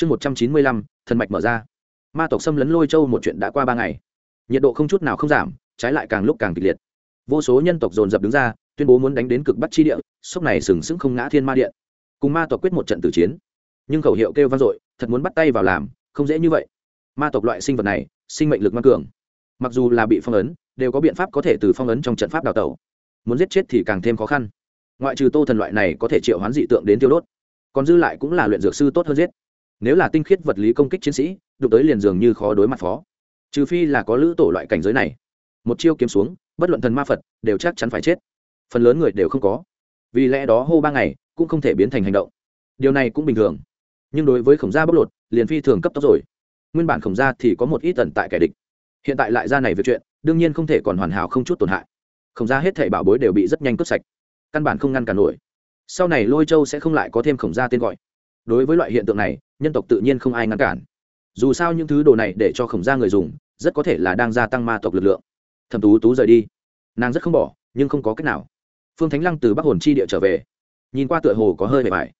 chương một trăm chín mươi lăm, thần mạch mở ra. Ma tộc xâm lấn lôi châu một chuyện đã qua ba ngày. Nhiệt độ không chút nào không giảm, trái lại càng lúc càng kịch liệt. Vô số nhân tộc dồn dập đứng ra, tuyên bố muốn đánh đến cực bắc chi địa, sốc này sừng sững không ngã thiên ma điện. Cùng ma tộc quyết một trận tử chiến. Nhưng khẩu hiệu kêu vang dội, thật muốn bắt tay vào làm, không dễ như vậy. Ma tộc loại sinh vật này, sinh mệnh lực ngoan cường. Mặc dù là bị phong ấn, đều có biện pháp có thể từ phong ấn trong trận pháp đào tẩu. Muốn giết chết thì càng thêm khó khăn. Ngoại trừ tô thần loại này có thể triệu hoán dị tượng đến tiêu đốt. Còn dư lại cũng là luyện dược sư tốt hơn giết nếu là tinh khiết vật lý công kích chiến sĩ, đụng tới liền dường như khó đối mặt phó. Trừ phi là có lữ tổ loại cảnh giới này. Một chiêu kiếm xuống, bất luận thần ma phật, đều chắc chắn phải chết. Phần lớn người đều không có. Vì lẽ đó hô ba ngày cũng không thể biến thành hành động. Điều này cũng bình thường. Nhưng đối với khổng gia bóc lột, liền phi thường cấp tốc rồi. Nguyên bản khổng gia thì có một ít tần tại kẻ địch. Hiện tại lại ra này việc chuyện, đương nhiên không thể còn hoàn hảo không chút tổn hại. Khổng gia hết thảy bảo bối đều bị rất nhanh cướp sạch. Căn bản không ngăn cản nổi. Sau này lôi châu sẽ không lại có thêm khổng gia tên gọi đối với loại hiện tượng này, nhân tộc tự nhiên không ai ngăn cản. Dù sao những thứ đồ này để cho khổng gia người dùng, rất có thể là đang gia tăng ma tộc lực lượng. Thẩm tú tú rời đi. Nàng rất không bỏ, nhưng không có cách nào. Phương thánh lăng từ bắc hồn chi địa trở về. Nhìn qua tựa hồ có hơi bề bài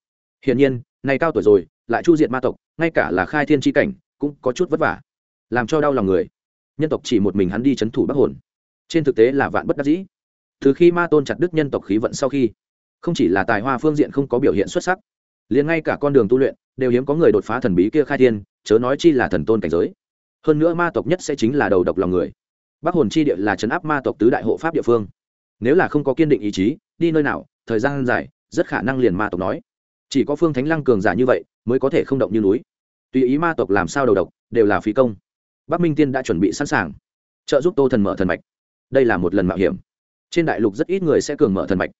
hiển nhiên, nay cao tuổi rồi, lại chu diệt ma tộc, ngay cả là khai thiên tri cảnh, cũng có chút vất vả. Làm cho đau lòng người. Nhân tộc chỉ một mình hắn đi c h ấ n thủ bắc hồn. Trên thực tế là vạn bất đắc dĩ. Từ khi ma tôn chặt đức nhân tộc khí vận sau khi, không chỉ là tài hoa phương diện không có biểu hiện xuất sắc liền ngay cả con đường tu luyện đều hiếm có người đột phá thần bí kia khai thiên, chớ nói chi là thần tôn cảnh giới. Hơn nữa ma tộc nhất sẽ chính là đầu độc lòng người. Bắc hồn chi địa là trấn áp ma tộc tứ đại hộ pháp địa phương. Nếu là không có kiên định ý chí, đi nơi nào, thời gian dài, rất khả năng liền ma tộc nói. Chỉ có phương thánh lăng cường giả như vậy mới có thể không động như núi. Tùy ý ma tộc làm sao đầu độc, đều là phí công. Bắc minh tiên đã chuẩn bị sẵn sàng. Trợ giúp tô thần mở thần mạch. Đây là một lần mạo hiểm. Trên đại lục rất ít người sẽ cường mở thần mạch.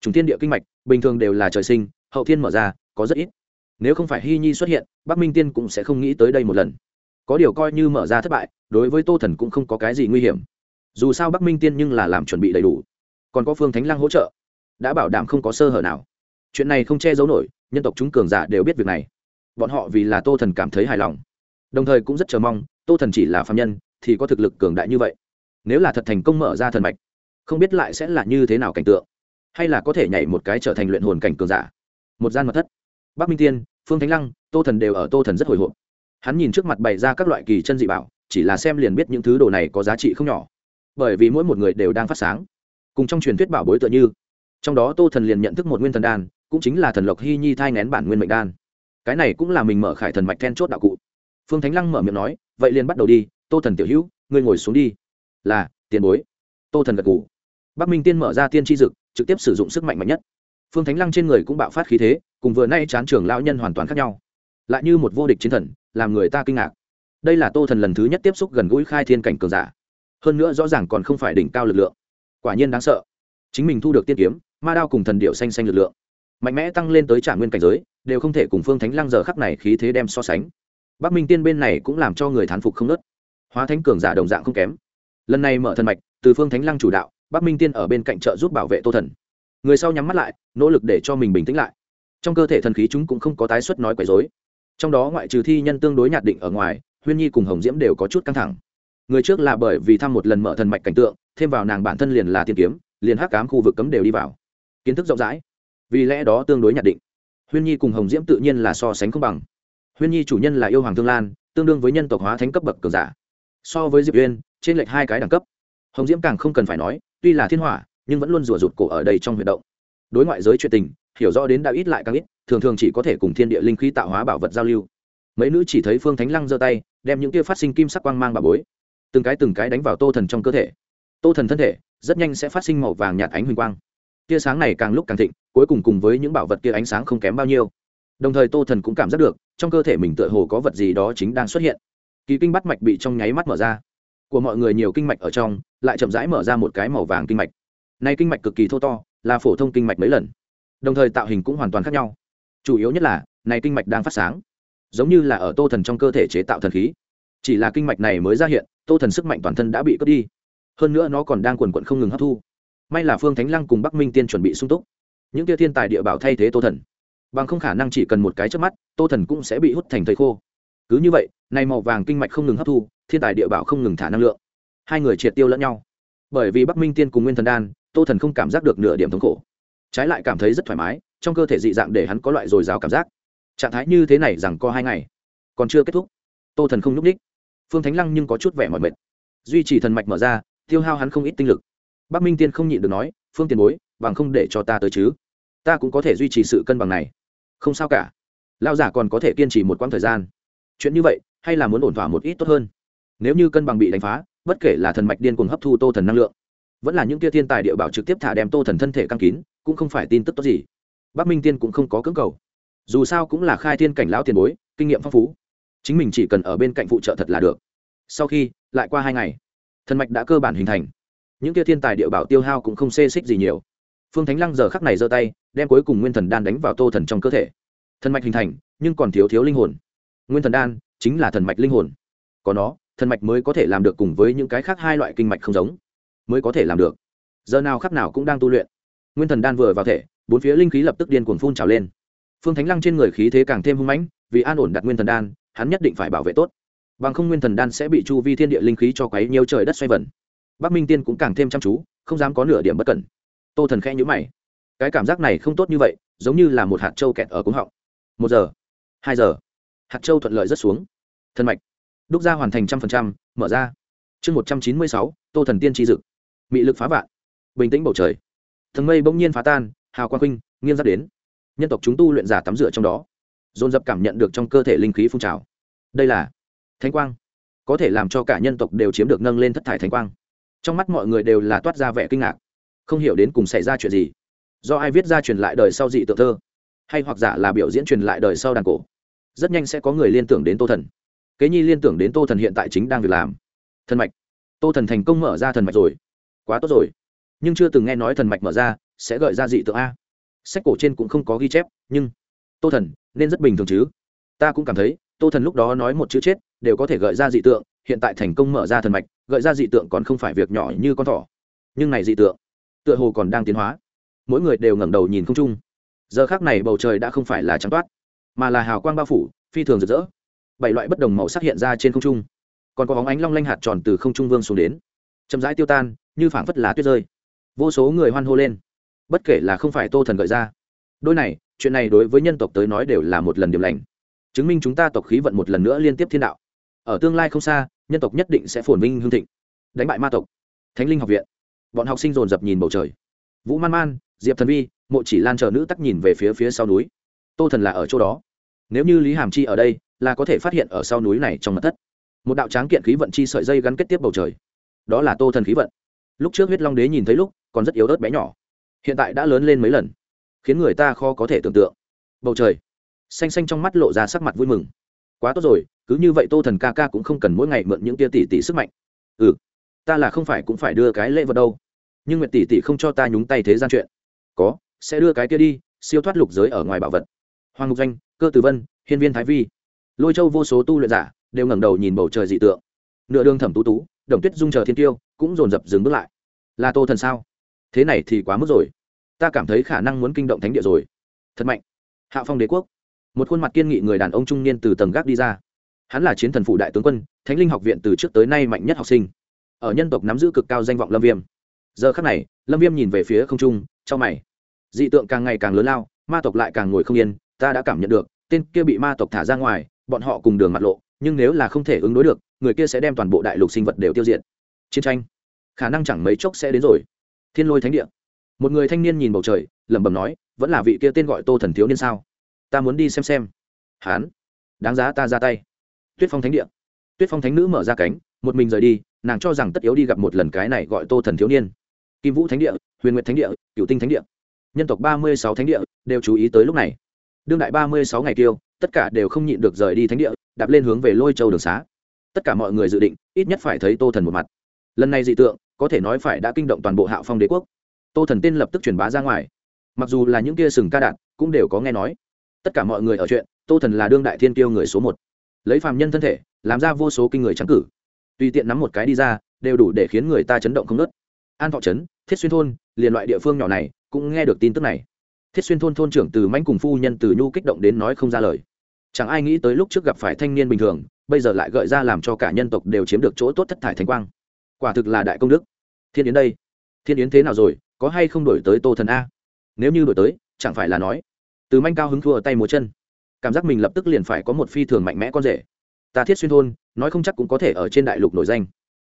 Chúng tiên địa kinh mạch, bình thường đều là trời sinh, hậu thiên mở ra có rất ít. Nếu không phải hy nhi xuất hiện, bắc minh tiên cũng sẽ không nghĩ tới đây một lần. Có điều coi như mở ra thất bại, đối với tô thần cũng không có cái gì nguy hiểm. Dù sao bắc minh tiên nhưng là làm chuẩn bị đầy đủ. Còn có phương thánh lăng hỗ trợ. Đã bảo đảm không có sơ hở nào. Chuyện này không che giấu nổi, nhân tộc chúng cường giả đều biết việc này. Bọn họ vì là tô thần cảm thấy hài lòng. Đồng thời cũng rất chờ mong, tô thần chỉ là phạm nhân, thì có thực lực cường đại như vậy. Nếu là thật thành công mở ra thần mạch, không biết lại sẽ là như thế nào cảnh tượng. Hay là có thể nhảy một cái trở thành luyện hồn cảnh cường giả. Một gian mật thất bắc minh tiên, phương thánh lăng, tô thần đều ở tô thần rất hồi hộp. Hắn nhìn trước mặt bày ra các loại kỳ chân dị bảo, chỉ là xem liền biết những thứ đồ này có giá trị không nhỏ. Bởi vì mỗi một người đều đang phát sáng. Cùng trong truyền thuyết bảo bối tựa như. Trong đó tô thần liền nhận thức một nguyên thần đan, cũng chính là thần lộc hy nhi thai ngén bản nguyên mệnh đan. Cái này cũng là mình mở khải thần mạch then chốt đạo cụ. Phương thánh lăng mở miệng nói, vậy liền bắt đầu đi, tô thần tiểu hữu, ngươi ngồi xuống đi. Là, tiền bối. Tô thần gật g ủ bắc minh tiên mở ra tiên tri dực, trực tiếp sử dụng sức mạnh mạnh nhất phương thánh lăng trên người cũng bạo phát khí thế, cùng vừa nay chán trường lão nhân hoàn toàn khác nhau. Lại như một vô địch chiến thần, làm người ta kinh ngạc. Đây là tô thần lần thứ nhất tiếp xúc gần gũi khai thiên cảnh cường giả. Hơn nữa rõ ràng còn không phải đỉnh cao lực lượng. Quả nhiên đáng sợ. Chính mình thu được tiên kiếm, ma đao cùng thần điệu xanh xanh lực lượng. Mạnh mẽ tăng lên tới trả nguyên cảnh giới, đều không thể cùng phương thánh lăng giờ khắc này khí thế đem so sánh. Bắc minh tiên bên này cũng làm cho người thán phục không nớt. Hóa thánh cường giả đồng dạng không kém. Lần này mở thần mạch, từ phương thánh lăng chủ đạo, bắc minh tiên ở bên cạnh trợ giúp bảo vệ tô thần người sau nhắm mắt lại, nỗ lực để cho mình bình tĩnh lại. Trong cơ thể thần khí chúng cũng không có tái xuất nói quấy dối trong đó ngoại trừ thi nhân tương đối nhạt định ở ngoài, huyên nhi cùng hồng diễm đều có chút căng thẳng. Người trước là bởi vì thăm một lần mở thần mạch cảnh tượng, thêm vào nàng bản thân liền là tiên kiếm, liền hắc cám khu vực cấm đều đi vào. Kiến thức rộng rãi. Vì lẽ đó tương đối nhạt định. Huyên nhi cùng hồng diễm tự nhiên là so sánh không bằng. Huyên nhi chủ nhân là yêu hoàng thương lan, tương đương với nhân tộc hóa thánh cấp bậc cường giả. So với diệp uyên, trên lệch hai cái đẳng cấp. Hồng diễm càng không cần phải nói, tuy là thiên hỏa nhưng vẫn luôn rủa rụt cổ ở đây trong huyệt động. Đối ngoại giới chuyện tình, hiểu rõ đến đã ít lại càng ít, thường thường chỉ có thể cùng thiên địa linh khí tạo hóa bảo vật giao lưu. Mấy nữ chỉ thấy phương thánh lăng giơ tay, đem những kia phát sinh kim sắc quang mang bà bối, từng cái từng cái đánh vào tô thần trong cơ thể. Tô thần thân thể rất nhanh sẽ phát sinh màu vàng nhạt ánh huỳnh quang. Tia sáng này càng lúc càng thịnh, cuối cùng cùng với những bảo vật kia ánh sáng không kém bao nhiêu. Đồng thời tô thần cũng cảm giác được, trong cơ thể mình tựa hồ có vật gì đó chính đang xuất hiện. Kỳ kinh bắt mạch bị trong nháy mắt mở ra. Của mọi người nhiều kinh mạch ở trong, lại chậm rãi mở ra một cái màu vàng kinh mạch nay kinh mạch cực kỳ thô to, là phổ thông kinh mạch mấy lần. Đồng thời tạo hình cũng hoàn toàn khác nhau. Chủ yếu nhất là, này kinh mạch đang phát sáng. Giống như là ở tô thần trong cơ thể chế tạo thần khí. Chỉ là kinh mạch này mới ra hiện, tô thần sức mạnh toàn thân đã bị cướp đi. Hơn nữa nó còn đang quần quận không ngừng hấp thu. May là phương thánh lăng cùng bắc minh tiên chuẩn bị sung túc. Những tia thiên tài địa bảo thay thế tô thần. Bằng không khả năng chỉ cần một cái trước mắt, tô thần cũng sẽ bị hút thành thầy khô. Cứ như vậy nay màu vàng kinh mạch không ngừng hấp thu, thiên tài địa bảo không ngừng thả năng lượng. Hai người triệt tiêu lẫn nhau. Bởi vì bắc minh tiên cùng nguyên thần đan tô thần không cảm giác được nửa điểm thống khổ. Trái lại cảm thấy rất thoải mái, trong cơ thể dị dạng để hắn có loại dồi dào cảm giác. Trạng thái như thế này rằng có hai ngày, còn chưa kết thúc. Tô thần không nhúc ních phương thánh lăng nhưng có chút vẻ mỏi mệt. Duy trì thần mạch mở ra, tiêu hao hắn không ít tinh lực. Bắc minh tiên không nhịn được nói, phương tiền bối, bằng không để cho ta tới chứ? Ta cũng có thể duy trì sự cân bằng này. Không sao cả. Lao giả còn có thể kiên trì một quãng thời gian. Chuyện như vậy, hay là muốn ổn thỏa một ít tốt hơn. Nếu như cân bằng bị đánh phá, bất kể là thần mạch điên cuồng hấp thu tô thần năng lượng vẫn là những kia thiên tài địa bảo trực tiếp thả đem tô thần thân thể căng kín, cũng không phải tin tức tốt gì. Bắc minh tiên cũng không có cưỡng cầu. Dù sao cũng là khai thiên cảnh lão tiền bối, kinh nghiệm phong phú. Chính mình chỉ cần ở bên cạnh phụ trợ thật là được. Sau khi, lại qua hai ngày, thần mạch đã cơ bản hình thành. Những kia thiên tài địa bảo tiêu hao cũng không xê xích gì nhiều. Phương thánh lăng giờ khắc này giơ tay, đem cuối cùng nguyên thần đan đánh vào tô thần trong cơ thể. Thần mạch hình thành, nhưng còn thiếu thiếu linh hồn. Nguyên thần đan chính là thần mạch linh hồn. Có nó, thần mạch mới có thể làm được cùng với những cái khác hai loại kinh mạch không giống mới có thể làm được. Giờ nào khắc nào cũng đang tu luyện. Nguyên thần đan vừa vào thể, bốn phía linh khí lập tức điên cuồng phun trào lên. Phương thánh lăng trên người khí thế càng thêm hung mãnh, vì an ổn đặt nguyên thần đan, hắn nhất định phải bảo vệ tốt. Bằng không nguyên thần đan sẽ bị chu vi thiên địa linh khí cho quấy nhiều trời đất xoay vần. Bắc minh tiên cũng càng thêm chăm chú, không dám có nửa điểm bất cẩn. Tô thần khẽ nhữ mày. Cái cảm giác này không tốt như vậy, giống như là một hạt trâu kẹt ở cúng họng. Một giờ, hai giờ. Hạt trâu thuận lợi rất xuống. Thân mạch. Đúc ra hoàn thành trăm phần trăm, mở ra. Chương một trăm chín mươi sáu, tô thần tiên tri dực mị lực phá vạn. Bình tĩnh bầu trời. Thần mây bỗng nhiên phá tan, hào quang khinh nghiêng dắt đến. Nhân tộc chúng tu luyện giả tắm rửa trong đó. Dồn dập cảm nhận được trong cơ thể linh khí phun trào. Đây là thánh quang. Có thể làm cho cả nhân tộc đều chiếm được nâng lên thất thải thánh quang. Trong mắt mọi người đều là toát ra vẻ kinh ngạc. Không hiểu đến cùng xảy ra chuyện gì. Do ai viết ra truyền lại đời sau dị tự thơ? Hay hoặc giả là biểu diễn truyền lại đời sau đàn cổ? Rất nhanh sẽ có người liên tưởng đến tô thần. Kế nhi liên tưởng đến tô thần hiện tại chính đang việc làm. Thần mạch. Tô thần thành công mở ra thần mạch rồi quá tốt rồi. Nhưng chưa từng nghe nói thần mạch mở ra sẽ gợi ra dị tượng a. Sách cổ trên cũng không có ghi chép, nhưng tô thần nên rất bình thường chứ? Ta cũng cảm thấy, tô thần lúc đó nói một chữ chết đều có thể gợi ra dị tượng, hiện tại thành công mở ra thần mạch, gợi ra dị tượng còn không phải việc nhỏ như con thỏ. Nhưng này dị tượng tựa hồ còn đang tiến hóa. Mỗi người đều ngẩng đầu nhìn không trung. Giờ khác này bầu trời đã không phải là trắng toát, mà là hào quang bao phủ, phi thường rực rỡ. Bảy loại bất đồng màu sắc hiện ra trên không trung. Còn có bóng ánh long lanh hạt tròn từ không trung vương xuống đến. Chậm rãi tiêu tan như phảng phất lá tuyết rơi. Vô số người hoan hô lên. Bất kể là không phải tô thần gợi ra. Đôi này, chuyện này đối với nhân tộc tới nói đều là một lần điểm lành. Chứng minh chúng ta tộc khí vận một lần nữa liên tiếp thiên đạo. Ở tương lai không xa, nhân tộc nhất định sẽ phồn vinh hương thịnh. Đánh bại ma tộc. Thánh linh học viện. Bọn học sinh dồn dập nhìn bầu trời. Vũ man man, diệp thần vi, mộ chỉ lan chờ nữ tắc nhìn về phía phía sau núi. Tô thần là ở chỗ đó. Nếu như lý hàm chi ở đây, là có thể phát hiện ở sau núi này trong mặt thất. Một đạo tráng kiện khí vận chi sợi dây gắn kết tiếp bầu trời. Đó là tô thần khí vận lúc trước huyết long đế nhìn thấy lúc, còn rất yếu ớt bé nhỏ. Hiện tại đã lớn lên mấy lần, khiến người ta khó có thể tưởng tượng. Bầu trời, xanh xanh trong mắt lộ ra sắc mặt vui mừng. Quá tốt rồi, cứ như vậy tô thần ca ca cũng không cần mỗi ngày mượn những tia tỷ tỷ sức mạnh. Ừ ta là không phải cũng phải đưa cái lễ vật đâu. Nhưng nguyệt tỷ tỷ không cho ta nhúng tay thế gian chuyện. Có, sẽ đưa cái kia đi, siêu thoát lục giới ở ngoài bảo vật. Hoàng ngục danh cơ tử vân, hiên viên thái vi. Lôi châu vô số tu luyện giả đều ngẩng đầu nhìn bầu trời dị tượng. Nửa đường thẩm tú tú đồng tuyết dung chờ thiên tiêu cũng dồn dập dừng bước lại. Là tô thần sao? Thế này thì quá mức rồi. Ta cảm thấy khả năng muốn kinh động thánh địa rồi. Thật mạnh. Hạ phong đế quốc. Một khuôn mặt kiên nghị người đàn ông trung niên từ tầng gác đi ra. Hắn là chiến thần phụ đại tướng quân, thánh linh học viện từ trước tới nay mạnh nhất học sinh. Ở nhân tộc nắm giữ cực cao danh vọng lâm viêm. Giờ khắc này, lâm viêm nhìn về phía không trung trong mày. Dị tượng càng ngày càng lớn lao, ma tộc lại càng ngồi không yên, ta đã cảm nhận được, tên kia bị ma tộc thả ra ngoài, bọn họ cùng đường mặt lộ, nhưng nếu là không thể ứng đối được người kia sẽ đem toàn bộ đại lục sinh vật đều tiêu diệt. Chiến tranh, khả năng chẳng mấy chốc sẽ đến rồi. Thiên lôi thánh địa. Một người thanh niên nhìn bầu trời, lẩm bẩm nói, vẫn là vị kia tên gọi tô thần thiếu niên sao? Ta muốn đi xem xem. Hán, đáng giá ta ra tay. Tuyết phong thánh địa. Tuyết phong thánh nữ mở ra cánh, một mình rời đi, nàng cho rằng tất yếu đi gặp một lần cái này gọi tô thần thiếu niên. Kim vũ thánh địa, huyền nguyệt thánh địa cựu tinh thánh địa. Nhân tộc ba mươi sáu thánh địa đều chú ý tới lúc này. Đương đại ba mươi sáu ngày tiêu, tất cả đều không nhịn được rời đi thánh địa, đạp lên hướng về lôi châu đường xá tất cả mọi người dự định, ít nhất phải thấy tô thần một mặt. Lần này dị tượng, có thể nói phải đã kinh động toàn bộ hạo phong đế quốc. Tô thần tên lập tức truyền bá ra ngoài. Mặc dù là những kia sừng ca đạn, cũng đều có nghe nói. Tất cả mọi người ở chuyện, tô thần là đương đại thiên tiêu người số một. Lấy phàm nhân thân thể, làm ra vô số kinh người trắng cử. Tùy tiện nắm một cái đi ra, đều đủ để khiến người ta chấn động không nớt an thọ trấn, thiết xuyên thôn, liền loại địa phương nhỏ này, cũng nghe được tin tức này. Thiết xuyên thôn thôn trưởng từ mãnh cùng phu nhân từ nhu kích động đến nói không ra lời chẳng ai nghĩ tới lúc trước gặp phải thanh niên bình thường, bây giờ lại gợi ra làm cho cả nhân tộc đều chiếm được chỗ tốt thất thải thánh quang. Quả thực là đại công đức. Thiên yến đây, thiên yến thế nào rồi, có hay không đổi tới tô thần a? Nếu như đổi tới, chẳng phải là nói, từ manh cao hứng thua tay múa chân. Cảm giác mình lập tức liền phải có một phi thường mạnh mẽ con rể. Ta thiết xuyên thôn, nói không chắc cũng có thể ở trên đại lục nổi danh.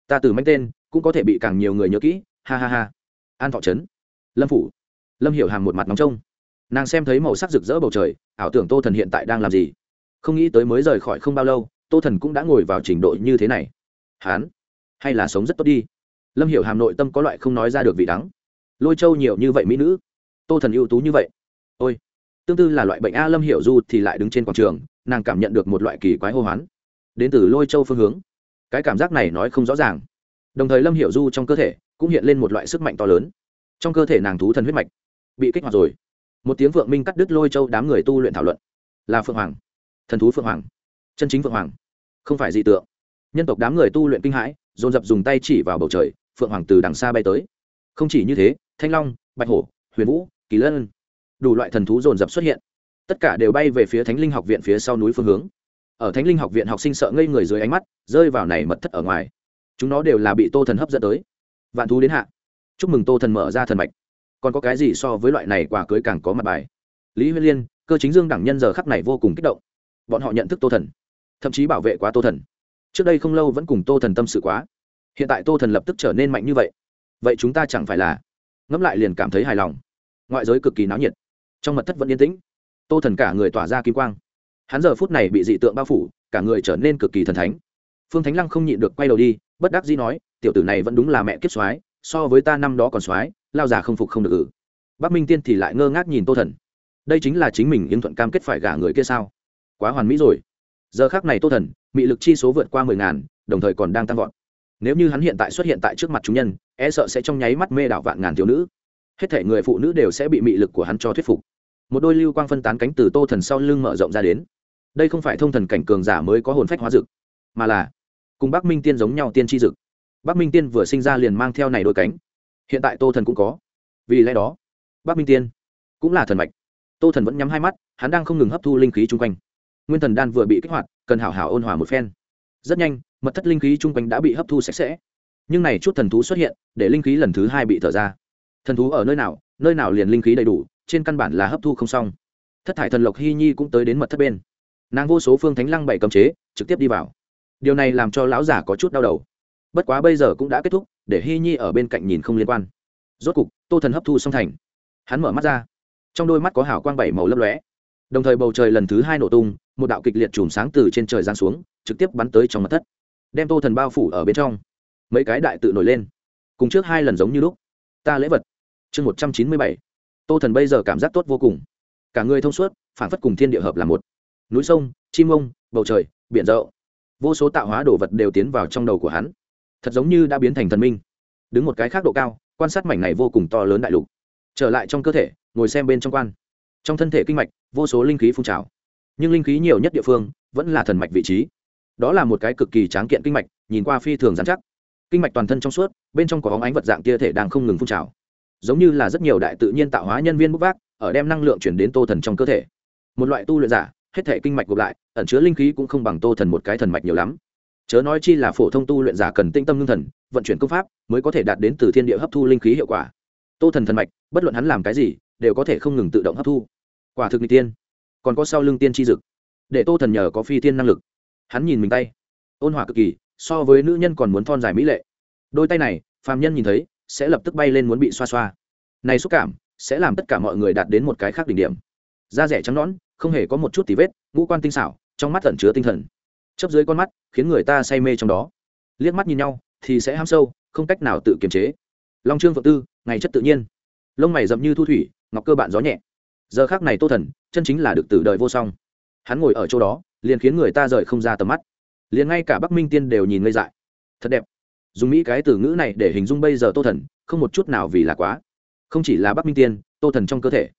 Ta từ manh tên, cũng có thể bị càng nhiều người nhớ kỹ, ha ha ha. An thọ trấn, lâm phủ, lâm hiểu hàm một mặt nóng trông. Nàng xem thấy màu sắc rực rỡ bầu trời, ảo tưởng tô thần hiện tại đang làm gì không nghĩ tới mới rời khỏi không bao lâu, tô thần cũng đã ngồi vào trình độ như thế này. Hán hay là sống rất tốt đi. Lâm hiểu hàm nội tâm có loại không nói ra được vị đắng. Lôi châu nhiều như vậy mỹ nữ, tô thần ưu tú như vậy. Ôi, tương tư là loại bệnh a lâm hiểu du thì lại đứng trên quảng trường, nàng cảm nhận được một loại kỳ quái hô hoán. Đến từ lôi châu phương hướng. Cái cảm giác này nói không rõ ràng. Đồng thời lâm hiểu du trong cơ thể cũng hiện lên một loại sức mạnh to lớn. Trong cơ thể nàng thú thần huyết mạch bị kích hoạt rồi. Một tiếng vượng minh cắt đứt lôi châu đám người tu luyện thảo luận. Là phượng hoàng thần thú phượng hoàng. Chân chính phượng hoàng. Không phải dị tượng. Nhân tộc đám người tu luyện kinh hãi, dồn dập dùng tay chỉ vào bầu trời, phượng hoàng từ đằng xa bay tới. Không chỉ như thế, thanh long, bạch hổ, huyền vũ, kỳ lân, đủ loại thần thú dồn dập xuất hiện. Tất cả đều bay về phía thánh linh học viện phía sau núi phương hướng. Ở thánh linh học viện học sinh sợ ngây người dưới ánh mắt, rơi vào này mật thất ở ngoài. Chúng nó đều là bị tô thần hấp dẫn tới. Vạn thú đến hạ. Chúc mừng tô thần mở ra thần mạch. Còn có cái gì so với loại này quả cưới càng có mặt bài? Lý huyên liên, cơ chính dương đẳng nhân giờ khắc này vô cùng kích động bọn họ nhận thức tô thần, thậm chí bảo vệ quá tô thần. Trước đây không lâu vẫn cùng tô thần tâm sự quá. Hiện tại tô thần lập tức trở nên mạnh như vậy. Vậy chúng ta chẳng phải là ngẫm lại liền cảm thấy hài lòng. Ngoại giới cực kỳ náo nhiệt, trong mật thất vẫn yên tĩnh. Tô thần cả người tỏa ra kim quang. Hắn giờ phút này bị dị tượng bao phủ, cả người trở nên cực kỳ thần thánh. Phương thánh lăng không nhịn được quay đầu đi, bất đắc dĩ nói, tiểu tử này vẫn đúng là mẹ kiếp soái, so với ta năm đó còn soái, lao già không phục không được ử bắc minh tiên thì lại ngơ ngác nhìn tô thần. Đây chính là chính mình yên thuận cam kết phải gả người kia sao? Quá hoàn mỹ rồi. Giờ khác này tô thần, mị lực chi số vượt qua mười ngàn, đồng thời còn đang tăng vọt. Nếu như hắn hiện tại xuất hiện tại trước mặt chúng nhân e sợ sẽ trong nháy mắt mê đảo vạn ngàn thiếu nữ. Hết thể người phụ nữ đều sẽ bị mị lực của hắn cho thuyết phục. Một đôi lưu quang phân tán cánh từ tô thần sau lưng mở rộng ra đến. Đây không phải thông thần cảnh cường giả mới có hồn phách hóa dực, mà là cùng bắc minh tiên giống nhau tiên tri dực. Bắc minh tiên vừa sinh ra liền mang theo này đôi cánh. Hiện tại tô thần cũng có. Vì lẽ đó, bắc minh tiên cũng là thần mạch. Tô thần vẫn nhắm hai mắt, hắn đang không ngừng hấp thu linh khí chung quanh nguyên thần đan vừa bị kích hoạt, cần hảo hảo ôn hòa một phen. Rất nhanh, mật thất linh khí chung quanh đã bị hấp thu sạch sẽ. Nhưng này chút thần thú xuất hiện, để linh khí lần thứ hai bị thở ra. Thần thú ở nơi nào nơi nào liền linh khí đầy đủ, trên căn bản là hấp thu không xong. Thất thải thần lộc hy nhi cũng tới đến mật thất bên. Nàng vô số phương thánh lăng bảy cấm chế, trực tiếp đi vào. Điều này làm cho lão giả có chút đau đầu. Bất quá bây giờ cũng đã kết thúc, để hy nhi ở bên cạnh nhìn không liên quan. Rốt cục, tô thần hấp thu xong thành. Hắn mở mắt ra. Trong đôi mắt có hào quang bảy màu lấp lóe đồng thời bầu trời lần thứ hai nổ tung, một đạo kịch liệt chùm sáng từ trên trời giáng xuống, trực tiếp bắn tới trong mặt thất. Đem tô thần bao phủ ở bên trong. Mấy cái đại tự nổi lên. Cùng trước hai lần giống như lúc. Ta lễ vật. Chương một trăm chín mươi bảy. Tô thần bây giờ cảm giác tốt vô cùng. Cả người thông suốt phản phất cùng thiên địa hợp là một. Núi sông, chim ông, bầu trời, biển rộng. Vô số tạo hóa đồ vật đều tiến vào trong đầu của hắn. Thật giống như đã biến thành thần minh. Đứng một cái khác độ cao, quan sát mảnh này vô cùng to lớn đại lục. Trở lại trong cơ thể, ngồi xem bên trong quan trong thân thể kinh mạch, vô số linh khí phun trào. Nhưng linh khí nhiều nhất địa phương vẫn là thần mạch vị trí. Đó là một cái cực kỳ tráng kiện kinh mạch, nhìn qua phi thường dán chắc. Kinh mạch toàn thân trong suốt, bên trong có hóng ánh vật dạng tia thể đang không ngừng phun trào. Giống như là rất nhiều đại tự nhiên tạo hóa nhân viên bút vác, ở đem năng lượng chuyển đến tô thần trong cơ thể. Một loại tu luyện giả, hết thể kinh mạch gộp lại, ẩn chứa linh khí cũng không bằng tô thần một cái thần mạch nhiều lắm. Chớ nói chi là phổ thông tu luyện giả cần tinh tâm ngưng thần, vận chuyển công pháp mới có thể đạt đến từ thiên địa hấp thu linh khí hiệu quả. Tô thần thần mạch, bất luận hắn làm cái gì, đều có thể không ngừng tự động hấp thu quả thực n tiên. Còn có sau lưng tiên tri dực. Để tô thần nhờ có phi tiên năng lực. Hắn nhìn mình tay. Ôn hòa cực kỳ, so với nữ nhân còn muốn thon dài mỹ lệ. Đôi tay này, phàm nhân nhìn thấy, sẽ lập tức bay lên muốn bị xoa xoa. Này xúc cảm, sẽ làm tất cả mọi người đạt đến một cái khác đỉnh điểm. Da rẻ trắng nõn, không hề có một chút tí vết, ngũ quan tinh xảo, trong mắt tẩn chứa tinh thần. Chấp dưới con mắt, khiến người ta say mê trong đó. Liếc mắt nhìn nhau, thì sẽ ham sâu, không cách nào tự kiềm chế. Long trương phượng tư, ngày chất tự nhiên. Lông mày rậm như thu thủy, ngọc cơ bạn gió nhẹ giờ khác này tô thần, chân chính là được tử đời vô song. Hắn ngồi ở chỗ đó, liền khiến người ta rời không ra tầm mắt. Liền ngay cả bắc minh tiên đều nhìn ngây dại. Thật đẹp. Dùng mỹ cái từ ngữ này để hình dung bây giờ tô thần, không một chút nào vì là quá. Không chỉ là bắc minh tiên, tô thần trong cơ thể.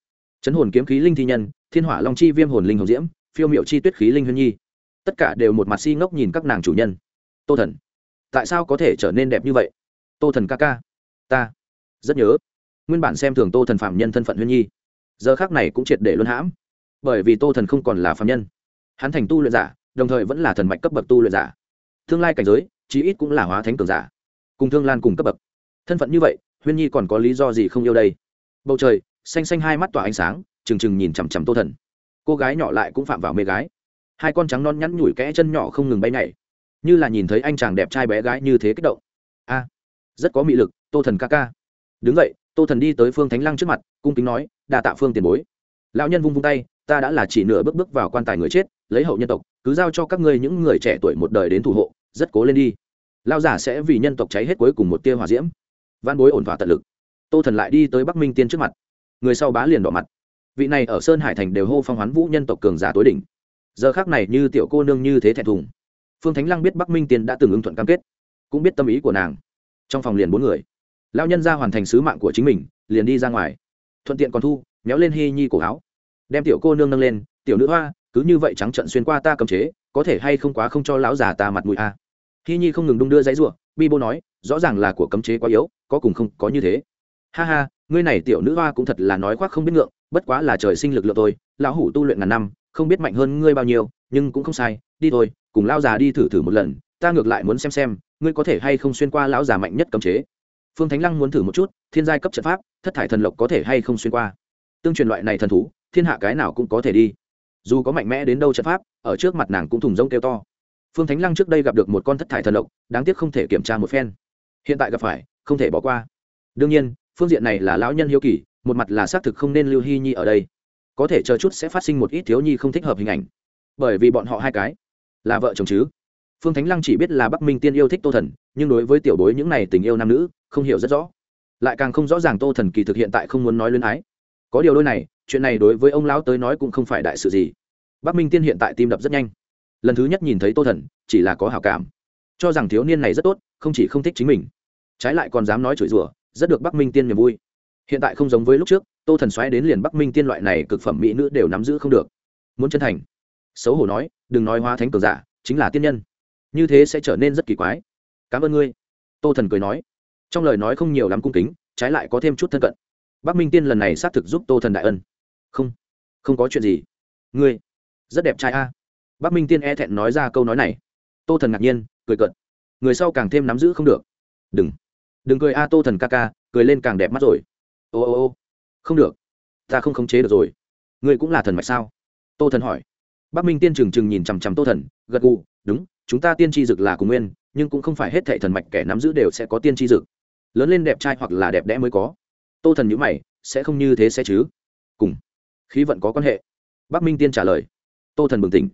Chấn hồn kiếm khí linh thi nhân, thiên hỏa long chi viêm hồn linh hồng diễm, phiêu miệu chi tuyết khí linh huyên nhi. Tất cả đều một mặt si ngốc nhìn các nàng chủ nhân. Tô thần, tại sao có thể trở nên đẹp như vậy? Tô thần ca ca, ta rất nhớ. Nguyên bản xem thường tô thần phạm nhân thân phận huyên nhi giờ khác này cũng triệt để luân hãm. Bởi vì tô thần không còn là phạm nhân. Hắn thành tu luyện giả, đồng thời vẫn là thần mạch cấp bậc tu luyện giả. Tương lai cảnh giới, chí ít cũng là hóa thánh cường giả. Cùng thương lan cùng cấp bậc. Thân phận như vậy, huyên nhi còn có lý do gì không yêu đây? Bầu trời, xanh xanh hai mắt tỏa ánh sáng, trừng trừng nhìn chằm chằm tô thần. Cô gái nhỏ lại cũng phạm vào mê gái. Hai con trắng non nhắn nhủi kẽ chân nhỏ không ngừng bay nhảy. Như là nhìn thấy anh chàng đẹp trai bé gái như thế kích động. A, rất có mị lực, tô thần ca ca. Đứng vậy tô thần đi tới phương thánh lăng trước mặt, cung kính nói, Đa tạ phương tiền bối. Lão nhân vung vung tay, ta đã là chỉ nửa bước bước vào quan tài người chết, lấy hậu nhân tộc, cứ giao cho các ngươi những người trẻ tuổi một đời đến thủ hộ, rất cố lên đi. Lao giả sẽ vì nhân tộc cháy hết cuối cùng một tia hòa diễm. Văn bối ổn thỏa tận lực. Tô thần lại đi tới bắc minh tiên trước mặt. Người sau bá liền đỏ mặt. Vị này ở sơn hải thành đều hô phong hoán vũ nhân tộc cường giả tối đỉnh. Giờ khác này như tiểu cô nương như thế thẹn thùng. Phương thánh lăng biết bắc minh tiên đã từng ứng thuận cam kết, cũng biết tâm ý của nàng. Trong phòng liền bốn người lao nhân ra hoàn thành sứ mạng của chính mình, liền đi ra ngoài. Thuận tiện còn thu, méo lên hy nhi cổ áo. Đem tiểu cô nương nâng lên, tiểu nữ hoa, cứ như vậy trắng trận xuyên qua ta cầm chế, có thể hay không quá không cho lão già ta mặt mũi a? À. hy nhi không ngừng đung đưa giấy ruộng bi bô nói, rõ ràng là của cấm chế quá yếu, có cùng không, có như thế. Ha ha, ngươi này tiểu nữ hoa cũng thật là nói khoác không biết ngượng, bất quá là trời sinh lực lượng tôi lão hủ tu luyện ngàn năm, không biết mạnh hơn ngươi bao nhiêu, nhưng cũng không sai, đi thôi, cùng lao già đi thử thử một lần, ta ngược lại muốn xem xem, ngươi có thể hay không xuyên qua lão già mạnh nhất cấm chế phương thánh lăng muốn thử một chút, thiên giai cấp trận pháp, thất thải thần lộc có thể hay không xuyên qua. Tương truyền loại này thần thú, thiên hạ cái nào cũng có thể đi. Dù có mạnh mẽ đến đâu trận pháp, ở trước mặt nàng cũng thùng rông kêu to. Phương thánh lăng trước đây gặp được một con thất thải thần lộc, đáng tiếc không thể kiểm tra một phen. Hiện tại gặp phải, không thể bỏ qua. Đương nhiên, phương diện này là lão nhân hiếu kỳ, một mặt là xác thực không nên lưu hy nhi ở đây. Có thể chờ chút sẽ phát sinh một ít thiếu nhi không thích hợp hình ảnh. Bởi vì bọn họ hai cái là vợ chồng chứ. Phương thánh lăng chỉ biết là bắc minh tiên yêu thích tô thần, nhưng đối với tiểu bối những này tình yêu nam nữ không hiểu rất rõ. Lại càng không rõ ràng tô thần kỳ thực hiện tại không muốn nói luyến ái. Có điều đôi này, chuyện này đối với ông lão tới nói cũng không phải đại sự gì. Bắc minh tiên hiện tại tim đập rất nhanh. Lần thứ nhất nhìn thấy tô thần, chỉ là có hảo cảm. Cho rằng thiếu niên này rất tốt, không chỉ không thích chính mình. Trái lại còn dám nói chửi rủa, rất được bắc minh tiên niềm vui. Hiện tại không giống với lúc trước, tô thần xoáy đến liền bắc minh tiên loại này cực phẩm mỹ nữ đều nắm giữ không được. Muốn chân thành. Xấu hổ nói, đừng nói hóa thánh cường giả, chính là tiên nhân. Như thế sẽ trở nên rất kỳ quái. Cảm ơn ngươi. Tô thần cười nói trong lời nói không nhiều lắm cung kính, trái lại có thêm chút thân cận. Bắc minh tiên lần này xác thực giúp tô thần đại ân. Không không có chuyện gì. Ngươi, rất đẹp trai a. Bắc minh tiên e thẹn nói ra câu nói này. Tô thần ngạc nhiên, cười cận người sau càng thêm nắm giữ không được. Đừng đừng cười a, tô thần ca ca, cười lên càng đẹp mắt rồi. Ô ô ô, không được. Ta không khống chế được rồi. Ngươi cũng là thần mạch sao? Tô thần hỏi. Bắc minh tiên trừng trừng nhìn chằm chằm tô thần, gật gù. Đúng, chúng ta tiên tri dực là cùng nguyên, nhưng cũng không phải hết thệ thần mạch kẻ nắm giữ đều sẽ có tiên tri dực lớn lên đẹp trai hoặc là đẹp đẽ mới có. Tô thần nhữ mày, sẽ không như thế sẽ chứ? Cùng. Khí vận có quan hệ. Bắc minh tiên trả lời. Tô thần bừng tỉnh.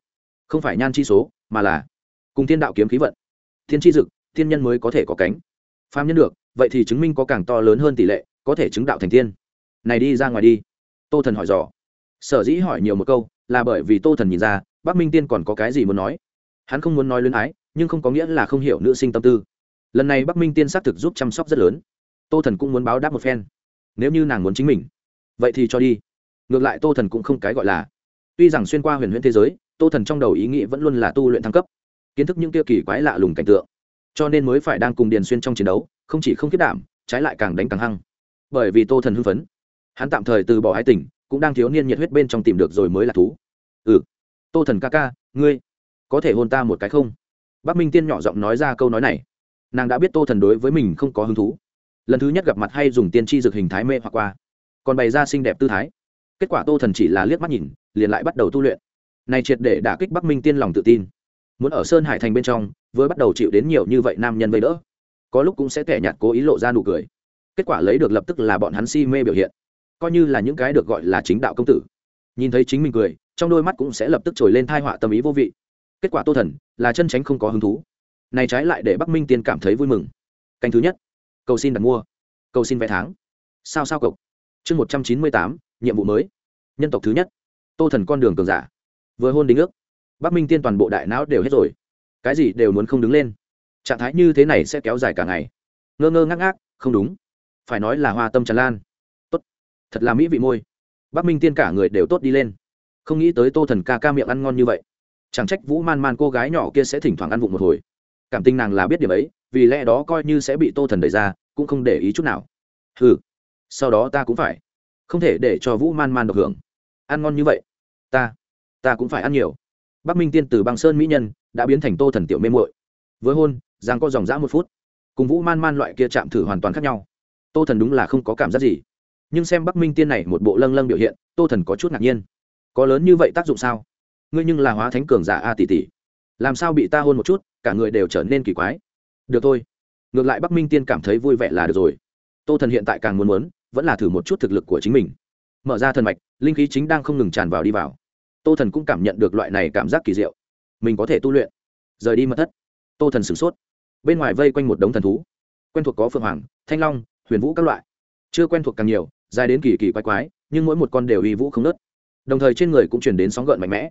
Không phải nhan chi số, mà là cùng thiên đạo kiếm khí vận. Thiên tri dực, thiên nhân mới có thể có cánh. Phàm nhân được, vậy thì chứng minh có càng to lớn hơn tỷ lệ, có thể chứng đạo thành tiên. Này đi ra ngoài đi. Tô thần hỏi dò. Sở dĩ hỏi nhiều một câu, là bởi vì tô thần nhìn ra, bắc minh tiên còn có cái gì muốn nói. Hắn không muốn nói luyến ái, nhưng không có nghĩa là không hiểu nữ sinh tâm tư lần này bắc minh tiên xác thực giúp chăm sóc rất lớn. Tô thần cũng muốn báo đáp một phen. Nếu như nàng muốn chính mình, vậy thì cho đi. Ngược lại tô thần cũng không cái gọi là. Tuy rằng xuyên qua huyền huyễn thế giới, tô thần trong đầu ý nghĩ vẫn luôn là tu luyện thăng cấp, kiến thức những kia kỳ quái lạ lùng cảnh tượng. Cho nên mới phải đang cùng điền xuyên trong chiến đấu, không chỉ không kết đảm, trái lại càng đánh càng hăng. Bởi vì tô thần hưng phấn, hắn tạm thời từ bỏ ái tình, cũng đang thiếu niên nhiệt huyết bên trong tìm được rồi mới là thú. Ừ. Tô thần ca ca, ngươi có thể hôn ta một cái không? Bắc minh tiên nhỏ giọng nói ra câu nói này nàng đã biết tô thần đối với mình không có hứng thú. Lần thứ nhất gặp mặt hay dùng tiên tri dược hình thái mê hoặc qua. Còn bày ra xinh đẹp tư thái. Kết quả tô thần chỉ là liếc mắt nhìn, liền lại bắt đầu tu luyện. Này triệt để đả kích bắc minh tiên lòng tự tin. Muốn ở sơn hải thành bên trong, vừa bắt đầu chịu đến nhiều như vậy nam nhân vây đỡ, có lúc cũng sẽ kẻ nhạt cố ý lộ ra nụ cười. Kết quả lấy được lập tức là bọn hắn si mê biểu hiện. Coi như là những cái được gọi là chính đạo công tử. Nhìn thấy chính mình cười, trong đôi mắt cũng sẽ lập tức trồi lên thai họa tâm ý vô vị. Kết quả tô thần là chân tránh không có hứng thú này trái lại để bắc minh tiên cảm thấy vui mừng. Canh thứ nhất, cầu xin đặt mua, cầu xin vé tháng. Sao sao cộc chương một trăm chín mươi tám, nhiệm vụ mới. Nhân tộc thứ nhất. Tô thần con đường cường giả. Vừa hôn đính ước, bắc minh tiên toàn bộ đại não đều hết rồi. Cái gì đều muốn không đứng lên. Trạng thái như thế này sẽ kéo dài cả ngày. Ngơ ngơ ngác ngác, không đúng. Phải nói là hoa tâm tràn lan. Tốt. Thật là mỹ vị môi. Bắc minh tiên cả người đều tốt đi lên. Không nghĩ tới tô thần ca ca miệng ăn ngon như vậy. Chẳng trách vũ man man cô gái nhỏ kia sẽ thỉnh thoảng ăn vụng một hồi cảm tình nàng là biết điểm ấy, vì lẽ đó coi như sẽ bị tô thần đẩy ra, cũng không để ý chút nào. Ừ sau đó ta cũng phải. Không thể để cho vũ man man được hưởng. Ăn ngon như vậy. Ta ta cũng phải ăn nhiều. Bắc minh tiên từ băng sơn mỹ nhân đã biến thành tô thần tiểu mê muội. Với hôn, giang có dòng dã một phút. Cùng vũ man man loại kia chạm thử hoàn toàn khác nhau. Tô thần đúng là không có cảm giác gì. Nhưng xem bắc minh tiên này một bộ lâng lâng biểu hiện, tô thần có chút ngạc nhiên. Có lớn như vậy tác dụng sao? Ngươi nhưng là hóa thánh cường giả a tỷ tỷ làm sao bị ta hôn một chút, cả người đều trở nên kỳ quái. Được thôi. Ngược lại bắc minh tiên cảm thấy vui vẻ là được rồi. Tô thần hiện tại càng muốn muốn, vẫn là thử một chút thực lực của chính mình. Mở ra thần mạch, linh khí chính đang không ngừng tràn vào đi vào. Tô thần cũng cảm nhận được loại này cảm giác kỳ diệu. Mình có thể tu luyện. Rời đi mật thất. Tô thần sửng sốt. Bên ngoài vây quanh một đống thần thú. Quen thuộc có phượng hoàng, thanh long, huyền vũ các loại. Chưa quen thuộc càng nhiều, dài đến kỳ kỳ quái quái, nhưng mỗi một con đều uy vũ không nớt đồng thời trên người cũng chuyển đến sóng gợn mạnh mẽ.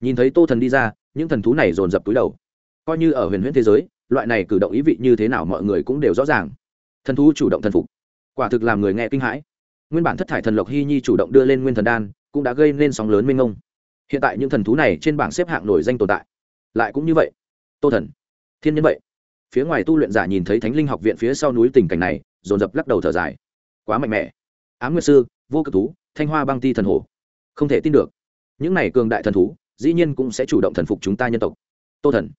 Nhìn thấy tô thần đi ra những thần thú này dồn dập túi đầu. Coi như ở huyền huyễn thế giới, loại này cử động ý vị như thế nào mọi người cũng đều rõ ràng. Thần thú chủ động thần phục. Quả thực làm người nghe kinh hãi. Nguyên bản thất thải thần lộc hy nhi chủ động đưa lên nguyên thần đan, cũng đã gây nên sóng lớn minh ngông hiện tại những thần thú này trên bảng xếp hạng nổi danh tồn tại. Lại cũng như vậy. Tô thần. Thiên nhân vậy. Phía ngoài tu luyện giả nhìn thấy thánh linh học viện phía sau núi tình cảnh này, dồn dập lắc đầu thở dài. Quá mạnh mẽ. Á m nguyệt sư, vô cực thú, thanh hoa băng ti thần hồ không thể tin được. Những này cường đại thần thú dĩ nhiên cũng sẽ chủ động thần phục chúng ta nhân tộc. Tô thần.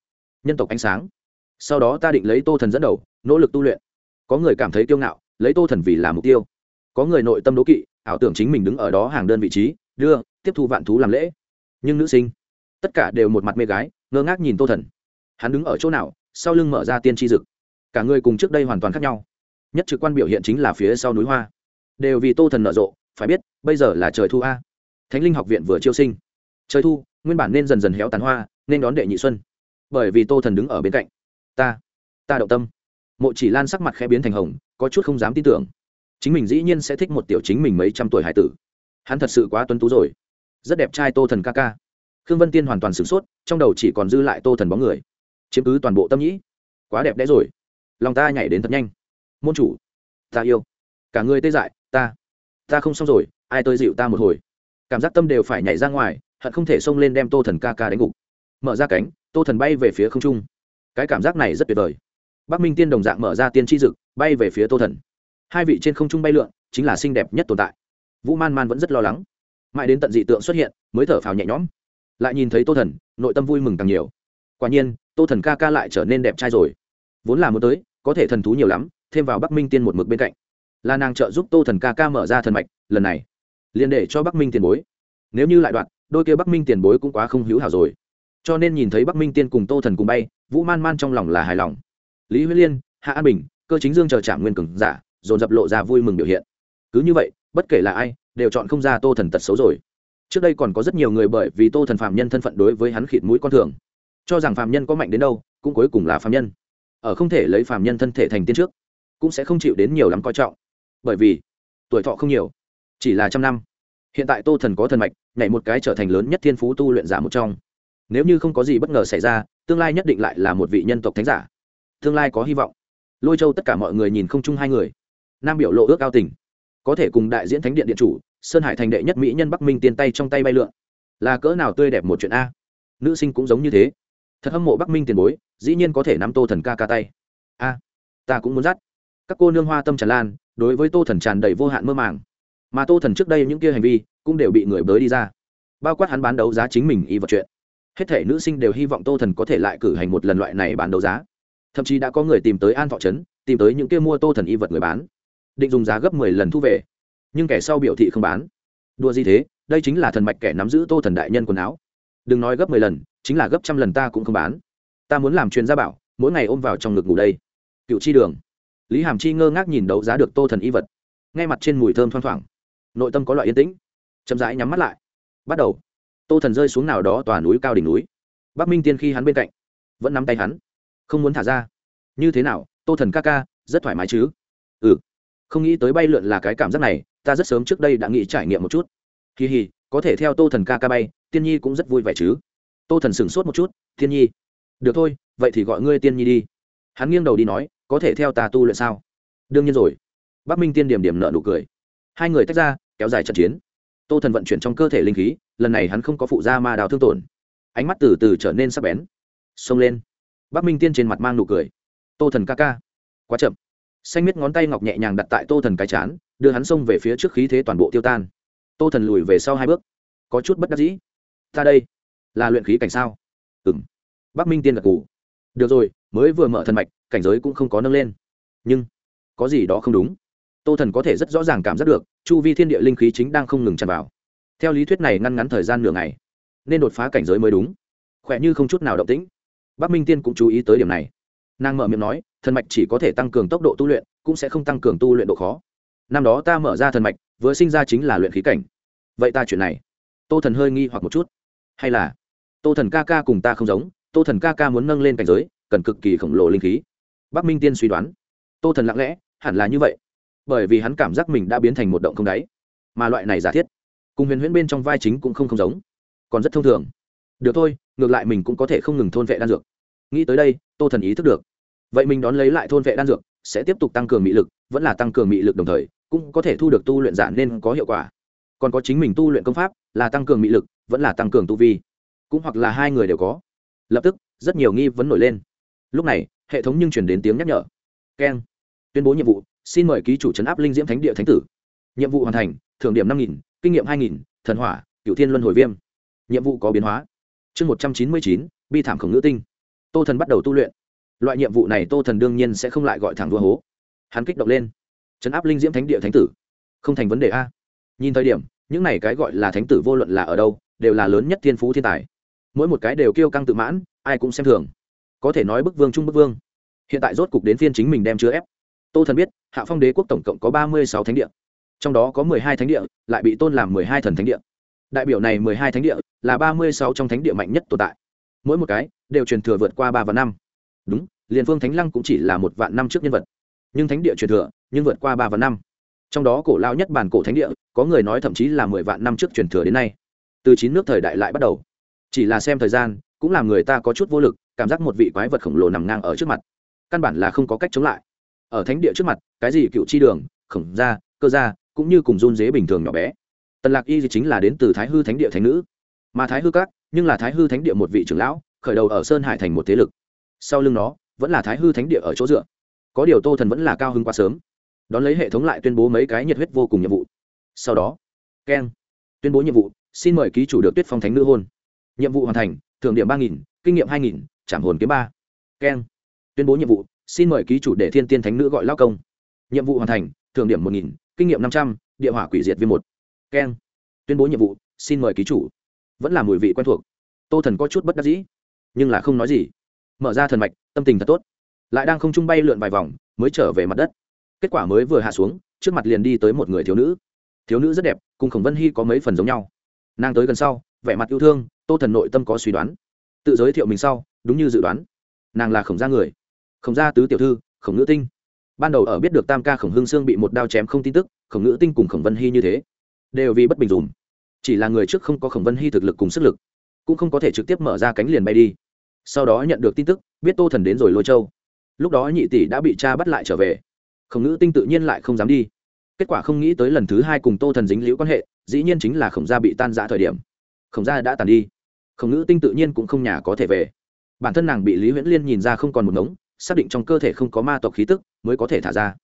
Nhân tộc ánh sáng. Sau đó ta định lấy tô thần dẫn đầu, nỗ lực tu luyện. Có người cảm thấy kiêu ngạo, lấy tô thần vì là mục tiêu. Có người nội tâm đố kỵ, ảo tưởng chính mình đứng ở đó hàng đơn vị trí, đưa, tiếp thu vạn thú làm lễ. Nhưng nữ sinh, tất cả đều một mặt mê gái, ngơ ngác nhìn tô thần. Hắn đứng ở chỗ nào, sau lưng mở ra tiên tri dực. Cả người cùng trước đây hoàn toàn khác nhau. Nhất trực quan biểu hiện chính là phía sau núi hoa. Đều vì tô thần nở rộ, phải biết, bây giờ là trời thu a. Thánh linh học viện vừa chiêu sinh. Trời thu nguyên bản nên dần dần héo tàn hoa, nên đón đệ nhị xuân. Bởi vì tô thần đứng ở bên cạnh. Ta ta động tâm. Mộ chỉ lan sắc mặt khẽ biến thành hồng, có chút không dám tin tưởng. Chính mình dĩ nhiên sẽ thích một tiểu chính mình mấy trăm tuổi hải tử. Hắn thật sự quá tuân tú rồi. Rất đẹp trai tô thần ca ca. Khương vân tiên hoàn toàn sửng sốt, trong đầu chỉ còn dư lại tô thần bóng người. Chiếm cứ toàn bộ tâm nhĩ. Quá đẹp đẽ rồi. Lòng ta nhảy đến thật nhanh. Môn chủ, ta yêu. Cả người tê dại, ta ta không xong rồi, ai tới dịu ta một hồi? Cảm giác tâm đều phải nhảy ra ngoài, hận không thể xông lên đem tô thần ca ca đánh gục. Mở ra cánh, tô thần bay về phía không trung. Cái cảm giác này rất tuyệt vời. Bắc minh tiên đồng dạng mở ra tiên tri dực, bay về phía tô thần. Hai vị trên không trung bay lượn, chính là xinh đẹp nhất tồn tại. Vũ man man vẫn rất lo lắng. Mãi đến tận dị tượng xuất hiện, mới thở phào nhẹ nhõm. Lại nhìn thấy tô thần, nội tâm vui mừng càng nhiều. Quả nhiên, tô thần ca ca lại trở nên đẹp trai rồi. Vốn là muốn tới, có thể thần thú nhiều lắm, thêm vào bắc minh tiên một mực bên cạnh. Là nàng trợ giúp tô thần ca ca mở ra thần mạch, lần này liền để cho bắc minh tiền bối. Nếu như lại đoạn, đôi kia bắc minh tiền bối cũng quá không hữu hảo rồi. Cho nên nhìn thấy bắc minh tiên cùng tô thần cùng bay, vũ man man trong lòng là hài lòng. Lý huyết liên, hạ an bình, cơ chính dương chờ trả nguyên cường giả, dồn dập lộ ra vui mừng biểu hiện. Cứ như vậy, bất kể là ai, đều chọn không ra tô thần tật xấu rồi. Trước đây còn có rất nhiều người bởi vì tô thần phạm nhân thân phận đối với hắn khịt mũi con thường. Cho rằng phạm nhân có mạnh đến đâu, cũng cuối cùng là phạm nhân. Ở không thể lấy phạm nhân thân thể thành tiên trước, cũng sẽ không chịu đến nhiều lắm coi trọng. Bởi vì, tuổi thọ không nhiều chỉ là trăm năm. Hiện tại tô thần có thần mạch, nhảy một cái trở thành lớn nhất thiên phú tu luyện giả một trong. Nếu như không có gì bất ngờ xảy ra, tương lai nhất định lại là một vị nhân tộc thánh giả. Tương lai có hy vọng. Lôi châu tất cả mọi người nhìn không chung hai người. Nam biểu lộ ước cao tình. Có thể cùng đại diễn thánh điện điện chủ, sơn hải thành đệ nhất mỹ nhân bắc minh tiền tay trong tay bay lượn. Là cỡ nào tươi đẹp một chuyện a. Nữ sinh cũng giống như thế. Thật hâm mộ bắc minh tiền bối, dĩ nhiên có thể nắm tô thần ca ca tay. A, ta cũng muốn dắt. Các cô nương hoa tâm tràn lan, đối với tô thần tràn đầy vô hạn mơ màng mà tô thần trước đây những kia hành vi cũng đều bị người bới đi ra. Bao quát hắn bán đấu giá chính mình y vật chuyện. Hết thể nữ sinh đều hy vọng tô thần có thể lại cử hành một lần loại này bán đấu giá. Thậm chí đã có người tìm tới an thọ trấn, tìm tới những kia mua tô thần y vật người bán. Định dùng giá gấp mười lần thu về. Nhưng kẻ sau biểu thị không bán. Đua gì thế? Đây chính là thần mạch kẻ nắm giữ tô thần đại nhân quần áo. Đừng nói gấp mười lần, chính là gấp trăm lần ta cũng không bán. Ta muốn làm chuyên gia bảo, mỗi ngày ôm vào trong ngực ngủ đây. Cựu chi đường. Lý hàm chi ngơ ngác nhìn đấu giá được tô thần y vật. Ngay mặt trên mùi thơm thoang thoảng nội tâm có loại yên tĩnh. Chậm rãi nhắm mắt lại. Bắt đầu. Tô thần rơi xuống nào đó tòa núi cao đỉnh núi. Bắc minh tiên khi hắn bên cạnh, vẫn nắm tay hắn. Không muốn thả ra. Như thế nào? Tô thần ca ca, rất thoải mái chứ? Ừ. Không nghĩ tới bay lượn là cái cảm giác này, ta rất sớm trước đây đã nghĩ trải nghiệm một chút. Kỳ hì, có thể theo tô thần ca ca bay, tiên nhi cũng rất vui vẻ chứ? Tô thần sửng sốt một chút, tiên nhi. Được thôi, vậy thì gọi ngươi tiên nhi đi. Hắn nghiêng đầu đi nói, có thể theo ta tu luyện sao? Đương nhiên rồi. Bắc minh tiên điểm điểm nợ nụ cười. Hai người tách ra kéo dài trận chiến. Tô thần vận chuyển trong cơ thể linh khí, lần này hắn không có phụ da ma đào thương tổn. Ánh mắt từ từ trở nên sắc bén. Xông lên. Bắc minh tiên trên mặt mang nụ cười. Tô thần ca ca. Quá chậm. Xanh miết ngón tay ngọc nhẹ nhàng đặt tại tô thần cái chán, đưa hắn xông về phía trước khí thế toàn bộ tiêu tan. Tô thần lùi về sau hai bước. Có chút bất đắc dĩ. Ta đây, là luyện khí cảnh sao? Ừng bắc minh tiên gật ngủ được rồi, mới vừa mở thần mạch, cảnh giới cũng không có nâng lên. Nhưng, có gì đó không đúng tô thần có thể rất rõ ràng cảm giác được, chu vi thiên địa linh khí chính đang không ngừng tràn vào. Theo lý thuyết này ngăn ngắn thời gian nửa ngày, nên đột phá cảnh giới mới đúng. Khỏe như không chút nào động tĩnh. Bắc minh tiên cũng chú ý tới điểm này. Nàng mở miệng nói, thần mạch chỉ có thể tăng cường tốc độ tu luyện, cũng sẽ không tăng cường tu luyện độ khó. Năm đó ta mở ra thần mạch, vừa sinh ra chính là luyện khí cảnh. Vậy ta chuyện này? Tô thần hơi nghi hoặc một chút. Hay là, tô thần ca ca cùng ta không giống, tô thần ca ca muốn nâng lên cảnh giới, cần cực kỳ khổng lồ linh khí. Bắc minh tiên suy đoán. Tô thần lặng lẽ, hẳn là như vậy bởi vì hắn cảm giác mình đã biến thành một động không đáy. Mà loại này giả thiết, cùng huyền huyễn bên trong vai chính cũng không không giống, còn rất thông thường. Được thôi, ngược lại mình cũng có thể không ngừng thôn vệ đan dược. Nghĩ tới đây, tô thần ý thức được. Vậy mình đón lấy lại thôn vệ đan dược, sẽ tiếp tục tăng cường mị lực, vẫn là tăng cường mị lực đồng thời, cũng có thể thu được tu luyện giả nên có hiệu quả. Còn có chính mình tu luyện công pháp, là tăng cường mị lực, vẫn là tăng cường tu vi. Cũng hoặc là hai người đều có. Lập tức, rất nhiều nghi vấn nổi lên. Lúc này, hệ thống nhưng chuyển đến tiếng nhắc nhở. Keng. Tuyên bố nhiệm vụ xin mời ký chủ trấn áp linh diễm thánh địa thánh tử. Nhiệm vụ hoàn thành, thưởng điểm năm nghìn, kinh nghiệm hai nghìn, thần hỏa cựu thiên luân hồi viêm. Nhiệm vụ có biến hóa. Chương một trăm chín mươi chín, bi thảm khổng ngữ tinh. Tô thần bắt đầu tu luyện. Loại nhiệm vụ này tô thần đương nhiên sẽ không lại gọi thẳng đua hố. Hắn kích động lên. Trấn áp linh diễm thánh địa thánh tử. Không thành vấn đề a. Nhìn thời điểm, những này cái gọi là thánh tử vô luận là ở đâu, đều là lớn nhất thiên phú thiên tài. Mỗi một cái đều kêu căng tự mãn, ai cũng xem thường. Có thể nói bức vương trung bức vương. Hiện tại rốt cục đến phiên chính mình đem chứa ép tô thần biết, hạ phong đế quốc tổng cộng có ba mươi sáu thánh địa. Trong đó có mười hai thánh địa, lại bị tôn làm mười hai thần thánh địa. Đại biểu này mười hai thánh địa là ba mươi sáu trong thánh địa mạnh nhất tồn tại. Mỗi một cái đều truyền thừa vượt qua ba vạn năm. Đúng liền phương thánh lăng cũng chỉ là một vạn năm trước nhân vật. Nhưng thánh địa truyền thừa nhưng vượt qua ba vạn năm. Trong đó cổ lao nhất bản cổ thánh địa, có người nói thậm chí là mười vạn năm trước truyền thừa đến nay. Từ chín nước thời đại lại bắt đầu. Chỉ là xem thời gian, cũng làm người ta có chút vô lực, cảm giác một vị quái vật khổng lồ nằm ngang ở trước mặt. Căn bản là không có cách chống lại ở thánh địa trước mặt, cái gì cựu chi đường, khổng gia, cơ gia, cũng như cùng run dế bình thường nhỏ bé. Tần lạc y chính là đến từ thái hư thánh địa thánh nữ. Mà thái hư các, nhưng là thái hư thánh địa một vị trưởng lão, khởi đầu ở sơn hải thành một thế lực. Sau lưng nó, vẫn là thái hư thánh địa ở chỗ dựa. Có điều tô thần vẫn là cao hơn quá sớm. Đón lấy hệ thống lại tuyên bố mấy cái nhiệt huyết vô cùng nhiệm vụ. Sau đó, keng, tuyên bố nhiệm vụ, xin mời ký chủ được tuyết phong thánh nữ hôn. Nhiệm vụ hoàn thành, thưởng điểm ba nghìn, kinh nghiệm hai nghìn, trảm hồn kiếm ba. Keng, tuyên bố nhiệm vụ xin mời ký chủ để thiên tiên thánh nữ gọi lao công. Nhiệm vụ hoàn thành, thưởng điểm một nghìn, kinh nghiệm năm trăm, địa hỏa quỷ diệt viên một. Keng. Tuyên bố nhiệm vụ, xin mời ký chủ. Vẫn là mùi vị quen thuộc. Tô thần có chút bất đắc dĩ, nhưng là không nói gì. Mở ra thần mạch, tâm tình thật tốt. Lại đang không trung bay lượn vài vòng, mới trở về mặt đất. Kết quả mới vừa hạ xuống, trước mặt liền đi tới một người thiếu nữ. Thiếu nữ rất đẹp, cùng khổng vân hy có mấy phần giống nhau. Nàng tới gần sau, vẻ mặt yêu thương, tô thần nội tâm có suy đoán. Tự giới thiệu mình sau, đúng như dự đoán. Nàng là khổng gia người khổng gia tứ tiểu thư, khổng ngữ tinh. Ban đầu ở biết được tam ca khổng hương sương bị một đao chém không tin tức, khổng ngữ tinh cùng khổng vân hy như thế, đều vì bất bình dùm. Chỉ là người trước không có khổng vân hy thực lực cùng sức lực, cũng không có thể trực tiếp mở ra cánh liền bay đi. Sau đó nhận được tin tức, biết tô thần đến rồi lôi châu. Lúc đó nhị tỷ đã bị cha bắt lại trở về. Khổng ngữ tinh tự nhiên lại không dám đi. Kết quả không nghĩ tới lần thứ hai cùng tô thần dính liễu quan hệ, dĩ nhiên chính là khổng gia bị tan giã thời điểm. Khổng gia đã tàn đi. Khổng ngữ tinh tự nhiên cũng không nhà có thể về. Bản thân nàng bị lý huyễn liên nhìn ra không còn một ngống xác định trong cơ thể không có ma tộc khí tức, mới có thể thả ra.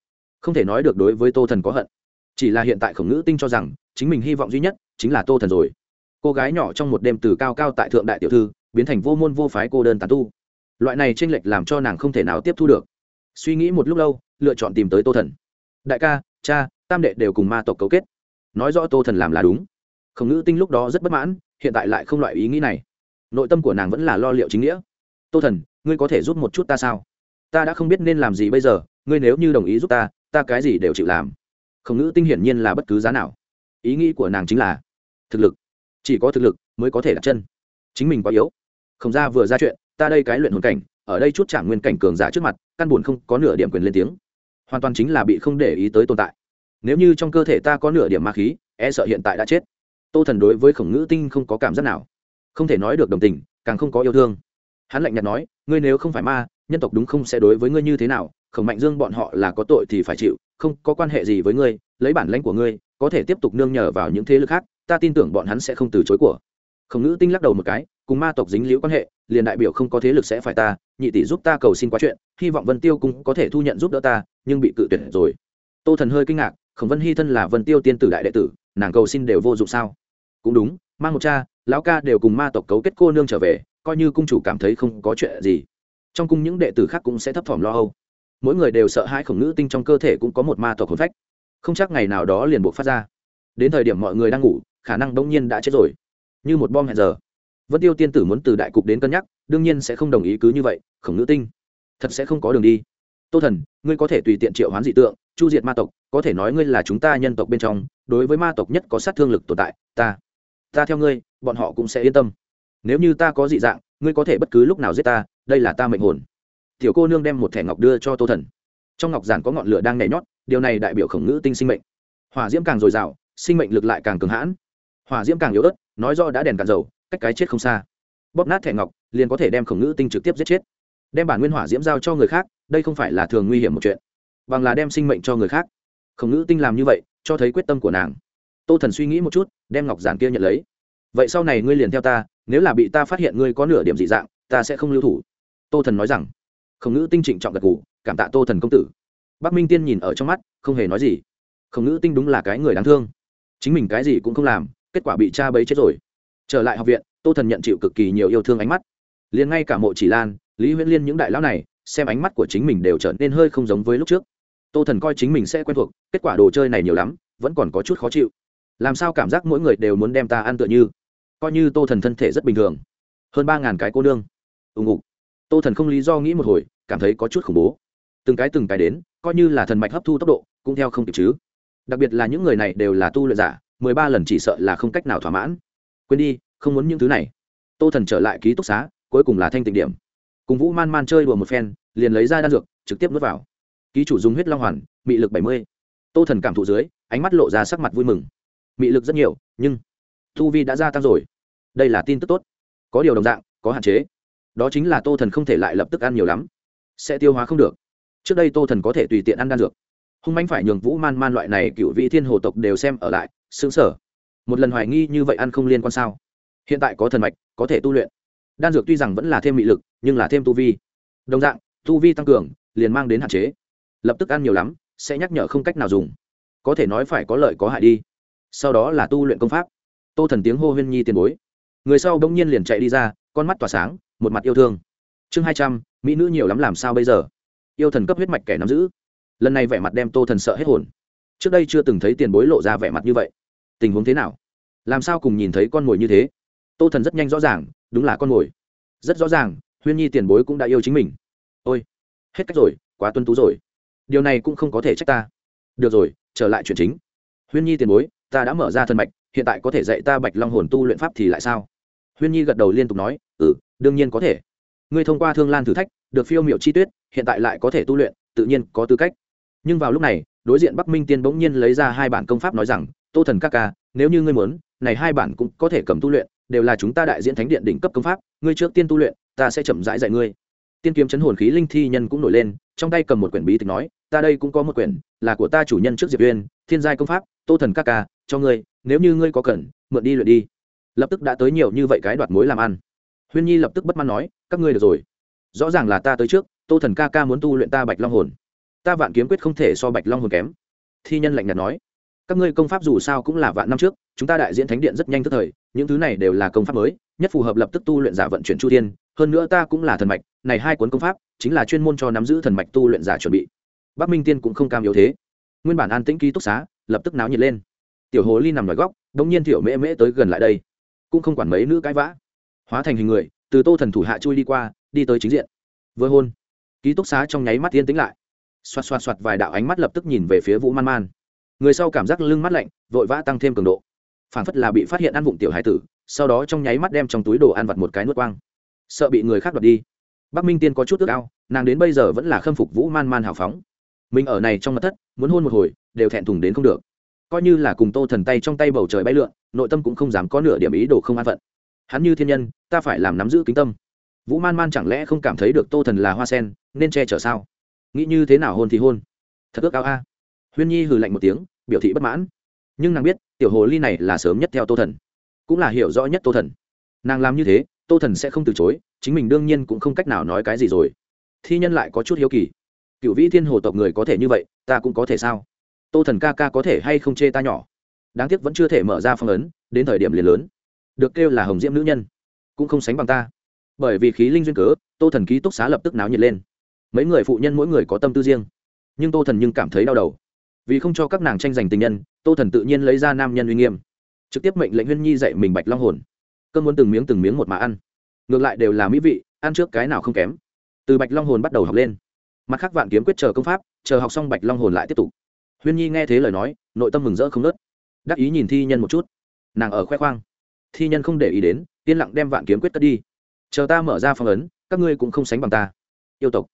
Không thể nói được đối với tô thần có hận. Chỉ là hiện tại khổng ngữ tinh cho rằng, chính mình hy vọng duy nhất chính là tô thần rồi. Cô gái nhỏ trong một đêm từ cao cao tại thượng đại tiểu thư, biến thành vô môn vô phái cô đơn tàn tu. Loại này tranh lệch làm cho nàng không thể nào tiếp thu được. Suy nghĩ một lúc lâu, lựa chọn tìm tới tô thần. Đại ca, cha, tam đệ đều cùng ma tộc cấu kết. Nói rõ tô thần làm là đúng. Khổng ngữ tinh lúc đó rất bất mãn, hiện tại lại không loại ý nghĩ này. Nội tâm của nàng vẫn là lo liệu chính nghĩa. Tô thần, ngươi có thể giúp một chút ta sao? Ta đã không biết nên làm gì bây giờ, ngươi nếu như đồng ý giúp ta ta cái gì đều chịu làm. Khổng ngữ tinh hiển nhiên là bất cứ giá nào. Ý nghĩ của nàng chính là thực lực. Chỉ có thực lực mới có thể đặt chân. Chính mình quá yếu. Không ra vừa ra chuyện, ta đây cái luyện hồn cảnh, ở đây chút trả nguyên cảnh cường giả trước mặt, căn buồn không có nửa điểm quyền lên tiếng. Hoàn toàn chính là bị không để ý tới tồn tại. Nếu như trong cơ thể ta có nửa điểm ma khí e sợ hiện tại đã chết. Tô thần đối với khổng ngữ tinh không có cảm giác nào. Không thể nói được đồng tình, càng không có yêu thương. Hắn lạnh nhạt nói, ngươi nếu không phải ma nhân tộc đúng không sẽ đối với ngươi như thế nào, khổng mạnh dương bọn họ là có tội thì phải chịu, không có quan hệ gì với ngươi, lấy bản lãnh của ngươi, có thể tiếp tục nương nhờ vào những thế lực khác, ta tin tưởng bọn hắn sẽ không từ chối của. Khổng ngữ tinh lắc đầu một cái, cùng ma tộc dính liễu quan hệ, liền đại biểu không có thế lực sẽ phải ta, nhị tỷ giúp ta cầu xin quá chuyện, hy vọng vân tiêu cũng có thể thu nhận giúp đỡ ta, nhưng bị cự tuyệt rồi. Tô thần hơi kinh ngạc, khổng vân hy thân là vân tiêu tiên tử đại đệ tử, nàng cầu xin đều vô dụng sao? Cũng đúng, mang một cha, lão ca đều cùng ma tộc cấu kết cô nương trở về, coi như cung chủ cảm thấy không có chuyện gì trong cung những đệ tử khác cũng sẽ thấp thỏm lo âu. Mỗi người đều sợ hai khổng nữ tinh trong cơ thể cũng có một ma tộc hồn phách. Không chắc ngày nào đó liền buộc phát ra. Đến thời điểm mọi người đang ngủ, khả năng bỗng nhiên đã chết rồi. Như một bom hẹn giờ. Vân tiêu tiên tử muốn từ đại cục đến cân nhắc, đương nhiên sẽ không đồng ý cứ như vậy, khổng nữ tinh. Thật sẽ không có đường đi. Tô thần, ngươi có thể tùy tiện triệu hoán dị tượng, chu diệt ma tộc, có thể nói ngươi là chúng ta nhân tộc bên trong, đối với ma tộc nhất có sát thương lực tồn tại, ta ta theo ngươi, bọn họ cũng sẽ yên tâm. Nếu như ta có dị dạng, ngươi có thể bất cứ lúc nào giết ta đây là ta mệnh hồn. Tiểu cô nương đem một thẻ ngọc đưa cho tô thần. Trong ngọc giản có ngọn lửa đang nhảy nhót, điều này đại biểu khổng ngữ tinh sinh mệnh. Hỏa diễm càng dồi dào, sinh mệnh lực lại càng cường hãn. Hỏa diễm càng yếu ớt, nói do đã đèn cạn dầu, cách cái chết không xa. Bóp nát thẻ ngọc, liền có thể đem khổng ngữ tinh trực tiếp giết chết. Đem bản nguyên hỏa diễm giao cho người khác, đây không phải là thường nguy hiểm một chuyện, bằng là đem sinh mệnh cho người khác. Khổng ngữ tinh làm như vậy, cho thấy quyết tâm của nàng. Tô thần suy nghĩ một chút, đem ngọc giản kia nhận lấy. Vậy sau này ngươi liền theo ta, nếu là bị ta phát hiện ngươi có nửa điểm dị dạng, ta sẽ không lưu thủ tô thần nói rằng, khổng ngữ tinh trịnh trọng gật g ủ cảm tạ tô thần công tử. Bắc minh tiên nhìn ở trong mắt, không hề nói gì. Khổng ngữ tinh đúng là cái người đáng thương. Chính mình cái gì cũng không làm, kết quả bị cha bấy chết rồi. Trở lại học viện, tô thần nhận chịu cực kỳ nhiều yêu thương ánh mắt. Liền ngay cả mộ chỉ lan, lý huyễn liên những đại lão này, xem ánh mắt của chính mình đều trở nên hơi không giống với lúc trước. Tô thần coi chính mình sẽ quen thuộc, kết quả đồ chơi này nhiều lắm, vẫn còn có chút khó chịu. Làm sao cảm giác mỗi người đều muốn đem ta ăn tựa như? Coi như tô thần thân thể rất bình thường. Hơn ba ngàn cái cô nương. Ưng ngục tô thần không lý do nghĩ một hồi, cảm thấy có chút khủng bố. Từng cái từng cái đến, coi như là thần mạch hấp thu tốc độ, cũng theo không kịp chứ. Đặc biệt là những người này đều là tu luyện giả, mười ba lần chỉ sợ là không cách nào thỏa mãn. Quên đi, không muốn những thứ này. Tô thần trở lại ký túc xá, cuối cùng là thanh tịnh điểm. Cùng vũ man man chơi đùa một phen, liền lấy ra đan dược, trực tiếp nuốt vào. Ký chủ dùng huyết long hoàn, mị lực bảy mươi. Tô thần cảm thụ dưới, ánh mắt lộ ra sắc mặt vui mừng. Mị lực rất nhiều, nhưng thu vi đã gia tăng rồi. Đây là tin tức tốt. Có điều đồng dạng, có hạn chế đó chính là tô thần không thể lại lập tức ăn nhiều lắm. Sẽ tiêu hóa không được. Trước đây tô thần có thể tùy tiện ăn đan dược. Hung manh phải nhường vũ man man loại này cựu vị thiên hồ tộc đều xem ở lại xứng sở một lần hoài nghi như vậy ăn không liên quan sao? Hiện tại có thần mạch, có thể tu luyện. Đan dược tuy rằng vẫn là thêm mị lực, nhưng là thêm tu vi. Đồng dạng, tu vi tăng cường, liền mang đến hạn chế. Lập tức ăn nhiều lắm, sẽ nhắc nhở không cách nào dùng. Có thể nói phải có lợi có hại đi. Sau đó là tu luyện công pháp. Tô thần tiếng hô huyên nhi tiền bối. Người sau bỗng nhiên liền chạy đi ra, con mắt tỏa sáng một mặt yêu thương. Chương hai trăm, mỹ nữ nhiều lắm làm sao bây giờ? Yêu thần cấp huyết mạch kẻ nắm giữ. Lần này vẻ mặt đem tô thần sợ hết hồn. Trước đây chưa từng thấy tiền bối lộ ra vẻ mặt như vậy. Tình huống thế nào? Làm sao cùng nhìn thấy con mồi như thế? Tô thần rất nhanh rõ ràng, đúng là con mồi. Rất rõ ràng, huyên nhi tiền bối cũng đã yêu chính mình. Ôi, hết cách rồi, quá tuân tú rồi. Điều này cũng không có thể trách ta. Được rồi, trở lại chuyện chính. Huyên nhi tiền bối, ta đã mở ra thân mạch, hiện tại có thể dạy ta bạch long hồn tu luyện pháp thì lại sao? Huyên nhi gật đầu liên tục nói ừ đương nhiên có thể. Ngươi thông qua thương lan thử thách, được phiêu m i ệ u chi tuyết, hiện tại lại có thể tu luyện, tự nhiên có tư cách. Nhưng vào lúc này, đối diện bắc minh tiên bỗng nhiên lấy ra hai bản công pháp nói rằng, tô thần các ca, nếu như ngươi muốn, này hai bản cũng có thể cầm tu luyện, đều là chúng ta đại diễn thánh điện đỉnh cấp công pháp, ngươi trước tiên tu luyện, ta sẽ chậm rãi dạy ngươi. Tiên kiếm chấn hồn khí linh thi nhân cũng nổi lên, trong tay cầm một quyển bí tịch nói, ta đây cũng có một quyển, là của ta chủ nhân trước diệp uyên, thiên giai công pháp, tô thần các ca, cho ngươi, nếu như ngươi có cần, mượn đi luyện đi. Lập tức đã tới nhiều như vậy cái đoạt mối làm ăn huyên nhi lập tức bất mãn nói, các ngươi được rồi. Rõ ràng là ta tới trước, tô thần ca ca muốn tu luyện ta bạch long hồn. Ta vạn kiếm quyết không thể so bạch long hồn kém. Thi nhân lạnh nhạt nói, các ngươi công pháp dù sao cũng là vạn năm trước, chúng ta đại diễn thánh điện rất nhanh tức thời, những thứ này đều là công pháp mới, nhất phù hợp lập tức tu luyện giả vận chuyển chu thiên, hơn nữa ta cũng là thần mạch, này hai cuốn công pháp chính là chuyên môn cho nắm giữ thần mạch tu luyện giả chuẩn bị. Bắc minh tiên cũng không cam yếu thế. Nguyên bản an tĩnh ký túc xá, lập tức náo nhiệt lên. Tiểu hồ ly nằm ngoài góc đ ỗ n g nhiên Tiểu mễ mễ tới gần lại đây. Cũng không quản mấy nữ cãi vã hóa thành hình người, từ tô thần thủ hạ chui đi qua, đi tới chính diện. Vừa hôn, ký túc xá trong nháy mắt yên tĩnh lại. Xoạt xoạt xoạt vài đạo ánh mắt lập tức nhìn về phía vũ man man. Người sau cảm giác lưng mắt lạnh, vội vã tăng thêm cường độ. Phản phất là bị phát hiện ăn vụng tiểu hải tử, sau đó trong nháy mắt đem trong túi đồ ăn vặt một cái nuốt quang. Sợ bị người khác đoạt đi. Bắc minh tiên có chút ước ao, nàng đến bây giờ vẫn là khâm phục vũ man man hào phóng. Mình ở này trong mặt thất, muốn hôn một hồi, đều thẹn thùng đến không được. Coi như là cùng tô thần tay trong tay bầu trời bay lượn, nội tâm cũng không dám có nửa điểm ý đồ không an phận hắn như thiên nhân, ta phải làm nắm giữ kính tâm. Vũ man man chẳng lẽ không cảm thấy được tô thần là hoa sen, nên che chở sao? Nghĩ như thế nào hôn thì hôn. Thật ước ao a. Huyên nhi hừ lạnh một tiếng, biểu thị bất mãn. Nhưng nàng biết, tiểu hồ ly này là sớm nhất theo tô thần. Cũng là hiểu rõ nhất tô thần. Nàng làm như thế, tô thần sẽ không từ chối, chính mình đương nhiên cũng không cách nào nói cái gì rồi. Thi nhân lại có chút hiếu kỳ. Cựu vĩ thiên hồ tộc người có thể như vậy, ta cũng có thể sao? Tô thần ca ca có thể hay không chê ta nhỏ? Đáng tiếc vẫn chưa thể mở ra phong ấn, đến thời điểm liền lớn được kêu là hồng diễm nữ nhân cũng không sánh bằng ta bởi vì khí linh duyên cớ tô thần ký túc xá lập tức náo nhiệt lên mấy người phụ nhân mỗi người có tâm tư riêng nhưng tô thần nhưng cảm thấy đau đầu vì không cho các nàng tranh giành tình nhân tô thần tự nhiên lấy ra nam nhân uy nghiêm trực tiếp mệnh lệnh huyên nhi dạy mình bạch long hồn cơm muốn từng miếng từng miếng một mà ăn ngược lại đều là mỹ vị ăn trước cái nào không kém từ bạch long hồn bắt đầu học lên mặt khác vạn kiếm quyết chờ công pháp chờ học xong bạch long hồn lại tiếp tục huyên nhi nghe thế lời nói nội tâm mừng rỡ không nớt đắc ý nhìn thi nhân một chút nàng ở khoe khoang thi nhân không để ý đến, yên lặng đem vạn kiếm quyết cất đi. Chờ ta mở ra phong ấn, các ngươi cũng không sánh bằng ta. Yêu tộc.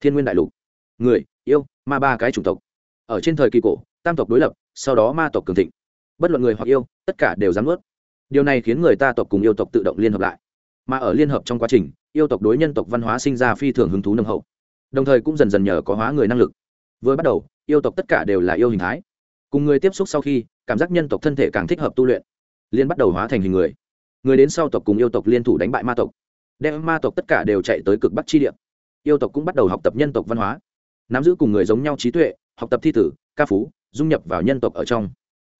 Thiên nguyên đại lục. Người, yêu, ma ba cái chủng tộc. Ở trên thời kỳ cổ, tam tộc đối lập, sau đó ma tộc cường thịnh. Bất luận người hoặc yêu, tất cả đều dám ướt điều này khiến người ta tộc cùng yêu tộc tự động liên hợp lại. Mà ở liên hợp trong quá trình, yêu tộc đối nhân tộc văn hóa sinh ra phi thường hứng thú nâng hậu. Đồng thời cũng dần dần nhờ có hóa người năng lực. Vừa bắt đầu, yêu tộc tất cả đều là yêu hình thái. Cùng người tiếp xúc sau khi, cảm giác nhân tộc thân thể càng thích hợp tu luyện liên bắt đầu hóa thành hình người. Người đến sau tộc cùng yêu tộc liên thủ đánh bại ma tộc. Đem ma tộc tất cả đều chạy tới cực bắc chi địa. Yêu tộc cũng bắt đầu học tập nhân tộc văn hóa. Nắm giữ cùng người giống nhau trí tuệ, học tập thi tử, ca phú, dung nhập vào nhân tộc ở trong.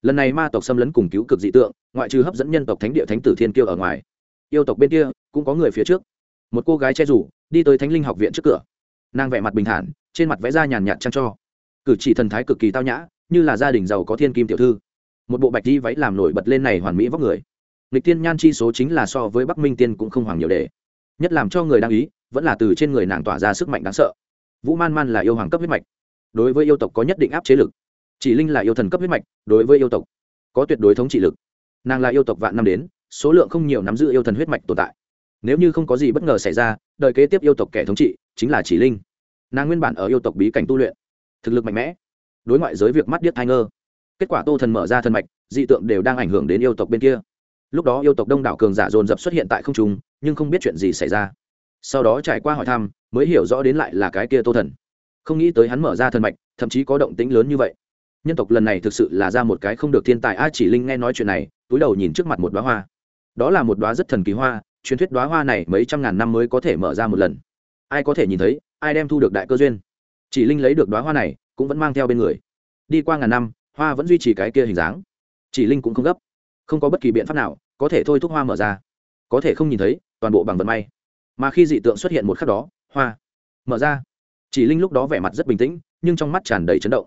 Lần này ma tộc xâm lấn cùng cứu cực dị tượng, ngoại trừ hấp dẫn nhân tộc thánh địa thánh tử thiên kiêu ở ngoài, yêu tộc bên kia cũng có người phía trước. Một cô gái che rủ, đi tới thánh linh học viện trước cửa. Nàng vẽ mặt bình thản, trên mặt vẽ ra nhàn nhạt trăng cho cử chỉ thần thái cực kỳ tao nhã, như là gia đình giàu có thiên kim tiểu thư một bộ bạch đi váy làm nổi bật lên này hoàn mỹ vóc người. Lịch tiên nhan chi số chính là so với bắc minh tiên cũng không hoàng nhiều đề nhất làm cho người đang ý, vẫn là từ trên người nàng tỏa ra sức mạnh đáng sợ. Vũ man man là yêu hoàng cấp huyết mạch. Đối với yêu tộc có nhất định áp chế lực. Chỉ linh là yêu thần cấp huyết mạch, đối với yêu tộc có tuyệt đối thống trị lực. Nàng là yêu tộc vạn năm đến, số lượng không nhiều nắm giữ yêu thần huyết mạch tồn tại. Nếu như không có gì bất ngờ xảy ra, đời kế tiếp yêu tộc kẻ thống trị chính là chỉ linh. Nàng nguyên bản ở yêu tộc bí cảnh tu luyện, thực lực mạnh mẽ, đối ngoại giới việc mắt điếc thai ngơ kết quả tô thần mở ra thần mạch, dị tượng đều đang ảnh hưởng đến yêu tộc bên kia. Lúc đó yêu tộc đông đảo cường giả dồn dập xuất hiện tại không trung, nhưng không biết chuyện gì xảy ra. Sau đó trải qua hỏi thăm, mới hiểu rõ đến lại là cái kia tô thần. Không nghĩ tới hắn mở ra thần mạch, thậm chí có động tĩnh lớn như vậy. Nhân tộc lần này thực sự là ra một cái không được thiên tài. A chỉ linh nghe nói chuyện này, túi đầu nhìn trước mặt một đoá hoa. Đó là một đoá rất thần kỳ hoa, truyền thuyết đoá hoa này mấy trăm ngàn năm mới có thể mở ra một lần. Ai có thể nhìn thấy, ai đem thu được đại cơ duyên. Chỉ linh lấy được đoá hoa này, cũng vẫn mang theo bên người. Đi qua ngàn năm hoa vẫn duy trì cái kia hình dáng. Chỉ linh cũng không gấp. Không có bất kỳ biện pháp nào, có thể thôi thúc hoa mở ra. Có thể không nhìn thấy, toàn bộ bằng vận may. Mà khi dị tượng xuất hiện một khắc đó, hoa mở ra. Chỉ linh lúc đó vẻ mặt rất bình tĩnh, nhưng trong mắt tràn đầy chấn động.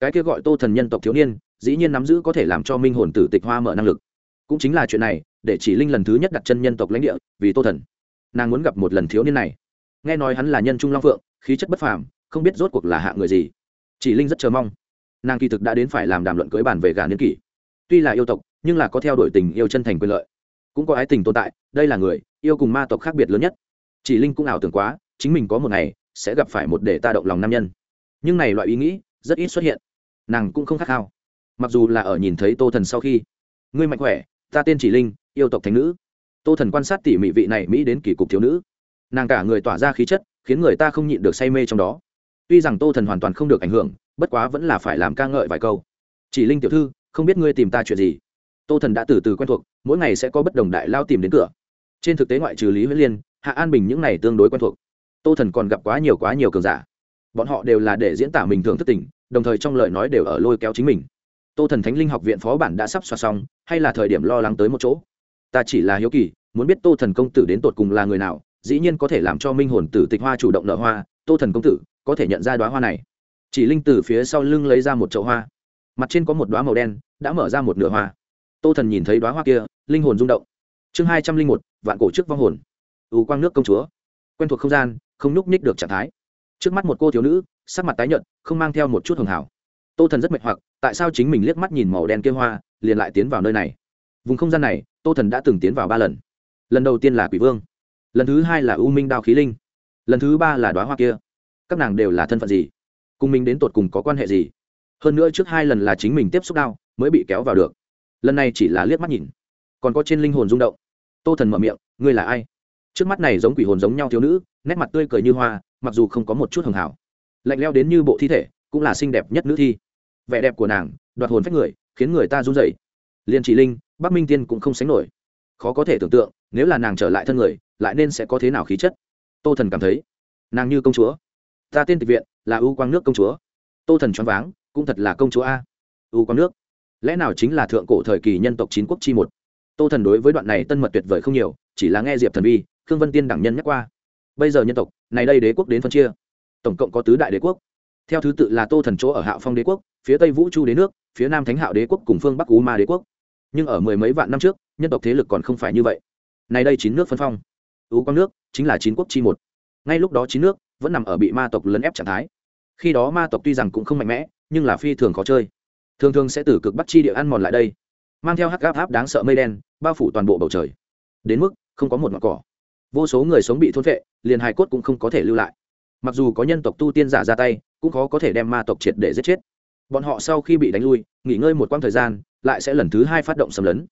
Cái kia gọi tô thần nhân tộc thiếu niên, dĩ nhiên nắm giữ có thể làm cho minh hồn tử tịch hoa mở năng lực. Cũng chính là chuyện này, để chỉ linh lần thứ nhất đặt chân nhân tộc lãnh địa, vì tô thần. Nàng muốn gặp một lần thiếu niên này. Nghe nói hắn là nhân trung long phượng, khí chất bất phàm, không biết rốt cuộc là hạ người gì. Chỉ linh rất chờ mong nàng kỳ thực đã đến phải làm đàm luận cưới bàn về gà niên kỷ. Tuy là yêu tộc, nhưng là có theo đuổi tình yêu chân thành quyền lợi. Cũng có ái tình tồn tại, đây là người, yêu cùng ma tộc khác biệt lớn nhất. Chỉ linh cũng ảo tưởng quá, chính mình có một ngày sẽ gặp phải một để ta động lòng nam nhân. Nhưng này loại ý nghĩ rất ít xuất hiện. Nàng cũng không khát khao. Mặc dù là ở nhìn thấy tô thần sau khi, ngươi mạnh khỏe, ta tên chỉ linh, yêu tộc thành nữ. Tô thần quan sát tỉ mỉ vị này mỹ đến kỳ cục thiếu nữ. Nàng cả người tỏa ra khí chất, khiến người ta không nhịn được say mê trong đó. Tuy rằng tô thần hoàn toàn không được ảnh hưởng bất quá vẫn là phải làm ca ngợi vài câu. Chỉ linh tiểu thư, không biết ngươi tìm ta chuyện gì? Tô thần đã từ từ quen thuộc, mỗi ngày sẽ có bất đồng đại lao tìm đến cửa. Trên thực tế ngoại trừ lý huyết liên, hạ an bình những này tương đối quen thuộc. Tô thần còn gặp quá nhiều quá nhiều cường giả. Bọn họ đều là để diễn tả mình thường thất tình, đồng thời trong lời nói đều ở lôi kéo chính mình. Tô thần thánh linh học viện phó bản đã sắp xoa xong, hay là thời điểm lo lắng tới một chỗ? Ta chỉ là hiếu kỳ, muốn biết tô thần công tử đến tột cùng là người nào, dĩ nhiên có thể làm cho minh hồn tử tịch hoa chủ động nở hoa, tô thần công tử có thể nhận ra đoá hoa này chỉ linh từ phía sau lưng lấy ra một chậu hoa. Mặt trên có một đoá màu đen, đã mở ra một nửa hoa. Tô thần nhìn thấy đoá hoa kia, linh hồn rung động. Chương hai trăm linh một, vạn cổ trước vong hồn. Ưu quang nước công chúa. Quen thuộc không gian, không nhúc nhích được trạng thái. Trước mắt một cô thiếu nữ, sắc mặt tái nhợt, không mang theo một chút hường hảo. Tô thần rất mệt hoặc, tại sao chính mình liếc mắt nhìn màu đen kia hoa, liền lại tiến vào nơi này? Vùng không gian này, tô thần đã từng tiến vào ba lần. Lần đầu tiên là quỷ vương, lần thứ hai là u minh đao khí linh, lần thứ ba là đoá hoa kia. Các nàng đều là thân phận gì? Cùng mình đến tột cùng có quan hệ gì? Hơn nữa trước hai lần là chính mình tiếp xúc đao mới bị kéo vào được. Lần này chỉ là liếc mắt nhìn. Còn có trên linh hồn rung động. Tô thần mở miệng, ngươi là ai? Trước mắt này giống quỷ hồn giống nhau thiếu nữ, nét mặt tươi cười như hoa, mặc dù không có một chút hường hảo. Lạnh leo đến như bộ thi thể, cũng là xinh đẹp nhất nữ thi. Vẻ đẹp của nàng, đoạt hồn phách người, khiến người ta run rẩy. Liên chỉ linh, bắc minh tiên cũng không sánh nổi. Khó có thể tưởng tượng, nếu là nàng trở lại thân người, lại nên sẽ có thế nào khí chất? Tô thần cảm thấy, nàng như công chúa. Ta tên tịch viện là ưu quang nước công chúa. Tô thần choáng váng, cũng thật là công chúa a. Ưu quang nước. Lẽ nào chính là thượng cổ thời kỳ nhân tộc chín quốc chi một? Tô thần đối với đoạn này tân mật tuyệt vời không nhiều, chỉ là nghe diệp thần vi, khương vân tiên đẳng nhân nhắc qua. Bây giờ nhân tộc, này đây đế quốc đến phân chia. Tổng cộng có tứ đại đế quốc. Theo thứ tự là tô thần chỗ ở hạo phong đế quốc, phía tây vũ chu đế nước, phía nam thánh hạo đế quốc cùng phương bắc u ma đế quốc. Nhưng ở mười mấy vạn năm trước, nhân tộc thế lực còn không phải như vậy. Này đây chín nước phân phong. Ưu quang nước chính là chín quốc chi một. Ngay lúc đó chín nước vẫn nằm ở bị ma tộc lấn ép trạng thái khi đó ma tộc tuy rằng cũng không mạnh mẽ, nhưng là phi thường khó chơi. Thường thường sẽ từ cực bắc chi địa ăn mòn lại đây, mang theo hắc gáp áp đáng sợ mây đen, bao phủ toàn bộ bầu trời. Đến mức, không có một mặt cỏ. Vô số người sống bị thôn vệ liền hài cốt cũng không có thể lưu lại. Mặc dù có nhân tộc tu tiên giả ra tay, cũng khó có thể đem ma tộc triệt để giết chết. Bọn họ sau khi bị đánh lui, nghỉ ngơi một quãng thời gian, lại sẽ lần thứ hai phát động xâm lấn.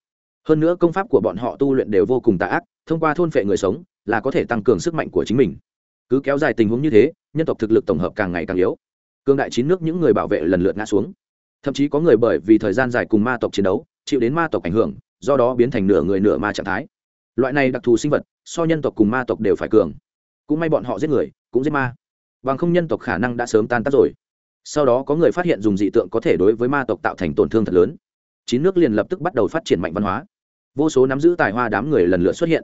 Hơn nữa công pháp của bọn họ tu luyện đều vô cùng tà ác, thông qua thôn phệ người sống, là có thể tăng cường sức mạnh của chính mình. Cứ kéo dài tình huống như thế nhân tộc thực lực tổng hợp càng ngày càng yếu. Cương đại chín nước những người bảo vệ lần lượt ngã xuống. Thậm chí có người bởi vì thời gian dài cùng ma tộc chiến đấu, chịu đến ma tộc ảnh hưởng, do đó biến thành nửa người nửa ma trạng thái. Loại này đặc thù sinh vật, so nhân tộc cùng ma tộc đều phải cường. Cũng may bọn họ giết người, cũng giết ma. Bằng không nhân tộc khả năng đã sớm tan tác rồi. Sau đó có người phát hiện dùng dị tượng có thể đối với ma tộc tạo thành tổn thương thật lớn. Chín nước liền lập tức bắt đầu phát triển mạnh văn hóa. Vô số nắm giữ tài hoa đám người lần lượt xuất hiện.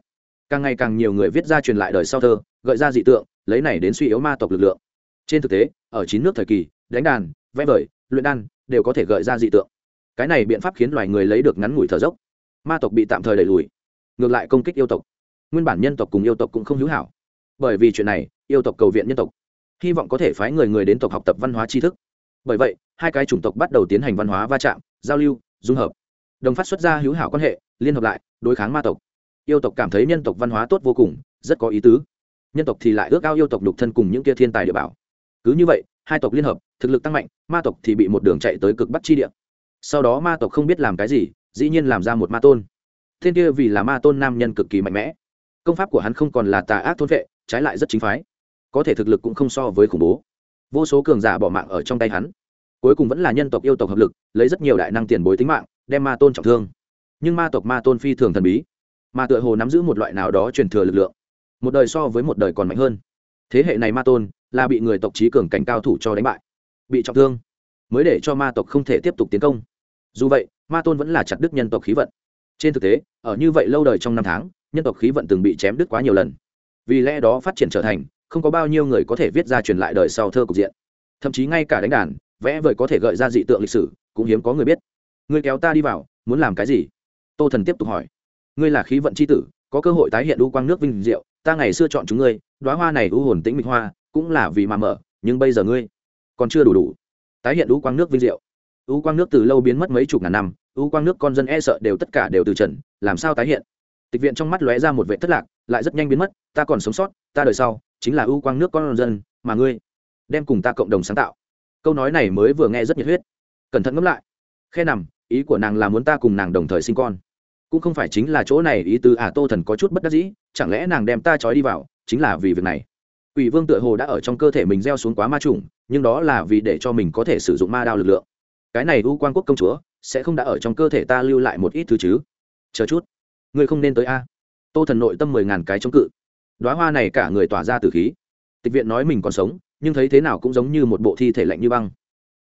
Càng ngày càng nhiều người viết ra truyền lại đời sau thơ, gợi ra dị tượng lấy này đến suy yếu ma tộc lực lượng. Trên thực tế, ở chín nước thời kỳ, đánh đàn, vẽ vời, luyện đan đều có thể gợi ra dị tượng. Cái này biện pháp khiến loài người lấy được ngắn ngủi thở dốc. Ma tộc bị tạm thời đẩy lùi, ngược lại công kích yêu tộc. Nguyên bản nhân tộc cùng yêu tộc cũng không hữu hảo. Bởi vì chuyện này, yêu tộc cầu viện nhân tộc. Hy vọng có thể phái người người đến tộc học tập văn hóa tri thức. Bởi vậy, hai cái chủng tộc bắt đầu tiến hành văn hóa va chạm, giao lưu, dung hợp. Đồng phát xuất ra hữu hảo quan hệ, liên hợp lại, đối kháng ma tộc. Yêu tộc cảm thấy nhân tộc văn hóa tốt vô cùng, rất có ý tứ nhân tộc thì lại ước ao yêu tộc đục thân cùng những kia thiên tài địa bảo. Cứ như vậy, hai tộc liên hợp, thực lực tăng mạnh, ma tộc thì bị một đường chạy tới cực bắc chi địa. Sau đó ma tộc không biết làm cái gì, dĩ nhiên làm ra một ma tôn. Thiên kia vì là ma tôn nam nhân cực kỳ mạnh mẽ. Công pháp của hắn không còn là tà ác thôn vệ, trái lại rất chính phái. Có thể thực lực cũng không so với khủng bố. Vô số cường giả bỏ mạng ở trong tay hắn. Cuối cùng vẫn là nhân tộc yêu tộc hợp lực, lấy rất nhiều đại năng tiền bối tính mạng, đem ma tôn trọng thương. Nhưng ma tộc ma tôn phi thường thần bí. Mà tựa hồ nắm giữ một loại nào đó truyền thừa lực lượng một đời so với một đời còn mạnh hơn. Thế hệ này ma tôn là bị người tộc trí cường cảnh cao thủ cho đánh bại, bị trọng thương, mới để cho ma tộc không thể tiếp tục tiến công. Dù vậy, ma tôn vẫn là chặt Đức nhân tộc khí vận. Trên thực tế, ở như vậy lâu đời trong năm tháng, nhân tộc khí vận từng bị chém đứt quá nhiều lần. Vì lẽ đó phát triển trở thành, không có bao nhiêu người có thể viết ra truyền lại đời sau thơ cục diện. Thậm chí ngay cả đánh đàn, vẽ vời có thể gợi ra dị tượng lịch sử, cũng hiếm có người biết. Ngươi kéo ta đi vào, muốn làm cái gì? Tô thần tiếp tục hỏi. Ngươi là khí vận c h i tử, có cơ hội tái hiện đu quang nước vinh diệu ta ngày xưa chọn chúng ngươi đoá hoa này u hồn tĩnh mịch hoa, cũng là vì mà mở, nhưng bây giờ ngươi còn chưa đủ đủ. Tái hiện u quang nước vinh diệu. U quang nước từ lâu biến mất mấy chục ngàn năm, u quang nước con dân e sợ đều tất cả đều từ trần, làm sao tái hiện? Tịch viện trong mắt lóe ra một vệ thất lạc, lại rất nhanh biến mất, ta còn sống sót, ta đời sau chính là u quang nước con dân, mà ngươi đem cùng ta cộng đồng sáng tạo. Câu nói này mới vừa nghe rất nhiệt huyết. Cẩn thận ngẫm lại. Khe nằm, ý của nàng là muốn ta cùng nàng đồng thời sinh con cũng không phải chính là chỗ này ý tứ à tô thần có chút bất đắc dĩ, chẳng lẽ nàng đem ta trói đi vào, chính là vì việc này? Quỷ vương tựa hồ đã ở trong cơ thể mình gieo xuống quá ma trùng, nhưng đó là vì để cho mình có thể sử dụng ma đao lực lượng. Cái này u quan quốc công chúa, sẽ không đã ở trong cơ thể ta lưu lại một ít thứ chứ? Chờ chút, ngươi không nên tới a. Tô thần nội tâm mười ngàn cái chống cự. Đoá hoa này cả người tỏa ra từ khí. Tịch viện nói mình còn sống, nhưng thấy thế nào cũng giống như một bộ thi thể lạnh như băng.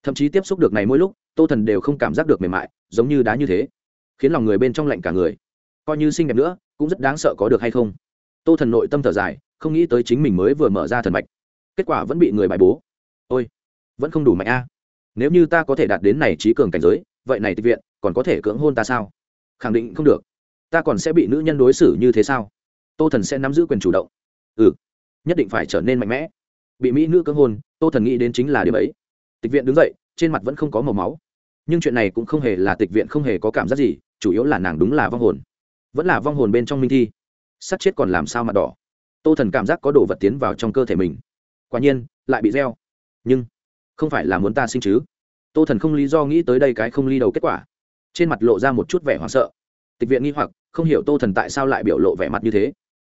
Thậm chí tiếp xúc được này mỗi lúc, tô thần đều không cảm giác được mềm mại, giống như đá như thế khiến lòng người bên trong lạnh cả người. Coi như xinh đẹp nữa, cũng rất đáng sợ có được hay không? Tô thần nội tâm thở dài, không nghĩ tới chính mình mới vừa mở ra thần mạch. Kết quả vẫn bị người bài bố. Ôi, vẫn không đủ mạnh a. Nếu như ta có thể đạt đến này trí cường cảnh giới, vậy này tịch viện, còn có thể cưỡng hôn ta sao? Khẳng định không được. Ta còn sẽ bị nữ nhân đối xử như thế sao? Tô thần sẽ nắm giữ quyền chủ động. Ừ nhất định phải trở nên mạnh mẽ. Bị mỹ nữ cưỡng hôn, tô thần nghĩ đến chính là điều ấy. Tịch viện đứng dậy, trên mặt vẫn không có màu máu nhưng chuyện này cũng không hề là tịch viện, không hề có cảm giác gì, chủ yếu là nàng đúng là vong hồn. Vẫn là vong hồn bên trong minh thi. Sắc chết còn làm sao mặt đỏ. Tô thần cảm giác có đồ vật tiến vào trong cơ thể mình. Quả nhiên, lại bị gieo. Nhưng, không phải là muốn ta sinh chứ? Tô thần không lý do nghĩ tới đây cái không ly đầu kết quả. Trên mặt lộ ra một chút vẻ hoảng sợ. Tịch viện nghi hoặc, không hiểu tô thần tại sao lại biểu lộ vẻ mặt như thế.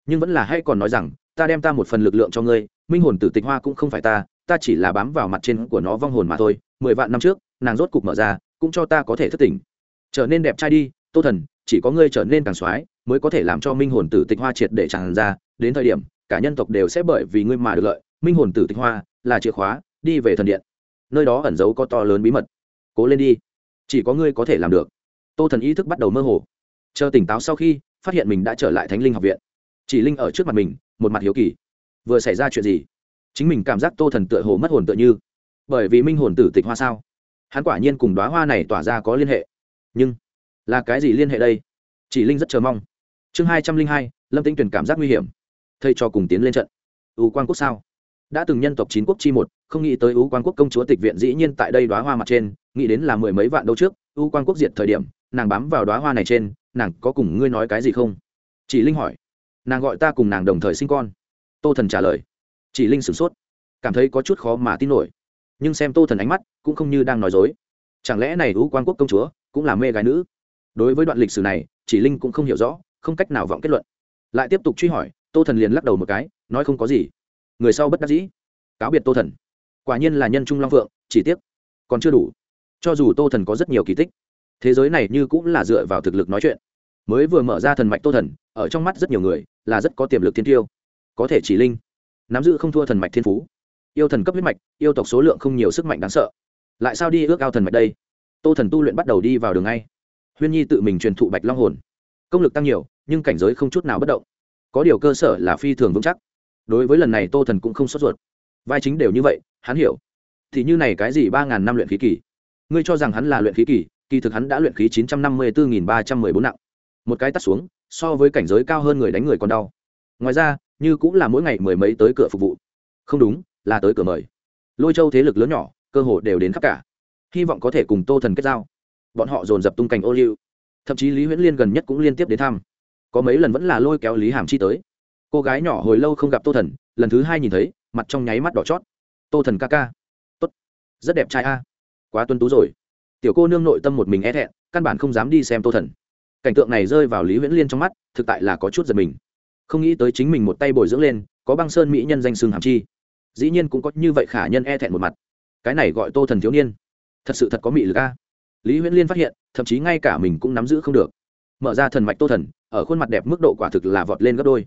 Nhưng vẫn là hay còn nói rằng, ta đem ta một phần lực lượng cho ngươi, minh hồn tử tịch hoa cũng không phải ta ta chỉ là bám vào mặt trên của nó vong hồn mà thôi, mười vạn năm trước nàng rốt cục mở ra, cũng cho ta có thể thất tỉnh. Trở nên đẹp trai đi, tô thần, chỉ có ngươi trở nên càng soái, mới có thể làm cho minh hồn tử tịch hoa triệt để tràn ra. Đến thời điểm, cả nhân tộc đều sẽ bởi vì ngươi mà được lợi. Minh hồn tử tịch hoa là chìa khóa, đi về thần điện. Nơi đó ẩn giấu có to lớn bí mật. Cố lên đi. Chỉ có ngươi có thể làm được. Tô thần ý thức bắt đầu mơ hồ. Chờ tỉnh táo sau khi, phát hiện mình đã trở lại thánh linh học viện. Chỉ linh ở trước mặt mình, một mặt hiếu kỳ. Vừa xảy ra chuyện gì? Chính mình cảm giác tô thần tựa hồ mất hồn tựa như. Bởi vì minh hồn tử tịch hoa sao? Hắn quả nhiên cùng đoá hoa này tỏa ra có liên hệ. Nhưng là cái gì liên hệ đây? Chỉ linh rất chờ mong. Chương hai trăm linh hai, lâm tĩnh tuyển cảm giác nguy hiểm. Thầy cho cùng tiến lên trận. U quan quốc sao? Đã từng nhân tộc chín quốc chi một, không nghĩ tới u quan quốc công chúa tịch viện dĩ nhiên tại đây đoá hoa mặt trên, nghĩ đến là mười mấy vạn đâu trước, u quan quốc diệt thời điểm, nàng bám vào đoá hoa này trên, nàng có cùng ngươi nói cái gì không? Chỉ linh hỏi. Nàng gọi ta cùng nàng đồng thời sinh con. Tô thần trả lời. Chỉ linh sửng sốt. Cảm thấy có chút khó mà tin nổi nhưng xem tô thần ánh mắt cũng không như đang nói dối. Chẳng lẽ này u quan quốc công chúa cũng là mê gái nữ? Đối với đoạn lịch sử này, chỉ linh cũng không hiểu rõ, không cách nào vọng kết luận. Lại tiếp tục truy hỏi, tô thần liền lắc đầu một cái, nói không có gì. Người sau bất đắc dĩ. Cáo biệt tô thần. Quả nhiên là nhân trung long phượng, chỉ tiếc. Còn chưa đủ. Cho dù tô thần có rất nhiều kỳ tích, thế giới này như cũng là dựa vào thực lực nói chuyện. Mới vừa mở ra thần mạch tô thần, ở trong mắt rất nhiều người là rất có tiềm lực thiên tiêu. Có thể chỉ linh nắm giữ không thua thần mạch thiên phú yêu thần cấp huyết mạch, yêu tộc số lượng không nhiều sức mạnh đáng sợ. Lại sao đi ước ao thần mạch đây? Tô thần tu luyện bắt đầu đi vào đường ngay. Huyên nhi tự mình truyền thụ bạch long hồn. Công lực tăng nhiều, nhưng cảnh giới không chút nào bất động. Có điều cơ sở là phi thường vững chắc. Đối với lần này tô thần cũng không sốt ruột. Vai chính đều như vậy, hắn hiểu. Thì như này cái gì ba ngàn năm luyện khí kỳ? Ngươi cho rằng hắn là luyện khí kỳ kỳ thực hắn đã luyện khí chín trăm năm mươi bốn nghìn ba trăm mười bốn nặng. Một cái tắt xuống, so với cảnh giới cao hơn người đánh người còn đau. Ngoài ra, như cũng là mỗi ngày mười mấy tới cửa phục vụ. Không đúng là tới cửa mời. Lôi châu thế lực lớn nhỏ, cơ hội đều đến khắp cả. Hy vọng có thể cùng tô thần kết giao. Bọn họ dồn dập tung cảnh ô liu. Thậm chí lý huyễn liên gần nhất cũng liên tiếp đến thăm. Có mấy lần vẫn là lôi kéo lý hàm chi tới. Cô gái nhỏ hồi lâu không gặp tô thần, lần thứ hai nhìn thấy, mặt trong nháy mắt đỏ chót. Tô thần ca ca. Tốt. Rất đẹp trai a. Quá tuân tú rồi. Tiểu cô nương nội tâm một mình e thẹn, căn bản không dám đi xem tô thần. Cảnh tượng này rơi vào lý huyễn liên trong mắt, thực tại là có chút giật mình. Không nghĩ tới chính mình một tay bồi dưỡng lên, có băng sơn mỹ nhân danh xương hàm chi dĩ nhiên cũng có như vậy khả nhân e thẹn một mặt. Cái này gọi tô thần thiếu niên. Thật sự thật có mị lực a. Lý huyễn liên phát hiện, thậm chí ngay cả mình cũng nắm giữ không được. Mở ra thần mạch tô thần, ở khuôn mặt đẹp mức độ quả thực là vọt lên gấp đôi.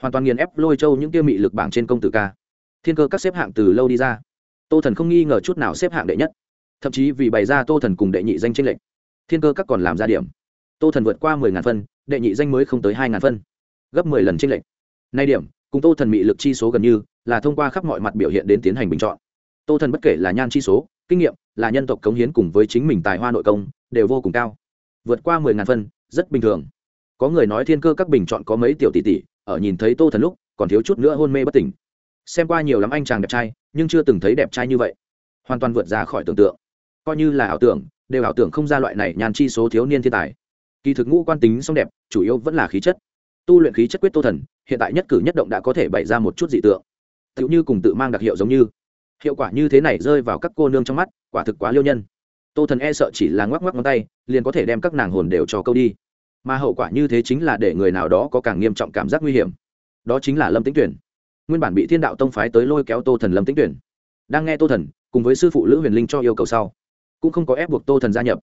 Hoàn toàn nghiền ép lôi châu những kia mị lực bảng trên công tử ca. Thiên cơ các xếp hạng từ lâu đi ra. Tô thần không nghi ngờ chút nào xếp hạng đệ nhất. Thậm chí vì bày ra tô thần cùng đệ nhị danh tranh lệch, thiên cơ các còn làm ra điểm. Tô thần vượt qua mười ngàn phân, đệ nhị danh mới không tới hai ngàn phân. Gấp mười lần tranh lệch. Nay điểm, cùng tô thần mị lực chi số gần như là thông qua khắp mọi mặt biểu hiện đến tiến hành bình chọn. Tô thần bất kể là nhan chi số, kinh nghiệm, là nhân tộc cống hiến cùng với chính mình tài hoa nội công, đều vô cùng cao. Vượt qua mười ngàn phân, rất bình thường. Có người nói thiên cơ các bình chọn có mấy tiểu tỷ tỷ, ở nhìn thấy tô thần lúc, còn thiếu chút nữa hôn mê bất tỉnh. Xem qua nhiều lắm anh chàng đẹp trai, nhưng chưa từng thấy đẹp trai như vậy. Hoàn toàn vượt ra khỏi tưởng tượng. Coi như là ảo tưởng, đều ảo tưởng không ra loại này nhàn chi số thiếu niên thiên tài. Kỳ thực ngũ quan tính song đẹp, chủ yếu vẫn là khí chất. Tu luyện khí chất quyết tô thần, hiện tại nhất cử nhất động đã có thể bày ra một chút dị tượng tựu như cùng tự mang đặc hiệu giống như. Hiệu quả như thế này rơi vào các cô nương trong mắt, quả thực quá liêu nhân. Tô thần e sợ chỉ là ngoắc ngoắc ngón tay, liền có thể đem các nàng hồn đều cho câu đi. Mà hậu quả như thế chính là để người nào đó có càng nghiêm trọng cảm giác nguy hiểm. Đó chính là lâm tĩnh tuyển. Nguyên bản bị thiên đạo tông phái tới lôi kéo tô thần lâm tĩnh tuyển. Đang nghe tô thần, cùng với sư phụ lữ huyền linh cho yêu cầu sau, cũng không có ép buộc tô thần gia nhập.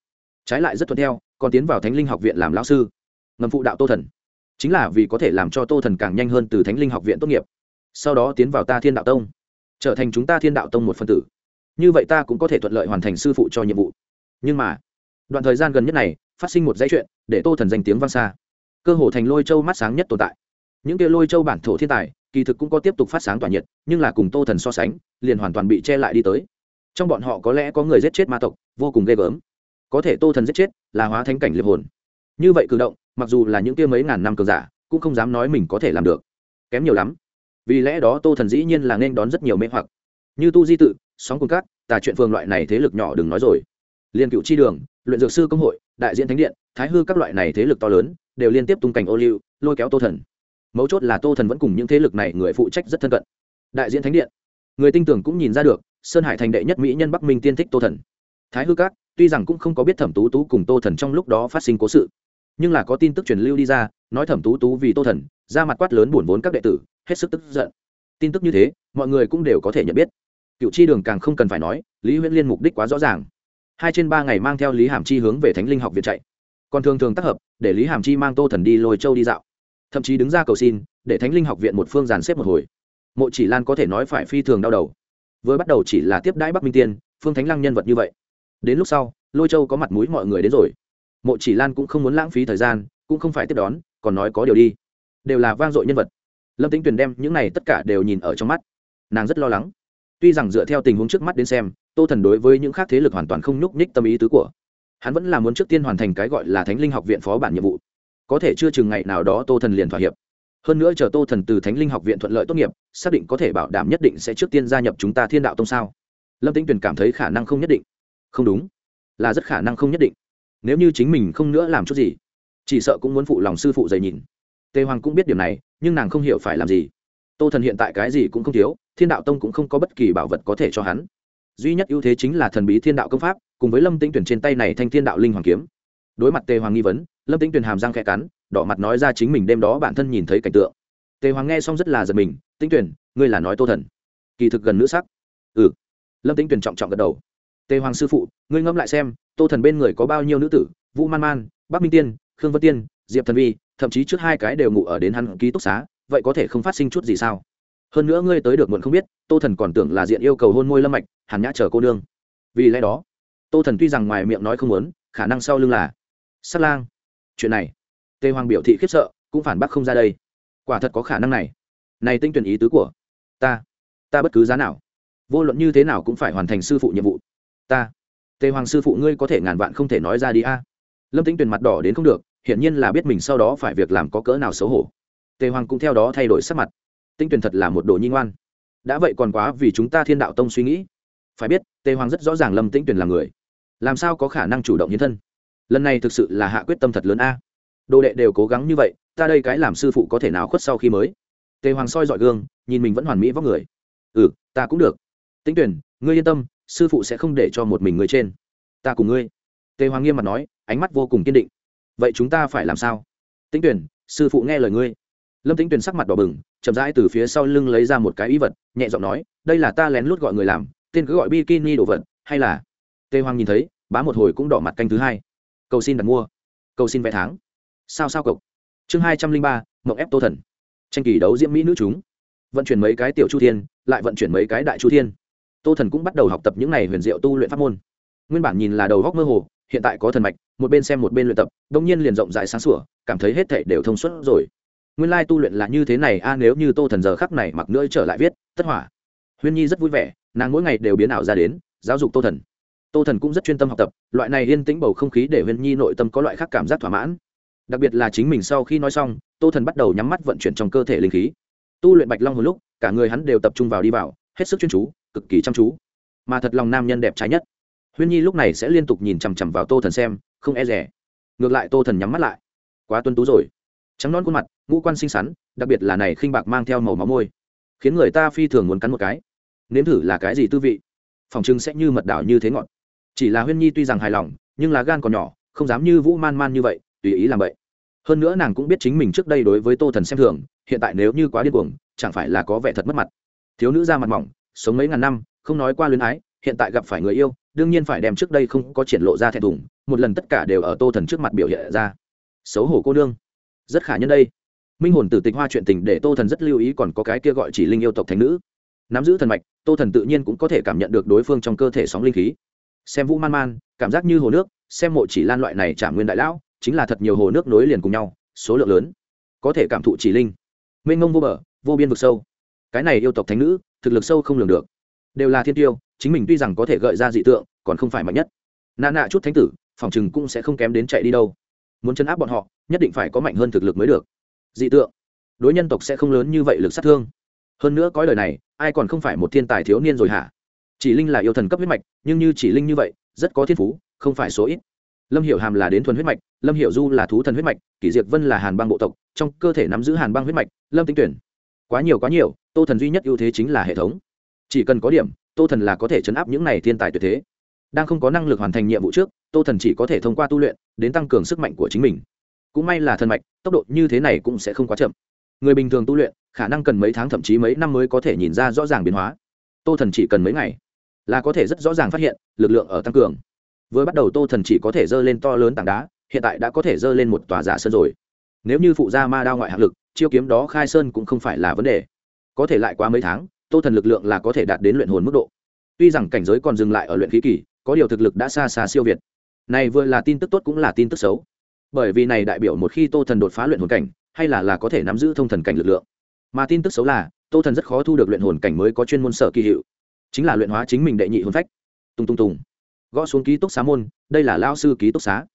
Trái lại rất thuận theo, còn tiến vào thánh linh học viện làm lão sư. Ngầm phụ đạo tô thần. Chính là vì có thể làm cho tô thần càng nhanh hơn từ thánh linh học viện tốt nghiệp sau đó tiến vào ta thiên đạo tông, trở thành chúng ta thiên đạo tông một phân tử. Như vậy ta cũng có thể thuận lợi hoàn thành sư phụ cho nhiệm vụ. Nhưng mà, đoạn thời gian gần nhất này, phát sinh một dãy chuyện, để tô thần danh tiếng vang xa. Cơ hồ thành lôi châu mắt sáng nhất tồn tại. Những kia lôi châu bản thổ thiên tài, kỳ thực cũng có tiếp tục phát sáng tỏa nhiệt, nhưng là cùng tô thần so sánh, liền hoàn toàn bị che lại đi tới. Trong bọn họ có lẽ có người giết chết ma tộc, vô cùng ghê gớm. Có thể tô thần giết chết, là hóa thánh cảnh liệp hồn. Như vậy cử động, mặc dù là những kia mấy ngàn năm cường giả, cũng không dám nói mình có thể làm được. Kém nhiều lắm vì lẽ đó tô thần dĩ nhiên là nên đón rất nhiều mê hoặc. Như tu di tự, sóng cùng cát tà chuyện phường loại này thế lực nhỏ đừng nói rồi. Liên cựu chi đường, luyện dược sư công hội, đại diện thánh điện, thái hư các loại này thế lực to lớn, đều liên tiếp tung cảnh ô liu, lôi kéo tô thần. Mấu chốt là tô thần vẫn cùng những thế lực này người phụ trách rất thân cận. Đại diện thánh điện. Người tinh tưởng cũng nhìn ra được, sơn hải thành đệ nhất mỹ nhân bắc minh tiên thích tô thần. Thái hư các, tuy rằng cũng không có biết thẩm tú tú cùng tô thần trong lúc đó phát sinh cố sự, nhưng là có tin tức truyền lưu đi ra, nói thẩm tú tú vì tô thần, ra mặt quát lớn buồn vốn các đệ tử hết sức tức giận. Tin tức như thế, mọi người cũng đều có thể nhận biết. Cựu chi đường càng không cần phải nói, lý huyễn liên mục đích quá rõ ràng. Hai trên ba ngày mang theo lý hàm chi hướng về thánh linh học viện chạy. Còn thường thường tác hợp, để lý hàm chi mang tô thần đi lôi châu đi dạo. Thậm chí đứng ra cầu xin, để thánh linh học viện một phương dàn xếp một hồi. Mộ chỉ lan có thể nói phải phi thường đau đầu. Vừa bắt đầu chỉ là tiếp đãi bắc minh tiên, phương thánh lăng nhân vật như vậy. Đến lúc sau, lôi châu có mặt mũi mọi người đến rồi. Mộ chỉ lan cũng không muốn lãng phí thời gian, cũng không phải tiếp đón, còn nói có điều đi. Đều là vang dội nhân vật lâm tính tuyền đem những này tất cả đều nhìn ở trong mắt. Nàng rất lo lắng. Tuy rằng dựa theo tình huống trước mắt đến xem, tô thần đối với những khác thế lực hoàn toàn không nhúc nhích tâm ý tứ của. Hắn vẫn là muốn trước tiên hoàn thành cái gọi là thánh linh học viện phó bản nhiệm vụ. Có thể chưa chừng ngày nào đó tô thần liền thỏa hiệp. Hơn nữa chờ tô thần từ thánh linh học viện thuận lợi tốt nghiệp, xác định có thể bảo đảm nhất định sẽ trước tiên gia nhập chúng ta thiên đạo tông sao? Lâm tĩnh tuyền cảm thấy khả năng không nhất định. Không đúng. Là rất khả năng không nhất định. Nếu như chính mình không nữa làm chút gì, chỉ sợ cũng muốn phụ lòng sư phụ dày nhìn tề hoàng cũng biết điều này, nhưng nàng không hiểu phải làm gì. Tô thần hiện tại cái gì cũng không thiếu, thiên đạo tông cũng không có bất kỳ bảo vật có thể cho hắn. Duy nhất ưu thế chính là thần bí thiên đạo công pháp, cùng với lâm tĩnh tuyển trên tay này thanh thiên đạo linh hoàng kiếm. Đối mặt tề hoàng nghi vấn, lâm tĩnh tuyển hàm răng khẽ cắn, đỏ mặt nói ra chính mình đêm đó bản thân nhìn thấy cảnh tượng. Tề hoàng nghe xong rất là giật mình, tĩnh tuyển ngươi là nói tô thần? Kỳ thực gần nữ sắc. Ừ. Lâm tĩnh tuyển trọng trọng gật đầu. Tề hoàng sư phụ, ngươi ngẫm lại xem, tô thần bên người có bao nhiêu nữ tử? Vũ man man, bắc minh tiên, khương vân tiên, diệp thần vi thậm chí trước hai cái đều ngủ ở đến hắn ký túc xá, vậy có thể không phát sinh chút gì sao? Hơn nữa ngươi tới được muộn không biết, tô thần còn tưởng là diện yêu cầu hôn môi lâm mạch hàn nhã chờ cô nương. Vì lẽ đó, tô thần tuy rằng ngoài miệng nói không muốn, khả năng sau lưng là sát lang. Chuyện này, tề hoàng biểu thị khiếp sợ, cũng phản bác không ra đây. Quả thật có khả năng này. Này tinh tuyển ý tứ của ta ta bất cứ giá nào, vô luận như thế nào cũng phải hoàn thành sư phụ nhiệm vụ. Ta, tề hoàng sư phụ ngươi có thể ngàn vạn không thể nói ra đi a. Lâm tính tuyển mặt đỏ đến không được hiển nhiên là biết mình sau đó phải việc làm có cỡ nào xấu hổ. Tề hoàng cũng theo đó thay đổi sắc mặt. Tinh Tuyền thật là một đồ nhi ngoan. Đã vậy còn quá vì chúng ta thiên đạo tông suy nghĩ. Phải biết tề hoàng rất rõ ràng lâm tĩnh Tuyền là người. Làm sao có khả năng chủ động hiến thân? Lần này thực sự là hạ quyết tâm thật lớn a. Đồ đệ đều cố gắng như vậy ta đây cái làm sư phụ có thể nào khuất sau khi mới? Tề hoàng soi dọi gương nhìn mình vẫn hoàn mỹ vóc người. Ừ ta cũng được. Tĩnh Tuyền, ngươi yên tâm sư phụ sẽ không để cho một mình người trên. Ta cùng ngươi. Tề hoàng nghiêm mặt nói ánh mắt vô cùng kiên định vậy chúng ta phải làm sao? Tĩnh tuyển sư phụ nghe lời ngươi. Lâm tĩnh tuyển sắc mặt đỏ bừng, chậm rãi từ phía sau lưng lấy ra một cái ý vật, nhẹ giọng nói, đây là ta lén lút gọi người làm, tên cứ gọi bikini đồ vật, hay là? Tê hoàng nhìn thấy, bá một hồi cũng đỏ mặt canh thứ hai. Cầu xin đặt mua, cầu xin vẽ tháng. Sao sao cộc chương hai trăm linh ba, mộng ép tô thần. Tranh kỳ đấu diễm mỹ nữ chúng. Vận chuyển mấy cái tiểu chu thiên, lại vận chuyển mấy cái đại chu thiên. Tô thần cũng bắt đầu học tập những n à y huyền diệu tu luyện pháp môn. Nguyên bản nhìn là đầu góc mơ hồ hiện tại có thần mạch, một bên xem một bên luyện tập đông nhiên liền rộng rãi sáng sủa, cảm thấy hết thể đều thông suốt rồi. Nguyên lai tu luyện là như thế này, a, nếu như tô thần giờ khắc này mặc nữa trở lại viết, tất hỏa. Huyên nhi rất vui vẻ, nàng mỗi ngày đều biến ảo ra đến, giáo dục tô thần. Tô thần cũng rất chuyên tâm học tập, loại này yên tĩnh bầu không khí để huyên nhi nội tâm có loại khác cảm giác thỏa mãn. Đặc biệt là chính mình sau khi nói xong, tô thần bắt đầu nhắm mắt vận chuyển trong cơ thể linh khí. Tu luyện bạch long hồi lúc, cả người hắn đều tập trung vào đi vào, hết sức chuyên chú, cực kỳ chăm chú. Mà thật lòng nam nhân đẹp trái nhất huyên nhi lúc này sẽ liên tục nhìn chằm chằm vào tô thần xem, không e rẻ ngược lại tô thần nhắm mắt lại. Quá tuân tú rồi. Trắng non khuôn mặt, ngũ quan xinh xắn, đặc biệt là này khinh bạc mang theo màu máu môi. Khiến người ta phi thường muốn cắn một cái. Nếm thử là cái gì tư vị? Phòng trưng sẽ như mật đảo như thế ngọt. Chỉ là huyên nhi tuy rằng hài lòng, nhưng là gan còn nhỏ, không dám như vũ man man như vậy, tùy ý làm vậy. Hơn nữa nàng cũng biết chính mình trước đây đối với tô thần xem thường, hiện tại nếu như quá điên cuồng, chẳng phải là có vẻ thật mất mặt. Thiếu nữ ra mặt mỏng, sống mấy ngàn năm, không nói qua luyến ái hiện tại gặp phải người yêu, đương nhiên phải đem trước đây không có triển lộ ra thẹn thùng, một lần tất cả đều ở tô thần trước mặt biểu hiện ra. Xấu hổ cô nương. Rất khả nhân đây. Minh hồn tử tịch hoa chuyện tình để tô thần rất lưu ý còn có cái kia gọi chỉ linh yêu tộc thành nữ. Nắm giữ thần mạch, tô thần tự nhiên cũng có thể cảm nhận được đối phương trong cơ thể sóng linh khí. Xem vũ man man, cảm giác như hồ nước, xem mộ chỉ lan loại này trả nguyên đại lão, chính là thật nhiều hồ nước nối liền cùng nhau, số lượng lớn. Có thể cảm thụ chỉ linh. Mênh ngông vô bờ, vô biên vực sâu. Cái này yêu tộc thánh nữ, thực lực sâu không lường được đều là thiên tiêu, chính mình tuy rằng có thể gợi ra dị tượng, còn không phải mạnh nhất. Nà nạ chút thánh tử, phòng chừng cũng sẽ không kém đến chạy đi đâu. Muốn chấn áp bọn họ, nhất định phải có mạnh hơn thực lực mới được. Dị tượng. Đối nhân tộc sẽ không lớn như vậy lực sát thương. Hơn nữa có lời này, ai còn không phải một thiên tài thiếu niên rồi hả? Chỉ linh là yêu thần cấp huyết mạch, nhưng như chỉ linh như vậy, rất có thiên phú, không phải số ít. Lâm hiểu hàm là đến thuần huyết mạch, lâm hiểu du là thú thần huyết mạch, kỷ diệt vân là hàn băng bộ tộc, trong cơ thể nắm giữ hàn băng huyết mạch, lâm tính tuyển. Quá nhiều quá nhiều, tô thần duy nhất ưu thế chính là hệ thống chỉ cần có điểm, tô thần là có thể chấn áp những này thiên tài tuyệt thế. Đang không có năng lực hoàn thành nhiệm vụ trước, tô thần chỉ có thể thông qua tu luyện, đến tăng cường sức mạnh của chính mình. Cũng may là thần mạch, tốc độ như thế này cũng sẽ không quá chậm. Người bình thường tu luyện, khả năng cần mấy tháng thậm chí mấy năm mới có thể nhìn ra rõ ràng biến hóa. Tô thần chỉ cần mấy ngày, là có thể rất rõ ràng phát hiện, lực lượng ở tăng cường. Vừa bắt đầu tô thần chỉ có thể dơ lên to lớn tảng đá, hiện tại đã có thể dơ lên một tòa giả sơn rồi. Nếu như phụ gia ma đao ngoại hạng lực, chiêu kiếm đó khai sơn cũng không phải là vấn đề. Có thể lại qua mấy tháng tô thần lực lượng là có thể đạt đến luyện hồn mức độ. Tuy rằng cảnh giới còn dừng lại ở luyện khí kỳ, có điều thực lực đã xa xa siêu việt. Này vừa là tin tức tốt cũng là tin tức xấu. Bởi vì này đại biểu một khi tô thần đột phá luyện hồn cảnh, hay là là có thể nắm giữ thông thần cảnh lực lượng. Mà tin tức xấu là, tô thần rất khó thu được luyện hồn cảnh mới có chuyên môn sở kỳ hiệu. Chính là luyện hóa chính mình đệ nhị hồn phách. Tung tung tùng. Gõ xuống ký túc xá môn, đây là lao sư ký túc xá.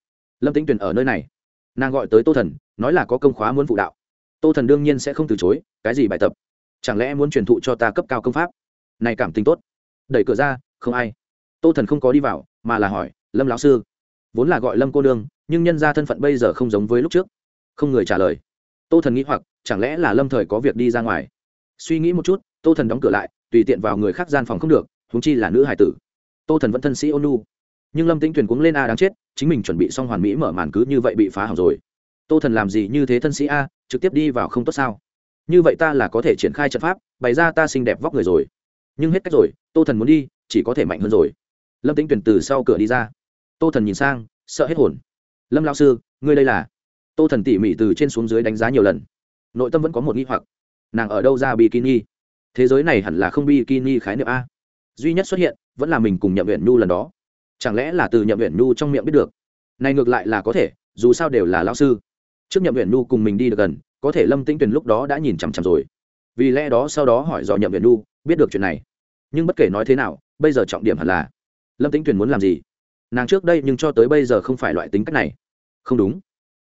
Lâm tính tuyển ở nơi này. Nàng gọi tới tô thần, nói là có công khóa muốn phụ đạo. Tô thần đương nhiên sẽ không từ chối, cái gì bài tập? Chẳng lẽ muốn truyền thụ cho ta cấp cao công pháp? Này cảm tình tốt. Đẩy cửa ra, không ai. Tô thần không có đi vào, mà là hỏi, lâm lão sư, vốn là gọi lâm cô nương, nhưng nhân ra thân phận bây giờ không giống với lúc trước. Không người trả lời. Tô thần nghĩ hoặc, chẳng lẽ là lâm thời có việc đi ra ngoài? Suy nghĩ một chút, tô thần đóng cửa lại, tùy tiện vào người khác gian phòng không được húng chi là nữ hải tử. Tô thần vẫn thân sĩ ôn nu nhưng lâm tĩnh tuyển cuống lên a đáng chết, chính mình chuẩn bị xong hoàn mỹ mở màn cứ như vậy bị phá hỏng rồi. Tô thần làm gì như thế thân sĩ a, trực tiếp đi vào không tốt sao? Như vậy ta là có thể triển khai trận pháp, bày ra ta xinh đẹp vóc người rồi. Nhưng hết cách rồi, tô thần muốn đi, chỉ có thể mạnh hơn rồi. Lâm tính tuyển từ sau cửa đi ra. Tô thần nhìn sang, sợ hết hồn. Lâm lao sư, ngươi đây là? Tô thần tỉ mỉ từ trên xuống dưới đánh giá nhiều lần. Nội tâm vẫn có một nghi hoặc. Nàng ở đâu ra bikini? Thế giới này hẳn là không bikini khái niệm a. Duy nhất xuất hiện, vẫn là mình cùng nhậm viện nhu lần đó. Chẳng lẽ là từ nhậm viện nhu trong miệng biết được? Này ngược lại là có thể, dù sao đều là lao sư. Trước nhậm viện nhu cùng mình đi được gần có thể lâm tĩnh tuyền lúc đó đã nhìn chằm chằm rồi. Vì lẽ đó sau đó hỏi dò nhậm viện nhu, biết được chuyện này. Nhưng bất kể nói thế nào, bây giờ trọng điểm hẳn là, lâm tĩnh tuyền muốn làm gì? Nàng trước đây nhưng cho tới bây giờ không phải loại tính cách này. Không đúng.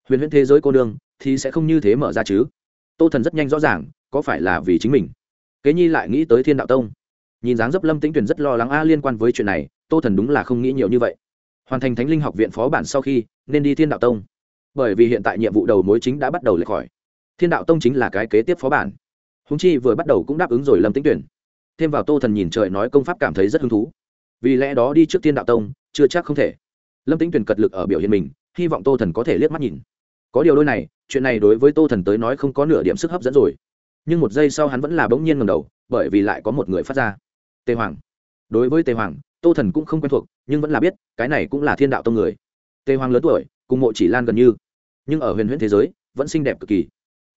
Huyền huyễn thế giới cô nương thì sẽ không như thế mở ra chứ. Tô thần rất nhanh rõ ràng, có phải là vì chính mình? Kế nhi lại nghĩ tới thiên đạo tông. Nhìn dáng dấp lâm tĩnh tuyền rất lo lắng, a, liên quan với chuyện này, tô thần đúng là không nghĩ nhiều như vậy. Hoàn thành thánh linh học viện phó bản sau khi, nên đi thiên đạo tông. Bởi vì hiện tại nhiệm vụ đầu mối chính đã bắt đầu lệch khỏi thiên đạo tông chính là cái kế tiếp phó bản. Húng chi vừa bắt đầu cũng đáp ứng rồi lâm tĩnh tuyển. Thêm vào tô thần nhìn trời nói công pháp cảm thấy rất hứng thú. Vì lẽ đó đi trước thiên đạo tông, chưa chắc không thể. Lâm tĩnh tuyển cật lực ở biểu hiện mình, hy vọng tô thần có thể liếc mắt nhìn. Có điều đôi này, chuyện này đối với tô thần tới nói không có nửa điểm sức hấp dẫn rồi. Nhưng một giây sau hắn vẫn là bỗng nhiên ngầm đầu, bởi vì lại có một người phát ra. Tề hoàng. Đối với tề hoàng, tô thần cũng không quen thuộc, nhưng vẫn là biết, cái này cũng là thiên đạo tông người. Tề hoàng lớn tuổi, cùng mộ chỉ lan gần như. Nhưng ở huyền huyễn thế giới, vẫn xinh đẹp cực kỳ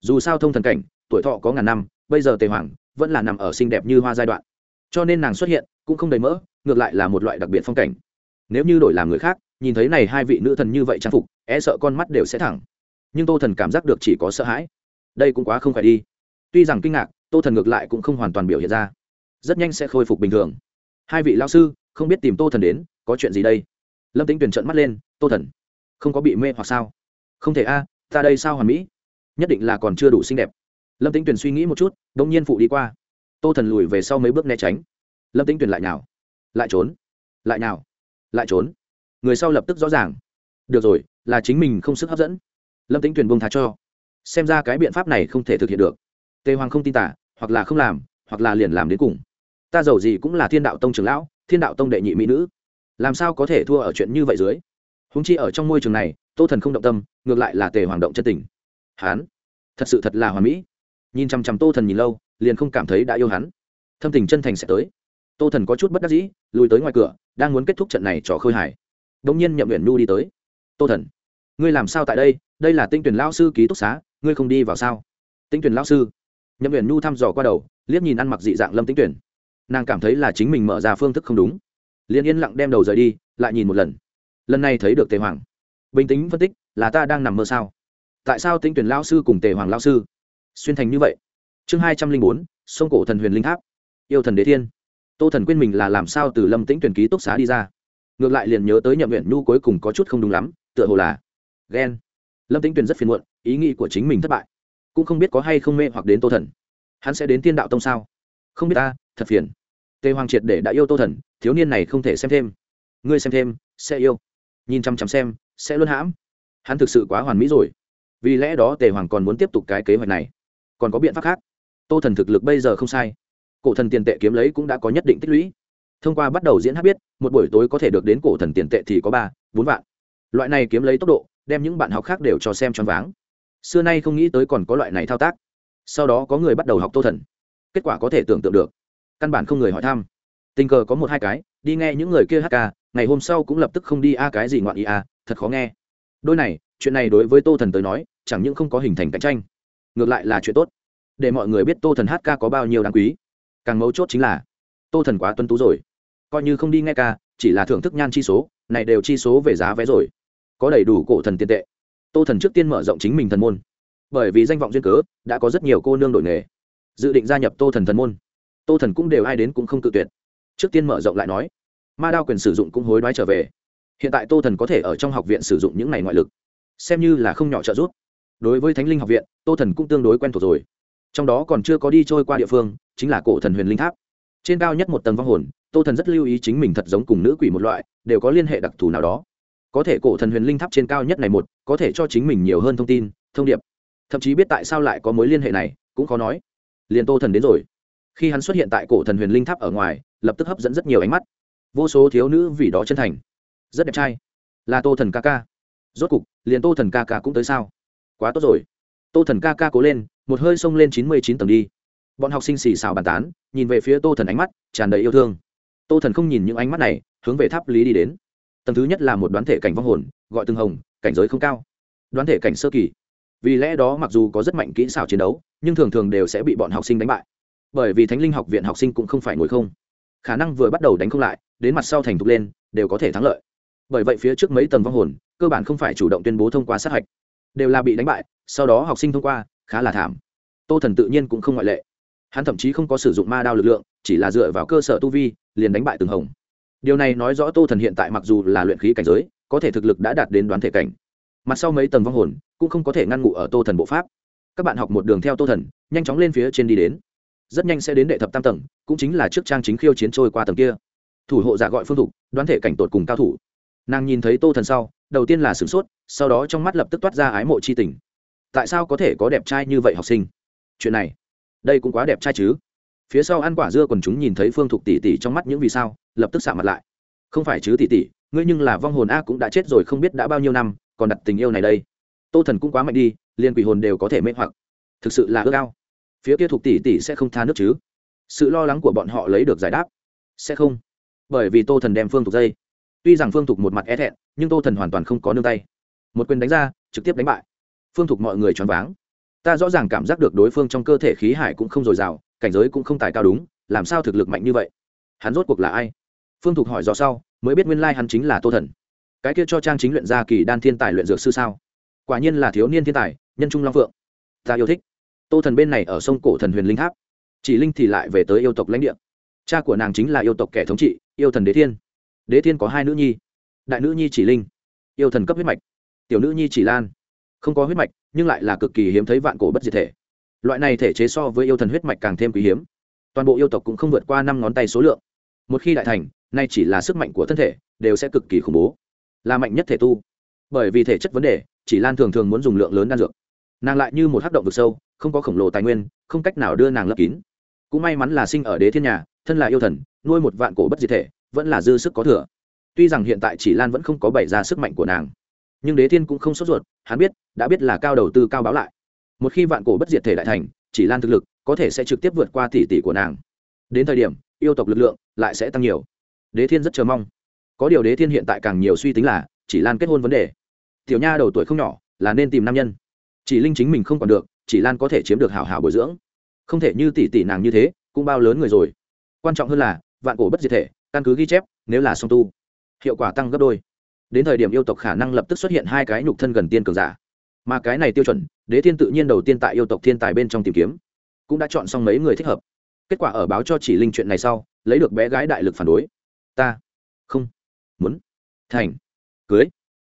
dù sao thông thần cảnh tuổi thọ có ngàn năm bây giờ tề hoàng vẫn là nằm ở xinh đẹp như hoa giai đoạn. Cho nên nàng xuất hiện cũng không đầy mỡ ngược lại là một loại đặc biệt phong cảnh. Nếu như đổi làm người khác nhìn thấy này hai vị nữ thần như vậy trang phục e sợ con mắt đều sẽ thẳng. Nhưng tô thần cảm giác được chỉ có sợ hãi. Đây cũng quá không phải đi. Tuy rằng kinh ngạc tô thần ngược lại cũng không hoàn toàn biểu hiện ra. Rất nhanh sẽ khôi phục bình thường. Hai vị lao sư không biết tìm tô thần đến có chuyện gì đây? Lâm tính tuyển trận mắt lên tô thần không có bị mê hoặc sao? Không thể a à, ta đây sao hoàn mỹ? Nhất định là còn chưa đủ xinh đẹp. Lâm tính tuyển suy nghĩ một chút đ ỗ n g nhiên phụ đi qua. Tô thần lùi về sau mấy bước né tránh. Lâm tính tuyển lại nào lại trốn. Lại nào lại trốn. Người sau lập tức rõ ràng. Được rồi, là chính mình không sức hấp dẫn. Lâm tính tuyển buông thá cho. Xem ra cái biện pháp này không thể thực hiện được. Tề hoàng không tin tả, hoặc là không làm, hoặc là liền làm đến cùng. Ta giàu gì cũng là thiên đạo tông trưởng lão, thiên đạo tông đệ nhị mỹ nữ. Làm sao có thể thua ở chuyện như vậy dưới? Húng chi ở trong môi trường này, tô thần không động tâm, ngược lại là tề hoàng động chân tình hắn thật sự thật là hoà mỹ. Nhìn chằm chằm tô thần nhìn lâu, liền không cảm thấy đã yêu hắn. Thâm tình chân thành sẽ tới. Tô thần có chút bất đắc dĩ, lùi tới ngoài cửa, đang muốn kết thúc trận này trò khơi hải đ ỗ n g nhiên nhậm nguyện nhu đi tới. Tô thần, ngươi làm sao tại đây? Đây là tinh tuyển lao sư ký túc xá, ngươi không đi vào sao? Tinh tuyển lao sư? Nhậm nguyện nhu thăm dò qua đầu, liếc nhìn ăn mặc dị dạng lâm tinh tuyển nàng cảm thấy là chính mình mở ra phương thức không đúng. Liền yên lặng đem đầu rời đi, lại nhìn một lần. Lần này thấy được tề hoàng. Bình tĩnh phân tích, là ta đang nằm mơ sao? Tại sao tinh tuyển lao sư cùng tề hoàng lao sư xuyên thành như vậy? Chương hai trăm linh bốn, sông cổ thần huyền linh tháp. Yêu thần đế thiên. Tô thần quên mình là làm sao từ lâm tĩnh tuyển ký túc xá đi ra. Ngược lại liền nhớ tới nhậm nguyện nhu cuối cùng có chút không đúng lắm, tựa hồ là ghen. Lâm tĩnh tuyển rất phiền muộn, ý nghĩ của chính mình thất bại. Cũng không biết có hay không mê hoặc đến tô thần. Hắn sẽ đến tiên đạo tông sao? Không biết ta, thật phiền. Tề hoàng triệt để đã yêu tô thần, thiếu niên này không thể xem thêm. Ngươi xem thêm, sẽ yêu. Nhìn chăm chăm xem, sẽ luôn hãm. Hắn thực sự quá hoàn mỹ rồi vì lẽ đó tề hoàng còn muốn tiếp tục cái kế hoạch này. Còn có biện pháp khác. Tô thần thực lực bây giờ không sai. Cổ thần tiền tệ kiếm lấy cũng đã có nhất định tích lũy. Thông qua bắt đầu diễn hát biết, một buổi tối có thể được đến cổ thần tiền tệ thì có ba, bốn vạn. Loại này kiếm lấy tốc độ, đem những bạn học khác đều cho xem choáng váng. Xưa nay không nghĩ tới còn có loại này thao tác. Sau đó có người bắt đầu học tô thần. Kết quả có thể tưởng tượng được. Căn bản không người hỏi thăm. Tình cờ có một hai cái, đi nghe những người kia hát ca, ngày hôm sau cũng lập tức không đi a cái gì ngoạn ý a, thật khó nghe. Đôi này chuyện này đối với tô thần tới nói, chẳng những không có hình thành cạnh tranh, ngược lại là chuyện tốt. Để mọi người biết tô thần hát ca có bao nhiêu đáng quý. Càng mấu chốt chính là, tô thần quá tuân tú rồi. Coi như không đi nghe ca, chỉ là thưởng thức nhan chi số, này đều chi số về giá vé rồi. Có đầy đủ cổ thần tiền tệ. Tô thần trước tiên mở rộng chính mình thần môn. Bởi vì danh vọng duyên cớ, đã có rất nhiều cô nương đổi nghề. Dự định gia nhập tô thần thần môn. Tô thần cũng đều ai đến cũng không tự tuyệt. Trước tiên mở rộng lại nói, ma đao quyền sử dụng cũng hối đoái trở về. Hiện tại tô thần có thể ở trong học viện sử dụng những này ngoại lực xem như là không nhỏ trợ giúp. Đối với thánh linh học viện, tô thần cũng tương đối quen thuộc rồi. Trong đó còn chưa có đi trôi qua địa phương, chính là cổ thần huyền linh tháp. Trên cao nhất một tầng vong hồn, tô thần rất lưu ý chính mình thật giống cùng nữ quỷ một loại, đều có liên hệ đặc thù nào đó. Có thể cổ thần huyền linh tháp trên cao nhất này một, có thể cho chính mình nhiều hơn thông tin, thông điệp. Thậm chí biết tại sao lại có mối liên hệ này, cũng khó nói. Liền tô thần đến rồi. Khi hắn xuất hiện tại cổ thần huyền linh tháp ở ngoài, lập tức hấp dẫn rất nhiều ánh mắt. Vô số thiếu nữ vì đó chân thành. Rất đẹp trai. Là tô thần ca ca rốt cục, liền tô thần ca ca cũng tới sao? Quá tốt rồi. Tô thần ca ca cố lên, một hơi xông lên chín mươi chín tầng đi. Bọn học sinh xì xào bàn tán, nhìn về phía tô thần ánh mắt, tràn đầy yêu thương. Tô thần không nhìn những ánh mắt này, hướng về tháp lý đi đến. Tầng thứ nhất là một đoán thể cảnh vong hồn, gọi từng hồng, cảnh giới không cao. Đoán thể cảnh sơ kỳ. Vì lẽ đó mặc dù có rất mạnh kỹ xảo chiến đấu, nhưng thường thường đều sẽ bị bọn học sinh đánh bại. Bởi vì thánh linh học viện học sinh cũng không phải ngồi không. Khả năng vừa bắt đầu đánh không lại, đến mặt sau thành thục lên, đều có thể thắng lợi. Bởi vậy phía trước mấy tầng vong hồn cơ bản không phải chủ động tuyên bố thông qua sát hạch, đều là bị đánh bại, sau đó học sinh thông qua, khá là thảm. Tô thần tự nhiên cũng không ngoại lệ. Hắn thậm chí không có sử dụng ma đao lực lượng, chỉ là dựa vào cơ sở tu vi, liền đánh bại từng hồng. Điều này nói rõ tô thần hiện tại mặc dù là luyện khí cảnh giới, có thể thực lực đã đạt đến đoán thể cảnh. Mặt sau mấy tầng vong hồn, cũng không có thể ngăn ngụ ở tô thần bộ pháp. Các bạn học một đường theo tô thần, nhanh chóng lên phía trên đi đến. Rất nhanh sẽ đến đệ thập tam tầng, cũng chính là trước trang chính khiêu chiến trôi qua tầng kia. Thủ hộ giả gọi phương thục đoán thể cảnh tột cùng cao thủ. Nàng nhìn thấy tô thần sau đầu tiên là sửng sốt, sau đó trong mắt lập tức toát ra ái mộ c h i tình. Tại sao có thể có đẹp trai như vậy học sinh? Chuyện này, đây cũng quá đẹp trai chứ. Phía sau ăn quả dưa còn chúng nhìn thấy phương thục tỷ tỷ trong mắt những vì sao, lập tức xạ mặt lại. Không phải chứ tỷ tỷ, ngươi nhưng là vong hồn a cũng đã chết rồi không biết đã bao nhiêu năm, còn đặt tình yêu này đây. Tô thần cũng quá mạnh đi, liền quỷ hồn đều có thể mê hoặc. Thực sự là ước ao. Phía kia thục tỷ tỷ sẽ không tha nước chứ? Sự lo lắng của bọn họ lấy được giải đáp. Sẽ không. Bởi vì tô thần đem phương thục dây tuy rằng phương thục một mặt e thẹn, nhưng tô thần hoàn toàn không có nương tay. Một quyền đánh ra, trực tiếp đánh bại. Phương thục mọi người choáng váng. Ta rõ ràng cảm giác được đối phương trong cơ thể khí hải cũng không dồi dào, cảnh giới cũng không tài cao đúng, làm sao thực lực mạnh như vậy? Hắn rốt cuộc là ai? Phương thục hỏi do sau, mới biết nguyên lai hắn chính là tô thần. Cái kia cho trang chính luyện gia kỳ đan thiên tài luyện dược sư sao? Quả nhiên là thiếu niên thiên tài, nhân trung long phượng. Ta yêu thích. Tô thần bên này ở sông cổ thần huyền linh tháp. Chỉ linh thì lại về tới yêu tộc lãnh địa. Cha của nàng chính là yêu tộc kẻ thống trị, yêu thần đế thiên đế thiên có hai nữ nhi. Đại nữ nhi chỉ linh, yêu thần cấp huyết mạch, tiểu nữ nhi chỉ lan. Không có huyết mạch, nhưng lại là cực kỳ hiếm thấy vạn cổ bất diệt thể. Loại này thể chế so với yêu thần huyết mạch càng thêm quý hiếm. Toàn bộ yêu tộc cũng không vượt qua năm ngón tay số lượng. Một khi đại thành, nay chỉ là sức mạnh của thân thể, đều sẽ cực kỳ khủng bố. Là mạnh nhất thể tu. Bởi vì thể chất vấn đề, chỉ lan thường thường muốn dùng lượng lớn đan dược. Nàng lại như một hát động vực sâu, không có khổng lồ tài nguyên, không cách nào đưa nàng lấp kín. Cũng may mắn là sinh ở đế thiên nhà, thân là yêu thần, nuôi một vạn cổ bất diệt thể vẫn là dư sức có thừa. Tuy rằng hiện tại chỉ lan vẫn không có bày ra sức mạnh của nàng, nhưng đế thiên cũng không sốt ruột, hắn biết, đã biết là cao đầu tư cao báo lại. Một khi vạn cổ bất diệt thể đại thành, chỉ lan thực lực có thể sẽ trực tiếp vượt qua tỷ tỷ của nàng. Đến thời điểm, yêu tộc lực lượng lại sẽ tăng nhiều. Đế thiên rất chờ mong. Có điều đế thiên hiện tại càng nhiều suy tính là, chỉ lan kết hôn vấn đề. Tiểu nha đầu tuổi không nhỏ, là nên tìm nam nhân. Chỉ linh chính mình không còn được, chỉ lan có thể chiếm được hảo hảo bồi dưỡng. Không thể như tỷ tỷ nàng như thế, cũng bao lớn người rồi. Quan trọng hơn là, vạn cổ bất diệt thể căn cứ ghi chép, nếu là song tu, hiệu quả tăng gấp đôi. Đến thời điểm yêu tộc khả năng lập tức xuất hiện hai cái nhục thân gần tiên cường giả. Mà cái này tiêu chuẩn, đế thiên tự nhiên đầu tiên tại yêu tộc thiên tài bên trong tìm kiếm, cũng đã chọn xong mấy người thích hợp. Kết quả ở báo cho chỉ linh chuyện này sau, lấy được bé gái đại lực phản đối. Ta không muốn. Thành cưới.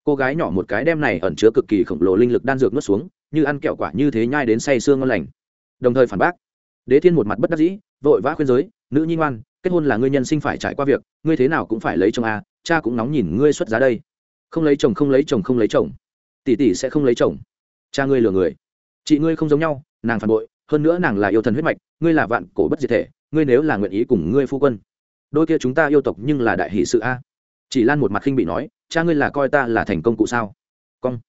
Cô gái nhỏ một cái đem này ẩn chứa cực kỳ khổng lồ linh lực đan dược nuốt xuống, như ăn kẹo quả như thế nhai đến say sương ngon lành. Đồng thời phản bác. Đế thiên một mặt bất đắc dĩ, vội vã khuyên giới, nữ nhi ngoan kết hôn là ngươi nhân sinh phải trải qua việc, ngươi thế nào cũng phải lấy chồng a cha cũng nóng nhìn ngươi xuất giá đây. Không lấy chồng, không lấy chồng, không lấy chồng. Tỷ tỷ sẽ không lấy chồng. Cha ngươi lừa người. Chị ngươi không giống nhau, nàng phản bội, hơn nữa nàng là yêu thần huyết mạch, ngươi là vạn cổ bất diệt thể, ngươi nếu là nguyện ý cùng ngươi phu quân. Đôi kia chúng ta yêu tộc nhưng là đại hỷ sự a. Chỉ lan một mặt khinh bị nói, cha ngươi là coi ta là thành công cụ sao? Cong.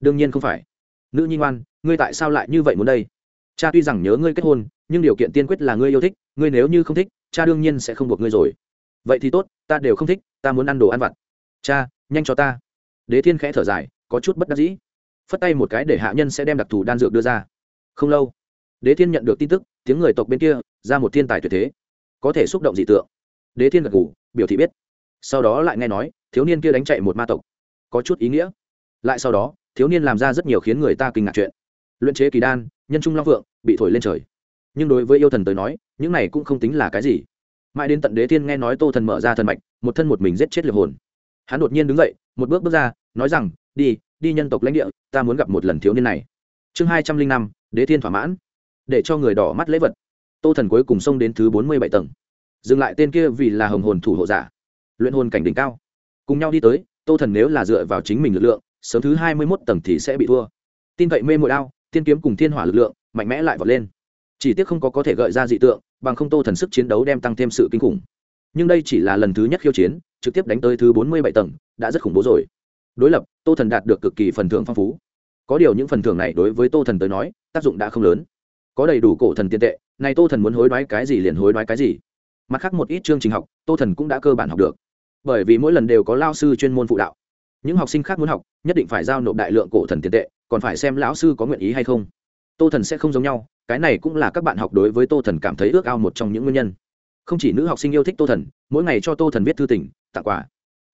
Đương nhiên không phải. Nữ nhi ngoan, ngươi tại sao lại như vậy muốn đây? Cha tuy rằng nhớ ngươi kết hôn, nhưng điều kiện tiên quyết là ngươi yêu thích, ngươi nếu như không thích cha đương nhiên sẽ không buộc ngươi rồi. Vậy thì tốt, ta đều không thích, ta muốn ăn đồ ăn vặt. Cha, nhanh cho ta. Đế thiên khẽ thở dài, có chút bất đắc dĩ. Phất tay một cái để hạ nhân sẽ đem đặc thù đan dược đưa ra. Không lâu, đế thiên nhận được tin tức, tiếng người tộc bên kia, ra một thiên tài tuyệt thế. Có thể xúc động dị tượng. Đế thiên gật ngủ biểu thị biết. Sau đó lại nghe nói, thiếu niên kia đánh chạy một ma tộc. Có chút ý nghĩa. Lại sau đó, thiếu niên làm ra rất nhiều khiến người ta kinh ngạc chuyện. Luyện chế kỳ đan, nhân trung long vượng, bị thổi lên trời. Nhưng đối với yêu thần tới nói những này cũng không tính là cái gì. Mãi đến tận đế thiên nghe nói tô thần mở ra thần mạch, một thân một mình giết chết liệt hồn. Hắn đột nhiên đứng dậy, một bước bước ra, nói rằng, đi đi nhân tộc lãnh địa, ta muốn gặp một lần thiếu niên này. Chương hai trăm linh năm, đế thiên thỏa mãn. Để cho người đỏ mắt lễ vật. Tô thần cuối cùng xông đến thứ bốn mươi bảy tầng. Dừng lại tên kia vì là hồng hồn thủ hộ giả. Luyện hồn cảnh đỉnh cao. Cùng nhau đi tới, tô thần nếu là dựa vào chính mình lực lượng, sớm thứ hai mươi mốt tầng thì sẽ bị thua. Tin cậy mê mội đao, tiên kiếm cùng thiên hỏa lực lượng, mạnh mẽ lại vọt lên chỉ tiếc không có có thể gợi ra dị tượng, bằng không tô thần sức chiến đấu đem tăng thêm sự kinh khủng. Nhưng đây chỉ là lần thứ nhất khiêu chiến, trực tiếp đánh tới thứ bốn mươi bảy tầng, đã rất khủng bố rồi. Đối lập, tô thần đạt được cực kỳ phần thưởng phong phú. Có điều những phần thưởng này đối với tô thần tới nói, tác dụng đã không lớn. Có đầy đủ cổ thần tiền tệ, này tô thần muốn hối đoái cái gì liền hối đoái cái gì. Mặt khác một ít chương trình học, tô thần cũng đã cơ bản học được. Bởi vì mỗi lần đều có lao sư chuyên môn phụ đạo. Những học sinh khác muốn học, nhất định phải giao nộp đại lượng cổ thần tiền tệ, còn phải xem lão sư có nguyện ý hay không. Tô thần sẽ không giống nhau cái này cũng là các bạn học đối với tô thần cảm thấy ước ao một trong những nguyên nhân. Không chỉ nữ học sinh yêu thích tô thần, mỗi ngày cho tô thần viết thư tình, tặng quà.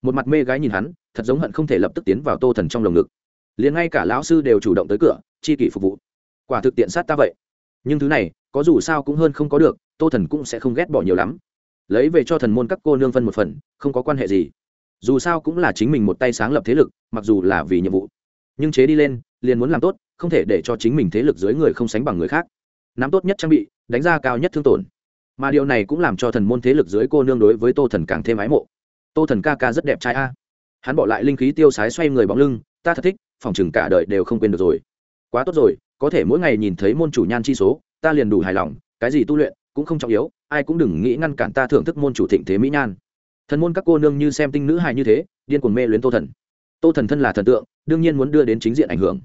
Một mặt mê gái nhìn hắn, thật giống hận không thể lập tức tiến vào tô thần trong lồng ngực. Liền ngay cả lão sư đều chủ động tới cửa, chi kỷ phục vụ. Quả thực tiện sát ta vậy. Nhưng thứ này, có dù sao cũng hơn không có được, tô thần cũng sẽ không ghét bỏ nhiều lắm. Lấy về cho thần môn các cô nương phân một phần, không có quan hệ gì. Dù sao cũng là chính mình một tay sáng lập thế lực, mặc dù là vì nhiệm vụ. Nhưng chế đi lên, liền muốn làm tốt, không thể để cho chính mình thế lực dưới người không sánh bằng người khác nắm tốt nhất trang bị, đánh ra cao nhất thương tổn. Mà điều này cũng làm cho thần môn thế lực dưới cô nương đối với tô thần càng thêm ái mộ. Tô thần ca ca rất đẹp trai a. Hắn bỏ lại linh khí tiêu sái xoay người bóng lưng, ta thật thích, phòng chừng cả đời đều không quên được rồi. Quá tốt rồi, có thể mỗi ngày nhìn thấy môn chủ nhan chi số, ta liền đủ hài lòng, cái gì tu luyện cũng không trọng yếu, ai cũng đừng nghĩ ngăn cản ta thưởng thức môn chủ thịnh thế mỹ nhan. Thần môn các cô nương như xem tinh nữ hài như thế, điên cuồng mê luyến tô thần. Tô thần thân là thần tượng, đương nhiên muốn đưa đến chính diện ảnh hưởng.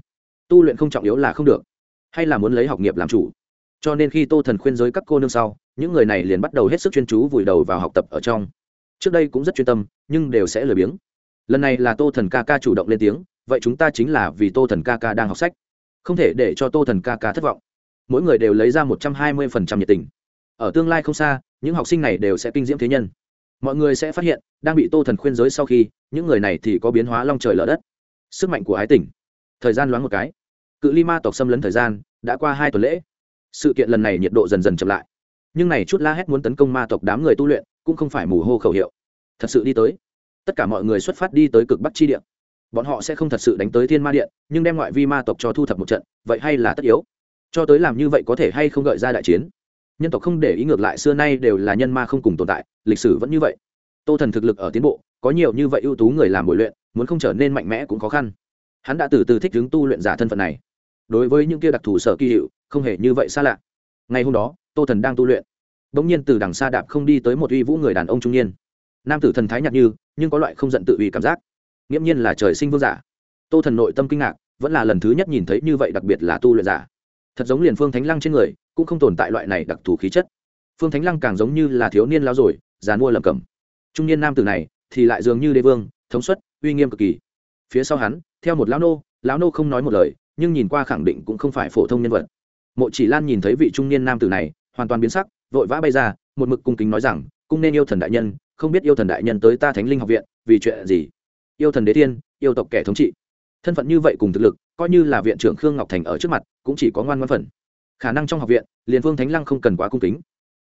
Tu luyện không trọng yếu là không được, hay là muốn lấy học nghiệp làm chủ cho nên khi tô thần khuyên giới các cô nương sau, những người này liền bắt đầu hết sức chuyên chú vùi đầu vào học tập ở trong. Trước đây cũng rất chuyên tâm, nhưng đều sẽ lười biếng. Lần này là tô thần ca ca chủ động lên tiếng, vậy chúng ta chính là vì tô thần ca ca đang học sách. Không thể để cho tô thần ca ca thất vọng. Mỗi người đều lấy ra một trăm hai mươi phần trăm nhiệt tình. Ở tương lai không xa, những học sinh này đều sẽ kinh diễm thế nhân. Mọi người sẽ phát hiện, đang bị tô thần khuyên giới sau khi, những người này thì có biến hóa long trời lở đất. Sức mạnh của ái tỉnh thời gian loáng một cái. Cự ly ma tộc xâm lấn thời gian, đã qua hai tuần lễ sự kiện lần này nhiệt độ dần dần chậm lại. Nhưng này chút la hét muốn tấn công ma tộc đám người tu luyện, cũng không phải mù hô khẩu hiệu. Thật sự đi tới. Tất cả mọi người xuất phát đi tới cực bắc chi điện bọn họ sẽ không thật sự đánh tới thiên ma điện, nhưng đem ngoại vi ma tộc cho thu thập một trận, vậy hay là tất yếu? Cho tới làm như vậy có thể hay không gợi ra đại chiến? Nhân tộc không để ý ngược lại xưa nay đều là nhân ma không cùng tồn tại, lịch sử vẫn như vậy. Tô thần thực lực ở tiến bộ, có nhiều như vậy ưu tú người làm bồi luyện, muốn không trở nên mạnh mẽ cũng khó khăn. Hắn đã từ từ thích ứng tu luyện giả thân phận này. Đối với những kia đặc thù sở kỳ hiệu không hề như vậy xa lạ. Ngày hôm đó, tô thần đang tu luyện. Đ ỗ n g nhiên từ đằng xa đạp không đi tới một uy vũ người đàn ông trung niên. Nam tử thần thái nhạt như, nhưng có loại không giận tự uy cảm giác. Nghiễm nhiên là trời sinh vương giả. Tô thần nội tâm kinh ngạc, vẫn là lần thứ nhất nhìn thấy như vậy đặc biệt là tu luyện giả. Thật giống liền phương thánh lăng trên người, cũng không tồn tại loại này đặc thù khí chất. Phương thánh lăng càng giống như là thiếu niên lao rồi, già mua lầm cầm trung niên nam tử này, thì lại dường như đế vương, thống suất, uy nghiêm cực kỳ. Phía sau hắn, theo một lão nô lão nô không nói một lời, nhưng nhìn qua khẳng định cũng không phải phổ thông nhân vật mộ chỉ lan nhìn thấy vị trung niên nam tử này, hoàn toàn biến sắc, vội vã bay ra, một mực cung kính nói rằng, cung nên yêu thần đại nhân, không biết yêu thần đại nhân tới ta thánh linh học viện, vì chuyện gì? Yêu thần đế thiên yêu tộc kẻ thống trị. Thân phận như vậy cùng thực lực, coi như là viện trưởng khương ngọc thành ở trước mặt, cũng chỉ có ngoan ngoan phần. Khả năng trong học viện, liền Vương thánh lăng không cần quá cung kính.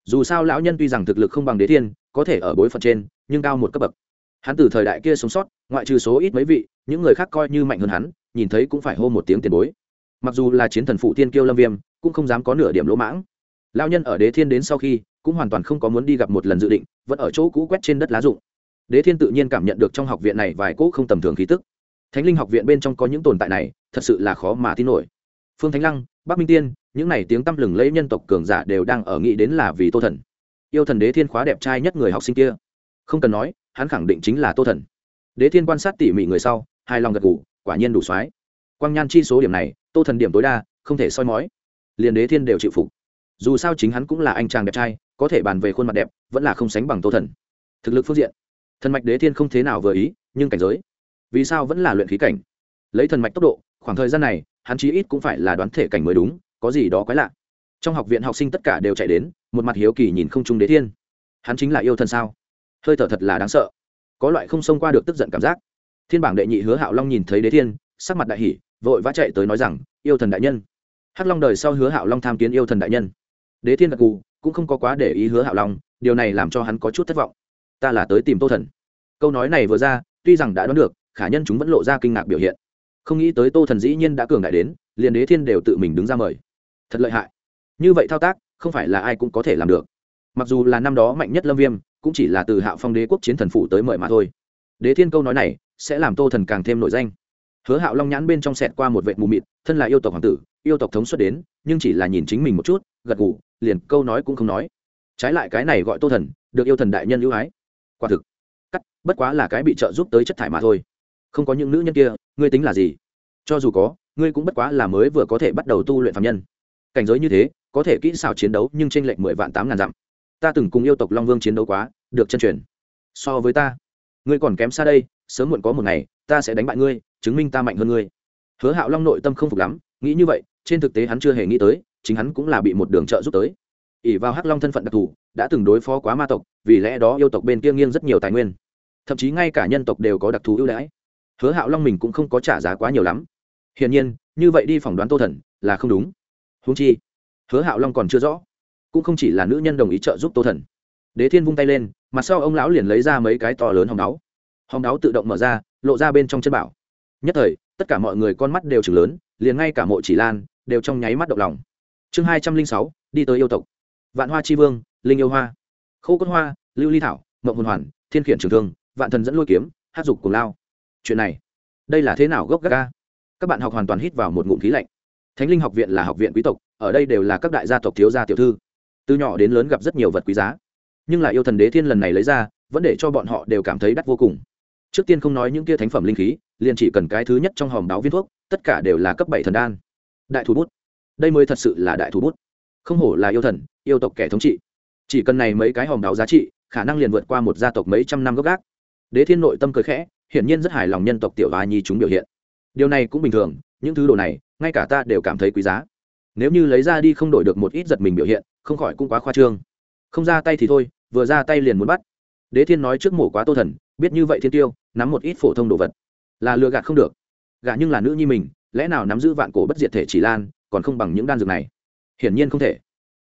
Dù sao lão nhân tuy rằng thực lực không bằng đế thiên có thể ở bối phận trên, nhưng cao một cấp bậc. Hắn từ thời đại kia sống sót, ngoại trừ số ít mấy vị, những người khác coi như mạnh hơn hắn, nhìn thấy cũng phải hô một tiếng tiền bối mặc dù là chiến thần phụ tiên kiêu lâm viêm, cũng không dám có nửa điểm lỗ mãng. Lao nhân ở đế thiên đến sau khi, cũng hoàn toàn không có muốn đi gặp một lần dự định, vẫn ở chỗ cũ quét trên đất lá rụng. Đế thiên tự nhiên cảm nhận được trong học viện này vài cỗ không tầm thường khí tức. Thánh linh học viện bên trong có những tồn tại này, thật sự là khó mà tin nổi. Phương thánh lăng, bắc minh tiên, những này tiếng tăm lừng lẫy nhân tộc cường giả đều đang ở nghĩ đến là vì tô thần. Yêu thần đế thiên khóa đẹp trai nhất người học sinh kia. Không cần nói, hắn khẳng định chính là tô thần. Đế thiên quan sát tỉ mỉ người sau hai lòng gật ngủ quả nhiên đủ soái. Quang nhan chi số điểm này tô thần điểm tối đa, không thể soi mói. Liền đế thiên đều chịu phục. Dù sao chính hắn cũng là anh chàng đẹp trai, có thể bàn về khuôn mặt đẹp, vẫn là không sánh bằng tô thần. Thực lực phương diện, thần mạch đế thiên không thế nào vừa ý, nhưng cảnh giới, vì sao vẫn là luyện khí cảnh? Lấy thần mạch tốc độ, khoảng thời gian này, hắn chí ít cũng phải là đoán thể cảnh mới đúng, có gì đó quái lạ. Trong học viện học sinh tất cả đều chạy đến, một mặt hiếu kỳ nhìn không trung đế thiên. Hắn chính là yêu thần sao? Hơi thở thật là đáng sợ. Có loại không xông qua được tức giận cảm giác. Thiên bảng đệ nhị hứa hạo long nhìn thấy đế thiên, sắc mặt đại hỷ vội vã chạy tới nói rằng, yêu thần đại nhân. Hắc long đời sau hứa hạo long tham kiến yêu thần đại nhân. Đế thiên gật cù cũng không có quá để ý hứa hạo long, điều này làm cho hắn có chút thất vọng. Ta là tới tìm tô thần. Câu nói này vừa ra, tuy rằng đã đoán được, khả nhân chúng vẫn lộ ra kinh ngạc biểu hiện. Không nghĩ tới tô thần dĩ nhiên đã cường đại đến, liền đế thiên đều tự mình đứng ra mời. Thật lợi hại. Như vậy thao tác, không phải là ai cũng có thể làm được. Mặc dù là năm đó mạnh nhất lâm viêm, cũng chỉ là từ hạo phong đế quốc chiến thần phủ tới mời mà thôi. Đế thiên câu nói này sẽ làm tô thần càng thêm nổi danh hứa hạo long nhãn bên trong sẹt qua một vệ mù mịt, thân là yêu tộc hoàng tử, yêu tộc thống xuất đến, nhưng chỉ là nhìn chính mình một chút, gật ngủ liền câu nói cũng không nói. Trái lại cái này gọi tô thần, được yêu thần đại nhân ưu ái. Quả thực, cắt, bất quá là cái bị trợ giúp tới chất thải mà thôi. Không có những nữ nhân kia, ngươi tính là gì? Cho dù có, ngươi cũng bất quá là mới vừa có thể bắt đầu tu luyện phạm nhân. Cảnh giới như thế, có thể kỹ xảo chiến đấu nhưng t r ê n lệch mười vạn tám ngàn dặm. Ta từng cùng yêu tộc long vương chiến đấu quá, được chân truyền. So với ta, ngươi còn kém xa đây, sớm muộn có một ngày, ta sẽ đánh bại ngươi chứng minh ta mạnh hơn ngươi. Hứa hạo long nội tâm không phục lắm, nghĩ như vậy, trên thực tế hắn chưa hề nghĩ tới, chính hắn cũng là bị một đường trợ giúp tới. Ỉ vào hắc long thân phận đặc thù, đã từng đối phó quá ma tộc, vì lẽ đó yêu tộc bên kia nghiêng rất nhiều tài nguyên. Thậm chí ngay cả nhân tộc đều có đặc thù ưu đãi. Hứa hạo long mình cũng không có trả giá quá nhiều lắm. Hiển nhiên, như vậy đi phỏng đoán tô thần là không đúng. Húng chi, hứa hạo long còn chưa rõ, cũng không chỉ là nữ nhân đồng ý trợ giúp tô thần. Đế thiên vung tay lên, mặt sau ông lão liền lấy ra mấy cái to lớn hòng đáo. Hòng đáo tự động mở ra, lộ ra bên trong chân bảo nhất thời, tất cả mọi người con mắt đều chừng lớn, liền ngay cả mộ chỉ lan, đều trong nháy mắt động lòng. Chương hai trăm linh sáu, đi tới yêu tộc. Vạn hoa c h i vương, linh yêu hoa. Khô cốt hoa, lưu ly thảo, mộng hồn hoàn, thiên khiển trường thương, vạn thần dẫn lôi kiếm hát dục cùng lao. Chuyện này, đây là thế nào gốc gác ca? Các bạn học hoàn toàn hít vào một ngụm khí lạnh. Thánh linh học viện là học viện quý tộc, ở đây đều là các đại gia tộc thiếu gia tiểu thư. Từ nhỏ đến lớn gặp rất nhiều vật quý giá. Nhưng là yêu thần đế thiên lần này lấy ra, vẫn để cho bọn họ đều cảm thấy đắt vô cùng. Trước tiên không nói những kia thánh phẩm linh khí liền chỉ cần cái thứ nhất trong hòm đáo viên thuốc, tất cả đều là cấp bảy thần đan. Đại thủ bút. Đây mới thật sự là đại thủ bút. Không hổ là yêu thần, yêu tộc kẻ thống trị. Chỉ cần này mấy cái hòm đáo giá trị, khả năng liền vượt qua một gia tộc mấy trăm năm gốc gác. Đế thiên nội tâm cười khẽ, hiển nhiên rất hài lòng nhân tộc tiểu và nhi chúng biểu hiện. Điều này cũng bình thường, những thứ đồ này, ngay cả ta đều cảm thấy quý giá. Nếu như lấy ra đi không đổi được một ít giật mình biểu hiện, không khỏi cũng quá khoa trương. Không ra tay thì thôi, vừa ra tay liền muốn bắt. Đế thiên nói trước mổ quá tô thần, biết như vậy thiên tiêu, nắm một ít phổ thông đồ vật là lừa gạt không được. Gạ nhưng là nữ nhi mình, lẽ nào nắm giữ vạn cổ bất diệt thể chỉ lan, còn không bằng những đan dược này? Hiển nhiên không thể.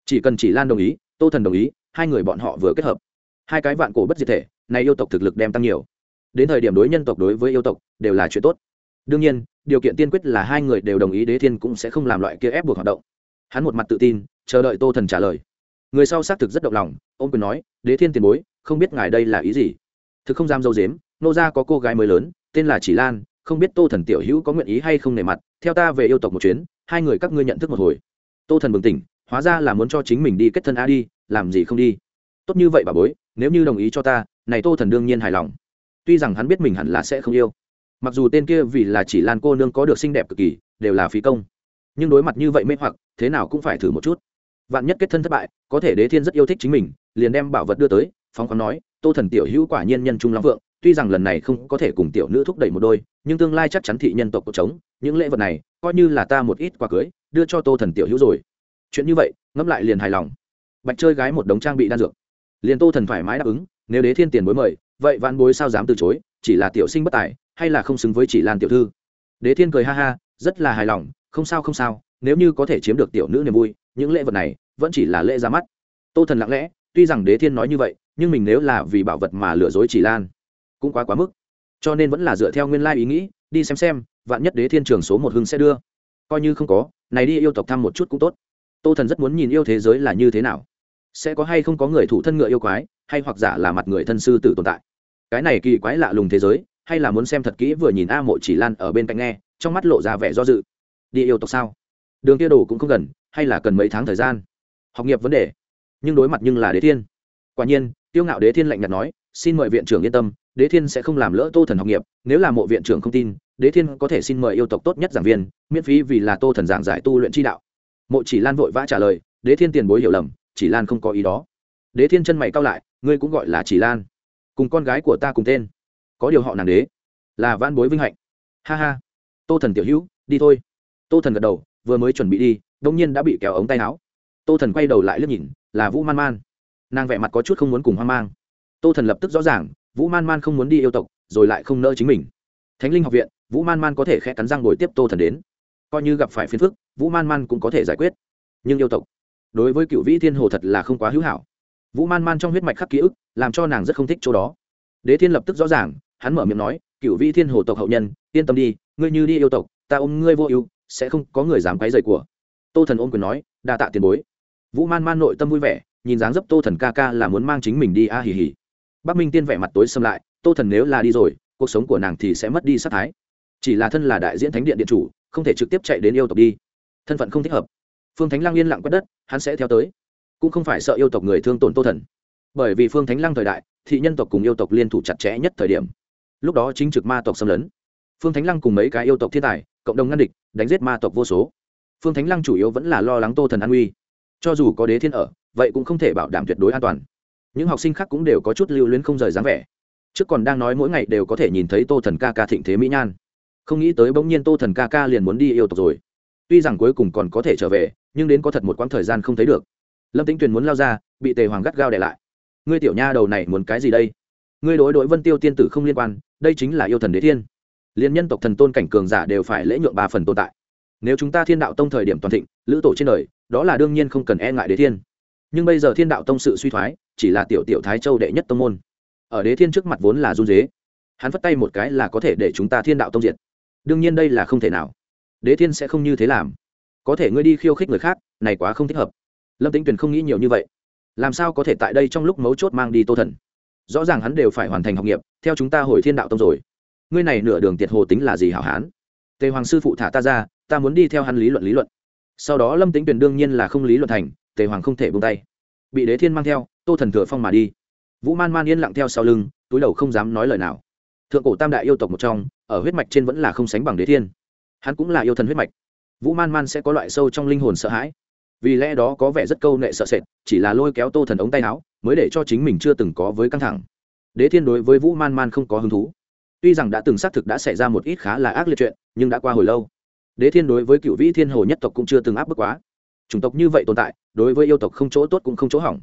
Chỉ cần chỉ lan đồng ý, tô thần đồng ý, hai người bọn họ vừa kết hợp. Hai cái vạn cổ bất diệt thể, này yêu tộc thực lực đem tăng nhiều. Đến thời điểm đối nhân tộc đối với yêu tộc, đều là chuyện tốt. Đương nhiên, điều kiện tiên quyết là hai người đều đồng ý đế thiên cũng sẽ không làm loại kia ép buộc hoạt động. Hắn một mặt tự tin, chờ đợi tô thần trả lời. Người sau xác thực rất động lòng ô m quyền nói, đế thiên tiền bối, không biết ngài đây là ý gì? Thực không dám dâu dếm, nô ra có cô gái mới lớn tên là chỉ lan, không biết tô thần tiểu hữu có nguyện ý hay không nề mặt, theo ta về yêu tộc một chuyến, hai người các ngươi nhận thức một hồi. Tô thần bừng tỉnh, hóa ra là muốn cho chính mình đi kết thân a đi, làm gì không đi. Tốt như vậy bà bối, nếu như đồng ý cho ta, này tô thần đương nhiên hài lòng. Tuy rằng hắn biết mình hẳn là sẽ không yêu. Mặc dù tên kia vì là chỉ lan cô nương có được xinh đẹp cực kỳ, đều là phí công. Nhưng đối mặt như vậy mê hoặc, thế nào cũng phải thử một chút. Vạn nhất kết thân thất bại, có thể đế thiên rất yêu thích chính mình, liền đem bảo vật đưa tới, phóng khoáng nói, tô thần tiểu hữu quả nhiên nhân trung lắm vượng tuy rằng lần này không có thể cùng tiểu nữ thúc đẩy một đôi, nhưng tương lai chắc chắn thị nhân tộc cuộc chống những lễ vật này, coi như là ta một ít quà cưới, đưa cho tô thần tiểu hữu rồi. Chuyện như vậy, ngẫm lại liền hài lòng. Bạch chơi gái một đống trang bị đan dược. Liền tô thần thoải mái đáp ứng, nếu đế thiên tiền bối mời, vậy vạn bối sao dám từ chối, chỉ là tiểu sinh bất tài, hay là không xứng với chỉ lan tiểu thư? Đế thiên cười ha ha, rất là hài lòng, không sao không sao, nếu như có thể chiếm được tiểu nữ niềm vui, những lễ vật này, vẫn chỉ là lễ ra mắt. Tô thần lặng lẽ, tuy rằng đế thiên nói như vậy, nhưng mình nếu là vì bảo vật mà lừa dối chỉ lan cũng quá quá mức. Cho nên vẫn là dựa theo nguyên lai ý nghĩ, đi xem xem, vạn nhất đế thiên trường số một hưng sẽ đưa. Coi như không có, này đi yêu tộc thăm một chút cũng tốt. Tô thần rất muốn nhìn yêu thế giới là như thế nào. Sẽ có hay không có người thủ thân ngựa yêu quái, hay hoặc giả là mặt người thân sư tử tồn tại. Cái này kỳ quái lạ lùng thế giới, hay là muốn xem thật kỹ vừa nhìn a mộ chỉ lan ở bên cạnh nghe, trong mắt lộ ra vẻ do dự. Đi yêu tộc sao? Đường kia đồ cũng không gần, hay là cần mấy tháng thời gian? Học nghiệp vấn đề. Nhưng đối mặt nhưng là đế thiên. Quả nhiên, tiêu ngạo đế thiên lạnh nhạt nói, xin mời viện trưởng yên tâm đế thiên sẽ không làm lỡ tô thần học nghiệp, nếu là mộ viện trưởng không tin, đế thiên có thể xin mời yêu tộc tốt nhất giảng viên, miễn phí vì là tô thần giảng giải tu luyện tri đạo. Mộ chỉ lan vội vã trả lời, đế thiên tiền bối hiểu lầm, chỉ lan không có ý đó. Đế thiên chân mày cao lại, ngươi cũng gọi là chỉ lan. Cùng con gái của ta cùng tên. Có điều họ nàng đế. Là van bối vinh hạnh. Ha ha. Tô thần tiểu hữu, đi thôi. Tô thần gật đầu, vừa mới chuẩn bị đi đông nhiên đã bị kéo ống tay áo. Tô thần quay đầu lại liếc nhìn, là vũ man man. Nàng vẻ mặt có chút không muốn cùng hoang mang. Tô thần lập tức rõ ràng vũ man man không muốn đi yêu tộc, rồi lại không nỡ chính mình. Thánh linh học viện, vũ man man có thể khẽ cắn răng ngồi tiếp tô thần đến. Coi như gặp phải phiền phức, vũ man man cũng có thể giải quyết. Nhưng yêu tộc, đối với cựu vĩ thiên hồ thật là không quá hữu hảo. Vũ man man trong huyết mạch khắc ký ức, làm cho nàng rất không thích chỗ đó. Đế thiên lập tức rõ ràng, hắn mở miệng nói, cựu vĩ thiên hồ tộc hậu nhân, yên tâm đi, ngươi như đi yêu tộc, ta ôm ngươi vô ưu, sẽ không có người dám quấy dày của. Tô thần ôm quyền nói, đa tạ tiền bối. Vũ man man nội tâm vui vẻ, nhìn dáng dấp tô thần ca ca là muốn mang chính mình đi a hì hì bắc minh tiên vẻ mặt tối xâm lại, tô thần nếu là đi rồi, cuộc sống của nàng thì sẽ mất đi sát thái. Chỉ là thân là đại diễn thánh điện điện chủ, không thể trực tiếp chạy đến yêu tộc đi. Thân phận không thích hợp. Phương thánh lăng yên lặng quét đất, hắn sẽ theo tới. Cũng không phải sợ yêu tộc người thương tổn tô thần. Bởi vì phương thánh lăng thời đại, thị nhân tộc cùng yêu tộc liên thủ chặt chẽ nhất thời điểm. Lúc đó chính trực ma tộc xâm lấn. Phương thánh lăng cùng mấy cái yêu tộc thiên tài, cộng đồng ngăn địch, đánh giết ma tộc vô số. Phương thánh lăng chủ yếu vẫn là lo lắng tô thần an uy cho dù có đế thiên ở, vậy cũng không thể bảo đảm tuyệt đối an toàn những học sinh khác cũng đều có chút lưu luyến không rời dáng vẻ. Trước còn đang nói mỗi ngày đều có thể nhìn thấy tô thần ca ca thịnh thế mỹ nhan. Không nghĩ tới bỗng nhiên tô thần ca ca liền muốn đi yêu tộc rồi. Tuy rằng cuối cùng còn có thể trở về, nhưng đến có thật một quãng thời gian không thấy được. Lâm tính tuyền muốn lao ra, bị tề hoàng gắt gao để lại. Ngươi tiểu nha đầu này muốn cái gì đây? Ngươi đối đội vân tiêu tiên tử không liên quan, đây chính là yêu thần đế thiên. Liên nhân tộc thần tôn cảnh cường giả đều phải lễ nhượng ba phần tồn tại. Nếu chúng ta thiên đạo tông thời điểm toàn thịnh, lữ tổ trên đời, đó là đương nhiên không cần e ngại đế thiên. Nhưng bây giờ thiên đạo tông sự suy thoái chỉ là tiểu tiểu thái châu đệ nhất tông môn. Ở đế thiên trước mặt vốn là run dế. Hắn vất tay một cái là có thể để chúng ta thiên đạo tông diệt. Đương nhiên đây là không thể nào. Đế thiên sẽ không như thế làm. Có thể ngươi đi khiêu khích người khác, này quá không thích hợp. Lâm tính tuyền không nghĩ nhiều như vậy. Làm sao có thể tại đây trong lúc mấu chốt mang đi tô thần? Rõ ràng hắn đều phải hoàn thành học nghiệp, theo chúng ta hồi thiên đạo tông rồi. Ngươi này nửa đường tiệt hồ tính là gì hảo hán? Tề hoàng sư phụ thả ta ra, ta muốn đi theo hắn lý luận lý luận. Sau đó lâm tính tuyền đương nhiên là không lý luận thành, tề hoàng không thể buông tay. Bị đế thiên mang theo tô thần thừa phong mà đi. Vũ man man yên lặng theo sau lưng, túi đầu không dám nói lời nào. Thượng cổ tam đại yêu tộc một trong, ở huyết mạch trên vẫn là không sánh bằng đế thiên. Hắn cũng là yêu thần huyết mạch. Vũ man man sẽ có loại sâu trong linh hồn sợ hãi. Vì lẽ đó có vẻ rất câu nệ sợ sệt, chỉ là lôi kéo tô thần ống tay áo, mới để cho chính mình chưa từng có với căng thẳng. Đế thiên đối với vũ man man không có hứng thú. Tuy rằng đã từng xác thực đã xảy ra một ít khá là ác liệt chuyện, nhưng đã qua hồi lâu. Đế thiên đối với cựu vĩ thiên hồ nhất tộc cũng chưa từng áp bức quá. Chủng tộc như vậy tồn tại, đối với yêu tộc không chỗ tốt cũng không chỗ hỏng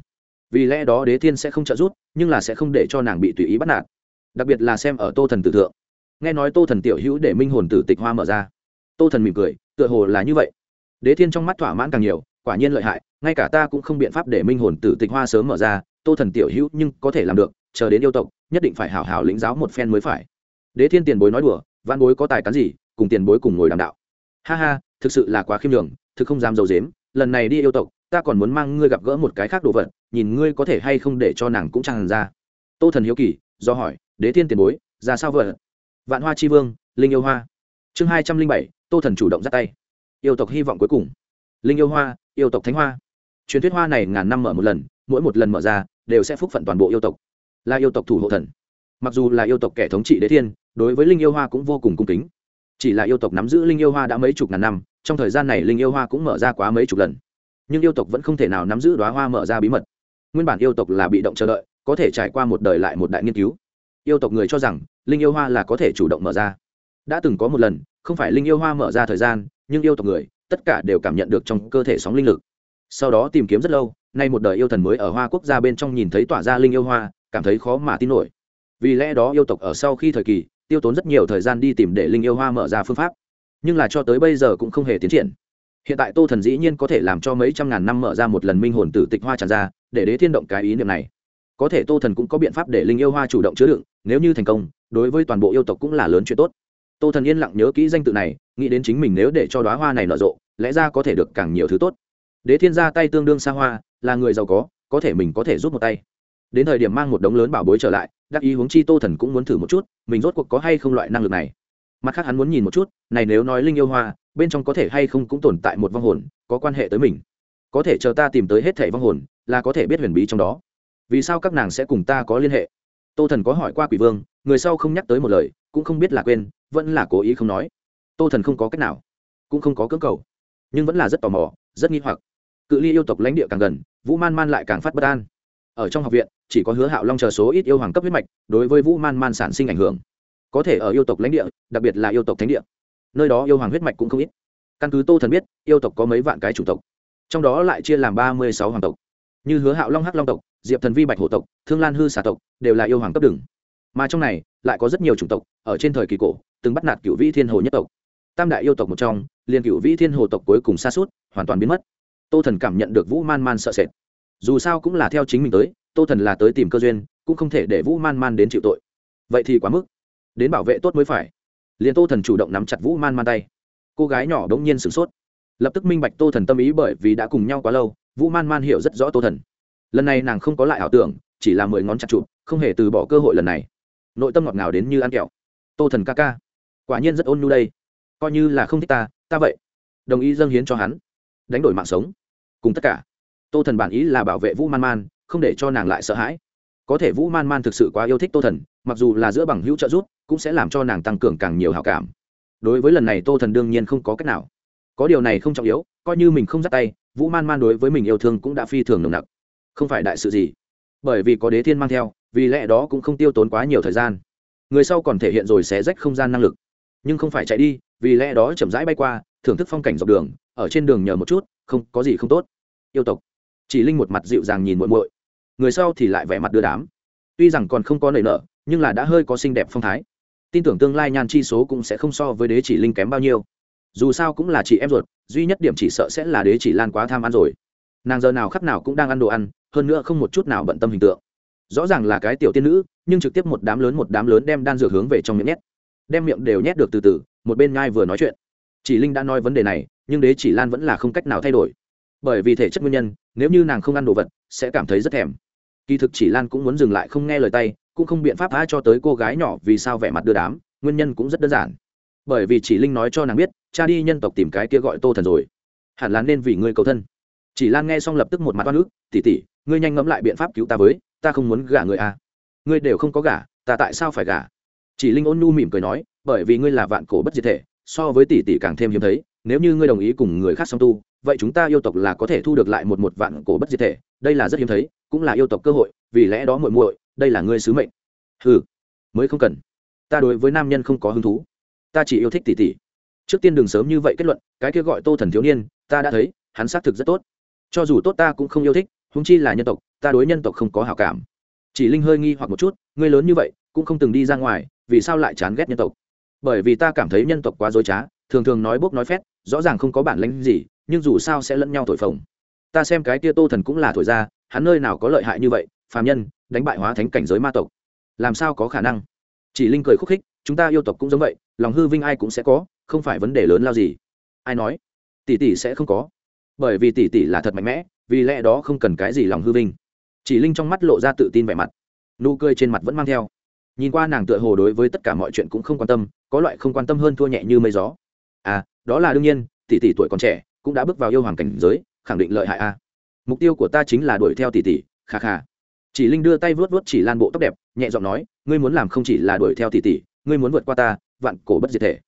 vì lẽ đó đế thiên sẽ không trợ giúp, nhưng là sẽ không để cho nàng bị tùy ý bắt nạt. Đặc biệt là xem ở tô thần tử thượng. Nghe nói tô thần tiểu hữu để minh hồn tử tịch hoa mở ra. Tô thần mỉm cười, tựa hồ là như vậy. Đế thiên trong mắt thỏa mãn càng nhiều, quả nhiên lợi hại, ngay cả ta cũng không biện pháp để minh hồn tử tịch hoa sớm mở ra, tô thần tiểu hữu nhưng có thể làm được, chờ đến yêu tộc, nhất định phải hảo hảo lĩnh giáo một phen mới phải. Đế thiên tiền bối nói đùa văn bối có tài cán gì, cùng tiền bối cùng ngồi đàm đạo. Ha ha, thực sự là quá khiêm đường thực không dám d i ấ u dếm, lần này đi yêu tộc ta còn muốn mang ngươi gặp gỡ một cái khác đồ vật, nhìn ngươi có thể hay không để cho nàng cũng tràn ra. Tô thần hiếu kỳ, do hỏi, đế thiên tiền bối, ra sao vợ? Vạn hoa c h i vương, linh yêu hoa. Chương hai trăm linh bảy, tô thần chủ động ra tay. Yêu tộc hy vọng cuối cùng. Linh yêu hoa, yêu tộc thánh hoa. Truyền thuyết hoa này ngàn năm mở một lần, mỗi một lần mở ra, đều sẽ phúc phận toàn bộ yêu tộc. Là yêu tộc thủ hộ thần. Mặc dù là yêu tộc kẻ thống trị đế thiên, đối với linh yêu hoa cũng vô cùng cung kính. Chỉ là yêu tộc nắm giữ linh yêu hoa đã mấy chục ngàn năm, trong thời gian này linh yêu hoa cũng mở ra quá mấy chục lần nhưng yêu tộc vẫn không thể nào nắm giữ đoá hoa mở ra bí mật. Nguyên bản yêu tộc là bị động chờ đợi, có thể trải qua một đời lại một đại nghiên cứu. Yêu tộc người cho rằng, linh yêu hoa là có thể chủ động mở ra. Đã từng có một lần, không phải linh yêu hoa mở ra thời gian, nhưng yêu tộc người, tất cả đều cảm nhận được trong cơ thể sóng linh lực. Sau đó tìm kiếm rất lâu, nay một đời yêu thần mới ở hoa quốc gia bên trong nhìn thấy tỏa ra linh yêu hoa, cảm thấy khó mà tin nổi. Vì lẽ đó yêu tộc ở sau khi thời kỳ, tiêu tốn rất nhiều thời gian đi tìm để linh yêu hoa mở ra phương pháp. Nhưng là cho tới bây giờ cũng không hề tiến triển hiện tại tô thần dĩ nhiên có thể làm cho mấy trăm ngàn năm mở ra một lần minh hồn tử tịch hoa tràn ra, để đế thiên động cái ý niệm này. Có thể tô thần cũng có biện pháp để linh yêu hoa chủ động chứa đựng, nếu như thành công, đối với toàn bộ yêu tộc cũng là lớn chuyện tốt. Tô thần yên lặng nhớ kỹ danh tự này, nghĩ đến chính mình nếu để cho đoá hoa này nở rộ, lẽ ra có thể được càng nhiều thứ tốt. Đế thiên ra tay tương đương xa hoa, là người giàu có có thể mình có thể rút một tay. Đến thời điểm mang một đống lớn bảo bối trở lại, đắc ý huống chi tô thần cũng muốn thử một chút, mình rốt cuộc có hay không loại năng lực này. Mặt khác hắn muốn nhìn một chút, này nếu nói linh yêu hoa bên trong có thể hay không cũng tồn tại một vong hồn, có quan hệ tới mình. Có thể chờ ta tìm tới hết thẻ vong hồn, là có thể biết huyền bí trong đó. Vì sao các nàng sẽ cùng ta có liên hệ? Tô thần có hỏi qua quỷ vương, người sau không nhắc tới một lời, cũng không biết là quên, vẫn là cố ý không nói. Tô thần không có cách nào, cũng không có cưỡng cầu, nhưng vẫn là rất tò mò, rất nghi hoặc. Cự ly yêu tộc lãnh địa càng gần, vũ man man lại càng phát bất an. Ở trong học viện, chỉ có hứa hạo long chờ số ít yêu hoàng cấp huyết mạch, đối với vũ man man sản sinh ảnh hưởng. Có thể ở yêu tộc lãnh địa, đặc biệt là yêu tộc thánh địa nơi đó yêu hoàng huyết mạch cũng không ít. Căn cứ tô thần biết, yêu tộc có mấy vạn cái chủ tộc, trong đó lại chia làm ba mươi sáu hoàng tộc. Như hứa hạo long hắc long tộc, diệp thần vi bạch hổ tộc, thương lan hư xà tộc đều là yêu hoàng cấp đừng mà trong này lại có rất nhiều chủng tộc ở trên thời kỳ cổ, từng bắt nạt cựu vĩ thiên hồ nhất tộc. Tam đại yêu tộc một trong, liền cựu vĩ thiên hồ tộc cuối cùng xa suốt hoàn toàn biến mất. Tô thần cảm nhận được vũ man man sợ sệt. Dù sao cũng là theo chính mình tới, tô thần là tới tìm cơ duyên, cũng không thể để vũ man man đến chịu tội. Vậy thì quá mức. Đến bảo vệ tốt mới phải liền tô thần chủ động nắm chặt vũ man man tay. Cô gái nhỏ đ ỗ n g nhiên sửng sốt. Lập tức minh bạch tô thần tâm ý bởi vì đã cùng nhau quá lâu, vũ man man hiểu rất rõ tô thần. Lần này nàng không có lại ảo tưởng, chỉ là mười ngón chặt chụp, không hề từ bỏ cơ hội lần này. Nội tâm ngọt ngào đến như ăn kẹo. Tô thần ca ca, quả nhiên rất ôn nhu đây. Coi như là không thích ta ta vậy. Đồng ý dâng hiến cho hắn. Đánh đổi mạng sống. Cùng tất cả. Tô thần bản ý là bảo vệ vũ man man, không để cho nàng lại sợ hãi có thể vũ man man thực sự quá yêu thích tô thần, mặc dù là giữa bằng hữu trợ giúp, cũng sẽ làm cho nàng tăng cường càng nhiều hào cảm. Đối với lần này tô thần đương nhiên không có cách nào. Có điều này không trọng yếu, coi như mình không dắt tay, vũ man man đối với mình yêu thương cũng đã phi thường nồng nặc. Không phải đại sự gì. Bởi vì có đế thiên mang theo, vì lẽ đó cũng không tiêu tốn quá nhiều thời gian. Người sau còn thể hiện rồi xé rách không gian năng lực. Nhưng không phải chạy đi, vì lẽ đó chậm rãi bay qua, thưởng thức phong cảnh dọc đường, ở trên đường nhờ một chút, không, có gì không tốt. Yêu tộc. Chỉ linh một mặt dịu dàng nhìn muội muội người sau thì lại vẻ mặt đưa đám. Tuy rằng còn không có nảy nở, nhưng là đã hơi có xinh đẹp phong thái. Tin tưởng tương lai nhan chi số cũng sẽ không so với đế chỉ linh kém bao nhiêu. Dù sao cũng là chị em ruột, duy nhất điểm chỉ sợ sẽ là đế chỉ lan quá tham ăn rồi. Nàng giờ nào khắp nào cũng đang ăn đồ ăn, hơn nữa không một chút nào bận tâm hình tượng. Rõ ràng là cái tiểu tiên nữ, nhưng trực tiếp một đám lớn một đám lớn đem đan dược hướng về trong miệng nhét. Đem miệng đều nhét được từ từ, một bên ngai vừa nói chuyện. Chỉ linh đã nói vấn đề này, nhưng đế chỉ lan vẫn là không cách nào thay đổi. Bởi vì thể chất nguyên nhân, nếu như nàng không ăn đồ vật, sẽ cảm thấy rất thèm kỳ thực chỉ lan cũng muốn dừng lại không nghe lời tay, cũng không biện pháp tha cho tới cô gái nhỏ vì sao vẻ mặt đưa đám, nguyên nhân cũng rất đơn giản. Bởi vì chỉ linh nói cho nàng biết, cha đi nhân tộc tìm cái kia gọi tô thần rồi. Hẳn là nên vì ngươi cầu thân. Chỉ lan nghe xong lập tức một mặt oan ức tỉ tỉ ngươi nhanh ngẫm lại biện pháp cứu ta với, ta không muốn gả người à. ngươi đều không có gả, ta tại sao phải gả? Chỉ linh ôn nhu mỉm cười nói, bởi vì ngươi là vạn cổ bất diệt thể, so với tỷ tỷ càng thêm hiếm thấy, nếu như ngươi đồng ý cùng người khác song tu, vậy chúng ta yêu tộc là có thể thu được lại một một vạn cổ bất diệt thể đây là rất hiếm thấy cũng là yêu tộc cơ hội vì lẽ đó muội muội đây là ngươi sứ mệnh. Hừ, mới không cần. Ta đối với nam nhân không có hứng thú. Ta chỉ yêu thích tỷ tỷ. Trước tiên đừng sớm như vậy kết luận cái kia gọi tô thần thiếu niên ta đã thấy hắn xác thực rất tốt. Cho dù tốt ta cũng không yêu thích húng chi là nhân tộc ta đối nhân tộc không có hảo cảm. Chỉ linh hơi nghi hoặc một chút ngươi lớn như vậy cũng không từng đi ra ngoài vì sao lại chán ghét nhân tộc? Bởi vì ta cảm thấy nhân tộc quá dối trá thường thường nói bốc nói phét rõ ràng không có bản lãnh gì nhưng dù sao sẽ lẫn nhau thổi phồng ta xem cái kia tô thần cũng là thổi ra, hắn nơi nào có lợi hại như vậy, phàm nhân, đánh bại hóa thánh cảnh giới ma tộc. Làm sao có khả năng? Chỉ linh cười khúc khích, chúng ta yêu tộc cũng giống vậy, lòng hư vinh ai cũng sẽ có, không phải vấn đề lớn lao gì. Ai nói? Tỷ tỷ sẽ không có. Bởi vì tỷ tỷ là thật mạnh mẽ, vì lẽ đó không cần cái gì lòng hư vinh. Chỉ linh trong mắt lộ ra tự tin vẻ mặt. Nụ cười trên mặt vẫn mang theo. Nhìn qua nàng tựa hồ đối với tất cả mọi chuyện cũng không quan tâm, có loại không quan tâm hơn thua nhẹ như mây gió. À đó là đương nhiên, tỷ tỷ tuổi còn trẻ, cũng đã bước vào yêu hoàng cảnh giới khẳng định lợi hại a. Mục tiêu của ta chính là đuổi theo tỷ tỷ, kha kha. Chỉ linh đưa tay vuốt vuốt chỉ lan bộ tóc đẹp, nhẹ giọng nói, ngươi muốn làm không chỉ là đuổi theo tỷ tỷ, ngươi muốn vượt qua ta, vạn cổ bất diệt thể.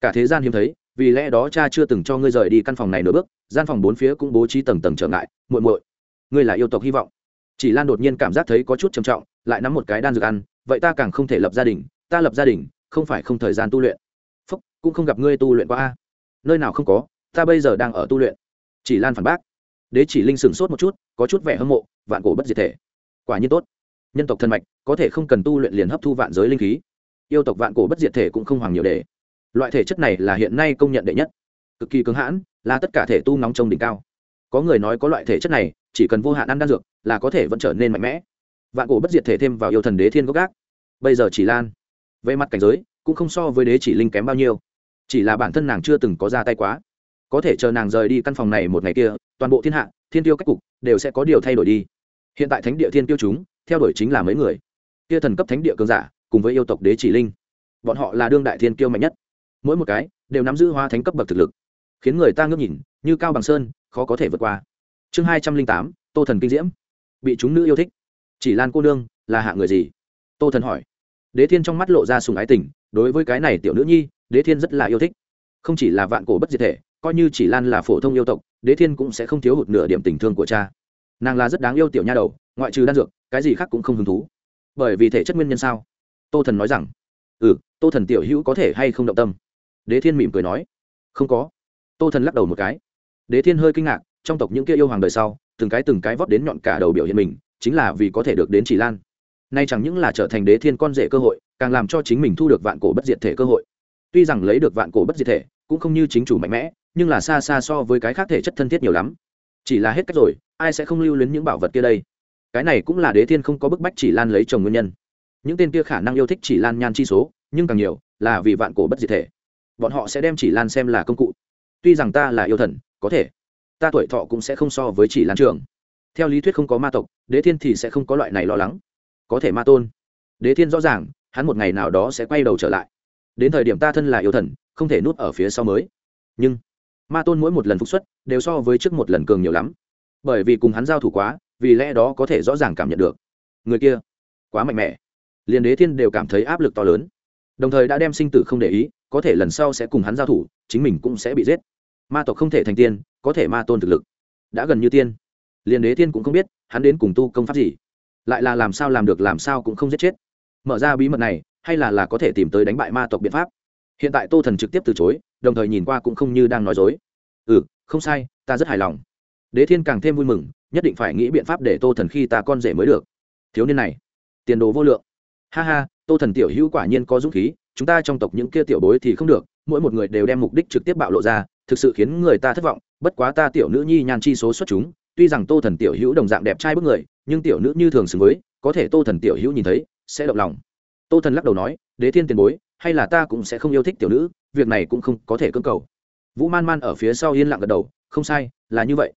Cả thế gian hiếm thấy, vì lẽ đó cha chưa từng cho ngươi rời đi căn phòng này nửa bước, gian phòng bốn phía cũng bố trí tầng tầng trở ngại, muội muội. Ngươi là yêu tộc hy vọng. Chỉ lan đột nhiên cảm giác thấy có chút trầm trọng, lại nắm một cái đan dược ăn, vậy ta càng không thể lập gia đình, ta lập gia đình, không phải không thời gian tu luyện. Phúc, cũng không gặp ngươi tu luyện qua a. Nơi nào không có, ta bây giờ đang ở tu luyện. Chỉ lan phản bác đế chỉ linh sửng sốt một chút, có chút vẻ hâm mộ, vạn cổ bất diệt thể. Quả nhiên tốt. Nhân tộc thân mạch, có thể không cần tu luyện liền hấp thu vạn giới linh khí. Yêu tộc vạn cổ bất diệt thể cũng không hoàng nhiều để. Loại thể chất này là hiện nay công nhận đệ nhất. Cực kỳ cứng hãn, là tất cả thể tu nóng trong đỉnh cao. Có người nói có loại thể chất này, chỉ cần vô hạn ăn đan dược, là có thể vẫn trở nên mạnh mẽ. Vạn cổ bất diệt thể thêm vào yêu thần đế thiên gốc gác. Bây giờ chỉ lan. Về mặt cảnh giới, cũng không so với đế chỉ linh kém bao nhiêu. Chỉ là bản thân nàng chưa từng có ra tay quá có thể chờ nàng rời đi căn phòng này một ngày kia, toàn bộ thiên hạ, thiên tiêu cách cục đều sẽ có điều thay đổi đi. Hiện tại thánh địa thiên tiêu chúng, theo đuổi chính là mấy người. Kia thần cấp thánh địa cường giả, cùng với yêu tộc đế chỉ linh, bọn họ là đương đại thiên tiêu mạnh nhất. Mỗi một cái đều nắm giữ hoa thánh cấp bậc thực lực, khiến người ta ngước nhìn, như cao bằng sơn, khó có thể vượt qua. Chương hai trăm linh tám, tô thần kinh diễm. Bị chúng nữ yêu thích. Chỉ lan cô nương, là hạ người gì? Tô thần hỏi. Đế thiên trong mắt lộ ra sùng ái tình, đối với cái này tiểu nữ nhi, đế thiên rất là yêu thích. Không chỉ là vạn cổ bất diệt thể coi như chỉ lan là phổ thông yêu tộc, đế thiên cũng sẽ không thiếu hụt nửa điểm tình thương của cha. Nàng là rất đáng yêu tiểu nha đầu, ngoại trừ đan dược, cái gì khác cũng không hứng thú. Bởi vì thể chất nguyên nhân sao? Tô thần nói rằng ừ tô thần tiểu hữu có thể hay không động tâm? Đế thiên mỉm cười nói, không có. Tô thần lắc đầu một cái. Đế thiên hơi kinh ngạc, trong tộc những kia yêu hoàng đời sau, từng cái từng cái vót đến nhọn cả đầu biểu hiện mình, chính là vì có thể được đến chỉ lan. Nay chẳng những là trở thành đế thiên con rể cơ hội, càng làm cho chính mình thu được vạn cổ bất diệt thể cơ hội. Tuy rằng lấy được vạn cổ bất diệt thể, cũng không như chính chủ mạnh mẽ nhưng là xa xa so với cái khác thể chất thân thiết nhiều lắm. Chỉ là hết cách rồi, ai sẽ không lưu luyến những bảo vật kia đây? Cái này cũng là đế thiên không có bức bách chỉ lan lấy chồng nguyên nhân. Những tên kia khả năng yêu thích chỉ lan nhan chi số, nhưng càng nhiều là vì vạn cổ bất diệt thể. Bọn họ sẽ đem chỉ lan xem là công cụ. Tuy rằng ta là yêu thần, có thể. Ta tuổi thọ cũng sẽ không so với chỉ lan trường theo lý thuyết không có ma tộc, đế thiên thì sẽ không có loại này lo lắng. Có thể ma tôn. Đế thiên rõ ràng, hắn một ngày nào đó sẽ quay đầu trở lại. Đến thời điểm ta thân là yêu thần, không thể nuốt ở phía sau mới. Nhưng ma tôn mỗi một lần phục xuất đều so với trước một lần cường nhiều lắm. Bởi vì cùng hắn giao thủ quá, vì lẽ đó có thể rõ ràng cảm nhận được. Người kia, quá mạnh mẽ. Liền đế thiên đều cảm thấy áp lực to lớn. Đồng thời đã đem sinh tử không để ý, có thể lần sau sẽ cùng hắn giao thủ, chính mình cũng sẽ bị giết. Ma tộc không thể thành tiên, có thể ma tôn thực lực. Đã gần như tiên. Liền đế thiên cũng không biết, hắn đến cùng tu công pháp gì. Lại là làm sao làm được, làm sao cũng không giết chết. Mở ra bí mật này, hay là là có thể tìm tới đánh bại ma tộc biện pháp hiện tại tô thần trực tiếp từ chối, đồng thời nhìn qua cũng không như đang nói dối. Ừ không sai, ta rất hài lòng. Đế thiên càng thêm vui mừng, nhất định phải nghĩ biện pháp để tô thần khi ta con rể mới được. Thiếu niên này, tiền đồ vô lượng. Ha ha, tô thần tiểu hữu quả nhiên có dũng khí, chúng ta trong tộc những kia tiểu bối thì không được, mỗi một người đều đem mục đích trực tiếp bạo lộ ra, thực sự khiến người ta thất vọng, bất quá ta tiểu nữ nhi nhan chi số xuất chúng, tuy rằng tô thần tiểu hữu đồng dạng đẹp trai bức người, nhưng tiểu nữ như thường xứng với, có thể tô thần tiểu hữu nhìn thấy, sẽ động lòng. Tô thần lắc đầu nói, đế thiên tiền bối hay là ta cũng sẽ không yêu thích tiểu nữ, việc này cũng không có thể cưỡng cầu. Vũ man man ở phía sau yên lặng gật đầu, không sai, là như vậy.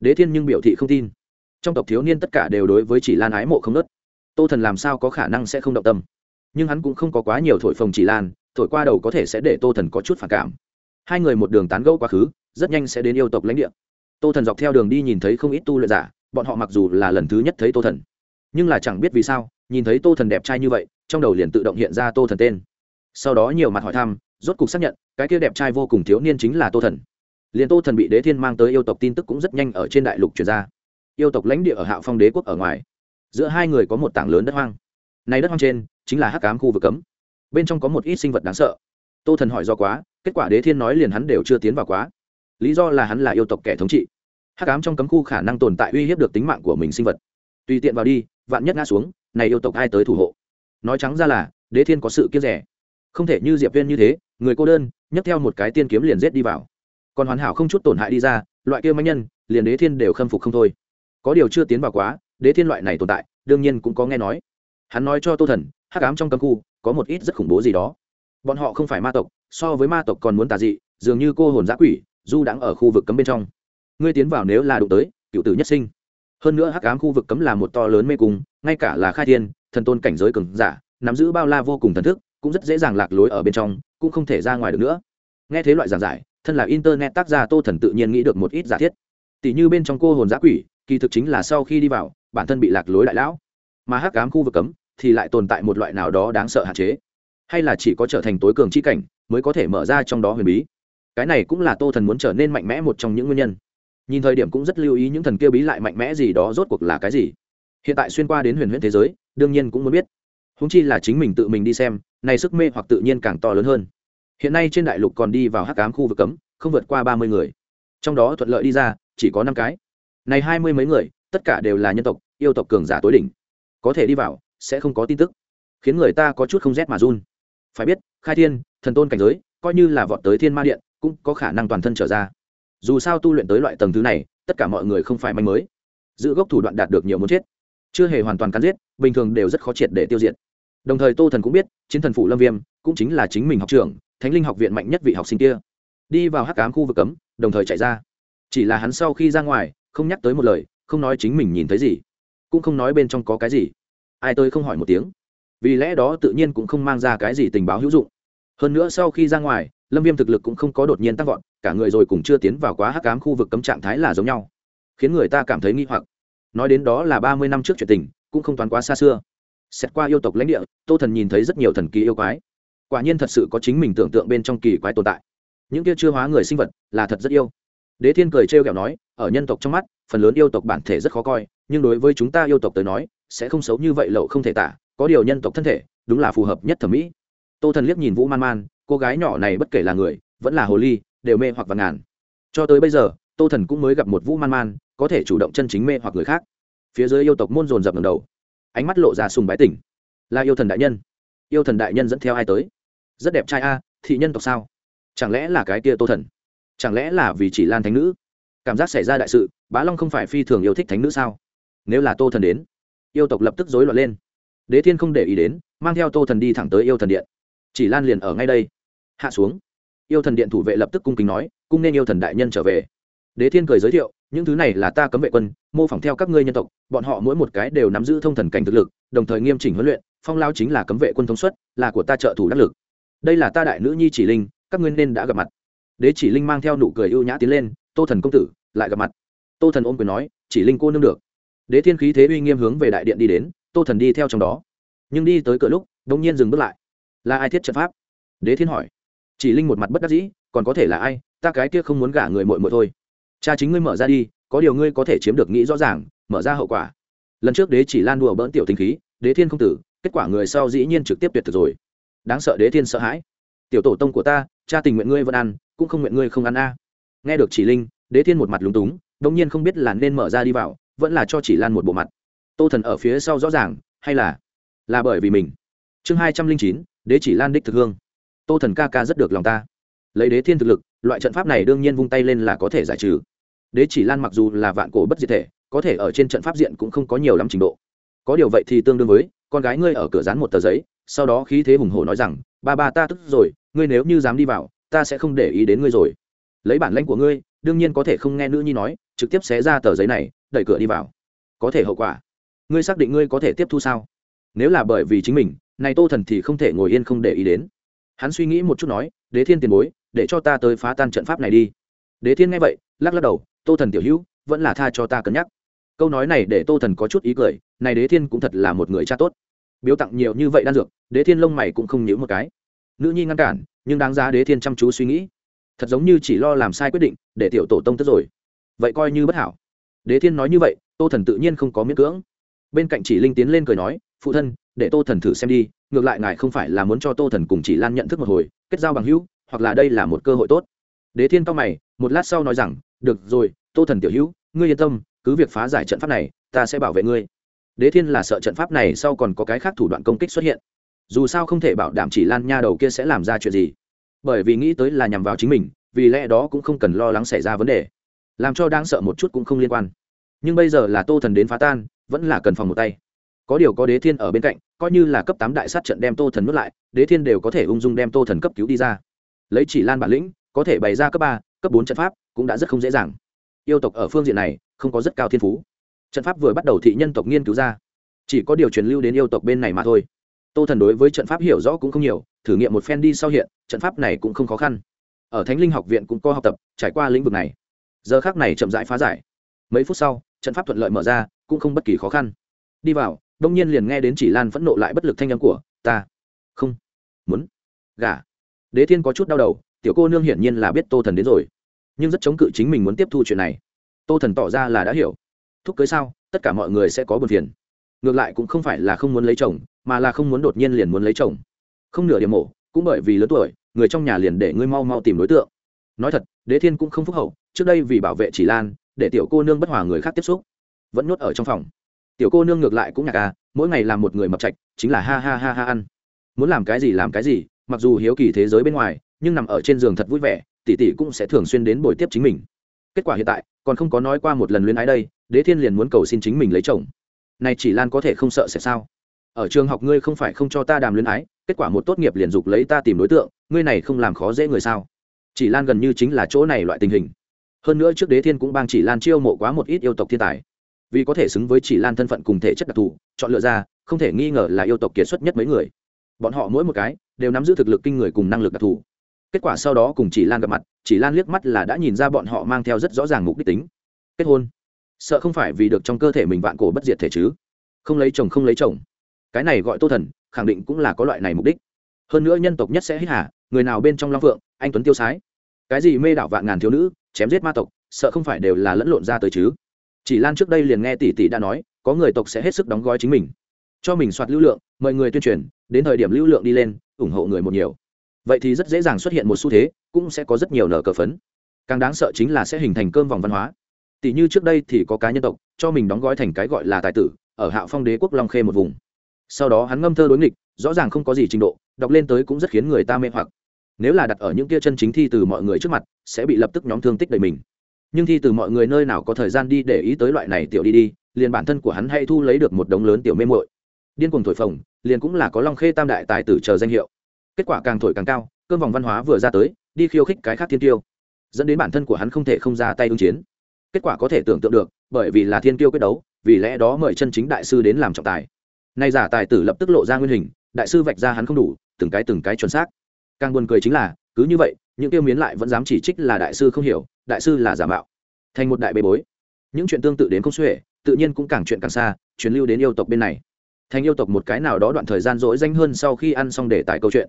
Đế thiên nhưng biểu thị không tin. Trong tộc thiếu niên tất cả đều đối với chỉ lan ái mộ không nớt. Tô thần làm sao có khả năng sẽ không động tâm? Nhưng hắn cũng không có quá nhiều thổi phồng chỉ lan, thổi qua đầu có thể sẽ để tô thần có chút phản cảm. Hai người một đường tán gẫu quá khứ, rất nhanh sẽ đến yêu tộc lãnh địa. Tô thần dọc theo đường đi nhìn thấy không ít tu luyện giả, bọn họ mặc dù là lần thứ nhất thấy tô thần, nhưng là chẳng biết vì sao, nhìn thấy tô thần đẹp trai như vậy, trong đầu liền tự động hiện ra tô thần tên sau đó nhiều mặt hỏi thăm, rốt cục xác nhận, cái kia đẹp trai vô cùng thiếu niên chính là tô thần. Liền tô thần bị đế thiên mang tới yêu tộc tin tức cũng rất nhanh ở trên đại lục truyền ra. Yêu tộc lãnh địa ở hạo phong đế quốc ở ngoài. Giữa hai người có một tảng lớn đất hoang. Này đất hoang trên, chính là hắc cám khu vực cấm. Bên trong có một ít sinh vật đáng sợ. Tô thần hỏi do quá, kết quả đế thiên nói liền hắn đều chưa tiến vào quá. Lý do là hắn là yêu tộc kẻ thống trị. Hắc cám trong cấm khu khả năng tồn tại uy hiếp được tính mạng của mình sinh vật. Tùy tiện vào đi, vạn nhất ngã xuống, này yêu tộc ai tới thủ hộ? Nói trắng ra là, đế thiên có sự kiếp rẻ không thể như diệp viên như thế, người cô đơn, nhấc theo một cái tiên kiếm liền rết đi vào. Còn hoàn hảo không chút tổn hại đi ra, loại kia manh nhân, liền đế thiên đều khâm phục không thôi. Có điều chưa tiến vào quá, đế thiên loại này tồn tại, đương nhiên cũng có nghe nói. Hắn nói cho tô thần, hắc ám trong cấm khu, có một ít rất khủng bố gì đó. Bọn họ không phải ma tộc, so với ma tộc còn muốn tà dị, dường như cô hồn giã quỷ, du đãng ở khu vực cấm bên trong. Ngươi tiến vào nếu là đụng tới, cựu tử nhất sinh. Hơn nữa hắc ám khu vực cấm là một to lớn mê cung, ngay cả là khai thiên, thần tôn cảnh giới cường giả, nắm giữ bao la vô cùng thần thức cũng rất dễ dàng lạc lối ở bên trong, cũng không thể ra ngoài được nữa. Nghe thế loại giảng giải, thân là internet tác gia tô thần tự nhiên nghĩ được một ít giả thiết. Tỷ như bên trong cô hồn giã quỷ, kỳ thực chính là sau khi đi vào, bản thân bị lạc lối đại lão. Mà hắc ám khu vực cấm, thì lại tồn tại một loại nào đó đáng sợ hạn chế. Hay là chỉ có trở thành tối cường chi cảnh, mới có thể mở ra trong đó huyền bí. Cái này cũng là tô thần muốn trở nên mạnh mẽ một trong những nguyên nhân. Nhìn thời điểm cũng rất lưu ý những thần kia bí lại mạnh mẽ gì đó rốt cuộc là cái gì. Hiện tại xuyên qua đến huyền huyễn thế giới, đương nhiên cũng muốn biết húng chi là chính mình tự mình đi xem này sức mê hoặc tự nhiên càng to lớn hơn. Hiện nay trên đại lục còn đi vào hắc ám khu vực cấm, không vượt qua ba mươi người. Trong đó thuận lợi đi ra, chỉ có năm cái. Này hai mươi mấy người, tất cả đều là nhân tộc, yêu tộc cường giả tối đỉnh. Có thể đi vào, sẽ không có tin tức. Khiến người ta có chút không rét mà run. Phải biết, khai thiên, thần tôn cảnh giới, coi như là vọt tới thiên ma điện, cũng có khả năng toàn thân trở ra. Dù sao tu luyện tới loại tầng thứ này, tất cả mọi người không phải manh mới. Giữ gốc thủ đoạn đạt được nhiều muốn chết. Chưa hề hoàn toàn cắn giết, bình thường đều rất khó triệt để tiêu diệt đồng thời tô thần cũng biết, chiến thần phụ lâm viêm cũng chính là chính mình học trưởng, thánh linh học viện mạnh nhất vị học sinh kia. Đi vào hắc cám khu vực cấm, đồng thời chạy ra. Chỉ là hắn sau khi ra ngoài, không nhắc tới một lời, không nói chính mình nhìn thấy gì. Cũng không nói bên trong có cái gì. Ai tôi không hỏi một tiếng. Vì lẽ đó tự nhiên cũng không mang ra cái gì tình báo hữu dụng. Hơn nữa sau khi ra ngoài, lâm viêm thực lực cũng không có đột nhiên tăng vọt, cả người rồi cũng chưa tiến vào quá hắc cám khu vực cấm trạng thái là giống nhau. Khiến người ta cảm thấy nghi hoặc. Nói đến đó là ba mươi năm trước chuyện tình, cũng không toán quá xa xưa xét qua yêu tộc lãnh địa, tô thần nhìn thấy rất nhiều thần kỳ yêu quái. Quả nhiên thật sự có chính mình tưởng tượng bên trong kỳ quái tồn tại. Những kia chưa hóa người sinh vật là thật rất yêu. Đế thiên cười trêu kẹo nói, ở nhân tộc trong mắt, phần lớn yêu tộc bản thể rất khó coi, nhưng đối với chúng ta yêu tộc tới nói, sẽ không xấu như vậy lậu không thể tả, có điều nhân tộc thân thể, đúng là phù hợp nhất thẩm mỹ. Tô thần liếc nhìn vũ man man, cô gái nhỏ này bất kể là người, vẫn là hồ ly, đều mê hoặc và ngàn. Cho tới bây giờ, tô thần cũng mới gặp một vũ man man, có thể chủ động chân chính mê hoặc người khác. Phía dưới yêu tộc môn dồn dập ngầm đầu ánh mắt lộ ra sùng bái tỉnh là yêu thần đại nhân. Yêu thần đại nhân dẫn theo ai tới? Rất đẹp trai a, thị nhân tộc sao? Chẳng lẽ là cái kia tô thần? Chẳng lẽ là vì chỉ lan thánh nữ? Cảm giác xảy ra đại sự, bá long không phải phi thường yêu thích thánh nữ sao? Nếu là tô thần đến, yêu tộc lập tức rối loạn lên. Đế thiên không để ý đến, mang theo tô thần đi thẳng tới yêu thần điện. Chỉ lan liền ở ngay đây. Hạ xuống. Yêu thần điện thủ vệ lập tức cung kính nói, cung nên yêu thần đại nhân trở về. Đế thiên cười giới thiệu những thứ này là ta cấm vệ quân, mô phỏng theo các ngươi nhân tộc, bọn họ mỗi một cái đều nắm giữ thông thần cảnh thực lực, đồng thời nghiêm chỉnh huấn luyện, phong lao chính là cấm vệ quân thống suất, là của ta trợ thủ đắc lực. Đây là ta đại nữ nhi chỉ linh, các ngươi nên đã gặp mặt. Đế chỉ linh mang theo nụ cười ưu nhã tiến lên, tô thần công tử, lại gặp mặt. Tô thần ôm quyền nói, chỉ linh cô nương được. Đế thiên khí thế uy nghiêm hướng về đại điện đi đến, tô thần đi theo trong đó. Nhưng đi tới cửa lúc đông nhiên dừng bước lại. Là ai thiết trận pháp? Đế thiên hỏi. Chỉ linh một mặt bất đắc dĩ, còn có thể là ai? Ta cái kia không muốn gả người mội mội thôi cha chính ngươi mở ra đi, có điều ngươi có thể chiếm được nghĩ rõ ràng, mở ra hậu quả. Lần trước đế chỉ lan đùa bỡn tiểu tinh khí, đế thiên không tử, kết quả người sau dĩ nhiên trực tiếp tuyệt thực rồi. Đáng sợ đế thiên sợ hãi. Tiểu tổ tông của ta, cha tình nguyện ngươi vẫn ăn, cũng không nguyện ngươi không ăn a. Nghe được chỉ linh, đế thiên một mặt lúng túng đông nhiên không biết là nên mở ra đi vào, vẫn là cho chỉ lan một bộ mặt. Tô thần ở phía sau rõ ràng, hay là là bởi vì mình. Chương hai trăm linh chín, đế chỉ lan đích thực hương. Tô thần ca ca rất được lòng ta. Lấy đế thiên thực lực loại trận pháp này đương nhiên vung tay lên là có thể giải trừ. Đế chỉ lan mặc dù là vạn cổ bất diệt thể, có thể ở trên trận pháp diện cũng không có nhiều lắm trình độ. Có điều vậy thì tương đương với, con gái ngươi ở cửa dán một tờ giấy, sau đó khí thế hùng hổ nói rằng, ba ba ta tức rồi, ngươi nếu như dám đi vào, ta sẽ không để ý đến ngươi rồi. Lấy bản lãnh của ngươi, đương nhiên có thể không nghe nữ nhi nói, trực tiếp xé ra tờ giấy này, đẩy cửa đi vào. Có thể hậu quả, ngươi xác định ngươi có thể tiếp thu sao? Nếu là bởi vì chính mình, này tô thần thì không thể ngồi yên không để ý đến. Hắn suy nghĩ một chút nói, đế thiên tiền bối để cho ta tới phá tan trận pháp này đi. Đế thiên nghe vậy, lắc lắc đầu, tô thần tiểu hữu, vẫn là tha cho ta cân nhắc. Câu nói này để tô thần có chút ý cười, này đế thiên cũng thật là một người cha tốt. Biếu tặng nhiều như vậy đan dược, đế thiên lông mày cũng không nhíu một cái. Nữ nhi ngăn cản, nhưng đáng giá đế thiên chăm chú suy nghĩ. Thật giống như chỉ lo làm sai quyết định, để tiểu tổ tông tức rồi. Vậy coi như bất hảo. Đế thiên nói như vậy, tô thần tự nhiên không có miễn cưỡng. Bên cạnh chỉ linh tiến lên cười nói, phụ thân, để tô thần thử xem đi, ngược lại ngài không phải là muốn cho tô thần cùng chỉ lan nhận thức một hồi, kết giao bằng hữu hoặc là đây là một cơ hội tốt. Đế thiên cao mày, một lát sau nói rằng, được rồi, tô thần tiểu hữu, ngươi yên tâm, cứ việc phá giải trận pháp này, ta sẽ bảo vệ ngươi. Đế thiên là sợ trận pháp này sau còn có cái khác thủ đoạn công kích xuất hiện. Dù sao không thể bảo đảm chỉ lan nha đầu kia sẽ làm ra chuyện gì. Bởi vì nghĩ tới là nhằm vào chính mình, vì lẽ đó cũng không cần lo lắng xảy ra vấn đề. Làm cho đáng sợ một chút cũng không liên quan. Nhưng bây giờ là tô thần đến phá tan, vẫn là cần phòng một tay. Có điều có đế thiên ở bên cạnh, coi như là cấp tám đại sát trận đem tô thần nuốt lại, đế thiên đều có thể ung dung đem tô thần cấp cứu đi ra lấy chỉ lan bản lĩnh, có thể bày ra cấp ba, cấp bốn trận pháp cũng đã rất không dễ dàng. Yêu tộc ở phương diện này không có rất cao thiên phú. Trận pháp vừa bắt đầu thị nhân tộc nghiên cứu ra, chỉ có điều truyền lưu đến yêu tộc bên này mà thôi. Tô thần đối với trận pháp hiểu rõ cũng không nhiều, thử nghiệm một phen đi sau hiện, trận pháp này cũng không khó khăn. Ở thánh linh học viện cũng có học tập, trải qua lĩnh vực này. Giờ khác này chậm rãi phá giải. Mấy phút sau, trận pháp thuận lợi mở ra, cũng không bất kỳ khó khăn. Đi vào, đông nhiên liền nghe đến chỉ lan phẫn nộ lại bất lực thanh âm của, ta không muốn. Gả đế thiên có chút đau đầu, tiểu cô nương hiển nhiên là biết tô thần đến rồi. Nhưng rất chống cự chính mình muốn tiếp thu chuyện này. Tô thần tỏ ra là đã hiểu. Thúc cưới sao, tất cả mọi người sẽ có buồn phiền. Ngược lại cũng không phải là không muốn lấy chồng, mà là không muốn đột nhiên liền muốn lấy chồng. Không nửa điểm mổ cũng bởi vì lớn tuổi, người trong nhà liền để ngươi mau mau tìm đối tượng. Nói thật, đế thiên cũng không phúc hậu, trước đây vì bảo vệ chỉ lan, để tiểu cô nương bất hòa người khác tiếp xúc, vẫn nuốt ở trong phòng. Tiểu cô nương ngược lại cũng nhạc à mỗi ngày làm một người mập trạch, chính là ha ha ha ha ăn. Muốn làm cái gì làm cái gì mặc dù hiếu kỳ thế giới bên ngoài, nhưng nằm ở trên giường thật vui vẻ, tỷ tỷ cũng sẽ thường xuyên đến buổi tiếp chính mình. Kết quả hiện tại, còn không có nói qua một lần luyến ái đây, đế thiên liền muốn cầu xin chính mình lấy chồng. Này chỉ lan có thể không sợ sẽ sao? Ở trường học ngươi không phải không cho ta đàm luyến ái, kết quả một tốt nghiệp liền dục lấy ta tìm đối tượng, ngươi này không làm khó dễ người sao? Chỉ lan gần như chính là chỗ này loại tình hình. Hơn nữa trước đế thiên cũng bang chỉ lan chiêu mộ quá một ít yêu tộc thiên tài. Vì có thể xứng với chỉ lan thân phận cùng thể chất đặc thù, chọn lựa ra, không thể nghi ngờ là yêu tộc kiệt xuất nhất mấy người bọn họ mỗi một cái đều nắm giữ thực lực kinh người cùng năng lực đặc thù. Kết quả sau đó cùng chỉ lan gặp mặt, chỉ lan liếc mắt là đã nhìn ra bọn họ mang theo rất rõ ràng mục đích tính. Kết hôn. Sợ không phải vì được trong cơ thể mình vạn cổ bất diệt thể chứ? Không lấy chồng không lấy chồng. Cái này gọi tô thần, khẳng định cũng là có loại này mục đích. Hơn nữa nhân tộc nhất sẽ hít hà, người nào bên trong long phượng, anh tuấn tiêu sái. Cái gì mê đảo vạn ngàn thiếu nữ, chém giết ma tộc, sợ không phải đều là lẫn lộn ra tới chứ? Chỉ lan trước đây liền nghe tỷ tỷ đã nói, có người tộc sẽ hết sức đóng gói chính mình cho mình soạt lưu lượng, mời người tuyên truyền, đến thời điểm lưu lượng đi lên, ủng hộ người một nhiều. Vậy thì rất dễ dàng xuất hiện một xu thế, cũng sẽ có rất nhiều nở cờ phấn. Càng đáng sợ chính là sẽ hình thành cơm vòng văn hóa. Tỷ như trước đây thì có cá nhân tộc, cho mình đóng gói thành cái gọi là tài tử, ở hạo phong đế quốc long khê một vùng. Sau đó hắn ngâm thơ đối nghịch, rõ ràng không có gì trình độ, đọc lên tới cũng rất khiến người ta mê hoặc. Nếu là đặt ở những kia chân chính thi từ mọi người trước mặt, sẽ bị lập tức nhóm thương tích đầy mình. Nhưng thi từ mọi người nơi nào có thời gian đi để ý tới loại này tiểu đi đi, liền bản thân của hắn hay thu lấy được một đống lớn tiểu mê mội điên cuồng thổi phồng, liền cũng là có long khê tam đại tài tử chờ danh hiệu. Kết quả càng thổi càng cao, cơn vòng văn hóa vừa ra tới, đi khiêu khích cái khác thiên tiêu dẫn đến bản thân của hắn không thể không ra tay ứng chiến. Kết quả có thể tưởng tượng được, bởi vì là thiên tiêu quyết đấu, vì lẽ đó mời chân chính đại sư đến làm trọng tài. Nay giả tài tử lập tức lộ ra nguyên hình, đại sư vạch ra hắn không đủ, từng cái từng cái chuẩn xác. Càng buồn cười chính là, cứ như vậy, những tiêu miến lại vẫn dám chỉ trích là đại sư không hiểu, đại sư là giả mạo. Thành một đại bê bối. Những chuyện tương tự đến không xuể, tự nhiên cũng càng chuyện càng xa, truyền lưu đến yêu tộc bên này thành yêu tộc một cái nào đó đoạn thời gian rỗi danh hơn sau khi ăn xong để tải câu chuyện.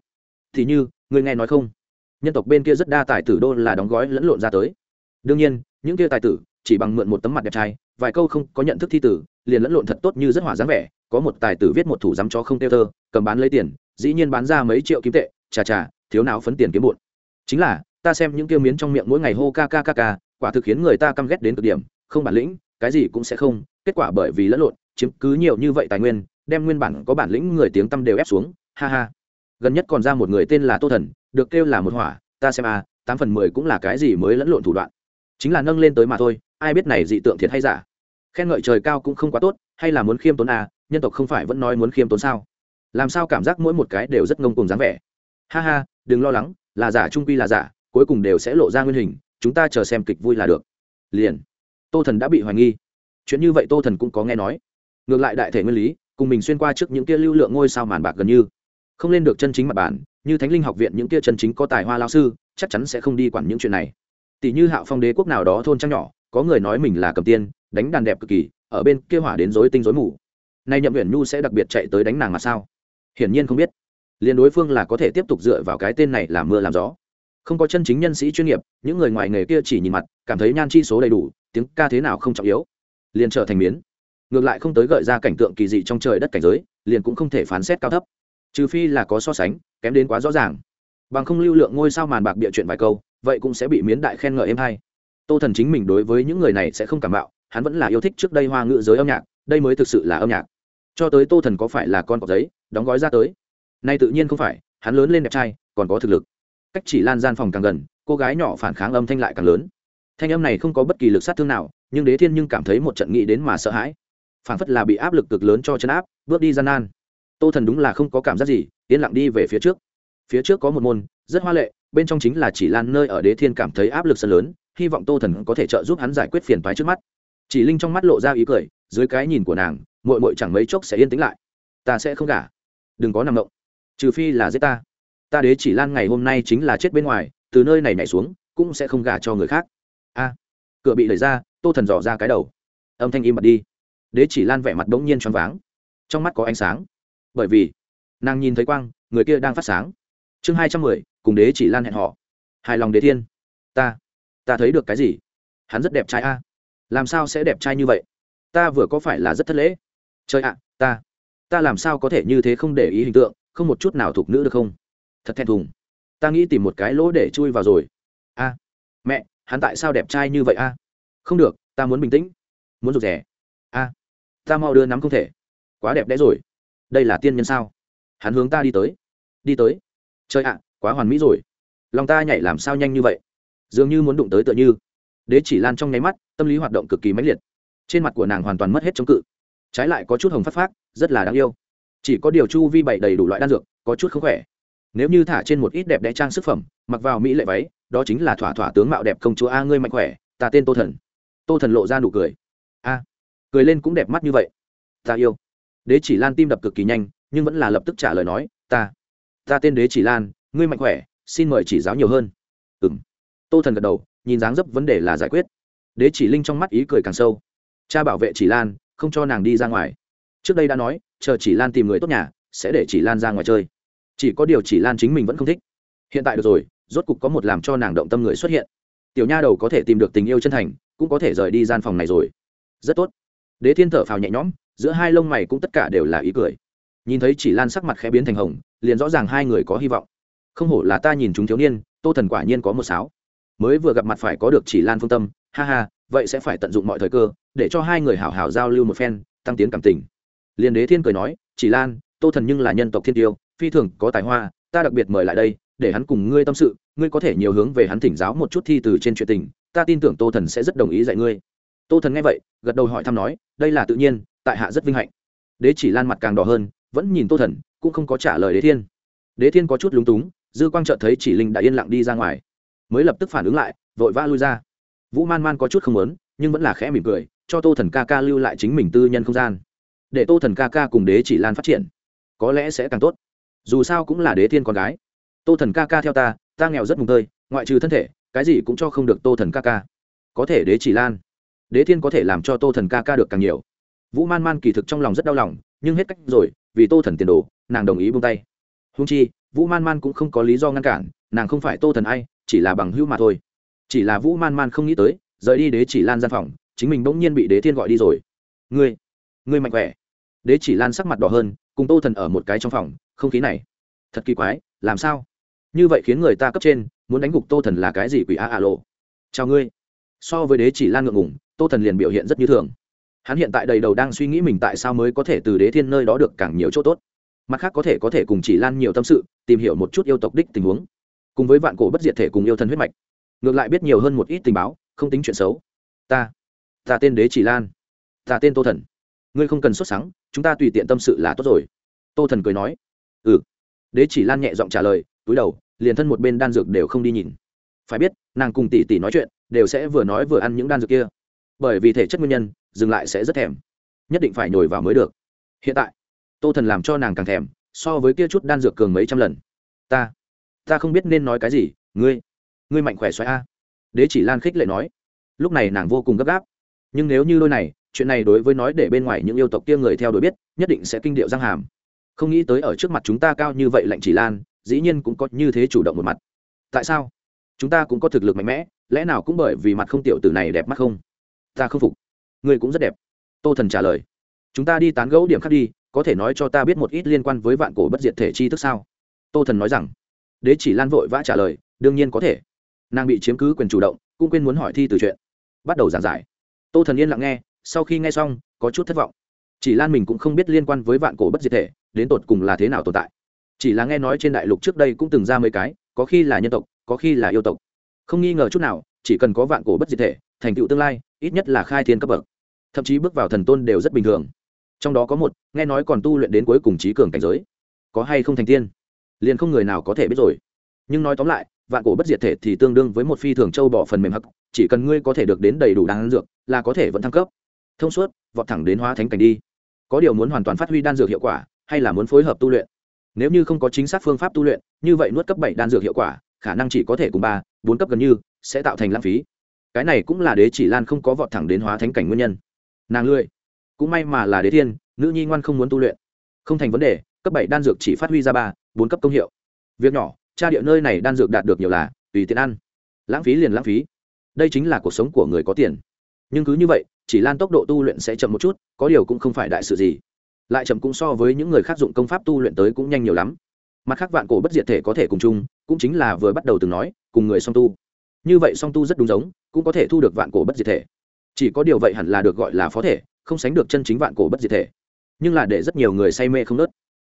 Thì như, người nghe nói không? Nhân tộc bên kia rất đa tài tử đô là đóng gói lẫn lộn ra tới. Đương nhiên, những kia tài tử, chỉ bằng mượn một tấm mặt đẹp trai, vài câu không có nhận thức thi tử, liền lẫn lộn thật tốt như rất hỏa dáng vẻ. Có một tài tử viết một thủ dám cho không tiêu thơ, cầm bán lấy tiền, dĩ nhiên bán ra mấy triệu kim tệ, chà chà, thiếu nào phấn tiền kiếm bụn chính là, ta xem những kia miến trong miệng mỗi ngày hô ca ca ca ca, quả thực khiến người ta căm ghét đến cực điểm, không bản lĩnh, cái gì cũng sẽ không, kết quả bởi vì lẫn lộn, chiếm cứ nhiều như vậy tài nguyên đem nguyên bản có bản lĩnh người tiếng tăm đều ép xuống, ha ha. Gần nhất còn ra một người tên là tô thần, được kêu là một hỏa, ta xem a, tám phần mười cũng là cái gì mới lẫn lộn thủ đoạn. Chính là nâng lên tới mà thôi, ai biết này dị tượng thiệt hay giả. Khen ngợi trời cao cũng không quá tốt, hay là muốn khiêm tốn a, nhân tộc không phải vẫn nói muốn khiêm tốn sao? Làm sao cảm giác mỗi một cái đều rất ngông cùng dáng vẻ? Ha ha, đừng lo lắng, là giả trung quy là giả, cuối cùng đều sẽ lộ ra nguyên hình, chúng ta chờ xem kịch vui là được. Liền. Tô thần đã bị hoài nghi. Chuyện như vậy tô thần cũng có nghe nói. Ngược lại đại thể nguyên lý cùng mình xuyên qua trước những kia lưu lượng ngôi sao màn bạc gần như. Không lên được chân chính mặt bản, như thánh linh học viện những kia chân chính có tài hoa lao sư, chắc chắn sẽ không đi quản những chuyện này. Tỷ như hạo phong đế quốc nào đó thôn trăng nhỏ, có người nói mình là cầm tiên, đánh đàn đẹp cực kỳ, ở bên kia hỏa đến rối tinh rối mù. Nay nhậm nguyện nhu sẽ đặc biệt chạy tới đánh nàng mà sao? Hiển nhiên không biết. Liền đối phương là có thể tiếp tục dựa vào cái tên này làm mưa làm gió. Không có chân chính nhân sĩ chuyên nghiệp, những người ngoài nghề kia chỉ nhìn mặt, cảm thấy nhan chi số đầy đủ, tiếng ca thế nào không trọng yếu. Liền trở thành miến ngược lại không tới gợi ra cảnh tượng kỳ dị trong trời đất cảnh giới, liền cũng không thể phán xét cao thấp. Trừ phi là có so sánh, kém đến quá rõ ràng. Bằng không lưu lượng ngôi sao màn bạc bịa chuyện vài câu, vậy cũng sẽ bị miến đại khen ngợi em hay. Tô thần chính mình đối với những người này sẽ không cảm bạo hắn vẫn là yêu thích trước đây hoa ngữ giới âm nhạc, đây mới thực sự là âm nhạc. Cho tới tô thần có phải là con cọp giấy, đóng gói ra tới. Nay tự nhiên không phải, hắn lớn lên đẹp trai, còn có thực lực. Cách chỉ lan gian phòng càng gần, cô gái nhỏ phản kháng âm thanh lại càng lớn. Thanh âm này không có bất kỳ lực sát thương nào, nhưng đế thiên nhưng cảm thấy một trận nghĩ đến mà sợ hãi phản phất là bị áp lực cực lớn cho chấn áp, bước đi gian nan. Tô thần đúng là không có cảm giác gì, yên lặng đi về phía trước. Phía trước có một môn, rất hoa lệ, bên trong chính là chỉ lan nơi ở đế thiên cảm thấy áp lực sân lớn, hy vọng tô thần có thể trợ giúp hắn giải quyết phiền toái trước mắt. Chỉ linh trong mắt lộ ra ý cười, dưới cái nhìn của nàng mội mội chẳng mấy chốc sẽ yên tĩnh lại. Ta sẽ không gả. Đừng có nằm động. Trừ phi là giết ta. Ta đế chỉ lan ngày hôm nay chính là chết bên ngoài, từ nơi này nhảy xuống, cũng sẽ không gả cho người khác. A. Cửa bị đẩy ra, tô thần dò ra cái đầu. Âm thanh im bật đi đế chỉ lan vẻ mặt bỗng nhiên choáng váng. Trong mắt có ánh sáng. Bởi vì, nàng nhìn thấy quang, người kia đang phát sáng. Chương hai trăm mười, cùng đế chỉ lan hẹn họ hài lòng đế thiên. Ta ta thấy được cái gì? Hắn rất đẹp trai a. Làm sao sẽ đẹp trai như vậy? Ta vừa có phải là rất thất lễ? Trời ạ, ta ta làm sao có thể như thế không để ý hình tượng, không một chút nào thuộc nữ được không? Thật thẹn thùng. Ta nghĩ tìm một cái lỗ để chui vào rồi. A, mẹ, hắn tại sao đẹp trai như vậy a? Không được, ta muốn bình tĩnh, muốn rụt rẻ ta mau đưa nắm không thể. Quá đẹp đẽ rồi. Đây là tiên nhân sao? Hắn hướng ta đi tới. Đi tới. Chơi ạ, quá hoàn mỹ rồi. Lòng ta nhảy làm sao nhanh như vậy? Dường như muốn đụng tới tựa như. Đế chỉ lan trong nháy mắt, tâm lý hoạt động cực kỳ mãnh liệt. Trên mặt của nàng hoàn toàn mất hết chống cự. Trái lại có chút hồng phát phát rất là đáng yêu. Chỉ có điều chu vi bày đầy đủ loại đan dược, có chút không khỏe. Nếu như thả trên một ít đẹp đẽ trang sức phẩm, mặc vào mỹ lệ váy, đó chính là thỏa thỏa tướng mạo đẹp công chúa a, ngươi mạnh khỏe, ta tên tô thần. Tô thần lộ ra nụ cười. A cười lên cũng đẹp mắt như vậy. Ta yêu. Đế chỉ lan tim đập cực kỳ nhanh, nhưng vẫn là lập tức trả lời nói, ta ta tên đế chỉ lan, ngươi mạnh khỏe, xin mời chỉ giáo nhiều hơn. Ừ m tô thần gật đầu, nhìn dáng dấp vấn đề là giải quyết. Đế chỉ linh trong mắt ý cười càng sâu. Cha bảo vệ chỉ lan, không cho nàng đi ra ngoài. Trước đây đã nói, chờ chỉ lan tìm người tốt nhà, sẽ để chỉ lan ra ngoài chơi. Chỉ có điều chỉ lan chính mình vẫn không thích. Hiện tại được rồi, rốt cục có một làm cho nàng động tâm người xuất hiện. Tiểu nha đầu có thể tìm được tình yêu chân thành, cũng có thể rời đi gian phòng này rồi. Rất tốt đế thiên thở phào nhẹ nhõm, giữa hai lông mày cũng tất cả đều là ý cười. Nhìn thấy chỉ lan sắc mặt khẽ biến thành hồng, liền rõ ràng hai người có hy vọng. Không hổ là ta nhìn chúng thiếu niên, tô thần quả nhiên có một sáo. Mới vừa gặp mặt phải có được chỉ lan phương tâm, ha ha, vậy sẽ phải tận dụng mọi thời cơ, để cho hai người hảo hảo giao lưu một phen, tăng tiến cảm tình. Liền đế thiên cười nói, chỉ lan, tô thần nhưng là nhân tộc thiên tiêu, phi thường có tài hoa, ta đặc biệt mời lại đây, để hắn cùng ngươi tâm sự, ngươi có thể nhiều hướng về hắn thỉnh giáo một chút thi từ trên chuyện tình, ta tin tưởng tô thần sẽ rất đồng ý dạy ngươi tô thần nghe vậy, gật đầu hỏi thăm nói, đây là tự nhiên, tại hạ rất vinh hạnh. Đế chỉ lan mặt càng đỏ hơn, vẫn nhìn tô thần, cũng không có trả lời đế thiên. Đế thiên có chút lúng túng, dư quang chợt thấy chỉ linh đã yên lặng đi ra ngoài. Mới lập tức phản ứng lại, vội vã lui ra. Vũ man man có chút không lớn nhưng vẫn là khẽ mỉm cười, cho tô thần ca ca lưu lại chính mình tư nhân không gian. Để tô thần ca ca cùng đế chỉ lan phát triển, có lẽ sẽ càng tốt. Dù sao cũng là đế thiên con gái. Tô thần ca ca theo ta ta nghèo rất mùng tơi, ngoại trừ thân thể, cái gì cũng cho không được tô thần ca ca. Có thể đế chỉ lan đế thiên có thể làm cho tô thần ca ca được càng nhiều. Vũ man man kỳ thực trong lòng rất đau lòng, nhưng hết cách rồi, vì tô thần tiền đồ, nàng đồng ý buông tay. Húng chi, vũ man man cũng không có lý do ngăn cản, nàng không phải tô thần ai, chỉ là bằng hữu mà thôi. Chỉ là vũ man man không nghĩ tới, rời đi đế chỉ lan gian phòng, chính mình bỗng nhiên bị đế thiên gọi đi rồi. Ngươi ngươi mạnh khỏe. Đế chỉ lan sắc mặt đỏ hơn, cùng tô thần ở một cái trong phòng, không khí này. Thật kỳ quái, làm sao? Như vậy khiến người ta cấp trên, muốn đánh gục tô thần là cái gì quỷ a a lộ? Chào ngươi. So với đế chỉ lan ngượng ngủng tô thần liền biểu hiện rất như thường. Hắn hiện tại đầy đầu đang suy nghĩ mình tại sao mới có thể từ đế thiên nơi đó được càng nhiều chỗ tốt. Mặt khác có thể có thể cùng chỉ lan nhiều tâm sự, tìm hiểu một chút yêu tộc đích tình huống. Cùng với vạn cổ bất diệt thể cùng yêu thân huyết mạch. Ngược lại biết nhiều hơn một ít tình báo, không tính chuyện xấu. Ta ta tên đế chỉ lan. Ta tên tô thần. Ngươi không cần xuất sáng chúng ta tùy tiện tâm sự là tốt rồi. Tô thần cười nói. Ừ. Đế chỉ lan nhẹ giọng trả lời, túi đầu, liền thân một bên đan dược đều không đi nhìn. Phải biết, nàng cùng tỷ tỷ nói chuyện, đều sẽ vừa nói vừa ăn những đan dược kia bởi vì thể chất nguyên nhân, dừng lại sẽ rất thèm. Nhất định phải nhồi vào mới được. Hiện tại, tô thần làm cho nàng càng thèm, so với kia chút đan dược cường mấy trăm lần. Ta ta không biết nên nói cái gì, ngươi ngươi mạnh khỏe xoáy a. Đế chỉ lan khích lệ nói. Lúc này nàng vô cùng gấp gáp. Nhưng nếu như đôi này, chuyện này đối với nói để bên ngoài những yêu tộc kia người theo đuổi biết, nhất định sẽ kinh điệu răng hàm. Không nghĩ tới ở trước mặt chúng ta cao như vậy lạnh chỉ lan, dĩ nhiên cũng có như thế chủ động một mặt. Tại sao? Chúng ta cũng có thực lực mạnh mẽ, lẽ nào cũng bởi vì mặt không tiểu tử này đẹp mắt không? Ta không phục. Ngươi cũng rất đẹp. Tô thần trả lời. Chúng ta đi tán gẫu điểm khác đi, có thể nói cho ta biết một ít liên quan với vạn cổ bất diệt thể chi thức sao? Tô thần nói rằng. Đế chỉ lan vội vã trả lời, đương nhiên có thể. Nàng bị chiếm cứ quyền chủ động, cũng quên muốn hỏi thi từ chuyện. Bắt đầu giảng giải. Tô thần yên lặng nghe, sau khi nghe xong, có chút thất vọng. Chỉ lan mình cũng không biết liên quan với vạn cổ bất diệt thể, đến tột cùng là thế nào tồn tại. Chỉ là nghe nói trên đại lục trước đây cũng từng ra mấy cái, có khi là nhân tộc, có khi là yêu tộc. Không nghi ngờ chút nào, chỉ cần có vạn cổ bất diệt thể thành tựu tương lai, ít nhất là khai thiên cấp bậc. Thậm chí bước vào thần tôn đều rất bình thường. Trong đó có một, nghe nói còn tu luyện đến cuối cùng trí cường cảnh giới. Có hay không thành tiên? Liền không người nào có thể biết rồi. Nhưng nói tóm lại, vạn cổ bất diệt thể thì tương đương với một phi thường châu bỏ phần mềm hắc, chỉ cần ngươi có thể được đến đầy đủ đan dược, là có thể vẫn thăng cấp. Thông suốt, vọt thẳng đến hóa thánh cảnh đi. Có điều muốn hoàn toàn phát huy đan dược hiệu quả, hay là muốn phối hợp tu luyện? Nếu như không có chính xác phương pháp tu luyện, như vậy nuốt cấp bảy đan dược hiệu quả, khả năng chỉ có thể cùng ba, bốn cấp gần như, sẽ tạo thành lãng phí cái này cũng là đế chỉ lan không có vọt thẳng đến hóa thánh cảnh nguyên nhân. Nàng lười. Cũng may mà là đế thiên, nữ nhi ngoan không muốn tu luyện. Không thành vấn đề, cấp bảy đan dược chỉ phát huy ra ba, bốn cấp công hiệu. Việc nhỏ, cha địa nơi này đan dược đạt được nhiều là, tùy tiện ăn. Lãng phí liền lãng phí. Đây chính là cuộc sống của người có tiền. Nhưng cứ như vậy, chỉ lan tốc độ tu luyện sẽ chậm một chút, có điều cũng không phải đại sự gì. Lại chậm cũng so với những người khác dụng công pháp tu luyện tới cũng nhanh nhiều lắm. Mặt khác vạn cổ bất diệt thể có thể cùng chung, cũng chính là vừa bắt đầu từng nói, cùng người song tu như vậy song tu rất đúng giống, cũng có thể thu được vạn cổ bất diệt thể. Chỉ có điều vậy hẳn là được gọi là phó thể, không sánh được chân chính vạn cổ bất diệt thể. Nhưng là để rất nhiều người say mê không nớt.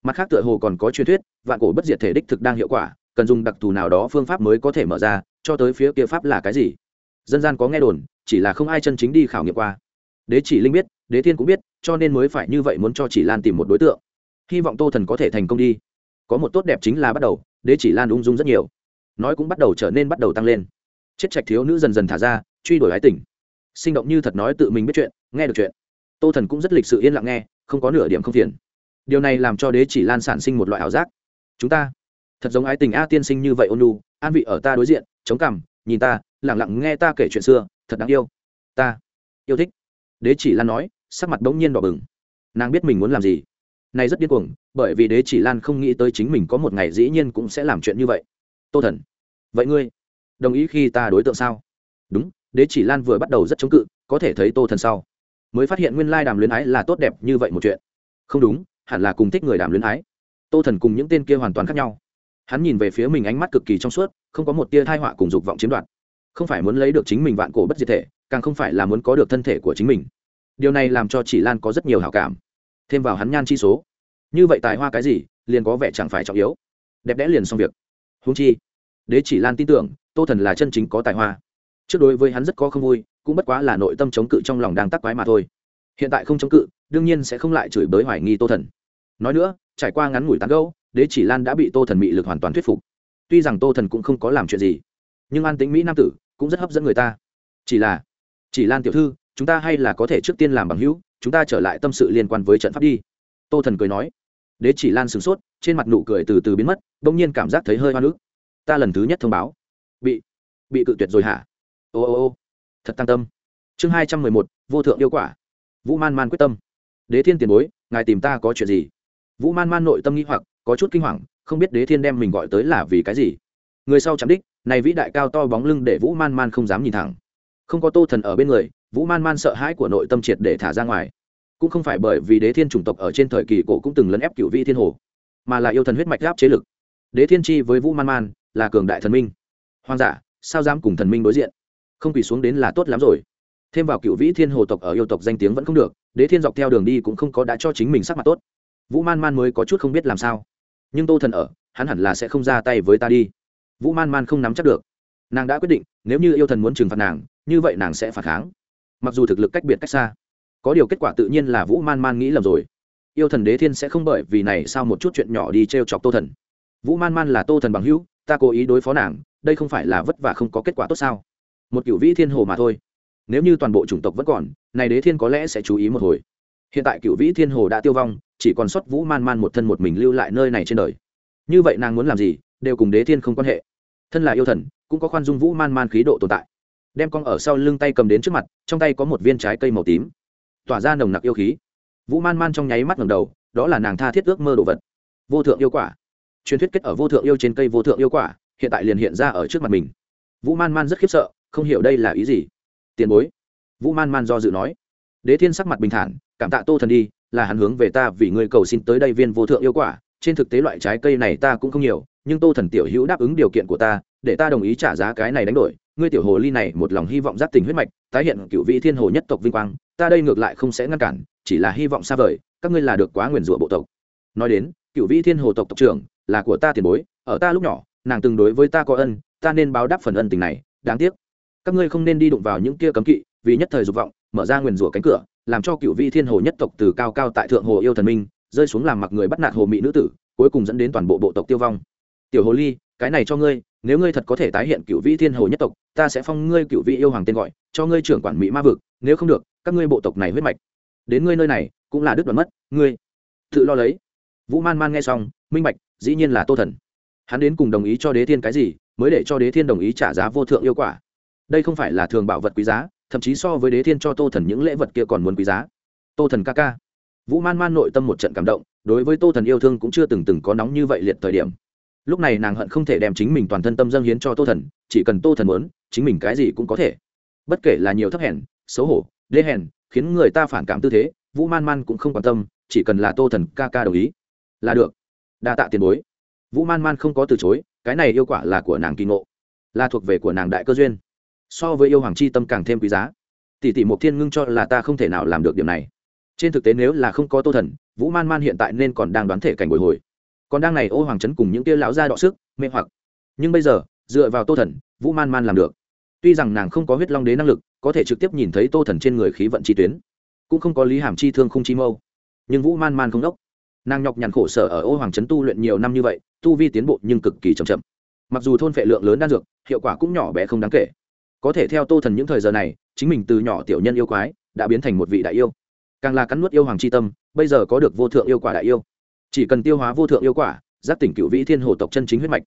Mặt khác tựa hồ còn có truyền thuyết, vạn cổ bất diệt thể đích thực đang hiệu quả, cần dùng đặc thù nào đó phương pháp mới có thể mở ra, cho tới phía kia pháp là cái gì? Dân gian có nghe đồn, chỉ là không ai chân chính đi khảo nghiệm qua. Đế chỉ linh biết, đế thiên cũng biết, cho nên mới phải như vậy muốn cho chỉ lan tìm một đối tượng. Hy vọng tô thần có thể thành công đi. Có một tốt đẹp chính là bắt đầu, đế chỉ lan ung dung rất nhiều. Nói cũng bắt đầu trở nên bắt đầu tăng lên chết trạch thiếu nữ dần dần thả ra, truy đuổi ái tình. Sinh động như thật nói tự mình biết chuyện, nghe được chuyện. Tô thần cũng rất lịch sự yên lặng nghe, không có nửa điểm không phiền. Điều này làm cho đế chỉ lan sản sinh một loại ảo giác. Chúng ta, thật giống ái tình a tiên sinh như vậy ôn lu an vị ở ta đối diện, chống cằm, nhìn ta lẳng lặng nghe ta kể chuyện xưa, thật đáng yêu. Ta, yêu thích. Đế chỉ lan nói, sắc mặt bỗng nhiên đỏ bừng. Nàng biết mình muốn làm gì. Này rất điên cuồng, bởi vì đế chỉ lan không nghĩ tới chính mình có một ngày dĩ nhiên cũng sẽ làm chuyện như vậy. Tô thần, vậy ngươi? Đồng ý khi ta đối tượng sao? Đúng, đế chỉ lan vừa bắt đầu rất chống cự, có thể thấy tô thần sau. Mới phát hiện nguyên lai đàm luyến ái là tốt đẹp như vậy một chuyện. Không đúng, hẳn là cùng thích người đàm luyến ái. Tô thần cùng những tên kia hoàn toàn khác nhau. Hắn nhìn về phía mình ánh mắt cực kỳ trong suốt, không có một tia thai họa cùng dục vọng chiếm đoạt. Không phải muốn lấy được chính mình vạn cổ bất diệt thể, càng không phải là muốn có được thân thể của chính mình. Điều này làm cho chỉ lan có rất nhiều hảo cảm. Thêm vào hắn nhan chi số. Như vậy tài hoa cái gì, liền có vẻ chẳng phải trọng yếu. Đẹp đẽ liền xong việc. Húng chi, đế chỉ lan tin tưởng tô thần là chân chính có tài hoa. Trước đối với hắn rất có không vui cũng bất quá là nội tâm chống cự trong lòng đang tắc quái mà thôi. Hiện tại không chống cự đương nhiên sẽ không lại chửi bới hoài nghi tô thần. Nói nữa trải qua ngắn ngủi tán gẫu, đế chỉ lan đã bị tô thần mị lực hoàn toàn thuyết phục. Tuy rằng tô thần cũng không có làm chuyện gì nhưng an tính mỹ nam tử cũng rất hấp dẫn người ta. Chỉ là chỉ lan tiểu thư chúng ta hay là có thể trước tiên làm bằng hữu chúng ta trở lại tâm sự liên quan với trận pháp đi. Tô thần cười nói. Đế chỉ lan sửng sốt trên mặt nụ cười từ từ biến mất đ ỗ n g nhiên cảm giác thấy hơi hoa nước. Ta lần thứ nhất thông báo bị bị cự tuyệt rồi hả? Ô ô ô. Thật tăng tâm. Chương hai trăm mười một, vô thượng yêu quả. Vũ man man quyết tâm. Đế thiên tiền bối, ngài tìm ta có chuyện gì? Vũ man man nội tâm nghĩ hoặc, có chút kinh hoàng, không biết đế thiên đem mình gọi tới là vì cái gì. Người sau chạm đích, này vĩ đại cao to bóng lưng để vũ man man không dám nhìn thẳng. Không có tô thần ở bên người, vũ man man sợ hãi của nội tâm triệt để thả ra ngoài. Cũng không phải bởi vì đế thiên chủng tộc ở trên thời kỳ cổ cũng từng lấn ép cựu vị thiên hồ, mà là yêu thần huyết mạch áp chế lực. Đế thiên chi với vũ man man là cường đại thần minh hoang dã, sao dám cùng thần minh đối diện? Không quỳ xuống đến là tốt lắm rồi. Thêm vào cựu vĩ thiên hồ tộc ở yêu tộc danh tiếng vẫn không được, đế thiên dọc theo đường đi cũng không có đã cho chính mình sắc mặt tốt. Vũ man man mới có chút không biết làm sao. Nhưng tô thần ở, hắn hẳn là sẽ không ra tay với ta đi. Vũ man man không nắm chắc được. Nàng đã quyết định, nếu như yêu thần muốn trừng phạt nàng, như vậy nàng sẽ phản kháng. Mặc dù thực lực cách biệt cách xa, có điều kết quả tự nhiên là vũ man man nghĩ lầm rồi. Yêu thần đế thiên sẽ không bởi vì này sao một chút chuyện nhỏ đi t r e o chọc tô thần. Vũ man man là tô thần bằng hữu ta cố ý đối phó nàng, đây không phải là vất vả không có kết quả tốt sao? Một cựu vĩ thiên hồ mà thôi. Nếu như toàn bộ chủng tộc vẫn còn, này đế thiên có lẽ sẽ chú ý một hồi. Hiện tại cựu vĩ thiên hồ đã tiêu vong, chỉ còn xuất vũ man man một thân một mình lưu lại nơi này trên đời. Như vậy nàng muốn làm gì, đều cùng đế thiên không quan hệ. Thân là yêu thần, cũng có khoan dung vũ man man khí độ tồn tại. Đem con ở sau lưng tay cầm đến trước mặt, trong tay có một viên trái cây màu tím. Tỏa ra nồng nặc yêu khí. Vũ man man trong nháy mắt ngầm đầu, đó là nàng tha thiết ước mơ đồ vật. Vô thượng yêu quả truyền thuyết kết ở vô thượng yêu trên cây vô thượng yêu quả, hiện tại liền hiện ra ở trước mặt mình. Vũ man man rất khiếp sợ, không hiểu đây là ý gì. Tiền bối. Vũ man man do dự nói. Đế thiên sắc mặt bình thản, cảm tạ tô thần đi, là hắn hướng về ta vì người cầu xin tới đây viên vô thượng yêu quả. Trên thực tế loại trái cây này ta cũng không nhiều, nhưng tô thần tiểu hữu đáp ứng điều kiện của ta, để ta đồng ý trả giá cái này đánh đổi. Ngươi tiểu hồ ly này một lòng hy vọng giác tình huyết mạch, tái hiện cựu vị thiên hồ nhất tộc vinh quang, ta đây ngược lại không sẽ ngăn cản, chỉ là hy vọng xa vời, các ngươi là được quá nguyền rủa bộ tộc. Nói đến cựu vĩ thiên hồ tộc tộc trưởng, là của ta tiền bối, ở ta lúc nhỏ, nàng từng đối với ta có ân, ta nên báo đáp phần ân tình này, đáng tiếc. Các ngươi không nên đi đụng vào những kia cấm kỵ, vì nhất thời dục vọng, mở ra nguyền rủa cánh cửa, làm cho cựu vị thiên hồ nhất tộc từ cao cao tại thượng hồ yêu thần minh, rơi xuống làm mặc người bắt nạt hồ mỹ nữ tử, cuối cùng dẫn đến toàn bộ bộ tộc tiêu vong. Tiểu hồ ly, cái này cho ngươi, nếu ngươi thật có thể tái hiện cựu vĩ thiên hồ nhất tộc, ta sẽ phong ngươi cựu vĩ yêu hoàng tên gọi, cho ngươi trưởng quản mỹ ma vực, nếu không được, các ngươi bộ tộc này huyết mạch. Đến ngươi nơi này, cũng là đứt đoạn mất, ngươi. Tự lo lấy vũ man man nghe xong, minh bạch, dĩ nhiên là tô thần. Hắn đến cùng đồng ý cho đế thiên cái gì, mới để cho đế thiên đồng ý trả giá vô thượng yêu quả. Đây không phải là thường bảo vật quý giá, thậm chí so với đế thiên cho tô thần những lễ vật kia còn muốn quý giá. Tô thần ca ca. Vũ man man nội tâm một trận cảm động, đối với tô thần yêu thương cũng chưa từng từng có nóng như vậy liệt thời điểm. Lúc này nàng hận không thể đem chính mình toàn thân tâm dâng hiến cho tô thần, chỉ cần tô thần muốn, chính mình cái gì cũng có thể. Bất kể là nhiều thấp hèn, xấu hổ, đê hèn, khiến người ta phản cảm tư thế, vũ man man cũng không quan tâm, chỉ cần là tô thần ca ca đồng ý là được. Đa tạ tiền bối. Vũ man man không có từ chối, cái này yêu quả là của nàng kỳ ngộ, là thuộc về của nàng đại cơ duyên. So với yêu hoàng chi tâm càng thêm quý giá. Tỷ tỷ mộc thiên ngưng cho là ta không thể nào làm được điểm này. Trên thực tế nếu là không có tô thần, vũ man man hiện tại nên còn đang đoán thể cảnh bồi hồi. Còn đang này ô hoàng trấn cùng những tia lão gia đọ sức, mê hoặc. Nhưng bây giờ, dựa vào tô thần, vũ man man làm được. Tuy rằng nàng không có huyết long đế năng lực, có thể trực tiếp nhìn thấy tô thần trên người khí vận chi tuyến, cũng không có lý hàm chi thương không chi mâu. Nhưng vũ man man không đốc nàng nhọc nhằn khổ sở ở ô hoàng trấn tu luyện nhiều năm như vậy, tu vi tiến bộ nhưng cực kỳ chậm chậm. Mặc dù thôn phệ lượng lớn đan dược, hiệu quả cũng nhỏ bé không đáng kể. Có thể theo tô thần những thời giờ này, chính mình từ nhỏ tiểu nhân yêu quái, đã biến thành một vị đại yêu. Càng là cắn nuốt yêu hoàng c h i tâm, bây giờ có được vô thượng yêu quả đại yêu. Chỉ cần tiêu hóa vô thượng yêu quả, giáp tỉnh cựu vĩ thiên hồ tộc chân chính huyết mạch.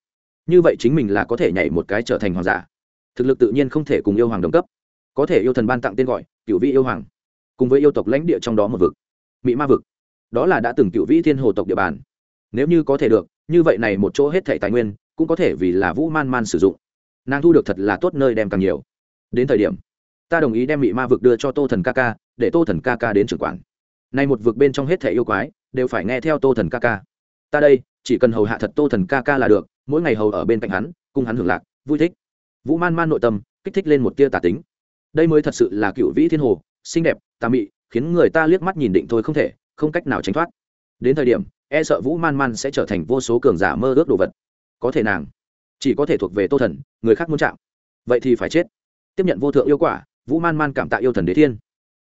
Như vậy chính mình là có thể nhảy một cái trở thành hoàng giả. Thực lực tự nhiên không thể cùng yêu hoàng đồng cấp. Có thể yêu thần ban tặng tên gọi cựu vĩ yêu hoàng, cùng với yêu tộc lãnh địa trong đó một vực. Mỹ ma vực đó là đã từng cựu vĩ thiên hồ tộc địa bàn. Nếu như có thể được, như vậy này một chỗ hết thẻ tài nguyên, cũng có thể vì là vũ man man sử dụng. Nàng thu được thật là tốt nơi đem càng nhiều. Đến thời điểm, ta đồng ý đem bị ma vực đưa cho tô thần ca ca, để tô thần ca ca đến trưởng quản. Nay một vực bên trong hết thẻ yêu quái, đều phải nghe theo tô thần ca ca. Ta đây, chỉ cần hầu hạ thật tô thần ca ca là được, mỗi ngày hầu ở bên cạnh hắn, cùng hắn hưởng lạc, vui thích. Vũ man man nội tâm, kích thích lên một tia tà tính. Đây mới thật sự là cựu vĩ thiên hồ, xinh đẹp, tà mị, khiến người ta liếc mắt nhìn định thôi không thể không cách nào tránh thoát. Đến thời điểm e sợ vũ man man sẽ trở thành vô số cường giả mơ ước đồ vật. Có thể nàng, chỉ có thể thuộc về tô thần, người khác muốn chạm. Vậy thì phải chết. Tiếp nhận vô thượng yêu quả, vũ man man cảm tạ yêu thần đế thiên.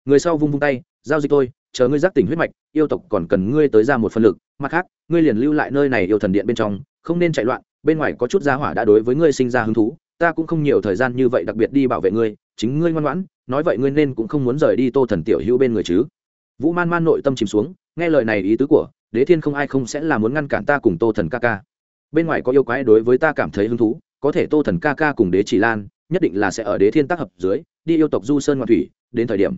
Người sau vung vung tay, giao dịch tôi chờ ngươi giác tỉnh huyết mạch, yêu tộc còn cần ngươi tới ra một phân lực. Mặt khác, ngươi liền lưu lại nơi này yêu thần điện bên trong, không nên chạy loạn, bên ngoài có chút gia hỏa đã đối với ngươi sinh ra hứng thú, ta cũng không nhiều thời gian như vậy đặc biệt đi bảo vệ ngươi, chính ngươi ngoan ngoãn, nói vậy ngươi nên cũng không muốn rời đi tô thần tiểu hữu bên người chứ vũ man man nội tâm chìm xuống, nghe lời này ý tứ của đế thiên không ai không sẽ là muốn ngăn cản ta cùng tô thần ca ca. Bên ngoài có yêu quái đối với ta cảm thấy hứng thú, có thể tô thần ca ca cùng đế chỉ lan nhất định là sẽ ở đế thiên tác hợp dưới, đi yêu tộc du sơn ngoại thủy, đến thời điểm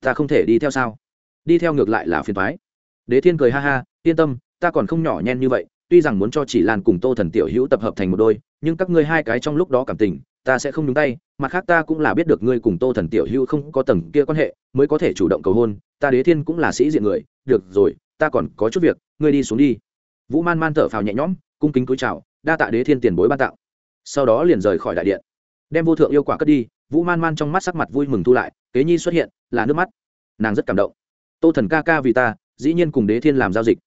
ta không thể đi theo sao? Đi theo ngược lại là phiền thoái đế thiên cười ha ha, yên tâm, ta còn không nhỏ nhen như vậy, tuy rằng muốn cho chỉ lan cùng tô thần tiểu hữu tập hợp thành một đôi, nhưng các ngươi hai cái trong lúc đó cảm tình, ta sẽ không nhúng tay, mặt khác ta cũng là biết được ngươi cùng tô thần tiểu hữu không có tầng kia quan hệ, mới có thể chủ động cầu hôn ta đế thiên cũng là sĩ diện người, được rồi, ta còn có chút việc, ngươi đi xuống đi. Vũ man man thở phào nhẹ nhõm, cung kính cúi chào, đa tạ đế thiên tiền bối ban tặng. Sau đó liền rời khỏi đại điện. Đem vô thượng yêu quả cất đi, vũ man man trong mắt sắc mặt vui mừng thu lại, kế nhi xuất hiện, là nước mắt. Nàng rất cảm động. Tô thần ca ca vì ta, dĩ nhiên cùng đế thiên làm giao dịch.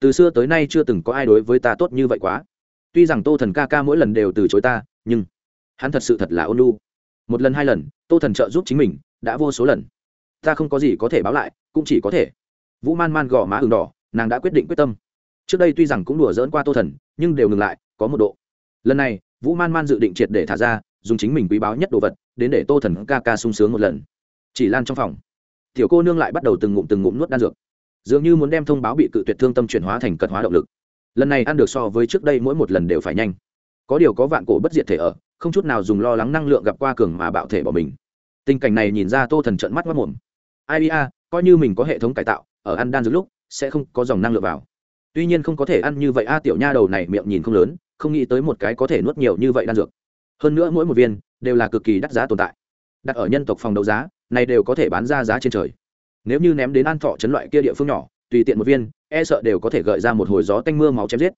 Từ xưa tới nay chưa từng có ai đối với ta tốt như vậy quá. Tuy rằng tô thần ca ca mỗi lần đều từ chối ta, nhưng hắn thật sự thật là ôn lu một lần hai lần, tô thần trợ giúp chính mình, đã vô số lần ta không có gì có thể báo lại, cũng chỉ có thể. Vũ man man gõ má ừng đỏ, nàng đã quyết định quyết tâm. Trước đây tuy rằng cũng đùa dỡn qua tô thần, nhưng đều ngừng lại, có một độ. Lần này, vũ man man dự định triệt để thả ra, dùng chính mình quý báo nhất đồ vật, đến để tô thần ca ca sung sướng một lần. Chỉ lan trong phòng. Tiểu cô nương lại bắt đầu từng ngụm từng ngụm nuốt đan dược. Dường như muốn đem thông báo bị cự tuyệt thương tâm chuyển hóa thành cật hóa động lực. Lần này ăn được so với trước đây mỗi một lần đều phải nhanh. Có điều có vạn cổ bất diệt thể ở, không chút nào dùng lo lắng năng lượng gặp qua cường mà bạo thể bỏ mình. Tình cảnh này nhìn ra tô thần trận mắt mất mồm ai ia coi như mình có hệ thống cải tạo, ở ăn đan dược lúc, sẽ không có dòng năng lượng vào. Tuy nhiên không có thể ăn như vậy, a tiểu nha đầu này miệng nhìn không lớn, không nghĩ tới một cái có thể nuốt nhiều như vậy đan dược. Hơn nữa mỗi một viên, đều là cực kỳ đắt giá tồn tại. Đặt ở nhân tộc phòng đấu giá, này đều có thể bán ra giá trên trời. Nếu như ném đến an thọ chấn loại kia địa phương nhỏ, tùy tiện một viên e sợ đều có thể gợi ra một hồi gió tanh mưa máu chém giết.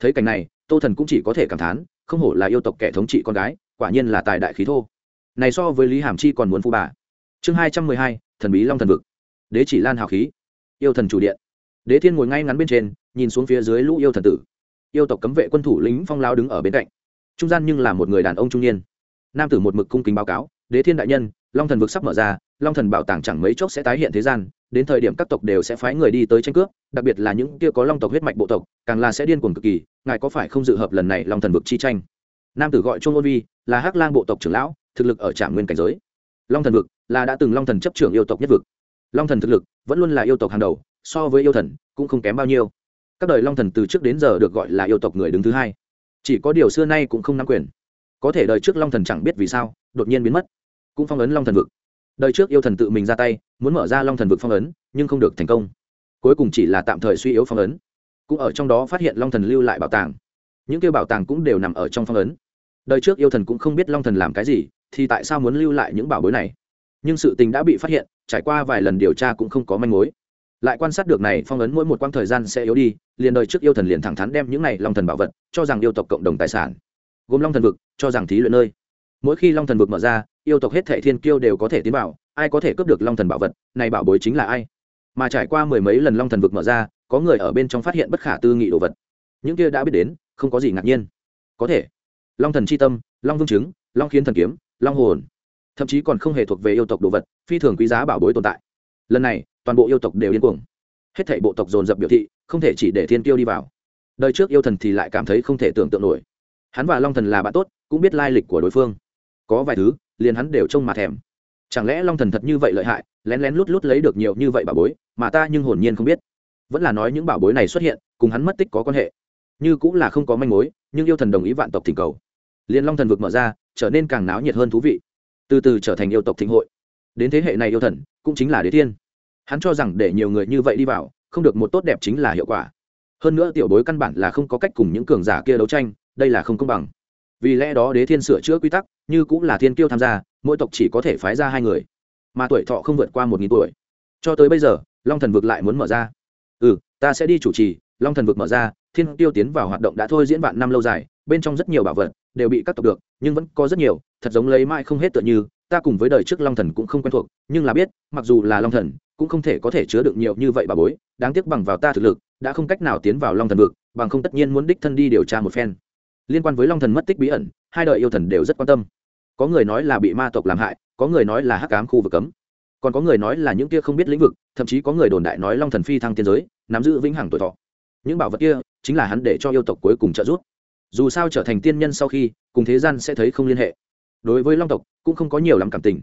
Thấy cảnh này, tô thần cũng chỉ có thể cảm thán, không hổ là yêu tộc kẻ thống trị con gái, quả nhiên là tài đại khí thô. Này so với lý hàm chi còn muốn phu bà chương hai trăm mười hai, thần bí long thần vực. Đế chỉ lan hào khí. Yêu thần chủ điện. Đế thiên ngồi ngay ngắn bên trên, nhìn xuống phía dưới lũ yêu thần tử. Yêu tộc cấm vệ quân thủ lính phong lao đứng ở bên cạnh. Trung gian nhưng là một người đàn ông trung niên. Nam tử một mực cung kính báo cáo, đế thiên đại nhân, long thần vực sắp mở ra, long thần bảo tàng chẳng mấy chốc sẽ tái hiện thế gian, đến thời điểm các tộc đều sẽ phái người đi tới tranh cướp, đặc biệt là những kia có long tộc huyết mạch bộ tộc, càng là sẽ điên cuồng cực kỳ, ngài có phải không dự hợp lần này long thần vực chi tranh? Nam tử gọi trung ôn vi, là hắc lang bộ tộc trưởng lão, thực lực ở trạm nguyên cảnh giới. Long thần vực là đã từng long thần chấp trưởng yêu tộc nhất vực. Long thần thực lực vẫn luôn là yêu tộc hàng đầu, so với yêu thần cũng không kém bao nhiêu. Các đời long thần từ trước đến giờ được gọi là yêu tộc người đứng thứ hai. Chỉ có điều xưa nay cũng không nắm quyền. Có thể đời trước long thần chẳng biết vì sao, đột nhiên biến mất, cũng phong ấn long thần vực. Đời trước yêu thần tự mình ra tay, muốn mở ra long thần vực phong ấn, nhưng không được thành công. Cuối cùng chỉ là tạm thời suy yếu phong ấn. Cũng ở trong đó phát hiện long thần lưu lại bảo tàng. Những kêu bảo tàng cũng đều nằm ở trong phong ấn. Đời trước yêu thần cũng không biết long thần làm cái gì, thì tại sao muốn lưu lại những bảo bối này? Nhưng sự tình đã bị phát hiện trải qua vài lần điều tra cũng không có manh mối. Lại quan sát được này phong ấn mỗi một quãng thời gian sẽ yếu đi liền đời trước yêu thần liền thẳng thắn đem những này long thần bảo vật cho rằng yêu tộc cộng đồng tài sản gồm long thần vực cho rằng thí luyện nơi. Mỗi khi long thần vực mở ra yêu tộc hết thệ thiên kiêu đều có thể tiến bảo, ai có thể cướp được long thần bảo vật này bảo bối chính là ai? Mà trải qua mười mấy lần long thần vực mở ra có người ở bên trong phát hiện bất khả tư nghị đồ vật. Những kia đã biết đến không có gì ngạc nhiên. Có thể. Long thần c h i tâm long vương chứng long khiến thần kiếm long hồn thậm chí còn không hề thuộc về yêu tộc đồ vật, phi thường quý giá bảo bối tồn tại. Lần này, toàn bộ yêu tộc đều điên cuồng. Hết thảy bộ tộc dồn dập biểu thị, không thể chỉ để thiên tiêu đi vào. Đời trước yêu thần thì lại cảm thấy không thể tưởng tượng nổi. Hắn và long thần là bạn tốt, cũng biết lai lịch của đối phương. Có vài thứ, liền hắn đều trông mà thèm. Chẳng lẽ long thần thật như vậy lợi hại, lén lén lút lút lấy được nhiều như vậy bảo bối, mà ta nhưng hồn nhiên không biết. Vẫn là nói những bảo bối này xuất hiện, cùng hắn mất tích có quan hệ. Như cũng là không có manh mối, nhưng yêu thần đồng ý vạn tộc thỉnh cầu. Liền long thần vực mở ra, trở nên càng náo nhiệt hơn thú vị từ từ trở thành yêu tộc thịnh hội. Đến thế hệ này yêu thần, cũng chính là đế thiên. Hắn cho rằng để nhiều người như vậy đi vào, không được một tốt đẹp chính là hiệu quả. Hơn nữa tiểu bối căn bản là không có cách cùng những cường giả kia đấu tranh, đây là không công bằng. Vì lẽ đó đế thiên sửa chữa quy tắc, như cũng là thiên kiêu tham gia, mỗi tộc chỉ có thể phái ra hai người. Mà tuổi thọ không vượt qua một nghìn tuổi. Cho tới bây giờ, long thần vực lại muốn mở ra. Ừ ta sẽ đi chủ trì, long thần vực mở ra, thiên tiêu tiến vào hoạt động đã thôi diễn vạn năm lâu dài, bên trong rất nhiều bảo vật đều bị các tộc được nhưng vẫn có rất nhiều, thật giống lấy mãi không hết tựa như, ta cùng với đời trước long thần cũng không quen thuộc, nhưng là biết, mặc dù là long thần, cũng không thể có thể chứa được nhiều như vậy bà bối, đáng tiếc bằng vào ta thực lực, đã không cách nào tiến vào long thần vực, bằng không tất nhiên muốn đích thân đi điều tra một phen. Liên quan với long thần mất tích bí ẩn, hai đời yêu thần đều rất quan tâm. Có người nói là bị ma tộc làm hại, có người nói là hắc cám khu vực cấm. Còn có người nói là những kia không biết lĩnh vực, thậm chí có người đồn đại nói long thần phi thăng tiên giới, nắm giữ vĩnh hằng tuổi thọ. Những bảo vật kia, chính là hắn để cho yêu tộc cuối cùng trợ giúp dù sao trở thành tiên nhân sau khi, cùng thế gian sẽ thấy không liên hệ. Đối với long tộc, cũng không có nhiều lắm cảm tình.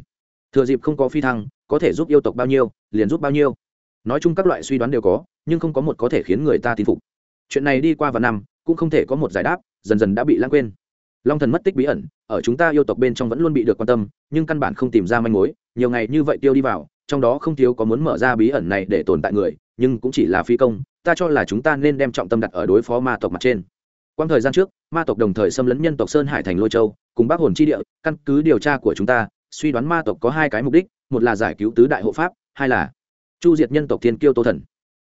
Thừa dịp không có phi thăng, có thể giúp yêu tộc bao nhiêu, liền giúp bao nhiêu. Nói chung các loại suy đoán đều có, nhưng không có một có thể khiến người ta tin phục. Chuyện này đi qua vài năm, cũng không thể có một giải đáp, dần dần đã bị lãng quên. Long thần mất tích bí ẩn, ở chúng ta yêu tộc bên trong vẫn luôn bị được quan tâm, nhưng căn bản không tìm ra manh mối, nhiều ngày như vậy tiêu đi vào, trong đó không thiếu có muốn mở ra bí ẩn này để tồn tại người, nhưng cũng chỉ là phi công, ta cho là chúng ta nên đem trọng tâm đặt ở đối phó ma tộc mặt trên quang thời gian trước, ma tộc đồng thời xâm lấn nhân tộc sơn hải thành lôi châu, cùng bác hồn chi địa, căn cứ điều tra của chúng ta, suy đoán ma tộc có hai cái mục đích, một là giải cứu tứ đại hộ pháp, hai là chu diệt nhân tộc thiên kiêu tô thần.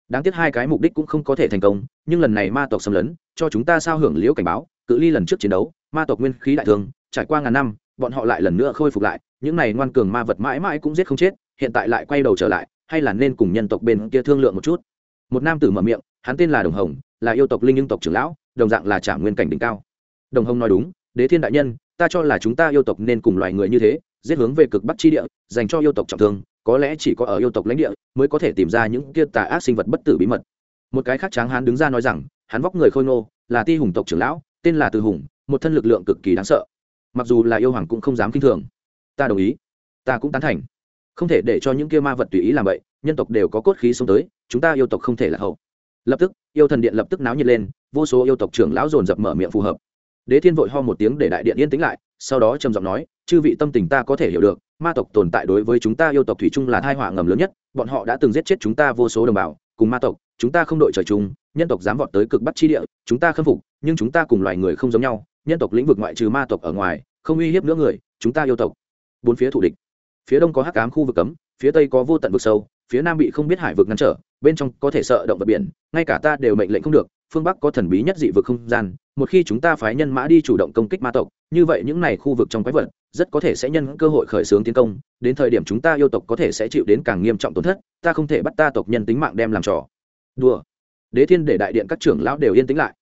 Đáng tiếc hai cái mục đích cũng không có thể thành công, nhưng lần này ma tộc xâm lấn, cho chúng ta sao hưởng liễu cảnh báo, cự ly lần trước chiến đấu, ma tộc nguyên khí đại thương, trải qua ngàn năm, bọn họ lại lần nữa khôi phục lại, những này ngoan cường ma vật mãi mãi cũng giết không chết, hiện tại lại quay đầu trở lại, hay là nên cùng nhân tộc bên kia thương lượng một chút. Một nam tử mở miệng, hắn tên là đồng hồng, là yêu tộc linh nhưng tộc trưởng lão đồng dạng là trả nguyên cảnh đỉnh cao. Đồng hồng nói đúng, đế thiên đại nhân, ta cho là chúng ta yêu tộc nên cùng loài người như thế, giết hướng về cực bắc chi địa, dành cho yêu tộc trọng thương, có lẽ chỉ có ở yêu tộc lãnh địa mới có thể tìm ra những kia tà ác sinh vật bất tử bí mật. Một cái khác tráng hán đứng ra nói rằng, hắn vóc người khôi ngô, là ti hùng tộc trưởng lão, tên là từ hùng, một thân lực lượng cực kỳ đáng sợ. Mặc dù là yêu hoàng cũng không dám kinh thường. Ta đồng ý. Ta cũng tán thành. Không thể để cho những kia ma vật tùy ý làm vậy nhân tộc đều có cốt khí xông tới, chúng ta yêu tộc không thể là hậu. Lập tức, yêu thần điện lập tức náo nhiệt lên vô số yêu tộc trưởng lão dồn dập mở miệng phù hợp. Đế thiên vội ho một tiếng để đại điện yên tĩnh lại, sau đó trầm giọng nói, chư vị tâm tình ta có thể hiểu được, ma tộc tồn tại đối với chúng ta yêu tộc thủy chung là thai họa ngầm lớn nhất, bọn họ đã từng giết chết chúng ta vô số đồng bào, cùng ma tộc, chúng ta không đội trời chung, nhân tộc dám vọt tới cực bắc chi địa, chúng ta khâm phục, nhưng chúng ta cùng loài người không giống nhau, nhân tộc lĩnh vực ngoại trừ ma tộc ở ngoài, không uy hiếp nữa người, chúng ta yêu tộc. Bốn phía thủ địch. Phía đông có hắc ám khu vực cấm, phía tây có vô tận vực sâu, phía nam bị không biết hải vực ngăn trở, bên trong có thể sợ động vật biển, ngay cả ta đều mệnh lệnh không được phương bắc có thần bí nhất dị vực không gian, một khi chúng ta phái nhân mã đi chủ động công kích ma tộc, như vậy những này khu vực trong quái vật, rất có thể sẽ nhân cơ hội khởi xướng tiến công, đến thời điểm chúng ta yêu tộc có thể sẽ chịu đến càng nghiêm trọng tổn thất, ta không thể bắt ta tộc nhân tính mạng đem làm trò. Đùa. Đế thiên để đại điện các trưởng lão đều yên tĩnh lại.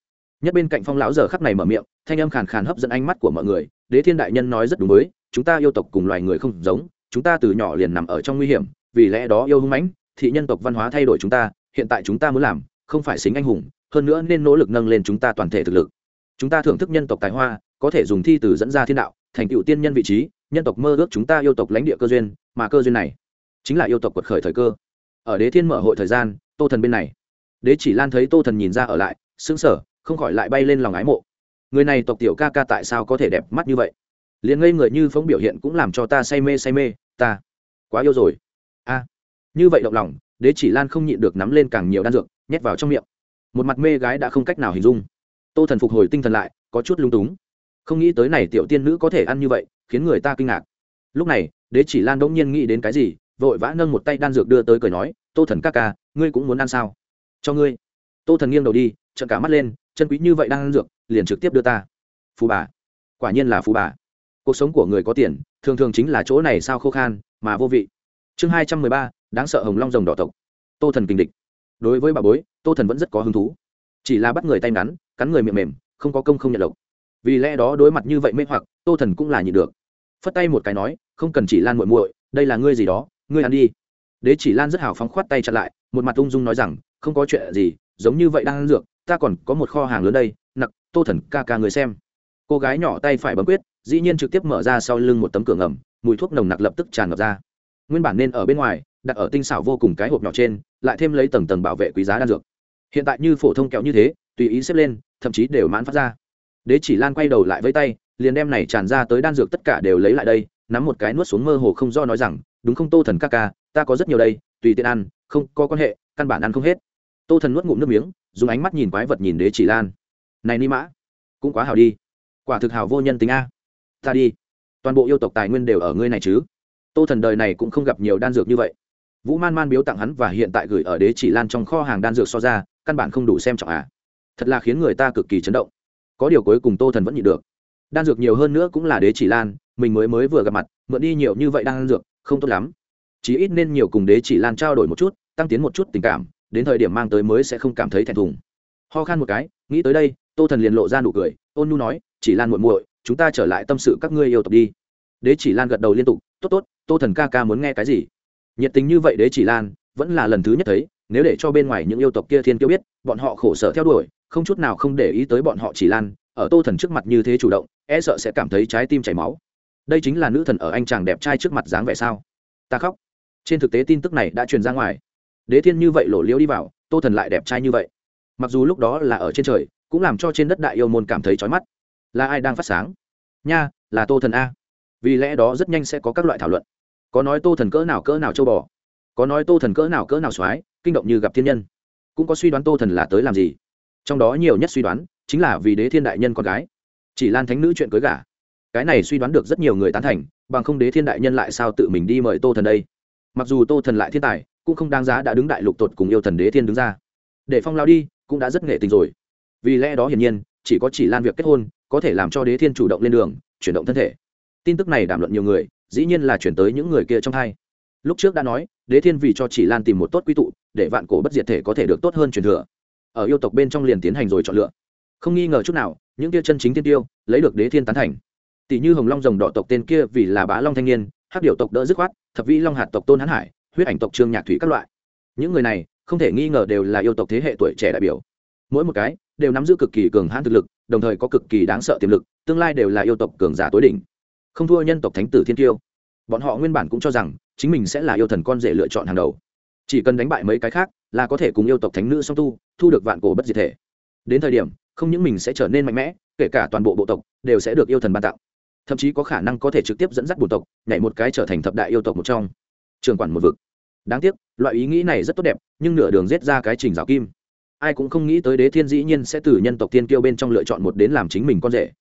Nhất bên cạnh phong lão giờ khắc này mở miệng, thanh âm khàn khàn hấp dẫn ánh mắt của mọi người, đế thiên đại nhân nói rất đúng với, chúng ta yêu tộc cùng loài người không giống, chúng ta từ nhỏ liền nằm ở trong nguy hiểm, vì lẽ đó yêu hung mãnh, thị nhân tộc văn hóa thay đổi chúng ta, hiện tại chúng ta muốn làm, không phải xính anh hùng hơn nữa nên nỗ lực nâng lên chúng ta toàn thể thực lực. Chúng ta thưởng thức nhân tộc tài hoa, có thể dùng thi từ dẫn ra thiên đạo, thành tựu tiên nhân vị trí, nhân tộc mơ ước chúng ta yêu tộc lãnh địa cơ duyên, mà cơ duyên này chính là yêu tộc quật khởi thời cơ. Ở đế thiên mở hội thời gian, tô thần bên này. Đế chỉ lan thấy tô thần nhìn ra ở lại xứng sở không khỏi lại bay lên lòng ái mộ. Người này tộc tiểu ca ca tại sao có thể đẹp mắt như vậy? Liền ngây người như phóng biểu hiện cũng làm cho ta say mê say mê, ta quá yêu rồi. A. Như vậy động lòng, đế chỉ lan không nhịn được nắm lên càng nhiều đan dược, nhét vào trong miệng một mặt mê gái đã không cách nào hình dung. Tô thần phục hồi tinh thần lại, có chút lung túng. Không nghĩ tới này tiểu tiên nữ có thể ăn như vậy, khiến người ta kinh ngạc. Lúc này, đế chỉ lan đỗng nhiên nghĩ đến cái gì, vội vã nâng một tay đan dược đưa tới cười nói, tô thần ca ca, ngươi cũng muốn ăn sao? Cho ngươi. Tô thần nghiêng đầu đi trận cả mắt lên, chân quý như vậy đang ăn dược, liền trực tiếp đưa ta. Phù bà. Quả nhiên là phù bà. Cuộc sống của người có tiền, thường thường chính là chỗ này sao khô khan, mà vô vị. Chương hai trăm mười ba, đáng sợ hồng long rồng đỏ tộc. Tô thần kinh địch đối với bà bối, tô thần vẫn rất có hứng thú. Chỉ là bắt người tay ngắn, cắn người miệng mềm, không có công không nhận lộc. Vì lẽ đó đối mặt như vậy mê hoặc, tô thần cũng là nhịn được. Phất tay một cái nói, không cần chỉ lan muội muội, đây là ngươi gì đó, ngươi ăn đi. Đế chỉ lan rất hào phóng khoát tay chặt lại, một mặt ung dung nói rằng, không có chuyện gì, giống như vậy đang ăn dược, ta còn có một kho hàng lớn đây, nặc, tô thần ca ca người xem. Cô gái nhỏ tay phải bấm quyết, dĩ nhiên trực tiếp mở ra sau lưng một tấm cửa ngầm, mùi thuốc nồng nặc lập tức tràn ngập ra. Nguyên bản nên ở bên ngoài đặt ở tinh xảo vô cùng cái hộp nhỏ trên, lại thêm lấy tầng tầng bảo vệ quý giá đan dược. Hiện tại như phổ thông kẹo như thế, tùy ý xếp lên, thậm chí đều mãn phát ra. Đế chỉ lan quay đầu lại với tay, liền đem này tràn ra tới đan dược tất cả đều lấy lại đây, nắm một cái nuốt xuống mơ hồ không do nói rằng, đúng không tô thần ca ca, ta có rất nhiều đây, tùy tiện ăn, không có quan hệ, căn bản ăn không hết. Tô thần nuốt ngụm nước miếng, dùng ánh mắt nhìn quái vật nhìn đế chỉ lan. Này ni mã, cũng quá hào đi. Quả thực hào vô nhân tính a. Ta đi. Toàn bộ yêu tộc tài nguyên đều ở ngươi này chứ. Tô thần đời này cũng không gặp nhiều đan dược như vậy vũ man man biếu tặng hắn và hiện tại gửi ở đế chỉ lan trong kho hàng đan dược so ra, căn bản không đủ xem trọng à. Thật là khiến người ta cực kỳ chấn động. Có điều cuối cùng tô thần vẫn nhịn được. Đan dược nhiều hơn nữa cũng là đế chỉ lan, mình mới mới vừa gặp mặt, mượn đi nhiều như vậy đan dược, không tốt lắm. Chí ít nên nhiều cùng đế chỉ lan trao đổi một chút, tăng tiến một chút tình cảm, đến thời điểm mang tới mới sẽ không cảm thấy thẹn thùng. Ho khan một cái, nghĩ tới đây, tô thần liền lộ ra nụ cười, ôn nu nói, chỉ lan muội muội, chúng ta trở lại tâm sự các ngươi yêu tộc đi. Đế chỉ lan gật đầu liên tục, tốt tốt, tô thần ca ca muốn nghe cái gì? Nhiệt tình như vậy đế chỉ lan, vẫn là lần thứ nhất thấy, nếu để cho bên ngoài những yêu tộc kia thiên kiêu biết, bọn họ khổ sở theo đuổi, không chút nào không để ý tới bọn họ chỉ lan, ở tô thần trước mặt như thế chủ động e sợ sẽ cảm thấy trái tim chảy máu. Đây chính là nữ thần ở anh chàng đẹp trai trước mặt dáng vẻ sao? Ta khóc. Trên thực tế tin tức này đã truyền ra ngoài. Đế thiên như vậy lộ liễu đi vào, tô thần lại đẹp trai như vậy. Mặc dù lúc đó là ở trên trời, cũng làm cho trên đất đại yêu môn cảm thấy trói mắt. Là ai đang phát sáng? Nha, là tô thần a. Vì lẽ đó rất nhanh sẽ có các loại thảo luận có nói tô thần cỡ nào cỡ nào châu bò, có nói tô thần cỡ nào cỡ nào x kinh động như gặp thiên nhân. Cũng có suy đoán tô thần là tới làm gì. Trong đó nhiều nhất suy đoán chính là vì đế thiên đại nhân con gái. Chỉ lan thánh nữ chuyện cưới gả. Cái này suy đoán được rất nhiều người tán thành, bằng không đế thiên đại nhân lại sao tự mình đi mời tô thần đây? Mặc dù tô thần lại thiên tài, cũng không đáng giá đã đứng đại lục tột cùng yêu thần đế thiên đứng ra. Để phong lao đi, cũng đã rất nghệ tình rồi. Vì lẽ đó hiển nhiên, chỉ có chỉ lan việc kết hôn, có thể làm cho đế thiên chủ động lên đường, chuyển động thân thể. Tin tức này đàm luận nhiều người dĩ nhiên là chuyển tới những người kia trong hai. Lúc trước đã nói, đế thiên vì cho chỉ lan tìm một tốt quy tụ, để vạn cổ bất diệt thể có thể được tốt hơn truyền thừa. Ở yêu tộc bên trong liền tiến hành rồi chọn lựa. Không nghi ngờ chút nào, những kia chân chính tiên tiêu, lấy được đế thiên tán thành. Tỷ như hồng long rồng đỏ tộc tên kia vì là bá long thanh niên, hắc điệu tộc đỡ dứt khoát, thập vĩ long hạt tộc tôn hán hải, huyết ảnh tộc trương nhạc thủy các loại. Những người này, không thể nghi ngờ đều là yêu tộc thế hệ tuổi trẻ đại biểu. Mỗi một cái, đều nắm giữ cực kỳ cường hãn thực lực, đồng thời có cực kỳ đáng sợ tiềm lực, tương lai đều là yêu tộc cường giả tối đỉnh không thua nhân tộc thánh tử thiên tiêu bọn họ nguyên bản cũng cho rằng, chính mình sẽ là yêu thần con rể lựa chọn hàng đầu. Chỉ cần đánh bại mấy cái khác, là có thể cùng yêu tộc thánh nữ song tu, thu được vạn cổ bất diệt thể. Đến thời điểm, không những mình sẽ trở nên mạnh mẽ, kể cả toàn bộ bộ tộc, đều sẽ được yêu thần ban tặng. Thậm chí có khả năng có thể trực tiếp dẫn dắt bộ tộc, nhảy một cái trở thành thập đại yêu tộc một trong. Trường quản một vực. Đáng tiếc, loại ý nghĩ này rất tốt đẹp, nhưng nửa đường rết ra cái trình rào kim. Ai cũng không nghĩ tới đế thiên dĩ nhiên sẽ từ nhân tộc tiên kiêu bên trong lựa chọn một đến làm chính mình con rể.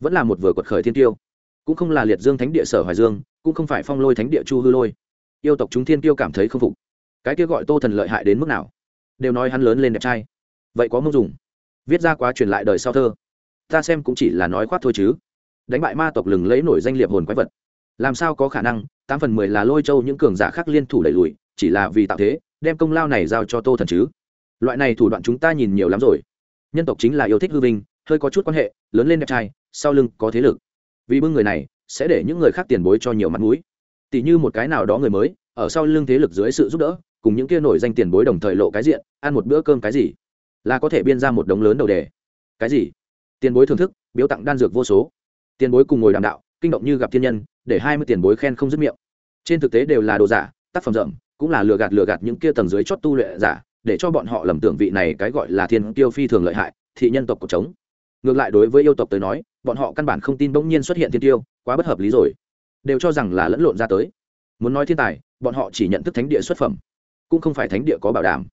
Vẫn là một vừa quật khởi thiên tiêu cũng không là liệt dương thánh địa sở hoài dương, cũng không phải phong lôi thánh địa chu hư lôi. Yêu tộc chúng thiên tiêu cảm thấy không phục. Cái kia gọi tô thần lợi hại đến mức nào? Đều nói hắn lớn lên đẹp trai. Vậy có mông dùng. Viết ra quá truyền lại đời sau thơ. Ta xem cũng chỉ là nói khoác thôi chứ. Đánh bại ma tộc lừng lấy nổi danh liệp hồn quái vật. Làm sao có khả năng? Tám phần mười là lôi châu những cường giả khác liên thủ đẩy lùi, chỉ là vì tạo thế, đem công lao này giao cho tô thần chứ. Loại này thủ đoạn chúng ta nhìn nhiều lắm rồi. Nhân tộc chính là yêu thích hư vinh, hơi có chút quan hệ, lớn lên đẹp trai, sau lưng có thế lực vì bưng người này sẽ để những người khác tiền bối cho nhiều mặt mũi. Tỷ như một cái nào đó người mới, ở sau lưng thế lực dưới sự giúp đỡ, cùng những kia nổi danh tiền bối đồng thời lộ cái diện, ăn một bữa cơm cái gì? Là có thể biên ra một đống lớn đầu đề. Cái gì? Tiền bối thưởng thức, biếu tặng đan dược vô số. Tiền bối cùng ngồi đàm đạo, kinh động như gặp thiên nhân, để hai mươi tiền bối khen không dứt miệng. Trên thực tế đều là đồ giả, tác phẩm rộng cũng là lừa gạt lừa gạt những kia tầng dưới chót tu luyện giả, để cho bọn họ lầm tưởng vị này cái gọi là thiên tiêu phi thường lợi hại, thị nhân tộc cuộc chống ngược lại đối với yêu tộc tới nói, bọn họ căn bản không tin bỗng nhiên xuất hiện thiên tiêu, quá bất hợp lý rồi. Đều cho rằng là lẫn lộn ra tới. Muốn nói thiên tài, bọn họ chỉ nhận thức thánh địa xuất phẩm, cũng không phải thánh địa có bảo đảm,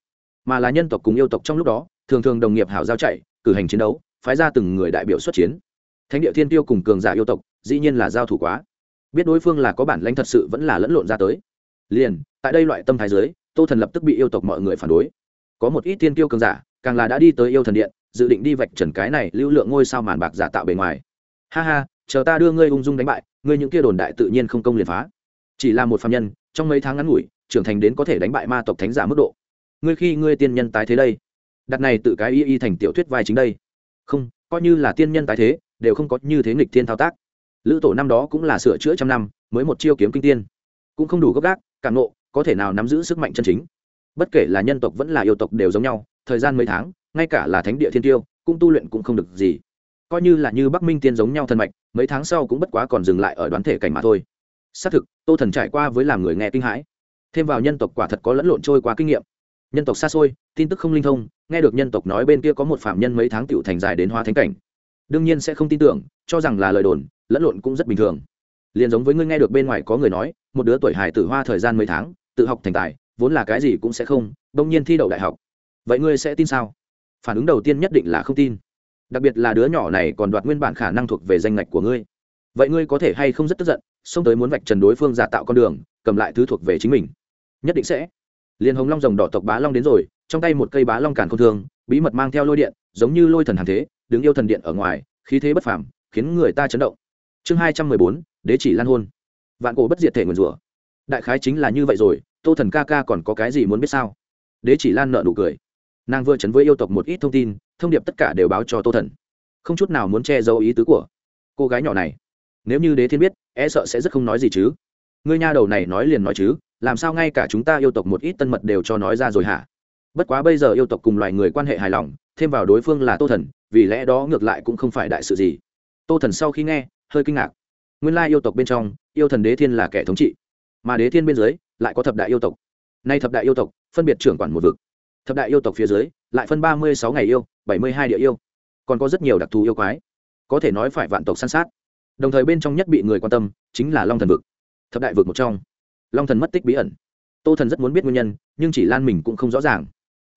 mà là nhân tộc cùng yêu tộc trong lúc đó, thường thường đồng nghiệp hảo giao chạy, cử hành chiến đấu, phái ra từng người đại biểu xuất chiến. Thánh địa thiên tiêu cùng cường giả yêu tộc, dĩ nhiên là giao thủ quá. Biết đối phương là có bản lãnh thật sự vẫn là lẫn lộn ra tới. Liền, tại đây loại tâm thái giới tô thần lập tức bị yêu tộc mọi người phản đối. Có một ít thiên tiêu cường giả, càng là đã đi tới yêu thần điện dự định đi vạch trần cái này lưu lượng ngôi sao màn bạc giả tạo bề ngoài. Ha ha, chờ ta đưa ngươi ung dung đánh bại, ngươi những kia đồn đại tự nhiên không công liền phá. Chỉ là một phạm nhân, trong mấy tháng ngắn ngủi, trưởng thành đến có thể đánh bại ma tộc thánh giả mức độ. Ngươi khi ngươi tiên nhân tái thế đây, đặt này tự cái y y thành tiểu thuyết vai chính đây. Không, coi như là tiên nhân tái thế, đều không có như thế nghịch thiên thao tác. Lữ tổ năm đó cũng là sửa chữa trăm năm, mới một chiêu kiếm kinh tiên. Cũng không đủ gấp gác, cảm nộ có thể nào nắm giữ sức mạnh chân chính. Bất kể là nhân tộc vẫn là yêu tộc đều giống nhau, thời gian mấy tháng ngay cả là thánh địa thiên tiêu, cũng tu luyện cũng không được gì. Coi như là như bắc minh tiên giống nhau thân mạch, mấy tháng sau cũng bất quá còn dừng lại ở đoán thể cảnh mà thôi. Xác thực, tô thần trải qua với làm người nghe kinh hãi. Thêm vào nhân tộc quả thật có lẫn lộn trôi qua kinh nghiệm. Nhân tộc xa xôi, tin tức không linh thông, nghe được nhân tộc nói bên kia có một phạm nhân mấy tháng tựu thành dài đến hoa thánh cảnh. Đương nhiên sẽ không tin tưởng, cho rằng là lời đồn, lẫn lộn cũng rất bình thường. Liền giống với ngươi nghe được bên ngoài có người nói, một đứa tuổi hài tử hoa thời gian mấy tháng, tự học thành tài, vốn là cái gì cũng sẽ không, đông nhiên thi đậu đại học. Vậy ngươi sẽ tin sao? Phản ứng đầu tiên nhất định là không tin. Đặc biệt là đứa nhỏ này còn đoạt nguyên bản khả năng thuộc về danh ngạch của ngươi. Vậy ngươi có thể hay không rất tức giận, xông tới muốn vạch trần đối phương giả tạo con đường, cầm lại thứ thuộc về chính mình. Nhất định sẽ. Liền hồng long rồng đỏ tộc bá long đến rồi, trong tay một cây bá long càn không thương, bí mật mang theo lôi điện, giống như lôi thần hàng thế, đứng yêu thần điện ở ngoài, khí thế bất phàm, khiến người ta chấn động. Chương hai trăm mười bốn, đế chỉ lan hôn. Vạn cổ bất diệt thể nguyền rủa. Đại khái chính là như vậy rồi, tô thần ca ca còn có cái gì muốn biết sao? Đế chỉ lan nợ nụ cười nàng vừa chấn với yêu tộc một ít thông tin, thông điệp tất cả đều báo cho tô thần. Không chút nào muốn che giấu ý tứ của cô gái nhỏ này. Nếu như đế thiên biết e sợ sẽ rất không nói gì chứ. Ngươi nha đầu này nói liền nói chứ, làm sao ngay cả chúng ta yêu tộc một ít tân mật đều cho nói ra rồi hả? Bất quá bây giờ yêu tộc cùng loài người quan hệ hài lòng, thêm vào đối phương là tô thần, vì lẽ đó ngược lại cũng không phải đại sự gì. Tô thần sau khi nghe, hơi kinh ngạc. Nguyên lai yêu tộc bên trong, yêu thần đế thiên là kẻ thống trị, mà đế thiên bên dưới lại có thập đại yêu tộc. Nay thập đại yêu tộc, phân biệt trưởng quản một vực thập đại yêu tộc phía dưới, lại phân ba mươi sáu ngày yêu, bảy mươi hai địa yêu. Còn có rất nhiều đặc thù yêu quái. Có thể nói phải vạn tộc săn sát. Đồng thời bên trong nhất bị người quan tâm, chính là long thần vực. Thập đại vực một trong. Long thần mất tích bí ẩn. Tô thần rất muốn biết nguyên nhân, nhưng chỉ lan mình cũng không rõ ràng.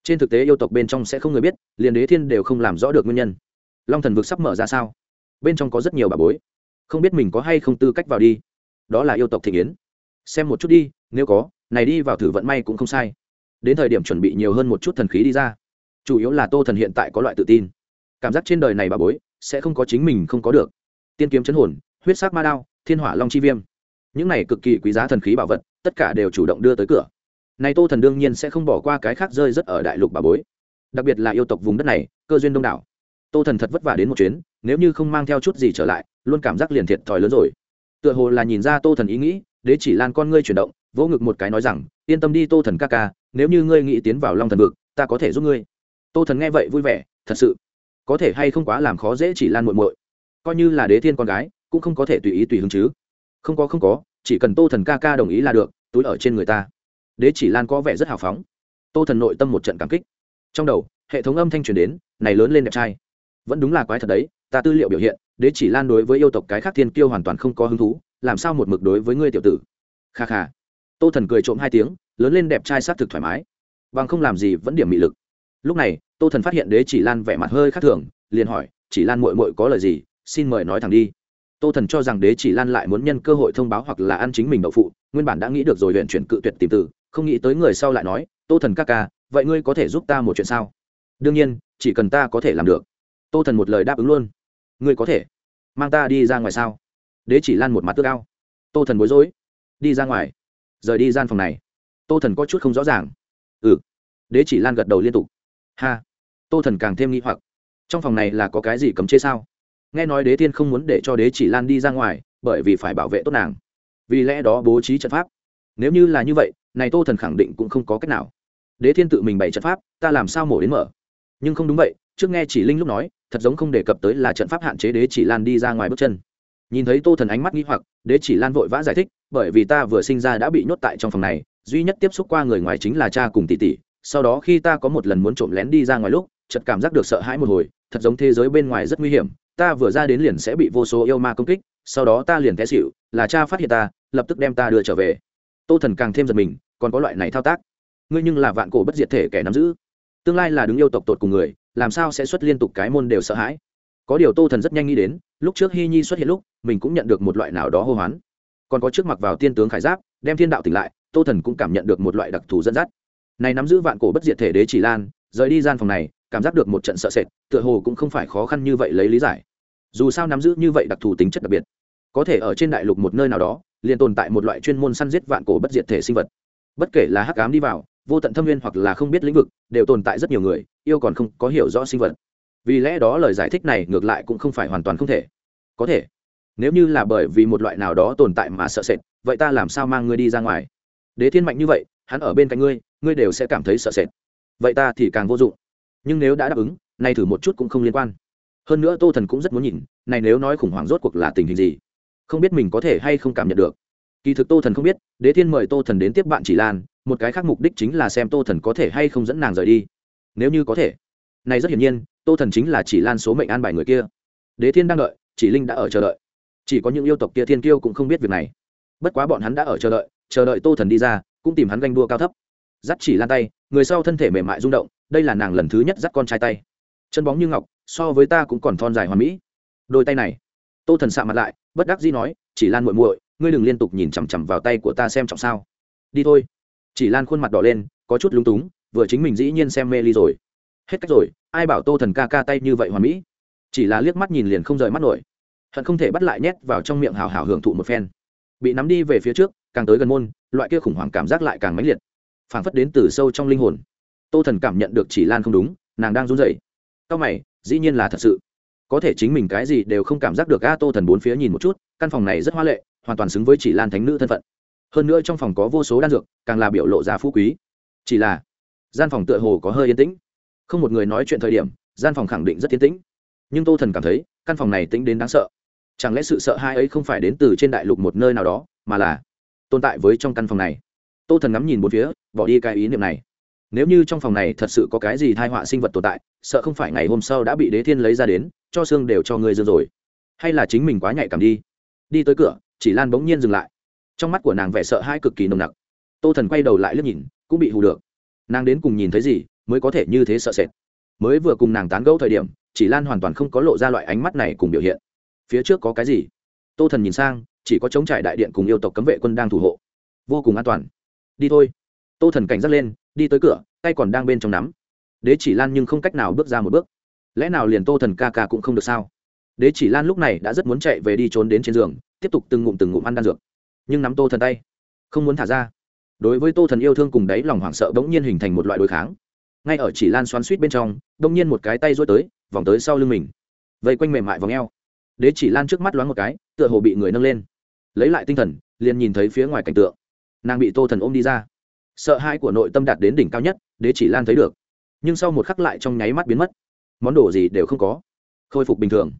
Trên thực tế yêu tộc bên trong sẽ không người biết, liền đế thiên đều không làm rõ được nguyên nhân. Long thần vực sắp mở ra sao? Bên trong có rất nhiều bà bối. Không biết mình có hay không tư cách vào đi. Đó là yêu tộc thị yến. Xem một chút đi, nếu có, này đi vào thử vận may cũng không sai đến thời điểm chuẩn bị nhiều hơn một chút thần khí đi ra. Chủ yếu là tô thần hiện tại có loại tự tin. Cảm giác trên đời này bà bối sẽ không có chính mình không có được. Tiên kiếm chấn hồn, huyết sắc ma đao, thiên hỏa long chi viêm. Những này cực kỳ quý giá thần khí bảo vật, tất cả đều chủ động đưa tới cửa. Này tô thần đương nhiên sẽ không bỏ qua cái khác rơi rất ở đại lục bà bối. Đặc biệt là yêu tộc vùng đất này, cơ duyên đông đảo. Tô thần thật vất vả đến một chuyến, nếu như không mang theo chút gì trở lại, luôn cảm giác liền thiệt thòi lớn rồi. Tựa hồ là nhìn ra tô thần ý nghĩ, đế chỉ lan con ngươi chuyển động, vỗ ngực một cái nói rằng, yên tâm đi tô thần ca ca nếu như ngươi nghĩ tiến vào long thần vực, ta có thể giúp ngươi. Tô thần nghe vậy vui vẻ, thật sự, có thể hay không quá làm khó dễ chỉ lan muội muội? Coi như là đế thiên con gái, cũng không có thể tùy ý tùy hứng chứ. Không có không có, chỉ cần tô thần ca ca đồng ý là được, túi ở trên người ta. Đế chỉ lan có vẻ rất hào phóng. Tô thần nội tâm một trận cảm kích. Trong đầu, hệ thống âm thanh truyền đến, này lớn lên đẹp trai. Vẫn đúng là quái thật đấy, ta tư liệu biểu hiện, đế chỉ lan đối với yêu tộc cái khác thiên kiêu hoàn toàn không có hứng thú, làm sao một mực đối với ngươi tiểu tử? Kha kha. Tô thần cười trộm hai tiếng lớn lên đẹp trai s á t thực thoải mái. Bằng không làm gì vẫn điểm mị lực. Lúc này, tô thần phát hiện đế chỉ lan vẻ mặt hơi khác thường, liền hỏi, chỉ lan mội mội có lời gì? Xin mời nói thẳng đi. Tô thần cho rằng đế chỉ lan lại muốn nhân cơ hội thông báo hoặc là ăn chính mình đậu phụ, nguyên bản đã nghĩ được rồi huyện chuyển cự tuyệt tìm từ, không nghĩ tới người sau lại nói, tô thần ca ca, vậy ngươi có thể giúp ta một chuyện sao? Đương nhiên, chỉ cần ta có thể làm được. Tô thần một lời đáp ứng luôn. Ngươi có thể. Mang ta đi ra ngoài sao? Đế chỉ lan một mặt tước ao. tô thần bối rối. Đi ra ngoài. Rời đi gian phòng này tô thần có chút không rõ ràng. Ừ. Đế chỉ lan gật đầu liên tục. Ha. Tô thần càng thêm nghi hoặc. Trong phòng này là có cái gì cấm chế sao? Nghe nói đế thiên không muốn để cho đế chỉ lan đi ra ngoài, bởi vì phải bảo vệ tốt nàng. Vì lẽ đó bố trí trận pháp. Nếu như là như vậy, này tô thần khẳng định cũng không có cách nào. Đế thiên tự mình bày trận pháp, ta làm sao mổ đến mở? Nhưng không đúng vậy, trước nghe chỉ linh lúc nói, thật giống không đề cập tới là trận pháp hạn chế đế chỉ lan đi ra ngoài bước chân. Nhìn thấy tô thần ánh mắt nghĩ hoặc, đế chỉ lan vội vã giải thích, bởi vì ta vừa sinh ra đã bị nhốt tại trong phòng này duy nhất tiếp xúc qua người ngoài chính là cha cùng tỷ tỷ, sau đó khi ta có một lần muốn trộm lén đi ra ngoài lúc, chợt cảm giác được sợ hãi một hồi, thật giống thế giới bên ngoài rất nguy hiểm, ta vừa ra đến liền sẽ bị vô số yêu ma công kích, sau đó ta liền té xịu là cha phát hiện ta, lập tức đem ta đưa trở về. Tô thần càng thêm giật mình, còn có loại này thao tác. Ngươi nhưng là vạn cổ bất diệt thể kẻ nắm giữ. Tương lai là đứng yêu tộc tột cùng người, làm sao sẽ xuất liên tục cái môn đều sợ hãi? Có điều tô thần rất nhanh nghĩ đến, lúc trước hy nhi xuất hiện lúc, mình cũng nhận được một loại nào đó hô hoán. Còn có trước mặc vào tiên tướng khải giáp, đem thiên đạo tỉnh lại tô thần cũng cảm nhận được một loại đặc thù dẫn dắt. Này nắm giữ vạn cổ bất diệt thể đế chỉ lan, rời đi gian phòng này, cảm giác được một trận sợ sệt, tựa hồ cũng không phải khó khăn như vậy lấy lý giải. Dù sao nắm giữ như vậy đặc thù tính chất đặc biệt, có thể ở trên đại lục một nơi nào đó, liền tồn tại một loại chuyên môn săn giết vạn cổ bất diệt thể sinh vật. Bất kể là hắc ám đi vào, vô tận thâm nguyên hoặc là không biết lĩnh vực, đều tồn tại rất nhiều người, yêu còn không có hiểu rõ sinh vật. Vì lẽ đó lời giải thích này ngược lại cũng không phải hoàn toàn không thể. Có thể. Nếu như là bởi vì một loại nào đó tồn tại mà sợ sệt, vậy ta làm sao mang ngươi đi ra ngoài? Đế thiên mạnh như vậy, hắn ở bên cạnh ngươi ngươi đều sẽ cảm thấy sợ sệt. Vậy ta thì càng vô dụng. Nhưng nếu đã đáp ứng, nay thử một chút cũng không liên quan. Hơn nữa tô thần cũng rất muốn nhìn, này nếu nói khủng hoảng rốt cuộc là tình hình gì? Không biết mình có thể hay không cảm nhận được. Kỳ thực tô thần không biết, đế thiên mời tô thần đến tiếp bạn chỉ lan, một cái khác mục đích chính là xem tô thần có thể hay không dẫn nàng rời đi. Nếu như có thể, này rất hiển nhiên, tô thần chính là chỉ lan số mệnh an bài người kia. Đế thiên đang đợi, chỉ linh đã ở chờ đợi. Chỉ có những yêu tộc kia thiên kiêu cũng không biết việc này. Bất quá bọn hắn đã ở chờ đợi chờ đợi tô thần đi ra, cũng tìm hắn ganh đua cao thấp. Dắt chỉ lan tay, người sau thân thể mềm mại rung động, đây là nàng lần thứ nhất dắt con trai tay. Chân bóng như ngọc, so với ta cũng còn thon dài hoàn mỹ. Đôi tay này, tô thần sạ mặt lại, bất đắc dĩ nói, chỉ lan muội muội, ngươi đừng liên tục nhìn chằm chằm vào tay của ta xem trọng sao. Đi thôi. Chỉ lan khuôn mặt đỏ lên, có chút lúng túng, vừa chính mình dĩ nhiên xem mê ly rồi. Hết cách rồi, ai bảo tô thần ca ca tay như vậy hoàn mỹ? Chỉ là liếc mắt nhìn liền không rời mắt nổi. Hận không thể bắt lại nhét vào trong miệng hào hào hưởng thụ một phen. Bị nắm đi về phía trước càng tới gần môn, loại kia khủng hoảng cảm giác lại càng mãnh liệt. Phảng phất đến từ sâu trong linh hồn. Tô thần cảm nhận được chỉ lan không đúng, nàng đang run rẩy. Cao mày, dĩ nhiên là thật sự. Có thể chính mình cái gì đều không cảm giác được a tô thần bốn phía nhìn một chút, căn phòng này rất hoa lệ, hoàn toàn xứng với chỉ lan thánh nữ thân phận. Hơn nữa trong phòng có vô số đan dược, càng là biểu lộ ra phú quý. Chỉ là, gian phòng tựa hồ có hơi yên tĩnh. Không một người nói chuyện thời điểm, gian phòng khẳng định rất yên tĩnh. Nhưng tô thần cảm thấy, căn phòng này tính đến đáng sợ. Chẳng lẽ sự sợ hai ấy không phải đến từ trên đại lục một nơi nào đó, mà là tồn tại với trong căn phòng này. Tô thần ngắm nhìn bốn phía, bỏ đi cái ý niệm này. Nếu như trong phòng này thật sự có cái gì thai họa sinh vật tồn tại, sợ không phải ngày hôm sau đã bị đế thiên lấy ra đến, cho xương đều cho người dương rồi. Hay là chính mình quá nhạy cảm đi. Đi tới cửa, chỉ lan bỗng nhiên dừng lại. Trong mắt của nàng vẻ sợ hãi cực kỳ nồng nặc. Tô thần quay đầu lại liếc nhìn, cũng bị hù được. Nàng đến cùng nhìn thấy gì, mới có thể như thế sợ sệt. Mới vừa cùng nàng tán gẫu thời điểm, chỉ lan hoàn toàn không có lộ ra loại ánh mắt này cùng biểu hiện. Phía trước có cái gì? Tô thần nhìn sang chỉ có chống trải đại điện cùng yêu tộc cấm vệ quân đang thủ hộ. Vô cùng an toàn. Đi thôi. Tô thần cảnh giác lên, đi tới cửa, tay còn đang bên trong nắm. Đế chỉ lan nhưng không cách nào bước ra một bước. Lẽ nào liền tô thần ca ca cũng không được sao? Đế chỉ lan lúc này đã rất muốn chạy về đi trốn đến trên giường, tiếp tục từng ngụm từng ngụm ăn đan dược. Nhưng nắm tô thần tay, không muốn thả ra. Đối với tô thần yêu thương cùng đáy lòng hoảng sợ bỗng nhiên hình thành một loại đối kháng. Ngay ở chỉ lan xoắn suýt bên trong, bỗng nhiên một cái tay rối tới, vòng tới sau lưng mình. Vây quanh mềm mại vòng eo. Đế chỉ lan trước mắt loáng một cái, tựa hồ bị người nâng lên lấy lại tinh thần, liền nhìn thấy phía ngoài cảnh tượng. Nàng bị tô thần ôm đi ra. Sợ hãi của nội tâm đạt đến đỉnh cao nhất, đế chỉ lan thấy được. Nhưng sau một khắc lại trong nháy mắt biến mất. Món đồ gì đều không có. Khôi phục bình thường.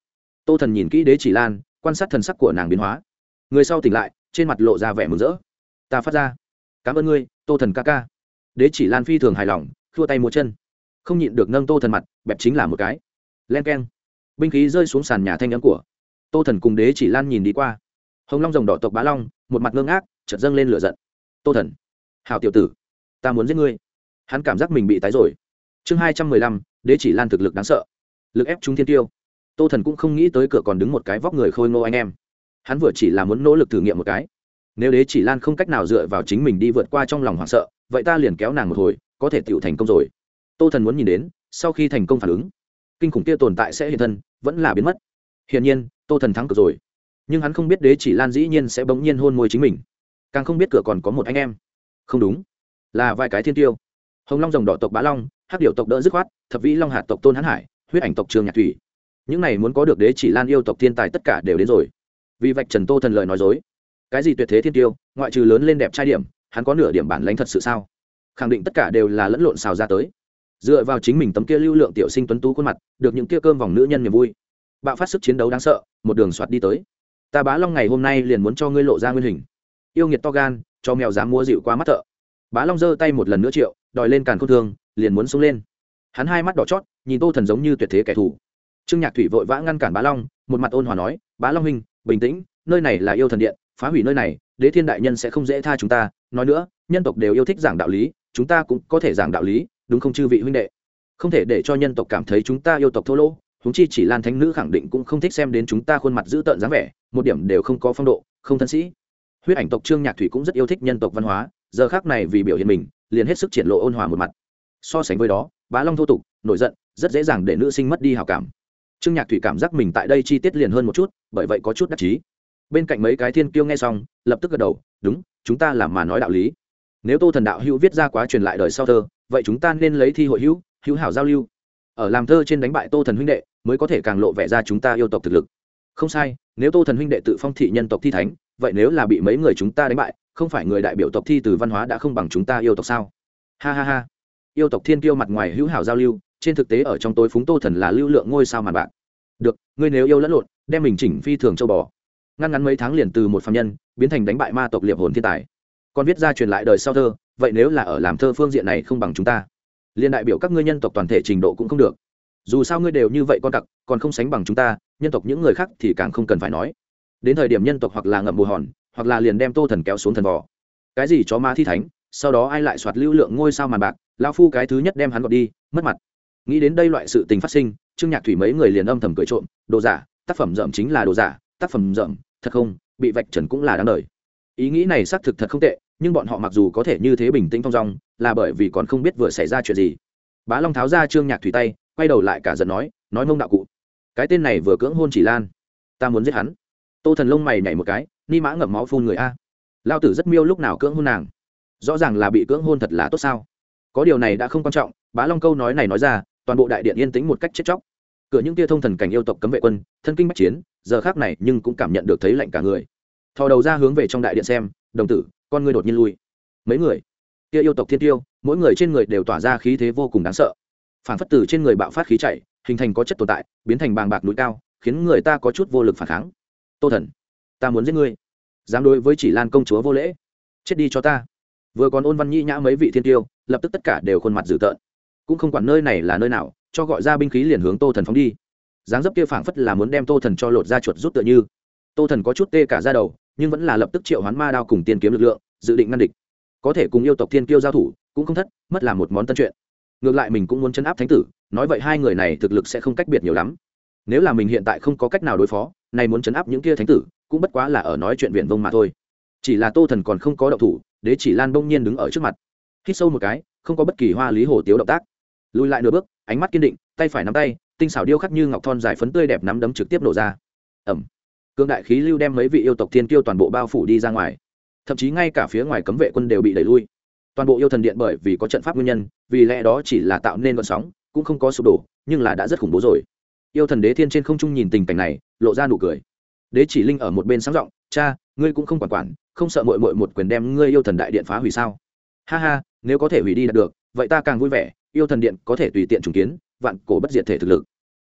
Tô thần nhìn kỹ đế chỉ lan, quan sát thần sắc của nàng biến hóa. Người sau tỉnh lại, trên mặt lộ ra vẻ mừng rỡ. Ta phát ra. Cảm ơn ngươi, tô thần ca ca. Đế chỉ lan phi thường hài lòng, khua tay mua chân. Không nhịn được nâng tô thần mặt, bẹp chính là một cái. Len k e n binh khí rơi xuống sàn nhà thanh âm của. Tô thần cùng đế chỉ lan nhìn đi qua hồng long rồng đỏ tộc bá long, một mặt ngơ ngác chợt dâng lên lửa giận. Tô thần hào tiểu tử, ta muốn giết ngươi. Hắn cảm giác mình bị tái rồi. Chương hai trăm mười lăm, đế chỉ lan thực lực đáng sợ. Lực ép chúng thiên tiêu. Tô thần cũng không nghĩ tới cửa còn đứng một cái vóc người khôi ngô anh em. Hắn vừa chỉ là muốn nỗ lực thử nghiệm một cái. Nếu đế chỉ lan không cách nào dựa vào chính mình đi vượt qua trong lòng hoảng sợ, vậy ta liền kéo nàng một hồi, có thể tựu thành công rồi. Tô thần muốn nhìn đến, sau khi thành công phản ứng, kinh khủng kia tồn tại sẽ hiện thân, vẫn là biến mất. Hiển nhiên, tô thần thắng cực rồi nhưng hắn không biết đế chỉ lan dĩ nhiên sẽ bỗng nhiên hôn môi chính mình. Càng không biết cửa còn có một anh em. Không đúng. Là vài cái thiên tiêu. Hồng long rồng đỏ tộc bá long, hắc điệu tộc đỡ dứt khoát, thập vĩ long hạt tộc tôn hãn hải, huyết ảnh tộc trường nhạc thủy. Những này muốn có được đế chỉ lan yêu tộc thiên tài tất cả đều đến rồi. Vì vạch trần tô thần lời nói dối. Cái gì tuyệt thế thiên tiêu, ngoại trừ lớn lên đẹp trai điểm, hắn có nửa điểm bản lãnh thật sự sao? Khẳng định tất cả đều là lẫn lộn xào ra tới. Dựa vào chính mình tấm kia lưu lượng tiểu sinh tuấn tú khuôn mặt, được những kia cơm vòng nữ nhân niềm vui. Bạo phát sức chiến đấu đáng sợ, một đường soạt đi tới ta bá long ngày hôm nay liền muốn cho ngươi lộ ra nguyên hình. Yêu nghiệt to gan, cho mèo dám mua dịu quá mắt thợ. Bá long giơ tay một lần nữa triệu, đòi lên càn khôn thương, liền muốn xuống lên. Hắn hai mắt đỏ chót, nhìn tô thần giống như tuyệt thế kẻ thù. Trương nhạc thủy vội vã ngăn cản bá long, một mặt ôn hòa nói, bá long huynh, bình tĩnh, nơi này là yêu thần điện, phá hủy nơi này, đế thiên đại nhân sẽ không dễ tha chúng ta. Nói nữa, nhân tộc đều yêu thích giảng đạo lý, chúng ta cũng có thể giảng đạo lý, đúng không chư vị huynh đệ? Không thể để cho nhân tộc cảm thấy chúng ta yêu tộc thô lỗ chúng chi chỉ lan thánh nữ khẳng định cũng không thích xem đến chúng ta khuôn mặt dữ tợn dáng vẻ, một điểm đều không có phong độ, không thân sĩ. Huyết ảnh tộc trương nhạc thủy cũng rất yêu thích nhân tộc văn hóa, giờ khác này vì biểu hiện mình, liền hết sức triển lộ ôn hòa một mặt. So sánh với đó, bá long thô tục, nổi giận, rất dễ dàng để nữ sinh mất đi hào cảm. Trương nhạc thủy cảm giác mình tại đây chi tiết liền hơn một chút, bởi vậy có chút đắc chí. Bên cạnh mấy cái thiên kiêu nghe xong, lập tức gật đầu, đúng, chúng ta làm mà nói đạo lý. Nếu tô thần đạo hữu viết ra quá truyền lại đời sau thơ, vậy chúng ta nên lấy thi hội hữu hữu hảo giao lưu ở làm thơ trên đánh bại tô thần huynh đệ, mới có thể càng lộ vẻ ra chúng ta yêu tộc thực lực. Không sai, nếu tô thần huynh đệ tự phong thị nhân tộc thi thánh, vậy nếu là bị mấy người chúng ta đánh bại, không phải người đại biểu tộc thi từ văn hóa đã không bằng chúng ta yêu tộc sao? Ha ha ha. Yêu tộc thiên kiêu mặt ngoài hữu hảo giao lưu, trên thực tế ở trong tối phúng tô thần là lưu lượng ngôi sao màn bạn được, ngươi nếu yêu lẫn lộn, đem mình chỉnh phi thường châu bò. Ngăn ngắn mấy tháng liền từ một phạm nhân, biến thành đánh bại ma tộc liệp hồn thiên tài. Còn viết ra truyền lại đời sau thơ, vậy nếu là ở làm thơ phương diện này không bằng chúng ta liên đại biểu các ngươi nhân tộc toàn thể trình độ cũng không được. Dù sao ngươi đều như vậy con tặc còn không sánh bằng chúng ta, nhân tộc những người khác thì càng không cần phải nói. Đến thời điểm nhân tộc hoặc là ngậm bù hòn, hoặc là liền đem tô thần kéo xuống thần vò. Cái gì chó ma thi thánh, sau đó ai lại soạt lưu lượng ngôi sao màn bạc lao phu cái thứ nhất đem hắn gọt đi, mất mặt. Nghĩ đến đây loại sự tình phát sinh, trương nhạc thủy mấy người liền âm thầm cười trộm, đồ giả, tác phẩm rậm chính là đồ giả, tác phẩm rậm, thật không, bị vạch trần cũng là đáng đời ý nghĩ này xác thực thật không tệ, nhưng bọn họ mặc dù có thể như thế bình tĩnh thong dong, là bởi vì còn không biết vừa xảy ra chuyện gì. Bá long tháo ra trương nhạc thủy tay, quay đầu lại cả giận nói nói mông đạo cụ. Cái tên này vừa cưỡng hôn chỉ lan. Ta muốn giết hắn. Tô thần lông mày nhảy một cái, ni mã ngậm máu phun người a. Lao tử rất miêu lúc nào cưỡng hôn nàng. Rõ ràng là bị cưỡng hôn thật là tốt sao. Có điều này đã không quan trọng, bá long câu nói này nói ra, toàn bộ đại điện yên tĩnh một cách chết chóc. Cửa những tia thông thần cảnh yêu tộc cấm vệ quân, thân kinh bách chiến, giờ khác này nhưng cũng cảm nhận được thấy lạnh cả người thò đầu ra hướng về trong đại điện xem, đồng tử, con ngươi đột nhiên lui. Mấy người? Kia yêu tộc thiên tiêu, mỗi người trên người đều tỏa ra khí thế vô cùng đáng sợ. Phản phất từ trên người bạo phát khí chạy, hình thành có chất tồn tại, biến thành bàng bạc núi cao, khiến người ta có chút vô lực phản kháng. Tô thần, ta muốn giết ngươi. Dám đối với chỉ lan công chúa vô lễ. Chết đi cho ta. Vừa còn ôn văn nhĩ nhã mấy vị thiên tiêu, lập tức tất cả đều khuôn mặt dữ tợn. Cũng không quản nơi này là nơi nào, cho gọi ra binh khí liền hướng tô thần phóng đi. Dáng dấp kia phảng phất là muốn đem tô thần cho lột ra chuột rút tựa như. Tô thần có chút tê cả ra đầu nhưng vẫn là lập tức triệu hoán ma đao cùng tiên kiếm lực lượng, dự định ngăn địch. Có thể cùng yêu tộc thiên kiêu giao thủ, cũng không thất, mất là một món tân chuyện. Ngược lại mình cũng muốn chấn áp thánh tử, nói vậy hai người này thực lực sẽ không cách biệt nhiều lắm. Nếu là mình hiện tại không có cách nào đối phó, nay muốn chấn áp những kia thánh tử, cũng bất quá là ở nói chuyện viện vông mà thôi. Chỉ là tô thần còn không có động thủ, đế chỉ lan bỗng nhiên đứng ở trước mặt. Hít sâu một cái, không có bất kỳ hoa lý hồ tiếu động tác. Lùi lại nửa bước, ánh mắt kiên định, tay phải nắm tay, tinh xảo điêu khắc như ngọc thon dài phấn tươi đẹp nắm đấm trực tiếp nổ ra. Ẩm cương đại khí lưu đem mấy vị yêu tộc thiên kiêu toàn bộ bao phủ đi ra ngoài. Thậm chí ngay cả phía ngoài cấm vệ quân đều bị đẩy lui. Toàn bộ yêu thần điện bởi vì có trận pháp nguyên nhân, vì lẽ đó chỉ là tạo nên vận sóng, cũng không có sụp đổ, nhưng là đã rất khủng bố rồi. Yêu thần đế thiên trên không trung nhìn tình cảnh này, lộ ra nụ cười. Đế chỉ linh ở một bên sáng giọng, cha, ngươi cũng không quản quản, không sợ mội mội một quyền đem ngươi yêu thần đại điện phá hủy sao? Ha ha, nếu có thể hủy đi đạt được, vậy ta càng vui vẻ, yêu thần điện có thể tùy tiện trùng kiến, vạn cổ bất diệt thể thực lực.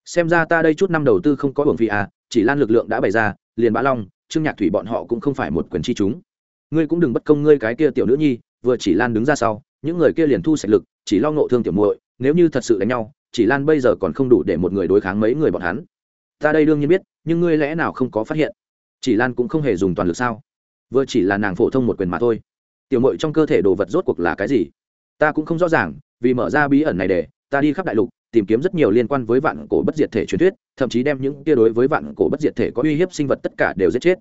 Xem ra ta đây chút năm đầu tư không có hưởng phi à chỉ lan lực lượng đã bày ra, liền bá long, trương nhạc thủy bọn họ cũng không phải một quyền chi chúng. Ngươi cũng đừng bất công ngươi cái kia tiểu nữ nhi, vừa chỉ lan đứng ra sau, những người kia liền thu sạch lực, chỉ lo ngộ thương tiểu muội, nếu như thật sự đánh nhau, chỉ lan bây giờ còn không đủ để một người đối kháng mấy người bọn hắn. Ta đây đương nhiên biết, nhưng ngươi lẽ nào không có phát hiện? Chỉ lan cũng không hề dùng toàn lực sao? Vừa chỉ là nàng phổ thông một quyền mà thôi. Tiểu muội trong cơ thể đồ vật rốt cuộc là cái gì? Ta cũng không rõ ràng, vì mở ra bí ẩn này để, ta đi khắp đại lục tìm kiếm rất nhiều liên quan với vạn cổ bất diệt thể truyền thuyết, thậm chí đem những kia đối với vạn cổ bất diệt thể có uy hiếp sinh vật tất cả đều giết chết.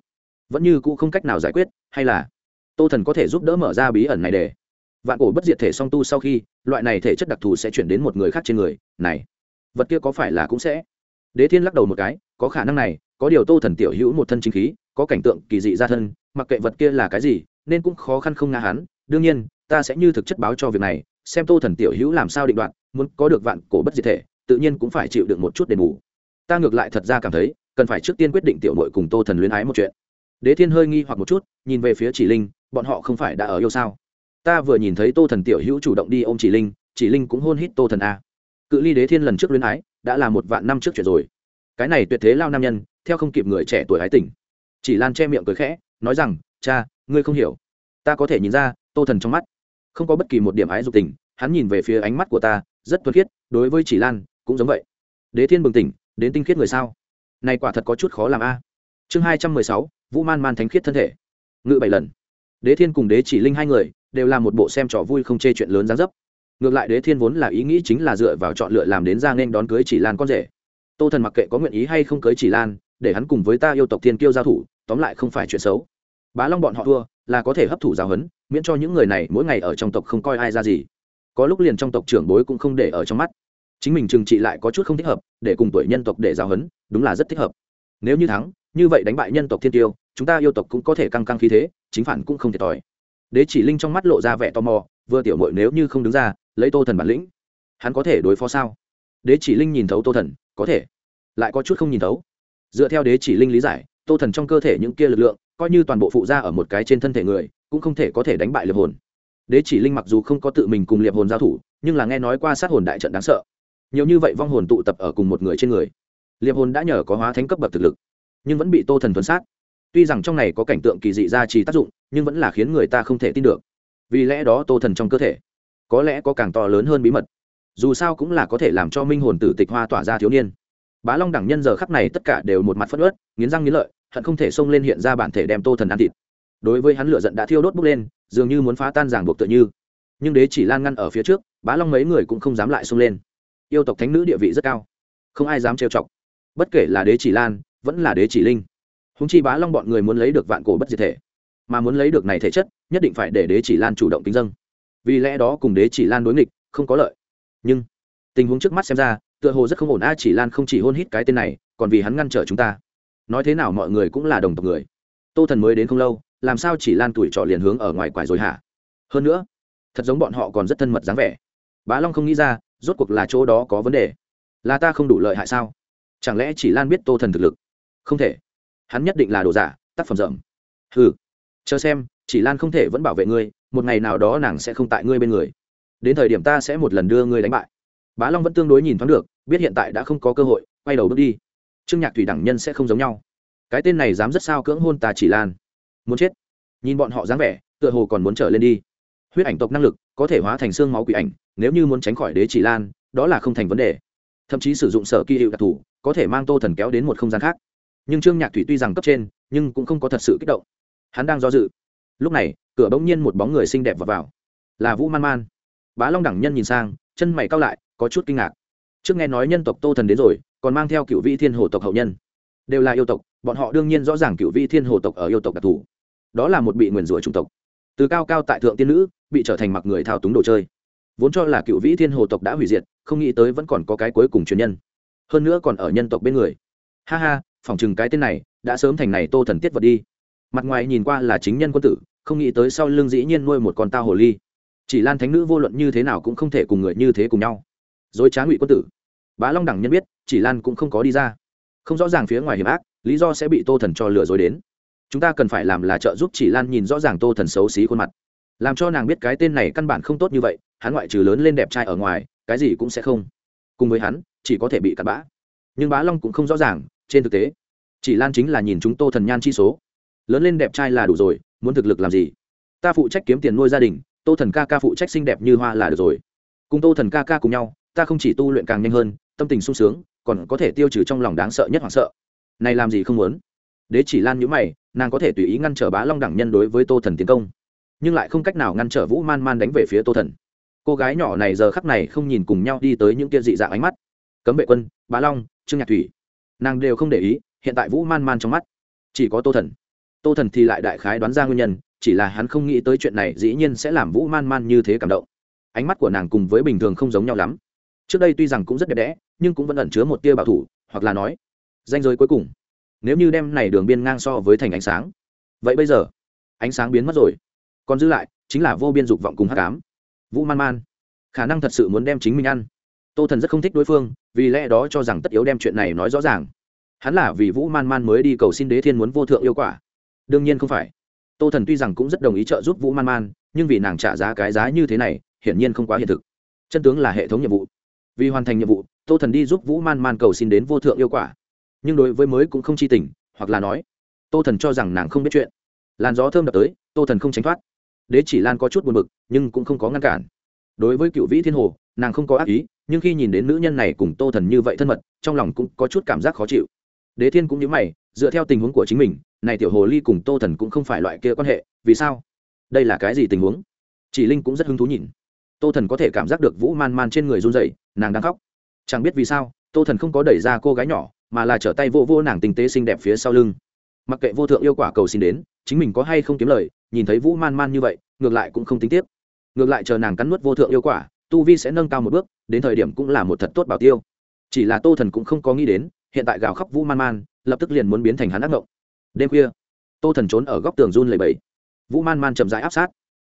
Vẫn như cũ không cách nào giải quyết, hay là tô thần có thể giúp đỡ mở ra bí ẩn này để vạn cổ bất diệt thể song tu sau khi, loại này thể chất đặc thù sẽ chuyển đến một người khác trên người, này, vật kia có phải là cũng sẽ? Đế thiên lắc đầu một cái, có khả năng này, có điều tô thần tiểu hữu một thân chính khí, có cảnh tượng kỳ dị ra thân, mặc kệ vật kia là cái gì, nên cũng khó khăn không ngã hắn. Đương nhiên, ta sẽ như thực chất báo cho việc này, xem tô thần tiểu hữu làm sao định đoạn muốn có được vạn cổ bất diệt thể, tự nhiên cũng phải chịu được một chút đền bù. Ta ngược lại thật ra cảm thấy, cần phải trước tiên quyết định tiểu nội cùng tô thần luyến ái một chuyện. Đế thiên hơi nghi hoặc một chút, nhìn về phía chỉ linh, bọn họ không phải đã ở yêu sao? Ta vừa nhìn thấy tô thần tiểu hữu chủ động đi ô m chỉ linh chỉ linh cũng hôn hít tô thần a. Cự ly đế thiên lần trước luyến ái, đã là một vạn năm trước chuyện rồi. Cái này tuyệt thế lao nam nhân, theo không kịp người trẻ tuổi ái tỉnh chỉ lan che miệng cười khẽ, nói rằng, cha, ngươi không hiểu. Ta có thể nhìn ra, tô thần trong mắt không có bất kỳ một điểm ái dục tình, hắn nhìn về phía ánh mắt của ta rất thuần khiết, đối với chỉ lan, cũng giống vậy. Đế thiên bừng tỉnh, đến tinh khiết người sao? Này quả thật có chút khó làm a. Chương hai trăm mười sáu, vũ man man thánh khiết thân thể. Ngự bảy lần. Đế thiên cùng đế chỉ linh hai người, đều là một bộ xem trò vui không chê chuyện lớn gián dấp. Ngược lại đế thiên vốn là ý nghĩ chính là dựa vào chọn lựa làm đến ra nên đón cưới chỉ lan con rể. Tô thần mặc kệ có nguyện ý hay không cưới chỉ lan, để hắn cùng với ta yêu tộc thiên kiêu giao thủ, tóm lại không phải chuyện xấu. Bá long bọn họ thua, là có thể hấp thụ giáo huấn, miễn cho những người này mỗi ngày ở trong tộc không coi ai ra gì có lúc liền trong tộc trưởng bối cũng không để ở trong mắt. Chính mình trừng trị lại có chút không thích hợp, để cùng tuổi nhân tộc để giáo huấn, đúng là rất thích hợp. Nếu như thắng, như vậy đánh bại nhân tộc thiên tiêu, chúng ta yêu tộc cũng có thể căng căng khí thế, chính phản cũng không thiệt thòi. Đế chỉ linh trong mắt lộ ra vẻ tò mò, vừa tiểu mội nếu như không đứng ra, lấy tô thần bản lĩnh, hắn có thể đối phó sao? Đế chỉ linh nhìn thấu tô thần, có thể. Lại có chút không nhìn thấu. Dựa theo đế chỉ linh lý giải, tô thần trong cơ thể những kia lực lượng, coi như toàn bộ phụ ra ở một cái trên thân thể người, cũng không thể có thể đánh bại liệp hồn đế chỉ linh mặc dù không có tự mình cùng liệp hồn giao thủ, nhưng là nghe nói qua sát hồn đại trận đáng sợ. Nhiều như vậy vong hồn tụ tập ở cùng một người trên người. Liệp hồn đã nhờ có hóa thánh cấp bậc thực lực, nhưng vẫn bị tô thần tuấn sát. Tuy rằng trong này có cảnh tượng kỳ dị ra trì tác dụng, nhưng vẫn là khiến người ta không thể tin được. Vì lẽ đó tô thần trong cơ thể, có lẽ có càng to lớn hơn bí mật. Dù sao cũng là có thể làm cho minh hồn tử tịch hoa tỏa ra thiếu niên. Bá long đẳng nhân giờ khắp này tất cả đều một mặt phất ớt nghiến răng nghiến lợi, hận không thể xông lên hiện ra bản thể đem tô thần ăn thịt đối với hắn lửa giận đã thiêu đốt bốc lên, dường như muốn phá tan giảng buộc tựa như. Nhưng đế chỉ lan ngăn ở phía trước, bá long mấy người cũng không dám lại xông lên. Yêu tộc thánh nữ địa vị rất cao, không ai dám trêu chọc. Bất kể là đế chỉ lan, vẫn là đế chỉ linh. Húng chi bá long bọn người muốn lấy được vạn cổ bất diệt thể, mà muốn lấy được này thể chất, nhất định phải để đế chỉ lan chủ động tính dâng. Vì lẽ đó cùng đế chỉ lan đối nghịch, không có lợi. Nhưng, tình huống trước mắt xem ra, tựa hồ rất không ổn a, chỉ lan không chỉ hôn hít cái tên này, còn vì hắn ngăn trở chúng ta. Nói thế nào mọi người cũng là đồng tộc người. Tô thần mới đến không lâu làm sao chỉ lan tuổi trọ liền hướng ở ngoài quải rồi hả? Hơn nữa, thật giống bọn họ còn rất thân mật dáng vẻ. Bá long không nghĩ ra, rốt cuộc là chỗ đó có vấn đề. Là ta không đủ lợi hại sao? Chẳng lẽ chỉ lan biết tô thần thực lực? Không thể. Hắn nhất định là đồ giả, tác phẩm rộng ừ chờ xem, chỉ lan không thể vẫn bảo vệ ngươi, một ngày nào đó nàng sẽ không tại ngươi bên người. Đến thời điểm ta sẽ một lần đưa ngươi đánh bại. Bá long vẫn tương đối nhìn thoáng được, biết hiện tại đã không có cơ hội, quay đầu bước đi. Trương nhạc thủy đẳng nhân sẽ không giống nhau. Cái tên này dám rất sao cưỡng hôn ta chỉ lan muốn chết. Nhìn bọn họ dáng vẻ tựa hồ còn muốn trở lên đi. Huyết ảnh tộc năng lực có thể hóa thành xương máu quỷ ảnh nếu như muốn tránh khỏi đế chỉ lan đó là không thành vấn đề. Thậm chí sử dụng sở kỳ hiệu đặc thù có thể mang tô thần kéo đến một không gian khác. Nhưng trương nhạc thủy tuy rằng cấp trên nhưng cũng không có thật sự kích động. Hắn đang do dự. Lúc này cửa bỗng nhiên một bóng người xinh đẹp vào, vào. là vũ man man. Bá long đẳng nhân nhìn sang chân mày cao lại có chút kinh ngạc. Trước nghe nói nhân tộc tô thần đến rồi còn mang theo cựu vị thiên hồ tộc hậu nhân. Đều là yêu tộc bọn họ đương nhiên rõ ràng cựu vị thiên hồ tộc ở yêu tộc đặc thù đó là một bị nguyền rủa chủng tộc. Từ cao cao tại thượng tiên nữ, bị trở thành mặc người thao túng đồ chơi. Vốn cho là cựu vĩ thiên hồ tộc đã hủy diệt, không nghĩ tới vẫn còn có cái cuối cùng truyền nhân. Hơn nữa còn ở nhân tộc bên người. Ha ha, phỏng chừng cái tên này đã sớm thành này tô thần tiết vật đi. Mặt ngoài nhìn qua là chính nhân quân tử, không nghĩ tới sau lưng dĩ nhiên nuôi một con tao hồ ly. Chỉ lan thánh nữ vô luận như thế nào cũng không thể cùng người như thế cùng nhau. Dối trá ngụy quân tử. Bá long đẳng nhân biết, chỉ lan cũng không có đi ra. Không rõ ràng phía ngoài hiểm ác, lý do sẽ bị tô thần cho lừa dối đến chúng ta cần phải làm là trợ giúp chỉ lan nhìn rõ ràng tô thần xấu xí khuôn mặt. Làm cho nàng biết cái tên này căn bản không tốt như vậy, hắn ngoại trừ lớn lên đẹp trai ở ngoài, cái gì cũng sẽ không. Cùng với hắn, chỉ có thể bị cặn bã. Nhưng bá long cũng không rõ ràng, trên thực tế, chỉ lan chính là nhìn chúng tô thần nhan chi số. Lớn lên đẹp trai là đủ rồi, muốn thực lực làm gì? Ta phụ trách kiếm tiền nuôi gia đình, tô thần ca ca phụ trách xinh đẹp như hoa là được rồi. Cùng tô thần ca ca cùng nhau, ta không chỉ tu luyện càng nhanh hơn, tâm tình sung sướng, còn có thể tiêu trừ trong lòng đáng sợ nhất hoảng sợ. Này làm gì không muốn? Đế chỉ lan nhữ mày nàng có thể tùy ý ngăn trở bá long đẳng nhân đối với tô thần tiến công, nhưng lại không cách nào ngăn trở vũ man man đánh về phía tô thần. Cô gái nhỏ này giờ khắc này không nhìn cùng nhau đi tới những kia dị dạng ánh mắt. Cấm vệ quân, bá long, trương nhạc thủy. Nàng đều không để ý, hiện tại vũ man man trong mắt chỉ có tô thần. Tô thần thì lại đại khái đoán ra nguyên nhân, chỉ là hắn không nghĩ tới chuyện này dĩ nhiên sẽ làm vũ man man như thế cảm động. Ánh mắt của nàng cùng với bình thường không giống nhau lắm. Trước đây tuy rằng cũng rất đẹp đẽ, nhưng cũng vẫn ẩn chứa một tia bảo thủ, hoặc là nói, danh giới cuối cùng nếu như đem này đường biên ngang so với thành ánh sáng. Vậy bây giờ, ánh sáng biến mất rồi. Còn giữ lại, chính là vô biên dục vọng cùng hát cám vũ man man, khả năng thật sự muốn đem chính mình ăn. Tô thần rất không thích đối phương, vì lẽ đó cho rằng tất yếu đem chuyện này nói rõ ràng. Hắn là vì vũ man man mới đi cầu xin đế thiên muốn vô thượng yêu quả. Đương nhiên không phải. Tô thần tuy rằng cũng rất đồng ý trợ giúp vũ man man, nhưng vì nàng trả giá cái giá như thế này, hiển nhiên không quá hiện thực. Chân tướng là hệ thống nhiệm vụ. Vì hoàn thành nhiệm vụ, tô thần đi giúp vũ man man cầu xin đến vô thượng yêu quả nhưng đối với mới cũng không chi tình, hoặc là nói, tô thần cho rằng nàng không biết chuyện. Làn gió thơm đập tới, tô thần không tránh thoát. Đế chỉ lan có chút buồn b ự c nhưng cũng không có ngăn cản. Đối với cựu vĩ thiên hồ, nàng không có ác ý, nhưng khi nhìn đến nữ nhân này cùng tô thần như vậy thân mật, trong lòng cũng có chút cảm giác khó chịu. Đế thiên cũng nhớ mày, dựa theo tình huống của chính mình, này tiểu hồ ly cùng tô thần cũng không phải loại kia quan hệ, vì sao? Đây là cái gì tình huống? Chỉ linh cũng rất hứng thú nhìn. Tô thần có thể cảm giác được vũ man man trên người run dậy nàng đang khóc. Chẳng biết vì sao, tô thần không có đẩy ra cô gái nhỏ mà là trở tay vô vô nàng tinh tế xinh đẹp phía sau lưng. Mặc kệ vô thượng yêu quả cầu xin đến, chính mình có hay không kiếm lời, nhìn thấy vũ man man như vậy, ngược lại cũng không tính tiếp ngược lại chờ nàng cắn nuốt vô thượng yêu quả, tu vi sẽ nâng cao một bước, đến thời điểm cũng là một thật tốt bảo tiêu. Chỉ là tô thần cũng không có nghĩ đến, hiện tại gào khóc vũ man man, lập tức liền muốn biến thành hắn ác mộng đêm khuya, tô thần trốn ở góc tường run lầy bẫy vũ man man chậm rãi áp sát.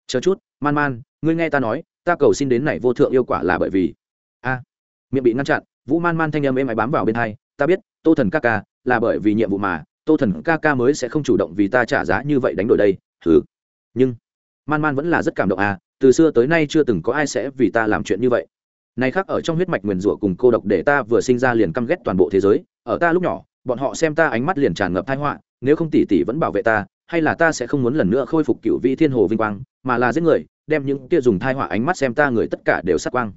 Chờ chút, man man, ngươi nghe ta nói, ta cầu xin đến này vô thượng yêu quả là bởi vì a. Miệng bị ngăn chặn, vũ man man thanh âm êm ái bám vào bên hai ta biết, tô thần ca ca là bởi vì nhiệm vụ mà, tô thần ca ca mới sẽ không chủ động vì ta trả giá như vậy đánh đổi đây thứ nhưng, man man vẫn là rất cảm động à từ xưa tới nay chưa từng có ai sẽ vì ta làm chuyện như vậy. Này khác ở trong huyết mạch nguyền rủa cùng cô độc để ta vừa sinh ra liền căm ghét toàn bộ thế giới, ở ta lúc nhỏ, bọn họ xem ta ánh mắt liền tràn ngập thái họa, nếu không tỷ tỷ vẫn bảo vệ ta, hay là ta sẽ không muốn lần nữa khôi phục cựu vị thiên hồ vinh quang, mà là giết người, đem những kia dùng thai họa ánh mắt xem ta người tất cả đều sát quang.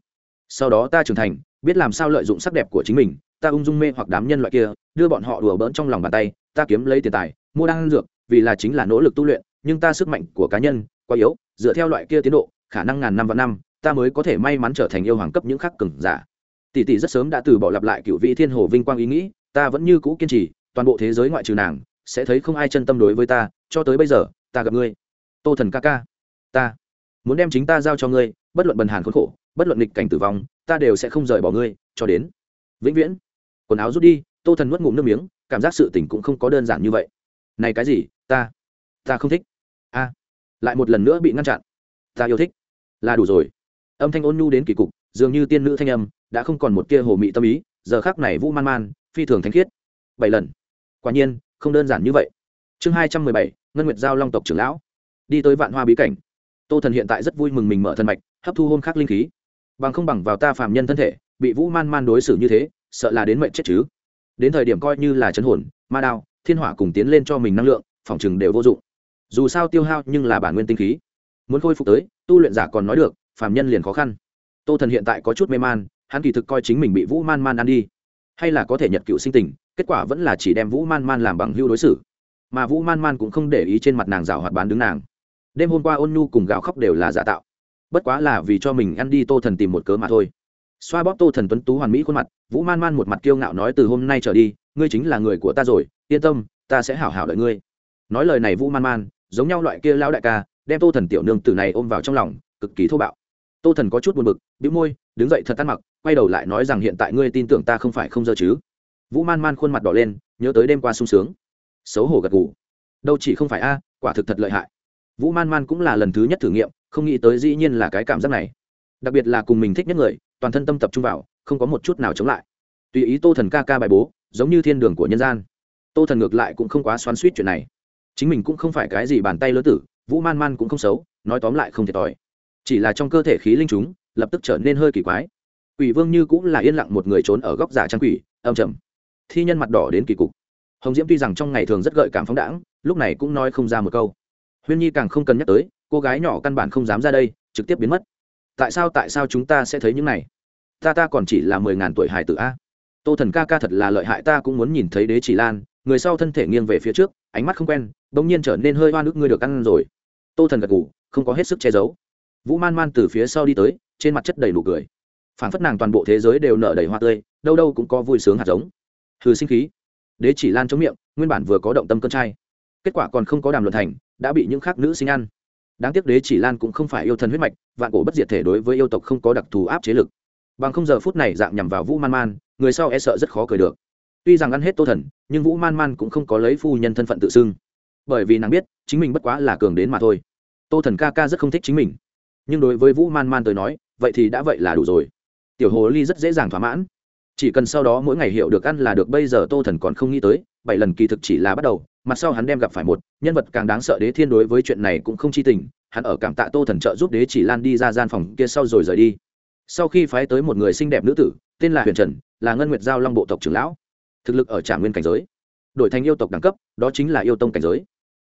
Sau đó ta trưởng thành, biết làm sao lợi dụng sắc đẹp của chính mình ta ung dung mê hoặc đám nhân loại kia, đưa bọn họ đùa bỡn trong lòng bàn tay, ta kiếm lấy tiền tài, mua đan dược, vì là chính là nỗ lực tu luyện, nhưng ta sức mạnh của cá nhân quá yếu, dựa theo loại kia tiến độ, khả năng ngàn năm và năm, ta mới có thể may mắn trở thành yêu hoàng cấp những khắc cừng giả. Tỷ tỷ rất sớm đã từ bỏ lặp lại cựu vị thiên hồ vinh quang ý nghĩ, ta vẫn như cũ kiên trì, toàn bộ thế giới ngoại trừ nàng, sẽ thấy không ai chân tâm đối với ta, cho tới bây giờ, ta gặp ngươi. Tô thần ca ca, ta muốn đem chính ta giao cho ngươi, bất luận bần hàn khốn khổ, bất luận nghịch cảnh tử vong, ta đều sẽ không rời bỏ ngươi, cho đến vĩnh viễn quần áo rút đi, tô thần nuốt ngụm nước miếng, cảm giác sự tình cũng không có đơn giản như vậy. Này cái gì, ta ta không thích. A, lại một lần nữa bị ngăn chặn. Ta yêu thích. Là đủ rồi. Âm thanh ôn nhu đến kỳ cục, dường như tiên nữ thanh âm, đã không còn một tia hồ mị tâm ý, giờ khác này vũ man man, phi thường thanh khiết. Bảy lần. Quả nhiên, không đơn giản như vậy. Chương hai trăm mười bảy, ngân nguyệt giao long tộc trưởng lão. Đi tới vạn hoa bí cảnh. Tô thần hiện tại rất vui mừng mình mở thân mạch, hấp thu hôn khắc linh khí. Bằng không bằng vào ta phạm nhân thân thể, bị vũ man man đối xử như thế sợ là đến mệnh chết chứ. Đến thời điểm coi như là chấn hồn, ma đao, thiên hỏa cùng tiến lên cho mình năng lượng, phòng chừng đều vô dụng. Dù sao tiêu hao nhưng là bản nguyên tinh khí. Muốn khôi phục tới, tu luyện giả còn nói được, phàm nhân liền khó khăn. Tô thần hiện tại có chút mê man, hắn kỳ thực coi chính mình bị vũ man man ăn đi. Hay là có thể nhật cựu sinh tình, kết quả vẫn là chỉ đem vũ man man làm bằng hưu đối xử. Mà vũ man man cũng không để ý trên mặt nàng rào hoạt bán đứng nàng. Đêm hôm qua ôn nhu cùng gạo khóc đều là giả tạo. Bất quá là vì cho mình ăn đi tô thần tìm một cớ mà thôi xoa bóp tô thần tuấn tú hoàn mỹ khuôn mặt, vũ man man một mặt kiêu ngạo nói, từ hôm nay trở đi, ngươi chính là người của ta rồi, yên tâm, ta sẽ hảo hảo đợi ngươi. Nói lời này vũ man man, giống nhau loại kia lão đại ca, đem tô thần tiểu nương tử này ôm vào trong lòng, cực kỳ thô bạo. Tô thần có chút buồn bực, bĩu môi, đứng dậy thật ăn mặc, quay đầu lại nói rằng, hiện tại ngươi tin tưởng ta không phải không dơ chứ? Vũ man man khuôn mặt đỏ lên, nhớ tới đêm qua sung sướng. Xấu hổ gật gù. Đâu chỉ không phải a, quả thực thật lợi hại. Vũ man man cũng là lần thứ nhất thử nghiệm, không nghĩ tới dĩ nhiên là cái cảm giác này. Đặc biệt là cùng mình thích nhất người toàn thân tâm tập trung vào, không có một chút nào chống lại. Tùy ý tô thần ca ca bài bố, giống như thiên đường của nhân gian. Tô thần ngược lại cũng không quá xoắn suýt chuyện này. Chính mình cũng không phải cái gì bàn tay lớn tử, vũ man man cũng không xấu, nói tóm lại không thiệt thòi. Chỉ là trong cơ thể khí linh chúng, lập tức trở nên hơi kỳ quái. Quỷ vương như cũng là yên lặng một người trốn ở góc giả trang quỷ, âm trầm. Thi nhân mặt đỏ đến kỳ cục. Hồng diễm tuy rằng trong ngày thường rất gợi cảm phóng đãng, lúc này cũng nói không ra một câu. Huyên nhi càng không cần nhắc tới, cô gái nhỏ căn bản không dám ra đây, trực tiếp biến mất tại sao tại sao chúng ta sẽ thấy những này? Ta ta còn chỉ là mười ngàn tuổi hải tử a. Tô thần ca ca thật là lợi hại, ta cũng muốn nhìn thấy đế chỉ lan, người sau thân thể nghiêng về phía trước, ánh mắt không quen, bỗng nhiên trở nên hơi hoa nước ngươi được ăn rồi. Tô thần gật ngủ không có hết sức che giấu. Vũ man man từ phía sau đi tới, trên mặt chất đầy nụ cười. Phản phất nàng toàn bộ thế giới đều nở đầy hoa tươi, đâu đâu cũng có vui sướng hạt giống. Hừ sinh khí. Đế chỉ lan chống miệng, nguyên bản vừa có động tâm cơn trai. Kết quả còn không có đàm luận thành, đã bị những khác nữ sinh ăn đáng tiếc đế chỉ lan cũng không phải yêu thần huyết mạch, vạn cổ bất diệt thể đối với yêu tộc không có đặc thù áp chế lực. Bằng không giờ phút này dạng nhằm vào vũ man man, người sau e sợ rất khó cười được. Tuy rằng ăn hết tô thần, nhưng vũ man man cũng không có lấy phu nhân thân phận tự xưng. Bởi vì nàng biết, chính mình bất quá là cường đến mà thôi. Tô thần ca ca rất không thích chính mình. Nhưng đối với vũ man man tới nói, vậy thì đã vậy là đủ rồi. Tiểu hồ ly rất dễ dàng thỏa mãn chỉ cần sau đó mỗi ngày hiểu được ăn là được, bây giờ tô thần còn không nghĩ tới, bảy lần kỳ thực chỉ là bắt đầu, mặt sau hắn đem gặp phải một, nhân vật càng đáng sợ đế thiên đối với chuyện này cũng không chi tình, hắn ở cảm tạ tô thần trợ giúp đế chỉ lan đi ra gian phòng kia sau rồi rời đi. Sau khi phái tới một người xinh đẹp nữ tử, tên là huyền trần, là ngân nguyệt giao long bộ tộc trưởng lão, thực lực ở trả nguyên cảnh giới, đổi thành yêu tộc đẳng cấp, đó chính là yêu tông cảnh giới.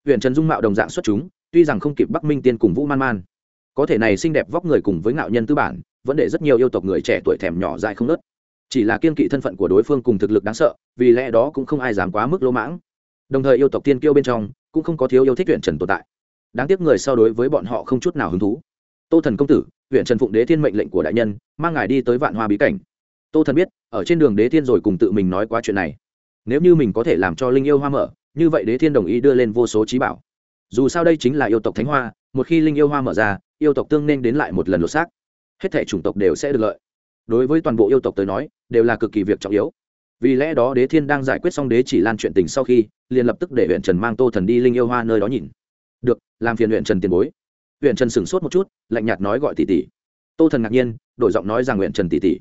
Huyền trần dung mạo đồng dạng xuất chúng, tuy rằng không kịp bắc minh tiên cùng vũ man man. Có thể này xinh đẹp vóc người cùng với ngạo nhân tư bản, vẫn để rất nhiều yêu tộc người trẻ tuổi thèm nhỏ dại không nớt chỉ là kiên kỵ thân phận của đối phương cùng thực lực đáng sợ, vì lẽ đó cũng không ai dám quá mức lỗ mãng. Đồng thời yêu tộc tiên kiêu bên trong cũng không có thiếu yêu thích huyện trần tồn tại. Đáng tiếc người so đối với bọn họ không chút nào hứng thú. Tô thần công tử huyện trần phụng đế thiên mệnh lệnh của đại nhân, mang ngài đi tới vạn hoa bí cảnh. Tô thần biết, ở trên đường đế thiên rồi cùng tự mình nói qua chuyện này. Nếu như mình có thể làm cho linh yêu hoa mở, như vậy đế thiên đồng ý đưa lên vô số trí bảo. Dù sao đây chính là yêu tộc thánh hoa, một khi linh yêu hoa mở ra, yêu tộc tương nên đến lại một lần lột xác. Hết thể chủng tộc đều sẽ được lợi đối với toàn bộ yêu tộc tới nói, đều là cực kỳ việc trọng yếu. Vì lẽ đó đế thiên đang giải quyết xong đế chỉ lan chuyện tình sau khi, liền lập tức để huyện trần mang tô thần đi linh yêu hoa nơi đó nhìn. Được, làm phiền huyện trần tiền bối. Huyện trần sửng sốt một chút, lạnh nhạt nói gọi tỷ tỷ. Tô thần ngạc nhiên, đổi giọng nói rằng huyện trần tỷ tỷ.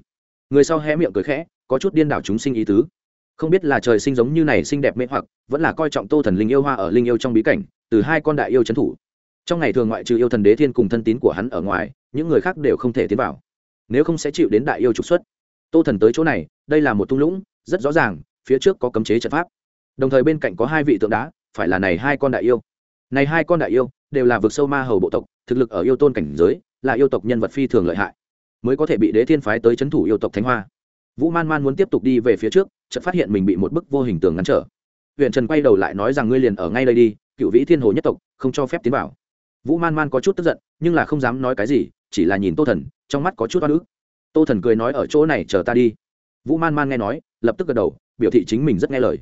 Người sau hé miệng cười khẽ, có chút điên đảo chúng sinh ý tứ. Không biết là trời sinh giống như này xinh đẹp mê hoặc, vẫn là coi trọng tô thần linh yêu hoa ở linh yêu trong bí cảnh, từ hai con đại yêu trấn thủ. Trong ngày thường ngoại trừ yêu thần đế thiên cùng thân tín của hắn ở ngoài, những người khác đều không thể tiến vào nếu không sẽ chịu đến đại yêu trục xuất. Tô thần tới chỗ này, đây là một thung lũng, rất rõ ràng, phía trước có cấm chế trận pháp. Đồng thời bên cạnh có hai vị tượng đá, phải là này hai con đại yêu. Này hai con đại yêu đều là vực sâu ma hầu bộ tộc, thực lực ở yêu tôn cảnh giới, là yêu tộc nhân vật phi thường lợi hại, mới có thể bị đế thiên phái tới c h ấ n thủ yêu tộc thánh hoa. Vũ man man muốn tiếp tục đi về phía trước, chợt phát hiện mình bị một bức vô hình tường ngăn trở. Huyện trần quay đầu lại nói rằng ngươi liền ở ngay đây đi, cựu vĩ thiên hồ nhất tộc, không cho phép tiến vào vũ man man có chút tức giận, nhưng là không dám nói cái gì, chỉ là nhìn tô thần, trong mắt có chút oan ức. Tô thần cười nói ở chỗ này chờ ta đi. Vũ man man nghe nói, lập tức gật đầu, biểu thị chính mình rất nghe lời.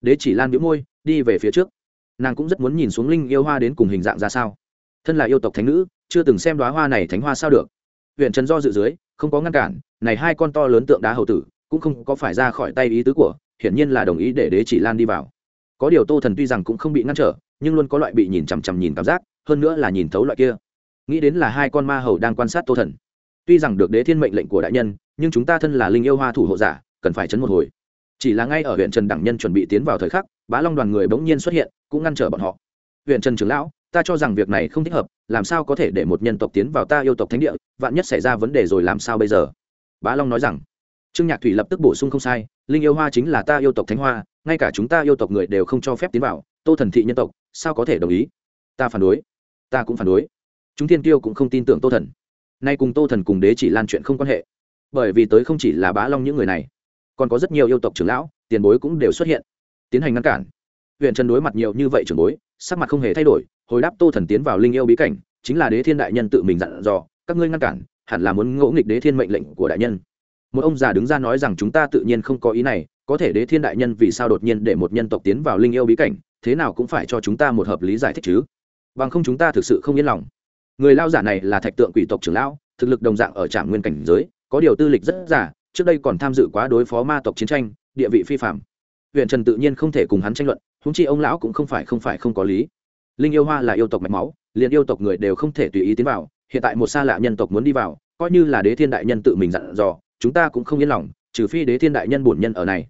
Đế chỉ lan biễu môi, đi về phía trước. Nàng cũng rất muốn nhìn xuống linh yêu hoa đến cùng hình dạng ra sao. Thân là yêu tộc thánh nữ, chưa từng xem đoá hoa này thánh hoa sao được. Huyện trần do dự dưới, không có ngăn cản, này hai con to lớn tượng đá hậu tử, cũng không có phải ra khỏi tay ý tứ của, hiển nhiên là đồng ý để đế chỉ lan đi vào. Có điều tô thần tuy rằng cũng không bị ngăn trở, nhưng luôn có loại bị nhìn chằm chằm nhìn cảm giác hơn nữa là nhìn thấu loại kia. Nghĩ đến là hai con ma hầu đang quan sát tô thần. Tuy rằng được đế thiên mệnh lệnh của đại nhân, nhưng chúng ta thân là linh yêu hoa thủ hộ giả, cần phải chấn một hồi. Chỉ là ngay ở huyện trần đẳng nhân chuẩn bị tiến vào thời khắc, bá long đoàn người bỗng nhiên xuất hiện, cũng ngăn trở bọn họ. Huyện trần trưởng lão, ta cho rằng việc này không thích hợp, làm sao có thể để một nhân tộc tiến vào ta yêu tộc thánh địa, vạn nhất xảy ra vấn đề rồi làm sao bây giờ? Bá long nói rằng. Trương nhạc thủy lập tức bổ sung không sai, linh yêu hoa chính là ta yêu tộc thánh hoa, ngay cả chúng ta yêu tộc người đều không cho phép tiến vào, tô thần thị nhân tộc, sao có thể đồng ý? Ta phản đối ta cũng phản đối. Chúng thiên tiêu cũng không tin tưởng tô thần. Nay cùng tô thần cùng đế chỉ lan chuyện không quan hệ. Bởi vì tới không chỉ là bá long những người này, còn có rất nhiều yêu tộc trưởng lão, tiền bối cũng đều xuất hiện, tiến hành ngăn cản. Huyện trần đối mặt nhiều như vậy trưởng bối, sắc mặt không hề thay đổi, hồi đáp tô thần tiến vào linh yêu bí cảnh, chính là đế thiên đại nhân tự mình dặn dò, các ngươi ngăn cản, hẳn là muốn ngỗ nghịch đế thiên mệnh lệnh của đại nhân. Một ông già đứng ra nói rằng chúng ta tự nhiên không có ý này, có thể đế thiên đại nhân vì sao đột nhiên để một nhân tộc tiến vào linh yêu bí cảnh, thế nào cũng phải cho chúng ta một hợp lý giải thích chứ bằng không chúng ta thực sự không yên lòng. Người lao giả này là thạch tượng quỷ tộc trưởng lão, thực lực đồng dạng ở trạm nguyên cảnh giới, có điều tư lịch rất giả trước đây còn tham dự quá đối phó ma tộc chiến tranh, địa vị phi phạm huyện trần tự nhiên không thể cùng hắn tranh luận húng chi ông lão cũng không phải không phải không có lý. Linh yêu hoa là yêu tộc mạch máu, liền yêu tộc người đều không thể tùy ý tiến vào, hiện tại một xa lạ nhân tộc muốn đi vào, coi như là đế thiên đại nhân tự mình dặn dò, chúng ta cũng không yên lòng, trừ phi đế thiên đại nhân bổn nhân ở này.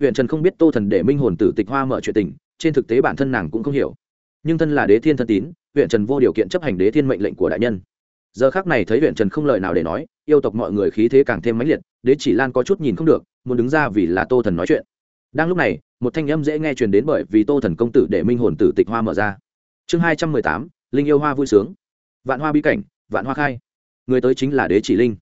Huyện trần không biết tô thần để minh hồn tử tịch hoa mở chuyện tình, trên thực tế bản thân nàng cũng không hiểu nhưng thân là đế thiên thân tín, huyện trần vô điều kiện chấp hành đế thiên mệnh lệnh của đại nhân. Giờ khác này thấy huyện trần không lời nào để nói, yêu tộc mọi người khí thế càng thêm mãnh liệt, đế chỉ lan có chút nhìn không được, muốn đứng ra vì là tô thần nói chuyện. Đang lúc này, một thanh âm dễ nghe truyền đến bởi vì tô thần công tử để minh hồn tử tịch hoa mở ra. Chương hai trăm mười tám, linh yêu hoa vui sướng. Vạn hoa bí cảnh, vạn hoa khai. Người tới chính là đế chỉ linh.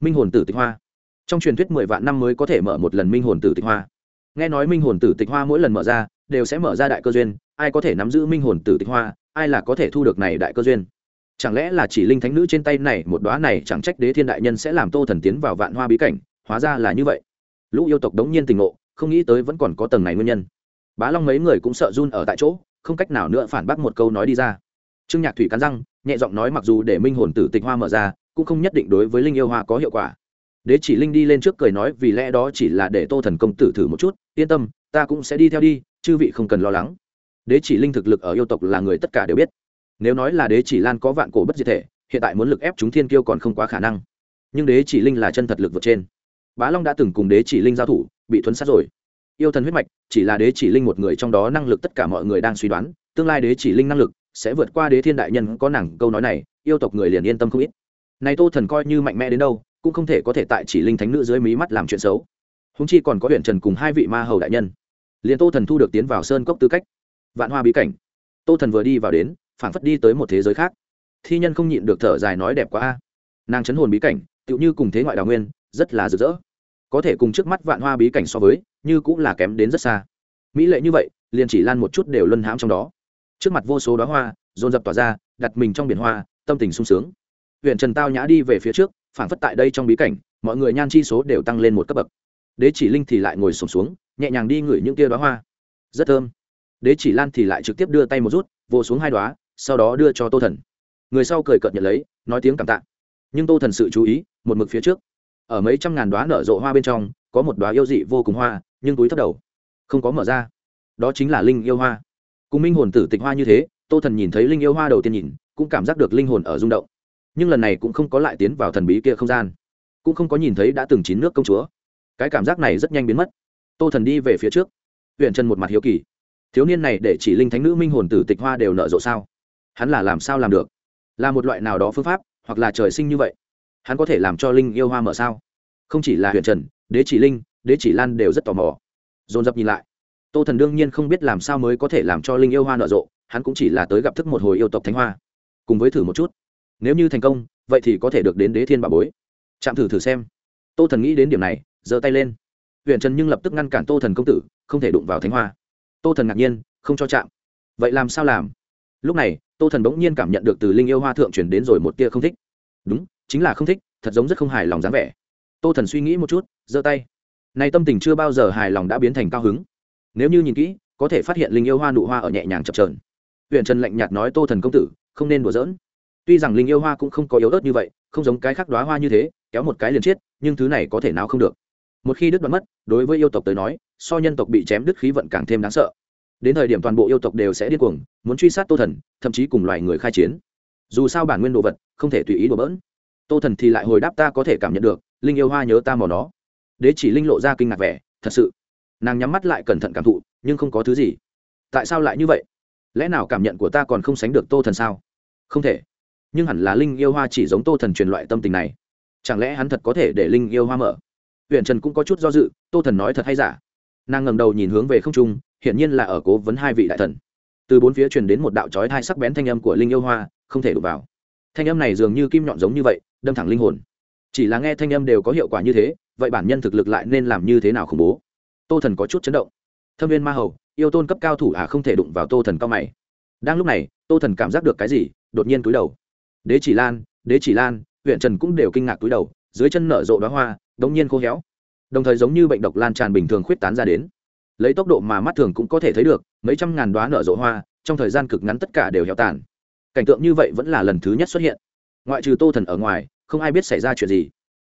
Minh hồn tử tịch hoa. Trong truyền thuyết mười vạn năm mới có thể mở một lần minh hồn tử tịch hoa. Nghe nói minh hồn tử tịch hoa mỗi lần mở ra, đều sẽ mở ra đại cơ duyên ai có thể nắm giữ minh hồn tử tịch hoa, ai là có thể thu được này đại cơ duyên? Chẳng lẽ là chỉ linh thánh nữ trên tay này, một đoá này chẳng trách đế thiên đại nhân sẽ làm tô thần tiến vào vạn hoa bí cảnh, hóa ra là như vậy. Lũ yêu tộc đống nhiên tình ngộ, không nghĩ tới vẫn còn có tầng này nguyên nhân. Bá long mấy người cũng sợ run ở tại chỗ, không cách nào nữa phản bác một câu nói đi ra. Trương nhạc thủy cắn răng, nhẹ giọng nói mặc dù để minh hồn tử tịch hoa mở ra, cũng không nhất định đối với linh yêu hoa có hiệu quả. Đế chỉ linh đi lên trước cười nói, vì lẽ đó chỉ là để tô thần công tử thử một chút, yên tâm, ta cũng sẽ đi theo đi, chư vị không cần lo lắng đế chỉ linh thực lực ở yêu tộc là người tất cả đều biết. Nếu nói là đế chỉ lan có vạn cổ bất diệt thể, hiện tại muốn lực ép chúng thiên kiêu còn không quá khả năng. Nhưng đế chỉ linh là chân thật lực vượt trên. Bá long đã từng cùng đế chỉ linh giao thủ, bị thuấn sát rồi. Yêu thần huyết mạch, chỉ là đế chỉ linh một người trong đó năng lực tất cả mọi người đang suy đoán, tương lai đế chỉ linh năng lực sẽ vượt qua đế thiên đại nhân có nàng câu nói này, yêu tộc người liền yên tâm không ít. Này tô thần coi như mạnh mẽ đến đâu, cũng không thể có thể tại chỉ linh thánh nữ dưới mí mắt làm chuyện xấu. Húng chi còn có huyện trần cùng hai vị ma hầu đại nhân. Liền tô thần thu được tiến vào sơn cốc tư cách vạn hoa bí cảnh. Tô thần vừa đi vào đến phảng phất đi tới một thế giới khác. Thi nhân không nhịn được thở dài nói đẹp quá a. Nàng chấn hồn bí cảnh tựu như cùng thế ngoại đào nguyên rất là rực rỡ. Có thể cùng trước mắt vạn hoa bí cảnh so với như cũng là kém đến rất xa. Mỹ lệ như vậy liền chỉ lan một chút đều luân hãm trong đó. Trước mặt vô số đoá hoa dồn dập tỏa ra đặt mình trong biển hoa tâm tình sung sướng. Huyện trần tao nhã đi về phía trước phảng phất tại đây trong bí cảnh mọi người nhan chi số đều tăng lên một cấp bậc. Đế chỉ linh thì lại ngồi sùng xuống, xuống nhẹ nhàng đi ngửi những tia đoá hoa. Rất thơm đế chỉ lan thì lại trực tiếp đưa tay một rút, vồ xuống hai đoá sau đó đưa cho tô thần. Người sau cười cợt nhận lấy, nói tiếng cảm tạ. Nhưng tô thần sự chú ý, một mực phía trước. Ở mấy trăm ngàn đoá nở rộ hoa bên trong, có một đoá yêu dị vô cùng hoa, nhưng túi thấp đầu, không có mở ra. Đó chính là linh yêu hoa. Cùng minh hồn tử tịch hoa như thế, tô thần nhìn thấy linh yêu hoa đầu tiên nhìn, cũng cảm giác được linh hồn ở rung động. Nhưng lần này cũng không có lại tiến vào thần bí kia không gian. Cũng không có nhìn thấy đã từng chín nước công chúa. Cái cảm giác này rất nhanh biến mất. Tô thần đi về phía trước. Huyện trần một mặt hiếu kỳ thiếu niên này để chỉ linh thánh nữ minh hồn tử tịch hoa đều nợ rộ sao? Hắn là làm sao làm được? Là một loại nào đó phương pháp, hoặc là trời sinh như vậy? Hắn có thể làm cho linh yêu hoa mở sao? Không chỉ là huyện trần, đế chỉ linh, đế chỉ lan đều rất tò mò. Dồn dập nhìn lại. Tô thần đương nhiên không biết làm sao mới có thể làm cho linh yêu hoa nở rộ, hắn cũng chỉ là tới gặp thức một hồi yêu tộc thánh hoa. Cùng với thử một chút. Nếu như thành công, vậy thì có thể được đến đế thiên bà bối. Chạm thử thử xem. Tô thần nghĩ đến điểm này, giơ tay lên. Huyện trần nhưng lập tức ngăn cản tô thần công tử, không thể đụng vào thánh hoa tô thần ngạc nhiên, không cho chạm. Vậy làm sao làm? Lúc này, tô thần bỗng nhiên cảm nhận được từ linh yêu hoa thượng chuyển đến rồi một tia không thích. Đúng, chính là không thích, thật giống rất không hài lòng dáng vẻ. Tô thần suy nghĩ một chút, giơ tay. Nay tâm tình chưa bao giờ hài lòng đã biến thành cao hứng. Nếu như nhìn kỹ, có thể phát hiện linh yêu hoa nụ hoa ở nhẹ nhàng chập trờn huyện trần lạnh nhạt nói tô thần công tử, không nên đùa giỡn. Tuy rằng linh yêu hoa cũng không có yếu ớt như vậy, không giống cái khác đoá hoa như thế, kéo một cái liền chết, nhưng thứ này có thể nào không được một khi đứt đoạn mất, đối với yêu tộc tới nói, so nhân tộc bị chém đứt khí vận càng thêm đáng sợ. Đến thời điểm toàn bộ yêu tộc đều sẽ điên cuồng, muốn truy sát tô thần, thậm chí cùng loài người khai chiến. Dù sao bản nguyên đồ vật, không thể tùy ý đổ bỡn. Tô thần thì lại hồi đáp ta có thể cảm nhận được, linh yêu hoa nhớ ta mò nó. Đế chỉ linh lộ ra kinh ngạc vẻ, thật sự. Nàng nhắm mắt lại cẩn thận cảm thụ, nhưng không có thứ gì. Tại sao lại như vậy? Lẽ nào cảm nhận của ta còn không sánh được tô thần sao? Không thể. Nhưng hẳn là linh yêu hoa chỉ giống tô thần truyền loại tâm tình này. Chẳng lẽ hắn thật có thể để linh yêu hoa mở? Huyện trần cũng có chút do dự, tô thần nói thật hay giả? Nàng ngầm đầu nhìn hướng về không trung, hiển nhiên là ở cố vấn hai vị đại thần. Từ bốn phía truyền đến một đạo trói hai sắc bén thanh âm của linh yêu hoa, không thể đụng vào. Thanh âm này dường như kim nhọn giống như vậy, đâm thẳng linh hồn. Chỉ là nghe thanh âm đều có hiệu quả như thế, vậy bản nhân thực lực lại nên làm như thế nào khủng bố? Tô thần có chút chấn động. Thâm viên ma hầu, yêu tôn cấp cao thủ à không thể đụng vào tô thần cao mày. Đang lúc này, tô thần cảm giác được cái gì, đột nhiên túi đầu. Đế chỉ lan, đế chỉ lan huyện trần cũng đều kinh ngạc túi đầu dưới chân nở rộ đóa hoa, đống nhiên khô héo. Đồng thời giống như bệnh độc lan tràn bình thường khuyết tán ra đến. Lấy tốc độ mà mắt thường cũng có thể thấy được, mấy trăm ngàn đoá nở rộ hoa, trong thời gian cực ngắn tất cả đều héo tàn. Cảnh tượng như vậy vẫn là lần thứ nhất xuất hiện. Ngoại trừ tô thần ở ngoài, không ai biết xảy ra chuyện gì.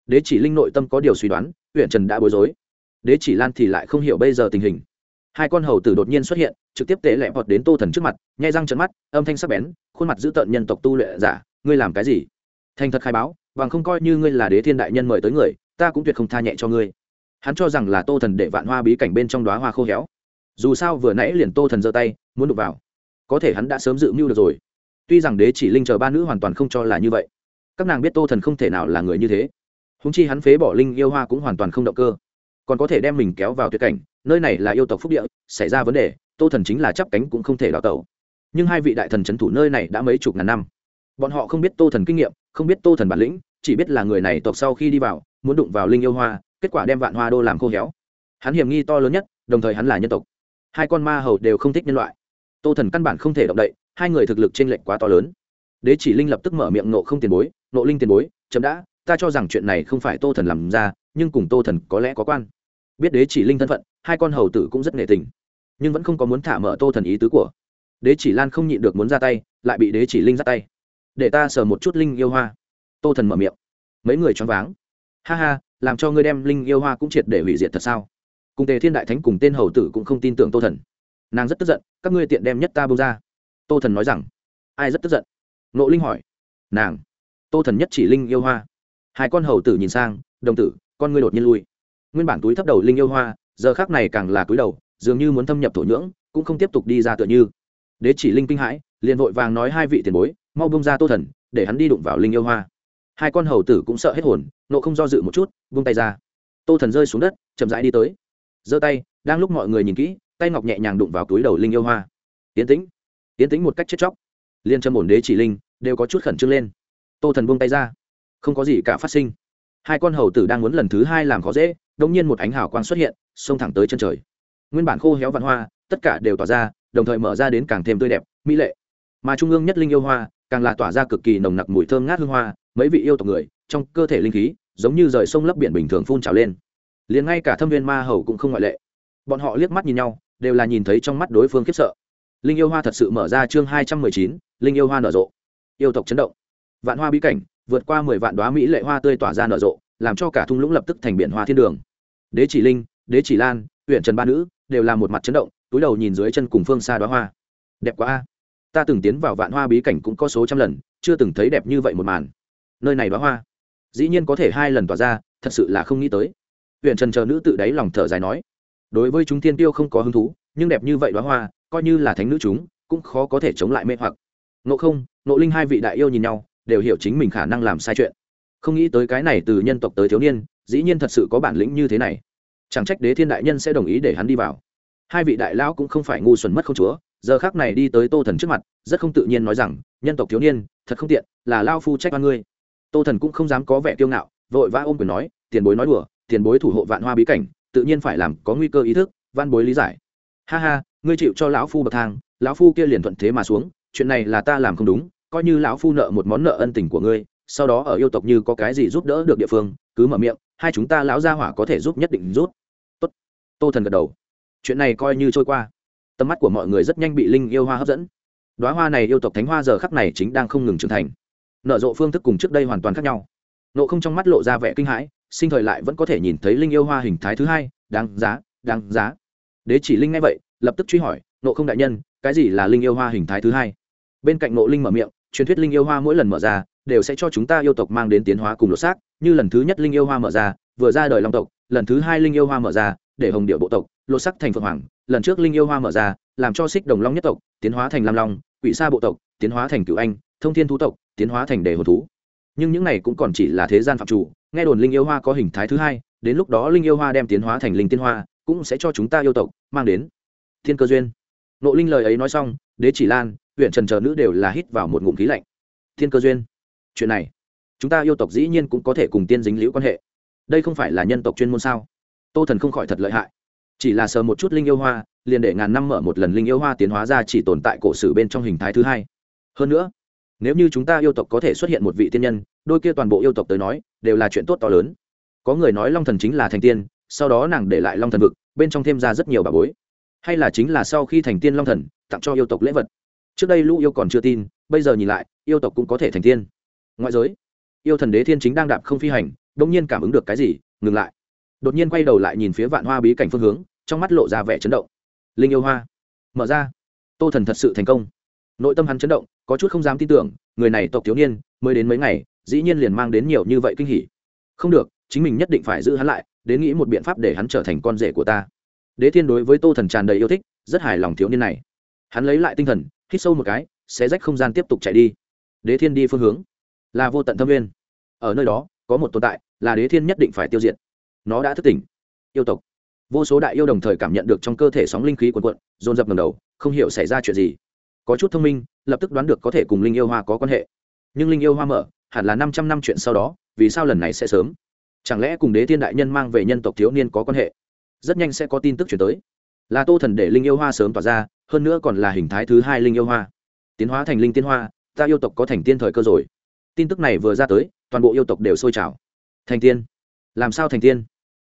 Đế chỉ linh nội tâm có điều suy đoán, huyện trần đã bối rối. Đế chỉ lan thì lại không hiểu bây giờ tình hình. Hai con hầu tử đột nhiên xuất hiện, trực tiếp tệ lẹ vọt đến tô thần trước mặt, nhai răng trận mắt, âm thanh sắc bén, khuôn mặt giữ tợn nhân tộc tu luyện giả, ngươi làm cái gì? Thành thật khai báo bằng không coi như ngươi là đế thiên đại nhân mời tới người, ta cũng tuyệt không tha nhẹ cho ngươi. Hắn cho rằng là tô thần để vạn hoa bí cảnh bên trong đoá hoa khô héo. Dù sao vừa nãy liền tô thần giơ tay, muốn đụng vào. Có thể hắn đã sớm dự mưu được rồi. Tuy rằng đế chỉ linh chờ ba nữ hoàn toàn không cho là như vậy. Các nàng biết tô thần không thể nào là người như thế. Húng chi hắn phế bỏ linh yêu hoa cũng hoàn toàn không động cơ. Còn có thể đem mình kéo vào tuyệt cảnh, nơi này là yêu tộc phúc địa, xảy ra vấn đề, tô thần chính là chắp cánh cũng không thể đào tẩu. Nhưng hai vị đại thần c h ấ n thủ nơi này đã mấy chục ngàn năm. Bọn họ không biết tô thần kinh nghiệm, không biết tô thần bản lĩnh chỉ biết là người này tộc sau khi đi vào, muốn đụng vào linh yêu hoa, kết quả đem vạn hoa đô làm khô héo. Hắn hiểm nghi to lớn nhất, đồng thời hắn là nhân tộc. Hai con ma hầu đều không thích nhân loại. Tô thần căn bản không thể động đậy, hai người thực lực t r ê n lệch quá to lớn. Đế chỉ linh lập tức mở miệng nộ không tiền bối, nộ linh tiền bối, chậm đã, ta cho rằng chuyện này không phải tô thần làm ra, nhưng cùng tô thần có lẽ có quan. Biết đế chỉ linh thân phận, hai con hầu tử cũng rất nghệ tình, nhưng vẫn không có muốn thả mở tô thần ý tứ của. Đế chỉ lan không nhịn được muốn ra tay, lại bị đế chỉ linh ra tay. Để ta sờ một chút linh yêu hoa tô thần mở miệng. Mấy người choáng váng. Ha ha, làm cho ngươi đem linh yêu hoa cũng triệt để hủy diệt thật sao? Cùng tề thiên đại thánh cùng tên hầu tử cũng không tin tưởng tô thần. Nàng rất tức giận, các ngươi tiện đem nhất ta bông ra. Tô thần nói rằng. Ai rất tức giận? Nộ linh hỏi. Nàng. Tô thần nhất chỉ linh yêu hoa. Hai con hầu tử nhìn sang, đồng tử, con ngươi đột nhiên lui. Nguyên bản túi thấp đầu linh yêu hoa, giờ khác này càng là túi đầu, dường như muốn thâm nhập thổ nhưỡng, cũng không tiếp tục đi ra tựa như. Đế chỉ linh kinh hãi, liền vội vàng nói hai vị tiền bối, mau bông ra tô thần, để hắn đi đụng vào linh yêu hoa hai con hầu tử cũng sợ hết hồn, nộ không do dự một chút, vung tay ra. Tô thần rơi xuống đất, chậm rãi đi tới. Giơ tay, đang lúc mọi người nhìn kỹ, tay ngọc nhẹ nhàng đụng vào túi đầu linh yêu hoa. Yến tĩnh yến tĩnh một cách chết chóc. Liên châm ổn đế chỉ linh, đều có chút khẩn trương lên. Tô thần buông tay ra. Không có gì cả phát sinh. Hai con hầu tử đang muốn lần thứ hai làm khó dễ đông nhiên một ánh hào quang xuất hiện, xông thẳng tới chân trời. Nguyên bản khô héo vạn hoa, tất cả đều tỏa ra, đồng thời mở ra đến càng thêm tươi đẹp, mỹ lệ. Mà trung ương nhất linh yêu hoa càng là tỏa ra cực kỳ nồng nặc mùi thơm ngát hương hoa, mấy vị yêu tộc người, trong cơ thể linh khí, giống như rời sông lấp biển bình thường phun trào lên. Liền ngay cả thâm viên ma hầu cũng không ngoại lệ. Bọn họ liếc mắt nhìn nhau, đều là nhìn thấy trong mắt đối phương khiếp sợ. Linh yêu hoa thật sự mở ra chương hai trăm mười chín, linh yêu hoa nở rộ. Yêu tộc chấn động. Vạn hoa bí cảnh, vượt qua mười vạn đoá mỹ lệ hoa tươi tỏa ra nở rộ, làm cho cả thung lũng lập tức thành biển hoa thiên đường. Đế chỉ linh, đế chỉ lan huyện trần ba nữ, đều là một mặt chấn động, túi đầu nhìn dưới chân cùng phương xa đoá hoa. Đẹp quá a ta từng tiến vào vạn hoa bí cảnh cũng có số trăm lần, chưa từng thấy đẹp như vậy một màn. Nơi này bá hoa, dĩ nhiên có thể hai lần tỏa ra, thật sự là không nghĩ tới. Huyện trần chờ nữ tự đáy lòng thở dài nói, đối với chúng thiên tiêu không có hứng thú, nhưng đẹp như vậy đoá hoa, coi như là thánh nữ chúng, cũng khó có thể chống lại mê hoặc. Nộ không nộ linh hai vị đại yêu nhìn nhau, đều hiểu chính mình khả năng làm sai chuyện. Không nghĩ tới cái này từ nhân tộc tới thiếu niên, dĩ nhiên thật sự có bản lĩnh như thế này. Chẳng trách đế thiên đại nhân sẽ đồng ý để hắn đi vào. Hai vị đại lão cũng không phải ngu xuẩn mất không chúa giờ khác này đi tới tô thần trước mặt, rất không tự nhiên nói rằng, nhân tộc thiếu niên, thật không tiện, là lao phu trách oan ngươi. Tô thần cũng không dám có vẻ kiêu ngạo, vội vã ôm quyền nói, tiền bối nói đùa, tiền bối thủ hộ vạn hoa bí cảnh, tự nhiên phải làm có nguy cơ ý thức, văn bối lý giải. Ha ha, ngươi chịu cho lão phu bậc thang, lão phu kia liền thuận thế mà xuống, chuyện này là ta làm không đúng, coi như lão phu nợ một món nợ ân tình của ngươi, sau đó ở yêu tộc như có cái gì giúp đỡ được địa phương, cứ mở miệng, hai chúng ta lão gia hỏa có thể giúp nhất định rút. Tốt. Tô thần gật đầu. Chuyện này coi như trôi qua tầm mắt của mọi người rất nhanh bị linh yêu hoa hấp dẫn. Đoá hoa này yêu tộc thánh hoa giờ khắc này chính đang không ngừng trưởng thành. Nở rộ phương thức cùng trước đây hoàn toàn khác nhau. Nộ không trong mắt lộ ra vẻ kinh hãi, sinh thời lại vẫn có thể nhìn thấy linh yêu hoa hình thái thứ hai, đáng giá đáng giá. Đế chỉ linh ngay vậy, lập tức truy hỏi, nộ không đại nhân, cái gì là linh yêu hoa hình thái thứ hai? Bên cạnh nộ linh mở miệng, truyền thuyết linh yêu hoa mỗi lần mở ra, đều sẽ cho chúng ta yêu tộc mang đến tiến hóa cùng lột xác, như lần thứ nhất linh yêu hoa mở ra, vừa ra đời long tộc, lần thứ hai linh yêu hoa mở ra để hồng điệu bộ tộc, lột sắc thành phượng hoàng, lần trước linh yêu hoa mở ra, làm cho xích đồng long nhất tộc, tiến hóa thành lam long, quỷ sa bộ tộc, tiến hóa thành cựu anh, thông thiên thú tộc, tiến hóa thành đề hồ thú. Nhưng những này cũng còn chỉ là thế gian phạm chủ, nghe đồn linh yêu hoa có hình thái thứ hai, đến lúc đó linh yêu hoa đem tiến hóa thành linh tiên hoa, cũng sẽ cho chúng ta yêu tộc mang đến. Thiên cơ duyên. Nộ linh lời ấy nói xong, đế chỉ lan, huyện trần chờ nữ đều là hít vào một ngụm khí lạnh. Thiên cơ duyên. Chuyện này, chúng ta yêu tộc dĩ nhiên cũng có thể cùng tiên dính liễu quan hệ. Đây không phải là nhân tộc chuyên môn sao? Tô thần không khỏi thật lợi hại. Chỉ là sờ một chút linh yêu hoa, liền để ngàn năm mở một lần linh yêu hoa tiến hóa ra chỉ tồn tại cổ sử bên trong hình thái thứ hai. Hơn nữa, nếu như chúng ta yêu tộc có thể xuất hiện một vị tiên nhân, đôi kia toàn bộ yêu tộc tới nói, đều là chuyện tốt to lớn. Có người nói long thần chính là thành tiên, sau đó nàng để lại long thần vực, bên trong thêm ra rất nhiều bà bối. Hay là chính là sau khi thành tiên long thần, tặng cho yêu tộc lễ vật. Trước đây lũ yêu còn chưa tin, bây giờ nhìn lại, yêu tộc cũng có thể thành tiên. Ngoại giới, yêu thần đế thiên chính đang đạp không phi hành đông nhiên cảm ứng được cái gì, ngừng lại đột nhiên quay đầu lại nhìn phía vạn hoa bí cảnh phương hướng, trong mắt lộ ra vẻ chấn động. Linh yêu hoa. Mở ra. Tô thần thật sự thành công. Nội tâm hắn chấn động, có chút không dám tin tưởng, người này tộc thiếu niên, mới đến mấy ngày, dĩ nhiên liền mang đến nhiều như vậy kinh hỉ. Không được, chính mình nhất định phải giữ hắn lại, đến nghĩ một biện pháp để hắn trở thành con rể của ta. Đế thiên đối với tô thần tràn đầy yêu thích, rất hài lòng thiếu niên này. Hắn lấy lại tinh thần, hít sâu một cái sẽ rách không gian tiếp tục chạy đi. Đế thiên đi phương hướng. Là vô tận thâm nguyên. Ở nơi đó, có một tồn tại, là đế thiên nhất định phải tiêu diệt nó đã thức tỉnh. Yêu tộc. Vô số đại yêu đồng thời cảm nhận được trong cơ thể sóng linh khí quần quận dồn dập ngầm đầu, không hiểu xảy ra chuyện gì. Có chút thông minh, lập tức đoán được có thể cùng linh yêu hoa có quan hệ. Nhưng linh yêu hoa mở, hẳn là năm trăm năm chuyện sau đó, vì sao lần này sẽ sớm? Chẳng lẽ cùng đế thiên đại nhân mang về nhân tộc thiếu niên có quan hệ? Rất nhanh sẽ có tin tức chuyển tới. Là tô thần để linh yêu hoa sớm tỏa ra, hơn nữa còn là hình thái thứ hai linh yêu hoa. Tiến hóa thành linh tiên hoa, ta yêu tộc có thành tiên thời cơ rồi. Tin tức này vừa ra tới, toàn bộ yêu tộc đều sôi trào. Thành tiên. Làm sao thành tiên?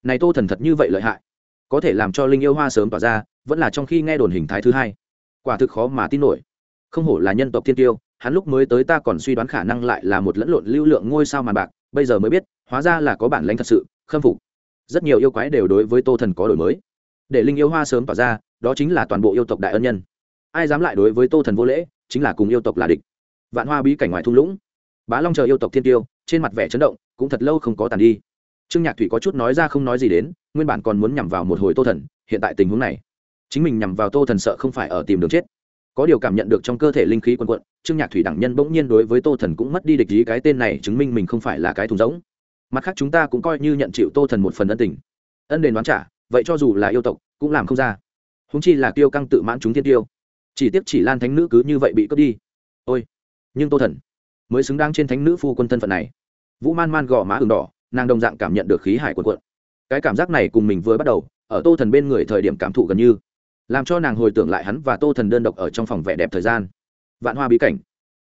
Này tô thần thật như vậy lợi hại. Có thể làm cho linh yêu hoa sớm tỏa ra, vẫn là trong khi nghe đồn hình thái thứ hai. Quả thực khó mà tin nổi. Không hổ là nhân tộc thiên tiêu, hắn lúc mới tới ta còn suy đoán khả năng lại là một lẫn lộn lưu lượng ngôi sao màn bạc, bây giờ mới biết, hóa ra là có bản lãnh thật sự, khâm phục. Rất nhiều yêu quái đều đối với tô thần có đổi mới. Để linh yêu hoa sớm tỏa ra, đó chính là toàn bộ yêu tộc đại ân nhân. Ai dám lại đối với tô thần vô lễ, chính là cùng yêu tộc là địch. Vạn hoa bí cảnh ngoài thung lũng. Bá long chờ yêu tộc thiên tiêu, trên mặt vẻ chấn động, cũng thật lâu không có tàn đi trương nhạc thủy có chút nói ra không nói gì đến, nguyên bản còn muốn nhằm vào một hồi tô thần, hiện tại tình huống này. Chính mình nhằm vào tô thần sợ không phải ở tìm đường chết. Có điều cảm nhận được trong cơ thể linh khí quần quận, trương nhạc thủy đẳng nhân bỗng nhiên đối với tô thần cũng mất đi địch ý, cái tên này chứng minh mình không phải là cái thùng giống mặt khác chúng ta cũng coi như nhận chịu tô thần một phần ân tình. Ân đền đoán trả, vậy cho dù là yêu tộc, cũng làm không ra. Húng chi là tiêu căng tự mãn chúng thiên tiêu. Chỉ tiếc chỉ lan thánh nữ cứ như vậy bị cướp đi. Ôi, nhưng tô thần mới xứng đáng trên thánh nữ phu quân thân phận này. Vũ man man gò má ừng đỏ nàng đồng dạng cảm nhận được khí hải cuộn. Quận cái cảm giác này cùng mình vừa bắt đầu, ở tô thần bên người thời điểm cảm thụ gần như, làm cho nàng hồi tưởng lại hắn và tô thần đơn độc ở trong phòng vẻ đẹp thời gian. Vạn hoa bí cảnh.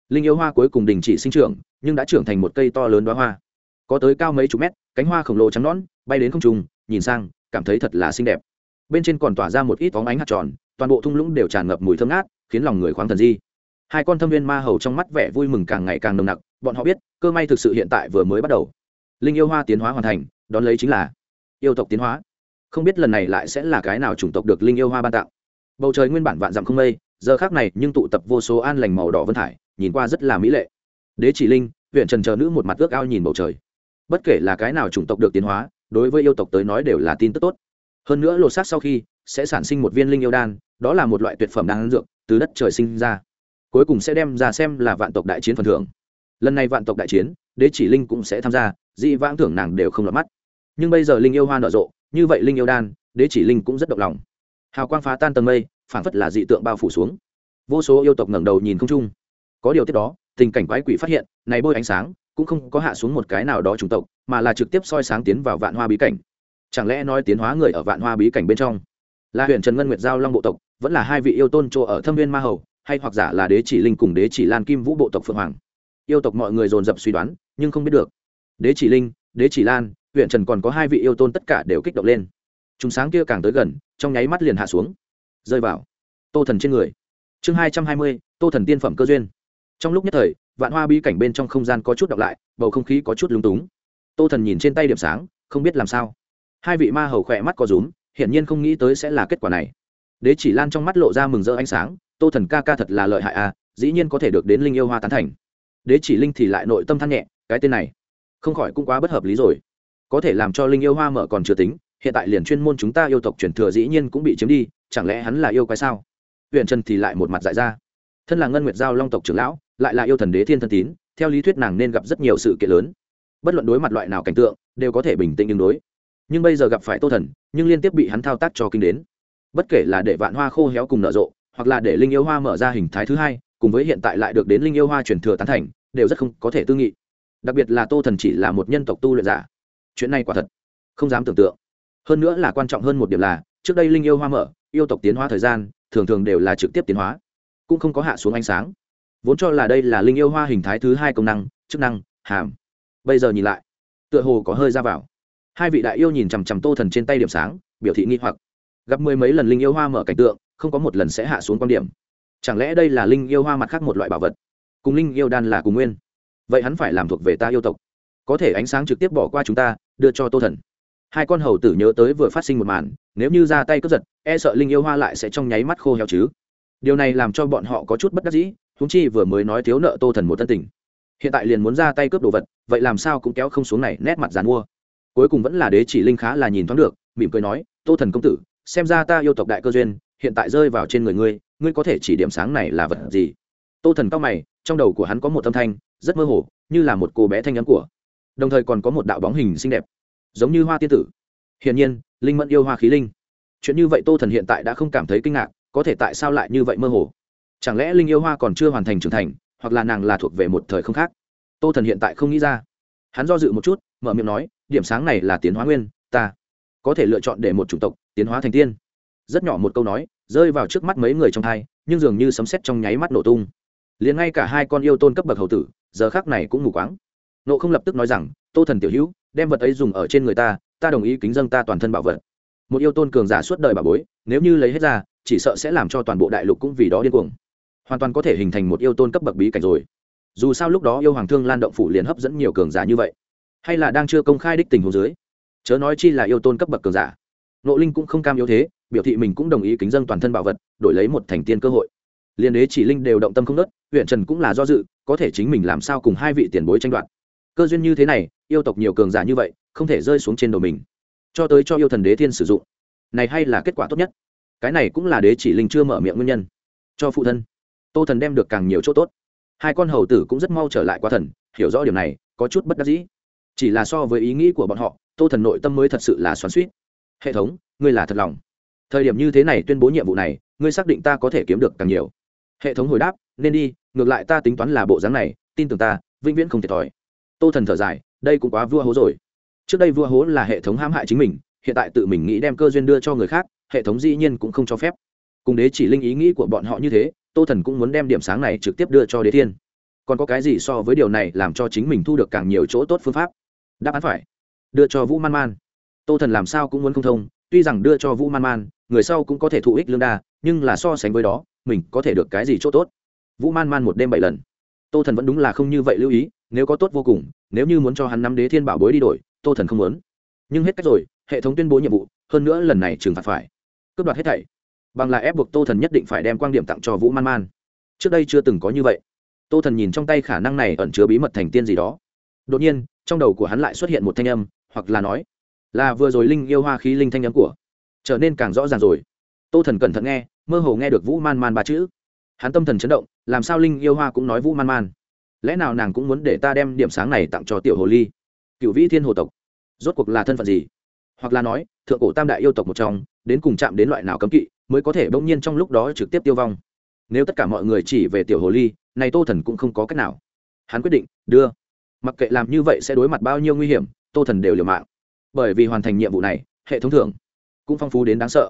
Linh yêu hoa cuối cùng đình chỉ sinh trưởng, nhưng đã trưởng thành một cây to lớn đoá hoa. Có tới cao mấy chục mét, cánh hoa khổng lồ trắng nõn, bay đến không trùng nhìn sang, cảm thấy thật là xinh đẹp. Bên trên còn tỏa ra một ít phóng ánh hạt tròn, toàn bộ thung lũng đều tràn ngập mùi thơm ngát, khiến lòng người khoáng thần di. Hai con thâm viên ma hầu trong mắt vẻ vui mừng càng ngày càng nồng nặc, bọn họ biết, cơ may thực sự hiện tại vừa mới bắt đầu linh yêu hoa tiến hóa hoàn thành, đón lấy chính là yêu tộc tiến hóa. Không biết lần này lại sẽ là cái nào chủng tộc được linh yêu hoa ban tặng. Bầu trời nguyên bản vạn dặm không mây, giờ khác này nhưng tụ tập vô số an lành màu đỏ vân thải, nhìn qua rất là mỹ lệ. Đế chỉ linh, huyện trần chờ nữ một mặt ước ao nhìn bầu trời. Bất kể là cái nào chủng tộc được tiến hóa, đối với yêu tộc tới nói đều là tin tức tốt. Hơn nữa lột xác sau khi, sẽ sản sinh một viên linh yêu đan, đó là một loại tuyệt phẩm đan dược, từ đất trời sinh ra. Cuối cùng sẽ đem ra xem là vạn tộc đại chiến phần thưởng. Lần này vạn tộc đại chiến, đế chỉ linh cũng sẽ tham gia dị vãng thưởng nàng đều không lọt mắt. Nhưng bây giờ linh yêu hoa nở rộ, như vậy linh yêu đan, đế chỉ linh cũng rất động lòng. Hào quang phá tan tầng mây phản phất là dị tượng bao phủ xuống. Vô số yêu tộc ngẩng đầu nhìn không chung có điều tiếp đó, tình cảnh quái quỷ phát hiện, này bôi ánh sáng cũng không có hạ xuống một cái nào đó chủng tộc, mà là trực tiếp soi sáng tiến vào vạn hoa bí cảnh. Chẳng lẽ nói tiến hóa người ở vạn hoa bí cảnh bên trong? Là huyện trần ngân nguyệt giao long bộ tộc, vẫn là hai vị yêu tôn chỗ ở thâm viên ma hầu, hay hoặc giả là đế chỉ linh cùng đế chỉ lan kim vũ bộ tộc phượng hoàng? Yêu tộc mọi người dồn dập suy đoán, nhưng không biết được đế chỉ linh, đế chỉ lan, huyện trần còn có hai vị yêu tôn tất cả đều kích động lên. Chúng sáng kia càng tới gần, trong nháy mắt liền hạ xuống. Rơi vào tô thần trên người. Chương hai trăm hai mươi, tô thần tiên phẩm cơ duyên. Trong lúc nhất thời, vạn hoa bi cảnh bên trong không gian có chút đọc lại, bầu không khí có chút lúng túng. Tô thần nhìn trên tay điểm sáng, không biết làm sao. Hai vị ma hầu khỏe mắt có rúm, hiển nhiên không nghĩ tới sẽ là kết quả này. Đế chỉ lan trong mắt lộ ra mừng rỡ ánh sáng, tô thần ca ca thật là lợi hại à dĩ nhiên có thể được đến linh yêu hoa tán thành. Đế chỉ linh thì lại nội tâm than nhẹ, cái tên này không khỏi cũng quá bất hợp lý rồi. Có thể làm cho linh yêu hoa mở còn chưa tính, hiện tại liền chuyên môn chúng ta yêu tộc truyền thừa dĩ nhiên cũng bị chiếm đi, chẳng lẽ hắn là yêu quái sao? Huyện trần thì lại một mặt dại ra. Thân là ngân nguyệt giao long tộc trưởng lão, lại là yêu thần đế thiên thân tín, theo lý thuyết nàng nên gặp rất nhiều sự kiện lớn. Bất luận đối mặt loại nào cảnh tượng, đều có thể bình tĩnh ứng đối. Nhưng bây giờ gặp phải tô thần, nhưng liên tiếp bị hắn thao tác cho kinh đến. Bất kể là để vạn hoa khô héo cùng nở rộ, hoặc là để linh yêu hoa mở ra hình thái thứ hai, cùng với hiện tại lại được đến linh yêu hoa truyền thừa tán thành, đều rất không có thể tư nghị đặc biệt là tô thần chỉ là một nhân tộc tu luyện giả. Chuyện này quả thật không dám tưởng tượng. Hơn nữa là quan trọng hơn một điểm là, trước đây linh yêu hoa mở, yêu tộc tiến hóa thời gian, thường thường đều là trực tiếp tiến hóa, cũng không có hạ xuống ánh sáng. Vốn cho là đây là linh yêu hoa hình thái thứ hai công năng, chức năng, hàm. Bây giờ nhìn lại, tựa hồ có hơi ra vào. Hai vị đại yêu nhìn chằm chằm tô thần trên tay điểm sáng, biểu thị nghi hoặc. Gặp mười mấy lần linh yêu hoa mở cảnh tượng, không có một lần sẽ hạ xuống quan điểm. Chẳng lẽ đây là linh yêu hoa mặt khác một loại bảo vật? Cùng linh yêu đan là cùng nguyên vậy hắn phải làm thuộc về ta yêu tộc. Có thể ánh sáng trực tiếp bỏ qua chúng ta, đưa cho tô thần. Hai con hầu tử nhớ tới vừa phát sinh một màn, nếu như ra tay cướp giật e sợ linh yêu hoa lại sẽ trong nháy mắt khô heo chứ. Điều này làm cho bọn họ có chút bất đắc dĩ húng chi vừa mới nói thiếu nợ tô thần một tân tình. Hiện tại liền muốn ra tay cướp đồ vật, vậy làm sao cũng kéo không xuống này, nét mặt dàn mua. Cuối cùng vẫn là đế chỉ linh khá là nhìn thoáng được, mỉm cười nói, tô thần công tử, xem ra ta yêu tộc đại cơ duyên, hiện tại rơi vào trên người ngươi ngươi có thể chỉ điểm sáng này là vật gì? Tô thần cao mày, trong đầu của hắn có một âm thanh rất mơ hồ, như là một cô bé thanh nhắn của. Đồng thời còn có một đạo bóng hình xinh đẹp, giống như hoa tiên tử. Hiển nhiên, linh mẫn yêu hoa khí linh. Chuyện như vậy tô thần hiện tại đã không cảm thấy kinh ngạc, có thể tại sao lại như vậy mơ hồ? Chẳng lẽ linh yêu hoa còn chưa hoàn thành trưởng thành, hoặc là nàng là thuộc về một thời không khác? Tô thần hiện tại không nghĩ ra. Hắn do dự một chút, mở miệng nói, điểm sáng này là tiến hóa nguyên, ta có thể lựa chọn để một chủng tộc tiến hóa thành tiên. Rất nhỏ một câu nói, rơi vào trước mắt mấy người trong hai, nhưng dường như sấm sét trong nháy mắt nổ tung. Liền ngay cả hai con yêu tôn cấp bậc hầu tử giờ khác này cũng mù quáng. Nộ không lập tức nói rằng, tô thần tiểu hữu, đem vật ấy dùng ở trên người ta ta đồng ý kính dâng ta toàn thân bảo vật. Một yêu tôn cường giả suốt đời bà bối, nếu như lấy hết ra, chỉ sợ sẽ làm cho toàn bộ đại lục cũng vì đó điên cuồng. Hoàn toàn có thể hình thành một yêu tôn cấp bậc bí cảnh rồi. Dù sao lúc đó yêu hoàng thương lan động phủ liền hấp dẫn nhiều cường giả như vậy. Hay là đang chưa công khai đích tình hồ dưới, chớ nói chi là yêu tôn cấp bậc cường giả. Nộ linh cũng không cam yếu thế, biểu thị mình cũng đồng ý kính dân toàn thân bảo vật, đổi lấy một thành tiên cơ hội. Liên đế chỉ linh đều động tâm không nớt, huyện trần cũng là do dự có thể chính mình làm sao cùng hai vị tiền bối tranh đoạt. Cơ duyên như thế này, yêu tộc nhiều cường giả như vậy, không thể rơi xuống trên đầu mình. Cho tới cho yêu thần đế thiên sử dụng. Này hay là kết quả tốt nhất? Cái này cũng là đế chỉ linh chưa mở miệng nguyên nhân. Cho phụ thân. Tô thần đem được càng nhiều chỗ tốt. Hai con hầu tử cũng rất mau trở lại qua thần, hiểu rõ điều này, có chút bất đắc dĩ. Chỉ là so với ý nghĩ của bọn họ, tô thần nội tâm mới thật sự là xoắn suýt hệ thống, ngươi là thật lòng. Thời điểm như thế này tuyên bố nhiệm vụ này, ngươi xác định ta có thể kiếm được càng nhiều. Hệ thống hồi đáp, nên đi ngược lại ta tính toán là bộ dáng này, tin tưởng ta, vĩnh viễn không thiệt thòi. Tô thần thở dài, đây cũng quá vua hố rồi. Trước đây vua hố là hệ thống hãm hại chính mình, hiện tại tự mình nghĩ đem cơ duyên đưa cho người khác, hệ thống dĩ nhiên cũng không cho phép. Cùng đế chỉ linh ý nghĩ của bọn họ như thế, tô thần cũng muốn đem điểm sáng này trực tiếp đưa cho đế thiên. Còn có cái gì so với điều này làm cho chính mình thu được càng nhiều chỗ tốt phương pháp? Đáp án phải, đưa cho vũ man man. Tô thần làm sao cũng muốn không thông, tuy rằng đưa cho vũ man man, người sau cũng có thể thụ ích lương đa, nhưng là so sánh với đó, mình có thể được cái gì chỗ tốt? Vũ man man một đêm bảy lần. Tô thần vẫn đúng là không như vậy lưu ý, nếu có tốt vô cùng, nếu như muốn cho hắn nắm đế thiên bảo bối đi đổi, tô thần không muốn. Nhưng hết cách rồi, hệ thống tuyên bố nhiệm vụ, hơn nữa lần này trừng phạt phải. Cướp đoạt hết thảy. Bằng là ép buộc tô thần nhất định phải đem quan điểm tặng cho vũ man man. Trước đây chưa từng có như vậy. Tô thần nhìn trong tay khả năng này ẩn chứa bí mật thành tiên gì đó. Đột nhiên, trong đầu của hắn lại xuất hiện một thanh âm, hoặc là nói, là vừa rồi linh yêu hoa khí linh thanh âm của. Trở nên càng rõ ràng rồi. Tô thần cẩn thận nghe, mơ hồ nghe được vũ man man ba chữ. Hắn tâm thần chấn động làm sao linh yêu hoa cũng nói vũ man man? Lẽ nào nàng cũng muốn để ta đem điểm sáng này tặng cho tiểu hồ ly? Cựu vĩ thiên hồ tộc, rốt cuộc là thân phận gì? Hoặc là nói, thượng cổ tam đại yêu tộc một trong, đến cùng chạm đến loại nào cấm kỵ mới có thể bỗng nhiên trong lúc đó trực tiếp tiêu vong? Nếu tất cả mọi người chỉ về tiểu hồ ly, này tô thần cũng không có cách nào. Hắn quyết định, đưa. Mặc kệ làm như vậy sẽ đối mặt bao nhiêu nguy hiểm, tô thần đều liều mạng. Bởi vì hoàn thành nhiệm vụ này, hệ thống thưởng cũng phong phú đến đáng sợ.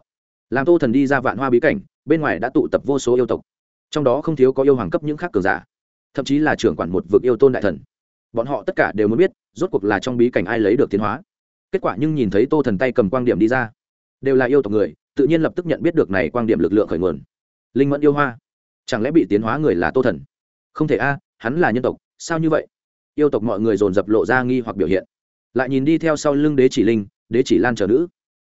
Làm tô thần đi ra vạn hoa bí cảnh, bên ngoài đã tụ tập vô số yêu tộc trong đó không thiếu có yêu hoàng cấp những khác cường giả, thậm chí là trưởng quản một vực yêu tôn đại thần. Bọn họ tất cả đều muốn biết, rốt cuộc là trong bí cảnh ai lấy được tiến hóa. Kết quả nhưng nhìn thấy tô thần tay cầm quang điểm đi ra, đều là yêu tộc người, tự nhiên lập tức nhận biết được này quang điểm lực lượng khởi nguồn. Linh mẫn yêu hoa, chẳng lẽ bị tiến hóa người là tô thần? Không thể a, hắn là nhân tộc, sao như vậy? Yêu tộc mọi người dồn dập lộ ra nghi hoặc biểu hiện. Lại nhìn đi theo sau lưng đế chỉ linh, đế chỉ lan chờ nữ.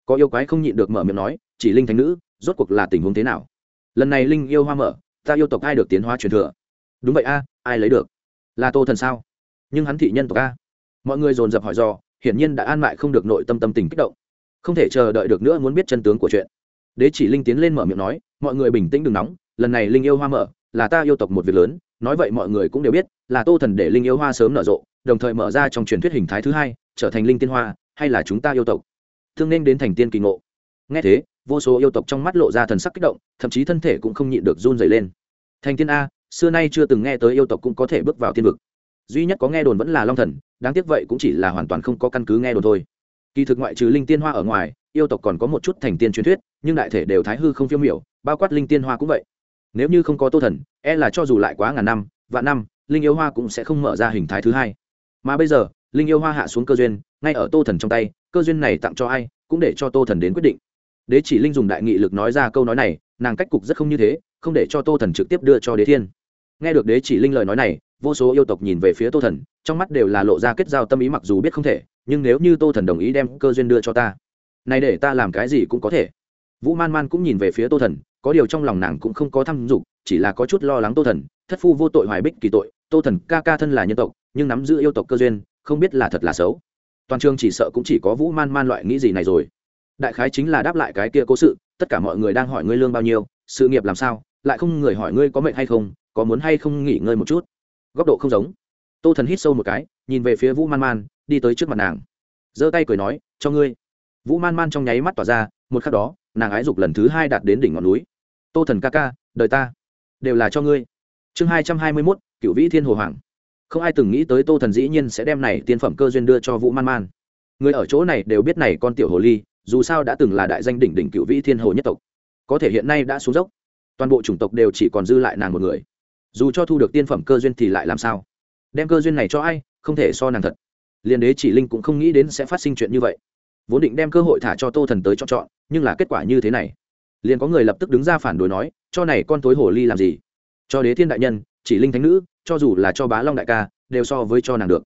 Có yêu quái không nhịn được mở miệng nói, chỉ linh thánh nữ, rốt cuộc là tình huống thế nào? Lần này linh yêu hoa mở ta yêu tộc ai được tiến hóa truyền thừa? Đúng vậy a, ai lấy được? Là tô thần sao? Nhưng hắn thị nhân tộc a. Mọi người dồn dập hỏi do hiển nhiên đã an mại không được nội tâm tâm tình kích động. Không thể chờ đợi được nữa muốn biết chân tướng của chuyện. Đế chỉ linh tiến lên mở miệng nói, mọi người bình tĩnh đừng nóng, lần này linh yêu hoa mở, là ta yêu tộc một việc lớn, nói vậy mọi người cũng đều biết, là tô thần để linh yêu hoa sớm nở rộ, đồng thời mở ra trong truyền thuyết hình thái thứ hai, trở thành linh tiên hoa, hay là chúng ta yêu tộc? Thương nên đến thành tiên kỳ ngộ. Nghe thế, vô số yêu tộc trong mắt lộ ra thần sắc kích động, thậm chí thân thể cũng không nhịn được run dày lên thành tiên a, xưa nay chưa từng nghe tới yêu tộc cũng có thể bước vào thiên vực. Duy nhất có nghe đồn vẫn là long thần, đáng tiếc vậy cũng chỉ là hoàn toàn không có căn cứ nghe đồn thôi. Kỳ thực ngoại trừ linh tiên hoa ở ngoài, yêu tộc còn có một chút thành tiên truyền thuyết, nhưng đại thể đều thái hư không phiêu miểu, bao quát linh tiên hoa cũng vậy. Nếu như không có tô thần e là cho dù lại quá ngàn năm, vạn năm, linh yêu hoa cũng sẽ không mở ra hình thái thứ hai. Mà bây giờ, linh yêu hoa hạ xuống cơ duyên, ngay ở tô thần trong tay, cơ duyên này tặng cho ai, cũng để cho tô thần đến quyết định. Đế chỉ linh dùng đại nghị lực nói ra câu nói này nàng cách cục rất không như thế, không để cho tô thần trực tiếp đưa cho đế thiên. Nghe được đế chỉ linh lời nói này, vô số yêu tộc nhìn về phía tô thần, trong mắt đều là lộ ra kết giao tâm ý mặc dù biết không thể, nhưng nếu như tô thần đồng ý đem cơ duyên đưa cho ta, này để ta làm cái gì cũng có thể. Vũ man man cũng nhìn về phía tô thần, có điều trong lòng nàng cũng không có thăm dục, chỉ là có chút lo lắng tô thần, thất phu vô tội hoài bích kỳ tội, tô thần ca ca thân là nhân tộc, nhưng nắm giữ yêu tộc cơ duyên, không biết là thật là xấu. Toàn trường chỉ sợ cũng chỉ có vũ man man loại nghĩ gì này rồi. Đại khái chính là đáp lại cái kia cố sự tất cả mọi người đang hỏi ngươi lương bao nhiêu, sự nghiệp làm sao, lại không người hỏi ngươi có mệnh hay không, có muốn hay không nghỉ ngơi một chút. Góc độ không giống. Tô thần hít sâu một cái, nhìn về phía vũ man man, đi tới trước mặt nàng. Giơ tay cười nói, cho ngươi. Vũ man man trong nháy mắt tỏa ra, một khắc đó, nàng ái dục lần thứ hai đạt đến đỉnh ngọn núi. Tô thần ca ca đời ta, đều là cho ngươi. Chương hai trăm hai mươi mốt, cựu vĩ thiên hồ hoàng. Không ai từng nghĩ tới tô thần dĩ nhiên sẽ đem này tiên phẩm cơ duyên đưa cho vũ man man. Người ở chỗ này đều biết này con tiểu hồ ly dù sao đã từng là đại danh đỉnh đỉnh cựu vĩ thiên hồ nhất tộc, có thể hiện nay đã xuống dốc. Toàn bộ chủng tộc đều chỉ còn dư lại nàng một người. Dù cho thu được tiên phẩm cơ duyên thì lại làm sao? Đem cơ duyên này cho ai, không thể so nàng thật. Liên đế chỉ linh cũng không nghĩ đến sẽ phát sinh chuyện như vậy. Vốn định đem cơ hội thả cho tô thần tới chọn chọn, nhưng là kết quả như thế này. Liền có người lập tức đứng ra phản đối nói, cho này con tối hồ ly làm gì? Cho đế thiên đại nhân, chỉ linh thánh nữ, cho dù là cho bá long đại ca, đều so với cho nàng được.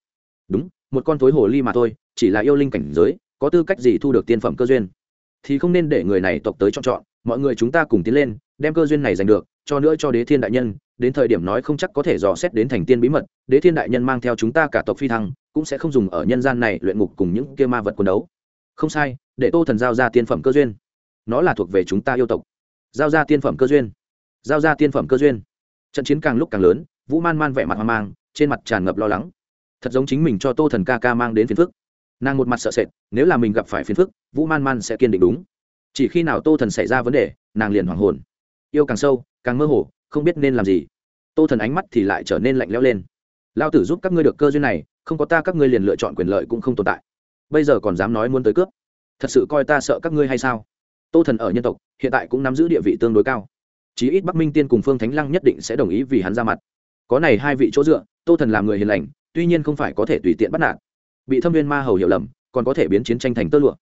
Đúng, một con tối hồ ly mà thôi, chỉ là yêu linh cảnh giới có tư cách gì thu được tiên phẩm cơ duyên? Thì không nên để người này tộc tới chọn chọn, mọi người chúng ta cùng tiến lên, đem cơ duyên này giành được, cho nữa cho đế thiên đại nhân, đến thời điểm nói không chắc có thể dò xét đến thành tiên bí mật, đế thiên đại nhân mang theo chúng ta cả tộc phi thăng, cũng sẽ không dùng ở nhân gian này luyện ngục cùng những kia ma vật quần đấu. Không sai, để tô thần giao ra tiên phẩm cơ duyên. Nó là thuộc về chúng ta yêu tộc. Giao ra tiên phẩm cơ duyên. Giao ra tiên phẩm cơ duyên. Trận chiến càng lúc càng lớn, vũ man man vẻ mặt hoang mang, trên mặt tràn ngập lo lắng. Thật giống chính mình cho tô thần ca ca mang đến phiền phức nàng một mặt sợ sệt, nếu là mình gặp phải phiền phức, vũ man man sẽ kiên định đúng. Chỉ khi nào tô thần xảy ra vấn đề, nàng liền hoảng hồn. Yêu càng sâu, càng mơ hồ, không biết nên làm gì. Tô thần ánh mắt thì lại trở nên lạnh lẽo lên. Lao tử giúp các ngươi được cơ duyên này, không có ta các ngươi liền lựa chọn quyền lợi cũng không tồn tại. Bây giờ còn dám nói muốn tới cướp. Thật sự coi ta sợ các ngươi hay sao? Tô thần ở nhân tộc, hiện tại cũng nắm giữ địa vị tương đối cao. Chí ít bắc minh tiên cùng phương thánh lăng nhất định sẽ đồng ý vì hắn ra mặt. Có này hai vị chỗ dựa, tô thần làm người hiền lành, tuy nhiên không phải có thể tùy tiện bắt nạt bị thâm viên ma hầu hiểu lầm, còn có thể biến chiến tranh thành tơ lụa.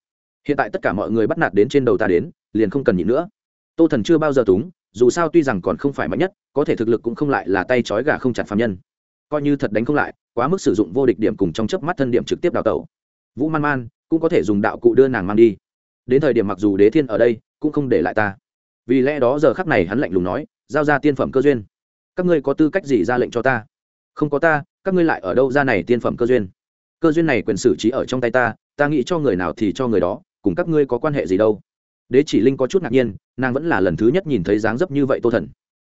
Hiện tại tất cả mọi người bắt nạt đến trên đầu ta đến, liền không cần nhịn nữa. Tô thần chưa bao giờ túng, dù sao tuy rằng còn không phải mạnh nhất, có thể thực lực cũng không lại là tay trói gà không chặt phạm nhân. Coi như thật đánh không lại, quá mức sử dụng vô địch điểm cùng trong chớp mắt thân điểm trực tiếp đào tẩu. Vũ man man cũng có thể dùng đạo cụ đưa nàng mang đi. Đến thời điểm mặc dù đế thiên ở đây, cũng không để lại ta. Vì lẽ đó giờ khắc này hắn lạnh lùng nói, giao ra tiên phẩm cơ duyên. Các ngươi có tư cách gì ra lệnh cho ta? Không có ta, các ngươi lại ở đâu ra này tiên phẩm cơ duyên? Cơ duyên này quyền xử trí ở trong tay ta ta nghĩ cho người nào thì cho người đó, cùng các ngươi có quan hệ gì đâu. Đế chỉ linh có chút ngạc nhiên, nàng vẫn là lần thứ nhất nhìn thấy dáng dấp như vậy tô thần.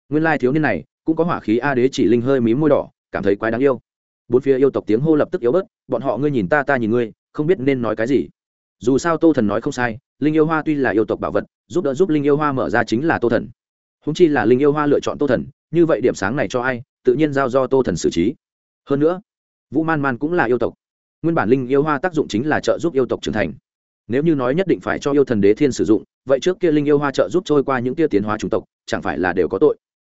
Nguyên lai thiếu niên này, cũng có hỏa khí a đế chỉ linh hơi mí môi đỏ, cảm thấy quái đáng yêu. Bốn phía yêu tộc tiếng hô lập tức yếu bớt, bọn họ ngươi nhìn ta ta nhìn ngươi, không biết nên nói cái gì. Dù sao tô thần nói không sai, linh yêu hoa tuy là yêu tộc bảo vật, giúp đỡ giúp linh yêu hoa mở ra chính là tô thần. Húng chi là linh yêu hoa lựa chọn tô thần, như vậy điểm sáng này cho ai, tự nhiên giao do tô thần xử trí. Hơn nữa, vũ man man cũng là yêu tộc nguyên bản linh yêu hoa tác dụng chính là trợ giúp yêu tộc trưởng thành. Nếu như nói nhất định phải cho yêu thần đế thiên sử dụng, vậy trước kia linh yêu hoa trợ giúp trôi qua những kia tiến hóa chủng tộc, chẳng phải là đều có tội?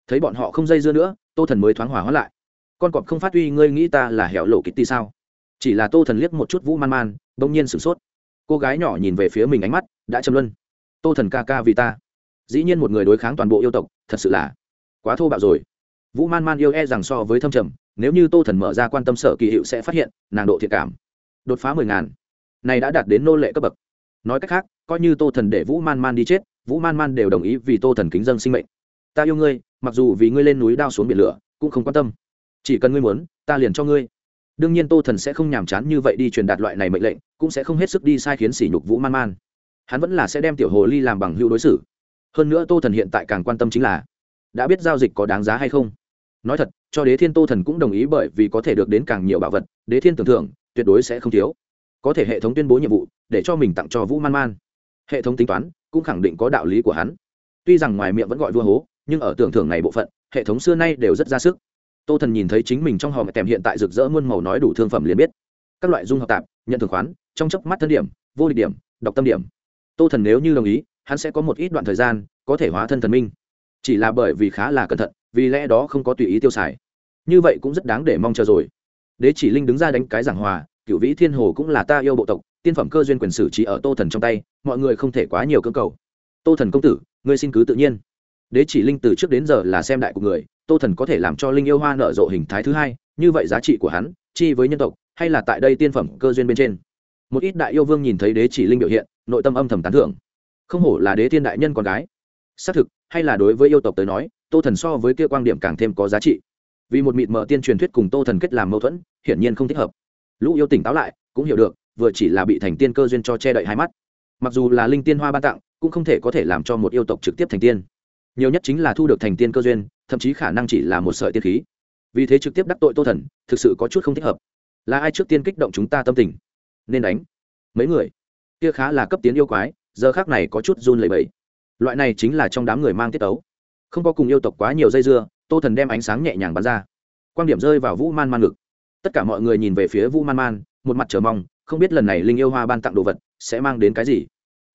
Thấy bọn họ không dây dưa nữa, tô thần mới thoáng hòa hóa lại. Con cọp không phát huy, ngươi nghĩ ta là hẻo lộ kitty sao? Chỉ là tô thần liếc một chút vũ man man, bỗng nhiên sửng sốt. Cô gái nhỏ nhìn về phía mình ánh mắt, đã châm luân. Tô thần ca ca vì ta. Dĩ nhiên một người đối kháng toàn bộ yêu tộc, thật sự là quá thô bạo rồi. Vũ man man yêu e rằng so với thâm trầm nếu như tô thần mở ra quan tâm sở kỳ hiệu sẽ phát hiện, nàng độ thiện cảm, đột phá mười ngàn. Này đã đạt đến nô lệ cấp bậc. Nói cách khác, coi như tô thần để vũ man man đi chết, vũ man man đều đồng ý vì tô thần kính dân sinh mệnh. Ta yêu ngươi, mặc dù vì ngươi lên núi đao xuống biển lửa, cũng không quan tâm. Chỉ cần ngươi muốn, ta liền cho ngươi. Đương nhiên tô thần sẽ không nhàm chán như vậy đi truyền đạt loại này mệnh lệnh, cũng sẽ không hết sức đi sai khiến sỉ nhục vũ man man. Hắn vẫn là sẽ đem tiểu hồ ly làm bằng hữu đối xử. Hơn nữa tô thần hiện tại càng quan tâm chính là, đã biết giao dịch có đáng giá hay không? Nói thật cho đế thiên tô thần cũng đồng ý bởi vì có thể được đến càng nhiều bảo vật, đế thiên tưởng thưởng, tuyệt đối sẽ không thiếu. Có thể hệ thống tuyên bố nhiệm vụ, để cho mình tặng cho vũ man man. Hệ thống tính toán, cũng khẳng định có đạo lý của hắn. Tuy rằng ngoài miệng vẫn gọi vua hố, nhưng ở tưởng thưởng này bộ phận, hệ thống xưa nay đều rất ra sức. Tô thần nhìn thấy chính mình trong hòm kèm hiện tại rực rỡ muôn màu nói đủ thương phẩm liền biết. Các loại dung hợp tạp, nhận thường khoán, trong chớp mắt thân điểm, vô địch điểm đọc tâm điểm. Tô thần nếu như đồng ý, hắn sẽ có một ít đoạn thời gian, có thể hóa thân thần minh chỉ là bởi vì khá là cẩn thận, vì lẽ đó không có tùy ý tiêu xài. Như vậy cũng rất đáng để mong chờ rồi. Đế chỉ linh đứng ra đánh cái giảng hòa cựu vĩ thiên hồ cũng là ta yêu bộ tộc, tiên phẩm cơ duyên quyền xử trí ở tô thần trong tay, mọi người không thể quá nhiều cơ cầu. Tô thần công tử, ngươi xin cứ tự nhiên. Đế chỉ linh từ trước đến giờ là xem đại của người, tô thần có thể làm cho linh yêu hoa nở rộ hình thái thứ hai, như vậy giá trị của hắn, chi với nhân tộc, hay là tại đây tiên phẩm cơ duyên bên trên? Một ít đại yêu vương nhìn thấy đế chỉ linh biểu hiện, nội tâm âm thầm tán thưởng. Không hổ là đế thiên đại nhân con gái xác thực, hay là đối với yêu tộc tới nói, tô thần so với kia quan điểm càng thêm có giá trị. Vì một mịt mờ tiên truyền thuyết cùng tô thần kết làm mâu thuẫn, hiển nhiên không thích hợp. Lũ yêu tỉnh táo lại, cũng hiểu được, vừa chỉ là bị thành tiên cơ duyên cho che đậy hai mắt. Mặc dù là linh tiên hoa ban tặng, cũng không thể có thể làm cho một yêu tộc trực tiếp thành tiên. Nhiều nhất chính là thu được thành tiên cơ duyên, thậm chí khả năng chỉ là một sợi tiên khí. Vì thế trực tiếp đắc tội tô thần, thực sự có chút không thích hợp. Là ai trước tiên kích động chúng ta tâm tình? Nên đánh. Mấy người. Kia khá là cấp tiến yêu quái, giờ khác này có chút run lẩy bẩy loại này chính là trong đám người mang tiết tấu, không có cùng yêu tộc quá nhiều dây dưa tô thần đem ánh sáng nhẹ nhàng bắn ra. Quan điểm rơi vào vũ man man ngực. Tất cả mọi người nhìn về phía vũ man man một mặt chờ mong không biết lần này linh yêu hoa ban tặng đồ vật sẽ mang đến cái gì.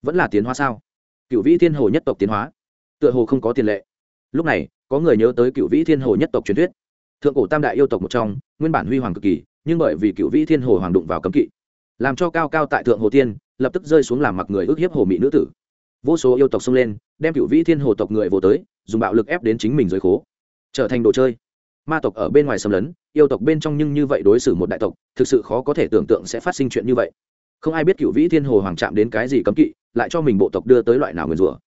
Vẫn là tiến hóa sao? Cựu vĩ thiên hồ nhất tộc tiến hóa. Tựa hồ không có tiền lệ. Lúc này có người nhớ tới cựu vĩ thiên hồ nhất tộc truyền thuyết. Thượng cổ tam đại yêu tộc một trong nguyên bản huy hoàng cực kỳ nhưng bởi vì cựu vĩ thiên hồ hoàng đụng vào cấm kỵ làm cho cao cao tại thượng hồ tiên lập tức rơi xuống làm mặc người ước hiếp hồ mỹ nữ tử vô số yêu tộc xông lên, đem cựu vĩ thiên hồ tộc người vô tới, dùng bạo lực ép đến chính mình dưới khố. Trở thành đồ chơi. Ma tộc ở bên ngoài xâm lấn, yêu tộc bên trong nhưng như vậy đối xử một đại tộc, thực sự khó có thể tưởng tượng sẽ phát sinh chuyện như vậy. Không ai biết cựu vĩ thiên hồ hoàng chạm đến cái gì cấm kỵ, lại cho mình bộ tộc đưa tới loại nào nguyền rủa.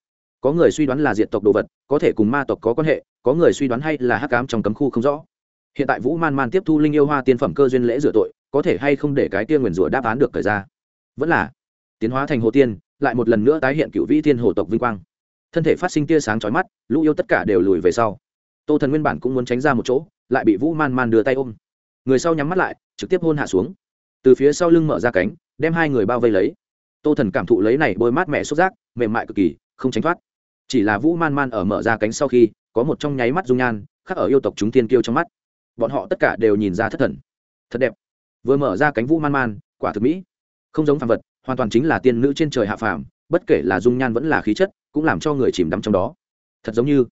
Có người suy đoán là diệt tộc đồ vật, có thể cùng ma tộc có quan hệ, có người suy đoán hay là hắc cám trong cấm khu không rõ. Hiện tại vũ man man tiếp thu linh yêu hoa tiên phẩm cơ duyên lễ rửa tội, có thể hay không để cái tiên nguyền rủa đáp án được cởi ra? Vẫn là tiến hóa thành hồ tiên lại một lần nữa tái hiện cựu vĩ thiên hồ tộc vinh quang. Thân thể phát sinh tia sáng chói mắt, lũ yêu tất cả đều lùi về sau. Tô thần nguyên bản cũng muốn tránh ra một chỗ, lại bị vũ man man đưa tay ôm. Người sau nhắm mắt lại, trực tiếp hôn hạ xuống. Từ phía sau lưng mở ra cánh, đem hai người bao vây lấy. Tô thần cảm thụ lấy này bôi mát mẻ xúc giác, mềm mại cực kỳ, không tránh thoát. Chỉ là vũ man man ở mở ra cánh sau khi, có một trong nháy mắt dung nhan khác ở yêu tộc chúng tiên kiêu trong mắt. Bọn họ tất cả đều nhìn ra thất thần. Thật đẹp. Vừa mở ra cánh vũ man man, quả thực mỹ. Không giống phàm vật hoàn toàn chính là tiên nữ trên trời hạ phàm, bất kể là dung nhan vẫn là khí chất, cũng làm cho người chìm đắm trong đó. Thật giống như,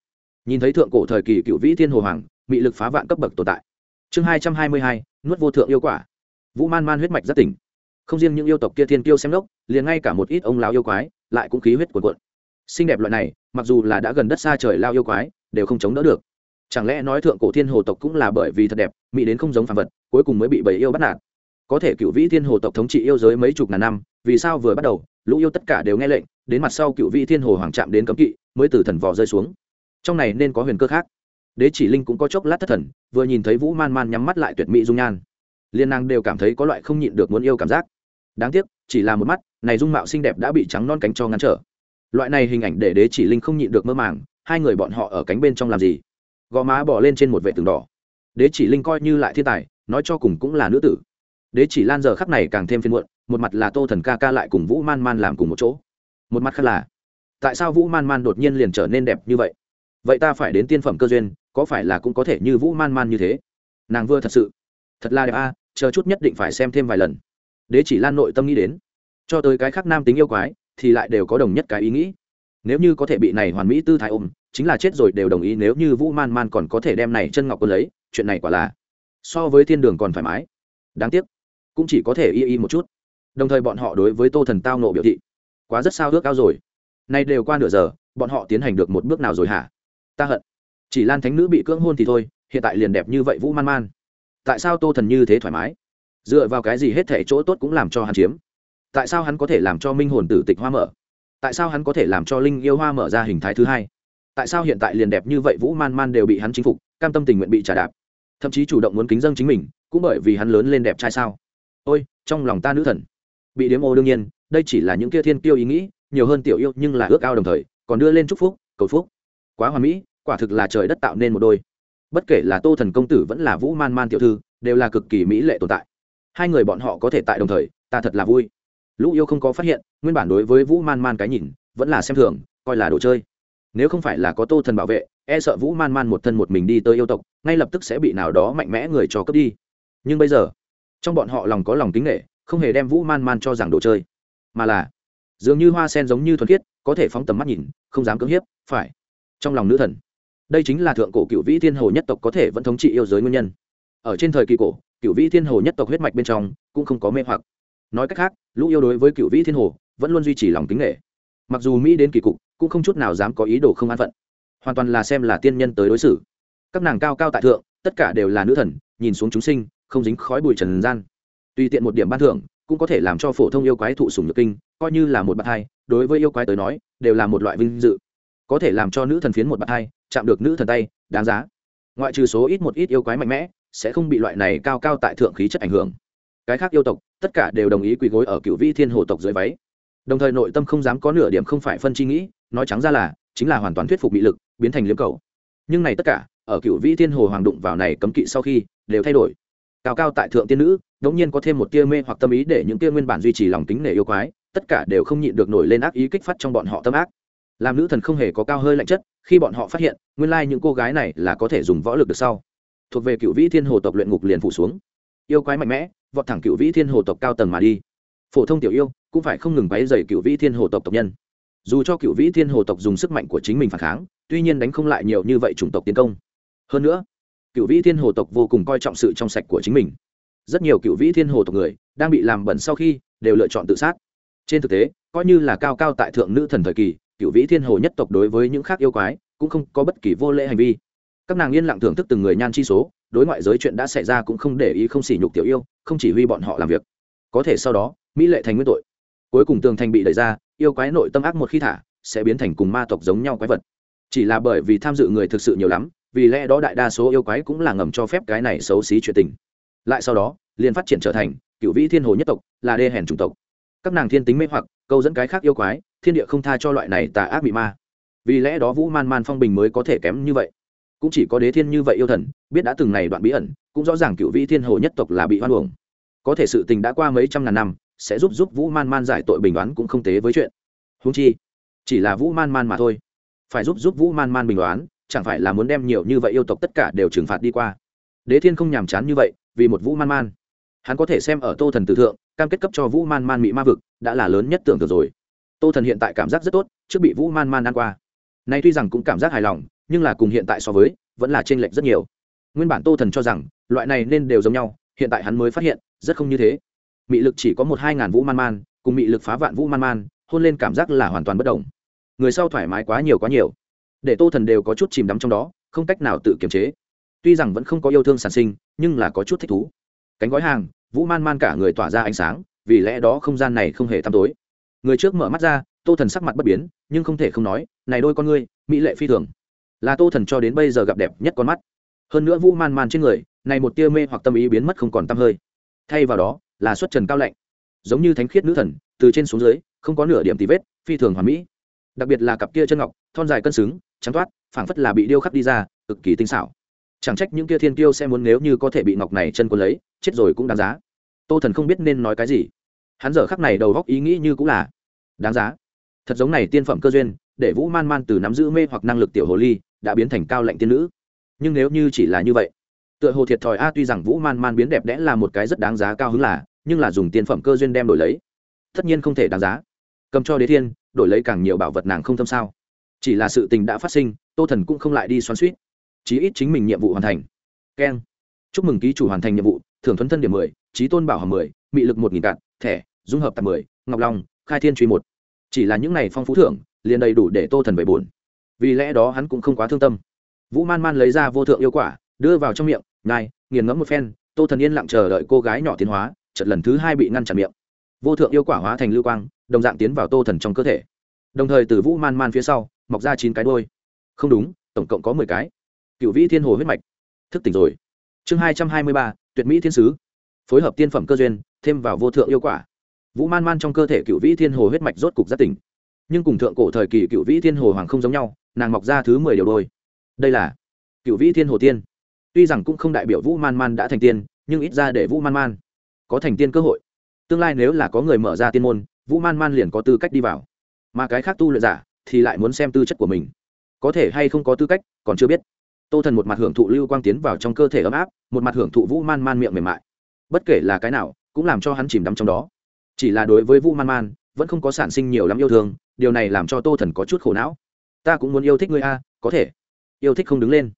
nhìn thấy thượng cổ thời kỳ cựu vĩ thiên hồ hoàng bị lực phá vạn cấp bậc tồn tại. Chương hai trăm hai mươi hai, nuốt vô thượng yêu quả. Vũ man man huyết mạch rất tỉnh. Không riêng những yêu tộc kia thiên kiêu xem lốc liền ngay cả một ít ông lao yêu quái, lại cũng khí huyết cuồn cuộn. Xinh đẹp loại này, mặc dù là đã gần đất xa trời lao yêu quái, đều không chống đỡ được. Chẳng lẽ nói thượng cổ thiên hồ tộc cũng là bởi vì thật đẹp mỹ đến không giống phàm vật, cuối cùng mới bị bầy yêu bắt nạt? Có thể cựu vĩ thiên hồ tộc thống trị yêu giới mấy chục ngàn năm, vì sao vừa bắt đầu, lũ yêu tất cả đều nghe lệnh, đến mặt sau cựu vĩ thiên hồ hoàng trạm đến cấm kỵ, mới từ thần vò rơi xuống. Trong này nên có huyền cơ khác. Đế chỉ linh cũng có chốc lát thất thần, vừa nhìn thấy vũ man man nhắm mắt lại tuyệt mỹ dung nhan. Liên năng đều cảm thấy có loại không nhịn được muốn yêu cảm giác. Đáng tiếc, chỉ là một mắt, này dung mạo xinh đẹp đã bị trắng non cánh cho ngăn trở. Loại này hình ảnh để đế chỉ linh không nhịn được mơ màng, hai người bọn họ ở cánh bên trong làm gì? Gò má bỏ lên trên một vệ tường đỏ. Đế chỉ linh coi như lại thiên tài, nói cho cùng cũng là nữ tử đế chỉ lan giờ khắc này càng thêm phiên muộn, một mặt là tô thần ca ca lại cùng vũ man man làm cùng một chỗ. Một mặt khác là, tại sao vũ man man đột nhiên liền trở nên đẹp như vậy? Vậy ta phải đến tiên phẩm cơ duyên, có phải là cũng có thể như vũ man man như thế? Nàng vừa thật sự, thật là đẹp a, chờ chút nhất định phải xem thêm vài lần. Đế chỉ lan nội tâm nghĩ đến, cho tới cái khác nam tính yêu quái, thì lại đều có đồng nhất cái ý nghĩ. Nếu như có thể bị này hoàn mỹ tư thái ôm, chính là chết rồi đều đồng ý nếu như vũ man man còn có thể đem này chân ngọc quân lấy, chuyện này quả là so với thiên đường còn thoải mái. Đáng tiếc cũng chỉ có thể y y một chút. Đồng thời bọn họ đối với tô thần tao nộ biểu thị, quá rất sao ước cao rồi. Nay đều qua nửa giờ, bọn họ tiến hành được một bước nào rồi hả? Ta hận. Chỉ lan thánh nữ bị cưỡng hôn thì thôi, hiện tại liền đẹp như vậy vũ man man. Tại sao tô thần như thế thoải mái? Dựa vào cái gì hết thể chỗ tốt cũng làm cho hắn chiếm? Tại sao hắn có thể làm cho minh hồn tử tịch hoa mở? Tại sao hắn có thể làm cho linh yêu hoa mở ra hình thái thứ hai? Tại sao hiện tại liền đẹp như vậy vũ man man đều bị hắn chinh phục, cam tâm tình nguyện bị trả đạp? Thậm chí chủ động muốn kính dâng chính mình, cũng bởi vì hắn lớn lên đẹp trai sao? Ôi, trong lòng ta nữ thần. Bị điếm ô đương nhiên, đây chỉ là những kia thiên tiêu ý nghĩ, nhiều hơn tiểu yêu nhưng là ước ao đồng thời, còn đưa lên chúc phúc, cầu phúc. Quá hoàn mỹ, quả thực là trời đất tạo nên một đôi. Bất kể là tô thần công tử vẫn là vũ man man tiểu thư, đều là cực kỳ mỹ lệ tồn tại. Hai người bọn họ có thể tại đồng thời, ta thật là vui. Lũ yêu không có phát hiện, nguyên bản đối với vũ man man cái nhìn, vẫn là xem thường, coi là đồ chơi. Nếu không phải là có tô thần bảo vệ e sợ vũ man man một thân một mình đi tới yêu tộc, ngay lập tức sẽ bị nào đó mạnh mẽ người cho cướp đi. Nhưng bây giờ trong bọn họ lòng có lòng kính nghệ không hề đem vũ man man cho rằng đồ chơi. Mà là, dường như hoa sen giống như thuần khiết, có thể phóng tầm mắt nhìn, không dám cưỡng hiếp, phải. Trong lòng nữ thần, đây chính là thượng cổ cựu vĩ thiên hồ nhất tộc có thể vẫn thống trị yêu giới nguyên nhân. Ở trên thời kỳ cổ, cựu vĩ thiên hồ nhất tộc huyết mạch bên trong cũng không có mê hoặc. Nói cách khác, lũ yêu đối với cựu vĩ thiên hồ vẫn luôn duy trì lòng kính nghệ mặc dù mỹ đến kỳ cục, cũng không chút nào dám có ý đồ không an phận. Hoàn toàn là xem là tiên nhân tới đối xử. Các nàng cao cao tại thượng, tất cả đều là nữ thần, nhìn xuống chúng sinh không dính khói bụi trần gian. Tùy tiện một điểm ban thưởng cũng có thể làm cho phổ thông yêu quái thụ sùng nhược kinh, coi như là một bậc hai đối với yêu quái tới nói, đều là một loại vinh dự. Có thể làm cho nữ thần phiến một bậc hai chạm được nữ thần tay, đáng giá. Ngoại trừ số ít một ít yêu quái mạnh mẽ, sẽ không bị loại này cao cao tại thượng khí chất ảnh hưởng. Cái khác yêu tộc, tất cả đều đồng ý quỳ gối ở cựu vi thiên hồ tộc dưới váy. Đồng thời nội tâm không dám có nửa điểm không phải phân chi nghĩ, nói trắng ra là, chính là hoàn toàn thuyết phục bị lực, biến thành liếm cầu. Nhưng này tất cả, ở cựu vĩ thiên hồ hoàng đụng vào này cấm kỵ sau khi, đều thay đổi cao cao tại thượng tiên nữ, đống nhiên có thêm một tia mê hoặc tâm ý để những tia nguyên bản duy trì lòng kính nể yêu quái, tất cả đều không nhịn được nổi lên ác ý kích phát trong bọn họ tâm ác. Làm nữ thần không hề có cao hơi lạnh chất, khi bọn họ phát hiện, nguyên lai những cô gái này là có thể dùng võ lực được sau. Thuộc về cựu vĩ thiên hồ tộc luyện ngục liền phủ xuống. Yêu quái mạnh mẽ, vọt thẳng cựu vĩ thiên hồ tộc cao tầng mà đi. Phổ thông tiểu yêu, cũng phải không ngừng váy dày cựu vĩ thiên hồ tộc tộc nhân. Dù cho cựu vĩ thiên hồ tộc dùng sức mạnh của chính mình phản kháng, tuy nhiên đánh không lại nhiều như vậy chủng tộc tiến công. Hơn nữa cựu vĩ thiên hồ tộc vô cùng coi trọng sự trong sạch của chính mình. Rất nhiều cựu vĩ thiên hồ tộc người đang bị làm bẩn sau khi đều lựa chọn tự sát. Trên thực tế, coi như là cao cao tại thượng nữ thần thời kỳ, cựu vĩ thiên hồ nhất tộc đối với những khác yêu quái cũng không có bất kỳ vô lễ hành vi. Các nàng yên lặng thưởng thức từng người nhan chi số, đối ngoại giới chuyện đã xảy ra cũng không để ý không sỉ nhục tiểu yêu, không chỉ huy bọn họ làm việc. Có thể sau đó, mỹ lệ thành nguyên tội. Cuối cùng tường thành bị đẩy ra, yêu quái nội tâm ác một khi thả, sẽ biến thành cùng ma tộc giống nhau quái vật. Chỉ là bởi vì tham dự người thực sự nhiều lắm vì lẽ đó đại đa số yêu quái cũng là ngầm cho phép cái này xấu xí chuyện tình. Lại sau đó, liền phát triển trở thành cựu vĩ thiên hồ nhất tộc, là đê hèn chủng tộc. Các nàng thiên tính mê hoặc, câu dẫn cái khác yêu quái, thiên địa không tha cho loại này tà ác bị ma. Vì lẽ đó vũ man man phong bình mới có thể kém như vậy. Cũng chỉ có đế thiên như vậy yêu thần, biết đã từng này đoạn bí ẩn, cũng rõ ràng cựu vĩ thiên hồ nhất tộc là bị hoan uổng. Có thể sự tình đã qua mấy trăm ngàn năm, sẽ giúp giúp vũ man man giải tội bình đoán cũng không tế với chuyện. Húng chi, chỉ là vũ man man mà thôi. Phải giúp giúp vũ man man bình đoán chẳng phải là muốn đem nhiều như vậy yêu tộc tất cả đều trừng phạt đi qua. Đế thiên không nhàm chán như vậy, vì một vũ man man. Hắn có thể xem ở tô thần tử thượng, cam kết cấp cho vũ man man mỹ ma vực, đã là lớn nhất tưởng tượng rồi. Tô thần hiện tại cảm giác rất tốt, trước bị vũ man man ăn qua. Nay tuy rằng cũng cảm giác hài lòng, nhưng là cùng hiện tại so với, vẫn là t r ê n lệch rất nhiều. Nguyên bản tô thần cho rằng, loại này nên đều giống nhau, hiện tại hắn mới phát hiện, rất không như thế. Mị lực chỉ có một hai ngàn vũ man man, cùng mị lực phá vạn vũ man man, hôn lên cảm giác là hoàn toàn bất đồng. Người sau thoải mái quá nhiều quá nhiều để tô thần đều có chút chìm đắm trong đó, không cách nào tự kiềm chế. Tuy rằng vẫn không có yêu thương sản sinh, nhưng là có chút thích thú. Cánh gói hàng, vũ man man cả người tỏa ra ánh sáng, vì lẽ đó không gian này không hề tăm tối. Người trước mở mắt ra, tô thần sắc mặt bất biến, nhưng không thể không nói, này đôi con ngươi, mỹ lệ phi thường. Là tô thần cho đến bây giờ gặp đẹp nhất con mắt. Hơn nữa vũ man man trên người, này một tia mê hoặc tâm ý biến mất không còn t hơi. Thay vào đó, là xuất trần cao lạnh. Giống như thánh khiết nữ thần, từ trên xuống dưới, không có nửa điểm tì vết, phi thường hoàn mỹ đặc biệt là cặp kia chân ngọc, thon dài cân xứng, trắng toát, phảng phất là bị điêu khắc đi ra, cực kỳ tinh xảo. Chẳng trách những kia thiên kiêu sẽ muốn nếu như có thể bị ngọc này chân quân lấy, chết rồi cũng đáng giá. Tô thần không biết nên nói cái gì. Hắn giờ khắc này đầu góc ý nghĩ như cũng là, đáng giá. Thật giống này tiên phẩm cơ duyên, để vũ man man từ nắm giữ mê hoặc năng lực tiểu hồ ly, đã biến thành cao lệnh tiên nữ. Nhưng nếu như chỉ là như vậy, tựa hồ thiệt thòi a, tuy rằng vũ man man biến đẹp đẽ là một cái rất đáng giá cao hứng là, nhưng là dùng tiên phẩm cơ duyên đem đổi lấy, tất nhiên không thể đáng giá. Cầm cho đế thiên đổi lấy càng nhiều bảo vật nàng không thâm sao. Chỉ là sự tình đã phát sinh, tô thần cũng không lại đi xoắn suýt chí ít chính mình nhiệm vụ hoàn thành. Keng. Chúc mừng ký chủ hoàn thành nhiệm vụ, thưởng thuấn thân điểm mười trí tôn bảo hầm mười, mị lực một nghìn cạn, thẻ, dung hợp tạp mười, ngọc long, khai thiên truy một. Chỉ là những này phong phú thưởng, liền đầy đủ để tô thần về buồn. Vì lẽ đó hắn cũng không quá thương tâm. Vũ man man lấy ra vô thượng yêu quả, đưa vào trong miệng, nhai, nghiền ngẫm một phen, tô thần yên lặng chờ đợi cô gái nhỏ tiến hóa chật lần thứ hai bị ngăn chặn miệng. Vô thượng yêu quả hóa thành lưu quang đồng dạng tiến vào tô thần trong cơ thể. Đồng thời từ vũ man man phía sau, mọc ra chín cái đôi không đúng, tổng cộng có mười cái. Cựu vĩ thiên hồ huyết mạch. Thức tỉnh rồi. Chương hai trăm hai mươi ba, tuyệt mỹ thiên sứ. Phối hợp tiên phẩm cơ duyên, thêm vào vô thượng yêu quả. Vũ man man trong cơ thể cựu vĩ thiên hồ huyết mạch rốt cục giác tỉnh. Nhưng cùng thượng cổ thời kỳ cựu vĩ thiên hồ hoàng không giống nhau, nàng mọc ra thứ mười điều đôi. Đây là cựu vĩ thiên hồ tiên. Tuy rằng cũng không đại biểu vũ man man đã thành tiên, nhưng ít ra để vũ man man có thành tiên cơ hội. Tương lai nếu là có người mở ra tiên môn vũ man man liền có tư cách đi vào. Mà cái khác tu luyện giả thì lại muốn xem tư chất của mình. Có thể hay không có tư cách, còn chưa biết. Tô thần một mặt hưởng thụ lưu quang tiến vào trong cơ thể ấm áp, một mặt hưởng thụ vũ man man miệng mềm mại. Bất kể là cái nào, cũng làm cho hắn chìm đắm trong đó. Chỉ là đối với vũ man man, vẫn không có sản sinh nhiều lắm yêu thương, điều này làm cho tô thần có chút khổ não. Ta cũng muốn yêu thích ngươi a, có thể. Yêu thích không đứng lên.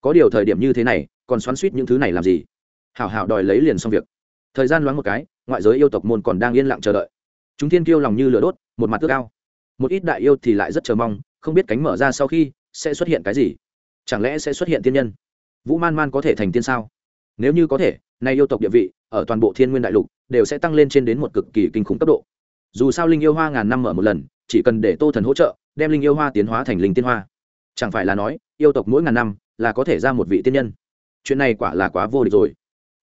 Có điều thời điểm như thế này, còn xoắn suýt những thứ này làm gì? Hảo hảo đòi lấy liền xong việc. Thời gian loáng một cái, ngoại giới yêu tộc môn còn đang yên lặng chờ đợi chúng thiên kiêu lòng như lửa đốt, một mặt tước cao một ít đại yêu thì lại rất chờ mong, không biết cánh mở ra sau khi sẽ xuất hiện cái gì. Chẳng lẽ sẽ xuất hiện tiên nhân? Vũ man man có thể thành tiên sao? Nếu như có thể, nay yêu tộc địa vị ở toàn bộ thiên nguyên đại lục đều sẽ tăng lên trên đến một cực kỳ kinh khủng cấp độ. Dù sao linh yêu hoa ngàn năm mở một lần, chỉ cần để tô thần hỗ trợ, đem linh yêu hoa tiến hóa thành linh tiên hoa. Chẳng phải là nói, yêu tộc mỗi ngàn năm là có thể ra một vị tiên nhân? Chuyện này quả là quá vô địch rồi.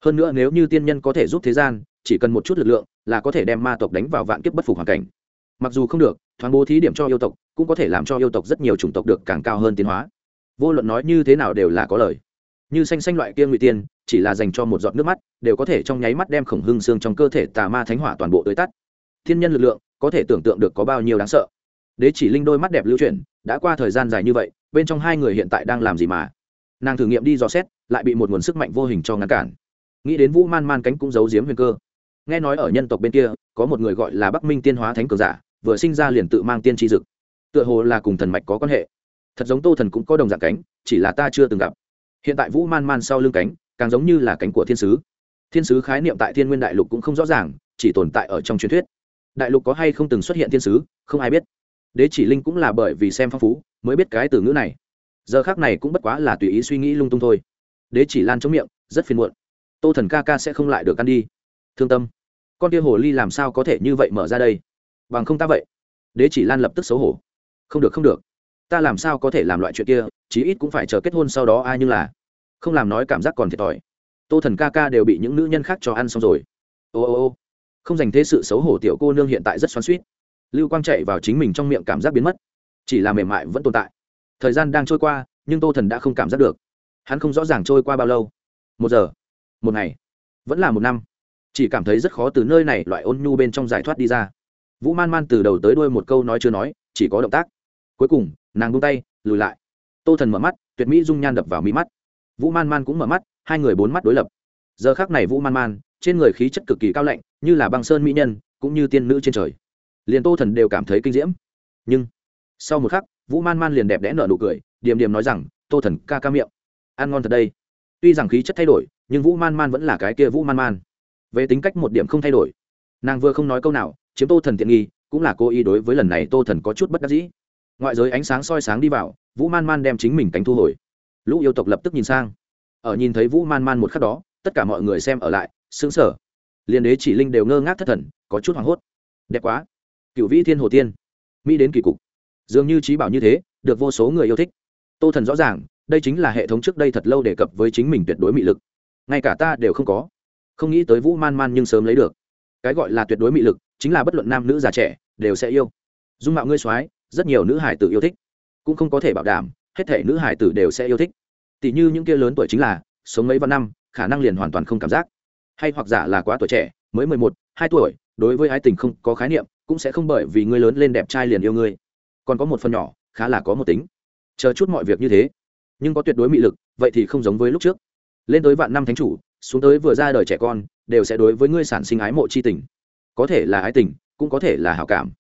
Hơn nữa nếu như tiên nhân có thể giúp thế gian, chỉ cần một chút lực lượng là có thể đem ma tộc đánh vào vạn kiếp bất phục hoàn cảnh. Mặc dù không được, thoáng bố thí điểm cho yêu tộc, cũng có thể làm cho yêu tộc rất nhiều chủng tộc được càng cao hơn tiến hóa. Vô luận nói như thế nào đều là có lời. Như xanh xanh loại kia ngụy tiên, chỉ là dành cho một giọt nước mắt, đều có thể trong nháy mắt đem khổng hưng xương trong cơ thể tà ma thánh hỏa toàn bộ tới tắt. Thiên nhân lực lượng, có thể tưởng tượng được có bao nhiêu đáng sợ. Đế chỉ linh đôi mắt đẹp lưu chuyển, đã qua thời gian dài như vậy, bên trong hai người hiện tại đang làm gì mà? Nàng thử nghiệm đi dò xét, lại bị một nguồn sức mạnh vô hình cho ngăn cản. Nghĩ đến vũ man man cánh cũng giấu giếm huyền cơ nghe nói ở nhân tộc bên kia, có một người gọi là bắc minh tiên hóa thánh cường giả, vừa sinh ra liền tự mang tiên tri dực. Tựa hồ là cùng thần mạch có quan hệ. Thật giống tô thần cũng có đồng dạng cánh, chỉ là ta chưa từng gặp. Hiện tại vũ man man sau lưng cánh, càng giống như là cánh của thiên sứ. Thiên sứ khái niệm tại thiên nguyên đại lục cũng không rõ ràng, chỉ tồn tại ở trong truyền thuyết. Đại lục có hay không từng xuất hiện thiên sứ, không ai biết. Đế chỉ linh cũng là bởi vì xem phong phú, mới biết cái từ ngữ này. Giờ khác này cũng bất quá là tùy ý suy nghĩ lung tung thôi. Đế chỉ lan trong miệng, rất phiền muộn. Tô thần ca ca sẽ không lại được ăn đi thương tâm. Con kia hồ ly làm sao có thể như vậy mở ra đây? Bằng không ta vậy. Đế chỉ lan lập tức xấu hổ. Không được không được. Ta làm sao có thể làm loại chuyện kia, chí ít cũng phải chờ kết hôn sau đó, ai như là không làm nói cảm giác còn thiệt thòi. Tô thần ca ca đều bị những nữ nhân khác cho ăn xong rồi. Ô ô ô. Không dành thế sự xấu hổ tiểu cô nương hiện tại rất xoắn suýt lưu quang chạy vào chính mình trong miệng cảm giác biến mất. Chỉ là mềm mại vẫn tồn tại. Thời gian đang trôi qua, nhưng tô thần đã không cảm giác được. Hắn không rõ ràng trôi qua bao lâu. Một giờ. Một ngày. Vẫn là một năm chỉ cảm thấy rất khó từ nơi này loại ôn nhu bên trong giải thoát đi ra. Vũ man man từ đầu tới đuôi một câu nói chưa nói, chỉ có động tác. Cuối cùng, nàng buông tay, lùi lại. Tô thần mở mắt, tuyệt mỹ dung nhan đập vào mỹ mắt. Vũ man man cũng mở mắt, hai người bốn mắt đối lập. Giờ khác này vũ man man, trên người khí chất cực kỳ cao lạnh, như là băng sơn mỹ nhân, cũng như tiên nữ trên trời. Liền tô thần đều cảm thấy kinh diễm. Nhưng, sau một khắc, vũ man man liền đẹp đẽ nở nụ cười, điềm điềm nói rằng, tô thần ca ca miệng, ăn ngon thật đây. Tuy rằng khí chất thay đổi, nhưng vũ man man vẫn là cái kia vũ man man về tính cách một điểm không thay đổi. Nàng vừa không nói câu nào, chiếm tô thần tiện nghi, cũng là cô ý đối với lần này tô thần có chút bất đắc dĩ. Ngoại giới ánh sáng soi sáng đi vào, vũ man man đem chính mình cánh thu hồi. Lũ yêu tộc lập tức nhìn sang. Ở nhìn thấy vũ man man một khắc đó, tất cả mọi người xem ở lại xứng sở liên đế chỉ linh đều ngơ ngác thất thần, có chút hoảng hốt. Đẹp quá. Cựu vĩ thiên hồ tiên. Mỹ đến kỳ cục. Dường như trí bảo như thế, được vô số người yêu thích. Tô thần rõ ràng, đây chính là hệ thống trước đây thật lâu đề cập với chính mình tuyệt đối mị lực. Ngay cả ta đều không có không nghĩ tới vũ man man nhưng sớm lấy được. Cái gọi là tuyệt đối mị lực, chính là bất luận nam nữ già trẻ, đều sẽ yêu. Dung mạo ngươi soái, rất nhiều nữ hải tử yêu thích. Cũng không có thể bảo đảm, hết thể nữ hải tử đều sẽ yêu thích. Tỷ như những kia lớn tuổi chính là, sống mấy vạn năm, khả năng liền hoàn toàn không cảm giác. Hay hoặc giả là quá tuổi trẻ, mới mười một, hai tuổi, đối với ái tình không có khái niệm, cũng sẽ không bởi vì ngươi lớn lên đẹp trai liền yêu ngươi. Còn có một phần nhỏ, khá là có một tính. Chờ chút mọi việc như thế. Nhưng có tuyệt đối mị lực, vậy thì không giống với lúc trước. Lên tới vạn năm thánh chủ xuống tới vừa ra đời trẻ con, đều sẽ đối với ngươi sản sinh ái mộ c h i tình. Có thể là ái tình, cũng có thể là hảo cảm.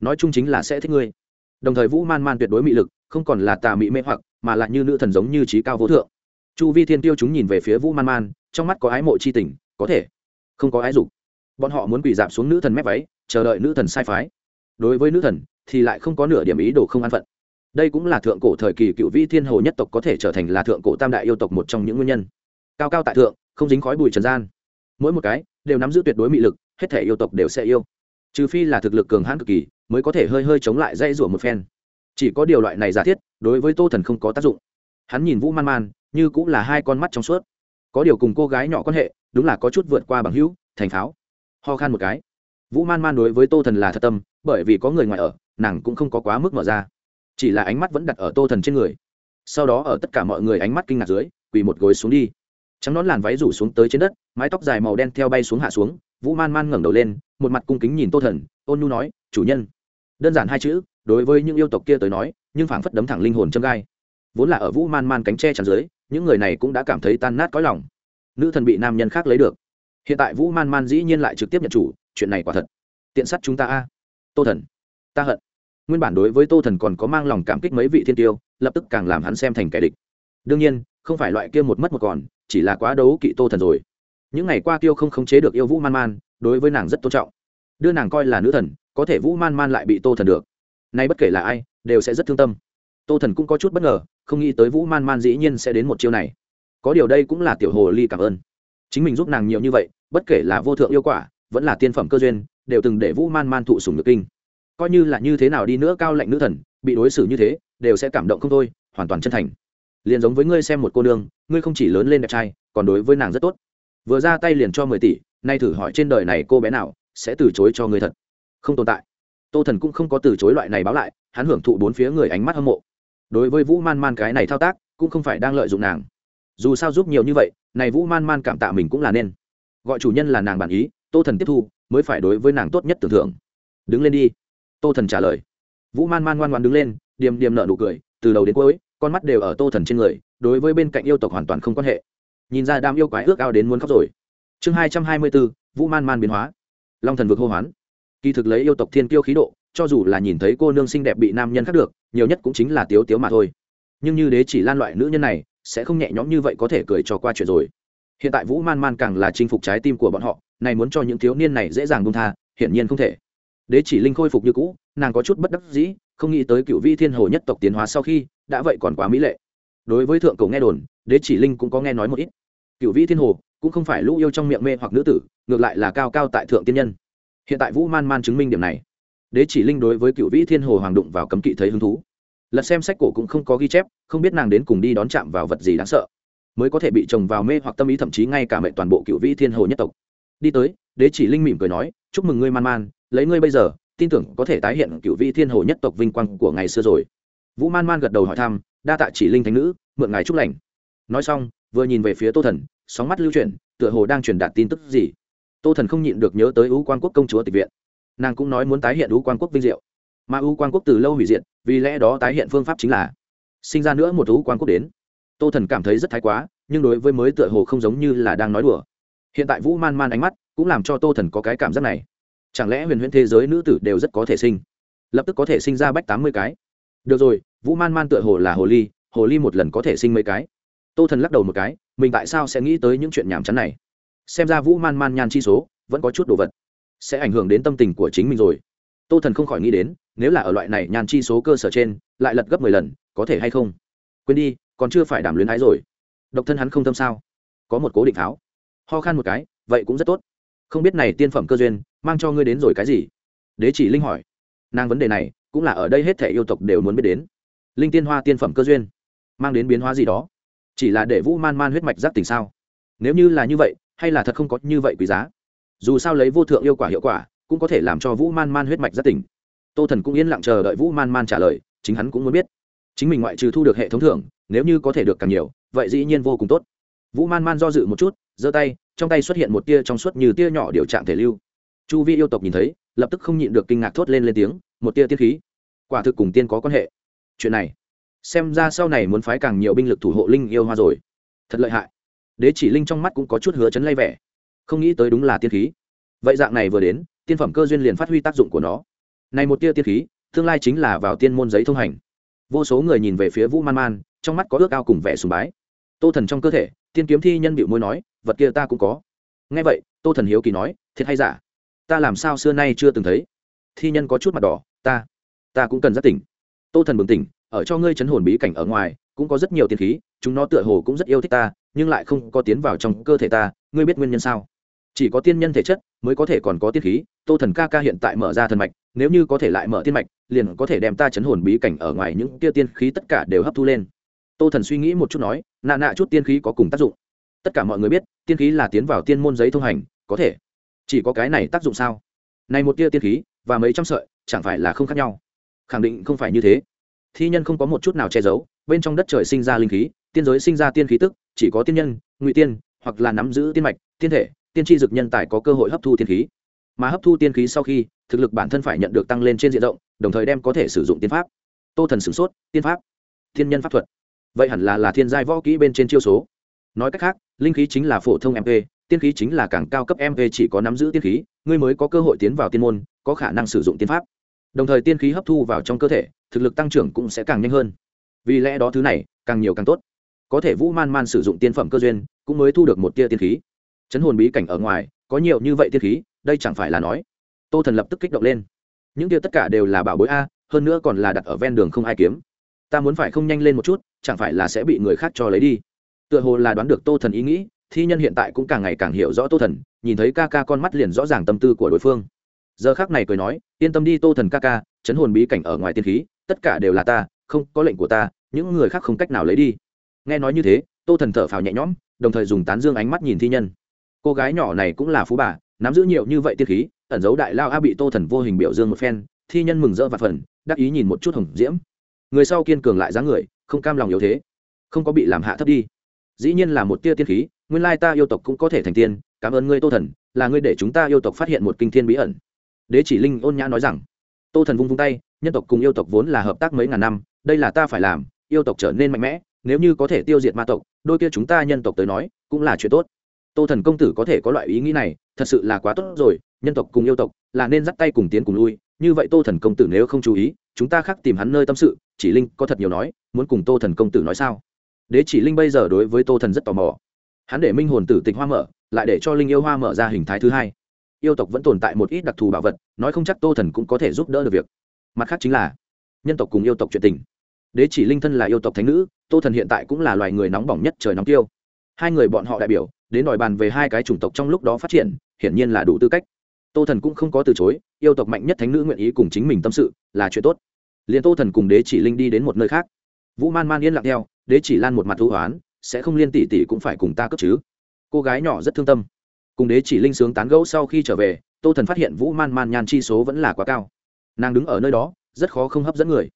Nói chung chính là sẽ thích ngươi. Đồng thời vũ man man tuyệt đối mị lực, không còn là tà mị mê hoặc, mà lại như nữ thần giống như trí cao vô thượng. Chu vi thiên tiêu chúng nhìn về phía vũ man man, trong mắt có ái mộ c h i tình, có thể. Không có ái dục. Bọn họ muốn quỳ dạp xuống nữ thần mép váy, chờ đợi nữ thần sai phái. Đối với nữ thần, thì lại không có nửa điểm ý đồ không an phận. Đây cũng là thượng cổ thời kỳ cựu vi thiên hồ nhất tộc có thể trở thành là thượng cổ tam đại yêu tộc một trong những nguyên nhân. Cao cao tại thượng không dính khói bụi trần gian. Mỗi một cái đều nắm giữ tuyệt đối mị lực, hết thể yêu tộc đều sẽ yêu. Trừ phi là thực lực cường hãn cực kỳ, mới có thể hơi hơi chống lại dây rủa một phen. Chỉ có điều loại này giả thiết, đối với tô thần không có tác dụng. Hắn nhìn vũ man man, như cũng là hai con mắt trong suốt. Có điều cùng cô gái nhỏ quan hệ, đúng là có chút vượt qua bằng hữu, thành pháo. Ho khan một cái. Vũ man man đối với tô thần là thật tâm, bởi vì có người ngoài ở, nàng cũng không có quá mức mở ra. Chỉ là ánh mắt vẫn đặt ở tô thần trên người. Sau đó ở tất cả mọi người ánh mắt kinh ngạc dưới, quỳ một gối xuống đi trắng nón làn váy rủ xuống tới trên đất, mái tóc dài màu đen theo bay xuống hạ xuống, vũ man man ngẩng đầu lên, một mặt cung kính nhìn tô thần, ôn nhu nói, chủ nhân. Đơn giản hai chữ, đối với những yêu tộc kia tới nói, nhưng phảng phất đấm thẳng linh hồn châm gai. Vốn là ở vũ man man cánh tre chắn dưới, những người này cũng đã cảm thấy tan nát cõi lòng. Nữ thần bị nam nhân khác lấy được. Hiện tại vũ man man dĩ nhiên lại trực tiếp nhận chủ, chuyện này quả thật. Tiện sắt chúng ta a. Tô thần. Ta hận. Nguyên bản đối với tô thần còn có mang lòng cảm kích mấy vị thiên tiêu, lập tức càng làm hắn xem thành kẻ địch. Đương nhiên không phải loại kia một mất một còn, chỉ là quá đấu kỵ tô thần rồi. Những ngày qua tiêu không khống chế được yêu vũ man man, đối với nàng rất tôn trọng. Đưa nàng coi là nữ thần, có thể vũ man man lại bị tô thần được. Nay bất kể là ai, đều sẽ rất thương tâm. Tô thần cũng có chút bất ngờ, không nghĩ tới vũ man man dĩ nhiên sẽ đến một chiêu này. Có điều đây cũng là tiểu hồ ly cảm ơn. Chính mình giúp nàng nhiều như vậy, bất kể là vô thượng yêu quả, vẫn là tiên phẩm cơ duyên, đều từng để vũ man man thụ sùng nhược kinh. Coi như là như thế nào đi nữa cao lệnh nữ thần, bị đối xử như thế, đều sẽ cảm động không thôi, hoàn toàn chân thành liền giống với ngươi xem một cô nương, ngươi không chỉ lớn lên đẹp trai, còn đối với nàng rất tốt. Vừa ra tay liền cho mười tỷ, nay thử hỏi trên đời này cô bé nào sẽ từ chối cho ngươi thật? Không tồn tại. Tô thần cũng không có từ chối loại này báo lại, hắn hưởng thụ bốn phía người ánh mắt hâm mộ. Đối với vũ man man cái này thao tác, cũng không phải đang lợi dụng nàng. Dù sao giúp nhiều như vậy, này vũ man man cảm tạ mình cũng là nên. Gọi chủ nhân là nàng bản ý, tô thần tiếp thu, mới phải đối với nàng tốt nhất tưởng thưởng. Đứng lên đi. Tô thần trả lời. Vũ man man ngoan ngoan đứng lên, điềm điềm nợ nụ cười, từ đầu đến cuối con mắt đều ở tô thần trên người, đối với bên cạnh yêu tộc hoàn toàn không quan hệ. Nhìn ra đam yêu quái ước ao đến muốn khóc rồi. Chương hai trăm hai mươi bốn, vũ man man biến hóa. Long thần vực hô hoán. Kỳ thực lấy yêu tộc thiên kiêu khí độ, cho dù là nhìn thấy cô nương xinh đẹp bị nam nhân khác được, nhiều nhất cũng chính là tiếu tiếu mà thôi. Nhưng như đế chỉ lan loại nữ nhân này, sẽ không nhẹ nhõm như vậy có thể cười cho qua chuyện rồi. Hiện tại vũ man man càng là chinh phục trái tim của bọn họ, này muốn cho những thiếu niên này dễ dàng buông tha, hiển nhiên không thể. Đế chỉ linh khôi phục như cũ, nàng có chút bất đắc dĩ không nghĩ tới cựu vi thiên hồ nhất tộc tiến hóa sau khi, đã vậy còn quá mỹ lệ. Đối với thượng cổ nghe đồn, đế chỉ linh cũng có nghe nói một ít. Cựu vi thiên hồ cũng không phải lũ yêu trong miệng mê hoặc nữ tử, ngược lại là cao cao tại thượng tiên nhân. Hiện tại vũ man man chứng minh điểm này. Đế chỉ linh đối với cựu vĩ thiên hồ hoàng đụng vào cấm kỵ thấy hứng thú. Lật xem sách cổ cũng không có ghi chép, không biết nàng đến cùng đi đón chạm vào vật gì đáng sợ. Mới có thể bị chồng vào mê hoặc tâm ý thậm chí ngay cả mệnh toàn bộ cựu vĩ thiên hồ nhất tộc. Đi tới, đế chỉ linh mỉm cười nói, chúc mừng ngươi, man man, lấy ngươi bây giờ tin tưởng có thể tái hiện cựu vị thiên hồ nhất tộc vinh quang của ngày xưa rồi. Vũ man man gật đầu hỏi thăm đa tạ chỉ linh thánh nữ mượn ngài chúc lành. Nói xong vừa nhìn về phía tô thần sóng mắt lưu chuyển tựa hồ đang truyền đạt tin tức gì. Tô thần không nhịn được nhớ tới ưu quan quốc công chúa tịch viện. Nàng cũng nói muốn tái hiện ưu quan quốc vinh diệu. Mà ưu quan quốc từ lâu hủy diện, vì lẽ đó tái hiện phương pháp chính là sinh ra nữa một ưu quan quốc đến. Tô thần cảm thấy rất thái quá nhưng đối với mới tựa hồ không giống như là đang nói đùa. Hiện tại vũ man man ánh mắt cũng làm cho tô thần có cái cảm giác này chẳng lẽ huyền huyễn thế giới nữ tử đều rất có thể sinh? Lập tức có thể sinh ra bách tám mươi cái. Được rồi, vũ man man tựa hồ là hồ ly hồ ly một lần có thể sinh mấy cái. Tô thần lắc đầu một cái, mình tại sao sẽ nghĩ tới những chuyện nhảm chán này? Xem ra vũ man man nhan chi số vẫn có chút đồ vật, sẽ ảnh hưởng đến tâm tình của chính mình rồi. Tô thần không khỏi nghĩ đến, nếu là ở loại này nhan chi số cơ sở trên, lại lật gấp mười lần, có thể hay không? Quên đi, còn chưa phải đảm luyến ái rồi. Độc thân hắn không tâm sao? Có một cố định tháo. Ho khan một cái, vậy cũng rất tốt không biết này tiên phẩm cơ duyên mang cho ngươi đến rồi cái gì? Đế chỉ linh hỏi. Nàng vấn đề này cũng là ở đây hết thể yêu tộc đều muốn biết đến. Linh tiên hoa tiên phẩm cơ duyên mang đến biến hóa gì đó? Chỉ là để vũ man man huyết mạch giác tỉnh sao? Nếu như là như vậy, hay là thật không có như vậy quý giá? Dù sao lấy vô thượng yêu quả hiệu quả, cũng có thể làm cho vũ man man huyết mạch giác tỉnh. Tô thần cũng yên lặng chờ đợi vũ man man trả lời, chính hắn cũng muốn biết. Chính mình ngoại trừ thu được hệ thống thưởng, nếu như có thể được càng nhiều, vậy dĩ nhiên vô cùng tốt. Vũ man man do dự một chút giơ tay, trong tay xuất hiện một tia trong suốt như tia nhỏ điều trạng thể lưu. Chu vi yêu tộc nhìn thấy, lập tức không nhịn được kinh ngạc thốt lên lên tiếng, một tia tiên khí. Quả thực cùng tiên có quan hệ. Chuyện này, xem ra sau này muốn phái càng nhiều binh lực thủ hộ linh yêu hoa rồi. Thật lợi hại. Đế chỉ linh trong mắt cũng có chút hứa chấn lay vẻ. Không nghĩ tới đúng là tiên khí. Vậy dạng này vừa đến, tiên phẩm cơ duyên liền phát huy tác dụng của nó. Này một tia tiên khí, tương lai chính là vào tiên môn giấy thông hành. Vô số người nhìn về phía vũ man man, trong mắt có ước ao cùng vẻ sùng bái. Tô thần trong cơ thể, tiên kiếm thi nhân biểu môi nói vật kia ta cũng có. Ngay vậy, tô thần hiếu kỳ nói, thiệt hay giả? Ta làm sao xưa nay chưa từng thấy? Thi nhân có chút mặt đỏ, ta ta cũng cần rất tỉnh. Tô thần bừng tỉnh, ở cho ngươi chấn hồn bí cảnh ở ngoài, cũng có rất nhiều tiên khí, chúng nó tựa hồ cũng rất yêu thích ta, nhưng lại không có tiến vào trong cơ thể ta, ngươi biết nguyên nhân sao? Chỉ có tiên nhân thể chất mới có thể còn có tiên khí. Tô thần ca ca hiện tại mở ra thần mạch, nếu như có thể lại mở tiên mạch, liền có thể đem ta chấn hồn bí cảnh ở ngoài những tia tiên khí tất cả đều hấp thu lên. Tô thần suy nghĩ một chút nói nạ nạ chút tiên khí có cùng tác dụng tất cả mọi người biết, tiên khí là tiến vào tiên môn giấy thông hành, có thể. Chỉ có cái này tác dụng sao? Này một tia tiên khí, và mấy trăm sợi, chẳng phải là không khác nhau. Khẳng định không phải như thế. Thi nhân không có một chút nào che giấu, bên trong đất trời sinh ra linh khí, tiên giới sinh ra tiên khí tức, chỉ có tiên nhân, ngụy tiên, hoặc là nắm giữ tiên mạch, tiên thể, tiên tri dực nhân tài có cơ hội hấp thu tiên khí. Mà hấp thu tiên khí sau khi, thực lực bản thân phải nhận được tăng lên trên diện rộng, đồng thời đem có thể sử dụng tiên pháp. Tô thần sửng sốt, tiên pháp. Thiên nhân pháp thuật. Vậy hẳn là là thiên giai võ kỹ bên trên chiêu số nói cách khác, linh khí chính là phổ thông mp tiên khí chính là càng cao cấp mp chỉ có nắm giữ tiên khí, ngươi mới có cơ hội tiến vào tiên môn, có khả năng sử dụng tiên pháp. Đồng thời tiên khí hấp thu vào trong cơ thể, thực lực tăng trưởng cũng sẽ càng nhanh hơn. Vì lẽ đó thứ này, càng nhiều càng tốt. Có thể vũ man man sử dụng tiên phẩm cơ duyên, cũng mới thu được một tia tiên khí. Chấn hồn bí cảnh ở ngoài, có nhiều như vậy tiên khí, đây chẳng phải là nói. Tô thần lập tức kích động lên. Những tia tất cả đều là bảo bối a, hơn nữa còn là đặt ở ven đường không ai kiếm. Ta muốn phải không nhanh lên một chút, chẳng phải là sẽ bị người khác cho lấy đi tựa hồ là đoán được tô thần ý nghĩ, thi nhân hiện tại cũng càng ngày càng hiểu rõ tô thần, nhìn thấy ca ca con mắt liền rõ ràng tâm tư của đối phương. Giờ khác này cười nói, yên tâm đi tô thần ca ca, chấn hồn bí cảnh ở ngoài tiên khí, tất cả đều là ta, không có lệnh của ta, những người khác không cách nào lấy đi. Nghe nói như thế, tô thần thở phào nhẹ nhõm, đồng thời dùng tán dương ánh mắt nhìn thi nhân. Cô gái nhỏ này cũng là phú bà, nắm giữ nhiều như vậy tiên khí, ẩn dấu đại lao a bị tô thần vô hình biểu dương một phen, thi nhân mừng rỡ và phần đắc ý nhìn một chút hồng diễm. Người sau kiên cường lại dáng người, không cam lòng yếu thế, không có bị làm hạ thấp đi dĩ nhiên là một tia tiên khí, nguyên lai ta yêu tộc cũng có thể thành tiên, cảm ơn ngươi tô thần, là ngươi để chúng ta yêu tộc phát hiện một kinh thiên bí ẩn. Đế chỉ linh ôn nhã nói rằng. Tô thần vung vung tay, nhân tộc cùng yêu tộc vốn là hợp tác mấy ngàn năm, đây là ta phải làm, yêu tộc trở nên mạnh mẽ, nếu như có thể tiêu diệt ma tộc, đôi kia chúng ta nhân tộc tới nói, cũng là chuyện tốt. Tô thần công tử có thể có loại ý nghĩ này, thật sự là quá tốt rồi, nhân tộc cùng yêu tộc là nên dắt tay cùng tiến cùng lui, như vậy tô thần công tử nếu không chú ý, chúng ta khác tìm hắn nơi tâm sự, chỉ linh có thật nhiều nói, muốn cùng tô thần công tử nói sao? Đế chỉ linh bây giờ đối với tô thần rất tò mò. Hắn để minh hồn tử tịch hoa mở, lại để cho linh yêu hoa mở ra hình thái thứ hai. Yêu tộc vẫn tồn tại một ít đặc thù bảo vật, nói không chắc tô thần cũng có thể giúp đỡ được việc. Mặt khác chính là, nhân tộc cùng yêu tộc chuyện tình. Đế chỉ linh thân là yêu tộc thánh nữ, tô thần hiện tại cũng là loài người nóng bỏng nhất trời nóng tiêu. Hai người bọn họ đại biểu, đến đòi bàn về hai cái chủng tộc trong lúc đó phát triển, hiển nhiên là đủ tư cách. Tô thần cũng không có từ chối, yêu tộc mạnh nhất thánh nữ nguyện ý cùng chính mình tâm sự, là chuyện tốt. Liền tô thần cùng đế chỉ linh đi đến một nơi khác. Vũ man man yên lặng theo đế chỉ lan một mặt thú hoán sẽ không liên tỷ tỷ cũng phải cùng ta cấp chứ? Cô gái nhỏ rất thương tâm. Cùng đế chỉ linh sướng tán gẫu sau khi trở về, tô thần phát hiện vũ man man nhan chi số vẫn là quá cao. Nàng đứng ở nơi đó, rất khó không hấp dẫn người.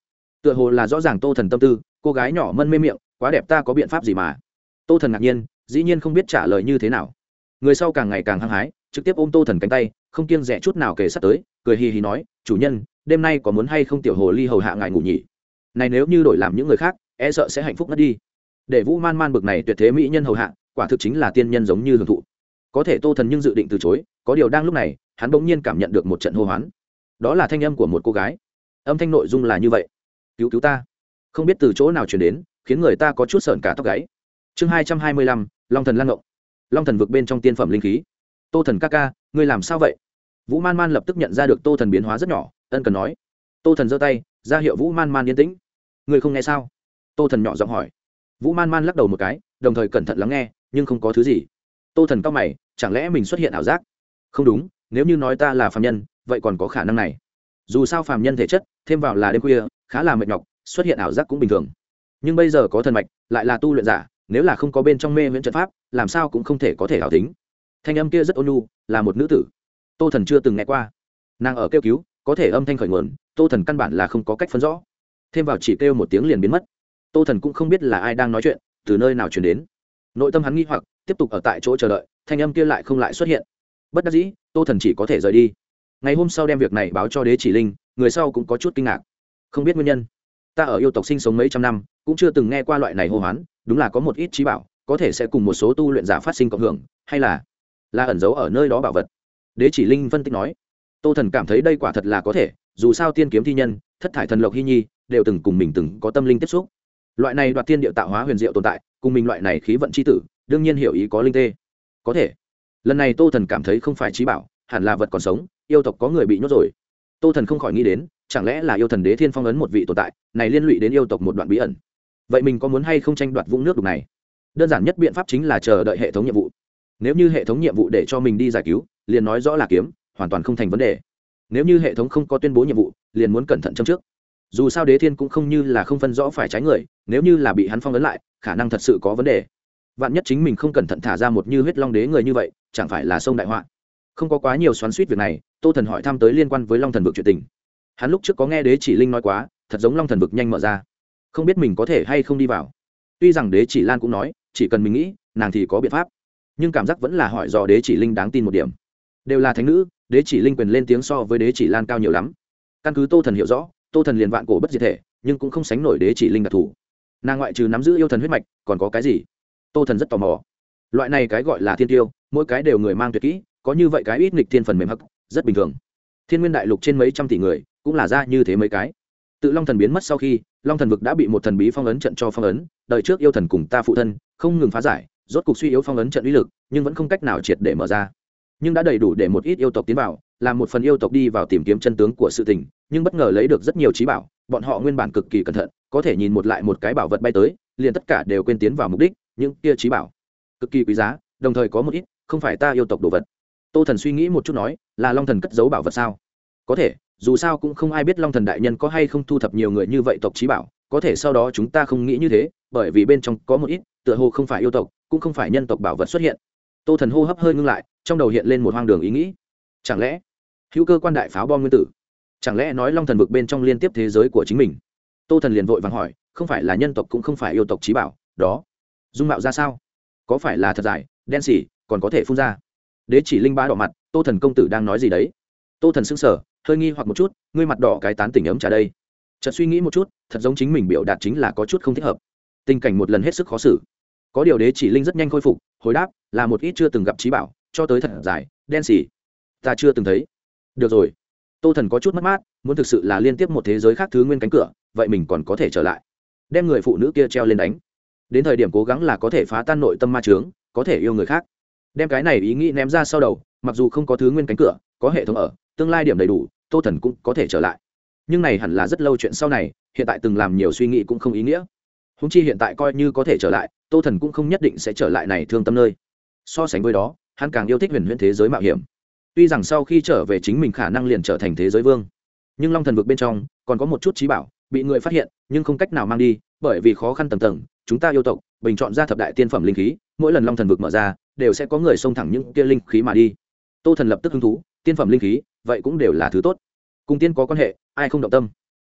Tựa hồ là rõ ràng tô thần tâm tư, cô gái nhỏ mân mê miệng, quá đẹp ta có biện pháp gì mà? Tô thần ngạc nhiên, dĩ nhiên không biết trả lời như thế nào. Người sau càng ngày càng hăng hái, trực tiếp ôm tô thần cánh tay, không kiêng rẻ chút nào kể sắp tới, cười hì hì nói, chủ nhân, đêm nay có muốn hay không tiểu hồ ly hầu hạ ngài ngủ nhỉ? Này nếu như đổi làm những người khác e sợ sẽ hạnh phúc mất đi. Để vũ man man bực này tuyệt thế mỹ nhân hầu hạ, quả thực chính là tiên nhân giống như hưởng thụ. Có thể tô thần nhưng dự định từ chối, có điều đang lúc này, hắn bỗng nhiên cảm nhận được một trận hô hoán. Đó là thanh âm của một cô gái. Âm thanh nội dung là như vậy. Cứu cứu ta. Không biết từ chỗ nào chuyển đến, khiến người ta có chút sợn cả tóc gáy. Chương hai trăm hai mươi lăm, long thần lăng ngộng. Long thần vực bên trong tiên phẩm linh khí. Tô thần ca ca, ngươi làm sao vậy? Vũ man man lập tức nhận ra được tô thần biến hóa rất nhỏ, ân cần nói. Tô thần giơ tay, ra hiệu vũ man man yên tĩnh. Ngươi không nghe sao? Tô thần nhỏ giọng hỏi. Vũ man man lắc đầu một cái, đồng thời cẩn thận lắng nghe, nhưng không có thứ gì. Tô thần cao mày, chẳng lẽ mình xuất hiện ảo giác? Không đúng, nếu như nói ta là phạm nhân, vậy còn có khả năng này. Dù sao phạm nhân thể chất, thêm vào là đêm khuya, khá là mệt nhọc, xuất hiện ảo giác cũng bình thường. Nhưng bây giờ có thần mạch, lại là tu luyện giả, nếu là không có bên trong mê viễn trận pháp, làm sao cũng không thể có thể ảo tính. Thanh âm kia rất ôn nhu, là một nữ tử. Tô thần chưa từng nghe qua. Nàng ở kêu cứu, có thể âm thanh khởi nguồn, tô thần căn bản là không có cách phân rõ. Thêm vào chỉ kêu một tiếng liền biến mất tô thần cũng không biết là ai đang nói chuyện, từ nơi nào chuyển đến. Nội tâm hắn nghi hoặc, tiếp tục ở tại chỗ chờ đợi, thanh âm kia lại không lại xuất hiện. Bất đắc dĩ, tô thần chỉ có thể rời đi. Ngày hôm sau đem việc này báo cho đế chỉ linh, người sau cũng có chút kinh ngạc. Không biết nguyên nhân. Ta ở yêu tộc sinh sống mấy trăm năm, cũng chưa từng nghe qua loại này hô hoán, đúng là có một ít trí bảo, có thể sẽ cùng một số tu luyện giả phát sinh cộng hưởng, hay là là ẩn giấu ở nơi đó bảo vật. Đế chỉ linh phân tích nói, tô thần cảm thấy đây quả thật là có thể, dù sao tiên kiếm thi nhân, thất thải thần lộc hy nhi, đều từng cùng mình từng có tâm linh tiếp xúc loại này đoạt tiên điệu tạo hóa huyền diệu tồn tại, cùng mình loại này khí vận c h i tử, đương nhiên hiểu ý có linh tê. Có thể. Lần này tô thần cảm thấy không phải trí bảo, hẳn là vật còn sống, yêu tộc có người bị nhốt rồi. Tô thần không khỏi nghĩ đến, chẳng lẽ là yêu thần đế thiên phong ấn một vị tồn tại, này liên lụy đến yêu tộc một đoạn bí ẩn. Vậy mình có muốn hay không tranh đoạt vũng nước đục này? Đơn giản nhất biện pháp chính là chờ đợi hệ thống nhiệm vụ. Nếu như hệ thống nhiệm vụ để cho mình đi giải cứu, liền nói rõ là kiếm, hoàn toàn không thành vấn đề. Nếu như hệ thống không có tuyên bố nhiệm vụ, liền muốn cẩn thận châm trước dù sao đế thiên cũng không như là không phân rõ phải trái người, nếu như là bị hắn phong ấn lại, khả năng thật sự có vấn đề. Vạn nhất chính mình không cẩn thận thả ra một như huyết long đế người như vậy, chẳng phải là sông đại họa. Không có quá nhiều xoắn suýt việc này, tô thần hỏi thăm tới liên quan với long thần vực chuyện tình. Hắn lúc trước có nghe đế chỉ linh nói quá, thật giống long thần vực nhanh mở ra. Không biết mình có thể hay không đi vào. Tuy rằng đế chỉ lan cũng nói, chỉ cần mình nghĩ, nàng thì có biện pháp. Nhưng cảm giác vẫn là hỏi dò đế chỉ linh đáng tin một điểm. Đều là thánh nữ, đế chỉ linh quyền lên tiếng so với đế chỉ lan cao nhiều lắm. Căn cứ tô thần hiểu rõ tô thần liền vạn cổ bất diệt thể, nhưng cũng không sánh nổi đế chỉ linh đặc thù. Nàng ngoại trừ nắm giữ yêu thần huyết mạch, còn có cái gì? Tô thần rất tò mò. Loại này cái gọi là thiên tiêu, mỗi cái đều người mang tuyệt kỹ, có như vậy cái ít nghịch thiên phần mềm hắc, rất bình thường. Thiên nguyên đại lục trên mấy trăm tỷ người, cũng là ra như thế mấy cái. Tự long thần biến mất sau khi, long thần vực đã bị một thần bí phong ấn trận cho phong ấn, đời trước yêu thần cùng ta phụ thân, không ngừng phá giải, rốt cục suy yếu phong ấn trận uy lực, nhưng vẫn không cách nào triệt để mở ra nhưng đã đầy đủ để một ít yêu tộc tiến vào làm một phần yêu tộc đi vào tìm kiếm chân tướng của sự tình, nhưng bất ngờ lấy được rất nhiều trí bảo, bọn họ nguyên bản cực kỳ cẩn thận, có thể nhìn một lại một cái bảo vật bay tới, liền tất cả đều quên tiến vào mục đích, những kia trí bảo. Cực kỳ quý giá, đồng thời có một ít, không phải ta yêu tộc đồ vật. Tô thần suy nghĩ một chút nói, là long thần cất giấu bảo vật sao? Có thể, dù sao cũng không ai biết long thần đại nhân có hay không thu thập nhiều người như vậy tộc trí bảo, có thể sau đó chúng ta không nghĩ như thế, bởi vì bên trong có một ít, tựa hồ không phải yêu tộc, cũng không phải nhân tộc bảo vật xuất hiện. Tô thần hô hấp hơi ngưng lại trong đầu hiện lên một hoang đường ý nghĩ. Chẳng lẽ hữu cơ quan đại pháo bom nguyên tử, chẳng lẽ nói long thần vực bên trong liên tiếp thế giới của chính mình? Tô thần liền vội vàng hỏi, không phải là nhân tộc cũng không phải yêu tộc trí bảo, đó, dung mạo ra sao? Có phải là thật dài, đen xỉ, còn có thể phun ra? Đế chỉ linh ba đỏ mặt, tô thần công tử đang nói gì đấy? Tô thần sững sở hơi nghi hoặc một chút, ngươi mặt đỏ cái tán tỉnh ấm trả đây. Chợt suy nghĩ một chút, thật giống chính mình biểu đạt chính là có chút không thích hợp. Tình cảnh một lần hết sức khó xử. Có điều đế chỉ linh rất nhanh khôi phục, hồi đáp, là một ít chưa từng gặp trí bảo cho tới thật dài, đen xỉ ta chưa từng thấy. Được rồi. Tô thần có chút mất mát, muốn thực sự là liên tiếp một thế giới khác thứ nguyên cánh cửa, vậy mình còn có thể trở lại. Đem người phụ nữ kia treo lên đánh. Đến thời điểm cố gắng là có thể phá tan nội tâm ma trướng có thể yêu người khác. Đem cái này ý nghĩ ném ra sau đầu, mặc dù không có thứ nguyên cánh cửa, có hệ thống ở, tương lai điểm đầy đủ, tô thần cũng có thể trở lại. Nhưng này hẳn là rất lâu chuyện sau này, hiện tại từng làm nhiều suy nghĩ cũng không ý nghĩa. Húng chi hiện tại coi như có thể trở lại, tô thần cũng không nhất định sẽ trở lại này thương tâm nơi. So sánh với đó hắn càng yêu thích huyền huyễn thế giới mạo hiểm. Tuy rằng sau khi trở về chính mình khả năng liền trở thành thế giới vương, nhưng long thần vực bên trong còn có một chút trí bảo bị người phát hiện, nhưng không cách nào mang đi, bởi vì khó khăn tầng tầng, chúng ta yêu tộc bình chọn ra thập đại tiên phẩm linh khí, mỗi lần long thần vực mở ra, đều sẽ có người xông thẳng những kia linh khí mà đi. Tô thần lập tức hứng thú, tiên phẩm linh khí, vậy cũng đều là thứ tốt. Cùng tiên có quan hệ, ai không động tâm?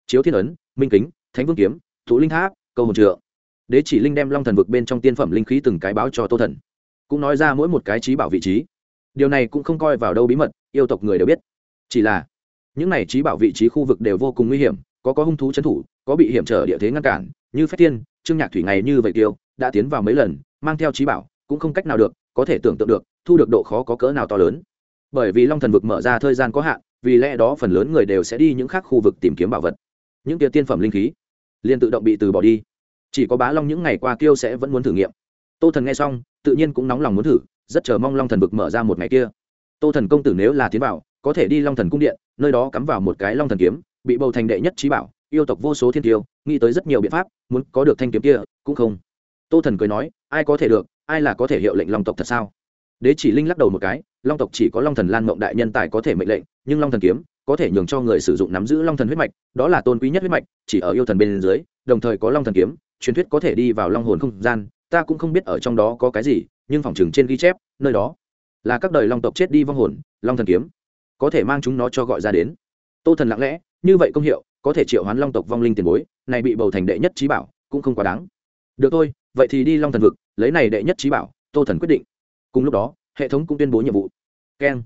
Chiếu thiên ấn, minh kính, thánh vương kiếm thủ linh tháp câu hồn trượng. Đế chỉ linh đem long thần vực bên trong tiên phẩm linh khí từng cái báo cho tô thần cũng nói ra mỗi một cái trí bảo vị trí. Điều này cũng không coi vào đâu bí mật, yêu tộc người đều biết. Chỉ là, những này trí bảo vị trí khu vực đều vô cùng nguy hiểm, có có hung thú trấn thủ, có bị hiểm trở địa thế ngăn cản, như phép tiên trương nhạc thủy ngày như vậy tiêu, đã tiến vào mấy lần, mang theo trí bảo, cũng không cách nào được, có thể tưởng tượng được, thu được độ khó có cỡ nào to lớn. Bởi vì long thần vực mở ra thời gian có hạn, vì lẽ đó phần lớn người đều sẽ đi những khác khu vực tìm kiếm bảo vật. Những kia tiên phẩm linh khí, liền tự động bị từ bỏ đi. Chỉ có bá long những ngày qua kêu sẽ vẫn muốn thử nghiệm. Tô thần nghe xong tự nhiên cũng nóng lòng muốn thử, rất chờ mong long thần vực mở ra một ngày kia. Tô thần công tử nếu là tiến vào, có thể đi long thần cung điện, nơi đó cắm vào một cái long thần kiếm, bị bầu thành đệ nhất trí bảo, yêu tộc vô số thiên tiêu, nghĩ tới rất nhiều biện pháp, muốn có được thanh kiếm kia, cũng không. Tô thần cười nói, ai có thể được, ai là có thể hiệu lệnh long tộc thật sao? Đế chỉ linh lắc đầu một cái, long tộc chỉ có long thần lan mộng đại nhân tài có thể mệnh lệnh, nhưng long thần kiếm có thể nhường cho người sử dụng nắm giữ long thần huyết mạch, đó là tôn quý nhất huyết mạch, chỉ ở yêu thần bên dưới, đồng thời có long thần kiếm, truyền thuyết có thể đi vào long hồn không gian ta cũng không biết ở trong đó có cái gì, nhưng phòng chừng trên ghi chép, nơi đó là các đời long tộc chết đi vong hồn, long thần kiếm. Có thể mang chúng nó cho gọi ra đến. Tô thần lặng lẽ, như vậy công hiệu, có thể triệu hoán long tộc vong linh tiền bối, này bị bầu thành đệ nhất trí bảo, cũng không quá đáng. Được thôi, vậy thì đi long thần vực, lấy này đệ nhất trí bảo, tô thần quyết định. Cùng lúc đó, hệ thống cũng tuyên bố nhiệm vụ. Keng.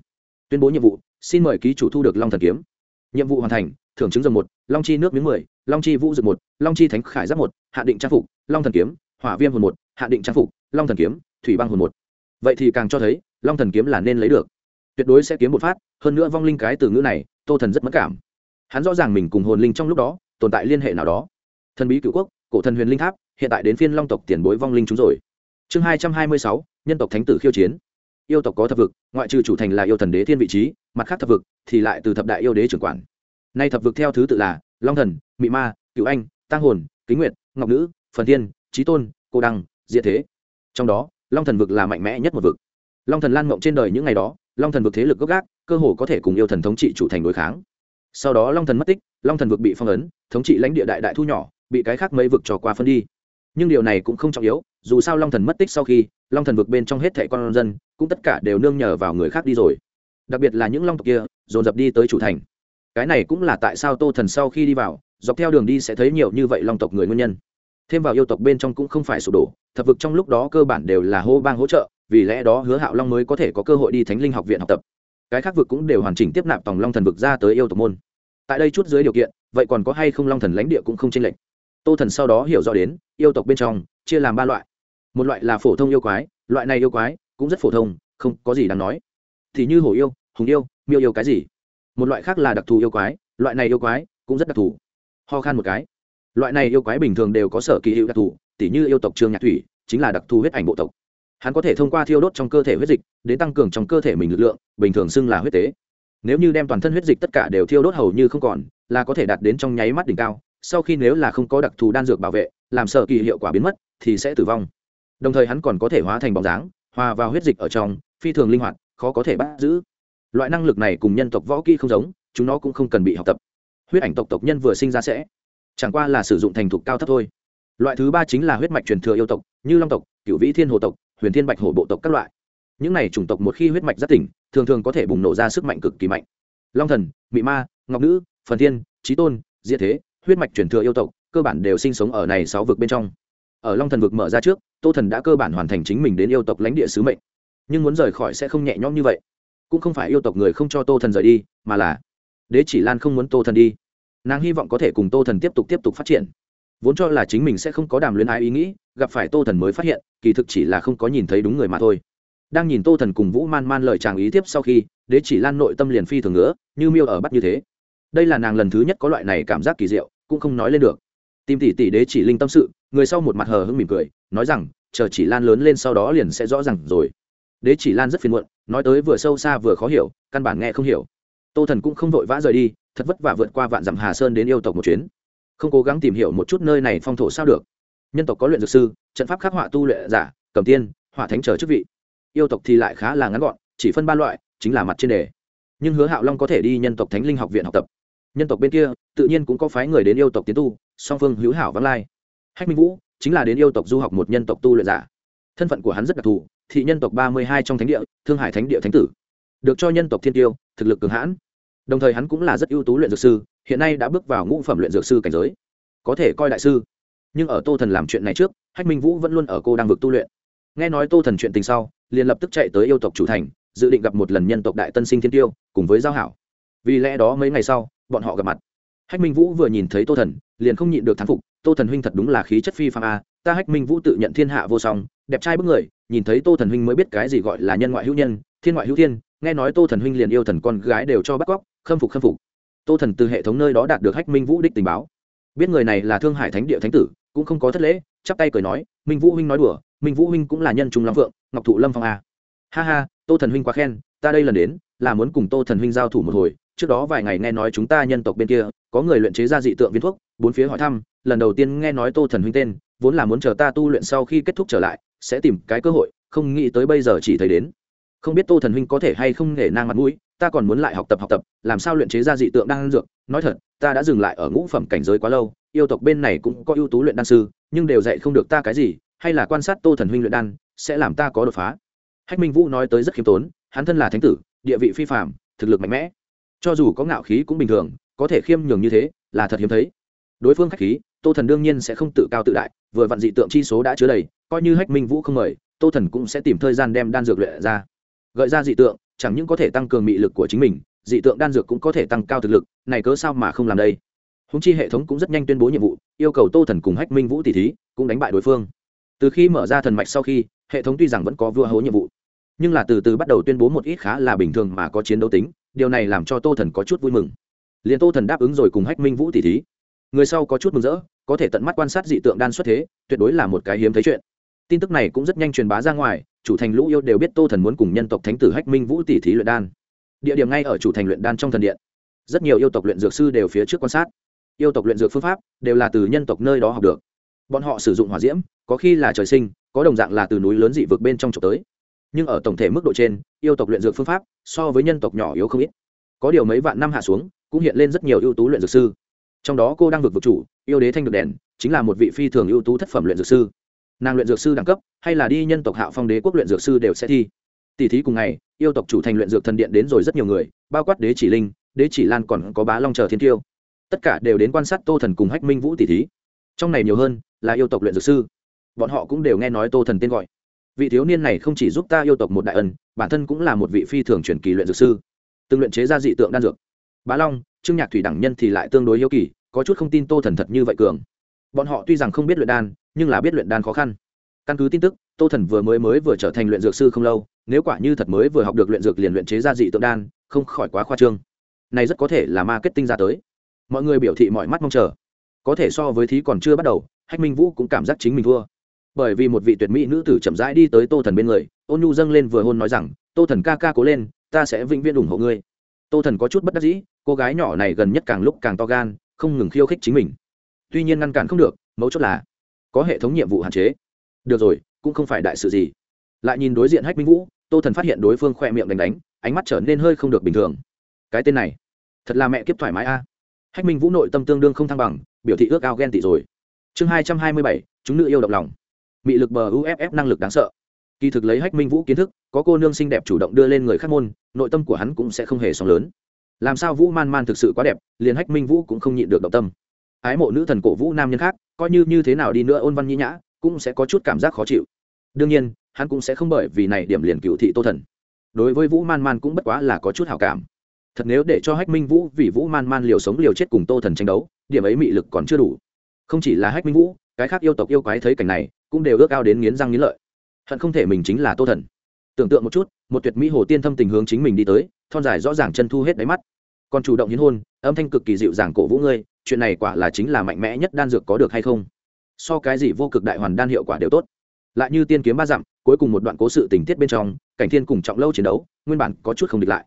Tuyên bố nhiệm vụ, xin mời ký chủ thu được long thần kiếm. Nhiệm vụ hoàn thành, thưởng chứng dòng một, long chi nước miếng mười, long chi vũ dược một, long chi thánh khải giáp một, hạ định trang phục, long thần kiếm hỏa viêm hồn một, hạ định trang phục, long thần kiếm, thủy băng hồn một. Vậy thì càng cho thấy, long thần kiếm là nên lấy được. Tuyệt đối sẽ kiếm một phát, hơn nữa vong linh cái từ ngữ này, tô thần rất mất cảm. Hắn rõ ràng mình cùng hồn linh trong lúc đó, tồn tại liên hệ nào đó. Thần bí cựu quốc, cổ thần huyền linh tháp, hiện tại đến phiên long tộc tiền bối vong linh chúng rồi. Chương hai trăm hai mươi sáu, nhân tộc thánh tử khiêu chiến. Yêu tộc có thập vực, ngoại trừ chủ thành là yêu thần đế thiên vị trí, mặt khác thập vực thì lại từ thập đại yêu đế trưởng quản. Nay thập vực theo thứ tự là long thần, mị ma cựu anh tăng hồn, kính nguyệt, ngọc nữ, phần Thiên trí tôn, cô đăng diệ thế. Trong đó, long thần vực là mạnh mẽ nhất một vực. Long thần lan mộng trên đời những ngày đó, long thần vực thế lực gốc gác, cơ hồ có thể cùng yêu thần thống trị chủ thành đối kháng. Sau đó long thần mất tích, long thần vực bị phong ấn, thống trị lãnh địa đại đại thu nhỏ, bị cái khác mấy vực trò qua phân đi. Nhưng điều này cũng không trọng yếu, dù sao long thần mất tích sau khi, long thần vực bên trong hết thẻ con dân, cũng tất cả đều nương nhờ vào người khác đi rồi. Đặc biệt là những long tộc kia, dồn dập đi tới chủ thành. Cái này cũng là tại sao tô thần sau khi đi vào, dọc theo đường đi sẽ thấy nhiều như vậy long tộc người nguyên nhân thêm vào yêu tộc bên trong cũng không phải sụp đổ, thập vực trong lúc đó cơ bản đều là hô bang hỗ trợ, vì lẽ đó hứa hạo long mới có thể có cơ hội đi thánh linh học viện học tập. Cái khác vực cũng đều hoàn chỉnh tiếp nạp tòng long thần vực ra tới yêu tộc môn. Tại đây chút dưới điều kiện, vậy còn có hay không long thần lãnh địa cũng không chênh lệch. Tô thần sau đó hiểu rõ đến, yêu tộc bên trong, chia làm ba loại. Một loại là phổ thông yêu quái, loại này yêu quái cũng rất phổ thông, không có gì đáng nói. Thì như hổ yêu, hùng yêu, miêu yêu cái gì? Một loại khác là đặc thù yêu quái, loại này yêu quái cũng rất đặc thù. Ho khan một cái loại này yêu quái bình thường đều có sở kỳ hiệu đặc thù, tỉ như yêu tộc trương nhạc thủy, chính là đặc thù huyết ảnh bộ tộc. Hắn có thể thông qua thiêu đốt trong cơ thể huyết dịch, đến tăng cường trong cơ thể mình lực lượng, bình thường xưng là huyết tế. Nếu như đem toàn thân huyết dịch tất cả đều thiêu đốt hầu như không còn, là có thể đạt đến trong nháy mắt đỉnh cao, sau khi nếu là không có đặc thù đan dược bảo vệ, làm sợ kỳ hiệu quả biến mất, thì sẽ tử vong. Đồng thời hắn còn có thể hóa thành bóng dáng, hòa vào huyết dịch ở trong, phi thường linh hoạt, khó có thể bắt giữ. Loại năng lực này cùng nhân tộc võ kỹ không giống, chúng nó cũng không cần bị học tập. Huyết ảnh tộc tộc nhân vừa sinh ra sẽ chẳng qua là sử dụng thành thục cao thấp thôi. Loại thứ ba chính là huyết mạch truyền thừa yêu tộc, như long tộc cựu vĩ thiên hồ tộc, huyền thiên bạch hổ bộ tộc các loại. Những này chủng tộc một khi huyết mạch rất tỉnh, thường thường có thể bùng nổ ra sức mạnh cực kỳ mạnh. Long thần, mị ma, ngọc nữ, phần thiên trí tôn, diệt thế, huyết mạch truyền thừa yêu tộc, cơ bản đều sinh sống ở này sáu vực bên trong. Ở long thần vực mở ra trước, tô thần đã cơ bản hoàn thành chính mình đến yêu tộc lãnh địa sứ mệnh. Nhưng muốn rời khỏi sẽ không nhẹ nhõm như vậy. Cũng không phải yêu tộc người không cho tô thần rời đi, mà là đế chỉ lan không muốn tô thần đi nàng hy vọng có thể cùng tô thần tiếp tục tiếp tục phát triển. Vốn cho là chính mình sẽ không có đàm luyến ái ý nghĩ, gặp phải tô thần mới phát hiện, kỳ thực chỉ là không có nhìn thấy đúng người mà thôi. Đang nhìn tô thần cùng vũ man man lời chàng ý tiếp sau khi, đế chỉ lan nội tâm liền phi thường nữa như miêu ở bắt như thế. Đây là nàng lần thứ nhất có loại này cảm giác kỳ diệu, cũng không nói lên được. Tìm tỷ tỷ đế chỉ linh tâm sự, người sau một mặt hờ hững mỉm cười, nói rằng, chờ chỉ lan lớn lên sau đó liền sẽ rõ ràng rồi. Đế chỉ lan rất phiền muộn, nói tới vừa sâu xa vừa khó hiểu, căn bản nghe không hiểu. Tô thần cũng không vội vã rời đi thật vất vả vượt qua vạn dặm hà sơn đến yêu tộc một chuyến. Không cố gắng tìm hiểu một chút nơi này phong thổ sao được. Nhân tộc có luyện dược sư, trận pháp khắc họa tu luyện giả, cầm tiên, họa thánh trở chức vị. Yêu tộc thì lại khá là ngắn gọn, chỉ phân ba loại, chính là mặt trên đề. Nhưng hứa hạo long có thể đi nhân tộc thánh linh học viện học tập. Nhân tộc bên kia, tự nhiên cũng có phái người đến yêu tộc tiến tu, song phương hữu hảo vắng lai. Hách minh vũ, chính là đến yêu tộc du học một nhân tộc tu luyện giả. Thân phận của hắn rất đặc thù, thị nhân tộc ba mươi hai trong thánh địa, thương hải thánh địa thánh tử. Được cho nhân tộc thiên tiêu, thực lực cường hãn đồng thời hắn cũng là rất ưu tú luyện dược sư, hiện nay đã bước vào ngũ phẩm luyện dược sư cảnh giới. Có thể coi đại sư. Nhưng ở tô thần làm chuyện này trước, hách minh vũ vẫn luôn ở cô đang vực tu luyện. Nghe nói tô thần chuyện tình sau, liền lập tức chạy tới yêu tộc chủ thành, dự định gặp một lần nhân tộc đại tân sinh thiên tiêu, cùng với giao hảo. Vì lẽ đó mấy ngày sau, bọn họ gặp mặt. Hách minh vũ vừa nhìn thấy tô thần, liền không nhịn được thán phục, tô thần huynh thật đúng là khí chất phi phàm a, ta hách minh vũ tự nhận thiên hạ vô song, đẹp trai bức người, nhìn thấy tô thần huynh mới biết cái gì gọi là nhân ngoại hữu nhân, thiên ngoại hữu thiên nghe nói tô thần huynh liền yêu thần con gái đều cho bắt cóc, khâm phục khâm phục. Tô thần từ hệ thống nơi đó đạt được hách minh vũ đích tình báo. Biết người này là thương hải thánh địa thánh tử, cũng không có thất lễ, chắp tay cười nói, minh vũ huynh nói đùa, minh vũ huynh cũng là nhân trung long phượng, ngọc thụ lâm phong a. Ha ha, tô thần huynh quá khen, ta đây lần đến, là muốn cùng tô thần huynh giao thủ một hồi, trước đó vài ngày nghe nói chúng ta nhân tộc bên kia, có người luyện chế ra dị tượng viên thuốc, bốn phía hỏi thăm, lần đầu tiên nghe nói tô thần huynh tên, vốn là muốn chờ ta tu luyện sau khi kết thúc trở lại, sẽ tìm cái cơ hội, không nghĩ tới bây giờ chỉ thấy đến không biết tô thần huynh có thể hay không để nang mặt mũi, ta còn muốn lại học tập học tập, làm sao luyện chế ra dị tượng đan dược. Nói thật, ta đã dừng lại ở ngũ phẩm cảnh giới quá lâu, yêu tộc bên này cũng có ưu tú luyện đan sư, nhưng đều dạy không được ta cái gì, hay là quan sát tô thần huynh luyện đan, sẽ làm ta có đột phá. Hách minh vũ nói tới rất khiêm tốn, hắn thân là thánh tử, địa vị phi phạm thực lực mạnh mẽ. Cho dù có ngạo khí cũng bình thường, có thể khiêm nhường như thế, là thật hiếm thấy. Đối phương khách khí, tô thần đương nhiên sẽ không tự cao tự đại, vừa vặn dị tượng chi số đã chứa đầy, coi như hách minh vũ không mời, tô thần cũng sẽ tìm thời gian đem đan dược luyện ra gợi ra dị tượng, chẳng những có thể tăng cường mị lực của chính mình, dị tượng đan dược cũng có thể tăng cao thực lực, này cớ sao mà không làm đây? Húng chi hệ thống cũng rất nhanh tuyên bố nhiệm vụ, yêu cầu tô thần cùng hách minh vũ tỷ thí, cũng đánh bại đối phương. Từ khi mở ra thần mạch sau khi, hệ thống tuy rằng vẫn có vua hố nhiệm vụ, nhưng là từ từ bắt đầu tuyên bố một ít khá là bình thường mà có chiến đấu tính, điều này làm cho tô thần có chút vui mừng. Liền tô thần đáp ứng rồi cùng hách minh vũ tỷ thí. Người sau có chút mừng rỡ, có thể tận mắt quan sát dị tượng đan xuất thế, tuyệt đối là một cái hiếm thấy chuyện. Tin tức này cũng rất nhanh truyền bá ra ngoài chủ thành lũ yêu đều biết tô thần muốn cùng nhân tộc thánh tử hách minh vũ tỷ thí luyện đan. Địa điểm ngay ở chủ thành luyện đan trong thần điện. Rất nhiều yêu tộc luyện dược sư đều phía trước quan sát. Yêu tộc luyện dược phương pháp đều là từ nhân tộc nơi đó học được. Bọn họ sử dụng hỏa diễm, có khi là trời sinh, có đồng dạng là từ núi lớn dị vực bên trong trục tới. Nhưng ở tổng thể mức độ trên, yêu tộc luyện dược phương pháp so với nhân tộc nhỏ yếu không ít. Có điều mấy vạn năm hạ xuống, cũng hiện lên rất nhiều ưu tú luyện dược sư. Trong đó cô đang vực vực chủ, yêu đế thanh được đèn, chính là một vị phi thường ưu tú thất phẩm luyện dược sư nàng luyện dược sư đẳng cấp, hay là đi nhân tộc hạo phong đế quốc luyện dược sư đều sẽ thi. Tỷ thí cùng ngày, yêu tộc chủ thành luyện dược thần điện đến rồi rất nhiều người, bao quát đế chỉ linh, đế chỉ lan còn có bá long chờ thiên tiêu tất cả đều đến quan sát tô thần cùng hách minh vũ tỷ thí. Trong này nhiều hơn là yêu tộc luyện dược sư. Bọn họ cũng đều nghe nói tô thần tên gọi. Vị thiếu niên này không chỉ giúp ta yêu tộc một đại ân, bản thân cũng là một vị phi thường truyền kỳ luyện dược sư. Từng luyện chế ra dị tượng đan dược. Bá long, trương nhạc thủy đẳng nhân thì lại tương đối yêu kỳ, có chút không tin tô thần thật như vậy cường. Bọn họ tuy rằng không biết luyện đan nhưng là biết luyện đan khó khăn. Căn cứ tin tức, tô thần vừa mới mới vừa trở thành luyện dược sư không lâu, nếu quả như thật mới vừa học được luyện dược liền luyện chế ra dị tượng đan, không khỏi quá khoa trương. Này rất có thể là marketing ra tới. Mọi người biểu thị mọi mắt mong chờ. Có thể so với thí còn chưa bắt đầu, hách minh vũ cũng cảm giác chính mình thua. Bởi vì một vị tuyệt mỹ nữ tử chậm rãi đi tới tô thần bên người, ôn nhu dâng lên vừa hôn nói rằng, tô thần ca ca cố lên, ta sẽ vĩnh viễn ủng hộ ngươi. Tô thần có chút bất đắc dĩ, cô gái nhỏ này gần nhất càng lúc càng to gan, không ngừng khiêu khích chính mình. Tuy nhiên ngăn cản không được, mấu chốt là có hệ thống nhiệm vụ hạn chế. Được rồi, cũng không phải đại sự gì. Lại nhìn đối diện hách minh vũ, tô thần phát hiện đối phương khoe miệng đánh đánh, ánh mắt trở nên hơi không được bình thường. Cái tên này, thật là mẹ kiếp thoải mái a. Hách minh vũ nội tâm tương đương không thăng bằng, biểu thị ước ao ghen tị rồi. Chương hai trăm hai mươi bảy, chúng nữ yêu động lòng. Mị lực bờ uff năng lực đáng sợ. Kỳ thực lấy hách minh vũ kiến thức, có cô nương xinh đẹp chủ động đưa lên người khác môn, nội tâm của hắn cũng sẽ không hề sóng lớn. Làm sao vũ man man thực sự quá đẹp, liền hách minh vũ cũng không nhịn được động tâm ái mộ nữ thần cổ vũ nam nhân khác, coi như như thế nào đi nữa ôn văn nhĩ nhã, cũng sẽ có chút cảm giác khó chịu. Đương nhiên, hắn cũng sẽ không bởi vì này điểm liền cựu thị tô thần. Đối với vũ man man cũng bất quá là có chút hảo cảm. Thật nếu để cho hách minh vũ vì vũ man man liều sống liều chết cùng tô thần tranh đấu, điểm ấy mị lực còn chưa đủ. Không chỉ là hách minh vũ, cái khác yêu tộc yêu quái thấy cảnh này, cũng đều ước ao đến nghiến răng nghiến lợi. Hận không thể mình chính là tô thần. Tưởng tượng một chút, một tuyệt mỹ hồ tiên thâm tình hướng chính mình đi tới, thon dài rõ ràng chân thu hết đáy mắt. Còn chủ động hiến hôn, âm thanh cực kỳ dịu dàng cổ vũ ngươi chuyện này quả là chính là mạnh mẽ nhất đan dược có được hay không? So cái gì vô cực đại hoàn đan hiệu quả đều tốt. Lại như tiên kiếm ba dặm, cuối cùng một đoạn cố sự tình tiết bên trong, cảnh thiên cùng trọng lâu chiến đấu, nguyên bản có chút không địch lại.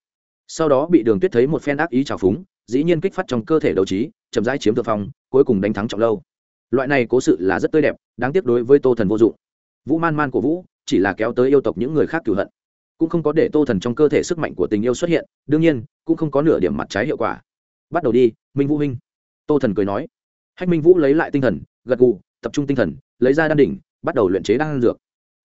Sau đó bị đường tuyết thấy một phen ác ý trào phúng, dĩ nhiên kích phát trong cơ thể đấu trí, chậm rãi chiếm thượng phong, cuối cùng đánh thắng trọng lâu. Loại này cố sự là rất tươi đẹp, đáng tiếc đối với tô thần vô dụng. Vũ man man của vũ, chỉ là kéo tới yêu tộc những người khác cửu hận. Cũng không có để tô thần trong cơ thể sức mạnh của tình yêu xuất hiện, đương nhiên, cũng không có nửa điểm mặt trái hiệu quả. Bắt đầu đi, minh vũ huynh tô thần cười nói. Hách minh vũ lấy lại tinh thần, gật gù, tập trung tinh thần, lấy ra đan đỉnh, bắt đầu luyện chế đan dược.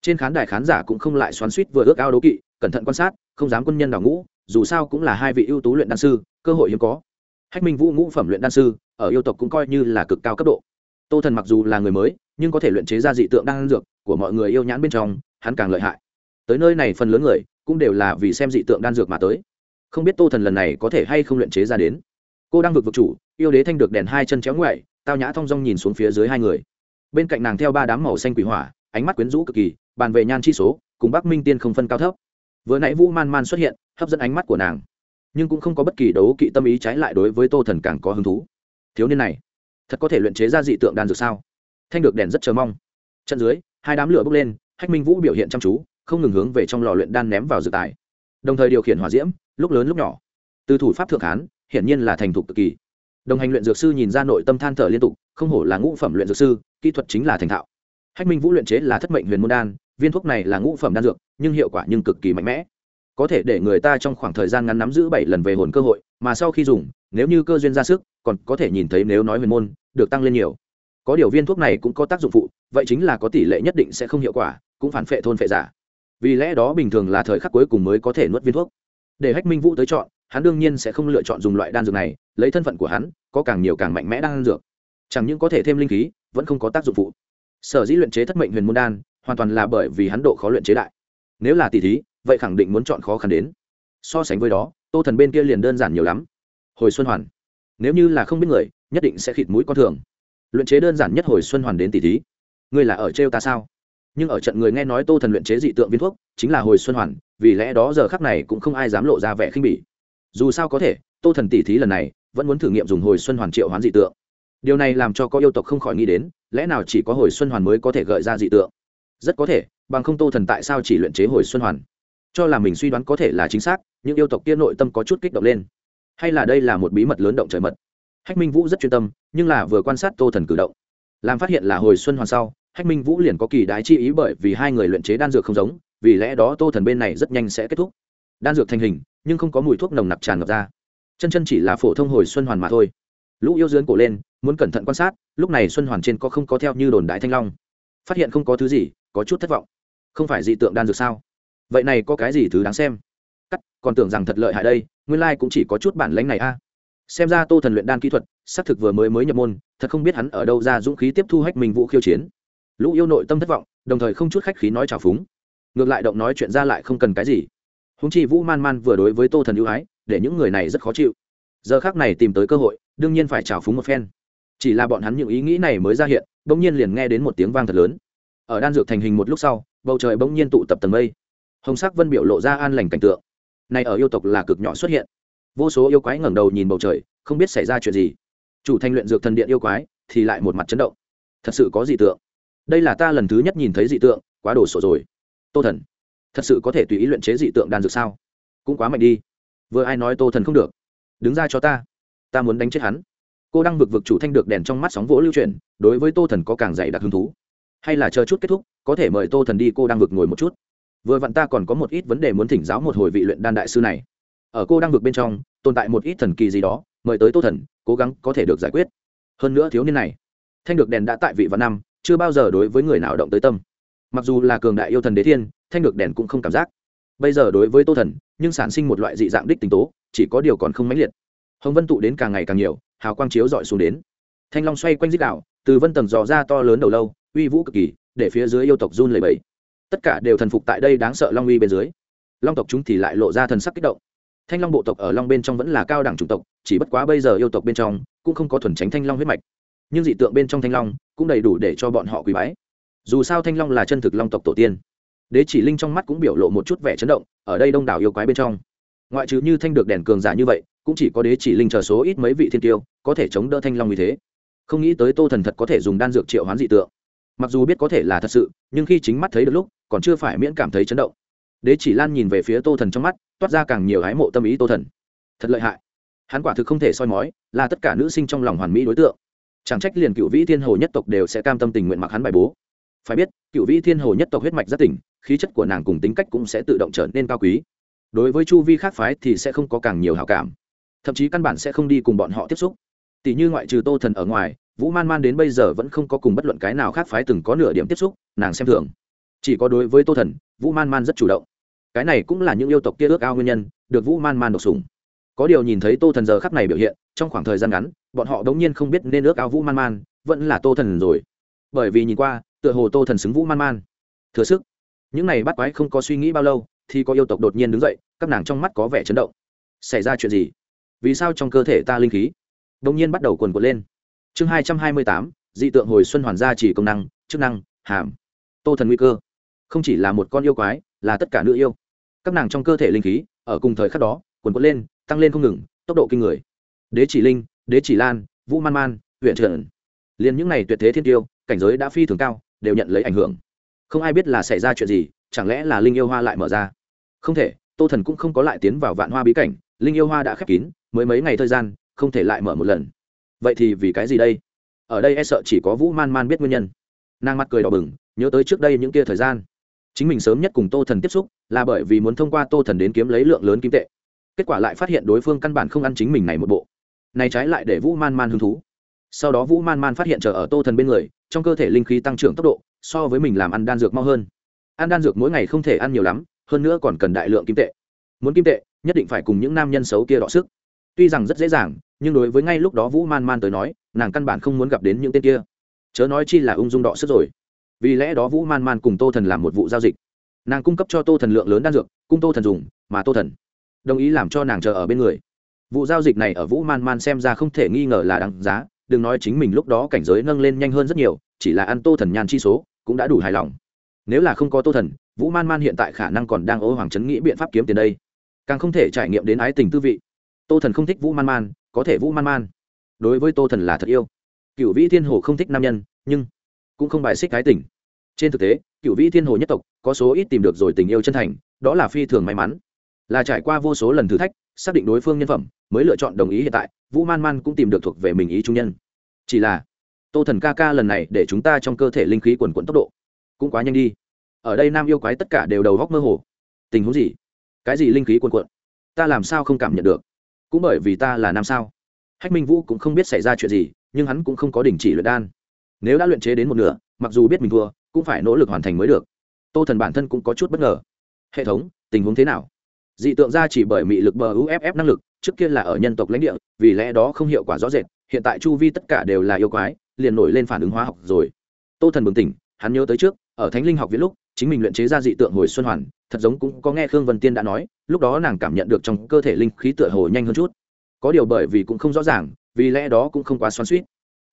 Trên khán đài khán giả cũng không lại xoắn suýt vừa ước ao đố kỵ, cẩn thận quan sát, không dám quân nhân đào ngũ, dù sao cũng là hai vị ưu tú luyện đan sư, cơ hội hiếm có. Hách minh vũ ngũ phẩm luyện đan sư, ở yêu tộc cũng coi như là cực cao cấp độ. Tô thần mặc dù là người mới, nhưng có thể luyện chế ra dị tượng đan dược của mọi người yêu nhãn bên trong, hắn càng lợi hại. Tới nơi này phần lớn người, cũng đều là vì xem dị tượng đan dược mà tới. Không biết tô thần lần này có thể hay không luyện chế ra đến cô đang vực vực chủ, yêu đế thanh được đèn hai chân chéo ngoại tao nhã thong dong nhìn xuống phía dưới hai người. Bên cạnh nàng theo ba đám màu xanh quỷ hỏa, ánh mắt quyến rũ cực kỳ, bàn về nhan chi số, cùng bắc minh tiên không phân cao thấp. Vừa nãy vũ man man xuất hiện, hấp dẫn ánh mắt của nàng. Nhưng cũng không có bất kỳ đấu kỵ tâm ý trái lại đối với tô thần càng có hứng thú. Thiếu niên này, thật có thể luyện chế ra dị tượng đan dược sao? Thanh được đèn rất chờ mong. Trận dưới, hai đám lửa bốc lên, hách minh vũ biểu hiện chăm chú, không ngừng hướng về trong lò luyện đan ném vào dược tài. Đồng thời điều khiển hỏa diễm, lúc lớn lúc nhỏ. Từ thủ pháp thượng hán hiển nhiên là thành thục cực kỳ. Đồng hành luyện dược sư nhìn ra nội tâm than thở liên tục, không hổ là ngũ phẩm luyện dược sư, kỹ thuật chính là thành thạo. Hách minh vũ luyện chế là thất mệnh huyền môn đan, viên thuốc này là ngũ phẩm đan dược, nhưng hiệu quả nhưng cực kỳ mạnh mẽ. Có thể để người ta trong khoảng thời gian ngắn nắm giữ bảy lần về hồn cơ hội, mà sau khi dùng, nếu như cơ duyên ra sức, còn có thể nhìn thấy nếu nói huyền môn, được tăng lên nhiều. Có điều viên thuốc này cũng có tác dụng phụ, vậy chính là có tỷ lệ nhất định sẽ không hiệu quả, cũng phản phệ thôn phệ giả. Vì lẽ đó bình thường là thời khắc cuối cùng mới có thể nuốt viên thuốc. Để hách minh vũ tới chọn hắn đương nhiên sẽ không lựa chọn dùng loại đan dược này, lấy thân phận của hắn, có càng nhiều càng mạnh mẽ đan dược. Chẳng những có thể thêm linh khí, vẫn không có tác dụng phụ. Sở dĩ luyện chế thất mệnh huyền môn đan, hoàn toàn là bởi vì hắn độ khó luyện chế đại. Nếu là tỷ thí, vậy khẳng định muốn chọn khó khăn đến. So sánh với đó, tô thần bên kia liền đơn giản nhiều lắm. Hồi xuân hoàn. Nếu như là không biết người, nhất định sẽ khịt mũi con thường. Luyện chế đơn giản nhất hồi xuân hoàn đến tỷ thí. Ngươi là ở trêu ta sao? Nhưng ở trận người nghe nói tô thần luyện chế dị tượng viên thuốc, chính là hồi xuân hoàn, vì lẽ đó giờ khắc này cũng không ai dám lộ ra vẻ khinh bỉ dù sao có thể, tô thần tỷ thí lần này, vẫn muốn thử nghiệm dùng hồi xuân hoàn triệu hoán dị tượng. Điều này làm cho có yêu tộc không khỏi nghĩ đến, lẽ nào chỉ có hồi xuân hoàn mới có thể gợi ra dị tượng? Rất có thể, bằng không tô thần tại sao chỉ luyện chế hồi xuân hoàn? Cho là mình suy đoán có thể là chính xác nhưng yêu tộc kia nội tâm có chút kích động lên. Hay là đây là một bí mật lớn động trời mật? Hách minh vũ rất chuyên tâm, nhưng là vừa quan sát tô thần cử động, làm phát hiện là hồi xuân hoàn sau, hách minh vũ liền có kỳ đái chi ý bởi vì hai người luyện chế đan dược không giống, vì lẽ đó tô thần bên này rất nhanh sẽ kết thúc đan dược thành hình, nhưng không có mùi thuốc nồng nặc tràn ngập ra. Chân chân chỉ là phổ thông hồi xuân hoàn mà thôi. Lũ yêu dướn cổ lên, muốn cẩn thận quan sát, lúc này xuân hoàn trên có không có theo như đồn đại thanh long. Phát hiện không có thứ gì, có chút thất vọng. Không phải dị tượng đan dược sao? Vậy này có cái gì thứ đáng xem? Cắt, còn tưởng rằng thật lợi hại đây, nguyên lai cũng chỉ có chút bản lãnh này a. Xem ra tô thần luyện đan kỹ thuật, xác thực vừa mới mới nhập môn, thật không biết hắn ở đâu ra dũng khí tiếp thu hách mình vũ khiêu chiến. Lũ yêu nội tâm thất vọng, đồng thời không chút khách khí nói trào phúng. Ngược lại động nói chuyện ra lại không cần cái gì húng chi vũ man man vừa đối với tô thần ưu ái, để những người này rất khó chịu. Giờ khác này tìm tới cơ hội, đương nhiên phải trào phúng một phen. Chỉ là bọn hắn những ý nghĩ này mới ra hiện, bỗng nhiên liền nghe đến một tiếng vang thật lớn. Ở đan dược thành hình một lúc sau, bầu trời bỗng nhiên tụ tập tầng mây. Hồng sắc vân biểu lộ ra an lành cảnh tượng. Này ở yêu tộc là cực nhỏ xuất hiện. Vô số yêu quái ngẩng đầu nhìn bầu trời, không biết xảy ra chuyện gì. Chủ thành luyện dược thần điện yêu quái, thì lại một mặt chấn động. Thật sự có dị tượng. Đây là ta lần thứ nhất nhìn thấy dị tượng, quá đồ sộ rồi. Tô thần thật sự có thể tùy ý luyện chế dị tượng đan dược sao? Cũng quá mạnh đi. Vừa ai nói tô thần không được, đứng ra cho ta. Ta muốn đánh chết hắn. Cô đang vực vực chủ thanh được đèn trong mắt sóng vỗ lưu truyền đối với tô thần có càng dày đặc hứng thú. Hay là chờ chút kết thúc, có thể mời tô thần đi cô đang vực ngồi một chút. Vừa vặn ta còn có một ít vấn đề muốn thỉnh giáo một hồi vị luyện đan đại sư này. Ở cô đang vực bên trong, tồn tại một ít thần kỳ gì đó, mời tới tô thần, cố gắng có thể được giải quyết. Hơn nữa thiếu niên này, thanh được đèn đã tại vị vạn năm, chưa bao giờ đối với người nào động tới tâm mặc dù là cường đại yêu thần đế thiên, thanh được đèn cũng không cảm giác. Bây giờ đối với tô thần, nhưng sản sinh một loại dị dạng đích tính tố, chỉ có điều còn không mãnh liệt. Hồng vân tụ đến càng ngày càng nhiều, hào quang chiếu dọi xuống đến. Thanh long xoay quanh dích đạo, từ vân tầng dò ra to lớn đầu lâu, uy vũ cực kỳ, để phía dưới yêu tộc run lầy bẫy tất cả đều thần phục tại đây đáng sợ long uy bên dưới. Long tộc chúng thì lại lộ ra thần sắc kích động. Thanh long bộ tộc ở long bên trong vẫn là cao đẳng chủng tộc, chỉ bất quá bây giờ yêu tộc bên trong cũng không có thuần tránh thanh long huyết mạch. Nhưng dị tượng bên trong thanh long cũng đầy đủ để cho bọn họ quý bái dù sao thanh long là chân thực long tộc tổ tiên. Đế chỉ linh trong mắt cũng biểu lộ một chút vẻ chấn động, ở đây đông đảo yêu quái bên trong. Ngoại trừ như thanh được đèn cường giả như vậy, cũng chỉ có đế chỉ linh chờ số ít mấy vị thiên tiêu, có thể chống đỡ thanh long như thế. Không nghĩ tới tô thần thật có thể dùng đan dược triệu hoán dị tượng. Mặc dù biết có thể là thật sự, nhưng khi chính mắt thấy được lúc, còn chưa phải miễn cảm thấy chấn động. Đế chỉ lan nhìn về phía tô thần trong mắt, toát ra càng nhiều hái mộ tâm ý tô thần. Thật lợi hại. Hắn quả thực không thể soi mói, là tất cả nữ sinh trong lòng hoàn mỹ đối tượng. Chẳng trách liền cựu vĩ thiên hồ nhất tộc đều sẽ cam tâm tình nguyện mặc hắn bài bố phải biết, cựu vĩ thiên hồ nhất tộc huyết mạch rất tỉnh, khí chất của nàng cùng tính cách cũng sẽ tự động trở nên cao quý. Đối với chu vi khác phái thì sẽ không có càng nhiều hảo cảm. Thậm chí căn bản sẽ không đi cùng bọn họ tiếp xúc. Tỷ như ngoại trừ tô thần ở ngoài, vũ man man đến bây giờ vẫn không có cùng bất luận cái nào khác phái từng có nửa điểm tiếp xúc, nàng xem thường. Chỉ có đối với tô thần, vũ man man rất chủ động. Cái này cũng là những yêu tộc kia ước ao nguyên nhân, được vũ man man độc sùng có điều nhìn thấy tô thần giờ khắc này biểu hiện, trong khoảng thời gian ngắn, bọn họ đống nhiên không biết nên ước ao vũ man man, vẫn là tô thần rồi. Bởi vì nhìn qua tựa hồ tô thần xứng vũ man man. Thừa sức. Những này bắt quái không có suy nghĩ bao lâu, thì có yêu tộc đột nhiên đứng dậy, các nàng trong mắt có vẻ chấn động. Xảy ra chuyện gì? Vì sao trong cơ thể ta linh khí? Đột nhiên bắt đầu quần quật lên. Chương hai trăm hai mươi tám, dị tượng hồi xuân hoàn gia chỉ công năng, chức năng, hàm. Tô thần nguy cơ. Không chỉ là một con yêu quái, là tất cả nữ yêu. Các nàng trong cơ thể linh khí, ở cùng thời khắc đó quần quật lên, tăng lên không ngừng, tốc độ kinh người. Đế chỉ linh, đế chỉ lan, vũ man man, huyện trần liền những n à y tuyệt thế thiên tiêu, cảnh giới đã phi thường cao đều nhận lấy ảnh hưởng. Không ai biết là xảy ra chuyện gì, chẳng lẽ là linh yêu hoa lại mở ra? Không thể, tô thần cũng không có lại tiến vào vạn hoa bí cảnh, linh yêu hoa đã khép kín, mới mấy ngày thời gian, không thể lại mở một lần. Vậy thì vì cái gì đây? Ở đây e sợ chỉ có vũ man man biết nguyên nhân. Nàng mắt cười đỏ bừng, nhớ tới trước đây những kia thời gian. Chính mình sớm nhất cùng tô thần tiếp xúc, là bởi vì muốn thông qua tô thần đến kiếm lấy lượng lớn kim tệ. Kết quả lại phát hiện đối phương căn bản không ăn chính mình này một bộ. Này trái lại để vũ man man hứng thú sau đó vũ man man phát hiện chờ ở tô thần bên người, trong cơ thể linh khí tăng trưởng tốc độ, so với mình làm ăn đan dược mau hơn. Ăn đan dược mỗi ngày không thể ăn nhiều lắm, hơn nữa còn cần đại lượng kim tệ. Muốn kim tệ, nhất định phải cùng những nam nhân xấu kia đọ sức. Tuy rằng rất dễ dàng, nhưng đối với ngay lúc đó vũ man man tới nói, nàng căn bản không muốn gặp đến những tên kia. Chớ nói chi là ung dung đọ sức rồi. Vì lẽ đó vũ man man cùng tô thần làm một vụ giao dịch. Nàng cung cấp cho tô thần lượng lớn đan dược, cung tô thần dùng, mà tô thần đồng ý làm cho nàng chờ ở bên người. Vụ giao dịch này ở vũ man man xem ra không thể nghi ngờ là đáng giá đừng nói chính mình lúc đó cảnh giới nâng lên nhanh hơn rất nhiều, chỉ là ăn tô thần nhan chi số, cũng đã đủ hài lòng. Nếu là không có tô thần, vũ man man hiện tại khả năng còn đang ô hoàng trấn nghĩ biện pháp kiếm tiền đây. Càng không thể trải nghiệm đến ái tình tư vị. Tô thần không thích vũ man man, có thể vũ man man. Đối với tô thần là thật yêu. Cựu vĩ thiên hồ không thích nam nhân, nhưng cũng không bài xích ái tình. Trên thực tế cựu vĩ thiên hồ nhất tộc có số ít tìm được rồi tình yêu chân thành, đó là phi thường may mắn. Là trải qua vô số lần thử thách, xác định đối phương nhân phẩm, mới lựa chọn đồng ý hiện tại vũ man man cũng tìm được thuộc về mình ý trung nhân. Chỉ là, tô thần ca ca lần này để chúng ta trong cơ thể linh khí quần quận tốc độ cũng quá nhanh đi. Ở đây nam yêu quái tất cả đều đầu góc mơ hồ. Tình huống gì? Cái gì linh khí quần quận? Ta làm sao không cảm nhận được? Cũng bởi vì ta là nam sao? Hách minh vũ cũng không biết xảy ra chuyện gì, nhưng hắn cũng không có đình chỉ luyện đan. Nếu đã luyện chế đến một nửa, mặc dù biết mình thua, cũng phải nỗ lực hoàn thành mới được. Tô thần bản thân cũng có chút bất ngờ. Hệ thống, tình huống thế nào? Dị tượng ra chỉ bởi mị lực bờ uff năng lực trước kia là ở nhân tộc lãnh địa, vì lẽ đó không hiệu quả rõ rệt, hiện tại chu vi tất cả đều là yêu quái, liền nổi lên phản ứng hóa học rồi. Tô thần bừng tỉnh, hắn nhớ tới trước, ở thánh linh học viết lúc, chính mình luyện chế ra dị tượng hồi xuân hoàn, thật giống cũng có nghe khương vân tiên đã nói, lúc đó nàng cảm nhận được trong cơ thể linh khí tựa hồ nhanh hơn chút. Có điều bởi vì cũng không rõ ràng, vì lẽ đó cũng không quá xoắn suýt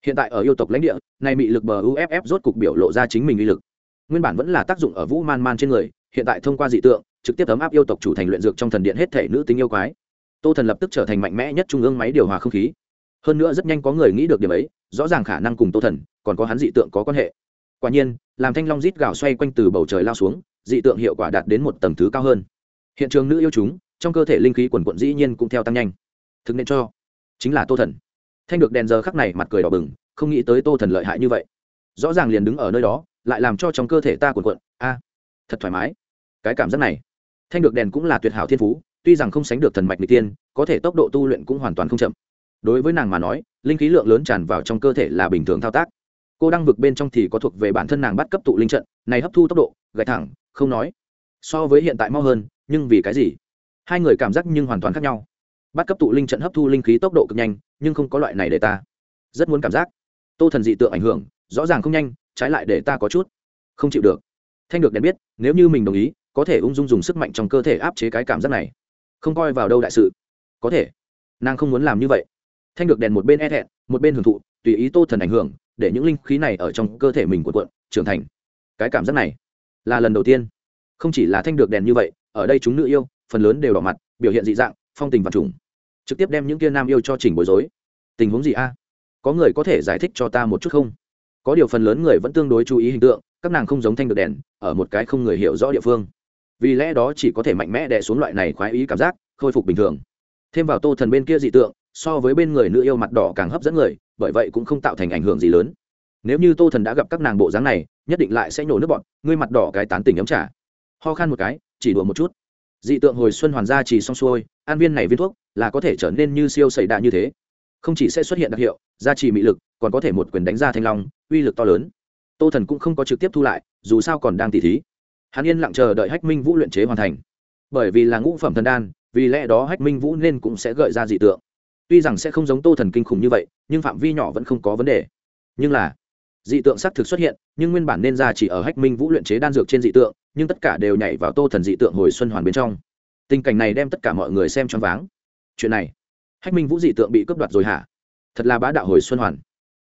hiện tại ở yêu tộc lãnh địa nay bị lực bờ uff rốt cục biểu lộ ra chính mình uy lực. Nguyên bản vẫn là tác dụng ở vũ man man trên người, hiện tại thông qua dị tượng, trực tiếp ấm áp yêu tộc chủ thành luyện dược trong thần điện hết thể nữ tính yêu quái tô thần lập tức trở thành mạnh mẽ nhất trung ương máy điều hòa không khí. Hơn nữa rất nhanh có người nghĩ được điểm ấy, rõ ràng khả năng cùng tô thần, còn có hắn dị tượng có quan hệ. Quả nhiên, làm thanh long rít gạo xoay quanh từ bầu trời lao xuống, dị tượng hiệu quả đạt đến một tầng thứ cao hơn. Hiện trường nữ yêu chúng, trong cơ thể linh khí quần quận dĩ nhiên cũng theo tăng nhanh. Thực nên cho, chính là tô thần. Thanh được đèn giờ khắc này mặt cười đỏ bừng, không nghĩ tới tô thần lợi hại như vậy. Rõ ràng liền đứng ở nơi đó, lại làm cho trong cơ thể ta quần quận. A, thật thoải mái. Cái cảm giác này, thanh được đèn cũng là tuyệt hảo thiên phú tuy rằng không sánh được thần mạch n tiên, có thể tốc độ tu luyện cũng hoàn toàn không chậm. Đối với nàng mà nói, linh khí lượng lớn tràn vào trong cơ thể là bình thường thao tác. Cô đang vực bên trong thì có thuộc về bản thân nàng bắt cấp tụ linh trận, này hấp thu tốc độ, gạch thẳng, không nói. So với hiện tại mau hơn, nhưng vì cái gì? Hai người cảm giác nhưng hoàn toàn khác nhau. Bắt cấp tụ linh trận hấp thu linh khí tốc độ cực nhanh, nhưng không có loại này để ta. Rất muốn cảm giác. Tô thần dị tượng ảnh hưởng, rõ ràng không nhanh, trái lại để ta có chút không chịu được. Thanh được đèn biết, nếu như mình đồng ý, có thể ung dung dùng sức mạnh trong cơ thể áp chế cái cảm giác này không coi vào đâu đại sự. Có thể. Nàng không muốn làm như vậy. Thanh được đèn một bên e thẹn, một bên hưởng thụ, tùy ý tô thần ảnh hưởng, để những linh khí này ở trong cơ thể mình của quận trưởng thành. Cái cảm giác này là lần đầu tiên. Không chỉ là thanh được đèn như vậy, ở đây chúng nữ yêu, phần lớn đều đỏ mặt, biểu hiện dị dạng, phong tình và trùng. Trực tiếp đem những kia nam yêu cho chỉnh bối rối. Tình huống gì a? Có người có thể giải thích cho ta một chút không? Có điều phần lớn người vẫn tương đối chú ý hình tượng, các nàng không giống thanh được đèn, ở một cái không người hiểu rõ địa phương vì lẽ đó chỉ có thể mạnh mẽ đè xuống loại này khoái ý cảm giác, khôi phục bình thường. Thêm vào tô thần bên kia dị tượng, so với bên người nữ yêu mặt đỏ càng hấp dẫn người, bởi vậy cũng không tạo thành ảnh hưởng gì lớn. Nếu như tô thần đã gặp các nàng bộ dáng này, nhất định lại sẽ nhổ nước bọn, ngươi mặt đỏ cái tán tỉnh ấm trả ho khan một cái, chỉ đùa một chút. Dị tượng hồi xuân hoàn gia chỉ xong xuôi, an viên này viên thuốc là có thể trở nên như siêu xảy đạ như thế. Không chỉ sẽ xuất hiện đặc hiệu, gia trì mị lực, còn có thể một quyền đánh ra thanh long, uy lực to lớn. Tô thần cũng không có trực tiếp thu lại, dù sao còn đang tỉ thí hắn yên lặng chờ đợi hách minh vũ luyện chế hoàn thành. Bởi vì là ngũ phẩm thần đan, vì lẽ đó hách minh vũ nên cũng sẽ gợi ra dị tượng. Tuy rằng sẽ không giống tô thần kinh khủng như vậy, nhưng phạm vi nhỏ vẫn không có vấn đề. Nhưng là, dị tượng xác thực xuất hiện, nhưng nguyên bản nên ra chỉ ở hách minh vũ luyện chế đan dược trên dị tượng, nhưng tất cả đều nhảy vào tô thần dị tượng hồi xuân hoàn bên trong. Tình cảnh này đem tất cả mọi người xem choáng váng. Chuyện này, hách minh vũ dị tượng bị cướp đoạt rồi hả? Thật là bá đạo hồi xuân hoàn.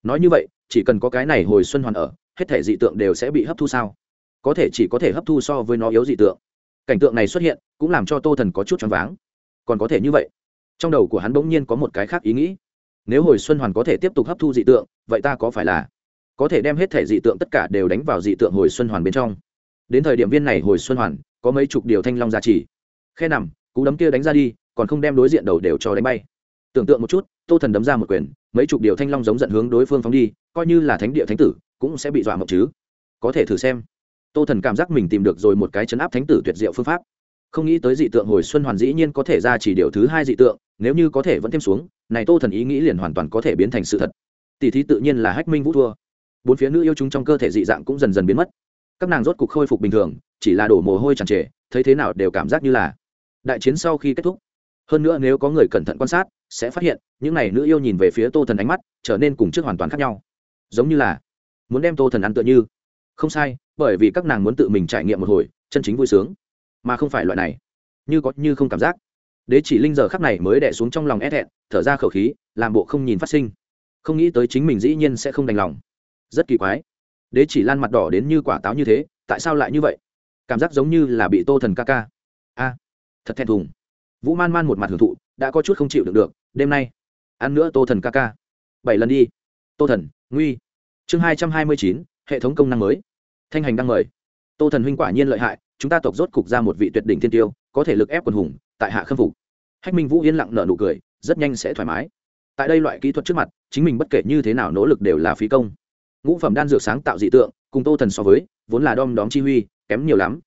Nói như vậy, chỉ cần có cái này hồi xuân hoàn ở, hết thể dị tượng đều sẽ bị hấp thu sao? Có thể chỉ có thể hấp thu so với nó yếu dị tượng. Cảnh tượng này xuất hiện cũng làm cho tô thần có chút choáng váng. Còn có thể như vậy? Trong đầu của hắn bỗng nhiên có một cái khác ý nghĩ. Nếu hồi xuân hoàn có thể tiếp tục hấp thu dị tượng, vậy ta có phải là có thể đem hết thể dị tượng tất cả đều đánh vào dị tượng hồi xuân hoàn bên trong? Đến thời điểm viên này hồi xuân hoàn, có mấy chục điều thanh long giá trị khe nằm, cú đấm kia đánh ra đi, còn không đem đối diện đầu đều cho đánh bay. Tưởng tượng một chút, tô thần đấm ra một quyền, mấy chục điều thanh long giống giận hướng đối phương phóng đi, coi như là thánh địa thánh tử, cũng sẽ bị dọa mộng chứ. Có thể thử xem tô thần cảm giác mình tìm được rồi một cái chấn áp thánh tử tuyệt diệu phương pháp. Không nghĩ tới dị tượng hồi xuân hoàn dĩ nhiên có thể ra chỉ điều thứ hai dị tượng, nếu như có thể vẫn thêm xuống, này tô thần ý nghĩ liền hoàn toàn có thể biến thành sự thật. Tỷ thí tự nhiên là hách minh vũ thua. Bốn phía nữ yêu chúng trong cơ thể dị dạng cũng dần dần biến mất. Các nàng rốt cục khôi phục bình thường, chỉ là đổ mồ hôi tràn trề, thấy thế nào đều cảm giác như là đại chiến sau khi kết thúc. Hơn nữa nếu có người cẩn thận quan sát, sẽ phát hiện, những n à y nữ yêu nhìn về phía tô thần ánh mắt trở nên cùng trước hoàn toàn khác nhau. Giống như là muốn đem tô thần ăn tựa như không sai, bởi vì các nàng muốn tự mình trải nghiệm một hồi, chân chính vui sướng. Mà không phải loại này. Như có như không cảm giác. Đế chỉ linh giờ khắc này mới đẻ xuống trong lòng e é hẹn thở ra khẩu khí, làm bộ không nhìn phát sinh. Không nghĩ tới chính mình dĩ nhiên sẽ không đành lòng. Rất kỳ quái. Đế chỉ lan mặt đỏ đến như quả táo như thế, tại sao lại như vậy? Cảm giác giống như là bị tô thần ca ca. A, thật thẹn thùng. Vũ man man một mặt hưởng thụ, đã có chút không chịu được được, đêm nay, ăn nữa tô thần ca ca. Bảy lần đi. Tô thần, nguy. Chương hai trăm hai mươi chín, hệ thống công năng mới thanh hành đang mời. Tô thần huynh quả nhiên lợi hại, chúng ta tộc rốt cục ra một vị tuyệt đỉnh thiên tiêu, có thể lực ép quần hùng, tại hạ khâm phục. Hách minh vũ yên lặng nở nụ cười, rất nhanh sẽ thoải mái. Tại đây loại kỹ thuật trước mặt, chính mình bất kể như thế nào nỗ lực đều là phí công. Ngũ phẩm đan dược sáng tạo dị tượng, cùng tô thần so với, vốn là đom đóm chi huy, kém nhiều lắm.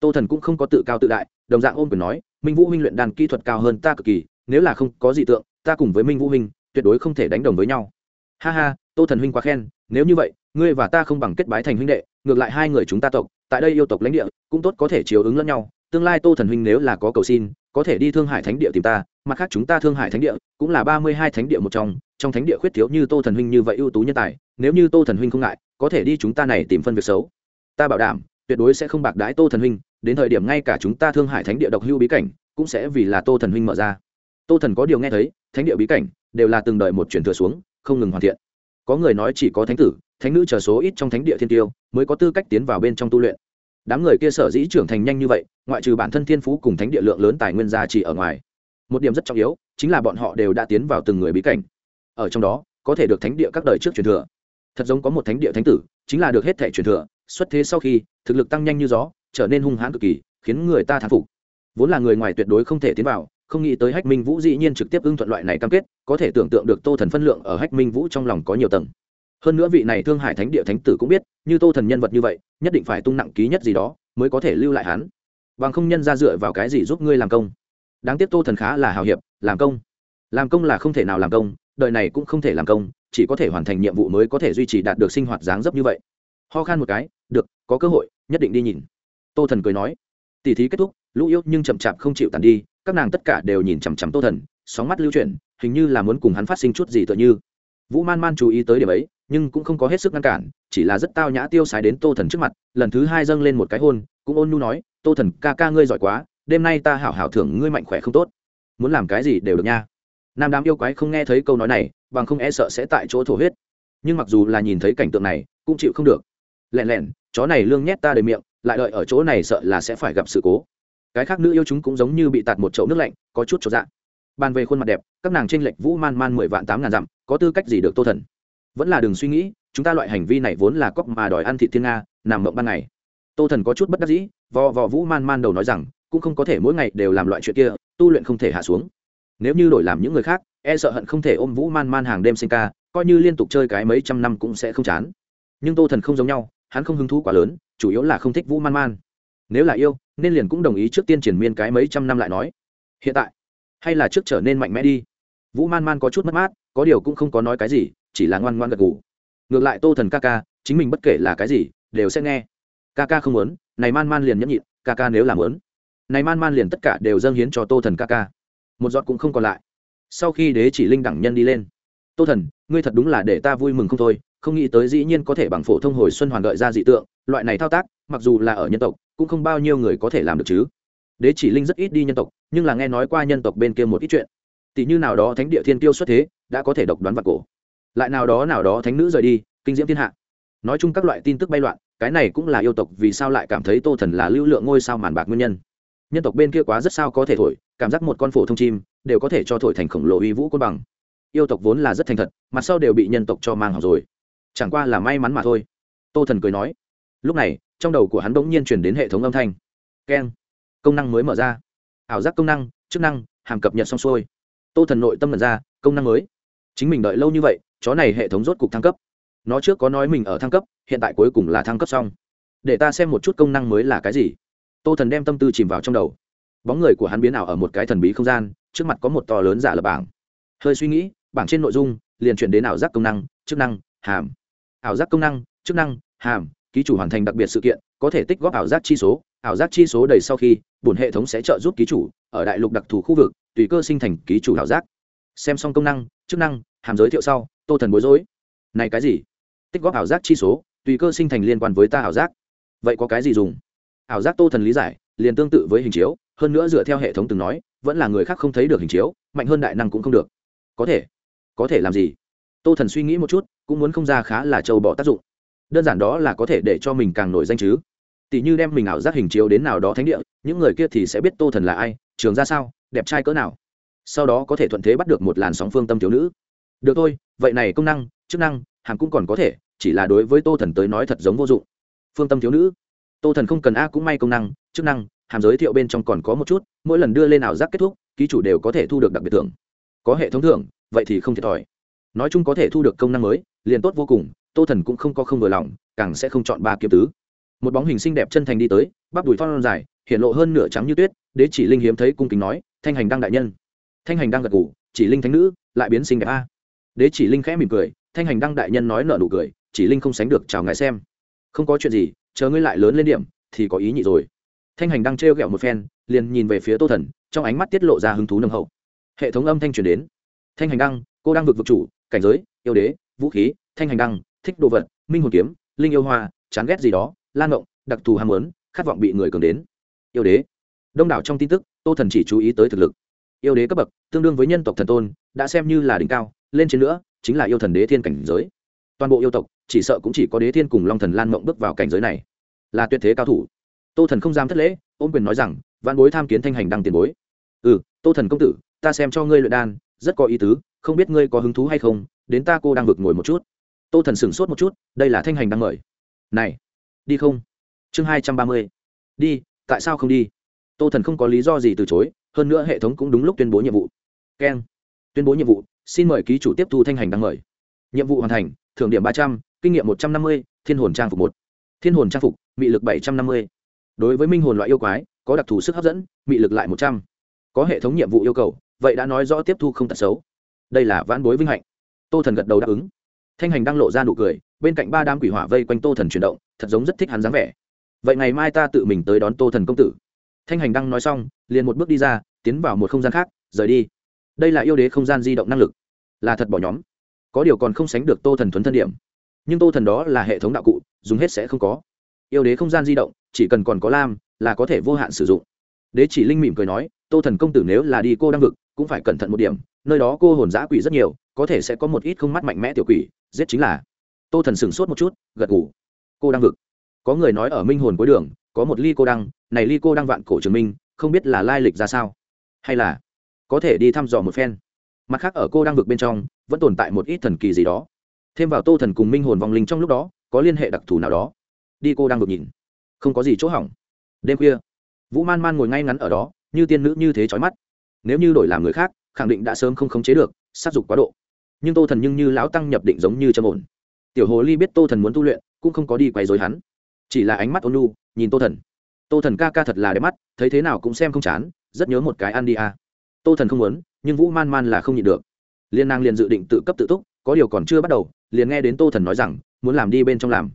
Tô thần cũng không có tự cao tự đại, đồng dạng ôm quyền nói, minh vũ huynh luyện đàn kỹ thuật cao hơn ta cực kỳ, nếu là không có dị tượng, ta cùng với minh vũ huynh, tuyệt đối không thể đánh đồng với nhau. Ha ha, tô thần huynh quá khen, nếu như vậy, ngươi và ta không bằng kết bái thành huynh đệ ngược lại hai người chúng ta tộc, tại đây yêu tộc lãnh địa, cũng tốt có thể chiếu ứng lẫn nhau. Tương lai tô thần huynh nếu là có cầu xin, có thể đi thương hải thánh địa tìm ta, mặt khác chúng ta thương hải thánh địa cũng là ba mươi hai thánh địa một trong trong thánh địa khuyết thiếu như tô thần huynh như vậy ưu tú nhân tài, nếu như tô thần huynh không ngại, có thể đi chúng ta này tìm phân việc xấu. Ta bảo đảm, tuyệt đối sẽ không bạc đái tô thần huynh, đến thời điểm ngay cả chúng ta thương hải thánh địa độc hưu bí cảnh, cũng sẽ vì là tô thần huynh mở ra. Tô thần có điều nghe thấy, thánh địa bí cảnh đều là từng đợi một chuyển thừa xuống, không ngừng hoàn thiện. Có người nói chỉ có thánh tử thánh nữ chờ số ít trong thánh địa thiên tiêu, mới có tư cách tiến vào bên trong tu luyện. Đám người kia sở dĩ trưởng thành nhanh như vậy, ngoại trừ bản thân thiên phú cùng thánh địa lượng lớn tài nguyên gia chỉ ở ngoài. Một điểm rất trọng yếu, chính là bọn họ đều đã tiến vào từng người bí cảnh. Ở trong đó, có thể được thánh địa các đời trước truyền thừa. Thật giống có một thánh địa thánh tử, chính là được hết thể truyền thừa, xuất thế sau khi, thực lực tăng nhanh như gió, trở nên hung hãn cực kỳ, khiến người ta thán phục. Vốn là người ngoài tuyệt đối không thể tiến vào, không nghĩ tới hách minh vũ dĩ nhiên trực tiếp ưng thuận loại này cam kết, có thể tưởng tượng được tô thần phân lượng ở hách minh vũ trong lòng có nhiều tầng hơn nữa vị này thương hải thánh địa thánh tử cũng biết, như tô thần nhân vật như vậy, nhất định phải tung nặng ký nhất gì đó, mới có thể lưu lại hắn. Bằng không nhân ra dựa vào cái gì giúp ngươi làm công? Đáng tiếc tô thần khá là hào hiệp, làm công. Làm công là không thể nào làm công, đời này cũng không thể làm công, chỉ có thể hoàn thành nhiệm vụ mới có thể duy trì đạt được sinh hoạt dáng dấp như vậy. Ho khan một cái, được, có cơ hội, nhất định đi nhìn. Tô thần cười nói. Tỉ thí kết thúc, lũ yêu nhưng chậm chạp không chịu tàn đi, các nàng tất cả đều nhìn chằm chằm tô thần, sóng mắt lưu chuyển, hình như là muốn cùng hắn phát sinh chút gì tựa như. Vũ man man chú ý tới điểm ấy nhưng cũng không có hết sức ngăn cản, chỉ là rất tao nhã tiêu sái đến tô thần trước mặt, lần thứ hai dâng lên một cái hôn, cũng ôn nhu nói, tô thần, ca ca ngươi giỏi quá, đêm nay ta hảo hảo thưởng ngươi mạnh khỏe không tốt. Muốn làm cái gì đều được nha. Nam đám yêu quái không nghe thấy câu nói này, bằng không e sợ sẽ tại chỗ thổ huyết. Nhưng mặc dù là nhìn thấy cảnh tượng này, cũng chịu không được. Lẹn lẹn, chó này lương nhét ta đầy miệng, lại đợi ở chỗ này sợ là sẽ phải gặp sự cố. Cái khác nữ yêu chúng cũng giống như bị tạt một chậu nước lạnh, có chút cho dạng bàn về khuôn mặt đẹp, các nàng tranh lệch vũ man man mười vạn tám ngàn dặm, có tư cách gì được tô thần? Vẫn là đừng suy nghĩ, chúng ta loại hành vi này vốn là cóc mà đòi ăn thị thiên nga, nằm mộng ban ngày. Tô thần có chút bất đắc dĩ, vò vò vũ man man đầu nói rằng, cũng không có thể mỗi ngày đều làm loại chuyện kia, tu luyện không thể hạ xuống. Nếu như đổi làm những người khác e sợ hận không thể ôm vũ man man hàng đêm sinh ca, coi như liên tục chơi cái mấy trăm năm cũng sẽ không chán. Nhưng tô thần không giống nhau, hắn không hứng thú quá lớn, chủ yếu là không thích vũ man man. Nếu là yêu, nên liền cũng đồng ý trước tiên triển miên cái mấy trăm năm lại nói. Hiện tại, hay là trước trở nên mạnh mẽ đi. Vũ man man có chút mất mát, có điều cũng không có nói cái gì chỉ là ngoan ngoan gật gù. Ngược lại tô thần ca ca, chính mình bất kể là cái gì, đều sẽ nghe. Ca ca không muốn, này man man liền nhẫn nhịn, ca ca nếu làm muốn. Này man man liền tất cả đều dâng hiến cho tô thần ca ca. Một giọt cũng không còn lại. Sau khi đế chỉ linh đẳng nhân đi lên. Tô thần, ngươi thật đúng là để ta vui mừng không thôi, không nghĩ tới dĩ nhiên có thể bằng phổ thông hồi xuân hoàn gợi ra dị tượng, loại này thao tác, mặc dù là ở nhân tộc, cũng không bao nhiêu người có thể làm được chứ. Đế chỉ linh rất ít đi nhân tộc, nhưng là nghe nói qua nhân tộc bên kia một ít chuyện. Tỷ như nào đó thánh địa thiên tiêu xuất thế, đã có thể độc đoán vật cổ lại nào đó nào đó thánh nữ rời đi, kinh diễm thiên hạ. Nói chung các loại tin tức bay loạn, cái này cũng là yêu tộc vì sao lại cảm thấy tô thần là lưu lượng ngôi sao màn bạc nguyên nhân. Nhân tộc bên kia quá rất sao có thể thổi, cảm giác một con phổ thông chim đều có thể cho thổi thành khổng lồ uy vũ côn bằng. Yêu tộc vốn là rất thành thật mặt sau đều bị nhân tộc cho mang học rồi. Chẳng qua là may mắn mà thôi. Tô thần cười nói. Lúc này, trong đầu của hắn bỗng nhiên chuyển đến hệ thống âm thanh. Keng. Công năng mới mở ra. Ảo giác công năng, chức năng, hàm cập nhật xong xuôi. Tô thần nội tâm lần ra, công năng mới. Chính mình đợi lâu như vậy chó này hệ thống rốt cục thăng cấp. Nó trước có nói mình ở thăng cấp, hiện tại cuối cùng là thăng cấp xong. Để ta xem một chút công năng mới là cái gì. Tô thần đem tâm tư chìm vào trong đầu. Bóng người của hắn biến ảo ở một cái thần bí không gian, trước mặt có một to lớn giả lập bảng. Hơi suy nghĩ, bảng trên nội dung, liền chuyển đến ảo giác công năng, chức năng, hàm. Ảo giác công năng, chức năng, hàm, ký chủ hoàn thành đặc biệt sự kiện, có thể tích góp ảo giác chi số. Ảo giác chi số đầy sau khi, bổn hệ thống sẽ trợ giúp ký chủ, ở đại lục đặc thù khu vực, tùy cơ sinh thành ký chủ ảo giác. Xem xong công năng, chức năng, hàm giới thiệu sau tô thần bối rối. Này cái gì? Tích góp ảo giác chi số, tùy cơ sinh thành liên quan với ta ảo giác. Vậy có cái gì dùng? Ảo giác tô thần lý giải, liền tương tự với hình chiếu, hơn nữa dựa theo hệ thống từng nói, vẫn là người khác không thấy được hình chiếu, mạnh hơn đại năng cũng không được. Có thể. Có thể làm gì? Tô thần suy nghĩ một chút, cũng muốn không ra khá là châu bỏ tác dụng. Đơn giản đó là có thể để cho mình càng nổi danh chứ. Tỷ như đem mình ảo giác hình chiếu đến nào đó thánh địa, những người kia thì sẽ biết tô thần là ai, trường ra sao, đẹp trai cỡ nào. Sau đó có thể thuận thế bắt được một làn sóng phương tâm thiếu nữ được thôi, vậy này công năng, chức năng, hàm cũng còn có thể, chỉ là đối với tô thần tới nói thật giống vô dụng. Phương tâm thiếu nữ. Tô thần không cần a cũng may công năng, chức năng, hàm giới thiệu bên trong còn có một chút, mỗi lần đưa lên ảo giác kết thúc, ký chủ đều có thể thu được đặc biệt thưởng. Có hệ thống thưởng, vậy thì không thiệt thòi. Nói chung có thể thu được công năng mới, liền tốt vô cùng, tô thần cũng không có không vừa lòng, càng sẽ không chọn ba kiếm tứ. Một bóng hình xinh đẹp chân thành đi tới, bắp đùi thon dài hiện lộ hơn nửa trắng như tuyết, đế chỉ linh hiếm thấy cung kính nói, thanh hành đăng đại nhân. Thanh hành đăng gật ngủ chỉ linh thánh nữ, lại biến xinh đẹp a đế chỉ linh khẽ mỉm cười, thanh hành đăng đại nhân nói nợ nụ cười, chỉ linh không sánh được, chào ngài xem. Không có chuyện gì, chờ ngươi lại lớn lên điểm, thì có ý nhị rồi. Thanh hành đăng trêu ghẹo một phen, liền nhìn về phía tô thần, trong ánh mắt tiết lộ ra hứng thú nồng hậu. Hệ thống âm thanh truyền đến. Thanh hành đăng, cô đang vực vực chủ, cảnh giới, yêu đế, vũ khí, thanh hành đăng, thích đồ vật, minh hồn kiếm, linh yêu hoa, chán ghét gì đó, lan ngộng, đặc thù ham muốn, khát vọng bị người cường đến. Yêu đế. Đông đảo trong tin tức, tô thần chỉ chú ý tới thực lực. Yêu đế cấp bậc, tương đương với nhân tộc thần tôn, đã xem như là đỉnh cao lên trên nữa, chính là yêu thần đế thiên cảnh giới. Toàn bộ yêu tộc, chỉ sợ cũng chỉ có đế thiên cùng long thần lan mộng bước vào cảnh giới này. Là tuyệt thế cao thủ. Tô thần không dám thất lễ, ôm quyền nói rằng văn bối tham kiến thanh hành đăng tiền bối. Ừ tô thần công tử, ta xem cho ngươi luyện đan, rất có ý tứ, không biết ngươi có hứng thú hay không, đến ta cô đang vực ngồi một chút. Tô thần sửng sốt một chút, đây là thanh hành đang mời. Này, đi không? Chương hai trăm ba mươi. Đi, tại sao không đi? Tô thần không có lý do gì từ chối, hơn nữa hệ thống cũng đúng lúc tuyên bố nhiệm vụ. Keng. Tuyên bố nhiệm vụ xin mời ký chủ tiếp thu thanh hành đăng mời. Nhiệm vụ hoàn thành, thưởng điểm ba trăm, kinh nghiệm một trăm năm mươi, thiên hồn trang phục một. Thiên hồn trang phục, mị lực bảy trăm năm mươi. Đối với minh hồn loại yêu quái, có đặc thù sức hấp dẫn, mị lực lại một trăm. Có hệ thống nhiệm vụ yêu cầu, vậy đã nói rõ tiếp thu không tật xấu. Đây là vãn bối vinh hạnh. Tô thần gật đầu đáp ứng. Thanh hành đang lộ ra nụ cười, bên cạnh ba đám quỷ hỏa vây quanh tô thần chuyển động, thật giống rất thích hắn dáng vẻ. Vậy ngày mai ta tự mình tới đón tô thần công tử. Thanh hành đang nói xong, liền một bước đi ra, tiến vào một không gian khác, rời đi đây là yêu đế không gian di động năng lực. Là thật bỏ nhóm. Có điều còn không sánh được tô thần thuấn thân điểm. Nhưng tô thần đó là hệ thống đạo cụ, dùng hết sẽ không có. Yêu đế không gian di động, chỉ cần còn có lam, là có thể vô hạn sử dụng. Đế chỉ linh mỉm cười nói, tô thần công tử nếu là đi cô đang vực, cũng phải cẩn thận một điểm, nơi đó cô hồn giã quỷ rất nhiều, có thể sẽ có một ít không mắt mạnh mẽ tiểu quỷ, giết chính là. Tô thần sửng sốt một chút, gật ngủ cô đang vực. Có người nói ở minh hồn cuối đường, có một ly cô đăng, này ly cô đăng vạn cổ trường minh, không biết là lai lịch ra sao? Hay là có thể đi thăm dò một phen. Mặt khác ở cô đang vực bên trong, vẫn tồn tại một ít thần kỳ gì đó. Thêm vào tô thần cùng minh hồn vong linh trong lúc đó, có liên hệ đặc thù nào đó. Đi cô đang vực nhìn. Không có gì chỗ hỏng. Đêm khuya, vũ man man ngồi ngay ngắn ở đó, như tiên nữ như thế trói mắt. Nếu như đổi làm người khác, khẳng định đã sớm không khống chế được, sát dục quá độ. Nhưng tô thần nhưng như lão tăng nhập định giống như châm ổn. Tiểu hồ ly biết tô thần muốn tu luyện, cũng không có đi quay dối hắn. Chỉ là ánh mắt ôn lu nhìn tô thần. Tô thần ca ca thật là đẹp mắt, thấy thế nào cũng xem không chán, rất nhớ một cái ăn đi à tô thần không muốn, nhưng vũ man man là không nhịn được. Liên nàng liền dự định tự cấp tự túc, có điều còn chưa bắt đầu, liền nghe đến tô thần nói rằng, muốn làm đi bên trong làm.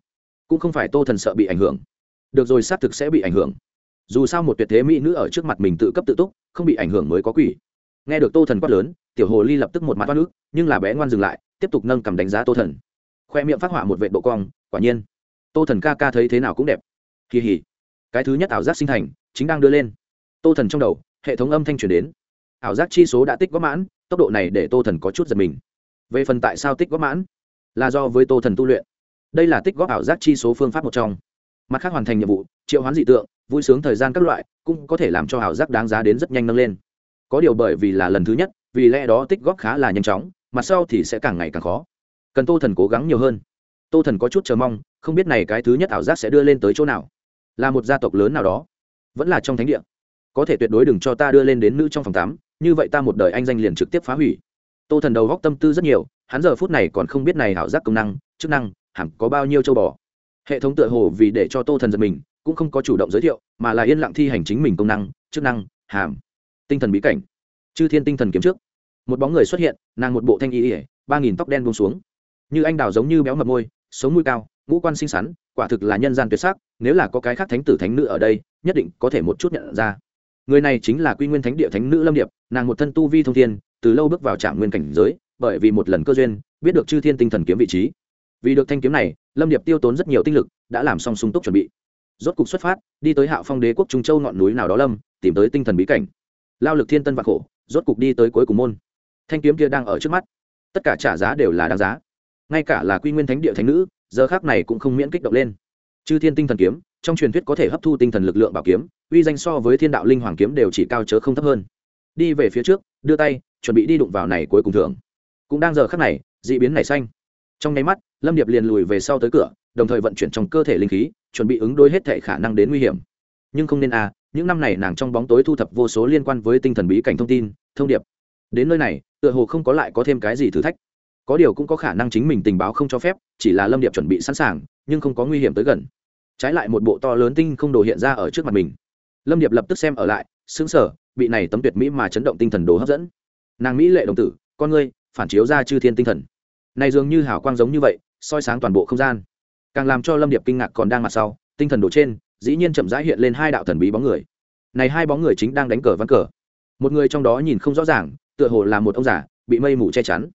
Cũng không phải tô thần sợ bị ảnh hưởng. Được rồi, xác thực sẽ bị ảnh hưởng. Dù sao một tuyệt thế mỹ nữ ở trước mặt mình tự cấp tự túc, không bị ảnh hưởng mới có quỷ. Nghe được tô thần quát lớn, tiểu hồ ly lập tức một mặt toát nước nhưng là bé ngoan dừng lại, tiếp tục nâng cầm đánh giá tô thần. Khoe miệng phát họa một vệ độ cong, quả nhiên. Tô thần ca ca thấy thế nào cũng đẹp. Kỳ hỉ. Cái thứ nhất ảo giác sinh thành, chính đang đưa lên. Tô thần trong đầu, hệ thống âm thanh truyền đến ảo giác chi số đã tích góp mãn, tốc độ này để tô thần có chút giật mình. Về phần tại sao tích góp mãn? Là do với tô thần tu luyện. Đây là tích góp ảo giác chi số phương pháp một trong. Mặt khác hoàn thành nhiệm vụ, triệu hoán dị tượng, vui sướng thời gian các loại, cũng có thể làm cho ảo giác đáng giá đến rất nhanh nâng lên. Có điều bởi vì là lần thứ nhất, vì lẽ đó tích góp khá là nhanh chóng mặt sau thì sẽ càng ngày càng khó. Cần tô thần cố gắng nhiều hơn. Tô thần có chút chờ mong, không biết này cái thứ nhất ảo giác sẽ đưa lên tới chỗ nào. Là một gia tộc lớn nào đó. Vẫn là trong thánh địa. Có thể tuyệt đối đừng cho ta đưa lên đến nữ trong phòng tám như vậy ta một đời anh danh liền trực tiếp phá hủy. Tô thần đầu góc tâm tư rất nhiều, hắn giờ phút này còn không biết này ảo giác công năng, chức năng, hẳn có bao nhiêu châu bò. Hệ thống tựa hồ vì để cho tô thần giật mình, cũng không có chủ động giới thiệu, mà là yên lặng thi hành chính mình công năng, chức năng, hàm, tinh thần bí cảnh. Chư thiên tinh thần kiếm trước. Một bóng người xuất hiện, nàng một bộ thanh y ỉa ba nghìn tóc đen buông xuống. Như anh đào giống như béo mập môi, sống mũi cao, ngũ quan xinh xắn, quả thực là nhân gian tuyệt sắc, nếu là có cái khác thánh tử thánh nữ ở đây, nhất định có thể một chút nhận ra người này chính là quy nguyên thánh địa thánh nữ lâm điệp, nàng một thân tu vi thông thiên, từ lâu bước vào trạm nguyên cảnh giới, bởi vì một lần cơ duyên, biết được chư thiên tinh thần kiếm vị trí. Vì được thanh kiếm này, lâm điệp tiêu tốn rất nhiều tinh lực, đã làm xong sung túc chuẩn bị. Rốt cục xuất phát, đi tới hạo phong đế quốc trung châu ngọn núi nào đó lâm, tìm tới tinh thần bí cảnh. Lao lực thiên tân và khổ, rốt cục đi tới cuối cùng môn. Thanh kiếm kia đang ở trước mắt. Tất cả trả giá đều là đáng giá. Ngay cả là quy nguyên thánh địa thánh nữ, giờ khác này cũng không miễn kích động lên. Chư thiên tinh thần kiếm trong truyền thuyết có thể hấp thu tinh thần lực lượng bảo kiếm, uy danh so với thiên đạo linh hoàng kiếm đều chỉ cao chớ không thấp hơn. Đi về phía trước, đưa tay, chuẩn bị đi đụng vào này cuối cùng thưởng. Cũng đang giờ khắc này d ị biến nảy xanh. Trong nháy mắt, lâm điệp liền lùi về sau tới cửa, đồng thời vận chuyển trong cơ thể linh khí, chuẩn bị ứng đối hết thể khả năng đến nguy hiểm. Nhưng không nên à những năm này nàng trong bóng tối thu thập vô số liên quan với tinh thần bí cảnh thông tin, thông điệp. Đến nơi này, tựa hồ không có lại có thêm cái gì thử thách. Có điều cũng có khả năng chính mình tình báo không cho phép, chỉ là lâm điệp chuẩn bị sẵn sàng, nhưng không có nguy hiểm tới gần trái lại một bộ to lớn tinh không đồ hiện ra ở trước mặt mình. Lâm điệp lập tức xem ở lại xứng sở bị này tấm tuyệt mỹ mà chấn động tinh thần đồ hấp dẫn. Nàng mỹ lệ đồng tử, con ngươi, phản chiếu ra chư thiên tinh thần. Này dường như hào quang giống như vậy, soi sáng toàn bộ không gian. Càng làm cho lâm điệp kinh ngạc còn đang mặt sau, tinh thần đồ trên, dĩ nhiên chậm rãi hiện lên hai đạo thần bí bóng người. Này hai bóng người chính đang đánh cờ ván cờ. Một người trong đó nhìn không rõ ràng, tựa hồ là một ông già, bị mây mù che chắn.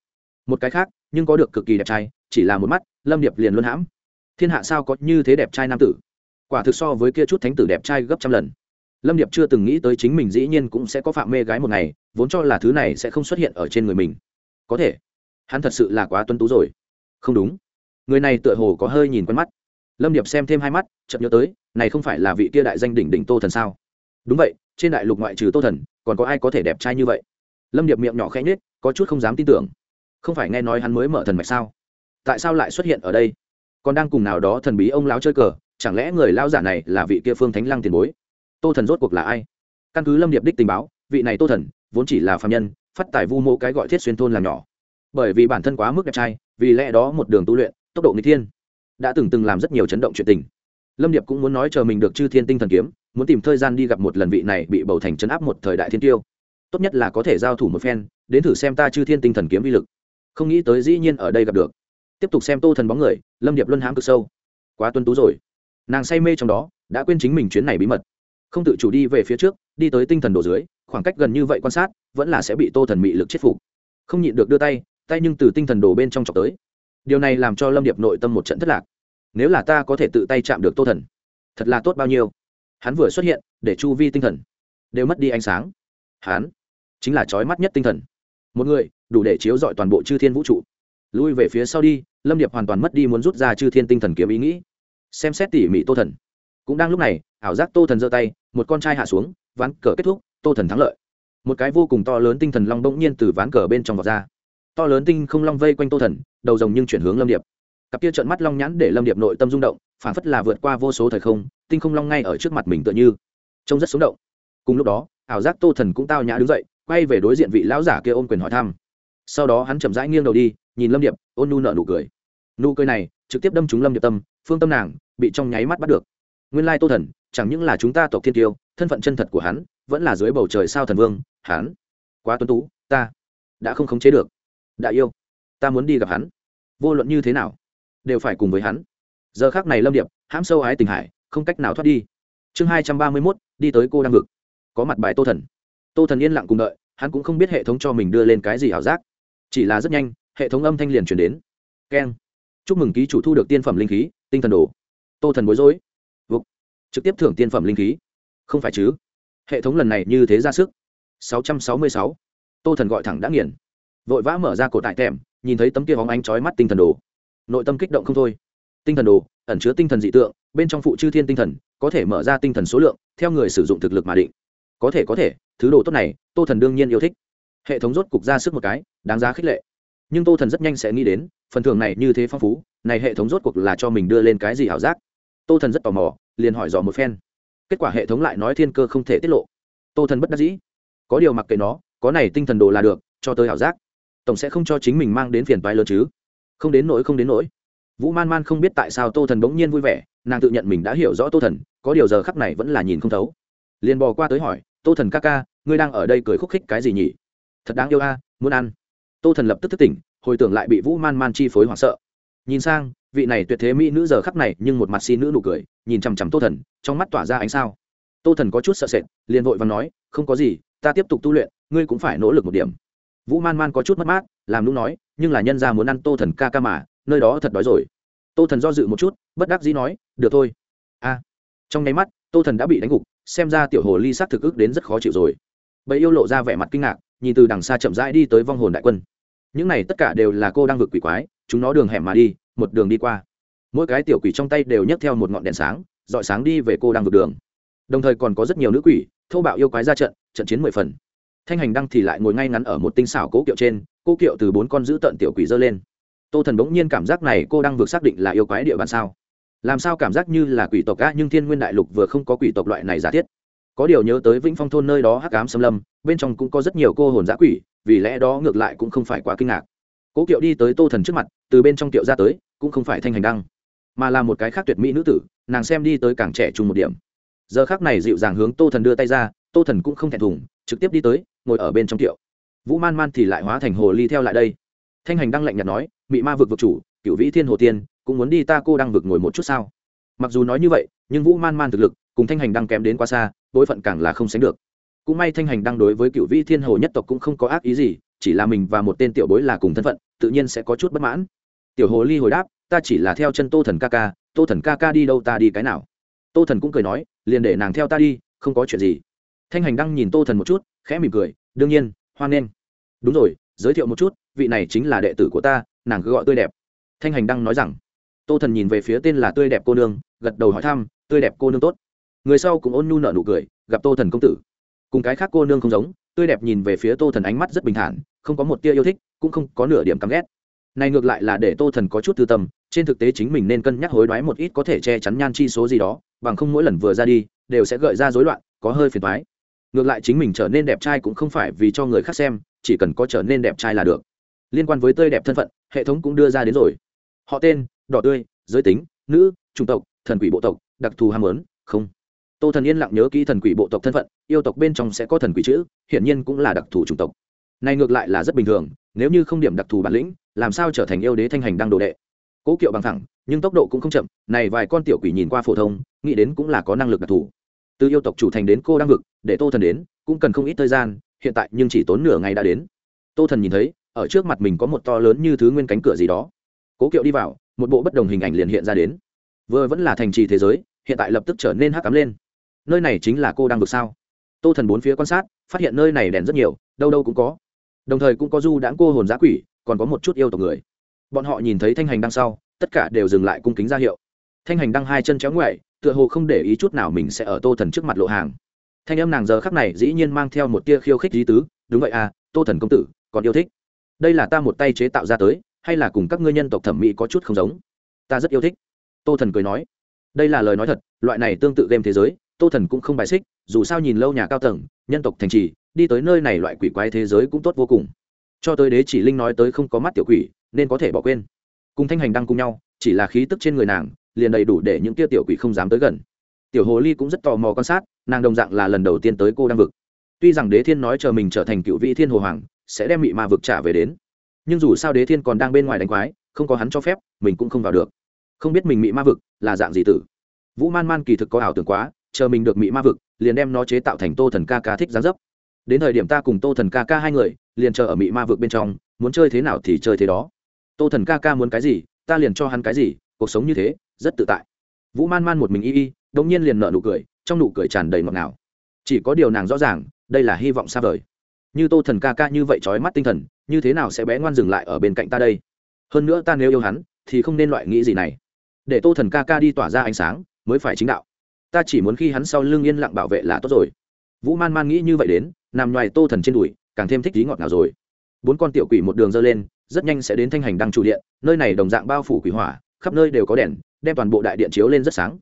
Một cái khác, nhưng có được cực kỳ đẹp trai, chỉ là một mắt, lâm điệp liền luôn hãm thiên hạ sao có như thế đẹp trai nam tử? Quả thực so với kia chút thánh tử đẹp trai gấp trăm lần. Lâm điệp chưa từng nghĩ tới chính mình dĩ nhiên cũng sẽ có phạm mê gái một ngày, vốn cho là thứ này sẽ không xuất hiện ở trên người mình. Có thể. Hắn thật sự là quá tuân tú rồi. Không đúng. Người này tựa hồ có hơi nhìn quen mắt. Lâm điệp xem thêm hai mắt, chợt nhớ tới, này không phải là vị kia đại danh đỉnh đỉnh tô thần sao? Đúng vậy, trên đại lục ngoại trừ tô thần, còn có ai có thể đẹp trai như vậy? Lâm điệp miệng nhỏ khẽ nhết có chút không dám tin tưởng. Không phải nghe nói hắn mới mở thần mạch sao? Tại sao lại xuất hiện ở đây? Còn đang cùng nào đó thần bí ông lão chơi cờ, chẳng lẽ người lao giả này là vị kia phương thánh lăng tiền bối? Tô thần rốt cuộc là ai? Căn cứ lâm điệp đích tình báo, vị này tô thần vốn chỉ là phạm nhân, phát tài vu mô cái gọi thiết xuyên thôn làm nhỏ. Bởi vì bản thân quá mức đẹp trai, vì lẽ đó một đường tu luyện, tốc độ n g thiên, đã từng từng làm rất nhiều chấn động chuyện tình. Lâm điệp cũng muốn nói chờ mình được chư thiên tinh thần kiếm, muốn tìm thời gian đi gặp một lần vị này bị bầu thành chấn áp một thời đại thiên tiêu. Tốt nhất là có thể giao thủ một phen, đến thử xem ta chư thiên tinh thần kiếm vi lực. Không nghĩ tới dĩ nhiên ở đây gặp được tiếp tục xem tô thần bóng người, lâm điệp luân hãm cực sâu. Quá tuân tú rồi. Nàng say mê trong đó, đã quên chính mình chuyến này bí mật. Không tự chủ đi về phía trước, đi tới tinh thần đồ dưới, khoảng cách gần như vậy quan sát, vẫn là sẽ bị tô thần mị lực chết phục. Không nhịn được đưa tay tay nhưng từ tinh thần đồ bên trong trọc tới. Điều này làm cho lâm điệp nội tâm một trận thất lạc. Nếu là ta có thể tự tay chạm được tô thần, thật là tốt bao nhiêu. Hắn vừa xuất hiện, để chu vi tinh thần đều mất đi ánh sáng. Hắn chính là trói mắt nhất tinh thần. Một người, đủ để chiếu dọi toàn bộ chư thiên vũ trụ lui về phía sau đi, lâm điệp hoàn toàn mất đi muốn rút ra chư thiên tinh thần kiếm ý nghĩ. Xem xét tỉ mỉ tô thần. Cũng đang lúc này, ảo giác tô thần giơ tay, một con trai hạ xuống, ván cờ kết thúc, tô thần thắng lợi. Một cái vô cùng to lớn tinh thần long bỗng nhiên từ ván cờ bên trong vọt ra. To lớn tinh không long vây quanh tô thần, đầu rồng nhưng chuyển hướng lâm điệp. Cặp kia trợn mắt long nhãn để lâm điệp nội tâm rung động phản phất là vượt qua vô số thời không, tinh không long ngay ở trước mặt mình tựa như. Trông rất sống động. Cùng lúc đó, ảo giác tô thần cũng tao nhã đứng dậy, quay về đối diện vị lão giả kia ôm quyền hỏi thăm. Sau đó hắn chậm rãi nghiêng đầu đi nhìn lâm điệp, ôn nu nợ nụ cười. Nụ cười này, trực tiếp đâm trúng lâm điệp tâm, phương tâm nàng bị trong nháy mắt bắt được. Nguyên lai tô thần, chẳng những là chúng ta tộc thiên tiêu, thân phận chân thật của hắn, vẫn là dưới bầu trời sao thần vương, hắn. Quá tuấn tú, ta đã không khống chế được. Đã yêu, ta muốn đi gặp hắn. Vô luận như thế nào, đều phải cùng với hắn. Giờ khác này lâm điệp, hãm sâu ái tình hải, không cách nào thoát đi. Chương hai trăm ba mươi mốt, đi tới cô đang vực. Có mặt bài tô thần. Tô thần yên lặng cùng đợi, hắn cũng không biết hệ thống cho mình đưa lên cái gì ảo giác. Chỉ là rất nhanh hệ thống âm thanh liền chuyển đến. Keng. Chúc mừng ký chủ thu được tiên phẩm linh khí, tinh thần đồ. Tô thần bối rối. Vục. trực tiếp thưởng tiên phẩm linh khí. Không phải chứ? Hệ thống lần này như thế ra sức. Sáu trăm sáu mươi sáu. Tô thần gọi thẳng đã nghiền. Vội vã mở ra cổ tại tèm, nhìn thấy tấm kia bóng ánh chói mắt tinh thần đồ. Nội tâm kích động không thôi. Tinh thần đồ, ẩn chứa tinh thần dị tượng, bên trong phụ chư thiên tinh thần, có thể mở ra tinh thần số lượng, theo người sử dụng thực lực mà định. Có thể có thể, thứ đồ tốt này, tô thần đương nhiên yêu thích. Hệ thống rốt cục ra sức một cái, đáng giá khích lệ nhưng tô thần rất nhanh sẽ nghĩ đến, phần thưởng này như thế phong phú, này hệ thống rốt cuộc là cho mình đưa lên cái gì ảo giác? Tô thần rất tò mò, liền hỏi dò một phen. Kết quả hệ thống lại nói thiên cơ không thể tiết lộ. Tô thần bất đắc dĩ. Có điều mặc kệ nó, có này tinh thần đồ là được, cho tới ảo giác. Tổng sẽ không cho chính mình mang đến phiền toái lớn chứ. Không đến nỗi, không đến nỗi. Vũ man man không biết tại sao tô thần bỗng nhiên vui vẻ, nàng tự nhận mình đã hiểu rõ tô thần, có điều giờ khắc này vẫn là nhìn không thấu. Liền bò qua tới hỏi, tô thần ca ca, ngươi đang ở đây cười khúc khích cái gì nhỉ? Thật đáng yêu a, muốn ăn tô thần lập tức thức tỉnh, hồi tưởng lại bị vũ man man chi phối hoảng sợ. Nhìn sang, vị này tuyệt thế mỹ nữ giờ khắc này nhưng một mặt xin nữ nụ cười, nhìn chằm chằm tô thần, trong mắt tỏa ra ánh sao. Tô thần có chút sợ sệt, liền vội và nói, không có gì, ta tiếp tục tu luyện, ngươi cũng phải nỗ lực một điểm. Vũ man man có chút mất mát, làm lúc nói, nhưng là nhân ra muốn ăn tô thần ca ca mà, nơi đó thật đói rồi. Tô thần do dự một chút, bất đắc dĩ nói, được thôi. A. Trong nháy mắt, tô thần đã bị đánh gục, xem ra tiểu hồ ly s á c thực ức đến rất khó chịu rồi. Bầy yêu lộ ra vẻ mặt kinh ngạc, nhìn từ đằng xa chậm rãi đi tới vong hồn đại quân những này tất cả đều là cô đang vượt quỷ quái, chúng nó đường hẻm mà đi, một đường đi qua. Mỗi cái tiểu quỷ trong tay đều nhấc theo một ngọn đèn sáng dọi sáng đi về cô đang vượt đường. Đồng thời còn có rất nhiều nữ quỷ, thô bạo yêu quái ra trận trận chiến mười phần. Thanh hành đăng thì lại ngồi ngay ngắn ở một tinh xảo cố kiệu trên cô kiệu từ bốn con giữ tận tiểu quỷ dơ lên. Tô thần bỗng nhiên cảm giác này cô đang vượt xác định là yêu quái địa bàn sao? Làm sao cảm giác như là quỷ tộc ca nhưng thiên nguyên đại lục vừa không có quỷ tộc loại này giả thiết? Có điều nhớ tới vĩnh phong thôn nơi đó hắc ám xâm lâm, bên trong cũng có rất nhiều cô hồn giã quỷ vì lẽ đó ngược lại cũng không phải quá kinh ngạc. Cố kiệu đi tới tô thần trước mặt, từ bên trong kiệu ra tới, cũng không phải thanh hành đăng, mà là một cái khác tuyệt mỹ nữ tử, nàng xem đi tới càng trẻ trung một điểm. Giờ khác này dịu dàng hướng tô thần đưa tay ra, tô thần cũng không thẹn thùng, trực tiếp đi tới, ngồi ở bên trong kiệu. Vũ man man thì lại hóa thành hồ ly theo lại đây. Thanh hành đăng lạnh nhạt nói, mị ma vực vực chủ cựu vĩ thiên hồ tiên, cũng muốn đi ta cô đang vực ngồi một chút sao? Mặc dù nói như vậy, nhưng vũ man man thực lực cùng thanh hành đăng kém đến quá xa bối phận càng là không sánh được cũng may thanh hành đang đối với cựu vĩ thiên hồ nhất tộc cũng không có ác ý gì, chỉ là mình và một tên tiểu bối là cùng thân phận, tự nhiên sẽ có chút bất mãn. Tiểu hồ ly hồi đáp, ta chỉ là theo chân tô thần ca ca, tô thần ca ca đi đâu ta đi cái nào? Tô thần cũng cười nói, liền để nàng theo ta đi, không có chuyện gì. Thanh hành đăng nhìn tô thần một chút, khẽ mỉm cười, đương nhiên, hoan nghênh. Đúng rồi, giới thiệu một chút, vị này chính là đệ tử của ta, nàng cứ gọi tươi đẹp. Thanh hành đăng nói rằng. Tô thần nhìn về phía tên là tươi đẹp cô nương, gật đầu hỏi thăm, tươi đẹp cô nương tốt. Người sau cũng ôn nhu nợ nụ cười, gặp tô thần công tử cùng cái khác cô nương không giống, tươi đẹp nhìn về phía tô thần ánh mắt rất bình thản, không có một tia yêu thích, cũng không có nửa điểm căm ghét. Này ngược lại là để tô thần có chút tư tâm, trên thực tế chính mình nên cân nhắc hối đoái một ít có thể che chắn nhan chi số gì đó, bằng không mỗi lần vừa ra đi, đều sẽ gợi ra rối loạn, có hơi phiền thoái ngược lại chính mình trở nên đẹp trai cũng không phải vì cho người khác xem, chỉ cần có trở nên đẹp trai là được. Liên quan với tươi đẹp thân phận, hệ thống cũng đưa ra đến rồi. Họ tên, đỏ tươi, giới tính, nữ, chủng tộc, thần quỷ bộ tộc, đặc thù ham muốn, không tô thần yên lặng nhớ kỹ thần quỷ bộ tộc thân phận, yêu tộc bên trong sẽ có thần quỷ chữ, hiển nhiên cũng là đặc thù chủng tộc. Này ngược lại là rất bình thường, nếu như không điểm đặc thù bản lĩnh, làm sao trở thành yêu đế thanh hành đang đồ đệ? Cố kiệu bằng thẳng, nhưng tốc độ cũng không chậm, này vài con tiểu quỷ nhìn qua phổ thông, nghĩ đến cũng là có năng lực đặc thù. Từ yêu tộc chủ thành đến cô đang vực, để tô thần đến, cũng cần không ít thời gian, hiện tại nhưng chỉ tốn nửa ngày đã đến. Tô thần nhìn thấy, ở trước mặt mình có một to lớn như thứ nguyên cánh cửa gì đó. Cố kiệu đi vào, một bộ bất đồng hình ảnh liền hiện ra đến. Vừa vẫn là thành trì thế giới, hiện tại lập tức trở nên hắc cắm lên nơi này chính là cô đang vực sao? Tô thần bốn phía quan sát, phát hiện nơi này đèn rất nhiều, đâu đâu cũng có. Đồng thời cũng có du đãng cô hồn giã quỷ, còn có một chút yêu tộc người. Bọn họ nhìn thấy thanh hành đăng sau, tất cả đều dừng lại cung kính ra hiệu. Thanh hành đăng hai chân chéo ngoại tựa hồ không để ý chút nào mình sẽ ở tô thần trước mặt lộ hàng. Thanh âm nàng giờ khắc này dĩ nhiên mang theo một tia khiêu khích lý tứ, đúng vậy à tô thần công tử, còn yêu thích. Đây là ta một tay chế tạo ra tới, hay là cùng các ngươi nhân tộc thẩm mỹ có chút không giống? Ta rất yêu thích. Tô thần cười nói. Đây là lời nói thật, loại này tương tự game thế giới tô thần cũng không bài xích, dù sao nhìn lâu nhà cao tầng, nhân tộc thành trì, đi tới nơi này loại quỷ quái thế giới cũng tốt vô cùng. Cho tới đế chỉ linh nói tới không có mắt tiểu quỷ, nên có thể bỏ quên. Cùng thanh hành đăng cùng nhau, chỉ là khí tức trên người nàng, liền đầy đủ để những tia tiểu quỷ không dám tới gần. Tiểu hồ ly cũng rất tò mò quan sát, nàng đồng dạng là lần đầu tiên tới cô đang vực. Tuy rằng đế thiên nói chờ mình trở thành cựu vị thiên hồ hoàng, sẽ đem mị ma vực trả về đến. Nhưng dù sao đế thiên còn đang bên ngoài đánh quái, không có hắn cho phép, mình cũng không vào được. Không biết mình mị ma vực là dạng gì tử. Vũ man man kỳ thực có ảo tưởng quá chờ mình được mị ma vực, liền đem nó chế tạo thành tô thần ca ca thích gián dấp. Đến thời điểm ta cùng tô thần ca ca hai người, liền chờ ở mị ma vực bên trong, muốn chơi thế nào thì chơi thế đó. Tô thần ca ca muốn cái gì, ta liền cho hắn cái gì, cuộc sống như thế, rất tự tại. Vũ man man một mình y y đ ỗ n g nhiên liền nợ nụ cười, trong nụ cười tràn đầy ngọt ngào. Chỉ có điều nàng rõ ràng, đây là hy vọng xa vời. Như tô thần ca ca như vậy trói mắt tinh thần, như thế nào sẽ bé ngoan dừng lại ở bên cạnh ta đây? Hơn nữa ta nếu yêu hắn, thì không nên loại nghĩ gì này. Để tô thần ca ca đi tỏa ra ánh sáng, mới phải chính đạo ta chỉ muốn khi hắn sau lưng yên lặng bảo vệ là tốt rồi. Vũ man man nghĩ như vậy đến, nằm ngoài tô thần trên đùi, càng thêm thích lý ngọt ngào rồi. Bốn con tiểu quỷ một đường dơ lên, rất nhanh sẽ đến thanh hành đăng chủ điện, nơi này đồng dạng bao phủ quỷ hỏa, khắp nơi đều có đèn, đem toàn bộ đại điện chiếu lên rất sáng.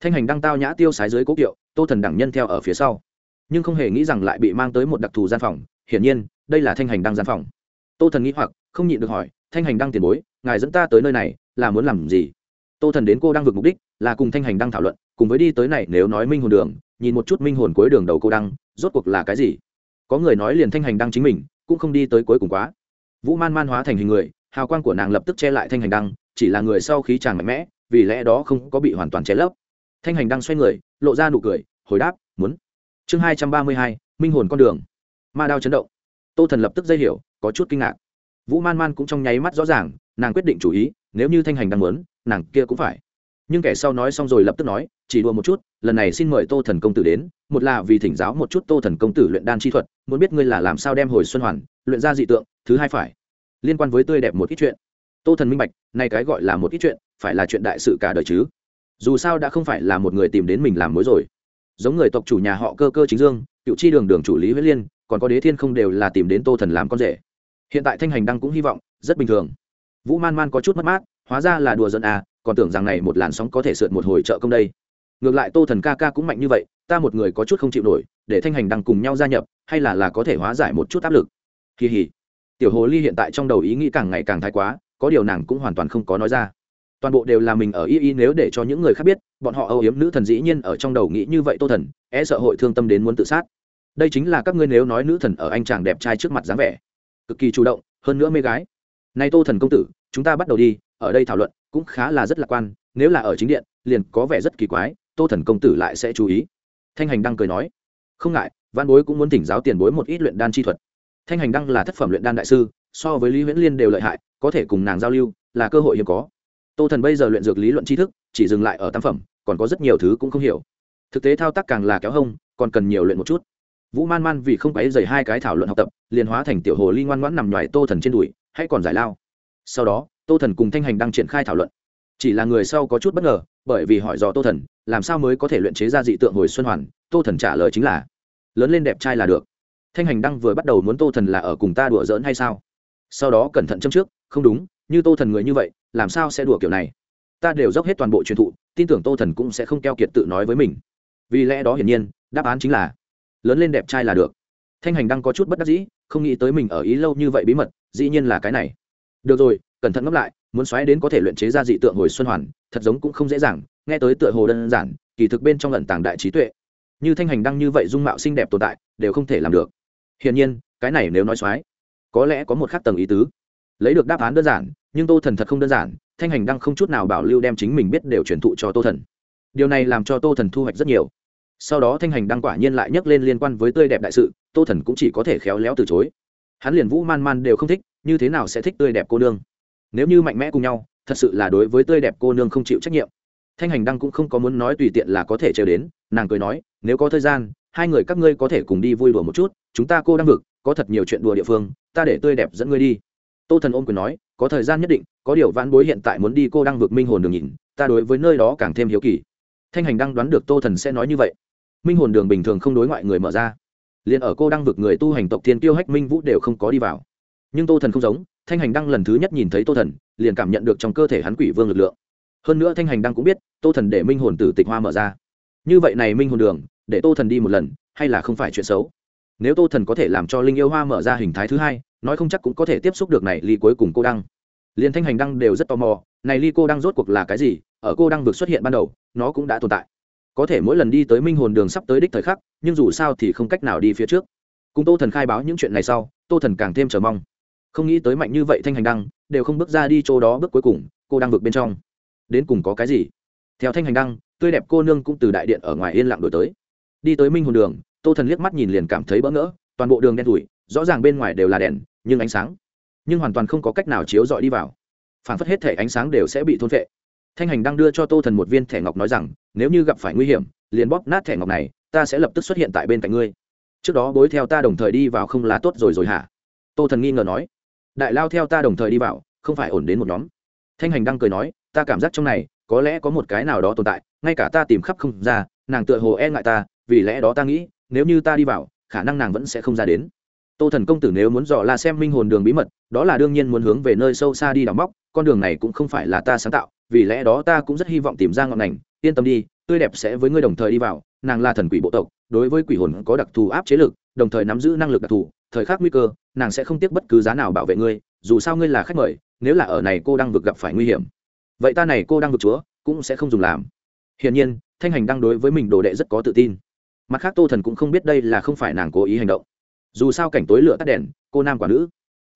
Thanh hành đăng tao nhã tiêu sái dưới cố kiệu, tô thần đẳng nhân theo ở phía sau. Nhưng không hề nghĩ rằng lại bị mang tới một đặc thù gian phòng, hiển nhiên, đây là thanh hành đăng gian phòng. Tô thần nghĩ hoặc, không nhịn được hỏi, thanh hành đăng tiền bối, ngài dẫn ta tới nơi này, là muốn làm gì? Tô thần đến cô đang vượt mục đích, là cùng thanh hành đăng thảo luận cùng với đi tới này nếu nói minh hồn đường, nhìn một chút minh hồn cuối đường đầu cô đăng, rốt cuộc là cái gì? Có người nói liền thanh hành đăng chính mình, cũng không đi tới cuối cùng quá. Vũ man man hóa thành hình người, hào quang của nàng lập tức che lại thanh hành đăng, chỉ là người sau khí chàng mạnh mẽ, vì lẽ đó không có bị hoàn toàn che lấp. Thanh hành đăng xoay người, lộ ra nụ cười, hồi đáp, muốn. Chương hai trăm ba mươi hai, minh hồn con đường. Ma đao chấn động. Tô thần lập tức dây hiểu, có chút kinh ngạc. Vũ man man cũng trong nháy mắt rõ ràng, nàng quyết định chủ ý, nếu như thanh hành đang muốn, nàng kia cũng phải. Nhưng kẻ sau nói xong rồi lập tức nói chỉ đùa một chút, lần này xin mời tô thần công tử đến, một là vì thỉnh giáo một chút tô thần công tử luyện đan chi thuật, muốn biết ngươi là làm sao đem hồi xuân hoàn, luyện ra dị tượng, thứ hai phải liên quan với tươi đẹp một ít chuyện. Tô thần minh bạch, nay cái gọi là một ít chuyện, phải là chuyện đại sự cả đời chứ. Dù sao đã không phải là một người tìm đến mình làm mối rồi. Giống người tộc chủ nhà họ cơ cơ chính dương, cựu chi đường đường chủ lý huyết liên, còn có đế thiên không đều là tìm đến tô thần làm con rể. Hiện tại thanh hành đăng cũng hy vọng, rất bình thường. Vũ man man có chút mất mát, hóa ra là đùa dân à còn tưởng rằng này một làn sóng có thể sượt một hồi trợ công đây ngược lại tô thần ca ca cũng mạnh như vậy, ta một người có chút không chịu nổi, để thanh hành đăng cùng nhau gia nhập, hay là là có thể hóa giải một chút áp lực? Kỳ hỉ. Tiểu hồ ly hiện tại trong đầu ý nghĩ càng ngày càng thái quá, có điều nàng cũng hoàn toàn không có nói ra. Toàn bộ đều là mình ở y y nếu để cho những người khác biết, bọn họ âu yếm nữ thần dĩ nhiên ở trong đầu nghĩ như vậy tô thần e sợ hội thương tâm đến muốn tự sát. Đây chính là các ngươi nếu nói nữ thần ở anh chàng đẹp trai trước mặt dáng vẻ. Cực kỳ chủ động, hơn nữa mê gái. Nay tô thần công tử, chúng ta bắt đầu đi, ở đây thảo luận, cũng khá là rất lạc quan, nếu là ở chính điện, liền có vẻ rất kỳ quái tô thần công tử lại sẽ chú ý. Thanh hành đăng cười nói, không ngại văn bối cũng muốn thỉnh giáo tiền bối một ít luyện đan chi thuật. Thanh hành đăng là thất phẩm luyện đan đại sư, so với lý huyễn liên đều lợi hại, có thể cùng nàng giao lưu là cơ hội hiếm có. Tô thần bây giờ luyện dược lý luận tri thức, chỉ dừng lại ở tam phẩm, còn có rất nhiều thứ cũng không hiểu. Thực tế thao tác càng là kéo hông, còn cần nhiều luyện một chút. Vũ man man vì không quấy dày hai cái thảo luận học tập, liền hóa thành tiểu hồ ly ngoan ngoãn nằm ngoài tô thần trên đùi, hay còn giải lao. Sau đó, tô thần cùng thanh hành đang triển khai thảo luận. Chỉ là người sau có chút bất ngờ, bởi vì hỏi dò tô thần làm sao mới có thể luyện chế ra dị tượng hồi xuân hoàn? Tô thần trả lời chính là, lớn lên đẹp trai là được. Thanh hành đăng vừa bắt đầu muốn tô thần là ở cùng ta đùa giỡn hay sao? Sau đó cẩn thận châm trước, không đúng, như tô thần người như vậy, làm sao sẽ đùa kiểu này? Ta đều dốc hết toàn bộ truyền thụ, tin tưởng tô thần cũng sẽ không keo kiệt tự nói với mình. Vì lẽ đó hiển nhiên, đáp án chính là, lớn lên đẹp trai là được. Thanh hành đăng có chút bất đắc dĩ, không nghĩ tới mình ở ý lâu như vậy bí mật, dĩ nhiên là cái này. Được rồi cẩn thận ngẫm lại, muốn xoáy đến có thể luyện chế ra dị tượng hồi xuân hoàn, thật giống cũng không dễ dàng, nghe tới tựa hồ đơn giản, kỳ thực bên trong lần tàng đại trí tuệ. Như thanh hành đăng như vậy dung mạo xinh đẹp tồn tại, đều không thể làm được. Hiển nhiên, cái này nếu nói xoáy, có lẽ có một khác tầng ý tứ. Lấy được đáp án đơn giản, nhưng tô thần thật không đơn giản, thanh hành đăng không chút nào bảo lưu đem chính mình biết đều truyền thụ cho tô thần. Điều này làm cho tô thần thu hoạch rất nhiều. Sau đó thanh hành đăng quả nhiên lại nhắc lên liên quan với tươi đẹp đại sự, tô thần cũng chỉ có thể khéo léo từ chối. Hắn liền vũ man man đều không thích, như thế nào sẽ thích tươi đẹp cô đương nếu như mạnh mẽ cùng nhau, thật sự là đối với tươi đẹp cô nương không chịu trách nhiệm. Thanh hành đăng cũng không có muốn nói tùy tiện là có thể chờ đến, nàng cười nói, nếu có thời gian, hai người các ngươi có thể cùng đi vui đùa một chút, chúng ta cô đang vực, có thật nhiều chuyện đùa địa phương, ta để tươi đẹp dẫn ngươi đi. Tô thần ôm quyền nói, có thời gian nhất định, có điều vãn bối hiện tại muốn đi cô đang vực minh hồn đường nhìn, ta đối với nơi đó càng thêm hiếu kỳ. Thanh hành đăng đoán được tô thần sẽ nói như vậy. Minh hồn đường bình thường không đối ngoại người mở ra. Liền ở cô đang vực người tu hành tộc thiên tiêu hách minh vũ đều không có đi vào. Nhưng tô thần không giống thanh hành đăng lần thứ nhất nhìn thấy tô thần, liền cảm nhận được trong cơ thể hắn quỷ vương lực lượng. Hơn nữa thanh hành đăng cũng biết, tô thần để minh hồn tử tịch hoa mở ra. Như vậy này minh hồn đường, để tô thần đi một lần, hay là không phải chuyện xấu? Nếu tô thần có thể làm cho linh yêu hoa mở ra hình thái thứ hai, nói không chắc cũng có thể tiếp xúc được này ly cuối cùng cô đăng. Liền thanh hành đăng đều rất tò mò, này ly cô đăng rốt cuộc là cái gì? Ở cô đăng vực xuất hiện ban đầu, nó cũng đã tồn tại. Có thể mỗi lần đi tới minh hồn đường sắp tới đích thời khắc, nhưng dù sao thì không cách nào đi phía trước. Cùng tô thần khai báo những chuyện này sau, tô thần càng thêm chờ mong không nghĩ tới mạnh như vậy thanh hành đăng, đều không bước ra đi chỗ đó bước cuối cùng, cô đang vực bên trong. Đến cùng có cái gì? Theo thanh hành đăng, tươi đẹp cô nương cũng từ đại điện ở ngoài yên lặng đổi tới. Đi tới minh hồn đường, tô thần liếc mắt nhìn liền cảm thấy bỡ ngỡ, toàn bộ đường đen thủi rõ ràng bên ngoài đều là đèn, nhưng ánh sáng, nhưng hoàn toàn không có cách nào chiếu dọi đi vào. Phản phất hết thể ánh sáng đều sẽ bị thôn vệ thanh hành đang đưa cho tô thần một viên thẻ ngọc nói rằng, nếu như gặp phải nguy hiểm, liền bóp nát thẻ ngọc này, ta sẽ lập tức xuất hiện tại bên cạnh ngươi. Trước đó bối theo ta đồng thời đi vào không là tốt rồi rồi hả? Tô thần nghi ngờ nói đại lao theo ta đồng thời đi vào, không phải ổn đến một nhóm. Thanh hành đang cười nói, ta cảm giác trong này, có lẽ có một cái nào đó tồn tại, ngay cả ta tìm khắp không ra, nàng tựa hồ e ngại ta, vì lẽ đó ta nghĩ, nếu như ta đi vào, khả năng nàng vẫn sẽ không ra đến. Tô thần công tử nếu muốn dò la xem minh hồn đường bí mật, đó là đương nhiên muốn hướng về nơi sâu xa đi đào móc, con đường này cũng không phải là ta sáng tạo, vì lẽ đó ta cũng rất hy vọng tìm ra ngọn ngành yên tâm đi, tươi đẹp sẽ với ngươi đồng thời đi vào, nàng là thần quỷ bộ tộc, đối với quỷ hồn có đặc thù áp chế lực, đồng thời nắm giữ năng lực đặc thù thời khắc nguy cơ, nàng sẽ không tiếc bất cứ giá nào bảo vệ ngươi, dù sao ngươi là khách mời, nếu là ở này cô đang vực gặp phải nguy hiểm, vậy ta này cô đang vực chúa cũng sẽ không dùng làm. Hiển nhiên, thanh hành đang đối với mình đồ đệ rất có tự tin. Mặt khác tô thần cũng không biết đây là không phải nàng cố ý hành động. Dù sao cảnh tối lửa tắt đèn, cô nam quả nữ.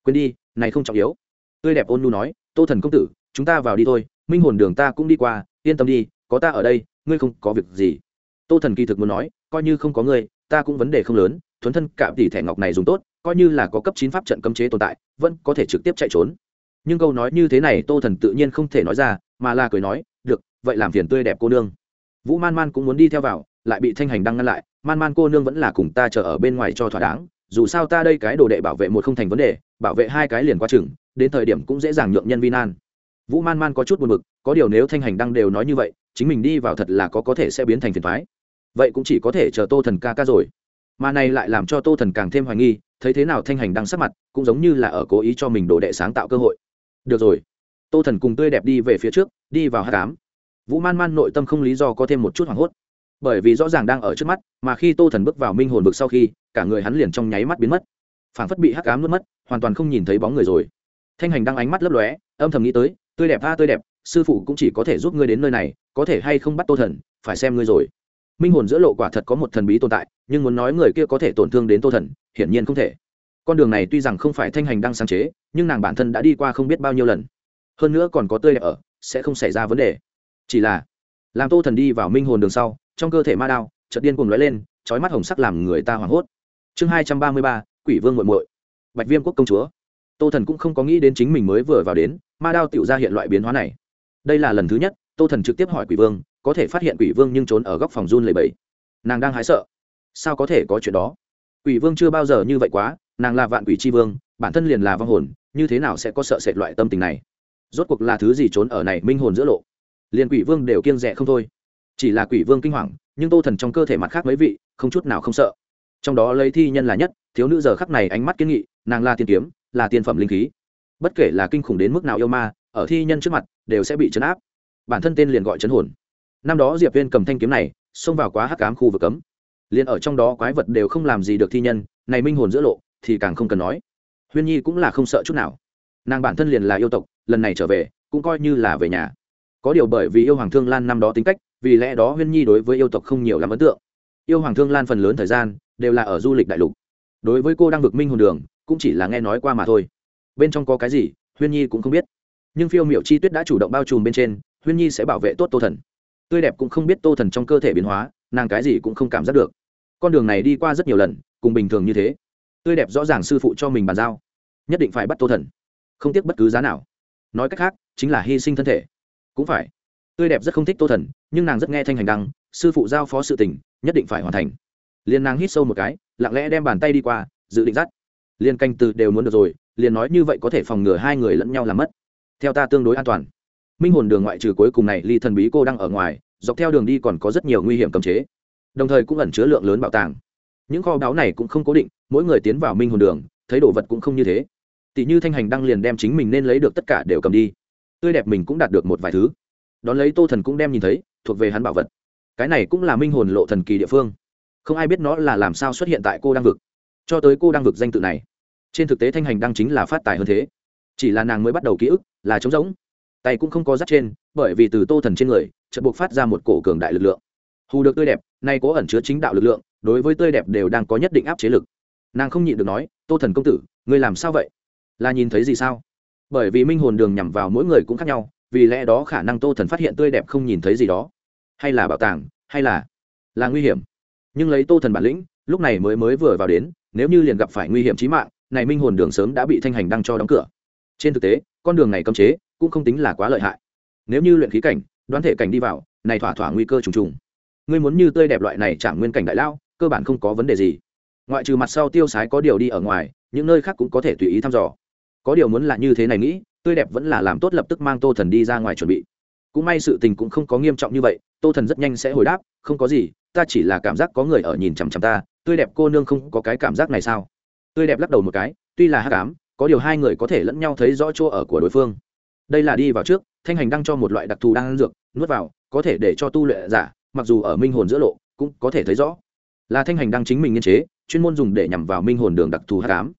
Quên đi, này không trọng yếu. Tươi đẹp ôn nu nói, tô thần công tử, chúng ta vào đi thôi, minh hồn đường ta cũng đi qua, yên tâm đi, có ta ở đây, ngươi không có việc gì. Tô thần kỳ thực muốn nói, coi như không có ngươi, ta cũng vấn đề không lớn, thuấn thân cả tỷ thẻ ngọc này dùng tốt coi như là có cấp chín pháp trận cấm chế tồn tại, vẫn có thể trực tiếp chạy trốn. Nhưng câu nói như thế này tô thần tự nhiên không thể nói ra, mà là cười nói, được, vậy làm phiền tươi đẹp cô nương. Vũ man man cũng muốn đi theo vào, lại bị thanh hành đăng ngăn lại, man man cô nương vẫn là cùng ta chờ ở bên ngoài cho thỏa đáng, dù sao ta đây cái đồ đệ bảo vệ một không thành vấn đề, bảo vệ hai cái liền qua chừng, đến thời điểm cũng dễ dàng nhượng nhân vi nan. Vũ man man có chút buồn b ự c có điều nếu thanh hành đăng đều nói như vậy, chính mình đi vào thật là có có thể sẽ biến thành phiền thoái vậy cũng chỉ có thể chờ tô thần ca ca rồi. Mà này lại làm cho tô thần càng thêm hoài nghi thấy thế nào thanh hành đang sắc mặt, cũng giống như là ở cố ý cho mình đồ đệ sáng tạo cơ hội. Được rồi, tô thần cùng tươi đẹp đi về phía trước, đi vào hát cám. Vũ man man nội tâm không lý do có thêm một chút hoảng hốt. Bởi vì rõ ràng đang ở trước mắt, mà khi tô thần bước vào minh hồn vực sau khi, cả người hắn liền trong nháy mắt biến mất. Phản phất bị hắc cám nuốt mất, hoàn toàn không nhìn thấy bóng người rồi. Thanh hành đang ánh mắt lấp lóe, âm thầm nghĩ tới, tươi đẹp a tươi đẹp, sư phụ cũng chỉ có thể giúp ngươi đến nơi này, có thể hay không bắt tô thần, phải xem ngươi rồi minh hồn giữa lộ quả thật có một thần bí tồn tại, nhưng muốn nói người kia có thể tổn thương đến tô thần, hiển nhiên không thể. Con đường này tuy rằng không phải thanh hành đang sáng chế, nhưng nàng bản thân đã đi qua không biết bao nhiêu lần. Hơn nữa còn có tươi đẹp ở, sẽ không xảy ra vấn đề. Chỉ là, làm tô thần đi vào minh hồn đường sau, trong cơ thể ma đao, chợt điên cùng lóe lên trói mắt hồng sắc làm người ta hoảng hốt. Chương hai trăm ba mươi ba, quỷ vương muội muội. Bạch viêm quốc công chúa. Tô thần cũng không có nghĩ đến chính mình mới vừa vào đến, ma đao tự ra hiện loại biến hóa này. Đây là lần thứ nhất, tô thần trực tiếp hỏi quỷ vương có thể phát hiện quỷ vương nhưng trốn ở góc phòng run lầy bẫy nàng đang hái sợ. Sao có thể có chuyện đó? Quỷ vương chưa bao giờ như vậy quá, nàng là vạn quỷ c h i vương, bản thân liền là vong hồn, như thế nào sẽ có sợ sệt loại tâm tình này? Rốt cuộc là thứ gì trốn ở này minh hồn giữa lộ? Liền quỷ vương đều kiêng rẻ không thôi. Chỉ là quỷ vương kinh hoàng, nhưng tô thần trong cơ thể mặt khác mấy vị, không chút nào không sợ. Trong đó lấy thi nhân là nhất, thiếu nữ giờ khắc này ánh mắt kiến nghị, nàng là tiên kiếm, là tiên phẩm linh khí. Bất kể là kinh khủng đến mức nào yêu ma, ở thi nhân trước mặt, đều sẽ bị chấn áp. Bản thân tên liền gọi chấn hồn năm đó diệp viên cầm thanh kiếm này, xông vào quá hắc cám khu vực cấm. Liền ở trong đó quái vật đều không làm gì được thi nhân, này minh hồn giữa lộ, thì càng không cần nói. Huyên nhi cũng là không sợ chút nào. Nàng bản thân liền là yêu tộc, lần này trở về, cũng coi như là về nhà. Có điều bởi vì yêu hoàng thương lan năm đó tính cách, vì lẽ đó huyên nhi đối với yêu tộc không nhiều làm ấn tượng. Yêu hoàng thương lan phần lớn thời gian, đều là ở du lịch đại lục. Đối với cô đang vực minh hồn đường, cũng chỉ là nghe nói qua mà thôi. Bên trong có cái gì, huyên nhi cũng không biết. Nhưng phiêu m i ệ u chi tuyết đã chủ động bao trùm bên trên, huyên nhi sẽ bảo vệ tốt tô thần tươi đẹp cũng không biết tô thần trong cơ thể biến hóa, nàng cái gì cũng không cảm giác được. Con đường này đi qua rất nhiều lần, cùng bình thường như thế. Tươi đẹp rõ ràng sư phụ cho mình bàn giao. Nhất định phải bắt tô thần. Không tiếc bất cứ giá nào. Nói cách khác, chính là hy sinh thân thể. Cũng phải. Tươi đẹp rất không thích tô thần, nhưng nàng rất nghe thanh hành đăng, sư phụ giao phó sự tình, nhất định phải hoàn thành. Liền nàng hít sâu một cái, lặng lẽ đem bàn tay đi qua, dự định dắt. Liền canh từ đều muốn được rồi, liền nói như vậy có thể phòng ngừa hai người lẫn nhau làm mất. Theo ta tương đối an toàn minh hồn đường ngoại trừ cuối cùng này, ly thần bí cô đang ở ngoài, dọc theo đường đi còn có rất nhiều nguy hiểm cầm chế. Đồng thời cũng ẩn chứa lượng lớn bảo tàng. Những kho báu này cũng không cố định, mỗi người tiến vào minh hồn đường, thấy đồ vật cũng không như thế. Tỷ như thanh hành đăng liền đem chính mình nên lấy được tất cả đều cầm đi. Tươi đẹp mình cũng đạt được một vài thứ. Đón lấy tô thần cũng đem nhìn thấy, thuộc về hắn bảo vật. Cái này cũng là minh hồn lộ thần kỳ địa phương. Không ai biết nó là làm sao xuất hiện tại cô đăng vực. Cho tới cô đăng vực danh tự này, trên thực tế thanh hành đăng chính là phát tài hơn thế. Chỉ là nàng mới bắt đầu ký ức là trống rỗng tay cũng không có dắt trên, bởi vì từ tô thần trên người, chợt buộc phát ra một cổ cường đại lực lượng. Hù được tươi đẹp, nay cố ẩn chứa chính đạo lực lượng, đối với tươi đẹp đều đang có nhất định áp chế lực. Nàng không nhịn được nói, tô thần công tử, ngươi làm sao vậy? Là nhìn thấy gì sao? Bởi vì minh hồn đường nhằm vào mỗi người cũng khác nhau, vì lẽ đó khả năng tô thần phát hiện tươi đẹp không nhìn thấy gì đó. Hay là bảo tàng, hay là là nguy hiểm. Nhưng lấy tô thần bản lĩnh, lúc này mới mới vừa vào đến, nếu như liền gặp phải nguy hiểm trí mạng, này minh hồn đường sớm đã bị thanh hành đăng cho đóng cửa. Trên thực tế, con đường này cấm chế cũng không tính là quá lợi hại. Nếu như luyện khí cảnh, đoán thể cảnh đi vào, này thỏa thỏa nguy cơ trùng trùng. Ngươi muốn như tươi đẹp loại này chạm nguyên cảnh đại lao cơ bản không có vấn đề gì. Ngoại trừ mặt sau tiêu sái có điều đi ở ngoài, những nơi khác cũng có thể tùy ý thăm dò. Có điều muốn là như thế này nghĩ, tươi đẹp vẫn là làm tốt lập tức mang tô thần đi ra ngoài chuẩn bị. Cũng may sự tình cũng không có nghiêm trọng như vậy, tô thần rất nhanh sẽ hồi đáp, không có gì, ta chỉ là cảm giác có người ở nhìn chằm chằm ta, tươi đẹp cô nương không có cái cảm giác này sao? Tươi đẹp lắc đầu một cái, tuy là hát cám có điều hai người có thể lẫn nhau thấy rõ chỗ ở của đối phương đây là đi vào trước, thanh hành đang cho một loại đặc thù đang dược, nuốt vào, có thể để cho tu luyện giả, mặc dù ở minh hồn giữa lộ, cũng có thể thấy rõ. Là thanh hành đang chính mình nghiên chế, chuyên môn dùng để nhằm vào minh hồn đường đặc thù h tám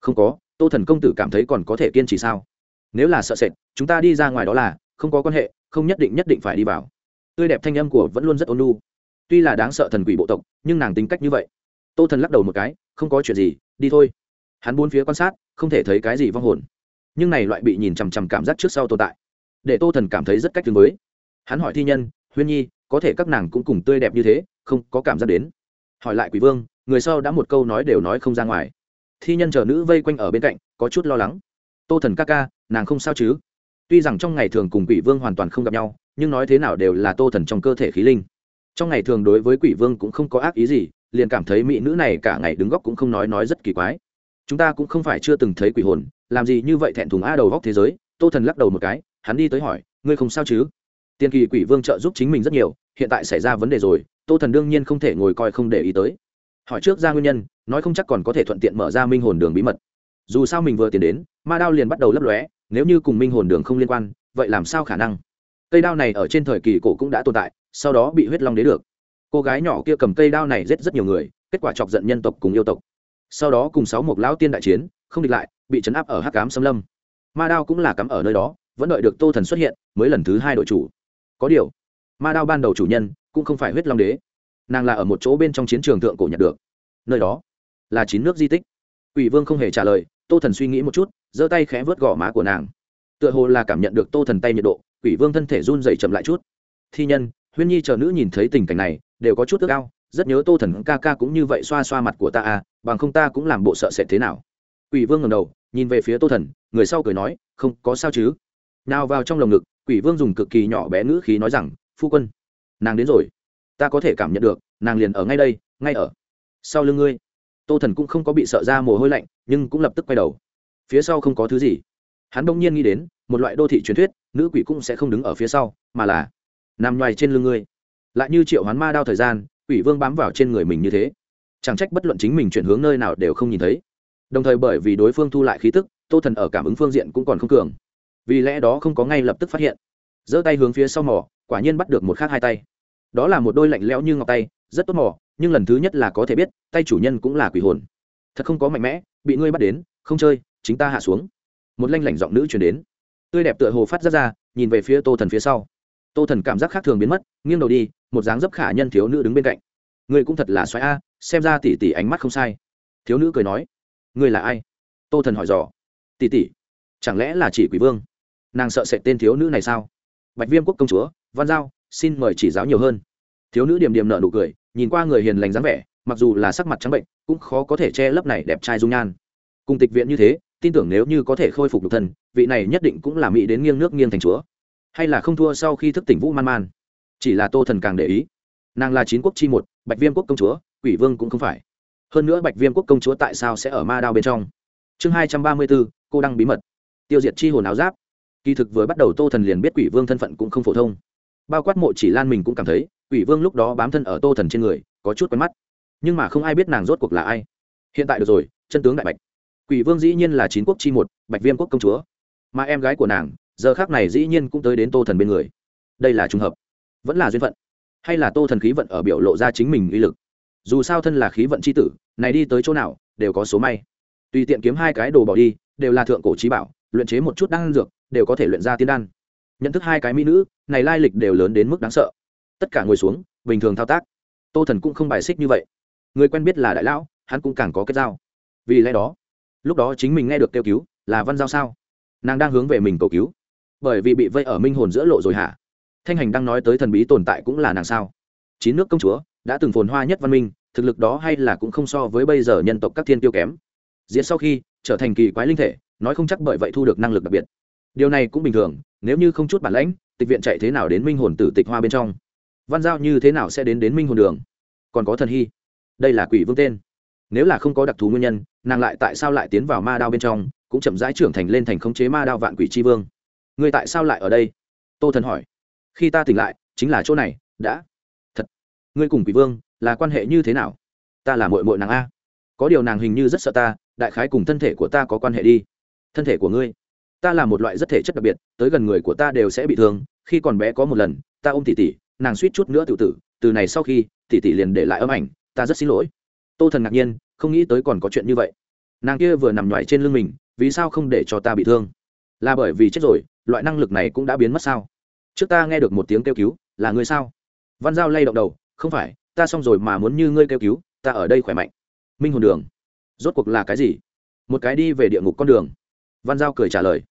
không có, tô thần công tử cảm thấy còn có thể kiên trì sao? Nếu là sợ sệt, chúng ta đi ra ngoài đó là, không có quan hệ, không nhất định nhất định phải đi vào. Tươi đẹp thanh âm của vẫn luôn rất ôn lu tuy là đáng sợ thần quỷ bộ tộc, nhưng nàng tính cách như vậy. Tô thần lắc đầu một cái, không có chuyện gì, đi thôi. Hắn buôn phía quan sát, không thể thấy cái gì vong hồn nhưng này loại bị nhìn chằm chằm cảm giác trước sau tồn tại, để tô thần cảm thấy rất cách tương với. Hắn hỏi thi nhân, huyên nhi, có thể các nàng cũng cùng tươi đẹp như thế, không có cảm giác đến? Hỏi lại quỷ vương, người sau đã một câu nói đều nói không ra ngoài. Thi nhân chờ nữ vây quanh ở bên cạnh, có chút lo lắng. Tô thần ca ca, nàng không sao chứ? Tuy rằng trong ngày thường cùng quỷ vương hoàn toàn không gặp nhau, nhưng nói thế nào đều là tô thần trong cơ thể khí linh. Trong ngày thường đối với quỷ vương cũng không có ác ý gì, liền cảm thấy mỹ nữ này cả ngày đứng góc cũng không nói nói rất kỳ quái chúng ta cũng không phải chưa từng thấy quỷ hồn, làm gì như vậy thẹn thùng a đầu góc thế giới? Tô thần lắc đầu một cái, hắn đi tới hỏi, ngươi không sao chứ? Tiên kỳ quỷ vương trợ giúp chính mình rất nhiều, hiện tại xảy ra vấn đề rồi, tô thần đương nhiên không thể ngồi coi không để ý tới. Hỏi trước ra nguyên nhân, nói không chắc còn có thể thuận tiện mở ra minh hồn đường bí mật. Dù sao mình vừa tiến đến, ma đao liền bắt đầu lấp lóe, nếu như cùng minh hồn đường không liên quan, vậy làm sao khả năng? Cây đao này ở trên thời kỳ cổ cũng đã tồn tại, sau đó bị huyết long đế được. Cô gái nhỏ kia cầm cây đao này giết rất nhiều người, kết quả chọc giận nhân tộc cùng yêu tộc sau đó cùng sáu một lão tiên đại chiến, không địch lại, bị chấn áp ở hắc cám xâm lâm. Ma đao cũng là cắm ở nơi đó, vẫn đợi được tô thần xuất hiện, mới lần thứ hai đội chủ. Có điều, ma đao ban đầu chủ nhân cũng không phải huyết long đế. Nàng là ở một chỗ bên trong chiến trường thượng cổ nhật được. Nơi đó là chín nước di tích. Ủy vương không hề trả lời, tô thần suy nghĩ một chút, giơ tay khẽ vớt gò má của nàng. Tựa hồ là cảm nhận được tô thần tay nhiệt độ, quỷ vương thân thể run dày chậm lại chút. Thi nhân, huyên nhi chờ nữ nhìn thấy tình cảnh này, đều có chút ước ao rất nhớ tô thần ca ca cũng như vậy xoa xoa mặt của ta à bằng không ta cũng làm bộ sợ sệt thế nào. Quỷ vương ngầm đầu, nhìn về phía tô thần, người sau cười nói, không, có sao chứ. Nào vào trong lồng ngực, quỷ vương dùng cực kỳ nhỏ bé ngữ khí nói rằng, phu quân, nàng đến rồi. Ta có thể cảm nhận được, nàng liền ở ngay đây, ngay ở sau lưng ngươi. Tô thần cũng không có bị sợ ra mồ hôi lạnh, nhưng cũng lập tức quay đầu. Phía sau không có thứ gì. Hắn đông nhiên nghĩ đến, một loại đô thị truyền thuyết, nữ quỷ cũng sẽ không đứng ở phía sau, mà là nằm ngoài trên lưng ngươi. Lại như triệu hoán ma đao thời gian quỷ vương bám vào trên người mình như thế. Chẳng trách bất luận chính mình chuyển hướng nơi nào đều không nhìn thấy. Đồng thời bởi vì đối phương thu lại khí tức, tô thần ở cảm ứng phương diện cũng còn không cường. Vì lẽ đó không có ngay lập tức phát hiện. Giơ tay hướng phía sau mỏ quả nhiên bắt được một khác hai tay. Đó là một đôi lạnh lẽo như ngọc tay, rất tốt mỏ nhưng lần thứ nhất là có thể biết, tay chủ nhân cũng là quỷ hồn. Thật không có mạnh mẽ, bị ngươi bắt đến, không chơi, chính ta hạ xuống. Một lanh lảnh giọng nữ chuyển đến. Tươi đẹp tựa hồ phát ra ra, nhìn về phía tô thần phía sau. Tô thần cảm giác khác thường biến mất, nghiêng đầu đi một dáng dấp khả nhân thiếu nữ đứng bên cạnh. Người cũng thật là xoáy a, xem ra tỉ tỉ ánh mắt không sai. Thiếu nữ cười nói. Người là ai? Tô thần hỏi dò. Tỉ tỉ chẳng lẽ là chỉ quỷ vương? Nàng sợ sệt tên thiếu nữ này sao? Bạch viêm quốc công chúa, văn giao, xin mời chỉ giáo nhiều hơn. Thiếu nữ điểm điểm nợ nụ cười, nhìn qua người hiền lành dáng vẻ, mặc dù là sắc mặt trắng bệnh, cũng khó có thể che lấp này đẹp trai dung nhan. Cùng tịch viện như thế, tin tưởng nếu như có thể khôi phục được thần vị này nhất định cũng là mỹ đến nghiêng nước nghiêng thành chúa. Hay là không thua sau khi thức tỉnh vũ man man? Chỉ là tô thần càng để ý. Nàng là chín quốc chi một, bạch viêm quốc công chúa, quỷ vương cũng không phải. Hơn nữa bạch viêm quốc công chúa tại sao sẽ ở ma đao bên trong? Chương hai trăm ba mươi bốn, cô đăng bí mật. Tiêu diệt chi hồn áo giáp. Kỳ thực vừa bắt đầu tô thần liền biết quỷ vương thân phận cũng không phổ thông. Bao quát mộ chỉ lan mình cũng cảm thấy, quỷ vương lúc đó bám thân ở tô thần trên người, có chút quen mắt. Nhưng mà không ai biết nàng rốt cuộc là ai. Hiện tại được rồi, chân tướng đại bạch. Quỷ vương dĩ nhiên là chín quốc chi một, bạch viêm quốc công chúa. Mà em gái của nàng, giờ khác này dĩ nhiên cũng tới đến tô thần bên người. Đây là trùng hợp vẫn là duyên phận. Hay là tô thần khí vận ở biểu lộ ra chính mình uy lực. Dù sao thân là khí vận c h i tử, này đi tới chỗ nào, đều có số may. Tùy tiện kiếm hai cái đồ bỏ đi, đều là thượng cổ trí bảo, luyện chế một chút đan dược, đều có thể luyện ra tiên đan. Nhận thức hai cái mỹ nữ, này lai lịch đều lớn đến mức đáng sợ. Tất cả ngồi xuống, bình thường thao tác. Tô thần cũng không bài xích như vậy. Người quen biết là đại lão, hắn cũng càng có kết giao. Vì lẽ đó, lúc đó chính mình nghe được kêu cứu, là văn giao sao? Nàng đang hướng về mình cầu cứu. Bởi vì bị vây ở minh hồn giữa lộ rồi hả? Thanh hành đang nói tới thần bí tồn tại cũng là nàng sao? Chín nước công chúa, đã từng phồn hoa nhất văn minh, thực lực đó hay là cũng không so với bây giờ nhân tộc các thiên tiêu kém. Diễn sau khi, trở thành kỳ quái linh thể, nói không chắc bởi vậy thu được năng lực đặc biệt. Điều này cũng bình thường, nếu như không chút bản lãnh, tịch viện chạy thế nào đến minh hồn tử tịch hoa bên trong? Văn giao như thế nào sẽ đến đến minh hồn đường? Còn có thần hy? Đây là quỷ vương tên. Nếu là không có đặc thù nguyên nhân, nàng lại tại sao lại tiến vào ma đao bên trong, cũng chậm rãi trưởng thành lên thành khống chế ma đao vạn quỷ tri vương. Người tại sao lại ở đây? Tô thần hỏi khi ta tỉnh lại, chính là chỗ này, đã. Thật. Ngươi cùng quỷ vương, là quan hệ như thế nào? Ta là mội mội nàng a. Có điều nàng hình như rất sợ ta, đại khái cùng thân thể của ta có quan hệ đi. Thân thể của ngươi. Ta là một loại rất thể chất đặc biệt, tới gần người của ta đều sẽ bị thương, khi còn bé có một lần, ta ôm tỉ tỉ nàng suýt chút nữa tự tử, từ này sau khi tỉ tỉ liền để lại âm ảnh, ta rất xin lỗi. Tô thần ngạc nhiên, không nghĩ tới còn có chuyện như vậy. Nàng kia vừa nằm nhoài trên lưng mình, vì sao không để cho ta bị thương? Là bởi vì chết rồi, loại năng lực này cũng đã biến mất sao? Trước ta nghe được một tiếng kêu cứu, là ngươi sao? Văn giao lay động đầu, không phải, ta xong rồi mà muốn như ngươi kêu cứu, ta ở đây khỏe mạnh. Minh hồn đường. Rốt cuộc là cái gì? Một cái đi về địa ngục con đường. Văn giao cười trả lời.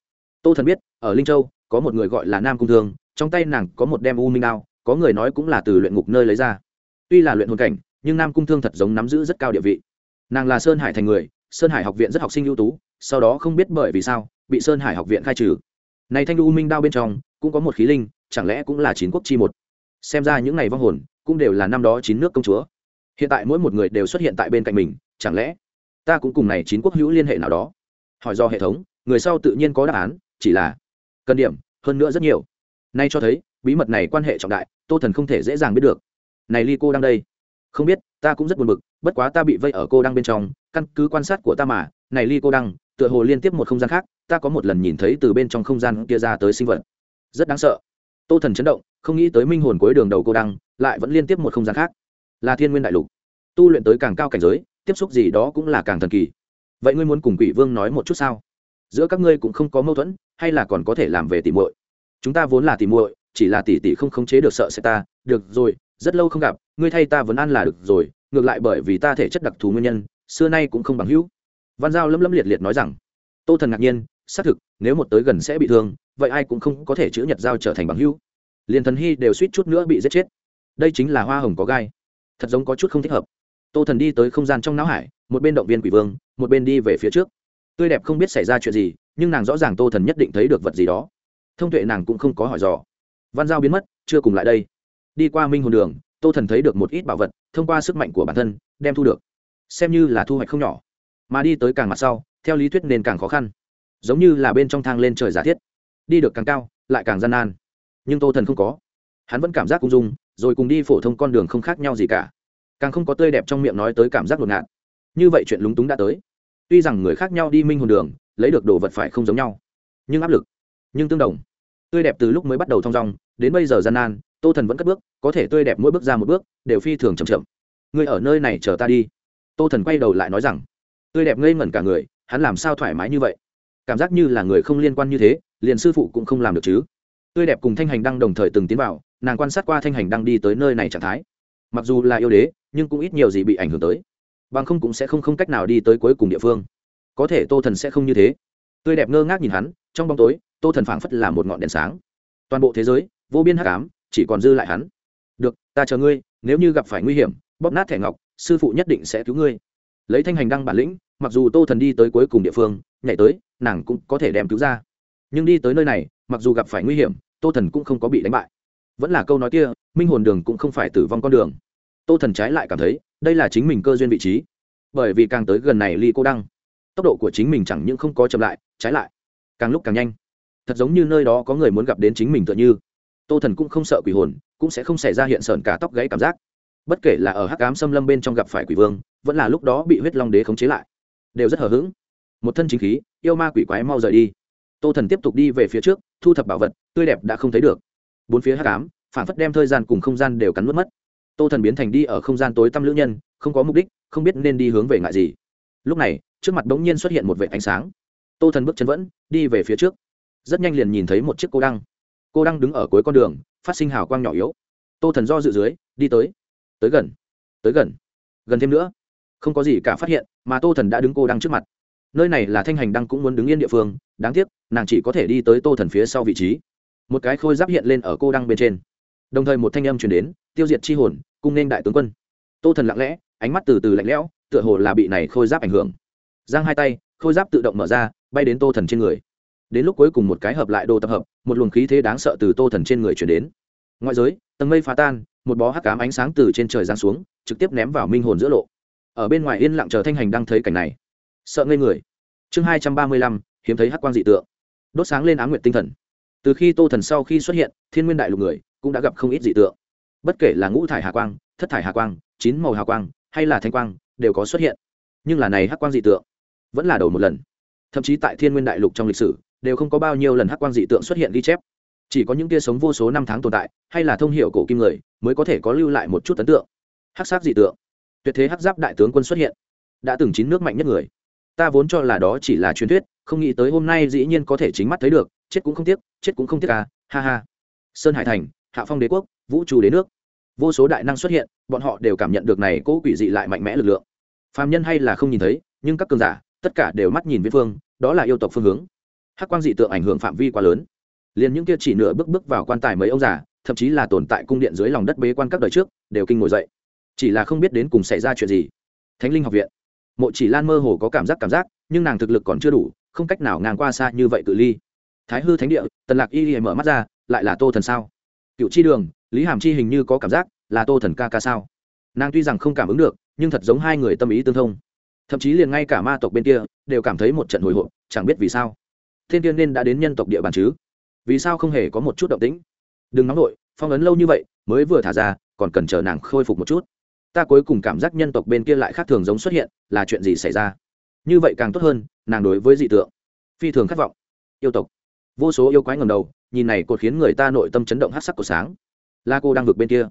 Tô thần biết, ở linh châu, có một người gọi là nam cung thương, trong tay nàng có một đem u minh đao, có người nói cũng là từ luyện ngục nơi lấy ra. Tuy là luyện hồn cảnh, nhưng nam cung thương thật giống nắm giữ rất cao địa vị. Nàng là sơn hải thành người, sơn hải học viện rất học sinh ưu tú, sau đó không biết bởi vì sao, bị sơn hải học viện khai trừ. Này thanh u minh đao bên trong cũng có một khí linh, chẳng lẽ cũng là chín quốc chi một? Xem ra những ngày vong hồn cũng đều là năm đó chín nước công chúa. Hiện tại mỗi một người đều xuất hiện tại bên cạnh mình, chẳng lẽ ta cũng cùng này chín quốc hữu liên hệ nào đó? Hỏi do hệ thống, người sau tự nhiên có đáp án, chỉ là cần điểm, hơn nữa rất nhiều. Nay cho thấy, bí mật này quan hệ trọng đại, tô thần không thể dễ dàng biết được. Này ly cô đang đây. Không biết, ta cũng rất buồn bực, bất quá ta bị vây ở cô đang bên trong, căn cứ quan sát của ta mà, này ly cô đăng tựa hồ liên tiếp một không gian khác, ta có một lần nhìn thấy từ bên trong không gian kia ra tới sinh vật rất đáng sợ. Tô thần chấn động, không nghĩ tới minh hồn cuối đường đầu cô đăng lại vẫn liên tiếp một không gian khác. Là thiên nguyên đại lục. Tu luyện tới càng cao cảnh giới, tiếp xúc gì đó cũng là càng thần kỳ. Vậy ngươi muốn cùng quỷ vương nói một chút sao? Giữa các ngươi cũng không có mâu thuẫn, hay là còn có thể làm về tỉ muội? Chúng ta vốn là tỉ muội, chỉ là tỷ tỷ không khống chế được sợ sẽ ta. Được rồi, rất lâu không gặp, ngươi thay ta vẫn ăn là được rồi, ngược lại bởi vì ta thể chất đặc thù nguyên nhân, xưa nay cũng không bằng hữu. Văn giao lâm lâm liệt liệt nói rằng, tô thần ngạc nhiên, xác thực, nếu một tới gần sẽ bị thương vậy ai cũng không có thể chữ nhật giao trở thành bằng hữu. Liền thần hy đều suýt chút nữa bị giết chết. Đây chính là hoa hồng có gai. Thật giống có chút không thích hợp. Tô thần đi tới không gian trong não hải, một bên động viên quỷ vương, một bên đi về phía trước. Tươi đẹp không biết xảy ra chuyện gì, nhưng nàng rõ ràng tô thần nhất định thấy được vật gì đó. Thông tuệ nàng cũng không có hỏi dò. Văn giao biến mất, chưa cùng lại đây. Đi qua minh hồn đường, tô thần thấy được một ít bảo vật, thông qua sức mạnh của bản thân, đem thu được. Xem như là thu hoạch không nhỏ. Mà đi tới càng mặt sau, theo lý thuyết nên càng khó khăn. Giống như là bên trong thang lên trời giả thiết đi được càng cao, lại càng gian nan. Nhưng tô thần không có. Hắn vẫn cảm giác cung dung, rồi cùng đi phổ thông con đường không khác nhau gì cả. Càng không có tươi đẹp trong miệng nói tới cảm giác ngột ngạt. Như vậy chuyện lúng túng đã tới. Tuy rằng người khác nhau đi minh hồn đường, lấy được đồ vật phải không giống nhau. Nhưng áp lực, nhưng tương đồng. Tươi đẹp từ lúc mới bắt đầu thong dong, đến bây giờ gian nan, tô thần vẫn cất bước, có thể tươi đẹp mỗi bước ra một bước, đều phi thường chậm chậm. Người ở nơi này chờ ta đi. Tô thần quay đầu lại nói rằng, tươi đẹp ngây ngẩn cả người, hắn làm sao thoải mái như vậy? Cảm giác như là người không liên quan như thế liền sư phụ cũng không làm được chứ. Tươi đẹp cùng thanh hành đăng đồng thời từng tiến vào, nàng quan sát qua thanh hành đăng đi tới nơi này trạng thái. Mặc dù là yêu đế, nhưng cũng ít nhiều gì bị ảnh hưởng tới. Bằng không cũng sẽ không không cách nào đi tới cuối cùng địa phương. Có thể tô thần sẽ không như thế. Tươi đẹp ngơ ngác nhìn hắn, trong bóng tối, tô thần phảng phất là một ngọn đèn sáng. Toàn bộ thế giới, vô biên hắc ám, chỉ còn dư lại hắn. Được, ta chờ ngươi, nếu như gặp phải nguy hiểm, bóp nát thẻ ngọc, sư phụ nhất định sẽ cứu ngươi. Lấy thanh hành đăng bản lĩnh, mặc dù tô thần đi tới cuối cùng địa phương, nhảy tới, nàng cũng có thể đem cứu ra nhưng đi tới nơi này, mặc dù gặp phải nguy hiểm, tô thần cũng không có bị đánh bại. Vẫn là câu nói kia, minh hồn đường cũng không phải tử vong con đường. Tô thần trái lại cảm thấy, đây là chính mình cơ duyên vị trí. Bởi vì càng tới gần này ly cô đăng, tốc độ của chính mình chẳng những không có chậm lại, trái lại, càng lúc càng nhanh. Thật giống như nơi đó có người muốn gặp đến chính mình tựa như. Tô thần cũng không sợ quỷ hồn, cũng sẽ không xảy ra hiện sợn cả tóc gãy cảm giác. Bất kể là ở hắc cám xâm lâm bên trong gặp phải quỷ vương, vẫn là lúc đó bị huyết long đế khống chế lại. Đều rất hờ hững. Một thân chính khí, yêu ma quỷ quái mau rời đi tô thần tiếp tục đi về phía trước, thu thập bảo vật, tươi đẹp đã không thấy được. Bốn phía hắc ám, phản phất đem thời gian cùng không gian đều cắn mất mất. Tô thần biến thành đi ở không gian tối tăm lữ nhân, không có mục đích, không biết nên đi hướng về ngại gì. Lúc này, trước mặt bỗng nhiên xuất hiện một vệ ánh sáng. Tô thần bước chân vẫn, đi về phía trước. Rất nhanh liền nhìn thấy một chiếc cô đăng. Cô đăng đứng ở cuối con đường, phát sinh hào quang nhỏ yếu. Tô thần do dự dưới, đi tới. Tới gần. Tới gần. Gần thêm nữa. Không có gì cả phát hiện, mà tô thần đã đứng cô đăng trước mặt nơi này là thanh hành đăng cũng muốn đứng yên địa phương, đáng tiếc, nàng chỉ có thể đi tới tô thần phía sau vị trí. Một cái khôi giáp hiện lên ở cô đăng bên trên. Đồng thời một thanh âm chuyển đến, tiêu diệt c h i hồn, cung nên đại tướng quân. Tô thần lặng lẽ, ánh mắt từ từ lạnh lẽo, tựa hồ là bị này khôi giáp ảnh hưởng. Giang hai tay, khôi giáp tự động mở ra, bay đến tô thần trên người. Đến lúc cuối cùng một cái hợp lại đồ tập hợp, một luồng khí thế đáng sợ từ tô thần trên người chuyển đến. Ngoại giới, tầng mây phá tan, một bó hắc cám ánh sáng từ trên trời giáng xuống, trực tiếp ném vào minh hồn giữa lộ. Ở bên ngoài yên lặng chờ thanh hành đang thấy cảnh này sợ ngây người. Chương hai trăm ba mươi lăm, hiếm thấy hắc quang dị tượng. Đốt sáng lên á m nguyện tinh thần. Từ khi tô thần sau khi xuất hiện, thiên nguyên đại lục người cũng đã gặp không ít dị tượng. Bất kể là ngũ thải hà quang, thất thải hà quang, chín màu hà quang, hay là thanh quang, đều có xuất hiện. Nhưng là này hắc quang dị tượng vẫn là đầu một lần. Thậm chí tại thiên nguyên đại lục trong lịch sử, đều không có bao nhiêu lần hắc quang dị tượng xuất hiện ghi chép. Chỉ có những tia sống vô số năm tháng tồn tại, hay là thông hiệu cổ kim người, mới có thể có lưu lại một chút ấn tượng. Hắc sắc dị tượng. Tuyệt thế hắc giáp đại tướng quân xuất hiện. Đã từng chín nước mạnh nhất người ta vốn cho là đó chỉ là truyền thuyết, không nghĩ tới hôm nay dĩ nhiên có thể chính mắt thấy được, chết cũng không tiếc, chết cũng không tiếc à ha ha. Sơn hải thành, hạ phong đế quốc, vũ trụ đế nước. Vô số đại năng xuất hiện, bọn họ đều cảm nhận được này cố quỷ dị lại mạnh mẽ lực lượng. Phàm nhân hay là không nhìn thấy, nhưng các cường giả, tất cả đều mắt nhìn viễn phương, đó là yêu tộc phương hướng. Hắc quang dị tượng ảnh hưởng phạm vi quá lớn. Liền những kia chỉ nửa bước bước vào quan tài mấy ông già, thậm chí là tồn tại cung điện dưới lòng đất bế quan các đời trước, đều kinh ngồi dậy. Chỉ là không biết đến cùng xảy ra chuyện gì. Thánh linh học viện mộ chỉ lan mơ hồ có cảm giác cảm giác, nhưng nàng thực lực còn chưa đủ, không cách nào ngang qua xa như vậy cự ly. Thái hư thánh địa, tần lạc y mở mắt ra, lại là tô thần sao? Cựu chi đường, lý hàm chi hình như có cảm giác, là tô thần ca ca sao? Nàng tuy rằng không cảm ứng được, nhưng thật giống hai người tâm ý tương thông. Thậm chí liền ngay cả ma tộc bên kia, đều cảm thấy một trận hồi hộp, chẳng biết vì sao. Thiên tiên nên đã đến nhân tộc địa bàn chứ? Vì sao không hề có một chút động tĩnh? Đừng nóng nổi phong ấn lâu như vậy, mới vừa thả ra, còn cần chờ nàng khôi phục một chút ta cuối cùng cảm giác nhân tộc bên kia lại khác thường giống xuất hiện, là chuyện gì xảy ra? Như vậy càng tốt hơn, nàng đối với dị tượng. Phi thường khát vọng. Yêu tộc. Vô số yêu quái ngầm đầu, nhìn này cột khiến người ta nội tâm chấn động hát sắc của sáng. Là cô đang vực bên kia.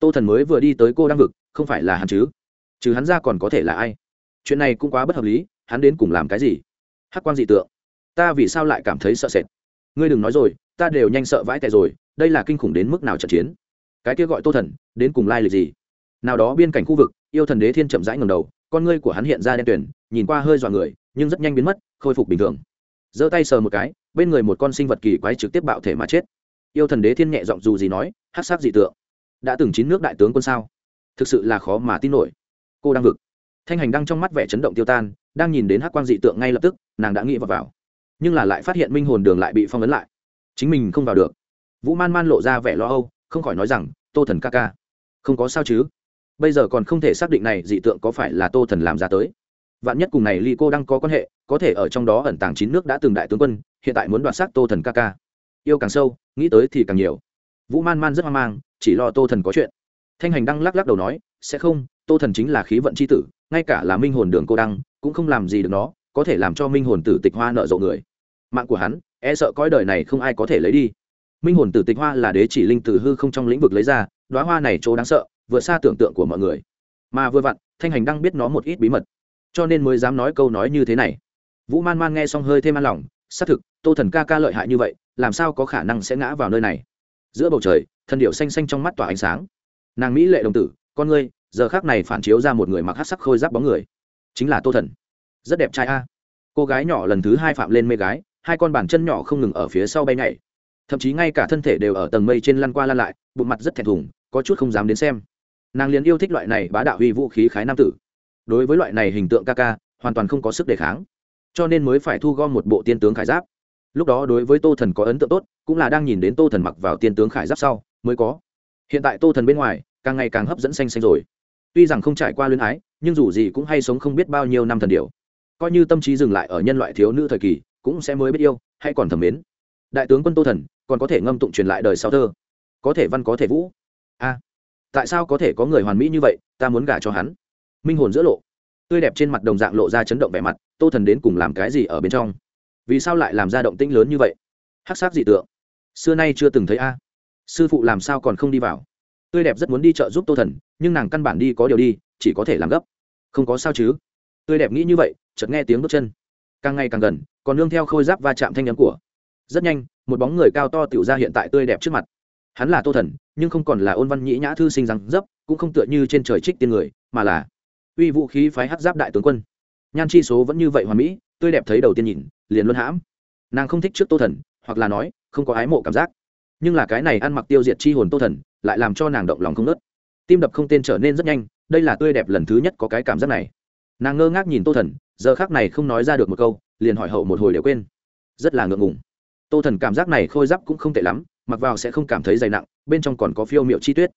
Tô thần mới vừa đi tới cô đang vực, không phải là hắn chứ? Chứ hắn ra còn có thể là ai? Chuyện này cũng quá bất hợp lý, hắn đến cùng làm cái gì? Hắc quan dị tượng. Ta vì sao lại cảm thấy sợ sệt? Ngươi đừng nói rồi, ta đều nhanh sợ vãi tè rồi, đây là kinh khủng đến mức nào trận chiến? Cái kia gọi tô thần, đến cùng lai lịch gì? Nào đó biên cảnh khu vực yêu thần đế thiên chậm rãi ngầm đầu con ngươi của hắn hiện ra đen tuyển nhìn qua hơi dọa người nhưng rất nhanh biến mất khôi phục bình thường. Giơ tay sờ một cái bên người một con sinh vật kỳ quái trực tiếp bạo thể mà chết. Yêu thần đế thiên nhẹ giọng dù gì nói hát sắc dị tượng đã từng chín nước đại tướng quân sao? Thực sự là khó mà tin nổi. Cô đang vực. Thanh hành đang trong mắt vẻ chấn động tiêu tan đang nhìn đến hát quang dị tượng ngay lập tức nàng đã nghĩ vào, vào. Nhưng là lại phát hiện minh hồn đường lại bị phong ấn lại. Chính mình không vào được. Vũ man man lộ ra vẻ lo âu không khỏi nói rằng tô thần ca ca không có sao chứ? Bây giờ còn không thể xác định này dị tượng có phải là tô thần làm ra tới. Vạn nhất cùng này ly cô đang có quan hệ, có thể ở trong đó ẩn tàng chín nước đã từng đại tướng quân, hiện tại muốn đoạt xác tô thần ca ca. Yêu càng sâu, nghĩ tới thì càng nhiều. Vũ man man rất hoang mang, chỉ lo tô thần có chuyện. Thanh hành đăng lắc lắc đầu nói, sẽ không, tô thần chính là khí vận c h i tử, ngay cả là minh hồn đường cô đăng, cũng không làm gì được nó, có thể làm cho minh hồn tử tịch hoa nợ rộ người. Mạng của hắn e sợ coi đời này không ai có thể lấy đi. Minh hồn tử tịch hoa là đế chỉ linh từ hư không trong lĩnh vực lấy ra đoá hoa này chỗ đáng sợ vượt xa tưởng tượng của mọi người. Mà vừa vặn, thanh hành đăng biết nó một ít bí mật, cho nên mới dám nói câu nói như thế này. Vũ man man nghe xong hơi thêm an lòng, xác thực, tô thần ca ca lợi hại như vậy, làm sao có khả năng sẽ ngã vào nơi này? Giữa bầu trời, thần điệu xanh xanh trong mắt tỏa ánh sáng. Nàng mỹ lệ đồng tử, con ngươi, giờ khác này phản chiếu ra một người mặc hát sắc khôi giáp bóng người. Chính là tô thần. Rất đẹp trai a. Cô gái nhỏ lần thứ hai phạm lên mê gái, hai con bàn chân nhỏ không ngừng ở phía sau bay nhảy. Thậm chí ngay cả thân thể đều ở tầng mây trên lăn qua lăn lại, bụng mặt rất thẹn thùng, có chút không dám đến xem nàng liền yêu thích loại này bá đạo huy vũ khí khái nam tử. Đối với loại này hình tượng ca ca, hoàn toàn không có sức đề kháng. Cho nên mới phải thu gom một bộ tiên tướng khải giáp. Lúc đó đối với tô thần có ấn tượng tốt, cũng là đang nhìn đến tô thần mặc vào tiên tướng khải giáp sau, mới có. Hiện tại tô thần bên ngoài, càng ngày càng hấp dẫn xanh xanh rồi. Tuy rằng không trải qua luyến ái, nhưng dù gì cũng hay sống không biết bao nhiêu năm thần điều coi như tâm trí dừng lại ở nhân loại thiếu nữ thời kỳ, cũng sẽ mới biết yêu, hay còn thầm mến. Đại tướng quân tô thần, còn có thể ngâm tụng truyền lại đời sau thơ. Có thể văn có thể vũ. A tại sao có thể có người hoàn mỹ như vậy, ta muốn gả cho hắn. Minh hồn giữa lộ. Tươi đẹp trên mặt đồng dạng lộ ra chấn động vẻ mặt, tô thần đến cùng làm cái gì ở bên trong? Vì sao lại làm ra động tĩnh lớn như vậy? Hắc sắc dị tượng. Xưa nay chưa từng thấy a. Sư phụ làm sao còn không đi vào? Tươi đẹp rất muốn đi chợ giúp tô thần, nhưng nàng căn bản đi có điều đi, chỉ có thể làm gấp. Không có sao chứ? Tươi đẹp nghĩ như vậy, chợt nghe tiếng bước chân. Càng ngày càng gần, còn nương theo khôi giáp va chạm thanh nhắm của. Rất nhanh, một bóng người cao to tựu ra hiện tại tươi đẹp trước mặt hắn là tô thần, nhưng không còn là ôn văn nhĩ nhã thư sinh răng dấp, cũng không tựa như trên trời trích tiên người, mà là uy vũ khí phái hát giáp đại tướng quân. Nhan chi số vẫn như vậy hoàn mỹ, tươi đẹp thấy đầu tiên nhìn, liền luôn hãm. Nàng không thích trước tô thần, hoặc là nói, không có ái mộ cảm giác. Nhưng là cái này ăn mặc tiêu diệt chi hồn tô thần, lại làm cho nàng động lòng không nớt tim đập không tên trở nên rất nhanh, đây là tươi đẹp lần thứ nhất có cái cảm giác này. Nàng ngơ ngác nhìn tô thần, giờ khác này không nói ra được một câu, liền hỏi hậu một hồi đều quên. Rất là ngượng ngùng. Tô thần cảm giác này khôi giáp cũng không tệ lắm mặc vào sẽ không cảm thấy dày nặng, bên trong còn có phiêu m i ệ u chi tuyết.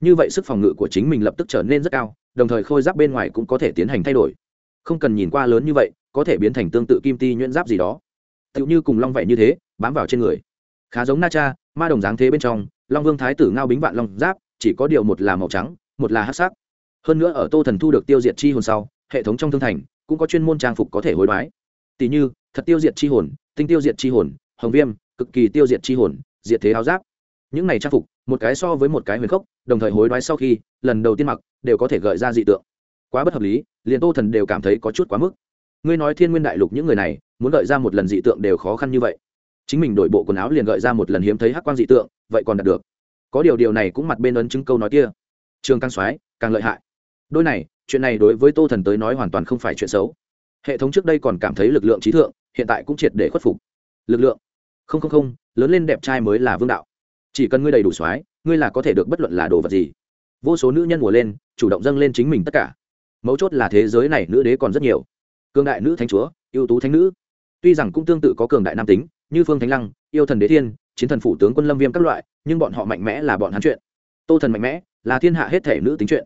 Như vậy sức phòng ngự của chính mình lập tức trở nên rất cao, đồng thời khôi giáp bên ngoài cũng có thể tiến hành thay đổi. Không cần nhìn qua lớn như vậy, có thể biến thành tương tự kim ti nhuyễn giáp gì đó. Tựu như cùng long vậy như thế, bám vào trên người. Khá giống na cha, ma đồng dáng thế bên trong, long vương thái tử ngao bính vạn long giáp, chỉ có điều một là màu trắng, một là hát sắc. Hơn nữa ở tô thần thu được tiêu diệt chi hồn sau, hệ thống trong thương thành cũng có chuyên môn trang phục có thể hối đoái. Tỷ như, thật tiêu diệt chi hồn, tinh tiêu diệt chi hồn, hồng viêm, cực kỳ tiêu diệt chi hồn diệt thế áo giáp. Những này trang phục, một cái so với một cái huyền khốc, đồng thời hối đoái sau khi, lần đầu tiên mặc, đều có thể gợi ra dị tượng. Quá bất hợp lý, liền tô thần đều cảm thấy có chút quá mức. Ngươi nói thiên nguyên đại lục những người này, muốn gợi ra một lần dị tượng đều khó khăn như vậy. Chính mình đổi bộ quần áo liền gợi ra một lần hiếm thấy hắc quan dị tượng, vậy còn đạt được. Có điều điều này cũng mặt bên ấn chứng câu nói kia. Trường càng soái, càng lợi hại. Đôi này, chuyện này đối với tô thần tới nói hoàn toàn không phải chuyện xấu. Hệ thống trước đây còn cảm thấy lực lượng trí thượng, hiện tại cũng triệt để khuất phục. Lực lượng? Không không không lớn lên đẹp trai mới là vương đạo. Chỉ cần ngươi đầy đủ soái, ngươi là có thể được bất luận là đồ vật gì. Vô số nữ nhân mùa lên, chủ động dâng lên chính mình tất cả. Mấu chốt là thế giới này nữ đế còn rất nhiều. Cương đại nữ thánh chúa, ưu tú thánh nữ. Tuy rằng cũng tương tự có cường đại nam tính, như phương thánh lăng, yêu thần đế thiên, chiến thần phủ tướng quân lâm viêm các loại, nhưng bọn họ mạnh mẽ là bọn hắn chuyện. Tô thần mạnh mẽ, là thiên hạ hết thể nữ tính chuyện.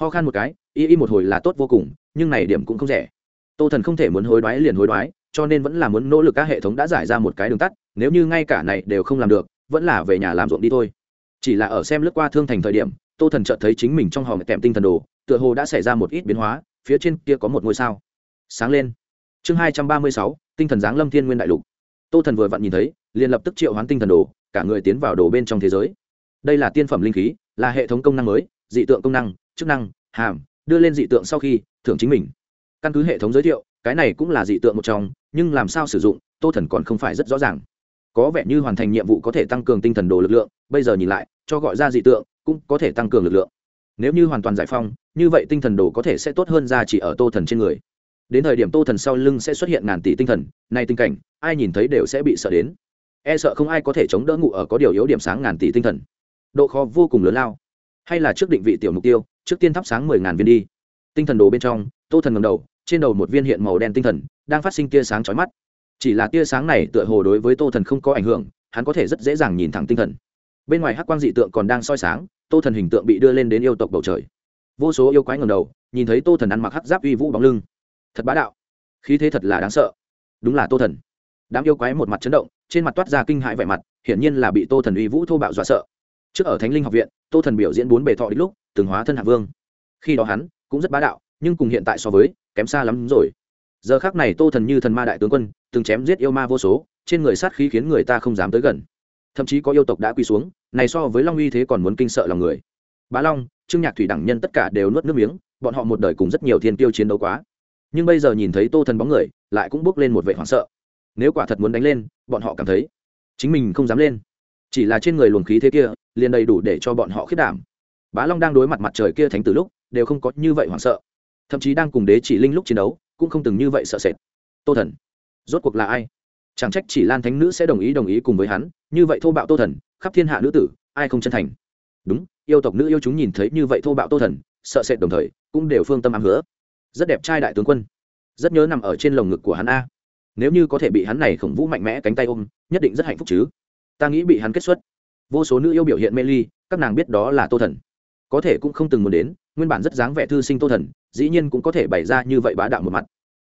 Ho khan một cái, y y một hồi là tốt vô cùng, nhưng này điểm cũng không rẻ. Tô thần không thể muốn hối đoái liền hối đoái cho nên vẫn là muốn nỗ lực các hệ thống đã giải ra một cái đường tắt, nếu như ngay cả này đều không làm được, vẫn là về nhà làm ruộng đi thôi. Chỉ là ở xem lướt qua thương thành thời điểm, tô thần chợt thấy chính mình trong hòm kèm tinh thần đồ, tựa hồ đã xảy ra một ít biến hóa, phía trên kia có một ngôi sao. Sáng lên. Chương hai trăm ba mươi sáu, tinh thần giáng lâm thiên nguyên đại lục. Tô thần vừa vặn nhìn thấy, liền lập tức triệu hoán tinh thần đồ, cả người tiến vào đồ bên trong thế giới. Đây là tiên phẩm linh khí, là hệ thống công năng mới, dị tượng công năng, chức năng, hàm, đưa lên dị tượng sau khi thưởng chính mình. Căn cứ hệ thống giới thiệu cái này cũng là dị tượng một trong, nhưng làm sao sử dụng, tô thần còn không phải rất rõ ràng. Có vẻ như hoàn thành nhiệm vụ có thể tăng cường tinh thần đồ lực lượng, bây giờ nhìn lại, cho gọi ra dị tượng, cũng có thể tăng cường lực lượng. Nếu như hoàn toàn giải phong như vậy tinh thần đồ có thể sẽ tốt hơn ra chỉ ở tô thần trên người. Đến thời điểm tô thần sau lưng sẽ xuất hiện ngàn tỷ tinh thần, nay tình cảnh, ai nhìn thấy đều sẽ bị sợ đến. E sợ không ai có thể chống đỡ ngụ ở có điều yếu điểm sáng ngàn tỷ tinh thần. Độ khó vô cùng lớn lao. Hay là trước định vị tiểu mục tiêu, trước tiên thắp sáng mười ngàn viên đi. Tinh thần đồ bên trong, tô thần ngầm đầu trên đầu một viên hiện màu đen tinh thần, đang phát sinh tia sáng chói mắt. Chỉ là tia sáng này tựa hồ đối với tô thần không có ảnh hưởng, hắn có thể rất dễ dàng nhìn thẳng tinh thần. Bên ngoài hắc quang dị tượng còn đang soi sáng, tô thần hình tượng bị đưa lên đến yêu tộc bầu trời. Vô số yêu quái ngầm đầu, nhìn thấy tô thần ăn mặc hắc giáp uy vũ bóng lưng. Thật bá đạo. Khí thế thật là đáng sợ. Đúng là tô thần. Đám yêu quái một mặt chấn động, trên mặt toát ra kinh hãi vẻ mặt, hiển nhiên là bị tô thần uy vũ thô bạo dọa sợ. Trước ở thánh linh học viện, tô thần biểu diễn bốn bề thọ đích lúc, từng hóa thân hạ vương. Khi đó hắn cũng rất bá đạo, nhưng cùng hiện tại so với kém xa lắm rồi. Giờ khác này tô thần như thần ma đại tướng quân, từng chém giết yêu ma vô số, trên người sát khí khiến người ta không dám tới gần. Thậm chí có yêu tộc đã quỳ xuống, này so với long uy thế còn muốn kinh sợ lòng người. Bá long, trương nhạc thủy đẳng nhân tất cả đều nuốt nước miếng, bọn họ một đời cùng rất nhiều thiên tiêu chiến đấu quá. Nhưng bây giờ nhìn thấy tô thần bóng người, lại cũng bước lên một vệ hoảng sợ. Nếu quả thật muốn đánh lên, bọn họ cảm thấy chính mình không dám lên. Chỉ là trên người luồng khí thế kia, liền đầy đủ để cho bọn họ khiết đảm. Bá long đang đối mặt mặt trời kia thánh từ lúc, đều không có như vậy hoảng sợ thậm chí đang cùng đế chỉ linh lúc chiến đấu, cũng không từng như vậy sợ sệt. Tô thần, rốt cuộc là ai? Chẳng trách chỉ lan thánh nữ sẽ đồng ý đồng ý cùng với hắn, như vậy thô bạo tô thần, khắp thiên hạ nữ tử, ai không chân thành? Đúng, yêu tộc nữ yêu chúng nhìn thấy như vậy thô bạo tô thần, sợ sệt đồng thời, cũng đều phương tâm ám hứa. Rất đẹp trai đại tướng quân. Rất nhớ nằm ở trên lồng ngực của hắn a. Nếu như có thể bị hắn này khổng vũ mạnh mẽ cánh tay ôm, nhất định rất hạnh phúc chứ. Ta nghĩ bị hắn kết xuất. Vô số nữ yêu biểu hiện mê ly, các nàng biết đó là tô thần. Có thể cũng không từng muốn đến, nguyên bản rất dáng vẻ thư sinh tô thần dĩ nhiên cũng có thể bày ra như vậy bá đạo một mặt.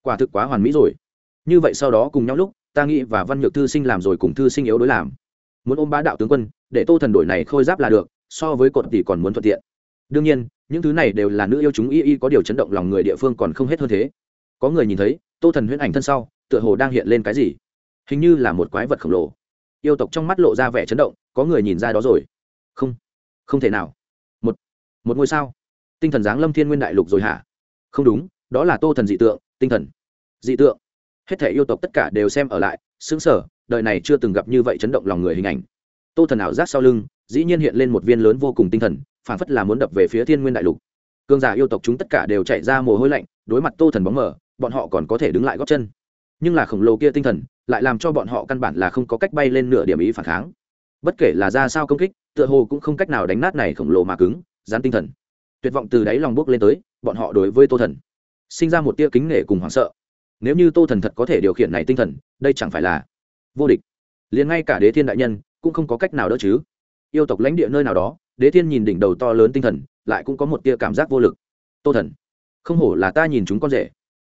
Quả thực quá hoàn mỹ rồi. Như vậy sau đó cùng nhau lúc, ta nghĩ và văn nhược thư sinh làm rồi cùng thư sinh yếu đối làm. Muốn ôm bá đạo tướng quân, để tô thần đổi này khôi giáp là được, so với cột tỷ còn muốn thuận tiện. Đương nhiên, những thứ này đều là nữ yêu chúng y y có điều chấn động lòng người địa phương còn không hết hơn thế. Có người nhìn thấy, tô thần huyễn ảnh thân sau, tựa hồ đang hiện lên cái gì. Hình như là một quái vật khổng lồ. Yêu tộc trong mắt lộ ra vẻ chấn động, có người nhìn ra đó rồi. Không không thể nào. Một một ngôi sao tinh thần giáng lâm thiên nguyên đại lục rồi hả? Không đúng đó là tô thần dị tượng tinh thần. Dị tượng. Hết thể yêu tộc tất cả đều xem ở lại xứng sở đời này chưa từng gặp như vậy chấn động lòng người hình ảnh. Tô thần ảo giác sau lưng dĩ nhiên hiện lên một viên lớn vô cùng tinh thần phản phất là muốn đập về phía thiên nguyên đại lục. Cương giả yêu tộc chúng tất cả đều chạy ra mồ hôi lạnh đối mặt tô thần bóng mờ, bọn họ còn có thể đứng lại góp chân. Nhưng là khổng lồ kia tinh thần lại làm cho bọn họ căn bản là không có cách bay lên nửa điểm ý phản kháng. Bất kể là ra sao công kích tựa hồ cũng không cách nào đánh nát này khổng lồ mà cứng dán tinh thần tuyệt vọng từ đáy lòng bước lên tới, bọn họ đối với tô thần sinh ra một tia kính nể cùng hoảng sợ. Nếu như tô thần thật có thể điều khiển này tinh thần, đây chẳng phải là vô địch. Liền ngay cả đế thiên đại nhân cũng không có cách nào đỡ chứ. Yêu tộc lãnh địa nơi nào đó, đế thiên nhìn đỉnh đầu to lớn tinh thần, lại cũng có một tia cảm giác vô lực. Tô thần, không hổ là ta nhìn chúng con rể.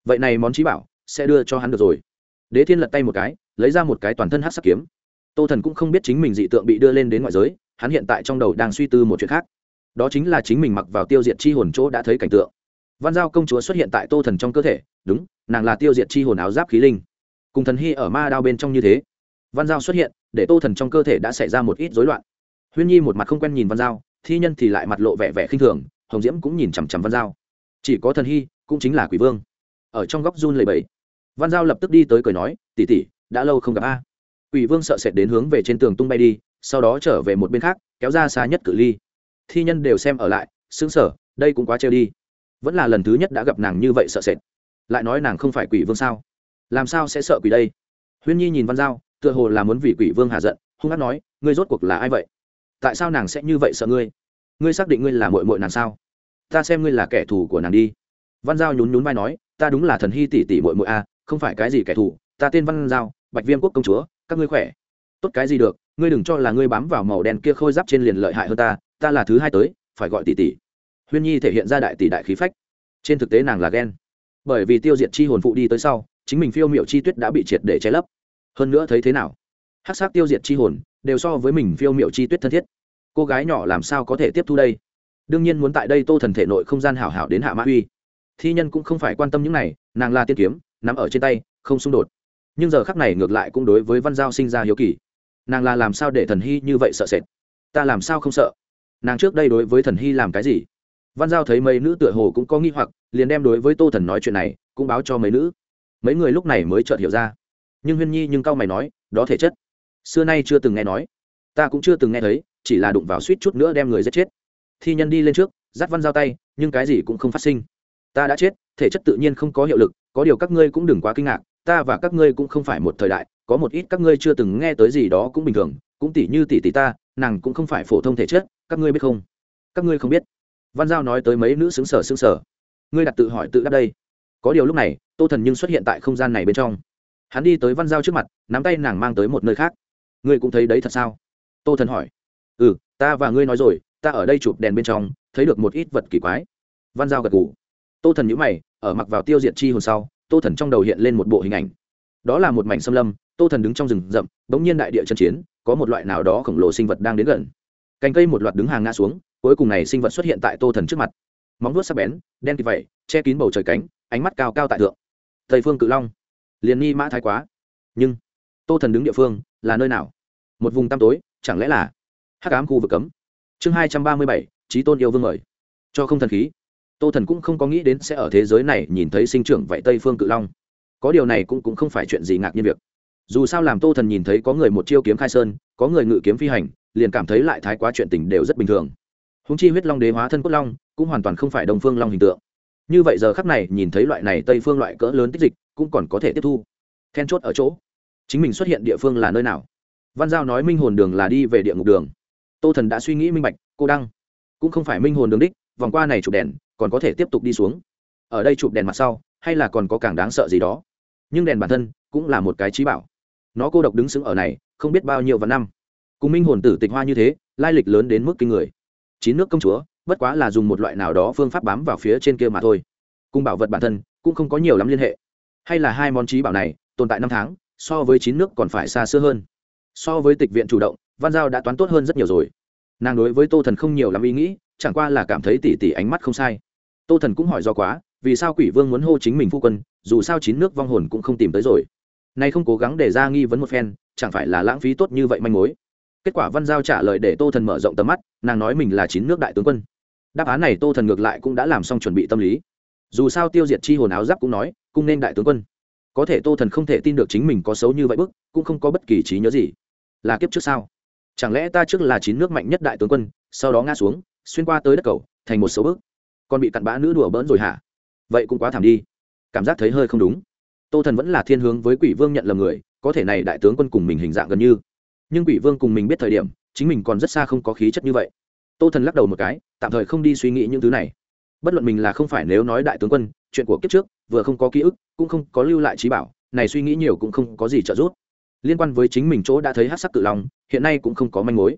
Vậy này món trí bảo sẽ đưa cho hắn được rồi. Đế thiên lật tay một cái, lấy ra một cái toàn thân hát sắc kiếm. Tô thần cũng không biết chính mình dị tượng bị đưa lên đến ngoại giới, hắn hiện tại trong đầu đang suy tư một chuyện khác đó chính là chính mình mặc vào tiêu diệt chi hồn chỗ đã thấy cảnh tượng. Văn giao công chúa xuất hiện tại tô thần trong cơ thể, đúng, nàng là tiêu diệt chi hồn áo giáp khí linh. Cùng thần hy ở ma đao bên trong như thế. Văn giao xuất hiện, để tô thần trong cơ thể đã xảy ra một ít dối loạn. Huyên nhi một mặt không quen nhìn văn giao, thi nhân thì lại mặt lộ vẻ vẻ khinh thường, hồng diễm cũng nhìn chằm chằm văn giao. Chỉ có thần hy, cũng chính là quỷ vương. Ở trong góc run lầy bầy văn giao lập tức đi tới cười nói tỉ tỉ đã lâu không gặp a. Quỷ vương sợ sệt đến hướng về trên tường tung bay đi, sau đó trở về một bên khác, kéo ra xa nhất cự ly thi nhân đều xem ở lại xứng sở đây cũng quá trêu đi. Vẫn là lần thứ nhất đã gặp nàng như vậy sợ sệt. Lại nói nàng không phải quỷ vương sao? Làm sao sẽ sợ quỷ đây? Huyên nhi nhìn văn giao, tựa hồ là muốn vì quỷ vương hạ giận, hung hát nói, ngươi rốt cuộc là ai vậy? Tại sao nàng sẽ như vậy sợ ngươi? Ngươi xác định ngươi là mội mội nàng sao? Ta xem ngươi là kẻ thù của nàng đi. Văn giao nhún nhún vai nói, ta đúng là thần hy tỷ tỷ mội mội a, không phải cái gì kẻ thù, ta tên văn giao, bạch viêm quốc công chúa, các ngươi khỏe? Tốt cái gì được, ngươi đừng cho là ngươi bám vào màu đen kia khôi giáp trên liền lợi hại hơn ta ta là thứ hai tới, phải gọi tỷ tỷ. Huyên nhi thể hiện ra đại tỷ đại khí phách. Trên thực tế nàng là ghen. Bởi vì tiêu diệt chi hồn phụ đi tới sau, chính mình phiêu m i ệ u chi tuyết đã bị triệt để che lấp. Hơn nữa thấy thế nào? Hát s á c tiêu diệt chi hồn, đều so với mình phiêu m i ệ u chi tuyết thân thiết. Cô gái nhỏ làm sao có thể tiếp thu đây? Đương nhiên muốn tại đây tô thần thể nội không gian hảo hảo đến hạ mã uy. Thi nhân cũng không phải quan tâm những này, nàng là tiên kiếm nằm ở trên tay, không xung đột. Nhưng giờ khắc này ngược lại cũng đối với văn giao sinh ra hiếu kỳ. Nàng là làm sao để thần hy như vậy sợ sệt? Ta làm sao không sợ? Nàng trước đây đối với thần hy làm cái gì? Văn giao thấy mấy nữ tựa hồ cũng có nghi hoặc, liền đem đối với tô thần nói chuyện này, cũng báo cho mấy nữ. Mấy người lúc này mới chợt hiểu ra. Nhưng huyên nhi nhưng cao mày nói, đó thể chất. Xưa nay chưa từng nghe nói. Ta cũng chưa từng nghe thấy, chỉ là đụng vào suýt chút nữa đem người giết chết. Thi nhân đi lên trước, dắt văn giao tay, nhưng cái gì cũng không phát sinh. Ta đã chết, thể chất tự nhiên không có hiệu lực, có điều các ngươi cũng đừng quá kinh ngạc, ta và các ngươi cũng không phải một thời đại, có một ít các ngươi chưa từng nghe tới gì đó cũng bình thường, cũng tỷ như tỷ tỷ ta, nàng cũng không phải phổ thông thể chất các ngươi biết không? Các ngươi không biết. Văn giao nói tới mấy nữ xứng sở xứng sở. Ngươi đặt tự hỏi tự đáp đây. Có điều lúc này, tô thần nhưng xuất hiện tại không gian này bên trong. Hắn đi tới văn giao trước mặt, nắm tay nàng mang tới một nơi khác. Ngươi cũng thấy đấy thật sao? Tô thần hỏi. Ừ ta và ngươi nói rồi, ta ở đây chụp đèn bên trong, thấy được một ít vật kỳ quái. Văn giao gật ngủ tô thần nhữ mày, ở mặc vào tiêu diệt chi hồn sau, tô thần trong đầu hiện lên một bộ hình ảnh. Đó là một mảnh xâm lâm, tô thần đứng trong rừng rậm, bỗng nhiên đại địa chân chiến, có một loại nào đó khổng lồ sinh vật đang đến gần cành cây một loạt đứng hàng ngã xuống cuối cùng này sinh vật xuất hiện tại tô thần trước mặt. Móng vuốt sắc bén đen kịp vậy che kín bầu trời cánh ánh mắt cao cao tại thượng. Tây phương cự long liền nghi mã thái quá. Nhưng tô thần đứng địa phương là nơi nào? Một vùng tăm tối chẳng lẽ là hắc ám khu vực cấm? Chương hai trăm ba mươi bảy trí tôn yêu vương mời. Cho không thần khí. Tô thần cũng không có nghĩ đến sẽ ở thế giới này nhìn thấy sinh trưởng vậy tây phương cự long. Có điều này cũng, cũng không phải chuyện gì ngạc nhiên việc. Dù sao làm tô thần nhìn thấy có người một chiêu kiếm khai sơn có người ngự kiếm phi hành liền cảm thấy lại thái quá chuyện tình đều rất bình thường. Húng chi huyết long đế hóa thân cốt long, cũng hoàn toàn không phải đồng phương long hình tượng. Như vậy giờ khắc này, nhìn thấy loại này tây phương loại cỡ lớn tích dịch, cũng còn có thể tiếp thu. Then chốt ở chỗ, chính mình xuất hiện địa phương là nơi nào? Văn giao nói minh hồn đường là đi về địa ngục đường. Tô thần đã suy nghĩ minh bạch, cô đăng, cũng không phải minh hồn đường đích, vòng qua này chụp đèn, còn có thể tiếp tục đi xuống. Ở đây chụp đèn mặt sau, hay là còn có càng đáng sợ gì đó? Nhưng đèn bản thân, cũng là một cái trí bảo. Nó cô độc đứng sững ở này, không biết bao nhiêu và năm cùng minh hồn tử tịch hoa như thế, lai lịch lớn đến mức kinh người. Chín nước công chúa, bất quá là dùng một loại nào đó phương pháp bám vào phía trên kia mà thôi. Cùng bảo vật bản thân, cũng không có nhiều lắm liên hệ. Hay là hai món trí bảo này, tồn tại năm tháng, so với chín nước còn phải xa xưa hơn. So với tịch viện chủ động, văn giao đã toán tốt hơn rất nhiều rồi. Nàng đối với tô thần không nhiều lắm ý nghĩ, chẳng qua là cảm thấy tỉ tỉ ánh mắt không sai. Tô thần cũng hỏi do quá, vì sao quỷ vương muốn hô chính mình phu quân, dù sao chín nước vong hồn cũng không tìm tới rồi. Nay không cố gắng để ra nghi vấn một phen, chẳng phải là lãng phí tốt như vậy manh mối kết quả văn giao trả lời để tô thần mở rộng tầm mắt, nàng nói mình là chín nước đại tướng quân. Đáp án này tô thần ngược lại cũng đã làm xong chuẩn bị tâm lý. Dù sao tiêu diệt chi hồn áo giáp cũng nói, cung nên đại tướng quân. Có thể tô thần không thể tin được chính mình có xấu như vậy bức, cũng không có bất kỳ trí nhớ gì. Là kiếp trước sao? Chẳng lẽ ta trước là chín nước mạnh nhất đại tướng quân, sau đó ngã xuống, xuyên qua tới đất cầu, thành một số bước còn bị cặn bã nữ đùa bỡn rồi hả? Vậy cũng quá thảm đi. Cảm giác thấy hơi không đúng. Tô thần vẫn là thiên hướng với quỷ vương nhận lầm người, có thể này đại tướng quân cùng mình hình dạng gần như nhưng quỷ vương cùng mình biết thời điểm, chính mình còn rất xa không có khí chất như vậy. Tô thần lắc đầu một cái, tạm thời không đi suy nghĩ những thứ này. Bất luận mình là không phải nếu nói đại tướng quân, chuyện của kiếp trước, vừa không có ký ức, cũng không có lưu lại trí bảo, này suy nghĩ nhiều cũng không có gì trợ giúp. Liên quan với chính mình chỗ đã thấy hát sắc cự long, hiện nay cũng không có manh mối.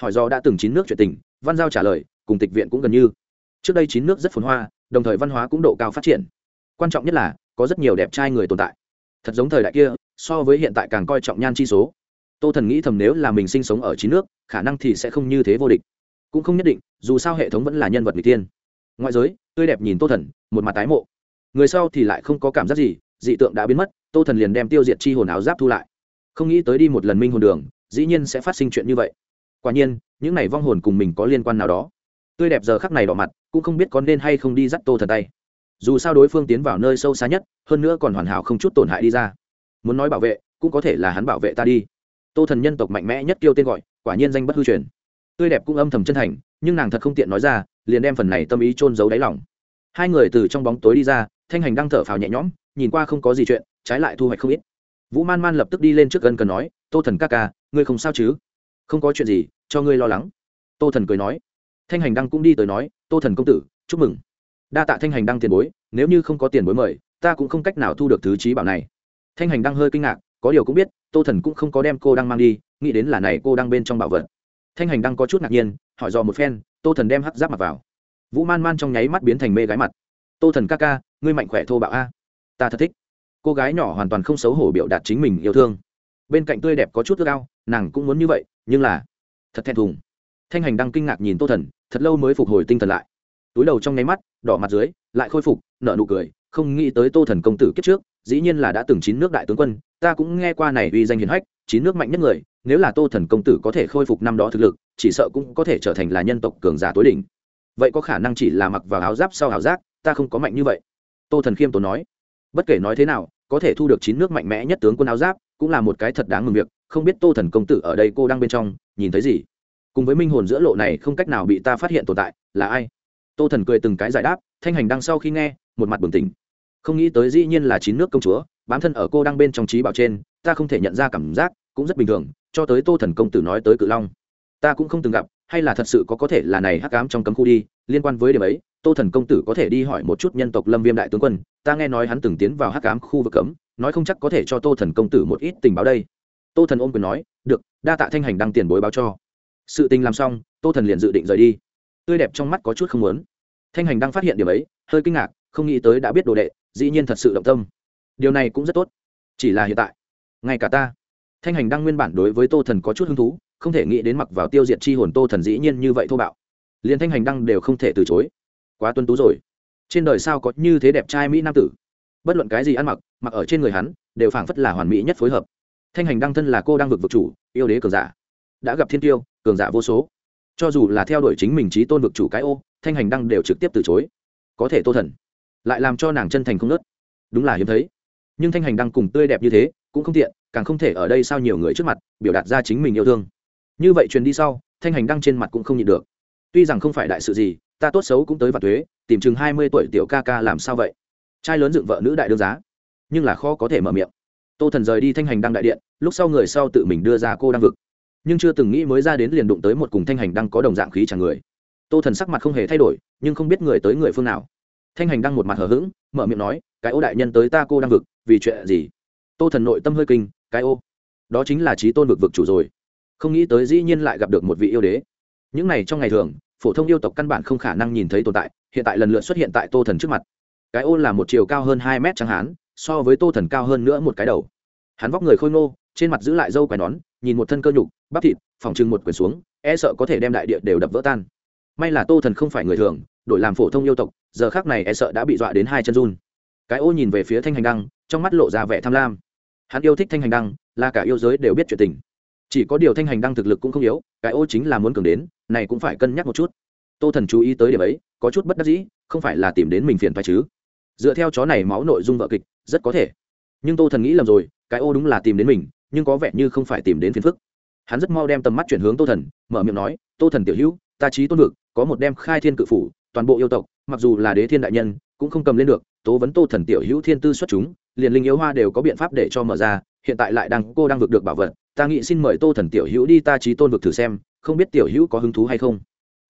Hỏi do đã từng chín nước chuyện tình, văn giao trả lời, cùng tịch viện cũng gần như. Trước đây chín nước rất phồn hoa, đồng thời văn hóa cũng độ cao phát triển. Quan trọng nhất là, có rất nhiều đẹp trai người tồn tại. Thật giống thời đại kia, so với hiện tại càng coi trọng nhan chi số tô thần nghĩ thầm nếu là mình sinh sống ở chín nước, khả năng thì sẽ không như thế vô địch. Cũng không nhất định, dù sao hệ thống vẫn là nhân vật người tiên. Ngoại giới, tươi đẹp nhìn tô thần, một mặt tái mộ. Người sau thì lại không có cảm giác gì, dị tượng đã biến mất, tô thần liền đem tiêu diệt chi hồn áo giáp thu lại. Không nghĩ tới đi một lần minh hồn đường, dĩ nhiên sẽ phát sinh chuyện như vậy. Quả nhiên, những này vong hồn cùng mình có liên quan nào đó. Tươi đẹp giờ khắc này đỏ mặt, cũng không biết có nên hay không đi dắt tô thần tay. Dù sao đối phương tiến vào nơi sâu xa nhất, hơn nữa còn hoàn hảo không chút tổn hại đi ra. Muốn nói bảo vệ, cũng có thể là hắn bảo vệ ta đi tô thần nhân tộc mạnh mẽ nhất kêu tên gọi, quả nhiên danh bất hư truyền. Tươi đẹp cũng âm thầm chân thành, nhưng nàng thật không tiện nói ra, liền đem phần này tâm ý trôn giấu đáy lòng. Hai người từ trong bóng tối đi ra, thanh hành đang thở phào nhẹ nhõm, nhìn qua không có gì chuyện, trái lại thu hoạch không ít. Vũ man man lập tức đi lên trước gần cần nói, tô thần ca ca, ngươi không sao chứ? Không có chuyện gì, cho ngươi lo lắng. Tô thần cười nói. Thanh hành đăng cũng đi tới nói, tô thần công tử, chúc mừng. Đa tạ thanh hành đăng tiền bối, nếu như không có tiền bối mời, ta cũng không cách nào thu được thứ trí bảo này. Thanh hành đăng hơi kinh ngạc có điều cũng biết, tô thần cũng không có đem cô đang mang đi, nghĩ đến là này cô đang bên trong bảo vật. Thanh hành đang có chút ngạc nhiên, hỏi dò một phen, tô thần đem hắc giáp mặt vào. Vũ man man trong nháy mắt biến thành mê gái mặt. Tô thần ca ca, ngươi mạnh khỏe thô bạo a. Ta thật thích. Cô gái nhỏ hoàn toàn không xấu hổ biểu đạt chính mình yêu thương. Bên cạnh tươi đẹp có chút ước ao, nàng cũng muốn như vậy, nhưng là thật thẹn thùng. Thanh hành đang kinh ngạc nhìn tô thần, thật lâu mới phục hồi tinh thần lại. Túi đầu trong nháy mắt, đỏ mặt dưới, lại khôi phục, nở nụ cười, không nghĩ tới tô thần công tử kiếp trước, dĩ nhiên là đã từng chín nước đại tướng quân ta cũng nghe qua này uy danh hiền hách, chín nước mạnh nhất người, nếu là tô thần công tử có thể khôi phục năm đó thực lực, chỉ sợ cũng có thể trở thành là nhân tộc cường giả tối đỉnh. Vậy có khả năng chỉ là mặc vào áo giáp sau áo giáp, ta không có mạnh như vậy. Tô thần khiêm tốn nói. Bất kể nói thế nào, có thể thu được chín nước mạnh mẽ nhất tướng quân áo giáp, cũng là một cái thật đáng mừng việc, không biết tô thần công tử ở đây cô đang bên trong, nhìn thấy gì? Cùng với minh hồn giữa lộ này không cách nào bị ta phát hiện tồn tại, là ai? Tô thần cười từng cái giải đáp, thanh hành đăng sau khi nghe, một mặt bừng tỉnh. Không nghĩ tới dĩ nhiên là chín nước công chúa bám thân ở cô đang bên trong trí bảo trên, ta không thể nhận ra cảm giác, cũng rất bình thường, cho tới tô thần công tử nói tới cự long. Ta cũng không từng gặp, hay là thật sự có có thể là này hắc ám trong cấm khu đi, liên quan với điểm ấy, tô thần công tử có thể đi hỏi một chút nhân tộc lâm viêm đại tướng quân, ta nghe nói hắn từng tiến vào hắc ám khu vực cấm, nói không chắc có thể cho tô thần công tử một ít tình báo đây. Tô thần ôm quyền nói, được, đa tạ thanh hành đăng tiền bối báo cho. Sự tình làm xong, tô thần liền dự định rời đi. Tươi đẹp trong mắt có chút không muốn. Thanh hành đang phát hiện điểm ấy, hơi kinh ngạc, không nghĩ tới đã biết đồ đệ, dĩ nhiên thật sự động tâm điều này cũng rất tốt. Chỉ là hiện tại, ngay cả ta, thanh hành đang nguyên bản đối với tô thần có chút hứng thú, không thể nghĩ đến mặc vào tiêu diệt chi hồn tô thần dĩ nhiên như vậy thô bạo. Liền thanh hành đăng đều không thể từ chối. Quá tuân tú rồi. Trên đời sao có như thế đẹp trai mỹ nam tử? Bất luận cái gì ăn mặc mặc ở trên người hắn, đều phảng phất là hoàn mỹ nhất phối hợp. Thanh hành đăng thân là cô đang vực vực chủ, yêu đế cường giả. Đã gặp thiên tiêu, cường giả vô số. Cho dù là theo đuổi chính mình trí tôn vực chủ cái ô, thanh hành đăng đều trực tiếp từ chối. Có thể tô thần lại làm cho nàng chân thành không nớt. Đúng là hiếm thấy nhưng thanh hành đăng cùng tươi đẹp như thế, cũng không tiện, càng không thể ở đây sao nhiều người trước mặt, biểu đạt ra chính mình yêu thương. Như vậy truyền đi sau, thanh hành đăng trên mặt cũng không nhịn được. Tuy rằng không phải đại sự gì, ta tốt xấu cũng tới vạn thuế tìm chừng hai mươi tuổi tiểu ca ca làm sao vậy? Trai lớn dựng vợ nữ đại đương giá. Nhưng là khó có thể mở miệng. Tô thần rời đi thanh hành đăng đại điện, lúc sau người sau tự mình đưa ra cô đang vực. Nhưng chưa từng nghĩ mới ra đến liền đụng tới một cùng thanh hành đăng có đồng dạng khí chẳng người. Tô thần sắc mặt không hề thay đổi, nhưng không biết người tới người phương nào. Thanh hành đăng một mặt hờ hững, mở miệng nói, cái ô đại nhân tới ta cô đang vực vì chuyện gì? Tô thần nội tâm hơi kinh, cái ô. Đó chính là trí tôn vực vực chủ rồi. Không nghĩ tới dĩ nhiên lại gặp được một vị yêu đế. Những này trong ngày thường, phổ thông yêu tộc căn bản không khả năng nhìn thấy tồn tại, hiện tại lần lượt xuất hiện tại tô thần trước mặt. Cái ô là một chiều cao hơn hai mét chẳng hán, so với tô thần cao hơn nữa một cái đầu. Hắn vóc người khôi ngô, trên mặt giữ lại dâu quai nón, nhìn một thân cơ nhục, bắp thịt, phòng trưng một quyển xuống e sợ có thể đem đại địa đều đập vỡ tan. May là tô thần không phải người thường, đổi làm phổ thông yêu tộc, giờ khác này e sợ đã bị dọa đến hai chân run cái ô nhìn về phía thanh hành đăng, trong mắt lộ ra vẻ tham lam. Hắn yêu thích thanh hành đăng, là cả yêu giới đều biết chuyện tình. Chỉ có điều thanh hành đăng thực lực cũng không yếu, cái ô chính là muốn cường đến, này cũng phải cân nhắc một chút. Tô thần chú ý tới điểm ấy, có chút bất đắc dĩ, không phải là tìm đến mình phiền phải chứ. Dựa theo chó này máu nội dung vợ kịch, rất có thể. Nhưng tô thần nghĩ lầm rồi, cái ô đúng là tìm đến mình, nhưng có vẻ như không phải tìm đến phiền phức. Hắn rất mau đem tầm mắt chuyển hướng tô thần, mở miệng nói, tô thần tiểu hữu, ta trí tôn vực có một đem khai thiên cự phủ, toàn bộ yêu tộc, mặc dù là đế thiên đại nhân, cũng không cầm lên được tố vấn tô thần tiểu hữu thiên tư xuất chúng, liền linh yếu hoa đều có biện pháp để cho mở ra, hiện tại lại đang cô đang vực được bảo vật, ta nghĩ xin mời tô thần tiểu hữu đi ta trí tôn vực thử xem, không biết tiểu hữu có hứng thú hay không.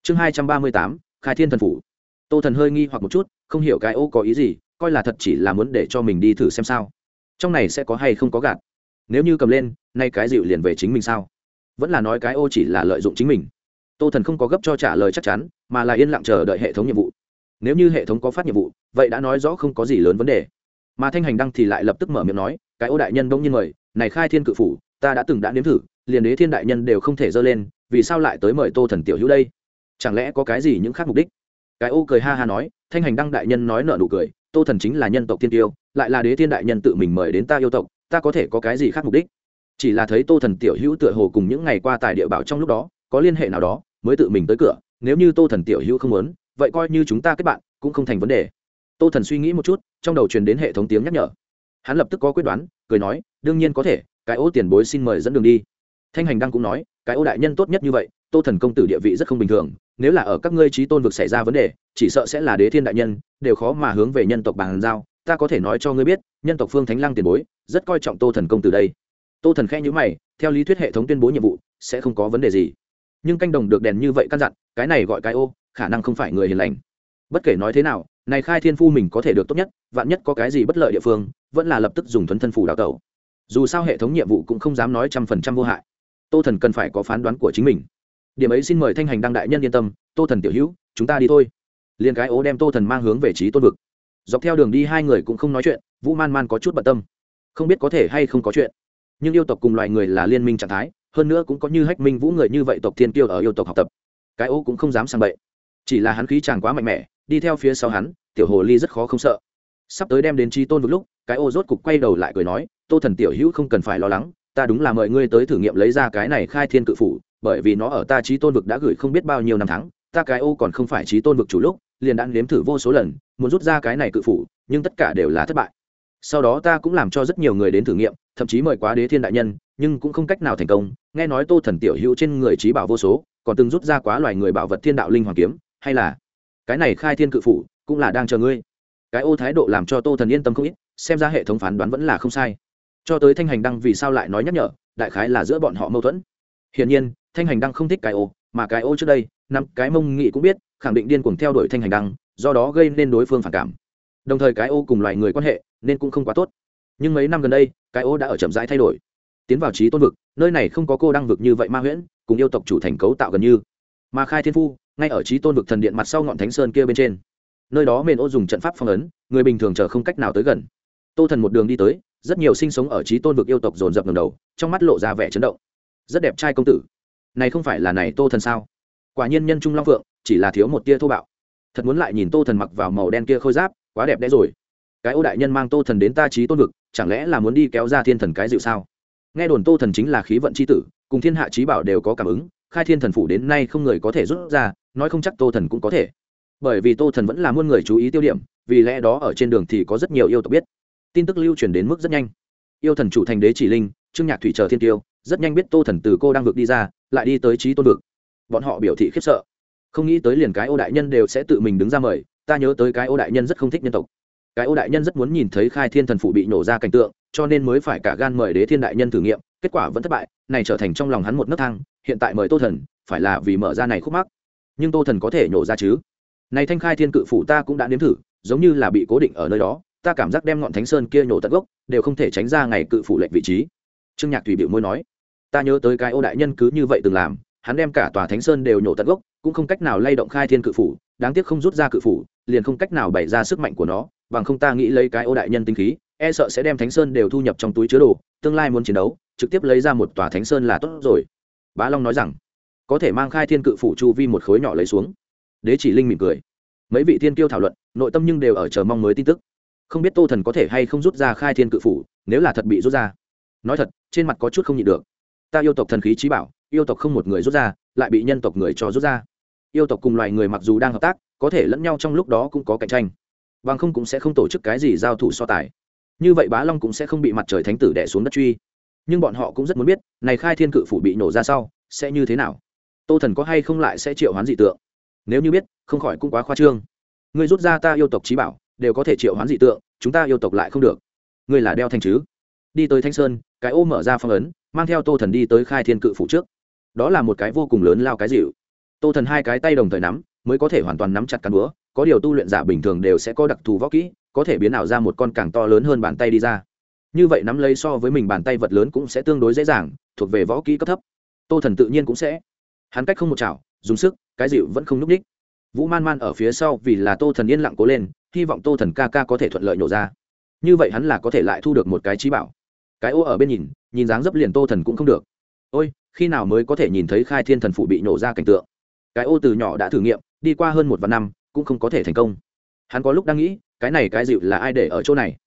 Chương hai trăm ba mươi tám, khai thiên thần phủ. Tô thần hơi nghi hoặc một chút, không hiểu cái ô có ý gì, coi là thật chỉ là muốn để cho mình đi thử xem sao. Trong này sẽ có hay không có gạt. Nếu như cầm lên, nay cái dịu liền về chính mình sao? Vẫn là nói cái ô chỉ là lợi dụng chính mình. Tô thần không có gấp cho trả lời chắc chắn, mà là yên lặng chờ đợi hệ thống nhiệm vụ nếu như hệ thống có phát nhiệm vụ, vậy đã nói rõ không có gì lớn vấn đề. Mà thanh hành đăng thì lại lập tức mở miệng nói, cái ô đại nhân đông nhiên mời, này khai thiên cự phủ, ta đã từng đã nếm thử, liền đế thiên đại nhân đều không thể dơ lên, vì sao lại tới mời tô thần tiểu hữu đây? Chẳng lẽ có cái gì những khác mục đích? Cái ô cười ha ha nói, thanh hành đăng đại nhân nói nợ nụ cười, tô thần chính là nhân tộc tiên tiêu, lại là đế thiên đại nhân tự mình mời đến ta yêu tộc, ta có thể có cái gì khác mục đích? Chỉ là thấy tô thần tiểu hữu tựa hồ cùng những ngày qua tài địa bảo trong lúc đó, có liên hệ nào đó, mới tự mình tới cửa, nếu như tô thần tiểu hữu không muốn vậy coi như chúng ta kết bạn, cũng không thành vấn đề. Tô thần suy nghĩ một chút, trong đầu truyền đến hệ thống tiếng nhắc nhở. Hắn lập tức có quyết đoán, cười nói, đương nhiên có thể, cái ô tiền bối xin mời dẫn đường đi. Thanh hành đăng cũng nói, cái ô đại nhân tốt nhất như vậy, tô thần công tử địa vị rất không bình thường, nếu là ở các ngươi trí tôn vực xảy ra vấn đề, chỉ sợ sẽ là đế thiên đại nhân, đều khó mà hướng về nhân tộc bàn giao, ta có thể nói cho ngươi biết, nhân tộc phương thánh lăng tiền bối, rất coi trọng tô thần công tử đây. Tô thần khẽ nhữ mày, theo lý thuyết hệ thống tuyên bố nhiệm vụ, sẽ không có vấn đề gì. Nhưng canh đồng được đèn như vậy căn dặn, cái này gọi cái ô khả năng không phải người hiền lành. Bất kể nói thế nào, này khai thiên phu mình có thể được tốt nhất, vạn nhất có cái gì bất lợi địa phương, vẫn là lập tức dùng thuấn thân phủ đào tẩu. Dù sao hệ thống nhiệm vụ cũng không dám nói trăm phần trăm vô hại. Tô thần cần phải có phán đoán của chính mình. Điểm ấy xin mời thanh hành đăng đại nhân yên tâm, tô thần tiểu hữu, chúng ta đi thôi. Liền cái ố đem tô thần mang hướng về trí tôn vực. Dọc theo đường đi hai người cũng không nói chuyện, vũ man man có chút bận tâm. Không biết có thể hay không có chuyện. Nhưng yêu tộc cùng loài người là liên minh trạng thái, hơn nữa cũng có như hách minh vũ người như vậy tộc thiên kiêu ở yêu tộc học tập. Cái ô cũng không dám sang bậy chỉ là hắn khí chàng quá mạnh mẽ, đi theo phía sau hắn, tiểu hồ ly rất khó không sợ. Sắp tới đem đến trí tôn một lúc, cái ô rốt cục quay đầu lại cười nói, tô thần tiểu hữu không cần phải lo lắng, ta đúng là mời ngươi tới thử nghiệm lấy ra cái này khai thiên cự phủ, bởi vì nó ở ta trí tôn vực đã gửi không biết bao nhiêu năm tháng, ta cái ô còn không phải trí tôn vực chủ lúc, liền đã nếm thử vô số lần, muốn rút ra cái này cự phủ, nhưng tất cả đều là thất bại. Sau đó ta cũng làm cho rất nhiều người đến thử nghiệm, thậm chí mời quá đế thiên đại nhân, nhưng cũng không cách nào thành công. Nghe nói tô thần tiểu hữu trên người trí bảo vô số, còn từng rút ra quá loài người bảo vật thiên đạo linh hoàng kiếm hay là cái này khai thiên cự phủ cũng là đang chờ ngươi. Cái ô thái độ làm cho tô thần yên tâm không ít, xem ra hệ thống phán đoán vẫn là không sai. Cho tới thanh hành đăng vì sao lại nói nhắc nhở, đại khái là giữa bọn họ mâu thuẫn. Hiển nhiên, thanh hành đăng không thích cái ô, mà cái ô trước đây, năm cái mông nghị cũng biết, khẳng định điên cuồng theo đuổi thanh hành đăng, do đó gây nên đối phương phản cảm. Đồng thời cái ô cùng loài người quan hệ nên cũng không quá tốt. Nhưng mấy năm gần đây, cái ô đã ở chậm rãi thay đổi. Tiến vào trí tôn vực, nơi này không có cô đăng vực như vậy ma huyễn, cùng yêu tộc chủ thành cấu tạo gần như. Mà khai thiên phu ngay ở trí tôn vực thần điện mặt sau ngọn thánh sơn kia bên trên. Nơi đó mền ô dùng trận pháp phong ấn, người bình thường chờ không cách nào tới gần. Tô thần một đường đi tới, rất nhiều sinh sống ở trí tôn vực yêu tộc dồn dập ngầm đầu, trong mắt lộ ra vẻ chấn động. Rất đẹp trai công tử. Này không phải là này tô thần sao? Quả nhiên nhân trung long phượng, chỉ là thiếu một tia thô bạo. Thật muốn lại nhìn tô thần mặc vào màu đen kia khôi giáp, quá đẹp đẽ rồi. Cái ô đại nhân mang tô thần đến ta trí tôn vực, chẳng lẽ là muốn đi kéo ra thiên thần cái dịu sao? Nghe đồn tô thần chính là khí vận c h i tử, cùng thiên hạ trí bảo đều có cảm ứng, khai thiên thần phủ đến nay không người có thể rút ra nói không chắc tô thần cũng có thể. Bởi vì tô thần vẫn là muôn người chú ý tiêu điểm, vì lẽ đó ở trên đường thì có rất nhiều yêu tộc biết. Tin tức lưu truyền đến mức rất nhanh. Yêu thần chủ thành đế chỉ linh, trương nhạc thủy chờ thiên tiêu rất nhanh biết tô thần từ cô đang vực đi ra, lại đi tới trí tôn vực. Bọn họ biểu thị khiếp sợ. Không nghĩ tới liền cái ô đại nhân đều sẽ tự mình đứng ra mời, ta nhớ tới cái ô đại nhân rất không thích nhân tộc. Cái ô đại nhân rất muốn nhìn thấy khai thiên thần phụ bị nổ ra cảnh tượng, cho nên mới phải cả gan mời đế thiên đại nhân thử nghiệm, kết quả vẫn thất bại, này trở thành trong lòng hắn một nấc thang, hiện tại mời tô thần, phải là vì mở ra này khúc mắc nhưng tô thần có thể nhổ ra chứ? Này thanh khai thiên cự phủ ta cũng đã nếm thử, giống như là bị cố định ở nơi đó, ta cảm giác đem ngọn thánh sơn kia nhổ tận gốc, đều không thể tránh ra ngày cự phủ lệnh vị trí. Trương nhạc tùy biểu môi nói, ta nhớ tới cái ô đại nhân cứ như vậy từng làm, hắn đem cả tòa thánh sơn đều nhổ tận gốc, cũng không cách nào lay động khai thiên cự phủ, đáng tiếc không rút ra cự phủ, liền không cách nào bày ra sức mạnh của nó, bằng không ta nghĩ lấy cái ô đại nhân tinh khí e sợ sẽ đem thánh sơn đều thu nhập trong túi chứa đồ, tương lai muốn chiến đấu, trực tiếp lấy ra một tòa thánh sơn là tốt rồi. Bá long nói rằng có thể mang khai thiên cự phủ chu vi một khối nhỏ lấy xuống. Đế chỉ linh mỉm cười. Mấy vị thiên kiêu thảo luận, nội tâm nhưng đều ở chờ mong mới tin tức. Không biết tô thần có thể hay không rút ra khai thiên cự phủ, nếu là thật bị rút ra. Nói thật, trên mặt có chút không nhịn được. Ta yêu tộc thần khí trí bảo, yêu tộc không một người rút ra, lại bị nhân tộc người cho rút ra. Yêu tộc cùng loài người mặc dù đang hợp tác, có thể lẫn nhau trong lúc đó cũng có cạnh tranh. Bằng không cũng sẽ không tổ chức cái gì giao thủ so tài. Như vậy bá long cũng sẽ không bị mặt trời thánh tử đẻ xuống đất truy. Nhưng bọn họ cũng rất muốn biết, này khai thiên cự phủ bị nổ ra sau, sẽ như thế nào? Tô thần có hay không lại sẽ triệu hoán dị tượng? Nếu như biết, không khỏi cũng quá khoa trương. Người rút ra ta yêu tộc trí bảo, đều có thể triệu hoán dị tượng, chúng ta yêu tộc lại không được. Người là đeo thanh chứ? Đi tới thanh sơn, cái ô mở ra phong ấn, mang theo tô thần đi tới khai thiên cự phủ trước. Đó là một cái vô cùng lớn lao cái dịu. Tô thần hai cái tay đồng thời nắm, mới có thể hoàn toàn nắm chặt cắn búa, có điều tu luyện giả bình thường đều sẽ có đặc thù võ kỹ, có thể biến ảo ra một con càng to lớn hơn bàn tay đi ra. Như vậy nắm lấy so với mình bàn tay vật lớn cũng sẽ tương đối dễ dàng, thuộc về võ kỹ cấp thấp. Tô thần tự nhiên cũng sẽ hắn cách không một chảo, dùng sức, cái dịu vẫn không n ú c ních vũ man man ở phía sau vì là tô thần yên lặng cố lên, hy vọng tô thần ca ca có thể thuận lợi nổ ra. Như vậy hắn là có thể lại thu được một cái trí bảo. Cái ô ở bên nhìn nhìn dáng dấp liền tô thần cũng không được. Ôi, khi nào mới có thể nhìn thấy khai thiên thần phụ bị nổ ra cảnh tượng? Cái ô từ nhỏ đã thử nghiệm, đi qua hơn một vạn năm, cũng không có thể thành công. Hắn có lúc đang nghĩ, cái này cái dịu là ai để ở chỗ này?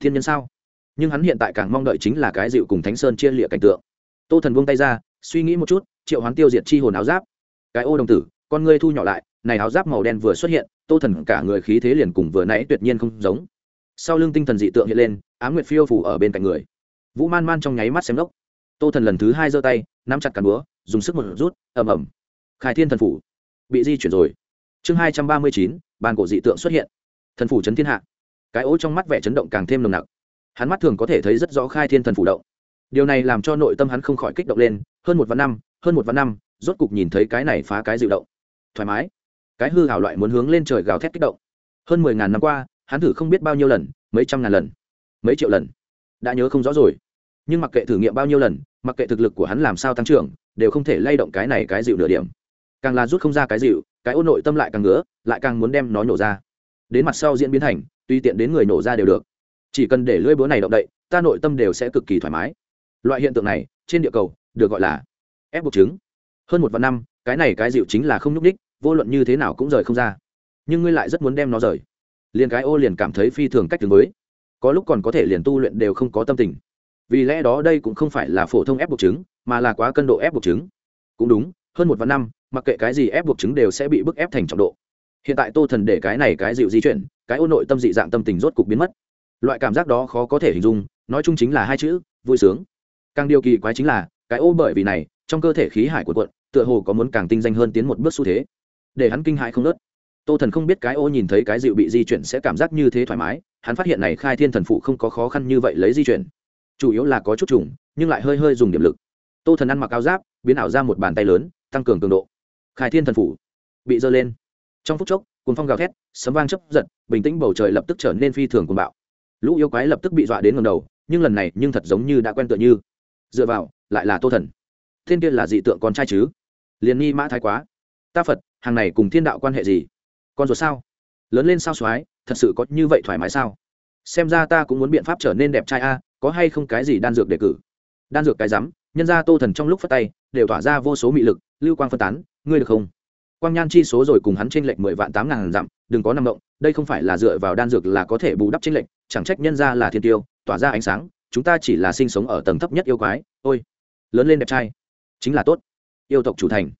Thiên nhân sao? Nhưng hắn hiện tại càng mong đợi chính là cái dịu cùng thánh sơn chia lịa cảnh tượng. Tô thần buông tay ra, suy nghĩ một chút triệu hoán tiêu diệt chi hồn áo giáp. Cái ô đồng tử, con ngươi thu nhỏ lại, này áo giáp màu đen vừa xuất hiện, tô thần cả người khí thế liền cùng vừa nãy tuyệt nhiên không giống. Sau lưng tinh thần dị tượng hiện lên á nguyệt phiêu phủ ở bên cạnh người. Vũ man man trong nháy mắt xem đốc tô thần lần thứ hai giơ tay, nắm chặt càn búa, dùng sức một rút, ầm ầm. Khai thiên thần phủ, bị di chuyển rồi. Chương hai trăm ba mươi chín, bàn cổ dị tượng xuất hiện. Thần phủ chấn thiên hạ. Cái ố trong mắt vẻ chấn động càng thêm nồng nặc. Hắn mắt thường có thể thấy rất rõ khai thiên thần phủ động. Điều này làm cho nội tâm hắn không khỏi kích động lên, hơn một vạn năm hơn một vạn năm, rốt cục nhìn thấy cái này phá cái dịu động. Thoải mái. Cái hư hảo loại muốn hướng lên trời gào thét kích động. Hơn mười ngàn năm qua, hắn thử không biết bao nhiêu lần, mấy trăm ngàn lần, mấy triệu lần. Đã nhớ không rõ rồi. Nhưng mặc kệ thử nghiệm bao nhiêu lần, mặc kệ thực lực của hắn làm sao tăng trưởng, đều không thể lay động cái này cái dịu nửa điểm. Càng là rút không ra cái dịu, cái ôn nội tâm lại càng ngứa, lại càng muốn đem nó nổ ra. Đến mặt sau diễn biến thành, tùy tiện đến người nổ ra đều được. Chỉ cần để lưỡi búa này động đậy, ta nội tâm đều sẽ cực kỳ thoải mái. Loại hiện tượng này, trên địa cầu, được gọi là ép buộc chứng. Hơn một vạn năm, cái này cái dịu chính là không nhúc ních vô luận như thế nào cũng rời không ra. Nhưng ngươi lại rất muốn đem nó rời. Liền cái ô liền cảm thấy phi thường cách tướng mới có lúc còn có thể liền tu luyện đều không có tâm tình. Vì lẽ đó đây cũng không phải là phổ thông ép buộc chứng, mà là quá cân độ ép buộc chứng. Cũng đúng, hơn một vạn năm, mặc kệ cái gì ép buộc chứng đều sẽ bị bức ép thành trọng độ. Hiện tại tô thần để cái này cái dịu di chuyển, cái ô nội tâm dị dạng tâm tình rốt cục biến mất. Loại cảm giác đó khó có thể hình dung, nói chung chính là hai chữ, vui sướng. Càng điều kỳ quái chính là, cái ô bởi vì này trong cơ thể khí hải của quận tựa hồ có muốn càng tinh danh hơn tiến một bước xu thế. Để hắn kinh hãi không nớt tô thần không biết cái ô nhìn thấy cái dịu bị di chuyển sẽ cảm giác như thế thoải mái, hắn phát hiện này khai thiên thần phụ không có khó khăn như vậy lấy di chuyển. Chủ yếu là có chút trùng, nhưng lại hơi hơi dùng điểm lực. Tô thần ăn mặc áo giáp, biến ảo ra một bàn tay lớn, tăng cường cường độ. Khai thiên thần phủ bị dơ lên. Trong phút chốc cuốn phong gào thét, sấm vang chấp giật, bình tĩnh bầu trời lập tức trở nên phi thường cuồng bạo. Lũ yêu quái lập tức bị dọa đến ngầm đầu, nhưng lần này nhưng thật giống như đã quen tựa như. Dựa vào, lại là tô thần tên kia là dị tượng con trai chứ? Liền ni mã thái quá. Ta phật, hàng này cùng thiên đạo quan hệ gì? Con ruột sao? Lớn lên sao soái, thật sự có như vậy thoải mái sao? Xem ra ta cũng muốn biện pháp trở nên đẹp trai a à, có hay không cái gì đan dược đề cử? Đan dược cái rắm, nhân ra tô thần trong lúc phát tay, đều tỏa ra vô số mị lực, lưu quang phân tán, ngươi được không? Quang nhan chi số rồi cùng hắn trên lệnh mười vạn tám ngàn dặm, đừng có nằm động, đây không phải là dựa vào đan dược là có thể bù đắp trên lệnh chẳng trách nhân ra là thiên tiêu, tỏa ra ánh sáng, chúng ta chỉ là sinh sống ở tầng thấp nhất yêu quái, ôi, lớn lên đẹp trai chính là tốt. Yêu tộc chủ thành.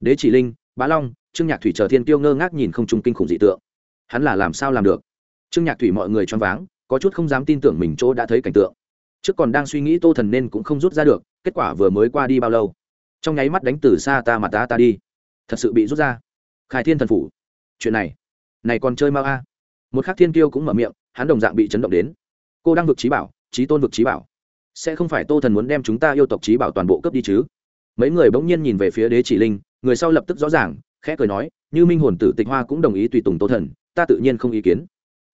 Đế chỉ linh, bá long, trương nhạc thủy chờ thiên tiêu ngơ ngác nhìn không trung kinh khủng dị tượng. Hắn là làm sao làm được? Trương nhạc thủy mọi người choáng váng, có chút không dám tin tưởng mình chỗ đã thấy cảnh tượng. Trước còn đang suy nghĩ tô thần nên cũng không rút ra được, kết quả vừa mới qua đi bao lâu? Trong nháy mắt đánh từ xa ta mà ta ta đi. Thật sự bị rút ra. Khai thiên thần phủ. Chuyện này. Này còn chơi mau a. Một khắc thiên kiêu cũng mở miệng, hắn đồng dạng bị chấn động đến. Cô đang vực trí bảo, trí tôn vực trí bảo. Sẽ không phải tô thần muốn đem chúng ta yêu tộc trí bảo toàn bộ cấp đi chứ? Mấy người bỗng nhiên nhìn về phía đế chỉ linh, người sau lập tức rõ ràng, khẽ cười nói, như minh hồn tử tịch hoa cũng đồng ý tùy tùng tô thần, ta tự nhiên không ý kiến.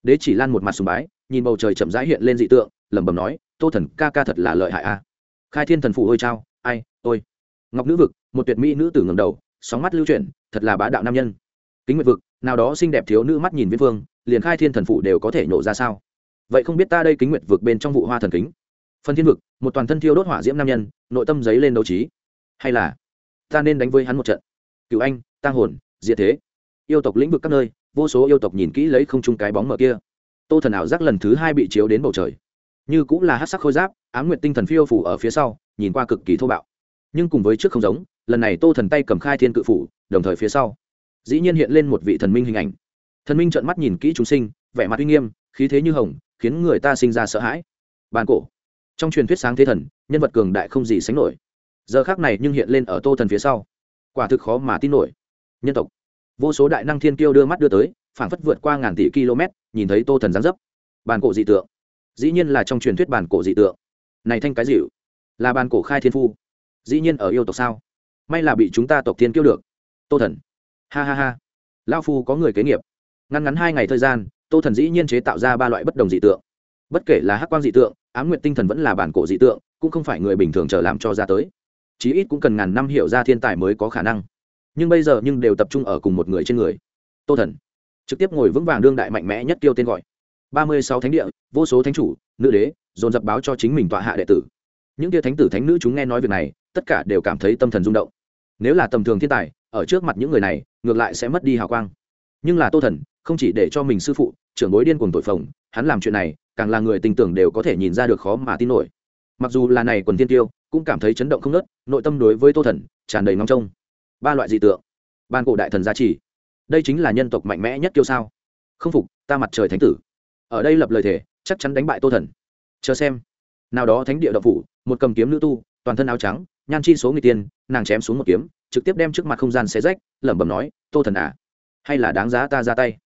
Đế chỉ lan một mặt sùng bái, nhìn bầu trời chậm rãi hiện lên dị tượng, lẩm bẩm nói, tô thần, ca ca thật là lợi hại a. Khai thiên thần phụ ôi trao ai, ôi. Ngọc nữ vực, một tuyệt mỹ nữ tử ngầm đầu, sóng mắt lưu chuyển, thật là bá đạo nam nhân. Kính nguyệt vực, nào đó xinh đẹp thiếu nữ mắt nhìn viễn phương liền khai thiên thần phụ đều có thể nổ ra sao? Vậy không biết ta đây kính nguyệt vực bên trong vụ hoa thần kính? Phân thiên vực, một toàn thân thiêu đốt hỏa diễm nam nhân, nội tâm giấy lên đấu trí hay là, ta nên đánh với hắn một trận? Cựu anh, tang hồn, diệt thế. Yêu tộc lĩnh vực các nơi, vô số yêu tộc nhìn kỹ lấy không chung cái bóng mở kia. Tô thần ảo giác lần thứ hai bị chiếu đến bầu trời. Như cũng là hát sắc khôi giáp, ám nguyện tinh thần phiêu phủ ở phía sau, nhìn qua cực kỳ thô bạo. Nhưng cùng với trước không giống, lần này tô thần tay cầm khai thiên cự phủ, đồng thời phía sau, dĩ nhiên hiện lên một vị thần minh hình ảnh. Thần minh trợn mắt nhìn kỹ chúng sinh, vẻ mặt uy nghiêm, khí thế như hồng, khiến người ta sinh ra sợ hãi. Bàn cổ. Trong truyền thuyết sáng thế thần, nhân vật cường đại không gì sánh nổi giờ khác này nhưng hiện lên ở tô thần phía sau. Quả thực khó mà tin nổi. Nhân tộc. Vô số đại năng thiên kiêu đưa mắt đưa tới, phảng phất vượt qua ngàn tỷ km, nhìn thấy tô thần giáng dấp. Bàn cổ dị tượng. Dĩ nhiên là trong truyền thuyết bàn cổ dị tượng. Này thanh cái dịu. Là bàn cổ khai thiên phu. Dĩ nhiên ở yêu tộc sao? May là bị chúng ta tộc thiên kiêu được. Tô thần. Ha ha ha. Lao phu có người kế nghiệp. Ngắn ngắn hai ngày thời gian, tô thần dĩ nhiên chế tạo ra ba loại bất đồng dị tượng. Bất kể là hắc quang dị tượng, ám nguyện tinh thần vẫn là bản cổ dị tượng, cũng không phải người bình thường chờ làm cho ra tới chí ít cũng cần ngàn năm hiểu ra thiên tài mới có khả năng. Nhưng bây giờ nhưng đều tập trung ở cùng một người trên người. Tô thần trực tiếp ngồi vững vàng đương đại mạnh mẽ nhất tiêu tên gọi. Ba mươi sáu thánh địa, vô số thánh chủ, nữ đế, dồn dập báo cho chính mình tọa hạ đệ tử. Những tia thánh tử thánh nữ chúng nghe nói việc này, tất cả đều cảm thấy tâm thần rung động. Nếu là tầm thường thiên tài, ở trước mặt những người này, ngược lại sẽ mất đi hào quang. Nhưng là tô thần, không chỉ để cho mình sư phụ, trưởng bối điên cùng tội phồng, hắn làm chuyện này, càng là người tình tưởng đều có thể nhìn ra được khó mà tin nổi. Mặc dù là này quần thiên tiêu cũng cảm thấy chấn động không nớt, nội tâm đối với tô thần tràn đầy ngóng trông. Ba loại dị tượng. Ban cổ đại thần gia trì. Đây chính là nhân tộc mạnh mẽ nhất kiêu sao? Không phục, ta mặt trời thánh tử. Ở đây lập lời thể chắc chắn đánh bại tô thần. Chờ xem. Nào đó thánh địa đậu phủ, một cầm kiếm nữ tu, toàn thân áo trắng, nhan chi số người tiên, nàng chém xuống một kiếm, trực tiếp đem trước mặt không gian xé rách, lẩm bẩm nói, tô thần à hay là đáng giá ta ra tay?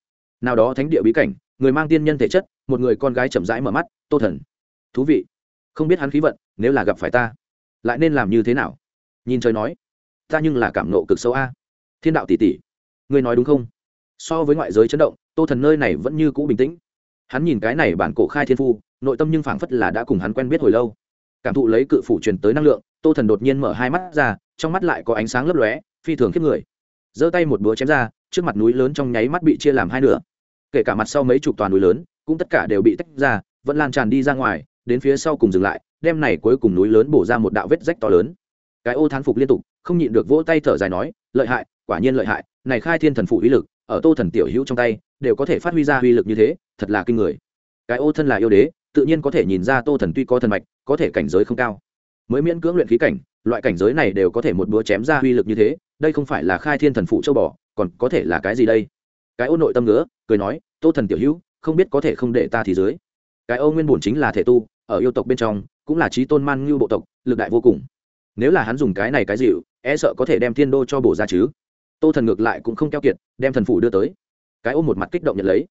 Nào đó thánh địa bí cảnh, người mang tiên nhân thể chất, một người con gái chậm rãi mở mắt, tô thần, thú vị. Không biết hắn khí vận, nếu là gặp phải ta lại nên làm như thế nào? Nhìn trời nói, ta nhưng là cảm nộ cực sâu a. Thiên đạo tỷ tỷ, ngươi nói đúng không? So với ngoại giới chấn động, tô thần nơi này vẫn như cũ bình tĩnh. Hắn nhìn cái này bản cổ khai thiên phu, nội tâm nhưng phảng phất là đã cùng hắn quen biết hồi lâu. Cảm thụ lấy cự phủ truyền tới năng lượng, tô thần đột nhiên mở hai mắt ra, trong mắt lại có ánh sáng lấp lóe, phi thường khiếp người. Giơ tay một búa chém ra, trước mặt núi lớn trong nháy mắt bị chia làm hai nửa. Kể cả mặt sau mấy chục toàn núi lớn, cũng tất cả đều bị tách ra, vẫn lan tràn đi ra ngoài, đến phía sau cùng dừng lại đem này cuối cùng núi lớn bổ ra một đạo vết rách to lớn. Cái ô thán phục liên tục, không nhịn được vỗ tay thở dài nói, lợi hại, quả nhiên lợi hại, này khai thiên thần phụ uy lực, ở tô thần tiểu hữu trong tay, đều có thể phát huy ra uy lực như thế, thật là kinh người. Cái ô thân là yêu đế, tự nhiên có thể nhìn ra tô thần tuy có thần mạch, có thể cảnh giới không cao. Mới miễn cưỡng luyện khí cảnh, loại cảnh giới này đều có thể một búa chém ra uy lực như thế, đây không phải là khai thiên thần phụ châu bò, còn có thể là cái gì đây? Cái ô nội tâm ngứa, cười nói, tô thần tiểu hữu, không biết có thể không để ta thì dưới. Cái ô nguyên bổn chính là thể tu, ở yêu tộc bên trong cũng là trí tôn man ngưu bộ tộc, lực đại vô cùng. Nếu là hắn dùng cái này cái dịu e sợ có thể đem thiên đô cho bổ ra chứ. Tô thần ngược lại cũng không keo kiệt, đem thần phủ đưa tới. Cái ô một mặt kích động nhận lấy.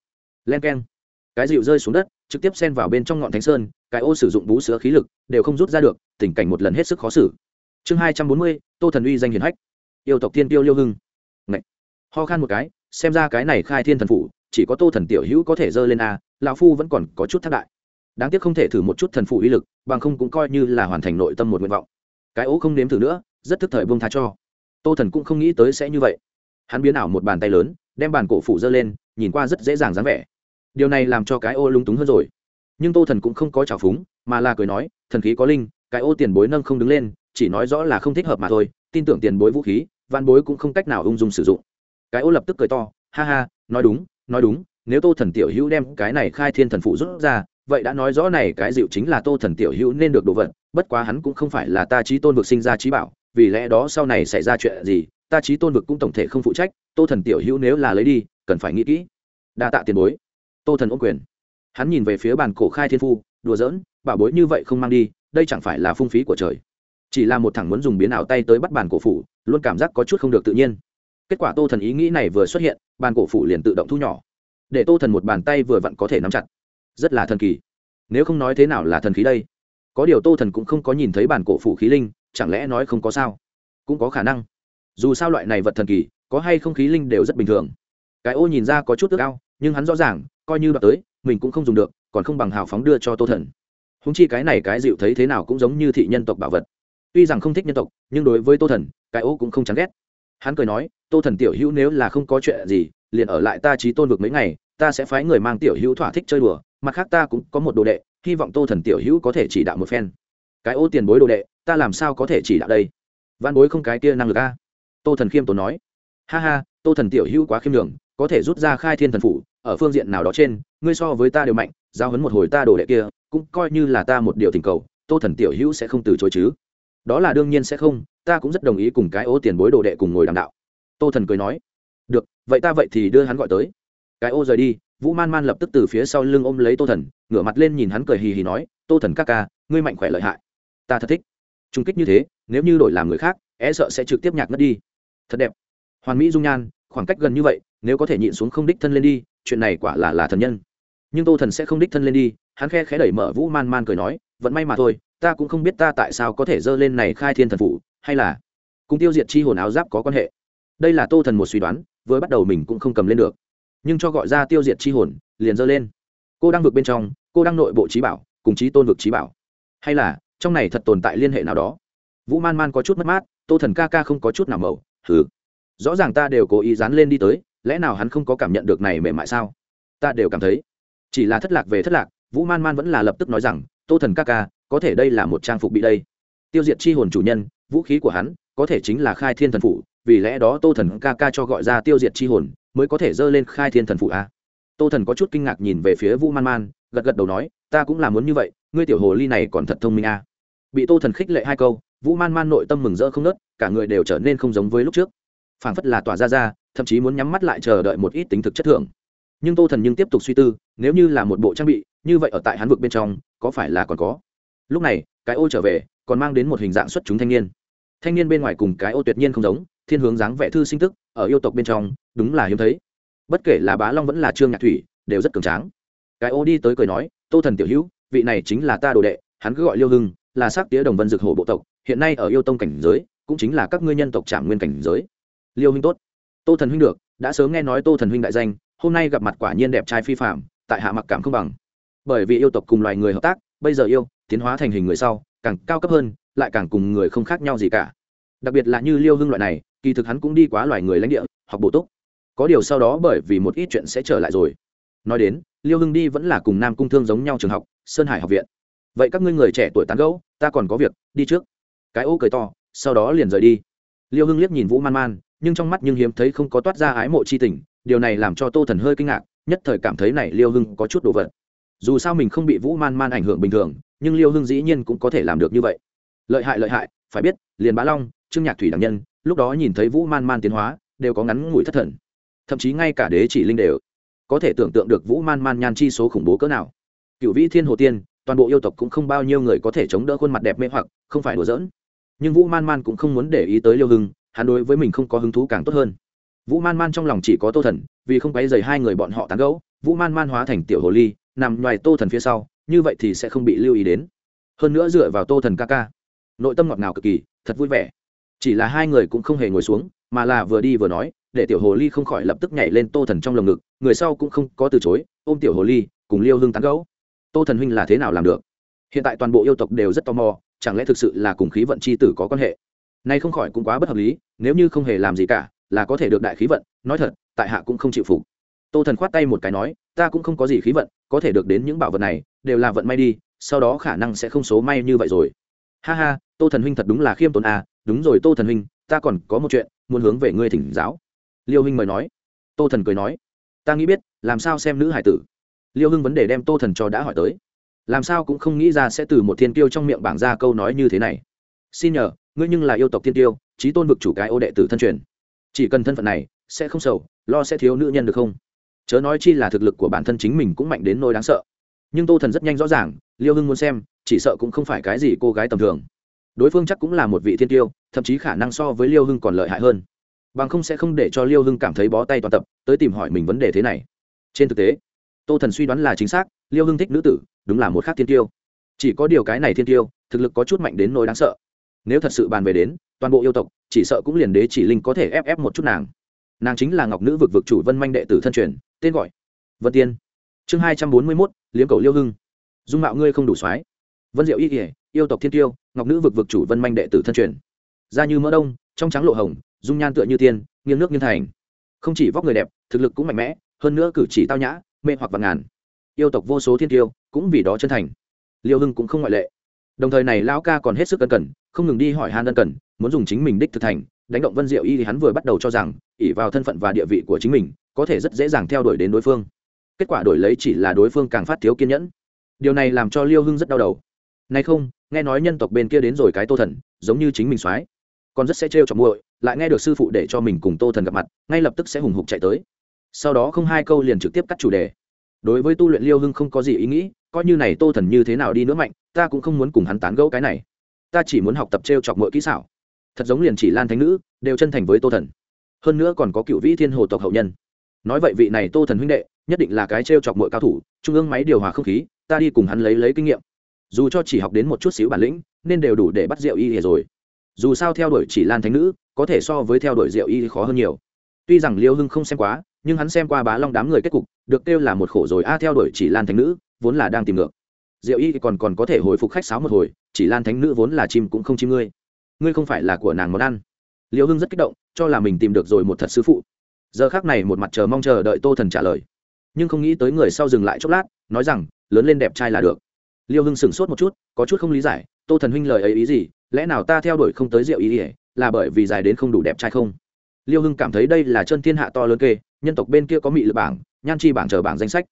Len k e n cái dịu rơi xuống đất, trực tiếp xen vào bên trong ngọn thánh sơn, cái ô sử dụng bú sữa khí lực, đều không rút ra được, tình cảnh một lần hết sức khó xử. Chương hai trăm bốn mươi, tô thần uy danh hiền hách. Yêu tộc thiên tiêu liêu hưng. Ngậy. ho khan một cái, xem ra cái này khai thiên thần phủ, chỉ có tô thần tiểu hữu có thể dơ lên a, lão phu vẫn còn có chút thác đại đáng tiếc không thể thử một chút thần phụ uy lực, bằng không cũng coi như là hoàn thành nội tâm một nguyện vọng. Cái ố không nếm thử nữa, rất thức thời buông tha cho. Tô thần cũng không nghĩ tới sẽ như vậy. Hắn biến ảo một bàn tay lớn, đem bàn cổ phủ giơ lên, nhìn qua rất dễ dàng dáng vẻ. Điều này làm cho cái ô lung túng hơn rồi. Nhưng tô thần cũng không có trào phúng, mà là cười nói, thần khí có linh, cái ô tiền bối nâng không đứng lên, chỉ nói rõ là không thích hợp mà thôi, tin tưởng tiền bối vũ khí văn bối cũng không cách nào ung dung sử dụng. Cái ô lập tức cười to, ha ha, nói đúng nói đúng, nếu tô thần tiểu hữu đem cái này khai thiên thần phụ rút ra vậy đã nói rõ này cái dịu chính là tô thần tiểu hữu nên được đồ vật, bất quá hắn cũng không phải là ta trí tôn vực sinh ra trí bảo, vì lẽ đó sau này xảy ra chuyện gì, ta trí tôn vực cũng tổng thể không phụ trách, tô thần tiểu hữu nếu là lấy đi, cần phải nghĩ kỹ. Đa tạ tiền bối. Tô thần ôm quyền. Hắn nhìn về phía bàn cổ khai thiên phu, đùa giỡn, bảo bối như vậy không mang đi, đây chẳng phải là phung phí của trời. Chỉ là một thằng muốn dùng biến ảo tay tới bắt bàn cổ phủ, luôn cảm giác có chút không được tự nhiên. Kết quả tô thần ý nghĩ này vừa xuất hiện, bàn cổ phủ liền tự động thu nhỏ. Để tô thần một bàn tay vừa vặn có thể nắm chặt rất là thần kỳ. Nếu không nói thế nào là thần khí đây? Có điều tô thần cũng không có nhìn thấy bản cổ phủ khí linh, chẳng lẽ nói không có sao? Cũng có khả năng. Dù sao loại này vật thần kỳ, có hay không khí linh đều rất bình thường. Cái ô nhìn ra có chút ước ao, nhưng hắn rõ ràng, coi như đoạt tới, mình cũng không dùng được, còn không bằng hào phóng đưa cho tô thần. Húng chi cái này cái dịu thấy thế nào cũng giống như thị nhân tộc bảo vật. Tuy rằng không thích nhân tộc, nhưng đối với tô thần, cái ô cũng không chán ghét. Hắn cười nói, tô thần tiểu hữu nếu là không có chuyện gì, liền ở lại ta trí tôn vực mấy ngày, ta sẽ phái người mang tiểu hữu thỏa thích chơi đùa mặt khác ta cũng có một đồ đệ, hy vọng tô thần tiểu hữu có thể chỉ đạo một phen. Cái ô tiền bối đồ đệ, ta làm sao có thể chỉ đạo đây? Văn bối không cái kia năng lực a. Tô thần khiêm tốn nói. Ha ha, tô thần tiểu hữu quá khiêm đường có thể rút ra khai thiên thần phủ, ở phương diện nào đó trên, ngươi so với ta đều mạnh, giao hấn một hồi ta đồ đệ kia, cũng coi như là ta một điều tình cầu, tô thần tiểu hữu sẽ không từ chối chứ. Đó là đương nhiên sẽ không, ta cũng rất đồng ý cùng cái ô tiền bối đồ đệ cùng ngồi đàm đạo. Tô thần cười nói. Được, vậy ta vậy thì đưa hắn gọi tới. Cái ô rời đi vũ man man lập tức từ phía sau lưng ôm lấy tô thần, ngửa mặt lên nhìn hắn cười hì hì nói, tô thần ca ca, ngươi mạnh khỏe lợi hại. Ta thật thích. Trung kích như thế, nếu như đổi làm người khác e sợ sẽ trực tiếp nhạc ngất đi. Thật đẹp. Hoàn mỹ dung nhan, khoảng cách gần như vậy, nếu có thể nhịn xuống không đích thân lên đi, chuyện này quả là là thần nhân. Nhưng tô thần sẽ không đích thân lên đi, hắn khe khẽ đẩy mở vũ man man cười nói vẫn may mà thôi, ta cũng không biết ta tại sao có thể dơ lên này khai thiên thần phủ, hay là cùng tiêu diệt chi hồn áo giáp có quan hệ. Đây là tô thần một suy đoán, vừa bắt đầu mình cũng không cầm lên được nhưng cho gọi ra tiêu diệt chi hồn, liền dơ lên. Cô đang vượt bên trong, cô đang nội bộ trí bảo, cùng trí tôn vực trí bảo. Hay là, trong này thật tồn tại liên hệ nào đó? Vũ man man có chút mất mát, tô thần ca ca không có chút nào màu thứ rõ ràng ta đều cố ý dán lên đi tới, lẽ nào hắn không có cảm nhận được này mềm mại sao? Ta đều cảm thấy. Chỉ là thất lạc về thất lạc, vũ man man vẫn là lập tức nói rằng, tô thần ca ca, có thể đây là một trang phục bị đây. Tiêu diệt chi hồn chủ nhân, vũ khí của hắn, có thể chính là khai thiên thần phủ, vì lẽ đó tô thần ca ca cho gọi ra tiêu diệt chi hồn mới có thể dơ lên khai thiên thần phụ a. Tô thần có chút kinh ngạc nhìn về phía vũ man man, gật gật đầu nói, ta cũng là muốn như vậy, ngươi tiểu hồ ly này còn thật thông minh a. Bị tô thần khích lệ hai câu vũ man man nội tâm mừng rỡ không nớt, cả người đều trở nên không giống với lúc trước. Phảng phất là tỏa ra ra, thậm chí muốn nhắm mắt lại chờ đợi một ít tính thực chất thưởng. Nhưng tô thần nhưng tiếp tục suy tư, nếu như là một bộ trang bị, như vậy ở tại hắn vực bên trong, có phải là còn có? Lúc này, cái ô trở về, còn mang đến một hình dạng xuất chúng thanh niên. Thanh niên bên ngoài cùng cái ô tuyệt nhiên không giống, thiên hướng dáng vẻ thư sinh tức ở yêu tộc bên trong, đúng là hiếm thấy. Bất kể là bá long vẫn là trương nhạc thủy, đều rất cường tráng. Cái ô đi tới cười nói, tô thần tiểu hữu, vị này chính là ta đồ đệ, hắn cứ gọi liêu hưng, là sắc tía đồng vân dược hổ bộ tộc, hiện nay ở yêu tông cảnh giới, cũng chính là các ngươi nhân tộc trả nguyên cảnh giới. Liêu huynh tốt. Tô thần huynh được, đã sớm nghe nói tô thần huynh đại danh, hôm nay gặp mặt quả nhiên đẹp trai phi phạm tại hạ mặc cảm không bằng. Bởi vì yêu tộc cùng loài người hợp tác, bây giờ yêu, tiến hóa thành hình người sau, càng cao cấp hơn, lại càng cùng người không khác nhau gì cả. Đặc biệt là như liêu hưng loại này kỳ thực hắn cũng đi quá loài người lãnh địa, học bổ túc. Có điều sau đó bởi vì một ít chuyện sẽ trở lại rồi. Nói đến, liêu hưng đi vẫn là cùng nam cung thương giống nhau trường học, sơn hải học viện. Vậy các ngươi người trẻ tuổi tán gẫu, ta còn có việc, đi trước. Cái ô cười to, sau đó liền rời đi. Liêu hưng liếc nhìn vũ man man, nhưng trong mắt nhưng hiếm thấy không có toát ra ái mộ c h i tình, điều này làm cho tô thần hơi kinh ngạc, nhất thời cảm thấy này liêu hưng có chút đồ vật. Dù sao mình không bị vũ man man ảnh hưởng bình thường, nhưng liêu hưng dĩ nhiên cũng có thể làm được như vậy. Lợi hại lợi hại, phải biết liền bá long, trương nhạc thủy đẳng nhân lúc đó nhìn thấy vũ man man tiến hóa, đều có ngắn ngủi thất thần. Thậm chí ngay cả đế chỉ linh đều có thể tưởng tượng được vũ man man nhan chi số khủng bố cỡ nào. Cựu vĩ thiên hồ tiên, toàn bộ yêu tộc cũng không bao nhiêu người có thể chống đỡ khuôn mặt đẹp mê hoặc, không phải đùa giỡn. Nhưng vũ man man cũng không muốn để ý tới liêu hưng, hắn đối với mình không có hứng thú càng tốt hơn. Vũ man man trong lòng chỉ có tô thần, vì không quấy dày hai người bọn họ tán gẫu, vũ man man hóa thành tiểu hồ ly, nằm ngoài tô thần phía sau, như vậy thì sẽ không bị lưu ý đến. Hơn nữa dựa vào tô thần ca ca, nội tâm ngọt ngào cực kỳ, thật vui vẻ chỉ là hai người cũng không hề ngồi xuống, mà là vừa đi vừa nói, để tiểu hồ ly không khỏi lập tức nhảy lên tô thần trong lồng ngực, người sau cũng không có từ chối, ôm tiểu hồ ly, cùng liêu hưng tán gấu tô thần huynh là thế nào làm được? Hiện tại toàn bộ yêu tộc đều rất tò mò, chẳng lẽ thực sự là cùng khí vận c h i tử có quan hệ? Nay không khỏi cũng quá bất hợp lý, nếu như không hề làm gì cả, là có thể được đại khí vận, nói thật, tại hạ cũng không chịu phục. Tô thần khoát tay một cái nói, ta cũng không có gì khí vận, có thể được đến những bảo vật này, đều là vận may đi, sau đó khả năng sẽ không số may như vậy rồi. Ha ha, tô thần huynh thật đúng là khiêm tốn à đúng rồi, tô thần huynh, ta còn có một chuyện muốn hướng về ngươi thỉnh giáo. Liêu huynh mời nói. Tô thần cười nói. Ta nghĩ biết, làm sao xem nữ hải tử? Liêu hưng vấn đề đem tô thần cho đã hỏi tới. Làm sao cũng không nghĩ ra sẽ từ một thiên tiêu trong miệng bảng ra câu nói như thế này. Xin nhờ, ngươi nhưng là yêu tộc thiên tiêu trí tôn vực chủ cái ô đệ tử thân truyền. Chỉ cần thân phận này, sẽ không sầu, lo sẽ thiếu nữ nhân được không? Chớ nói chi là thực lực của bản thân chính mình cũng mạnh đến nỗi đáng sợ. Nhưng tô thần rất nhanh rõ ràng, liêu hưng muốn xem, chỉ sợ cũng không phải cái gì cô gái tầm thường đối phương chắc cũng là một vị thiên tiêu, thậm chí khả năng so với liêu hưng còn lợi hại hơn. Bằng không sẽ không để cho liêu hưng cảm thấy bó tay toàn tập, tới tìm hỏi mình vấn đề thế này. Trên thực tế, tô thần suy đoán là chính xác, liêu hưng thích nữ tử, đúng là một khác thiên tiêu. Chỉ có điều cái này thiên tiêu, thực lực có chút mạnh đến nỗi đáng sợ. Nếu thật sự bàn về đến, toàn bộ yêu tộc, chỉ sợ cũng liền đế chỉ linh có thể ép ép một chút nàng. Nàng chính là ngọc nữ vực vực chủ vân manh đệ tử thân truyền, tên gọi vân tiên. Chương hai trăm bốn mươi mốt, liếm cầu liêu hưng. Dung mạo ngươi không đủ soái. Vân diệu y kỉa yêu tộc thiên tiêu ngọc nữ vực vực chủ vân manh đệ tử thân truyền. Da như mỡ đông, trong trắng lộ hồng, dung nhan tựa như tiên, nghiêng nước nghiêng thành. Không chỉ vóc người đẹp, thực lực cũng mạnh mẽ, hơn nữa cử chỉ tao nhã, mê hoặc vạn ngàn. Yêu tộc vô số thiên tiêu cũng vì đó chân thành. Liêu hưng cũng không ngoại lệ. Đồng thời này lão ca còn hết sức ân cần, không ngừng đi hỏi han ân cần, muốn dùng chính mình đích thực thành, đánh động vân diệu y thì hắn vừa bắt đầu cho rằng ỉ vào thân phận và địa vị của chính mình, có thể rất dễ dàng theo đuổi đến đối phương. Kết quả đổi lấy chỉ là đối phương càng phát thiếu kiên nhẫn. Điều này làm cho liêu hưng rất đau đầu nay không, nghe nói nhân tộc bên kia đến rồi cái tô thần, giống như chính mình soái. Còn rất sẽ trêu chọc muội, lại nghe được sư phụ để cho mình cùng tô thần gặp mặt, ngay lập tức sẽ hùng hục chạy tới. Sau đó không hai câu liền trực tiếp cắt chủ đề. Đối với tu luyện liêu hưng không có gì ý nghĩ, coi như này tô thần như thế nào đi nữa mạnh, ta cũng không muốn cùng hắn tán gẫu cái này. Ta chỉ muốn học tập t r e o chọc mọi kỹ xảo. Thật giống liền chỉ lan thánh nữ, đều chân thành với tô thần. Hơn nữa còn có cựu vĩ thiên hồ tộc hậu nhân. Nói vậy vị này tô thần huynh đệ, nhất định là cái t r e o chọc mọi cao thủ, trung ương máy điều hòa không khí, ta đi cùng hắn lấy lấy kinh nghiệm dù cho chỉ học đến một chút xíu bản lĩnh, nên đều đủ để bắt rượu y rồi. Dù sao theo đuổi chỉ lan thánh nữ, có thể so với theo đuổi rượu y khó hơn nhiều. Tuy rằng liêu hưng không xem quá, nhưng hắn xem qua bá long đám người kết cục, được kêu là một khổ rồi. A, theo đuổi chỉ lan thánh nữ, vốn là đang tìm ngược. Diệu y còn còn có thể hồi phục khách sáo một hồi, chỉ lan thánh nữ vốn là chim cũng không chim ngươi. Ngươi không phải là của nàng món ăn. Liễu hưng rất kích động, cho là mình tìm được rồi một thật sư phụ. Giờ khác này một mặt chờ mong chờ đợi tô thần trả lời. Nhưng không nghĩ tới người sau dừng lại chốc lát, nói rằng, lớn lên đẹp trai là được liêu hưng sửng sốt một chút, có chút không lý giải, tô thần huynh lời ấy ý gì? Lẽ nào ta theo đuổi không tới rượu ý ỉa là bởi vì dài đến không đủ đẹp trai không? Liêu hưng cảm thấy đây là chân thiên hạ to lớn kê, nhân tộc bên kia có mị lựa bảng, nhan chi bảng chờ bảng danh sách.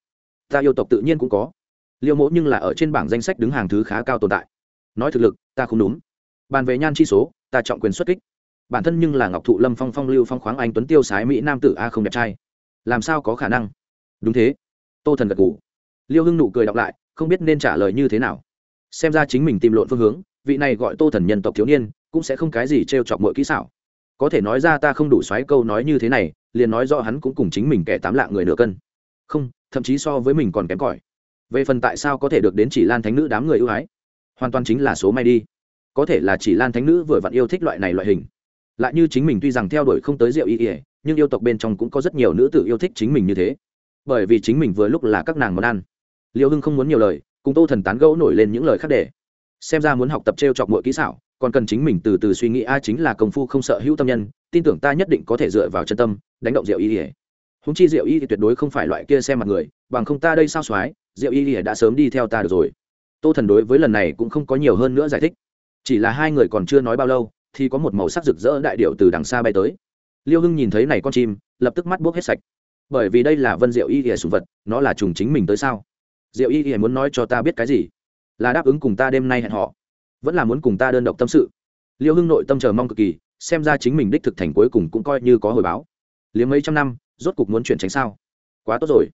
Ta yêu tộc tự nhiên cũng có. Liêu mẫu nhưng là ở trên bảng danh sách đứng hàng thứ khá cao tồn tại. Nói thực lực, ta không đúng. Bàn về nhan chi số, ta trọng quyền xuất kích. Bản thân nhưng là ngọc thụ lâm phong phong lưu phong khoáng anh tuấn tiêu sái mỹ nam tử a không đẹp trai. Làm sao có khả năng? Đúng thế. Tô thần gật ngủ liêu hưng nụ cười đọc lại không biết nên trả lời như thế nào. Xem ra chính mình tìm lộn phương hướng, vị này gọi tô thần nhân tộc thiếu niên, cũng sẽ không cái gì t r e o chọc mỗi kỹ xảo. Có thể nói ra ta không đủ xoáy câu nói như thế này, liền nói rõ hắn cũng cùng chính mình kẻ tám lạng người nửa cân. Không, thậm chí so với mình còn kém cỏi. Về phần tại sao có thể được đến chỉ lan thánh nữ đám người ưu ái? Hoàn toàn chính là số may đi. Có thể là chỉ lan thánh nữ vừa vặn yêu thích loại này loại hình. Lại như chính mình tuy rằng theo đuổi không tới rượu y ỉa nhưng yêu tộc bên trong cũng có rất nhiều nữ tử yêu thích chính mình như thế. Bởi vì chính mình vừa lúc là các nàng món ăn liệu hưng không muốn nhiều lời, cùng tô thần tán gẫu nổi lên những lời khác để. Xem ra muốn học tập t r e o chọc mọi kỹ xảo, còn cần chính mình từ từ suy nghĩ, a, chính là công phu không sợ hữu tâm nhân, tin tưởng ta nhất định có thể dựa vào chân tâm, đánh động diệu y ỉa húng chi diệu y thì tuyệt đối không phải loại kia xem mặt người, bằng không ta đây sao soái, diệu y ỉa đã sớm đi theo ta được rồi. Tô thần đối với lần này cũng không có nhiều hơn nữa giải thích. Chỉ là hai người còn chưa nói bao lâu, thì có một màu sắc rực rỡ đại điệu từ đằng xa bay tới. Liêu hưng nhìn thấy này con chim, lập tức mắt buốc hết sạch. Bởi vì đây là vân diệu y ỉa sùng vật, nó là trùng chính mình tới sao? Diệu y Y muốn nói cho ta biết cái gì? Là đáp ứng cùng ta đêm nay hẹn họ vẫn là muốn cùng ta đơn độc tâm sự. Liêu hưng nội tâm chờ mong cực kỳ, xem ra chính mình đích thực thành cuối cùng cũng coi như có hồi báo. Liếm mấy trăm năm, rốt cục muốn chuyển tránh sao? Quá tốt rồi.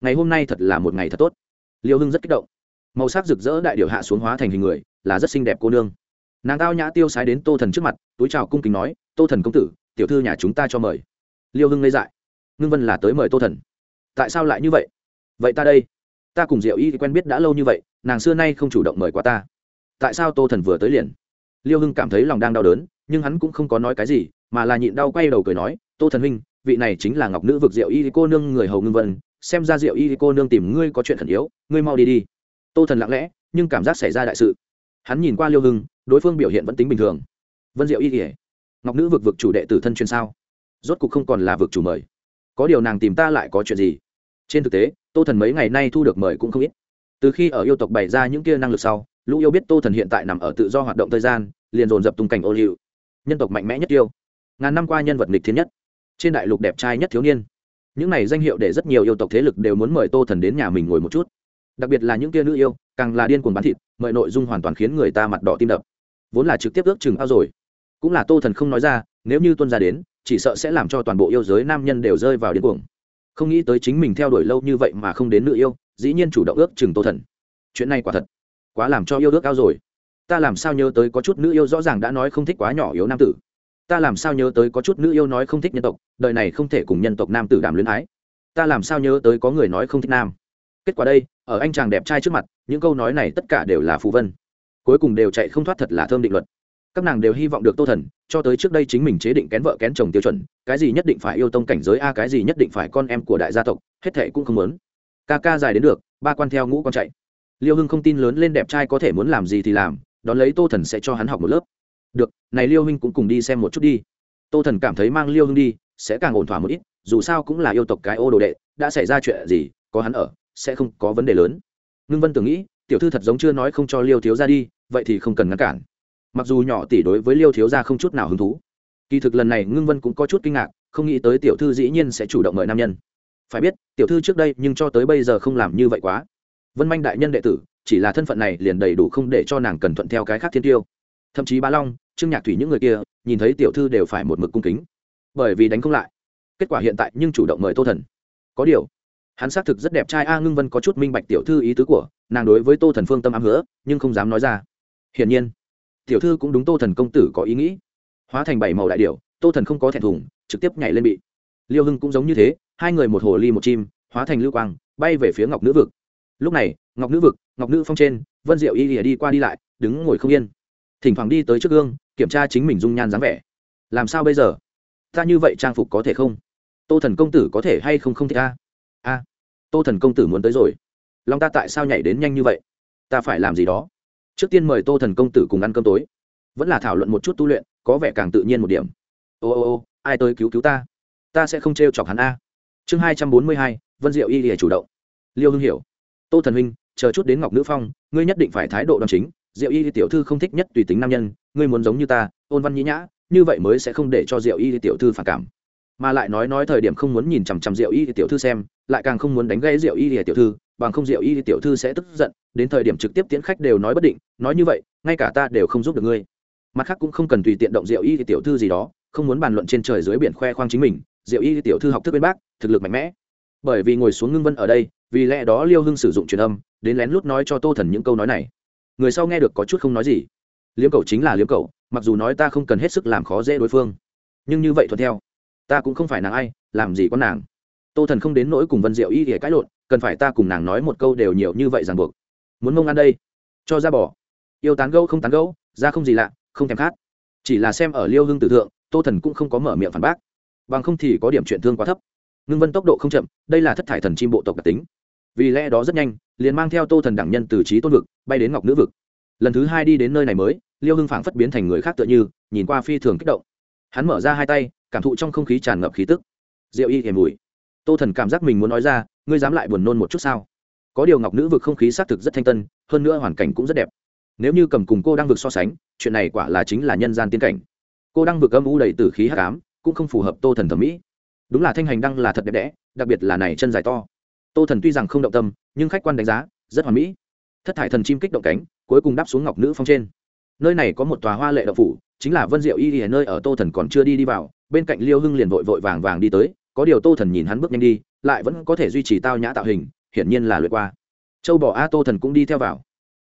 Ngày hôm nay thật là một ngày thật tốt. Liêu hưng rất kích động. Màu sắc rực rỡ đại điệu hạ xuống hóa thành hình người, là rất xinh đẹp cô nương. Nàng tao nhã tiêu sái đến tô thần trước mặt, túi chào cung kính nói, tô thần công tử, tiểu thư nhà chúng ta cho mời. Liêu hưng lấy dại. Ngưng vân là tới mời tô thần. Tại sao lại như vậy? Vậy ta đây ta cùng diệu y thì quen biết đã lâu như vậy, nàng xưa nay không chủ động mời qua ta. Tại sao tô thần vừa tới liền? Liêu hưng cảm thấy lòng đang đau đớn, nhưng hắn cũng không có nói cái gì, mà là nhịn đau quay đầu cười nói, tô thần huynh, vị này chính là ngọc nữ vực diệu y cô nương người hầu ngưng vân, xem ra diệu y cô nương tìm ngươi có chuyện khẩn yếu, ngươi mau đi đi. Tô thần lặng lẽ, nhưng cảm giác xảy ra đại sự. Hắn nhìn qua liêu hưng, đối phương biểu hiện vẫn tính bình thường. Vân diệu y kể ngọc nữ vực vực chủ đệ tử thân chuyên sao? Rốt cục không còn là vực chủ mời. Có điều nàng tìm ta lại có chuyện gì? Trên thực tế, tô thần mấy ngày nay thu được mời cũng không ít. Từ khi ở yêu tộc bày ra những kia năng lực sau, lũ yêu biết tô thần hiện tại nằm ở tự do hoạt động thời gian, liền dồn dập tung cảnh ô liu. Nhân tộc mạnh mẽ nhất yêu. Ngàn năm qua nhân vật nghịch thiên nhất. Trên đại lục đẹp trai nhất thiếu niên. Những này danh hiệu để rất nhiều yêu tộc thế lực đều muốn mời tô thần đến nhà mình ngồi một chút. Đặc biệt là những kia nữ yêu, càng là điên cuồng bán thịt, mời nội dung hoàn toàn khiến người ta mặt đỏ tim đập. Vốn là trực tiếp ước chừng ao rồi. Cũng là tô thần không nói ra, nếu như tuân ra đến, chỉ sợ sẽ làm cho toàn bộ yêu giới nam nhân đều rơi vào điên cuồng không nghĩ tới chính mình theo đuổi lâu như vậy mà không đến nữ yêu, dĩ nhiên chủ động ước chừng tô thần. Chuyện này quả thật quá làm cho yêu ước ao rồi. Ta làm sao nhớ tới có chút nữ yêu rõ ràng đã nói không thích quá nhỏ yếu nam tử. Ta làm sao nhớ tới có chút nữ yêu nói không thích nhân tộc, đời này không thể cùng nhân tộc nam tử đàm luyến ái. Ta làm sao nhớ tới có người nói không thích nam. Kết quả đây, ở anh chàng đẹp trai trước mặt, những câu nói này tất cả đều là phù vân. Cuối cùng đều chạy không thoát thật là thơm định luật các nàng đều hy vọng được tô thần, cho tới trước đây chính mình chế định kén vợ kén chồng tiêu chuẩn, cái gì nhất định phải yêu tông cảnh giới a, cái gì nhất định phải con em của đại gia tộc, hết thệ cũng không muốn. Ca ca dài đến được, ba quan theo ngũ con chạy. Liêu hưng không tin lớn lên đẹp trai có thể muốn làm gì thì làm, đón lấy tô thần sẽ cho hắn học một lớp. Được, này liêu hưng cũng cùng đi xem một chút đi. Tô thần cảm thấy mang liêu hưng đi, sẽ càng ổn thỏa một ít, dù sao cũng là yêu tộc cái ô đồ đệ, đã xảy ra chuyện gì, có hắn ở, sẽ không có vấn đề lớn. Ngưng vân tưởng nghĩ, tiểu thư thật giống chưa nói không cho liêu thiếu ra đi, vậy thì không cần ngăn cản mặc dù nhỏ tỷ đối với liêu thiếu gia không chút nào hứng thú, kỳ thực lần này ngưng vân cũng có chút kinh ngạc, không nghĩ tới tiểu thư dĩ nhiên sẽ chủ động mời nam nhân. Phải biết, tiểu thư trước đây nhưng cho tới bây giờ không làm như vậy quá. Vân manh đại nhân đệ tử, chỉ là thân phận này liền đầy đủ không để cho nàng cần thuận theo cái khác thiên tiêu. Thậm chí bá long, trương nhạc thủy những người kia, nhìn thấy tiểu thư đều phải một mực cung kính. Bởi vì đánh không lại, kết quả hiện tại nhưng chủ động mời tô thần. Có điều, hắn xác thực rất đẹp trai a, ngưng vân có chút minh bạch tiểu thư ý tứ của, nàng đối với tô thần phương tâm ám hứa, nhưng không dám nói ra. Hiển nhiên tiểu thư cũng đúng tô thần công tử có ý nghĩ. Hóa thành bảy màu đại điệu tô thần không có thẹn thùng, trực tiếp nhảy lên bị. Liêu hưng cũng giống như thế, hai người một hồ ly một chim, hóa thành lưu quang, bay về phía ngọc nữ vực. Lúc này, ngọc nữ vực, ngọc nữ phong trên, vân diệu y lìa đi qua đi lại, đứng ngồi không yên. Thỉnh thoảng đi tới trước gương, kiểm tra chính mình dung nhan dáng vẻ. Làm sao bây giờ? Ta như vậy trang phục có thể không? Tô thần công tử có thể hay không không thể a. A. Tô thần công tử muốn tới rồi. Long ta tại sao nhảy đến nhanh như vậy? Ta phải làm gì đó? Trước tiên mời tô thần công tử cùng ăn cơm tối. Vẫn là thảo luận một chút tu luyện, có vẻ càng tự nhiên một điểm. Ô ô ô, ai tới cứu cứu ta? Ta sẽ không t r e o chọc hắn a. Chương hai trăm bốn mươi hai, vân diệu y lìa chủ động. Liêu hưng hiểu. Tô thần huynh, chờ chút đến ngọc nữ phong, ngươi nhất định phải thái độ đòn chính. Diệu y tiểu thư không thích nhất tùy tính nam nhân, ngươi muốn giống như ta, ôn văn nhĩ nhã, như vậy mới sẽ không để cho diệu y tiểu thư phản cảm. Mà lại nói nói thời điểm không muốn nhìn chằm chằm diệu y tiểu thư xem, lại càng không muốn đánh gây diệu y tiểu thư bằng không diệu y tiểu thư sẽ tức giận, đến thời điểm trực tiếp tiễn khách đều nói bất định, nói như vậy, ngay cả ta đều không giúp được ngươi. Mặt khác cũng không cần tùy tiện động diệu y tiểu thư gì đó, không muốn bàn luận trên trời dưới biển khoe khoang chính mình diệu y tiểu thư học thức bên bác, thực lực mạnh mẽ. Bởi vì ngồi xuống ngưng vân ở đây, vì lẽ đó liêu hưng sử dụng truyền âm, đến lén lút nói cho tô thần những câu nói này. Người sau nghe được có chút không nói gì. Liếm cầu chính là liếm cầu mặc dù nói ta không cần hết sức làm khó dễ đối phương, nhưng như vậy thuận theo. Ta cũng không phải nàng ai, làm gì có nàng. Tô thần không đến nỗi cùng vân diệu y để cãi lộn cần phải ta cùng nàng nói một câu đều nhiều như vậy ràng buộc. Muốn mông ăn đây. Cho ra bỏ. Yêu tán gâu không tán gâu ra không gì lạ, không thèm khát. Chỉ là xem ở liêu hưng tử thượng, tô thần cũng không có mở miệng phản bác. Bằng không thì có điểm chuyện thương quá thấp. Ngưng vân tốc độ không chậm, đây là thất thải thần chim bộ tộc đặc tính. Vì lẽ đó rất nhanh, liền mang theo tô thần đẳng nhân từ trí tôn vực, bay đến ngọc nữ vực. Lần thứ hai đi đến nơi này mới, liêu hưng phảng phất biến thành người khác tựa như, nhìn qua phi thường kích động. Hắn mở ra hai tay, cảm thụ trong không khí tràn ngập khí tức. Rượu y thèm mùi. Tô thần cảm giác mình muốn nói ra ngươi dám lại buồn nôn một chút sao? Có điều ngọc nữ vực không khí xác thực rất thanh tân, hơn nữa hoàn cảnh cũng rất đẹp. Nếu như cầm cùng cô đang vực so sánh, chuyện này quả là chính là nhân gian tiên cảnh. Cô đang vực âm u đầy t ử khí hát cám cũng không phù hợp tô thần thẩm mỹ. Đúng là thanh hành đăng là thật đẹp đẽ, đặc biệt là này chân dài to. Tô thần tuy rằng không động tâm, nhưng khách quan đánh giá, rất hoàn mỹ. Thất thải thần chim kích động cánh, cuối cùng đáp xuống ngọc nữ phong trên. Nơi này có một tòa hoa lệ đậu phủ, chính là vân diệu y y nơi ở tô thần còn chưa đi đi vào, bên cạnh liêu hưng liền vội vội vàng vàng đi tới, có điều tô thần nhìn hắn bước nhanh đi lại vẫn có thể duy trì tao nhã tạo hình, hiển nhiên là lượt qua. Châu bỏ a tô thần cũng đi theo vào.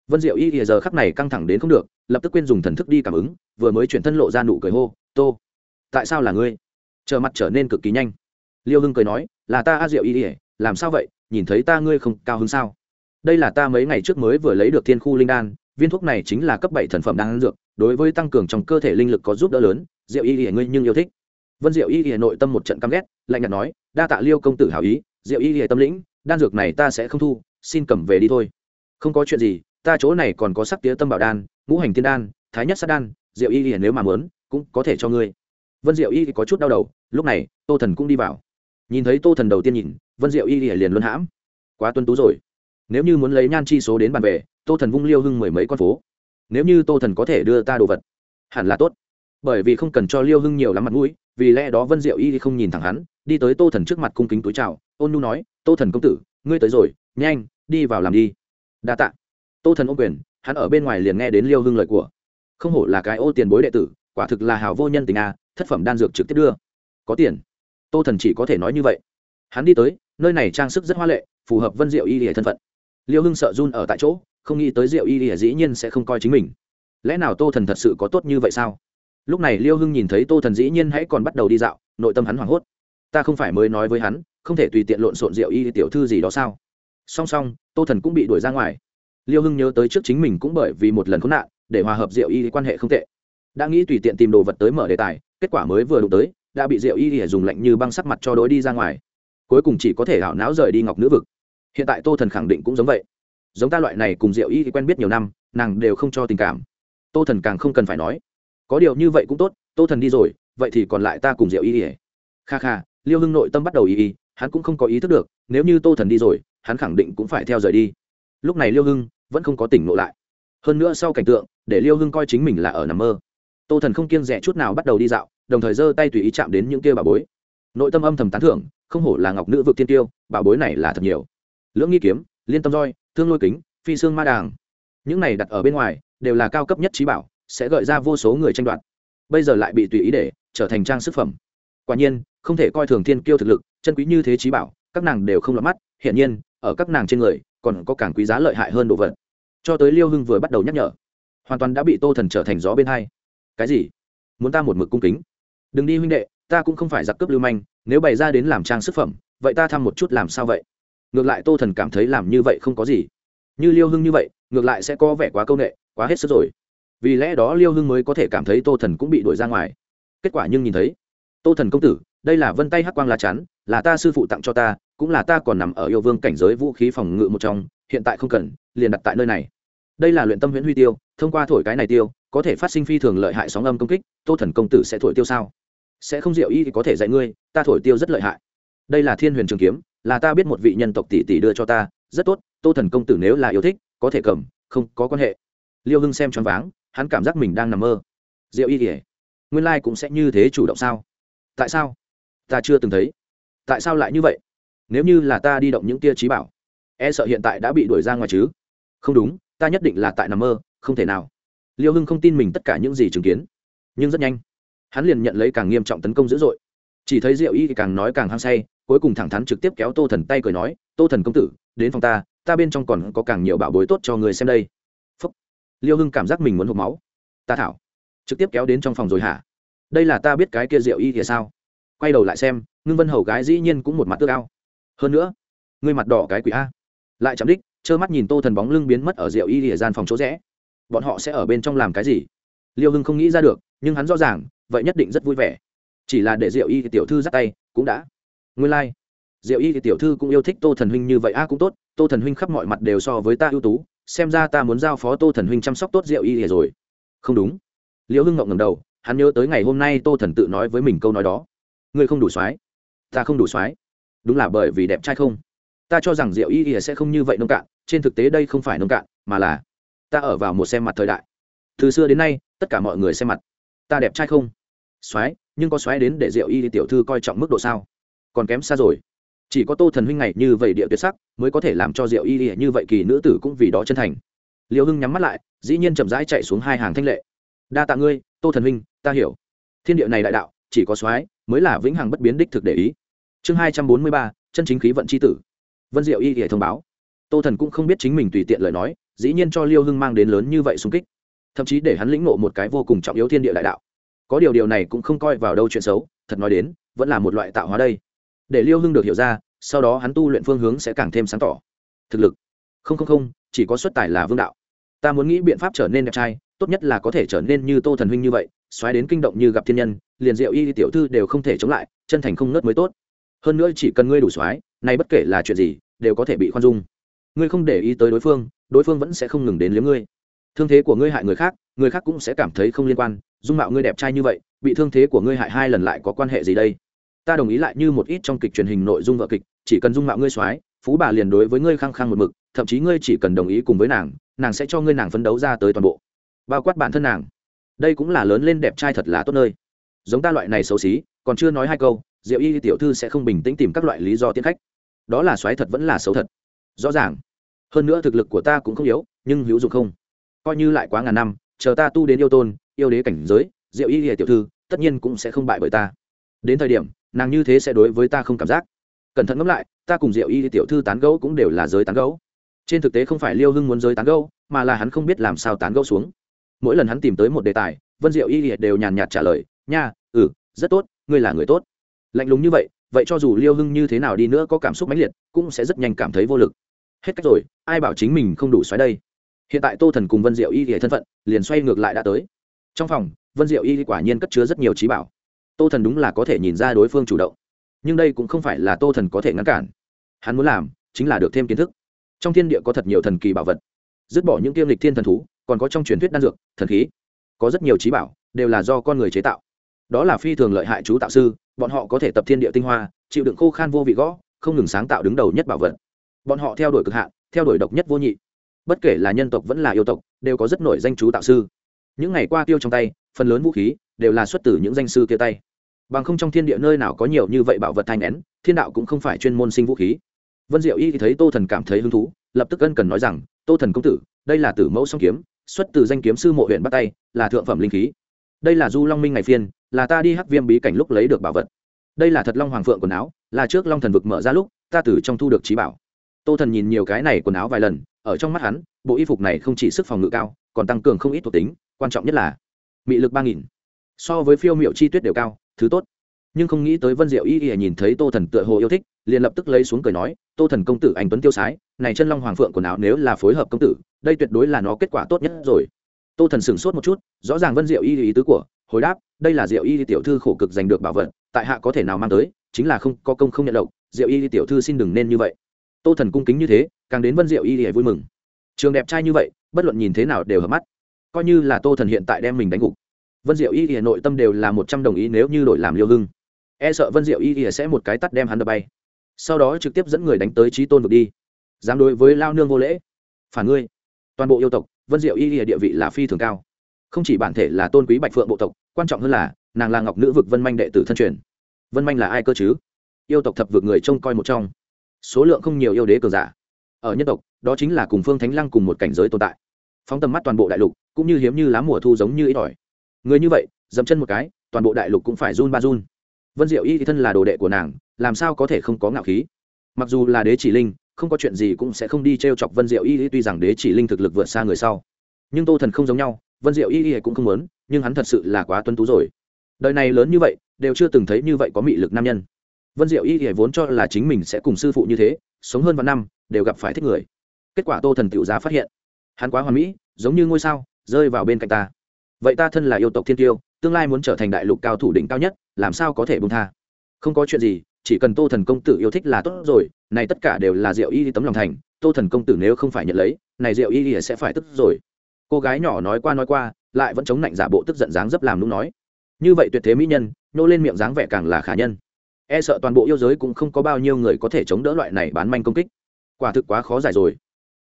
Vân diệu y y giờ khắc này căng thẳng đến không được, lập tức quên dùng thần thức đi cảm ứng, vừa mới chuyển thân lộ ra nụ cười hô, tô, tại sao là ngươi? Chờ mặt trở nên cực kỳ nhanh. Liêu hưng cười nói, là ta a diệu y ỉa làm sao vậy? Nhìn thấy ta ngươi không cao hứng sao? Đây là ta mấy ngày trước mới vừa lấy được thiên khu linh đan, viên thuốc này chính là cấp bảy thần phẩm đan dược, đối với tăng cường trong cơ thể linh lực có giúp đỡ lớn, diệu y ỉa ngươi nhưng yêu thích vân diệu y y nội tâm một trận căm ghét, lạnh nhạt nói, đa tạ liêu công tử hảo ý, diệu y y tâm lĩnh, đan dược này ta sẽ không thu, xin cầm về đi thôi. Không có chuyện gì, ta chỗ này còn có sắc tía tâm bảo đan, ngũ hành tiên đan, thái nhất sát đan, diệu y y nếu mà muốn, cũng có thể cho ngươi. Vân diệu y có chút đau đầu, lúc này, tô thần cũng đi vào. Nhìn thấy tô thần đầu tiên nhìn, vân diệu y liền luân hãm. Quá tuân tú rồi. Nếu như muốn lấy nhan chi số đến bàn về, tô thần vung liêu hưng mười mấy con phố. Nếu như tô thần có thể đưa ta đồ vật, hẳn là tốt. Bởi vì không cần cho liêu hưng nhiều lắm mặt mũi vì lẽ đó vân diệu y không nhìn thẳng hắn, đi tới tô thần trước mặt cung kính túi chào, ôn nu nói, tô thần công tử, ngươi tới rồi, nhanh, đi vào làm đi. Đa tạ. Tô thần ô quyền, hắn ở bên ngoài liền nghe đến liêu hưng lời của. Không hổ là cái ô tiền bối đệ tử, quả thực là hào vô nhân tình a, thất phẩm đan dược trực tiếp đưa. Có tiền. Tô thần chỉ có thể nói như vậy. Hắn đi tới, nơi này trang sức rất hoa lệ, phù hợp vân diệu y lìa thân phận. Liêu hưng sợ run ở tại chỗ, không nghĩ tới diệu y lìa dĩ nhiên sẽ không coi chính mình. Lẽ nào tô thần thật sự có tốt như vậy sao? Lúc này liêu hưng nhìn thấy tô thần dĩ nhiên hãy còn bắt đầu đi dạo, nội tâm hắn hoảng hốt. Ta không phải mới nói với hắn, không thể tùy tiện lộn xộn rượu y tiểu thư gì đó sao? Song song, tô thần cũng bị đuổi ra ngoài. Liêu hưng nhớ tới trước chính mình cũng bởi vì một lần khốn nạn, để hòa hợp rượu y quan hệ không tệ. Đã nghĩ tùy tiện tìm đồ vật tới mở đề tài, kết quả mới vừa đụng tới, đã bị rượu y dùng lạnh như băng sắc mặt cho đối đi ra ngoài. Cuối cùng chỉ có thể hảo não rời đi ngọc nữ vực. Hiện tại tô thần khẳng định cũng giống vậy. Giống ta loại này cùng rượu y quen biết nhiều năm, nàng đều không cho tình cảm. Tô thần càng không cần phải nói có điều như vậy cũng tốt, tô thần đi rồi, vậy thì còn lại ta cùng diệu y ỉa kha kha, liêu hưng nội tâm bắt đầu y y, hắn cũng không có ý thức được, nếu như tô thần đi rồi, hắn khẳng định cũng phải theo rời đi. Lúc này liêu hưng vẫn không có tỉnh ngộ lại. Hơn nữa sau cảnh tượng, để liêu hưng coi chính mình là ở nằm mơ. Tô thần không kiêng rẻ chút nào bắt đầu đi dạo, đồng thời giơ tay tùy ý chạm đến những kia bà bối. Nội tâm âm thầm tán thưởng, không hổ là ngọc nữ vực tiên tiêu, bà bối này là thật nhiều. Lưỡng nghi kiếm, liên tâm roi, thương lôi kính, phi xương ma đàng. Những này đặt ở bên ngoài, đều là cao cấp nhất trí bảo sẽ gợi ra vô số người tranh đoạt. Bây giờ lại bị tùy ý để trở thành trang sức phẩm. Quả nhiên, không thể coi thường thiên kiêu thực lực, chân quý như thế trí bảo, các nàng đều không lọt mắt. Hiển nhiên, ở các nàng trên người, còn có càng quý giá lợi hại hơn đồ vật. Cho tới liêu hưng vừa bắt đầu nhắc nhở, hoàn toàn đã bị tô thần trở thành gió bên hai. Cái gì? Muốn ta một mực cung kính? Đừng đi huynh đệ, ta cũng không phải giặc cướp lưu manh, nếu bày ra đến làm trang sức phẩm, vậy ta thăm một chút làm sao vậy? Ngược lại tô thần cảm thấy làm như vậy không có gì. Như liêu hưng như vậy, ngược lại sẽ có vẻ quá c â u n ệ quá hết sức rồi vì lẽ đó liêu hưng mới có thể cảm thấy tô thần cũng bị đuổi ra ngoài. Kết quả nhưng nhìn thấy, tô thần công tử, đây là vân tay hắc quang lá chắn, là ta sư phụ tặng cho ta, cũng là ta còn nằm ở yêu vương cảnh giới vũ khí phòng ngự một trong, hiện tại không cần, liền đặt tại nơi này. Đây là luyện tâm huyễn huy tiêu, thông qua thổi cái này tiêu, có thể phát sinh phi thường lợi hại sóng âm công kích, tô thần công tử sẽ thổi tiêu sao? Sẽ không diệu y thì có thể dạy ngươi, ta thổi tiêu rất lợi hại. Đây là thiên huyền trường kiếm, là ta biết một vị nhân tộc tỷ tỷ đưa cho ta, rất tốt, tô thần công tử nếu là yêu thích, có thể cầm, không có quan hệ. Liêu hưng xem choáng váng hắn cảm giác mình đang nằm mơ. Diệu y kỉa nguyên lai、like、cũng sẽ như thế chủ động sao? Tại sao? Ta chưa từng thấy. Tại sao lại như vậy? Nếu như là ta đi động những tia trí bảo e sợ hiện tại đã bị đuổi ra ngoài chứ? Không đúng, ta nhất định là tại nằm mơ, không thể nào. Liêu hưng không tin mình tất cả những gì chứng kiến. Nhưng rất nhanh, hắn liền nhận lấy càng nghiêm trọng tấn công dữ dội. Chỉ thấy diệu y càng nói càng hăng say, cuối cùng thẳng thắn trực tiếp kéo tô thần tay cười nói, tô thần công tử, đến phòng ta ta bên trong còn có càng nhiều bảo bối tốt cho người xem đây liêu hưng cảm giác mình muốn hộp máu. Ta thảo. Trực tiếp kéo đến trong phòng rồi hả? Đây là ta biết cái kia rượu y thì sao? Quay đầu lại xem, ngưng vân hầu gái dĩ nhiên cũng một mặt tước ao hơn nữa, ngươi mặt đỏ cái quỷ a. Lại chạm đích, trơ mắt nhìn tô thần bóng lưng biến mất ở rượu y thì gian phòng chỗ rẽ. Bọn họ sẽ ở bên trong làm cái gì? Liêu hưng không nghĩ ra được, nhưng hắn rõ ràng, vậy nhất định rất vui vẻ. Chỉ là để rượu y thì tiểu thư dắt tay, cũng đã. Nguyên lai、like. diệu y thì tiểu thư cũng yêu thích tô thần huynh như vậy, a, cũng tốt. Tô thần huynh khắp mọi mặt đều so với ta ưu tú xem ra ta muốn giao phó tô thần huynh chăm sóc tốt diệu y hề rồi. Không đúng. Liễu hưng ngộng ngầm đầu, hắn nhớ tới ngày hôm nay tô thần tự nói với mình câu nói đó. Ngươi không đủ soái. Ta không đủ soái. Đúng là bởi vì đẹp trai không? Ta cho rằng diệu y hề sẽ không như vậy nông cạn, trên thực tế đây không phải nông cạn, mà là ta ở vào một xem mặt thời đại. Từ xưa đến nay, tất cả mọi người xem mặt. Ta đẹp trai không? Soái, nhưng có xoáy đến để diệu y tiểu thư coi trọng mức độ sao? Còn kém xa rồi chỉ có tô thần huynh này như vậy địa tuyệt sắc mới có thể làm cho diệu y như vậy kỳ nữ tử cũng vì đó chân thành. Liệu hưng nhắm mắt lại, dĩ nhiên chậm rãi chạy xuống hai hàng thanh lệ. Đa tạ ngươi, tô thần huynh, ta hiểu. Thiên địa này đại đạo, chỉ có soái mới là vĩnh hằng bất biến đích thực để ý. Chương hai trăm bốn mươi ba, chân chính khí vận c h i tử. Vân diệu y hệ thông báo. Tô thần cũng không biết chính mình tùy tiện lời nói, dĩ nhiên cho liêu hưng mang đến lớn như vậy xung kích. Thậm chí để hắn lĩnh nộ một cái vô cùng trọng yếu thiên địa đại đạo. Có điều điều này cũng không coi vào đâu chuyện xấu, thật nói đến, vẫn là một loại tạo hóa đây để liêu hưng được hiểu ra, sau đó hắn tu luyện phương hướng sẽ càng thêm sáng tỏ. Thực lực. Không không không, chỉ có xuất tài là vương đạo. Ta muốn nghĩ biện pháp trở nên đẹp trai, tốt nhất là có thể trở nên như tô thần huynh như vậy, xoáy đến kinh động như gặp thiên nhân, liền diệu y tiểu thư đều không thể chống lại, chân thành không nớt mới tốt. Hơn nữa chỉ cần ngươi đủ xoáy, nay bất kể là chuyện gì, đều có thể bị khoan dung. Ngươi không để ý tới đối phương đối phương vẫn sẽ không ngừng đến liếm ngươi. Thương thế của ngươi hại người khác người khác cũng sẽ cảm thấy không liên quan, dung mạo ngươi đẹp trai như vậy, bị thương thế của ngươi hại hai lần lại có quan hệ gì đây? Ta đồng ý lại như một ít trong kịch truyền hình nội dung vợ kịch, chỉ cần dung mạo ngươi soái phú bà liền đối với ngươi khăng khăng một mực, thậm chí ngươi chỉ cần đồng ý cùng với nàng nàng sẽ cho ngươi nàng phấn đấu ra tới toàn bộ. Bao quát bản thân nàng. Đây cũng là lớn lên đẹp trai thật là tốt nơi. Giống ta loại này xấu xí, còn chưa nói hai câu, diệu y tiểu thư sẽ không bình tĩnh tìm các loại lý do tiến khách. Đó là xoáy thật vẫn là xấu thật. Rõ ràng. Hơn nữa thực lực của ta cũng không yếu, nhưng hữu dụng không? Coi như lại quá ngàn năm, chờ ta tu đến yêu tôn, yêu đế cảnh giới, diệu y tiểu thư, tất nhiên cũng sẽ không bại bởi ta. Đến thời điểm nàng như thế sẽ đối với ta không cảm giác. Cẩn thận ngẫm lại, ta cùng diệu y tiểu thư tán gẫu cũng đều là giới tán gẫu. Trên thực tế không phải liêu hưng muốn giới tán gẫu, mà là hắn không biết làm sao tán gẫu xuống. Mỗi lần hắn tìm tới một đề tài, vân diệu y đều nhàn nhạt trả lời, nha ừ rất tốt, ngươi là người tốt. Lạnh lùng như vậy vậy cho dù liêu hưng như thế nào đi nữa có cảm xúc mãnh liệt, cũng sẽ rất nhanh cảm thấy vô lực. Hết cách rồi, ai bảo chính mình không đủ xoáy đây? Hiện tại tô thần cùng vân diệu y thì thân phận, liền xoay ngược lại đã tới. Trong phòng, vân diệu y quả nhiên cất chứa rất nhiều trí bảo tô thần đúng là có thể nhìn ra đối phương chủ động, nhưng đây cũng không phải là tô thần có thể ngăn cản. Hắn muốn làm chính là được thêm kiến thức. Trong thiên địa có thật nhiều thần kỳ bảo vật, dứt bỏ những kiêm lịch thiên thần thú, còn có trong truyền thuyết đan dược, thần khí, có rất nhiều trí bảo, đều là do con người chế tạo. Đó là phi thường lợi hại chú tạo sư, bọn họ có thể tập thiên địa tinh hoa, chịu đựng khô khan vô vị gõ, không ngừng sáng tạo đứng đầu nhất bảo vật. Bọn họ theo đuổi cực hạn, theo đuổi độc nhất vô nhị. Bất kể là nhân tộc vẫn là yêu tộc, đều có rất nổi danh chú tạo sư. Những ngày qua tiêu trong tay, phần lớn vũ khí đều là xuất từ những danh sư kia tay. Bằng không trong thiên địa nơi nào có nhiều như vậy bảo vật thanh nén, thiên đạo cũng không phải chuyên môn sinh vũ khí. Vân diệu y thì thấy tô thần cảm thấy hứng thú, lập tức ân cần nói rằng, tô thần công tử, đây là tử mẫu song kiếm, xuất từ danh kiếm sư mộ huyện bắt tay, là thượng phẩm linh khí. Đây là du long minh ngày phiên, là ta đi hắc viêm bí cảnh lúc lấy được bảo vật. Đây là thật long hoàng phượng quần áo, là trước long thần vực mở ra lúc, ta từ trong thu được trí bảo. Tô thần nhìn nhiều cái này quần áo vài lần, ở trong mắt hắn, bộ y phục này không chỉ sức phòng ngự cao, còn tăng cường không ít thuộc tính, quan trọng nhất là mị lực ba nghìn so với phiêu m i ệ u chi tuyết đều cao, thứ tốt. Nhưng không nghĩ tới vân diệu y y nhìn thấy tô thần tựa hồ yêu thích, liền lập tức lấy xuống cười nói, tô thần công tử anh tuấn tiêu sái, này chân long hoàng phượng quần áo nếu là phối hợp công tử, đây tuyệt đối là nó kết quả tốt nhất rồi. Tô thần sửng sốt một chút, rõ ràng vân diệu y ý tứ của, hồi đáp, đây là diệu y tiểu thư khổ cực giành được bảo vật, tại hạ có thể nào mang tới, chính là không, có công không nhận lộc, diệu y tiểu thư xin đừng nên như vậy. Tô thần cung kính như thế, càng đến vân diệu y thì vui mừng. Trường đẹp trai như vậy, bất luận nhìn thế nào đều hợp mắt. Coi như là tô thần hiện tại đem mình đánh gục vân diệu y thì nội tâm đều là một trăm đồng ý nếu như đổi làm liêu hưng. E sợ vân diệu y thì sẽ một cái tắt đem hắn đập bay. Sau đó trực tiếp dẫn người đánh tới trí tôn vực đi. Dám đối với lao nương vô lễ. Phản ngươi. Toàn bộ yêu tộc, vân diệu y thì địa vị là phi thường cao. Không chỉ bản thể là tôn quý bạch phượng bộ tộc, quan trọng hơn là, nàng là ngọc nữ vực vân manh đệ tử thân truyền. Vân manh là ai cơ chứ? Yêu tộc thập vực người trông coi một trong. Số lượng không nhiều yêu đế cường giả. Ở nhân tộc, đó chính là cùng phương thánh lăng cùng một cảnh giới tồn tại. Phóng tầm mắt toàn bộ đại lục, cũng như hiếm như lá mùa thu giống như ít ỏi người như vậy dậm chân một cái, toàn bộ đại lục cũng phải run ba run. Vân diệu y thì thân là đồ đệ của nàng, làm sao có thể không có ngạo khí? Mặc dù là đế chỉ linh, không có chuyện gì cũng sẽ không đi t r e o chọc vân diệu y tuy rằng đế chỉ linh thực lực vượt xa người sau. Nhưng tô thần không giống nhau, vân diệu y cũng không muốn, nhưng hắn thật sự là quá tuân tú rồi. Đời này lớn như vậy, đều chưa từng thấy như vậy có mị lực nam nhân. Vân diệu y vốn cho là chính mình sẽ cùng sư phụ như thế, sống hơn vạn năm, đều gặp phải thích người. Kết quả tô thần tự giá phát hiện, hắn quá hoàn mỹ, giống như ngôi sao, rơi vào bên cạnh ta vậy ta thân là yêu tộc thiên tiêu, tương lai muốn trở thành đại lục cao thủ đỉnh cao nhất, làm sao có thể bông tha? Không có chuyện gì, chỉ cần tô thần công tử yêu thích là tốt rồi, này tất cả đều là diệu y tấm lòng thành, tô thần công tử nếu không phải nhận lấy, này diệu y sẽ phải tức rồi. Cô gái nhỏ nói qua nói qua, lại vẫn chống lạnh giả bộ tức giận dáng dấp làm lúc nói. Như vậy tuyệt thế mỹ nhân, nhô lên miệng dáng vẻ càng là khả nhân. E sợ toàn bộ yêu giới cũng không có bao nhiêu người có thể chống đỡ loại này bán manh công kích. Quả thực quá khó giải rồi.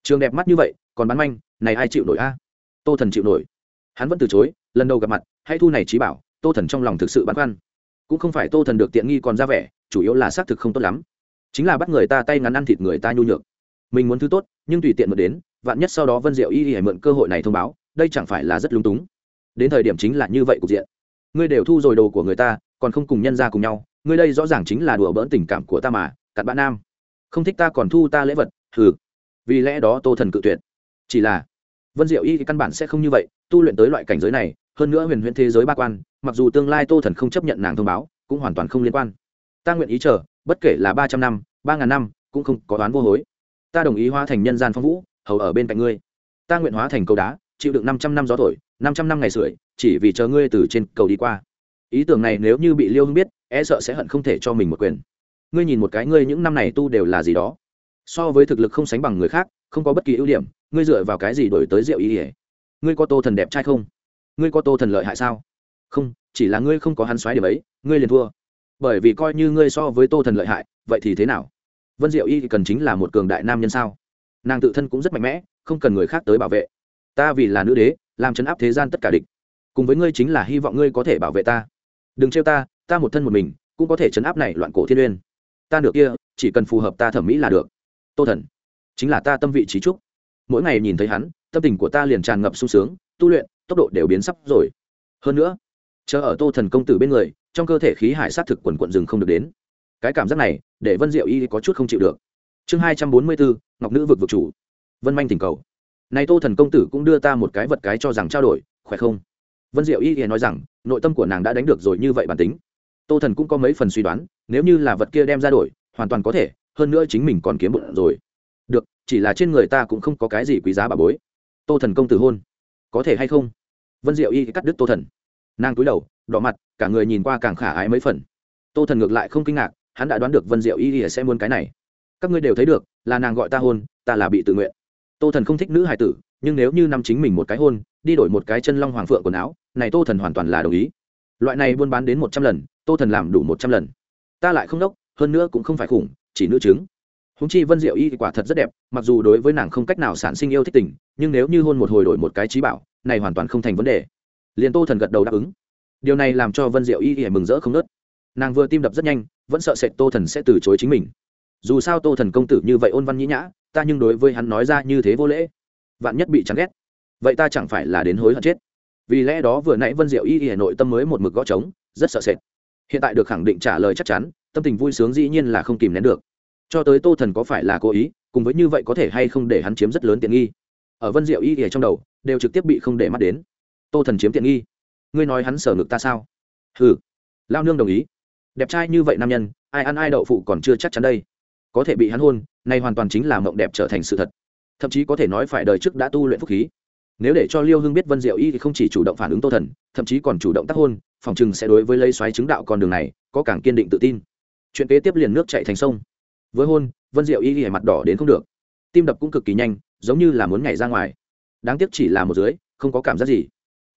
Trường đẹp mắt như vậy, còn bán manh, này ai chịu nổi a? Tô thần chịu nổi hắn vẫn từ chối, lần đầu gặp mặt, hãy thu này trí bảo, tô thần trong lòng thực sự băn khoăn. Cũng không phải tô thần được tiện nghi còn ra vẻ, chủ yếu là xác thực không tốt lắm. Chính là bắt người ta tay ngắn ăn thịt người ta nhu nhược. Mình muốn thứ tốt, nhưng tùy tiện mượn đến, vạn nhất sau đó vân diệu y y hãy mượn cơ hội này thông báo, đây chẳng phải là rất lung túng. Đến thời điểm chính là như vậy cục diện. Ngươi đều thu rồi đồ của người ta, còn không cùng nhân ra cùng nhau, ngươi đây rõ ràng chính là đùa bỡn tình cảm của ta mà, cặn bã nam. Không thích ta còn thu ta lễ vật, hừ. Vì lẽ đó tô thần cự tuyệt. Chỉ là vân diệu y thì căn bản sẽ không như vậy, tu luyện tới loại cảnh giới này, hơn nữa huyền huyễn thế giới ba quan, mặc dù tương lai tô thần không chấp nhận nàng thông báo, cũng hoàn toàn không liên quan. Ta nguyện ý chờ, bất kể là ba trăm năm, ba ngàn năm, cũng không có đoán vô hối. Ta đồng ý hóa thành nhân gian phong vũ, hầu ở bên cạnh ngươi. Ta nguyện hóa thành cầu đá, chịu đựng năm trăm năm gió thổi, năm trăm năm ngày sưởi, chỉ vì chờ ngươi từ trên cầu đi qua. Ý tưởng này nếu như bị liêu hưng biết e sợ sẽ hận không thể cho mình một quyền. Ngươi nhìn một cái ngươi những năm này tu đều là gì đó. So với thực lực không sánh bằng người khác, không có bất kỳ ưu điểm ngươi dựa vào cái gì đổi tới rượu ý ỉa? Ngươi có tô thần đẹp trai không? Ngươi có tô thần lợi hại sao? Không, chỉ là ngươi không có hắn xoáy điểm ấy, ngươi liền thua. Bởi vì coi như ngươi so với tô thần lợi hại, vậy thì thế nào? Vân diệu y cần chính là một cường đại nam nhân sao? Nàng tự thân cũng rất mạnh mẽ, không cần người khác tới bảo vệ. Ta vì là nữ đế, làm chấn áp thế gian tất cả địch. Cùng với ngươi chính là hy vọng ngươi có thể bảo vệ ta. Đừng trêu ta ta một thân một mình, cũng có thể chấn áp này loạn cổ thiên uyên. Ta được kia, chỉ cần phù hợp ta thẩm mỹ là được. Tô thần, chính là ta tâm vị trí trúc mỗi ngày nhìn thấy hắn, tâm tình của ta liền tràn ngập sung sướng, tu luyện, tốc độ đều biến sắp rồi. Hơn nữa, chờ ở tô thần công tử bên người, trong cơ thể khí hải sát thực quần quận rừng không được đến. Cái cảm giác này, để vân diệu y có chút không chịu được. Chương hai trăm bốn mươi bốn, ngọc nữ vực vực chủ. Vân manh tình cầu. Này tô thần công tử cũng đưa ta một cái vật cái cho rằng trao đổi, khỏe không? Vân diệu y thì nói rằng, nội tâm của nàng đã đánh được rồi như vậy bản tính. Tô thần cũng có mấy phần suy đoán, nếu như là vật kia đem ra đổi, hoàn toàn có thể, hơn nữa chính mình còn kiếm bụng rồi được, chỉ là trên người ta cũng không có cái gì quý giá bà bối. Tô thần công tử hôn. Có thể hay không? Vân diệu y cắt đứt tô thần. Nàng cúi đầu, đỏ mặt, cả người nhìn qua càng khả ái mấy phần. Tô thần ngược lại không kinh ngạc, hắn đã đoán được vân diệu y sẽ muốn cái này. Các ngươi đều thấy được, là nàng gọi ta hôn, ta là bị tự nguyện. Tô thần không thích nữ hài tử, nhưng nếu như năm chính mình một cái hôn, đi đổi một cái chân long hoàng phượng quần áo, này tô thần hoàn toàn là đồng ý. Loại này buôn bán đến một trăm lần, tô thần làm đủ một trăm lần. Ta lại không đốc, hơn nữa cũng không phải khủng, chỉ nữ chứng húng chi vân diệu y quả thật rất đẹp, mặc dù đối với nàng không cách nào sản sinh yêu thích tình, nhưng nếu như hôn một hồi đổi một cái trí bảo, này hoàn toàn không thành vấn đề. Liền tô thần gật đầu đáp ứng. Điều này làm cho vân diệu y y mừng rỡ không nớt nàng vừa tim đập rất nhanh, vẫn sợ sệt tô thần sẽ từ chối chính mình. Dù sao tô thần công tử như vậy ôn văn nhĩ nhã, ta nhưng đối với hắn nói ra như thế vô lễ. Vạn nhất bị chán ghét, vậy ta chẳng phải là đến hối hận chết. Vì lẽ đó vừa nãy vân diệu y y nội tâm mới một mực gõ trống, rất sợ sệt. Hiện tại được khẳng định trả lời chắc chắn, tâm tình vui sướng dĩ nhiên là không kìm nén được cho tới tô thần có phải là cố ý, cùng với như vậy có thể hay không để hắn chiếm rất lớn tiện nghi? Ở vân diệu y y trong đầu, đều trực tiếp bị không để mắt đến. Tô thần chiếm tiện nghi. Ngươi nói hắn sở ngực ta sao? Ừ lao nương đồng ý. Đẹp trai như vậy nam nhân, ai ăn ai đậu phụ còn chưa chắc chắn đây. Có thể bị hắn hôn, nay hoàn toàn chính là mộng đẹp trở thành sự thật. Thậm chí có thể nói phải đời trước đã tu luyện phúc khí. Nếu để cho liêu hưng biết vân diệu y thì không chỉ chủ động phản ứng tô thần, thậm chí còn chủ động tác hôn, phòng chừng sẽ đối với lấy xoáy chứng đạo con đường này, có càng kiên định tự tin. Chuyện kế tiếp liền nước chạy thành sông với hôn, vân diệu y ghi mặt đỏ đến không được. Tim đập cũng cực kỳ nhanh, giống như là muốn nhảy ra ngoài. Đáng tiếc chỉ là một dưới, không có cảm giác gì.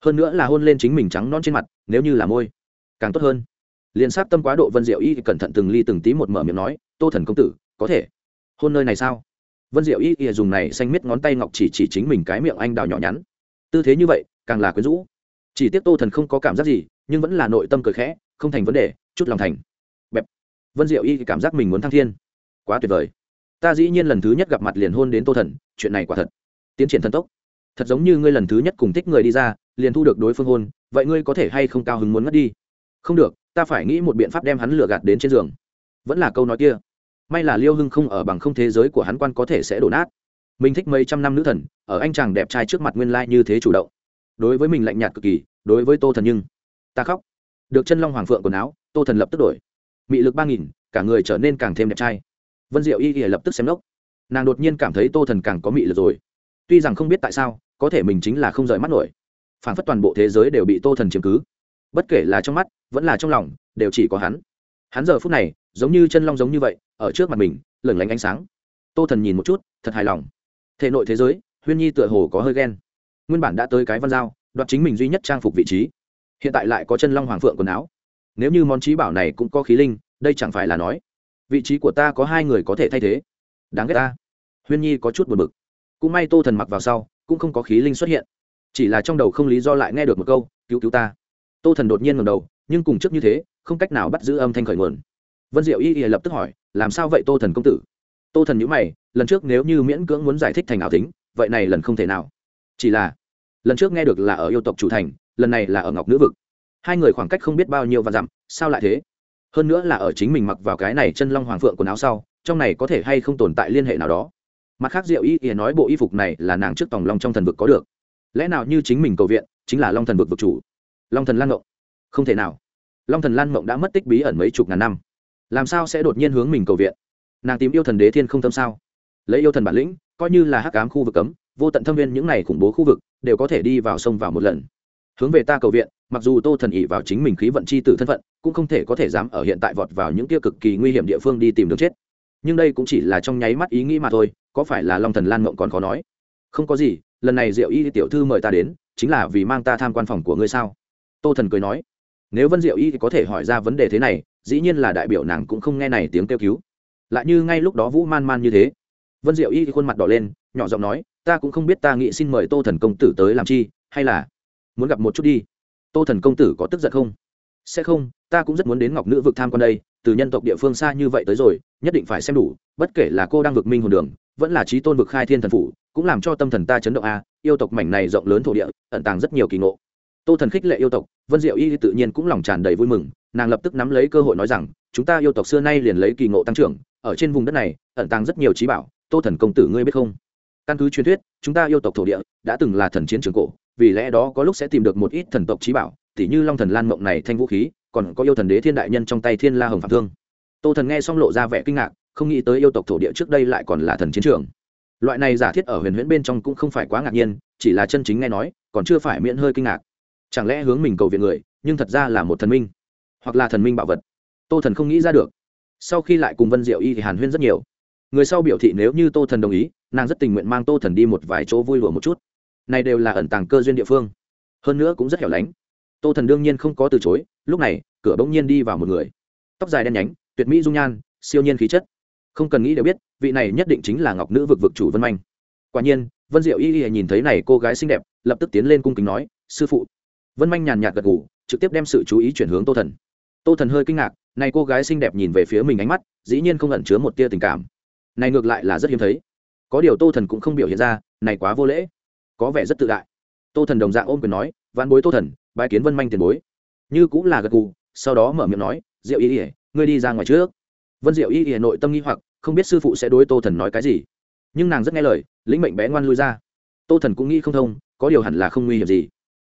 Hơn nữa là hôn lên chính mình trắng non trên mặt, nếu như là môi, càng tốt hơn. Liền sát tâm quá độ vân diệu y cẩn thận từng ly từng tí một mở miệng nói, tô thần công tử, có thể. Hôn nơi này sao? Vân diệu y y dùng này xanh miết ngón tay ngọc chỉ chỉ chính mình cái miệng anh đào nhỏ nhắn. Tư thế như vậy, càng là quyến rũ. Chỉ tiếc tô thần không có cảm giác gì, nhưng vẫn là nội tâm cười khẽ, không thành vấn đề, chút lòng thành. Bẹp. Vân diệu y cảm giác mình muốn thăng thiên quá tuyệt vời. Ta dĩ nhiên lần thứ nhất gặp mặt liền hôn đến tô thần, chuyện này quả thật. Tiến triển thần tốc. Thật giống như ngươi lần thứ nhất cùng thích người đi ra, liền thu được đối phương hôn, vậy ngươi có thể hay không cao hứng muốn mất đi? Không được, ta phải nghĩ một biện pháp đem hắn lừa gạt đến trên giường. Vẫn là câu nói kia. May là liêu hưng không ở bằng không thế giới của hắn quan có thể sẽ đổ nát. Mình thích mấy trăm năm nữ thần, ở anh chàng đẹp trai trước mặt nguyên lai như thế chủ động. Đối với mình lạnh nhạt cực kỳ, đối với tô thần nhưng, ta khóc. Được chân long hoàng phượng quần áo, tô thần lập tức đổi. Mị lực ba nghìn, cả người trở nên càng thêm đẹp trai vân diệu y y lập tức xem lốc nàng đột nhiên cảm thấy tô thần càng có mị lực rồi. Tuy rằng không biết tại sao, có thể mình chính là không rời mắt nổi. Phản phất toàn bộ thế giới đều bị tô thần chiếm cứ. Bất kể là trong mắt, vẫn là trong lòng, đều chỉ có hắn. Hắn giờ phút này, giống như chân long giống như vậy, ở trước mặt mình, lửng lánh ánh sáng. Tô thần nhìn một chút, thật hài lòng. Thể nội thế giới, huyên nhi tựa hồ có hơi ghen. Nguyên bản đã tới cái văn giao, đoạt chính mình duy nhất trang phục vị trí. Hiện tại lại có chân long hoàng phượng quần áo. Nếu như món trí bảo này cũng có khí linh, đây chẳng phải là nói vị trí của ta có hai người có thể thay thế. Đáng ghét ta. Huyên nhi có chút buồn bực. Cũng may tô thần mặc vào sau, cũng không có khí linh xuất hiện. Chỉ là trong đầu không lý do lại nghe được một câu, cứu cứu ta. Tô thần đột nhiên ngầm đầu, nhưng cùng trước như thế, không cách nào bắt giữ âm thanh khởi nguồn. Vân diệu y y lập tức hỏi, làm sao vậy tô thần công tử? Tô thần nhữ mày, lần trước nếu như miễn cưỡng muốn giải thích thành ảo tính, vậy này lần không thể nào. Chỉ là, lần trước nghe được là ở yêu tộc chủ thành, lần này là ở ngọc nữ vực. Hai người khoảng cách không biết bao nhiêu và dặm, sao lại thế? Hơn nữa là ở chính mình mặc vào cái này chân long hoàng phượng quần áo sau, trong này có thể hay không tồn tại liên hệ nào đó. Mặt khác diệu y ý nói bộ y phục này là nàng trước tòng long trong thần vực có được. Lẽ nào như chính mình cầu viện, chính là long thần vực vực chủ? Long thần lan ngộng. Không thể nào. Long thần lan ngộng đã mất tích bí ẩn mấy chục ngàn năm. Làm sao sẽ đột nhiên hướng mình cầu viện? Nàng tìm yêu thần đế thiên không tâm sao? Lấy yêu thần bản lĩnh, coi như là hắc cám khu vực cấm, vô tận thâm viên những này khủng bố khu vực, đều có thể đi vào sông vào một lần. Hướng về ta cầu viện mặc dù tô thần ỉ vào chính mình khí vận chi tử thân phận, cũng không thể có thể dám ở hiện tại vọt vào những kia cực kỳ nguy hiểm địa phương đi tìm đường chết. Nhưng đây cũng chỉ là trong nháy mắt ý nghĩ mà thôi, có phải là long thần lan mộng còn khó nói? Không có gì, lần này diệu y tiểu thư mời ta đến, chính là vì mang ta tham quan phòng của ngươi sao? Tô thần cười nói. Nếu vân diệu y có thể hỏi ra vấn đề thế này, dĩ nhiên là đại biểu nàng cũng không nghe này tiếng kêu cứu. Lại như ngay lúc đó vũ man man như thế. Vân diệu y khuôn mặt đỏ lên, nhỏ giọng nói, ta cũng không biết ta nghĩ xin mời tô thần công tử tới làm chi, hay là muốn gặp một chút đi tô thần công tử có tức giận không? Sẽ không, ta cũng rất muốn đến ngọc nữ vực tham quan đây, từ nhân tộc địa phương xa như vậy tới rồi, nhất định phải xem đủ, bất kể là cô đang vực minh hồn đường, vẫn là trí tôn vực khai thiên thần phủ, cũng làm cho tâm thần ta chấn động a, yêu tộc mảnh này rộng lớn thổ địa, ẩn tàng rất nhiều kỳ ngộ. Tô thần khích lệ yêu tộc, vân diệu y tự nhiên cũng lòng tràn đầy vui mừng, nàng lập tức nắm lấy cơ hội nói rằng, chúng ta yêu tộc xưa nay liền lấy kỳ ngộ tăng trưởng, ở trên vùng đất này, ẩn tàng rất nhiều trí bảo, tô thần công tử ngươi biết không? Căn cứ truyền thuyết, chúng ta yêu tộc thổ địa, đã từng là thần chiến trường cổ vì lẽ đó có lúc sẽ tìm được một ít thần tộc trí bảo, tỉ như long thần lan mộng này thanh vũ khí, còn có yêu thần đế thiên đại nhân trong tay thiên la hồng phạm thương. Tô thần nghe xong lộ ra vẻ kinh ngạc, không nghĩ tới yêu tộc thổ địa trước đây lại còn là thần chiến trường. Loại này giả thiết ở huyền huyễn bên trong cũng không phải quá ngạc nhiên, chỉ là chân chính nghe nói, còn chưa phải miễn hơi kinh ngạc. Chẳng lẽ hướng mình cầu viện người, nhưng thật ra là một thần minh, hoặc là thần minh bảo vật? Tô thần không nghĩ ra được. Sau khi lại cùng vân diệu y thì hàn huyên rất nhiều. Người sau biểu thị nếu như tô thần đồng ý, nàng rất tình nguyện mang tô thần đi một vài chỗ vui lùa một chút này đều là ẩn tàng cơ duyên địa phương. Hơn nữa cũng rất hẻo lánh. Tô thần đương nhiên không có từ chối, lúc này, cửa bỗng nhiên đi vào một người. Tóc dài đen nhánh, tuyệt mỹ dung nhan, siêu nhiên khí chất. Không cần nghĩ đều biết, vị này nhất định chính là ngọc nữ vực vực chủ vân manh. Quả nhiên, vân diệu y y nhìn thấy này cô gái xinh đẹp, lập tức tiến lên cung kính nói, sư phụ. Vân manh nhàn nhạt gật ngủ trực tiếp đem sự chú ý chuyển hướng tô thần. Tô thần hơi kinh ngạc, này cô gái xinh đẹp nhìn về phía mình ánh mắt, dĩ nhiên không ẩn chứa một tia tình cảm. Này ngược lại là rất hiếm thấy. Có điều tô thần cũng không biểu hiện ra, này quá vô lễ có vẻ rất tự đại. Tô thần đồng dạng ôm quyền nói văn bối tô thần, bái kiến vân manh tiền bối. Như cũng là gật gù, sau đó mở miệng nói, diệu y ỉa ngươi đi ra ngoài trước. Vân diệu y ỉa nội tâm nghi hoặc, không biết sư phụ sẽ đối tô thần nói cái gì. Nhưng nàng rất nghe lời, lĩnh mệnh bé ngoan lui ra. Tô thần cũng nghĩ không thông, có điều hẳn là không nguy hiểm gì.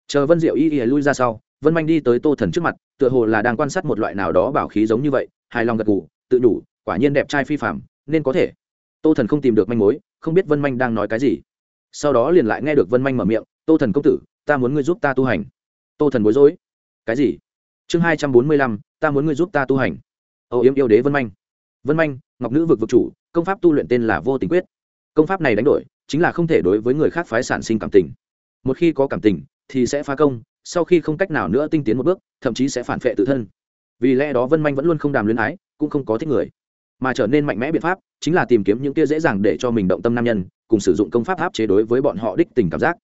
Chờ vân diệu y ỉa lui ra sau, vân manh đi tới tô thần trước mặt, tựa hồ là đang quan sát một loại nào đó bảo khí giống như vậy, hài lòng gật gù, tự đủ, quả nhiên đẹp trai phi phạm nên có thể. Tô thần không tìm được manh mối, không biết vân manh đang nói cái gì sau đó liền lại nghe được vân manh mở miệng tô thần công tử ta muốn ngươi giúp ta tu hành tô thần bối rối cái gì chương hai trăm bốn mươi lăm ta muốn ngươi giúp ta tu hành âu yếm yêu đế vân manh vân manh ngọc nữ vực vực chủ công pháp tu luyện tên là vô tình quyết công pháp này đánh đổi chính là không thể đối với người khác phái sản sinh cảm tình một khi có cảm tình thì sẽ phá công sau khi không cách nào nữa tinh tiến một bước thậm chí sẽ phản vệ tự thân vì lẽ đó vân manh vẫn luôn không đàm luyến ái cũng không có thích người mà trở nên mạnh mẽ biện pháp chính là tìm kiếm những tia dễ dàng để cho mình động tâm nam nhân cùng sử dụng công pháp áp chế đối với bọn họ đích tình cảm giác.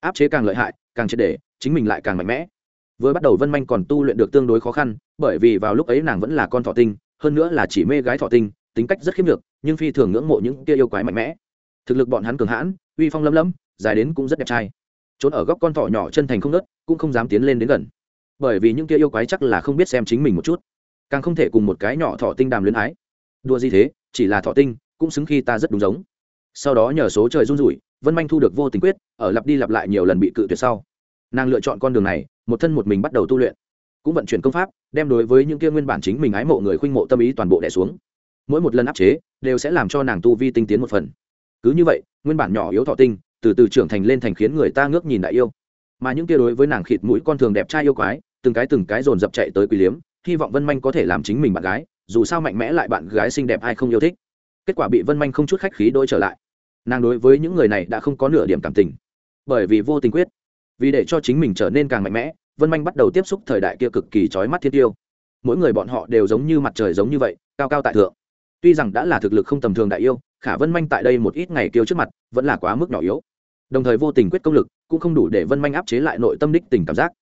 Áp chế càng lợi hại, càng triệt để, chính mình lại càng mạnh mẽ. Vừa bắt đầu vân manh còn tu luyện được tương đối khó khăn, bởi vì vào lúc ấy nàng vẫn là con thọ tinh, hơn nữa là chỉ mê gái thọ tinh, tính cách rất khiêm được nhưng phi thường ngưỡng mộ những kia yêu quái mạnh mẽ. Thực lực bọn hắn cường hãn, uy phong lấm lấm, dài đến cũng rất đẹp trai. Trốn ở góc con thỏ nhỏ chân thành không nớt cũng không dám tiến lên đến gần. Bởi vì những kia yêu quái chắc là không biết xem chính mình một chút. Càng không thể cùng một cái nhỏ thọ tinh đàm luyến ái. Đua gì thế, chỉ là thọ tinh, cũng xứng khi ta rất đúng giống sau đó nhờ số trời run rủi, vân manh thu được vô tình quyết, ở lặp đi lặp lại nhiều lần bị cự tuyệt sau. Nàng lựa chọn con đường này, một thân một mình bắt đầu tu luyện. Cũng vận chuyển công pháp, đem đối với những kia nguyên bản chính mình ái mộ người khuynh mộ tâm ý toàn bộ đẻ xuống. Mỗi một lần áp chế, đều sẽ làm cho nàng tu vi tinh tiến một phần. Cứ như vậy, nguyên bản nhỏ yếu thọ tinh, từ từ trưởng thành lên thành khiến người ta ngước nhìn đại yêu. Mà những kia đối với nàng khịt mũi con thường đẹp trai yêu quái, từng cái từng cái dồn dập chạy tới quý liếm, hy vọng vân manh có thể làm chính mình bạn gái, dù sao mạnh mẽ lại bạn gái xinh đẹp ai không yêu thích. Kết quả bị vân manh không chút khách khí đôi trở lại nàng đối với những người này đã không có nửa điểm cảm tình. Bởi vì vô tình quyết, vì để cho chính mình trở nên càng mạnh mẽ, vân manh bắt đầu tiếp xúc thời đại kia cực kỳ trói mắt thiên tiêu. Mỗi người bọn họ đều giống như mặt trời giống như vậy, cao cao tại thượng. Tuy rằng đã là thực lực không tầm thường đại yêu, khả vân manh tại đây một ít ngày kiêu trước mặt, vẫn là quá mức nhỏ yếu. Đồng thời vô tình quyết công lực, cũng không đủ để vân manh áp chế lại nội tâm đích tình cảm giác.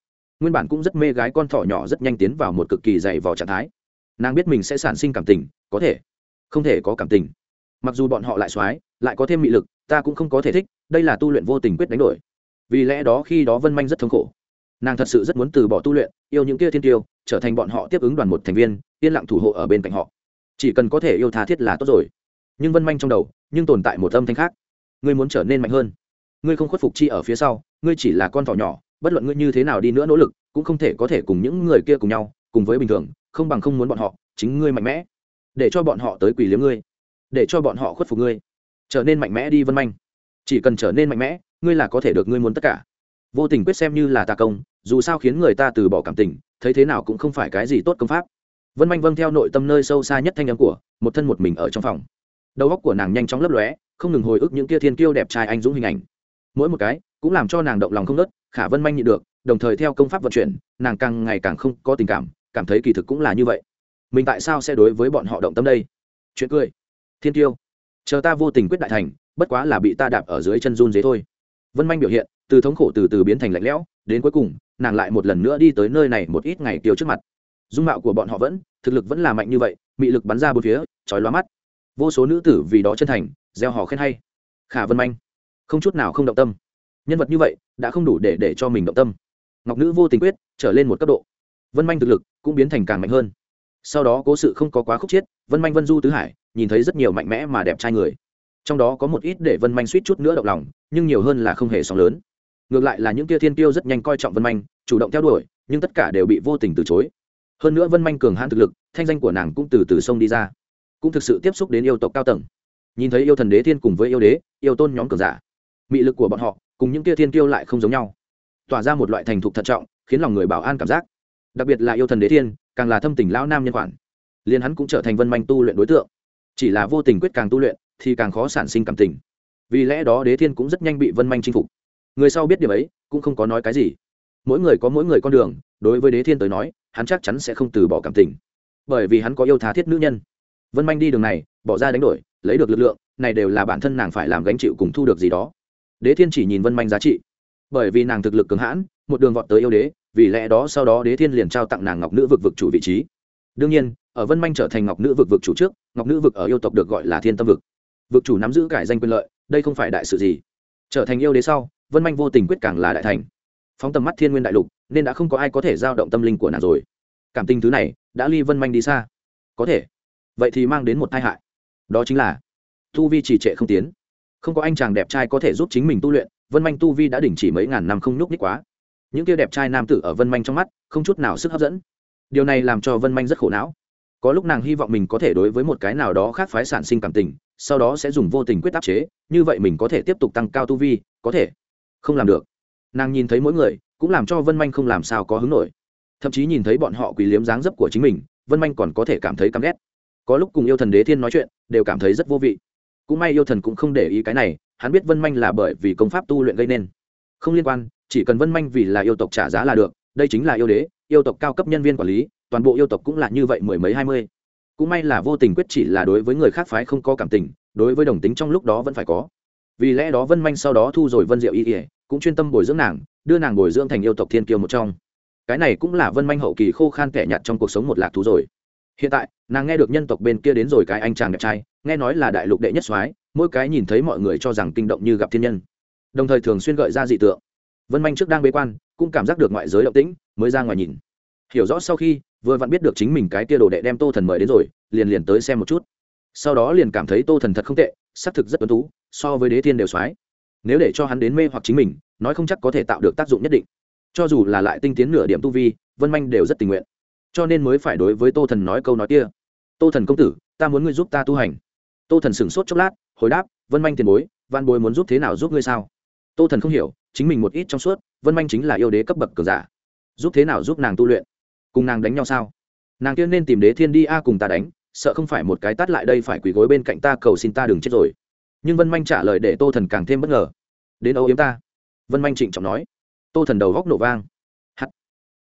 Nguyên bản cũng rất mê gái con thỏ nhỏ rất nhanh tiến vào một cực kỳ dày vò trạng thái. Nàng biết mình sẽ sản sinh cảm tình, có thể, không thể có cảm tình mặc dù bọn họ lại soái, lại có thêm mị lực, ta cũng không có thể thích, đây là tu luyện vô tình quyết đánh đổi. Vì lẽ đó khi đó vân manh rất thống khổ. Nàng thật sự rất muốn từ bỏ tu luyện, yêu những kia thiên tiêu, trở thành bọn họ tiếp ứng đoàn một thành viên, yên lặng thủ hộ ở bên cạnh họ. Chỉ cần có thể yêu tha thiết là tốt rồi. Nhưng vân manh trong đầu, nhưng tồn tại một âm thanh khác. Ngươi muốn trở nên mạnh hơn. Ngươi không khuất phục chi ở phía sau, ngươi chỉ là con thỏ nhỏ, bất luận ngươi như thế nào đi nữa nỗ lực, cũng không thể có thể cùng những người kia cùng nhau, cùng với bình thường, không bằng không muốn bọn họ, chính ngươi mạnh mẽ. Để cho bọn họ tới quỳ liếm ngươi để cho bọn họ khuất phục ngươi. Trở nên mạnh mẽ đi vân manh. Chỉ cần trở nên mạnh mẽ, ngươi là có thể được ngươi muốn tất cả. Vô tình quyết xem như là tà công, dù sao khiến người ta từ bỏ cảm tình, thấy thế nào cũng không phải cái gì tốt công pháp. Vân manh vâng theo nội tâm nơi sâu xa nhất thanh âm của, một thân một mình ở trong phòng. Đầu óc của nàng nhanh chóng lấp lóe, không ngừng hồi ức những kia thiên kiêu đẹp trai anh dũng hình ảnh. Mỗi một cái, cũng làm cho nàng động lòng không nớt, khả vân manh nhịn được, đồng thời theo công pháp vận chuyển, nàng càng ngày càng không có tình cảm cảm thấy kỳ thực cũng là như vậy. Mình tại sao sẽ đối với bọn họ động tâm đây? Chuyện cười thiên tiêu. Chờ ta vô tình quyết đại thành, bất quá là bị ta đạp ở dưới chân run dế thôi. Vân manh biểu hiện, từ thống khổ từ từ biến thành lạnh lẽo, đến cuối cùng, nàng lại một lần nữa đi tới nơi này một ít ngày tiêu trước mặt. Dung mạo của bọn họ vẫn, thực lực vẫn là mạnh như vậy, mị lực bắn ra bốn phía trói lóa mắt. Vô số nữ tử vì đó chân thành, gieo họ khen hay. Khả vân manh, không chút nào không động tâm. Nhân vật như vậy, đã không đủ để để cho mình động tâm. Ngọc nữ vô tình quyết, trở lên một cấp độ. Vân manh thực lực cũng biến thành càng mạnh hơn sau đó cố sự không có quá khúc chiết vân manh vân du tứ hải nhìn thấy rất nhiều mạnh mẽ mà đẹp trai người. Trong đó có một ít để vân manh suýt chút nữa động lòng, nhưng nhiều hơn là không hề sóng lớn. Ngược lại là những tia thiên tiêu rất nhanh coi trọng vân manh, chủ động theo đuổi, nhưng tất cả đều bị vô tình từ chối. Hơn nữa vân manh cường hãn thực lực, thanh danh của nàng cũng từ từ sông đi ra. Cũng thực sự tiếp xúc đến yêu tộc cao tầng. Nhìn thấy yêu thần đế thiên cùng với yêu đế, yêu tôn nhóm cường giả, mị lực của bọn họ cùng những tia thiên tiêu lại không giống nhau. Tỏa ra một loại thành thục thận trọng, khiến lòng người bảo an cảm giác đặc biệt là yêu thần đế thiên, càng là thâm tình lão nam nhân khoản. Liền hắn cũng trở thành vân manh tu luyện đối tượng. Chỉ là vô tình quyết càng tu luyện, thì càng khó sản sinh cảm tình. Vì lẽ đó đế thiên cũng rất nhanh bị vân manh chinh phục. Người sau biết điểm ấy, cũng không có nói cái gì. Mỗi người có mỗi người con đường, đối với đế thiên tới nói, hắn chắc chắn sẽ không từ bỏ cảm tình. Bởi vì hắn có yêu thá thiết nữ nhân. Vân manh đi đường này, bỏ ra đánh đổi, lấy được lực lượng, này đều là bản thân nàng phải làm gánh chịu cùng thu được gì đó. Đế thiên chỉ nhìn vân manh giá trị. Bởi vì nàng thực lực cường hãn, một đường vọt tới yêu đế vì lẽ đó sau đó đế thiên liền trao tặng nàng ngọc nữ vực vực chủ vị trí. Đương nhiên, ở vân manh trở thành ngọc nữ vực vực chủ trước, ngọc nữ vực ở yêu tộc được gọi là thiên tâm vực. Vực chủ nắm giữ cải danh quyền lợi, đây không phải đại sự gì. Trở thành yêu đế sau, vân manh vô tình quyết càng là đại thành. Phóng tầm mắt thiên nguyên đại lục, nên đã không có ai có thể giao động tâm linh của nàng rồi. Cảm tình thứ này, đã ly vân manh đi xa. Có thể. Vậy thì mang đến một tai hại. Đó chính là, tu vi trì trệ không tiến. Không có anh chàng đẹp trai có thể giúp chính mình tu luyện, vân manh tu vi đã đình chỉ mấy ngàn năm không nhúc nhích quá những kia đẹp trai nam tử ở vân manh trong mắt không chút nào sức hấp dẫn điều này làm cho vân manh rất khổ não có lúc nàng hy vọng mình có thể đối với một cái nào đó khác phái sản sinh cảm tình sau đó sẽ dùng vô tình quyết áp chế như vậy mình có thể tiếp tục tăng cao tu vi có thể không làm được nàng nhìn thấy mỗi người cũng làm cho vân manh không làm sao có hứng nổi thậm chí nhìn thấy bọn họ quỳ liếm dáng dấp của chính mình vân manh còn có thể cảm thấy căm ghét có lúc cùng yêu thần đế thiên nói chuyện đều cảm thấy rất vô vị cũng may yêu thần cũng không để ý cái này hắn biết vân manh là bởi vì công pháp tu luyện gây nên không liên quan chỉ cần vân manh vì là yêu tộc trả giá là được, đây chính là yêu đế, yêu tộc cao cấp nhân viên quản lý, toàn bộ yêu tộc cũng là như vậy mười mấy hai mươi. Cũng may là vô tình quyết chỉ là đối với người khác phái không có cảm tình, đối với đồng tính trong lúc đó vẫn phải có. Vì lẽ đó vân manh sau đó thu rồi vân diệu y ỉa cũng chuyên tâm bồi dưỡng nàng, đưa nàng bồi dưỡng thành yêu tộc thiên kiều một trong. Cái này cũng là vân manh hậu kỳ khô khan kẻ nhặt trong cuộc sống một lạc thú rồi. Hiện tại, nàng nghe được nhân tộc bên kia đến rồi cái anh chàng đẹp trai, nghe nói là đại lục đệ nhất soái, mỗi cái nhìn thấy mọi người cho rằng kinh động như gặp thiên nhân. Đồng thời thường xuyên gợi ra dị tượng vân manh trước đang bế quan, cũng cảm giác được ngoại giới động tĩnh, mới ra ngoài nhìn. Hiểu rõ sau khi, vừa vặn biết được chính mình cái tia đồ đệ đem tô thần mời đến rồi, liền liền tới xem một chút. Sau đó liền cảm thấy tô thần thật không tệ, xác thực rất tuấn tú, so với đế thiên đều soái. Nếu để cho hắn đến mê hoặc chính mình, nói không chắc có thể tạo được tác dụng nhất định. Cho dù là lại tinh tiến nửa điểm tu vi, vân manh đều rất tình nguyện. Cho nên mới phải đối với tô thần nói câu nói kia. Tô thần công tử, ta muốn ngươi giúp ta tu hành. Tô thần sửng sốt chốc lát, hồi đáp, vân manh tiền bối văn bối muốn giúp thế nào giúp ngươi sao? Tô thần không hiểu, chính mình một ít trong suốt, vân manh chính là yêu đế cấp bậc cường giả. Giúp thế nào giúp nàng tu luyện? Cùng nàng đánh nhau sao? Nàng kia nên tìm đế thiên đi a cùng ta đánh, sợ không phải một cái tắt lại đây phải quỳ gối bên cạnh ta cầu xin ta đừng chết rồi. Nhưng vân manh trả lời để tô thần càng thêm bất ngờ. Đến âu yếm ta. Vân manh trịnh trọng nói. Tô thần đầu góc nổ vang.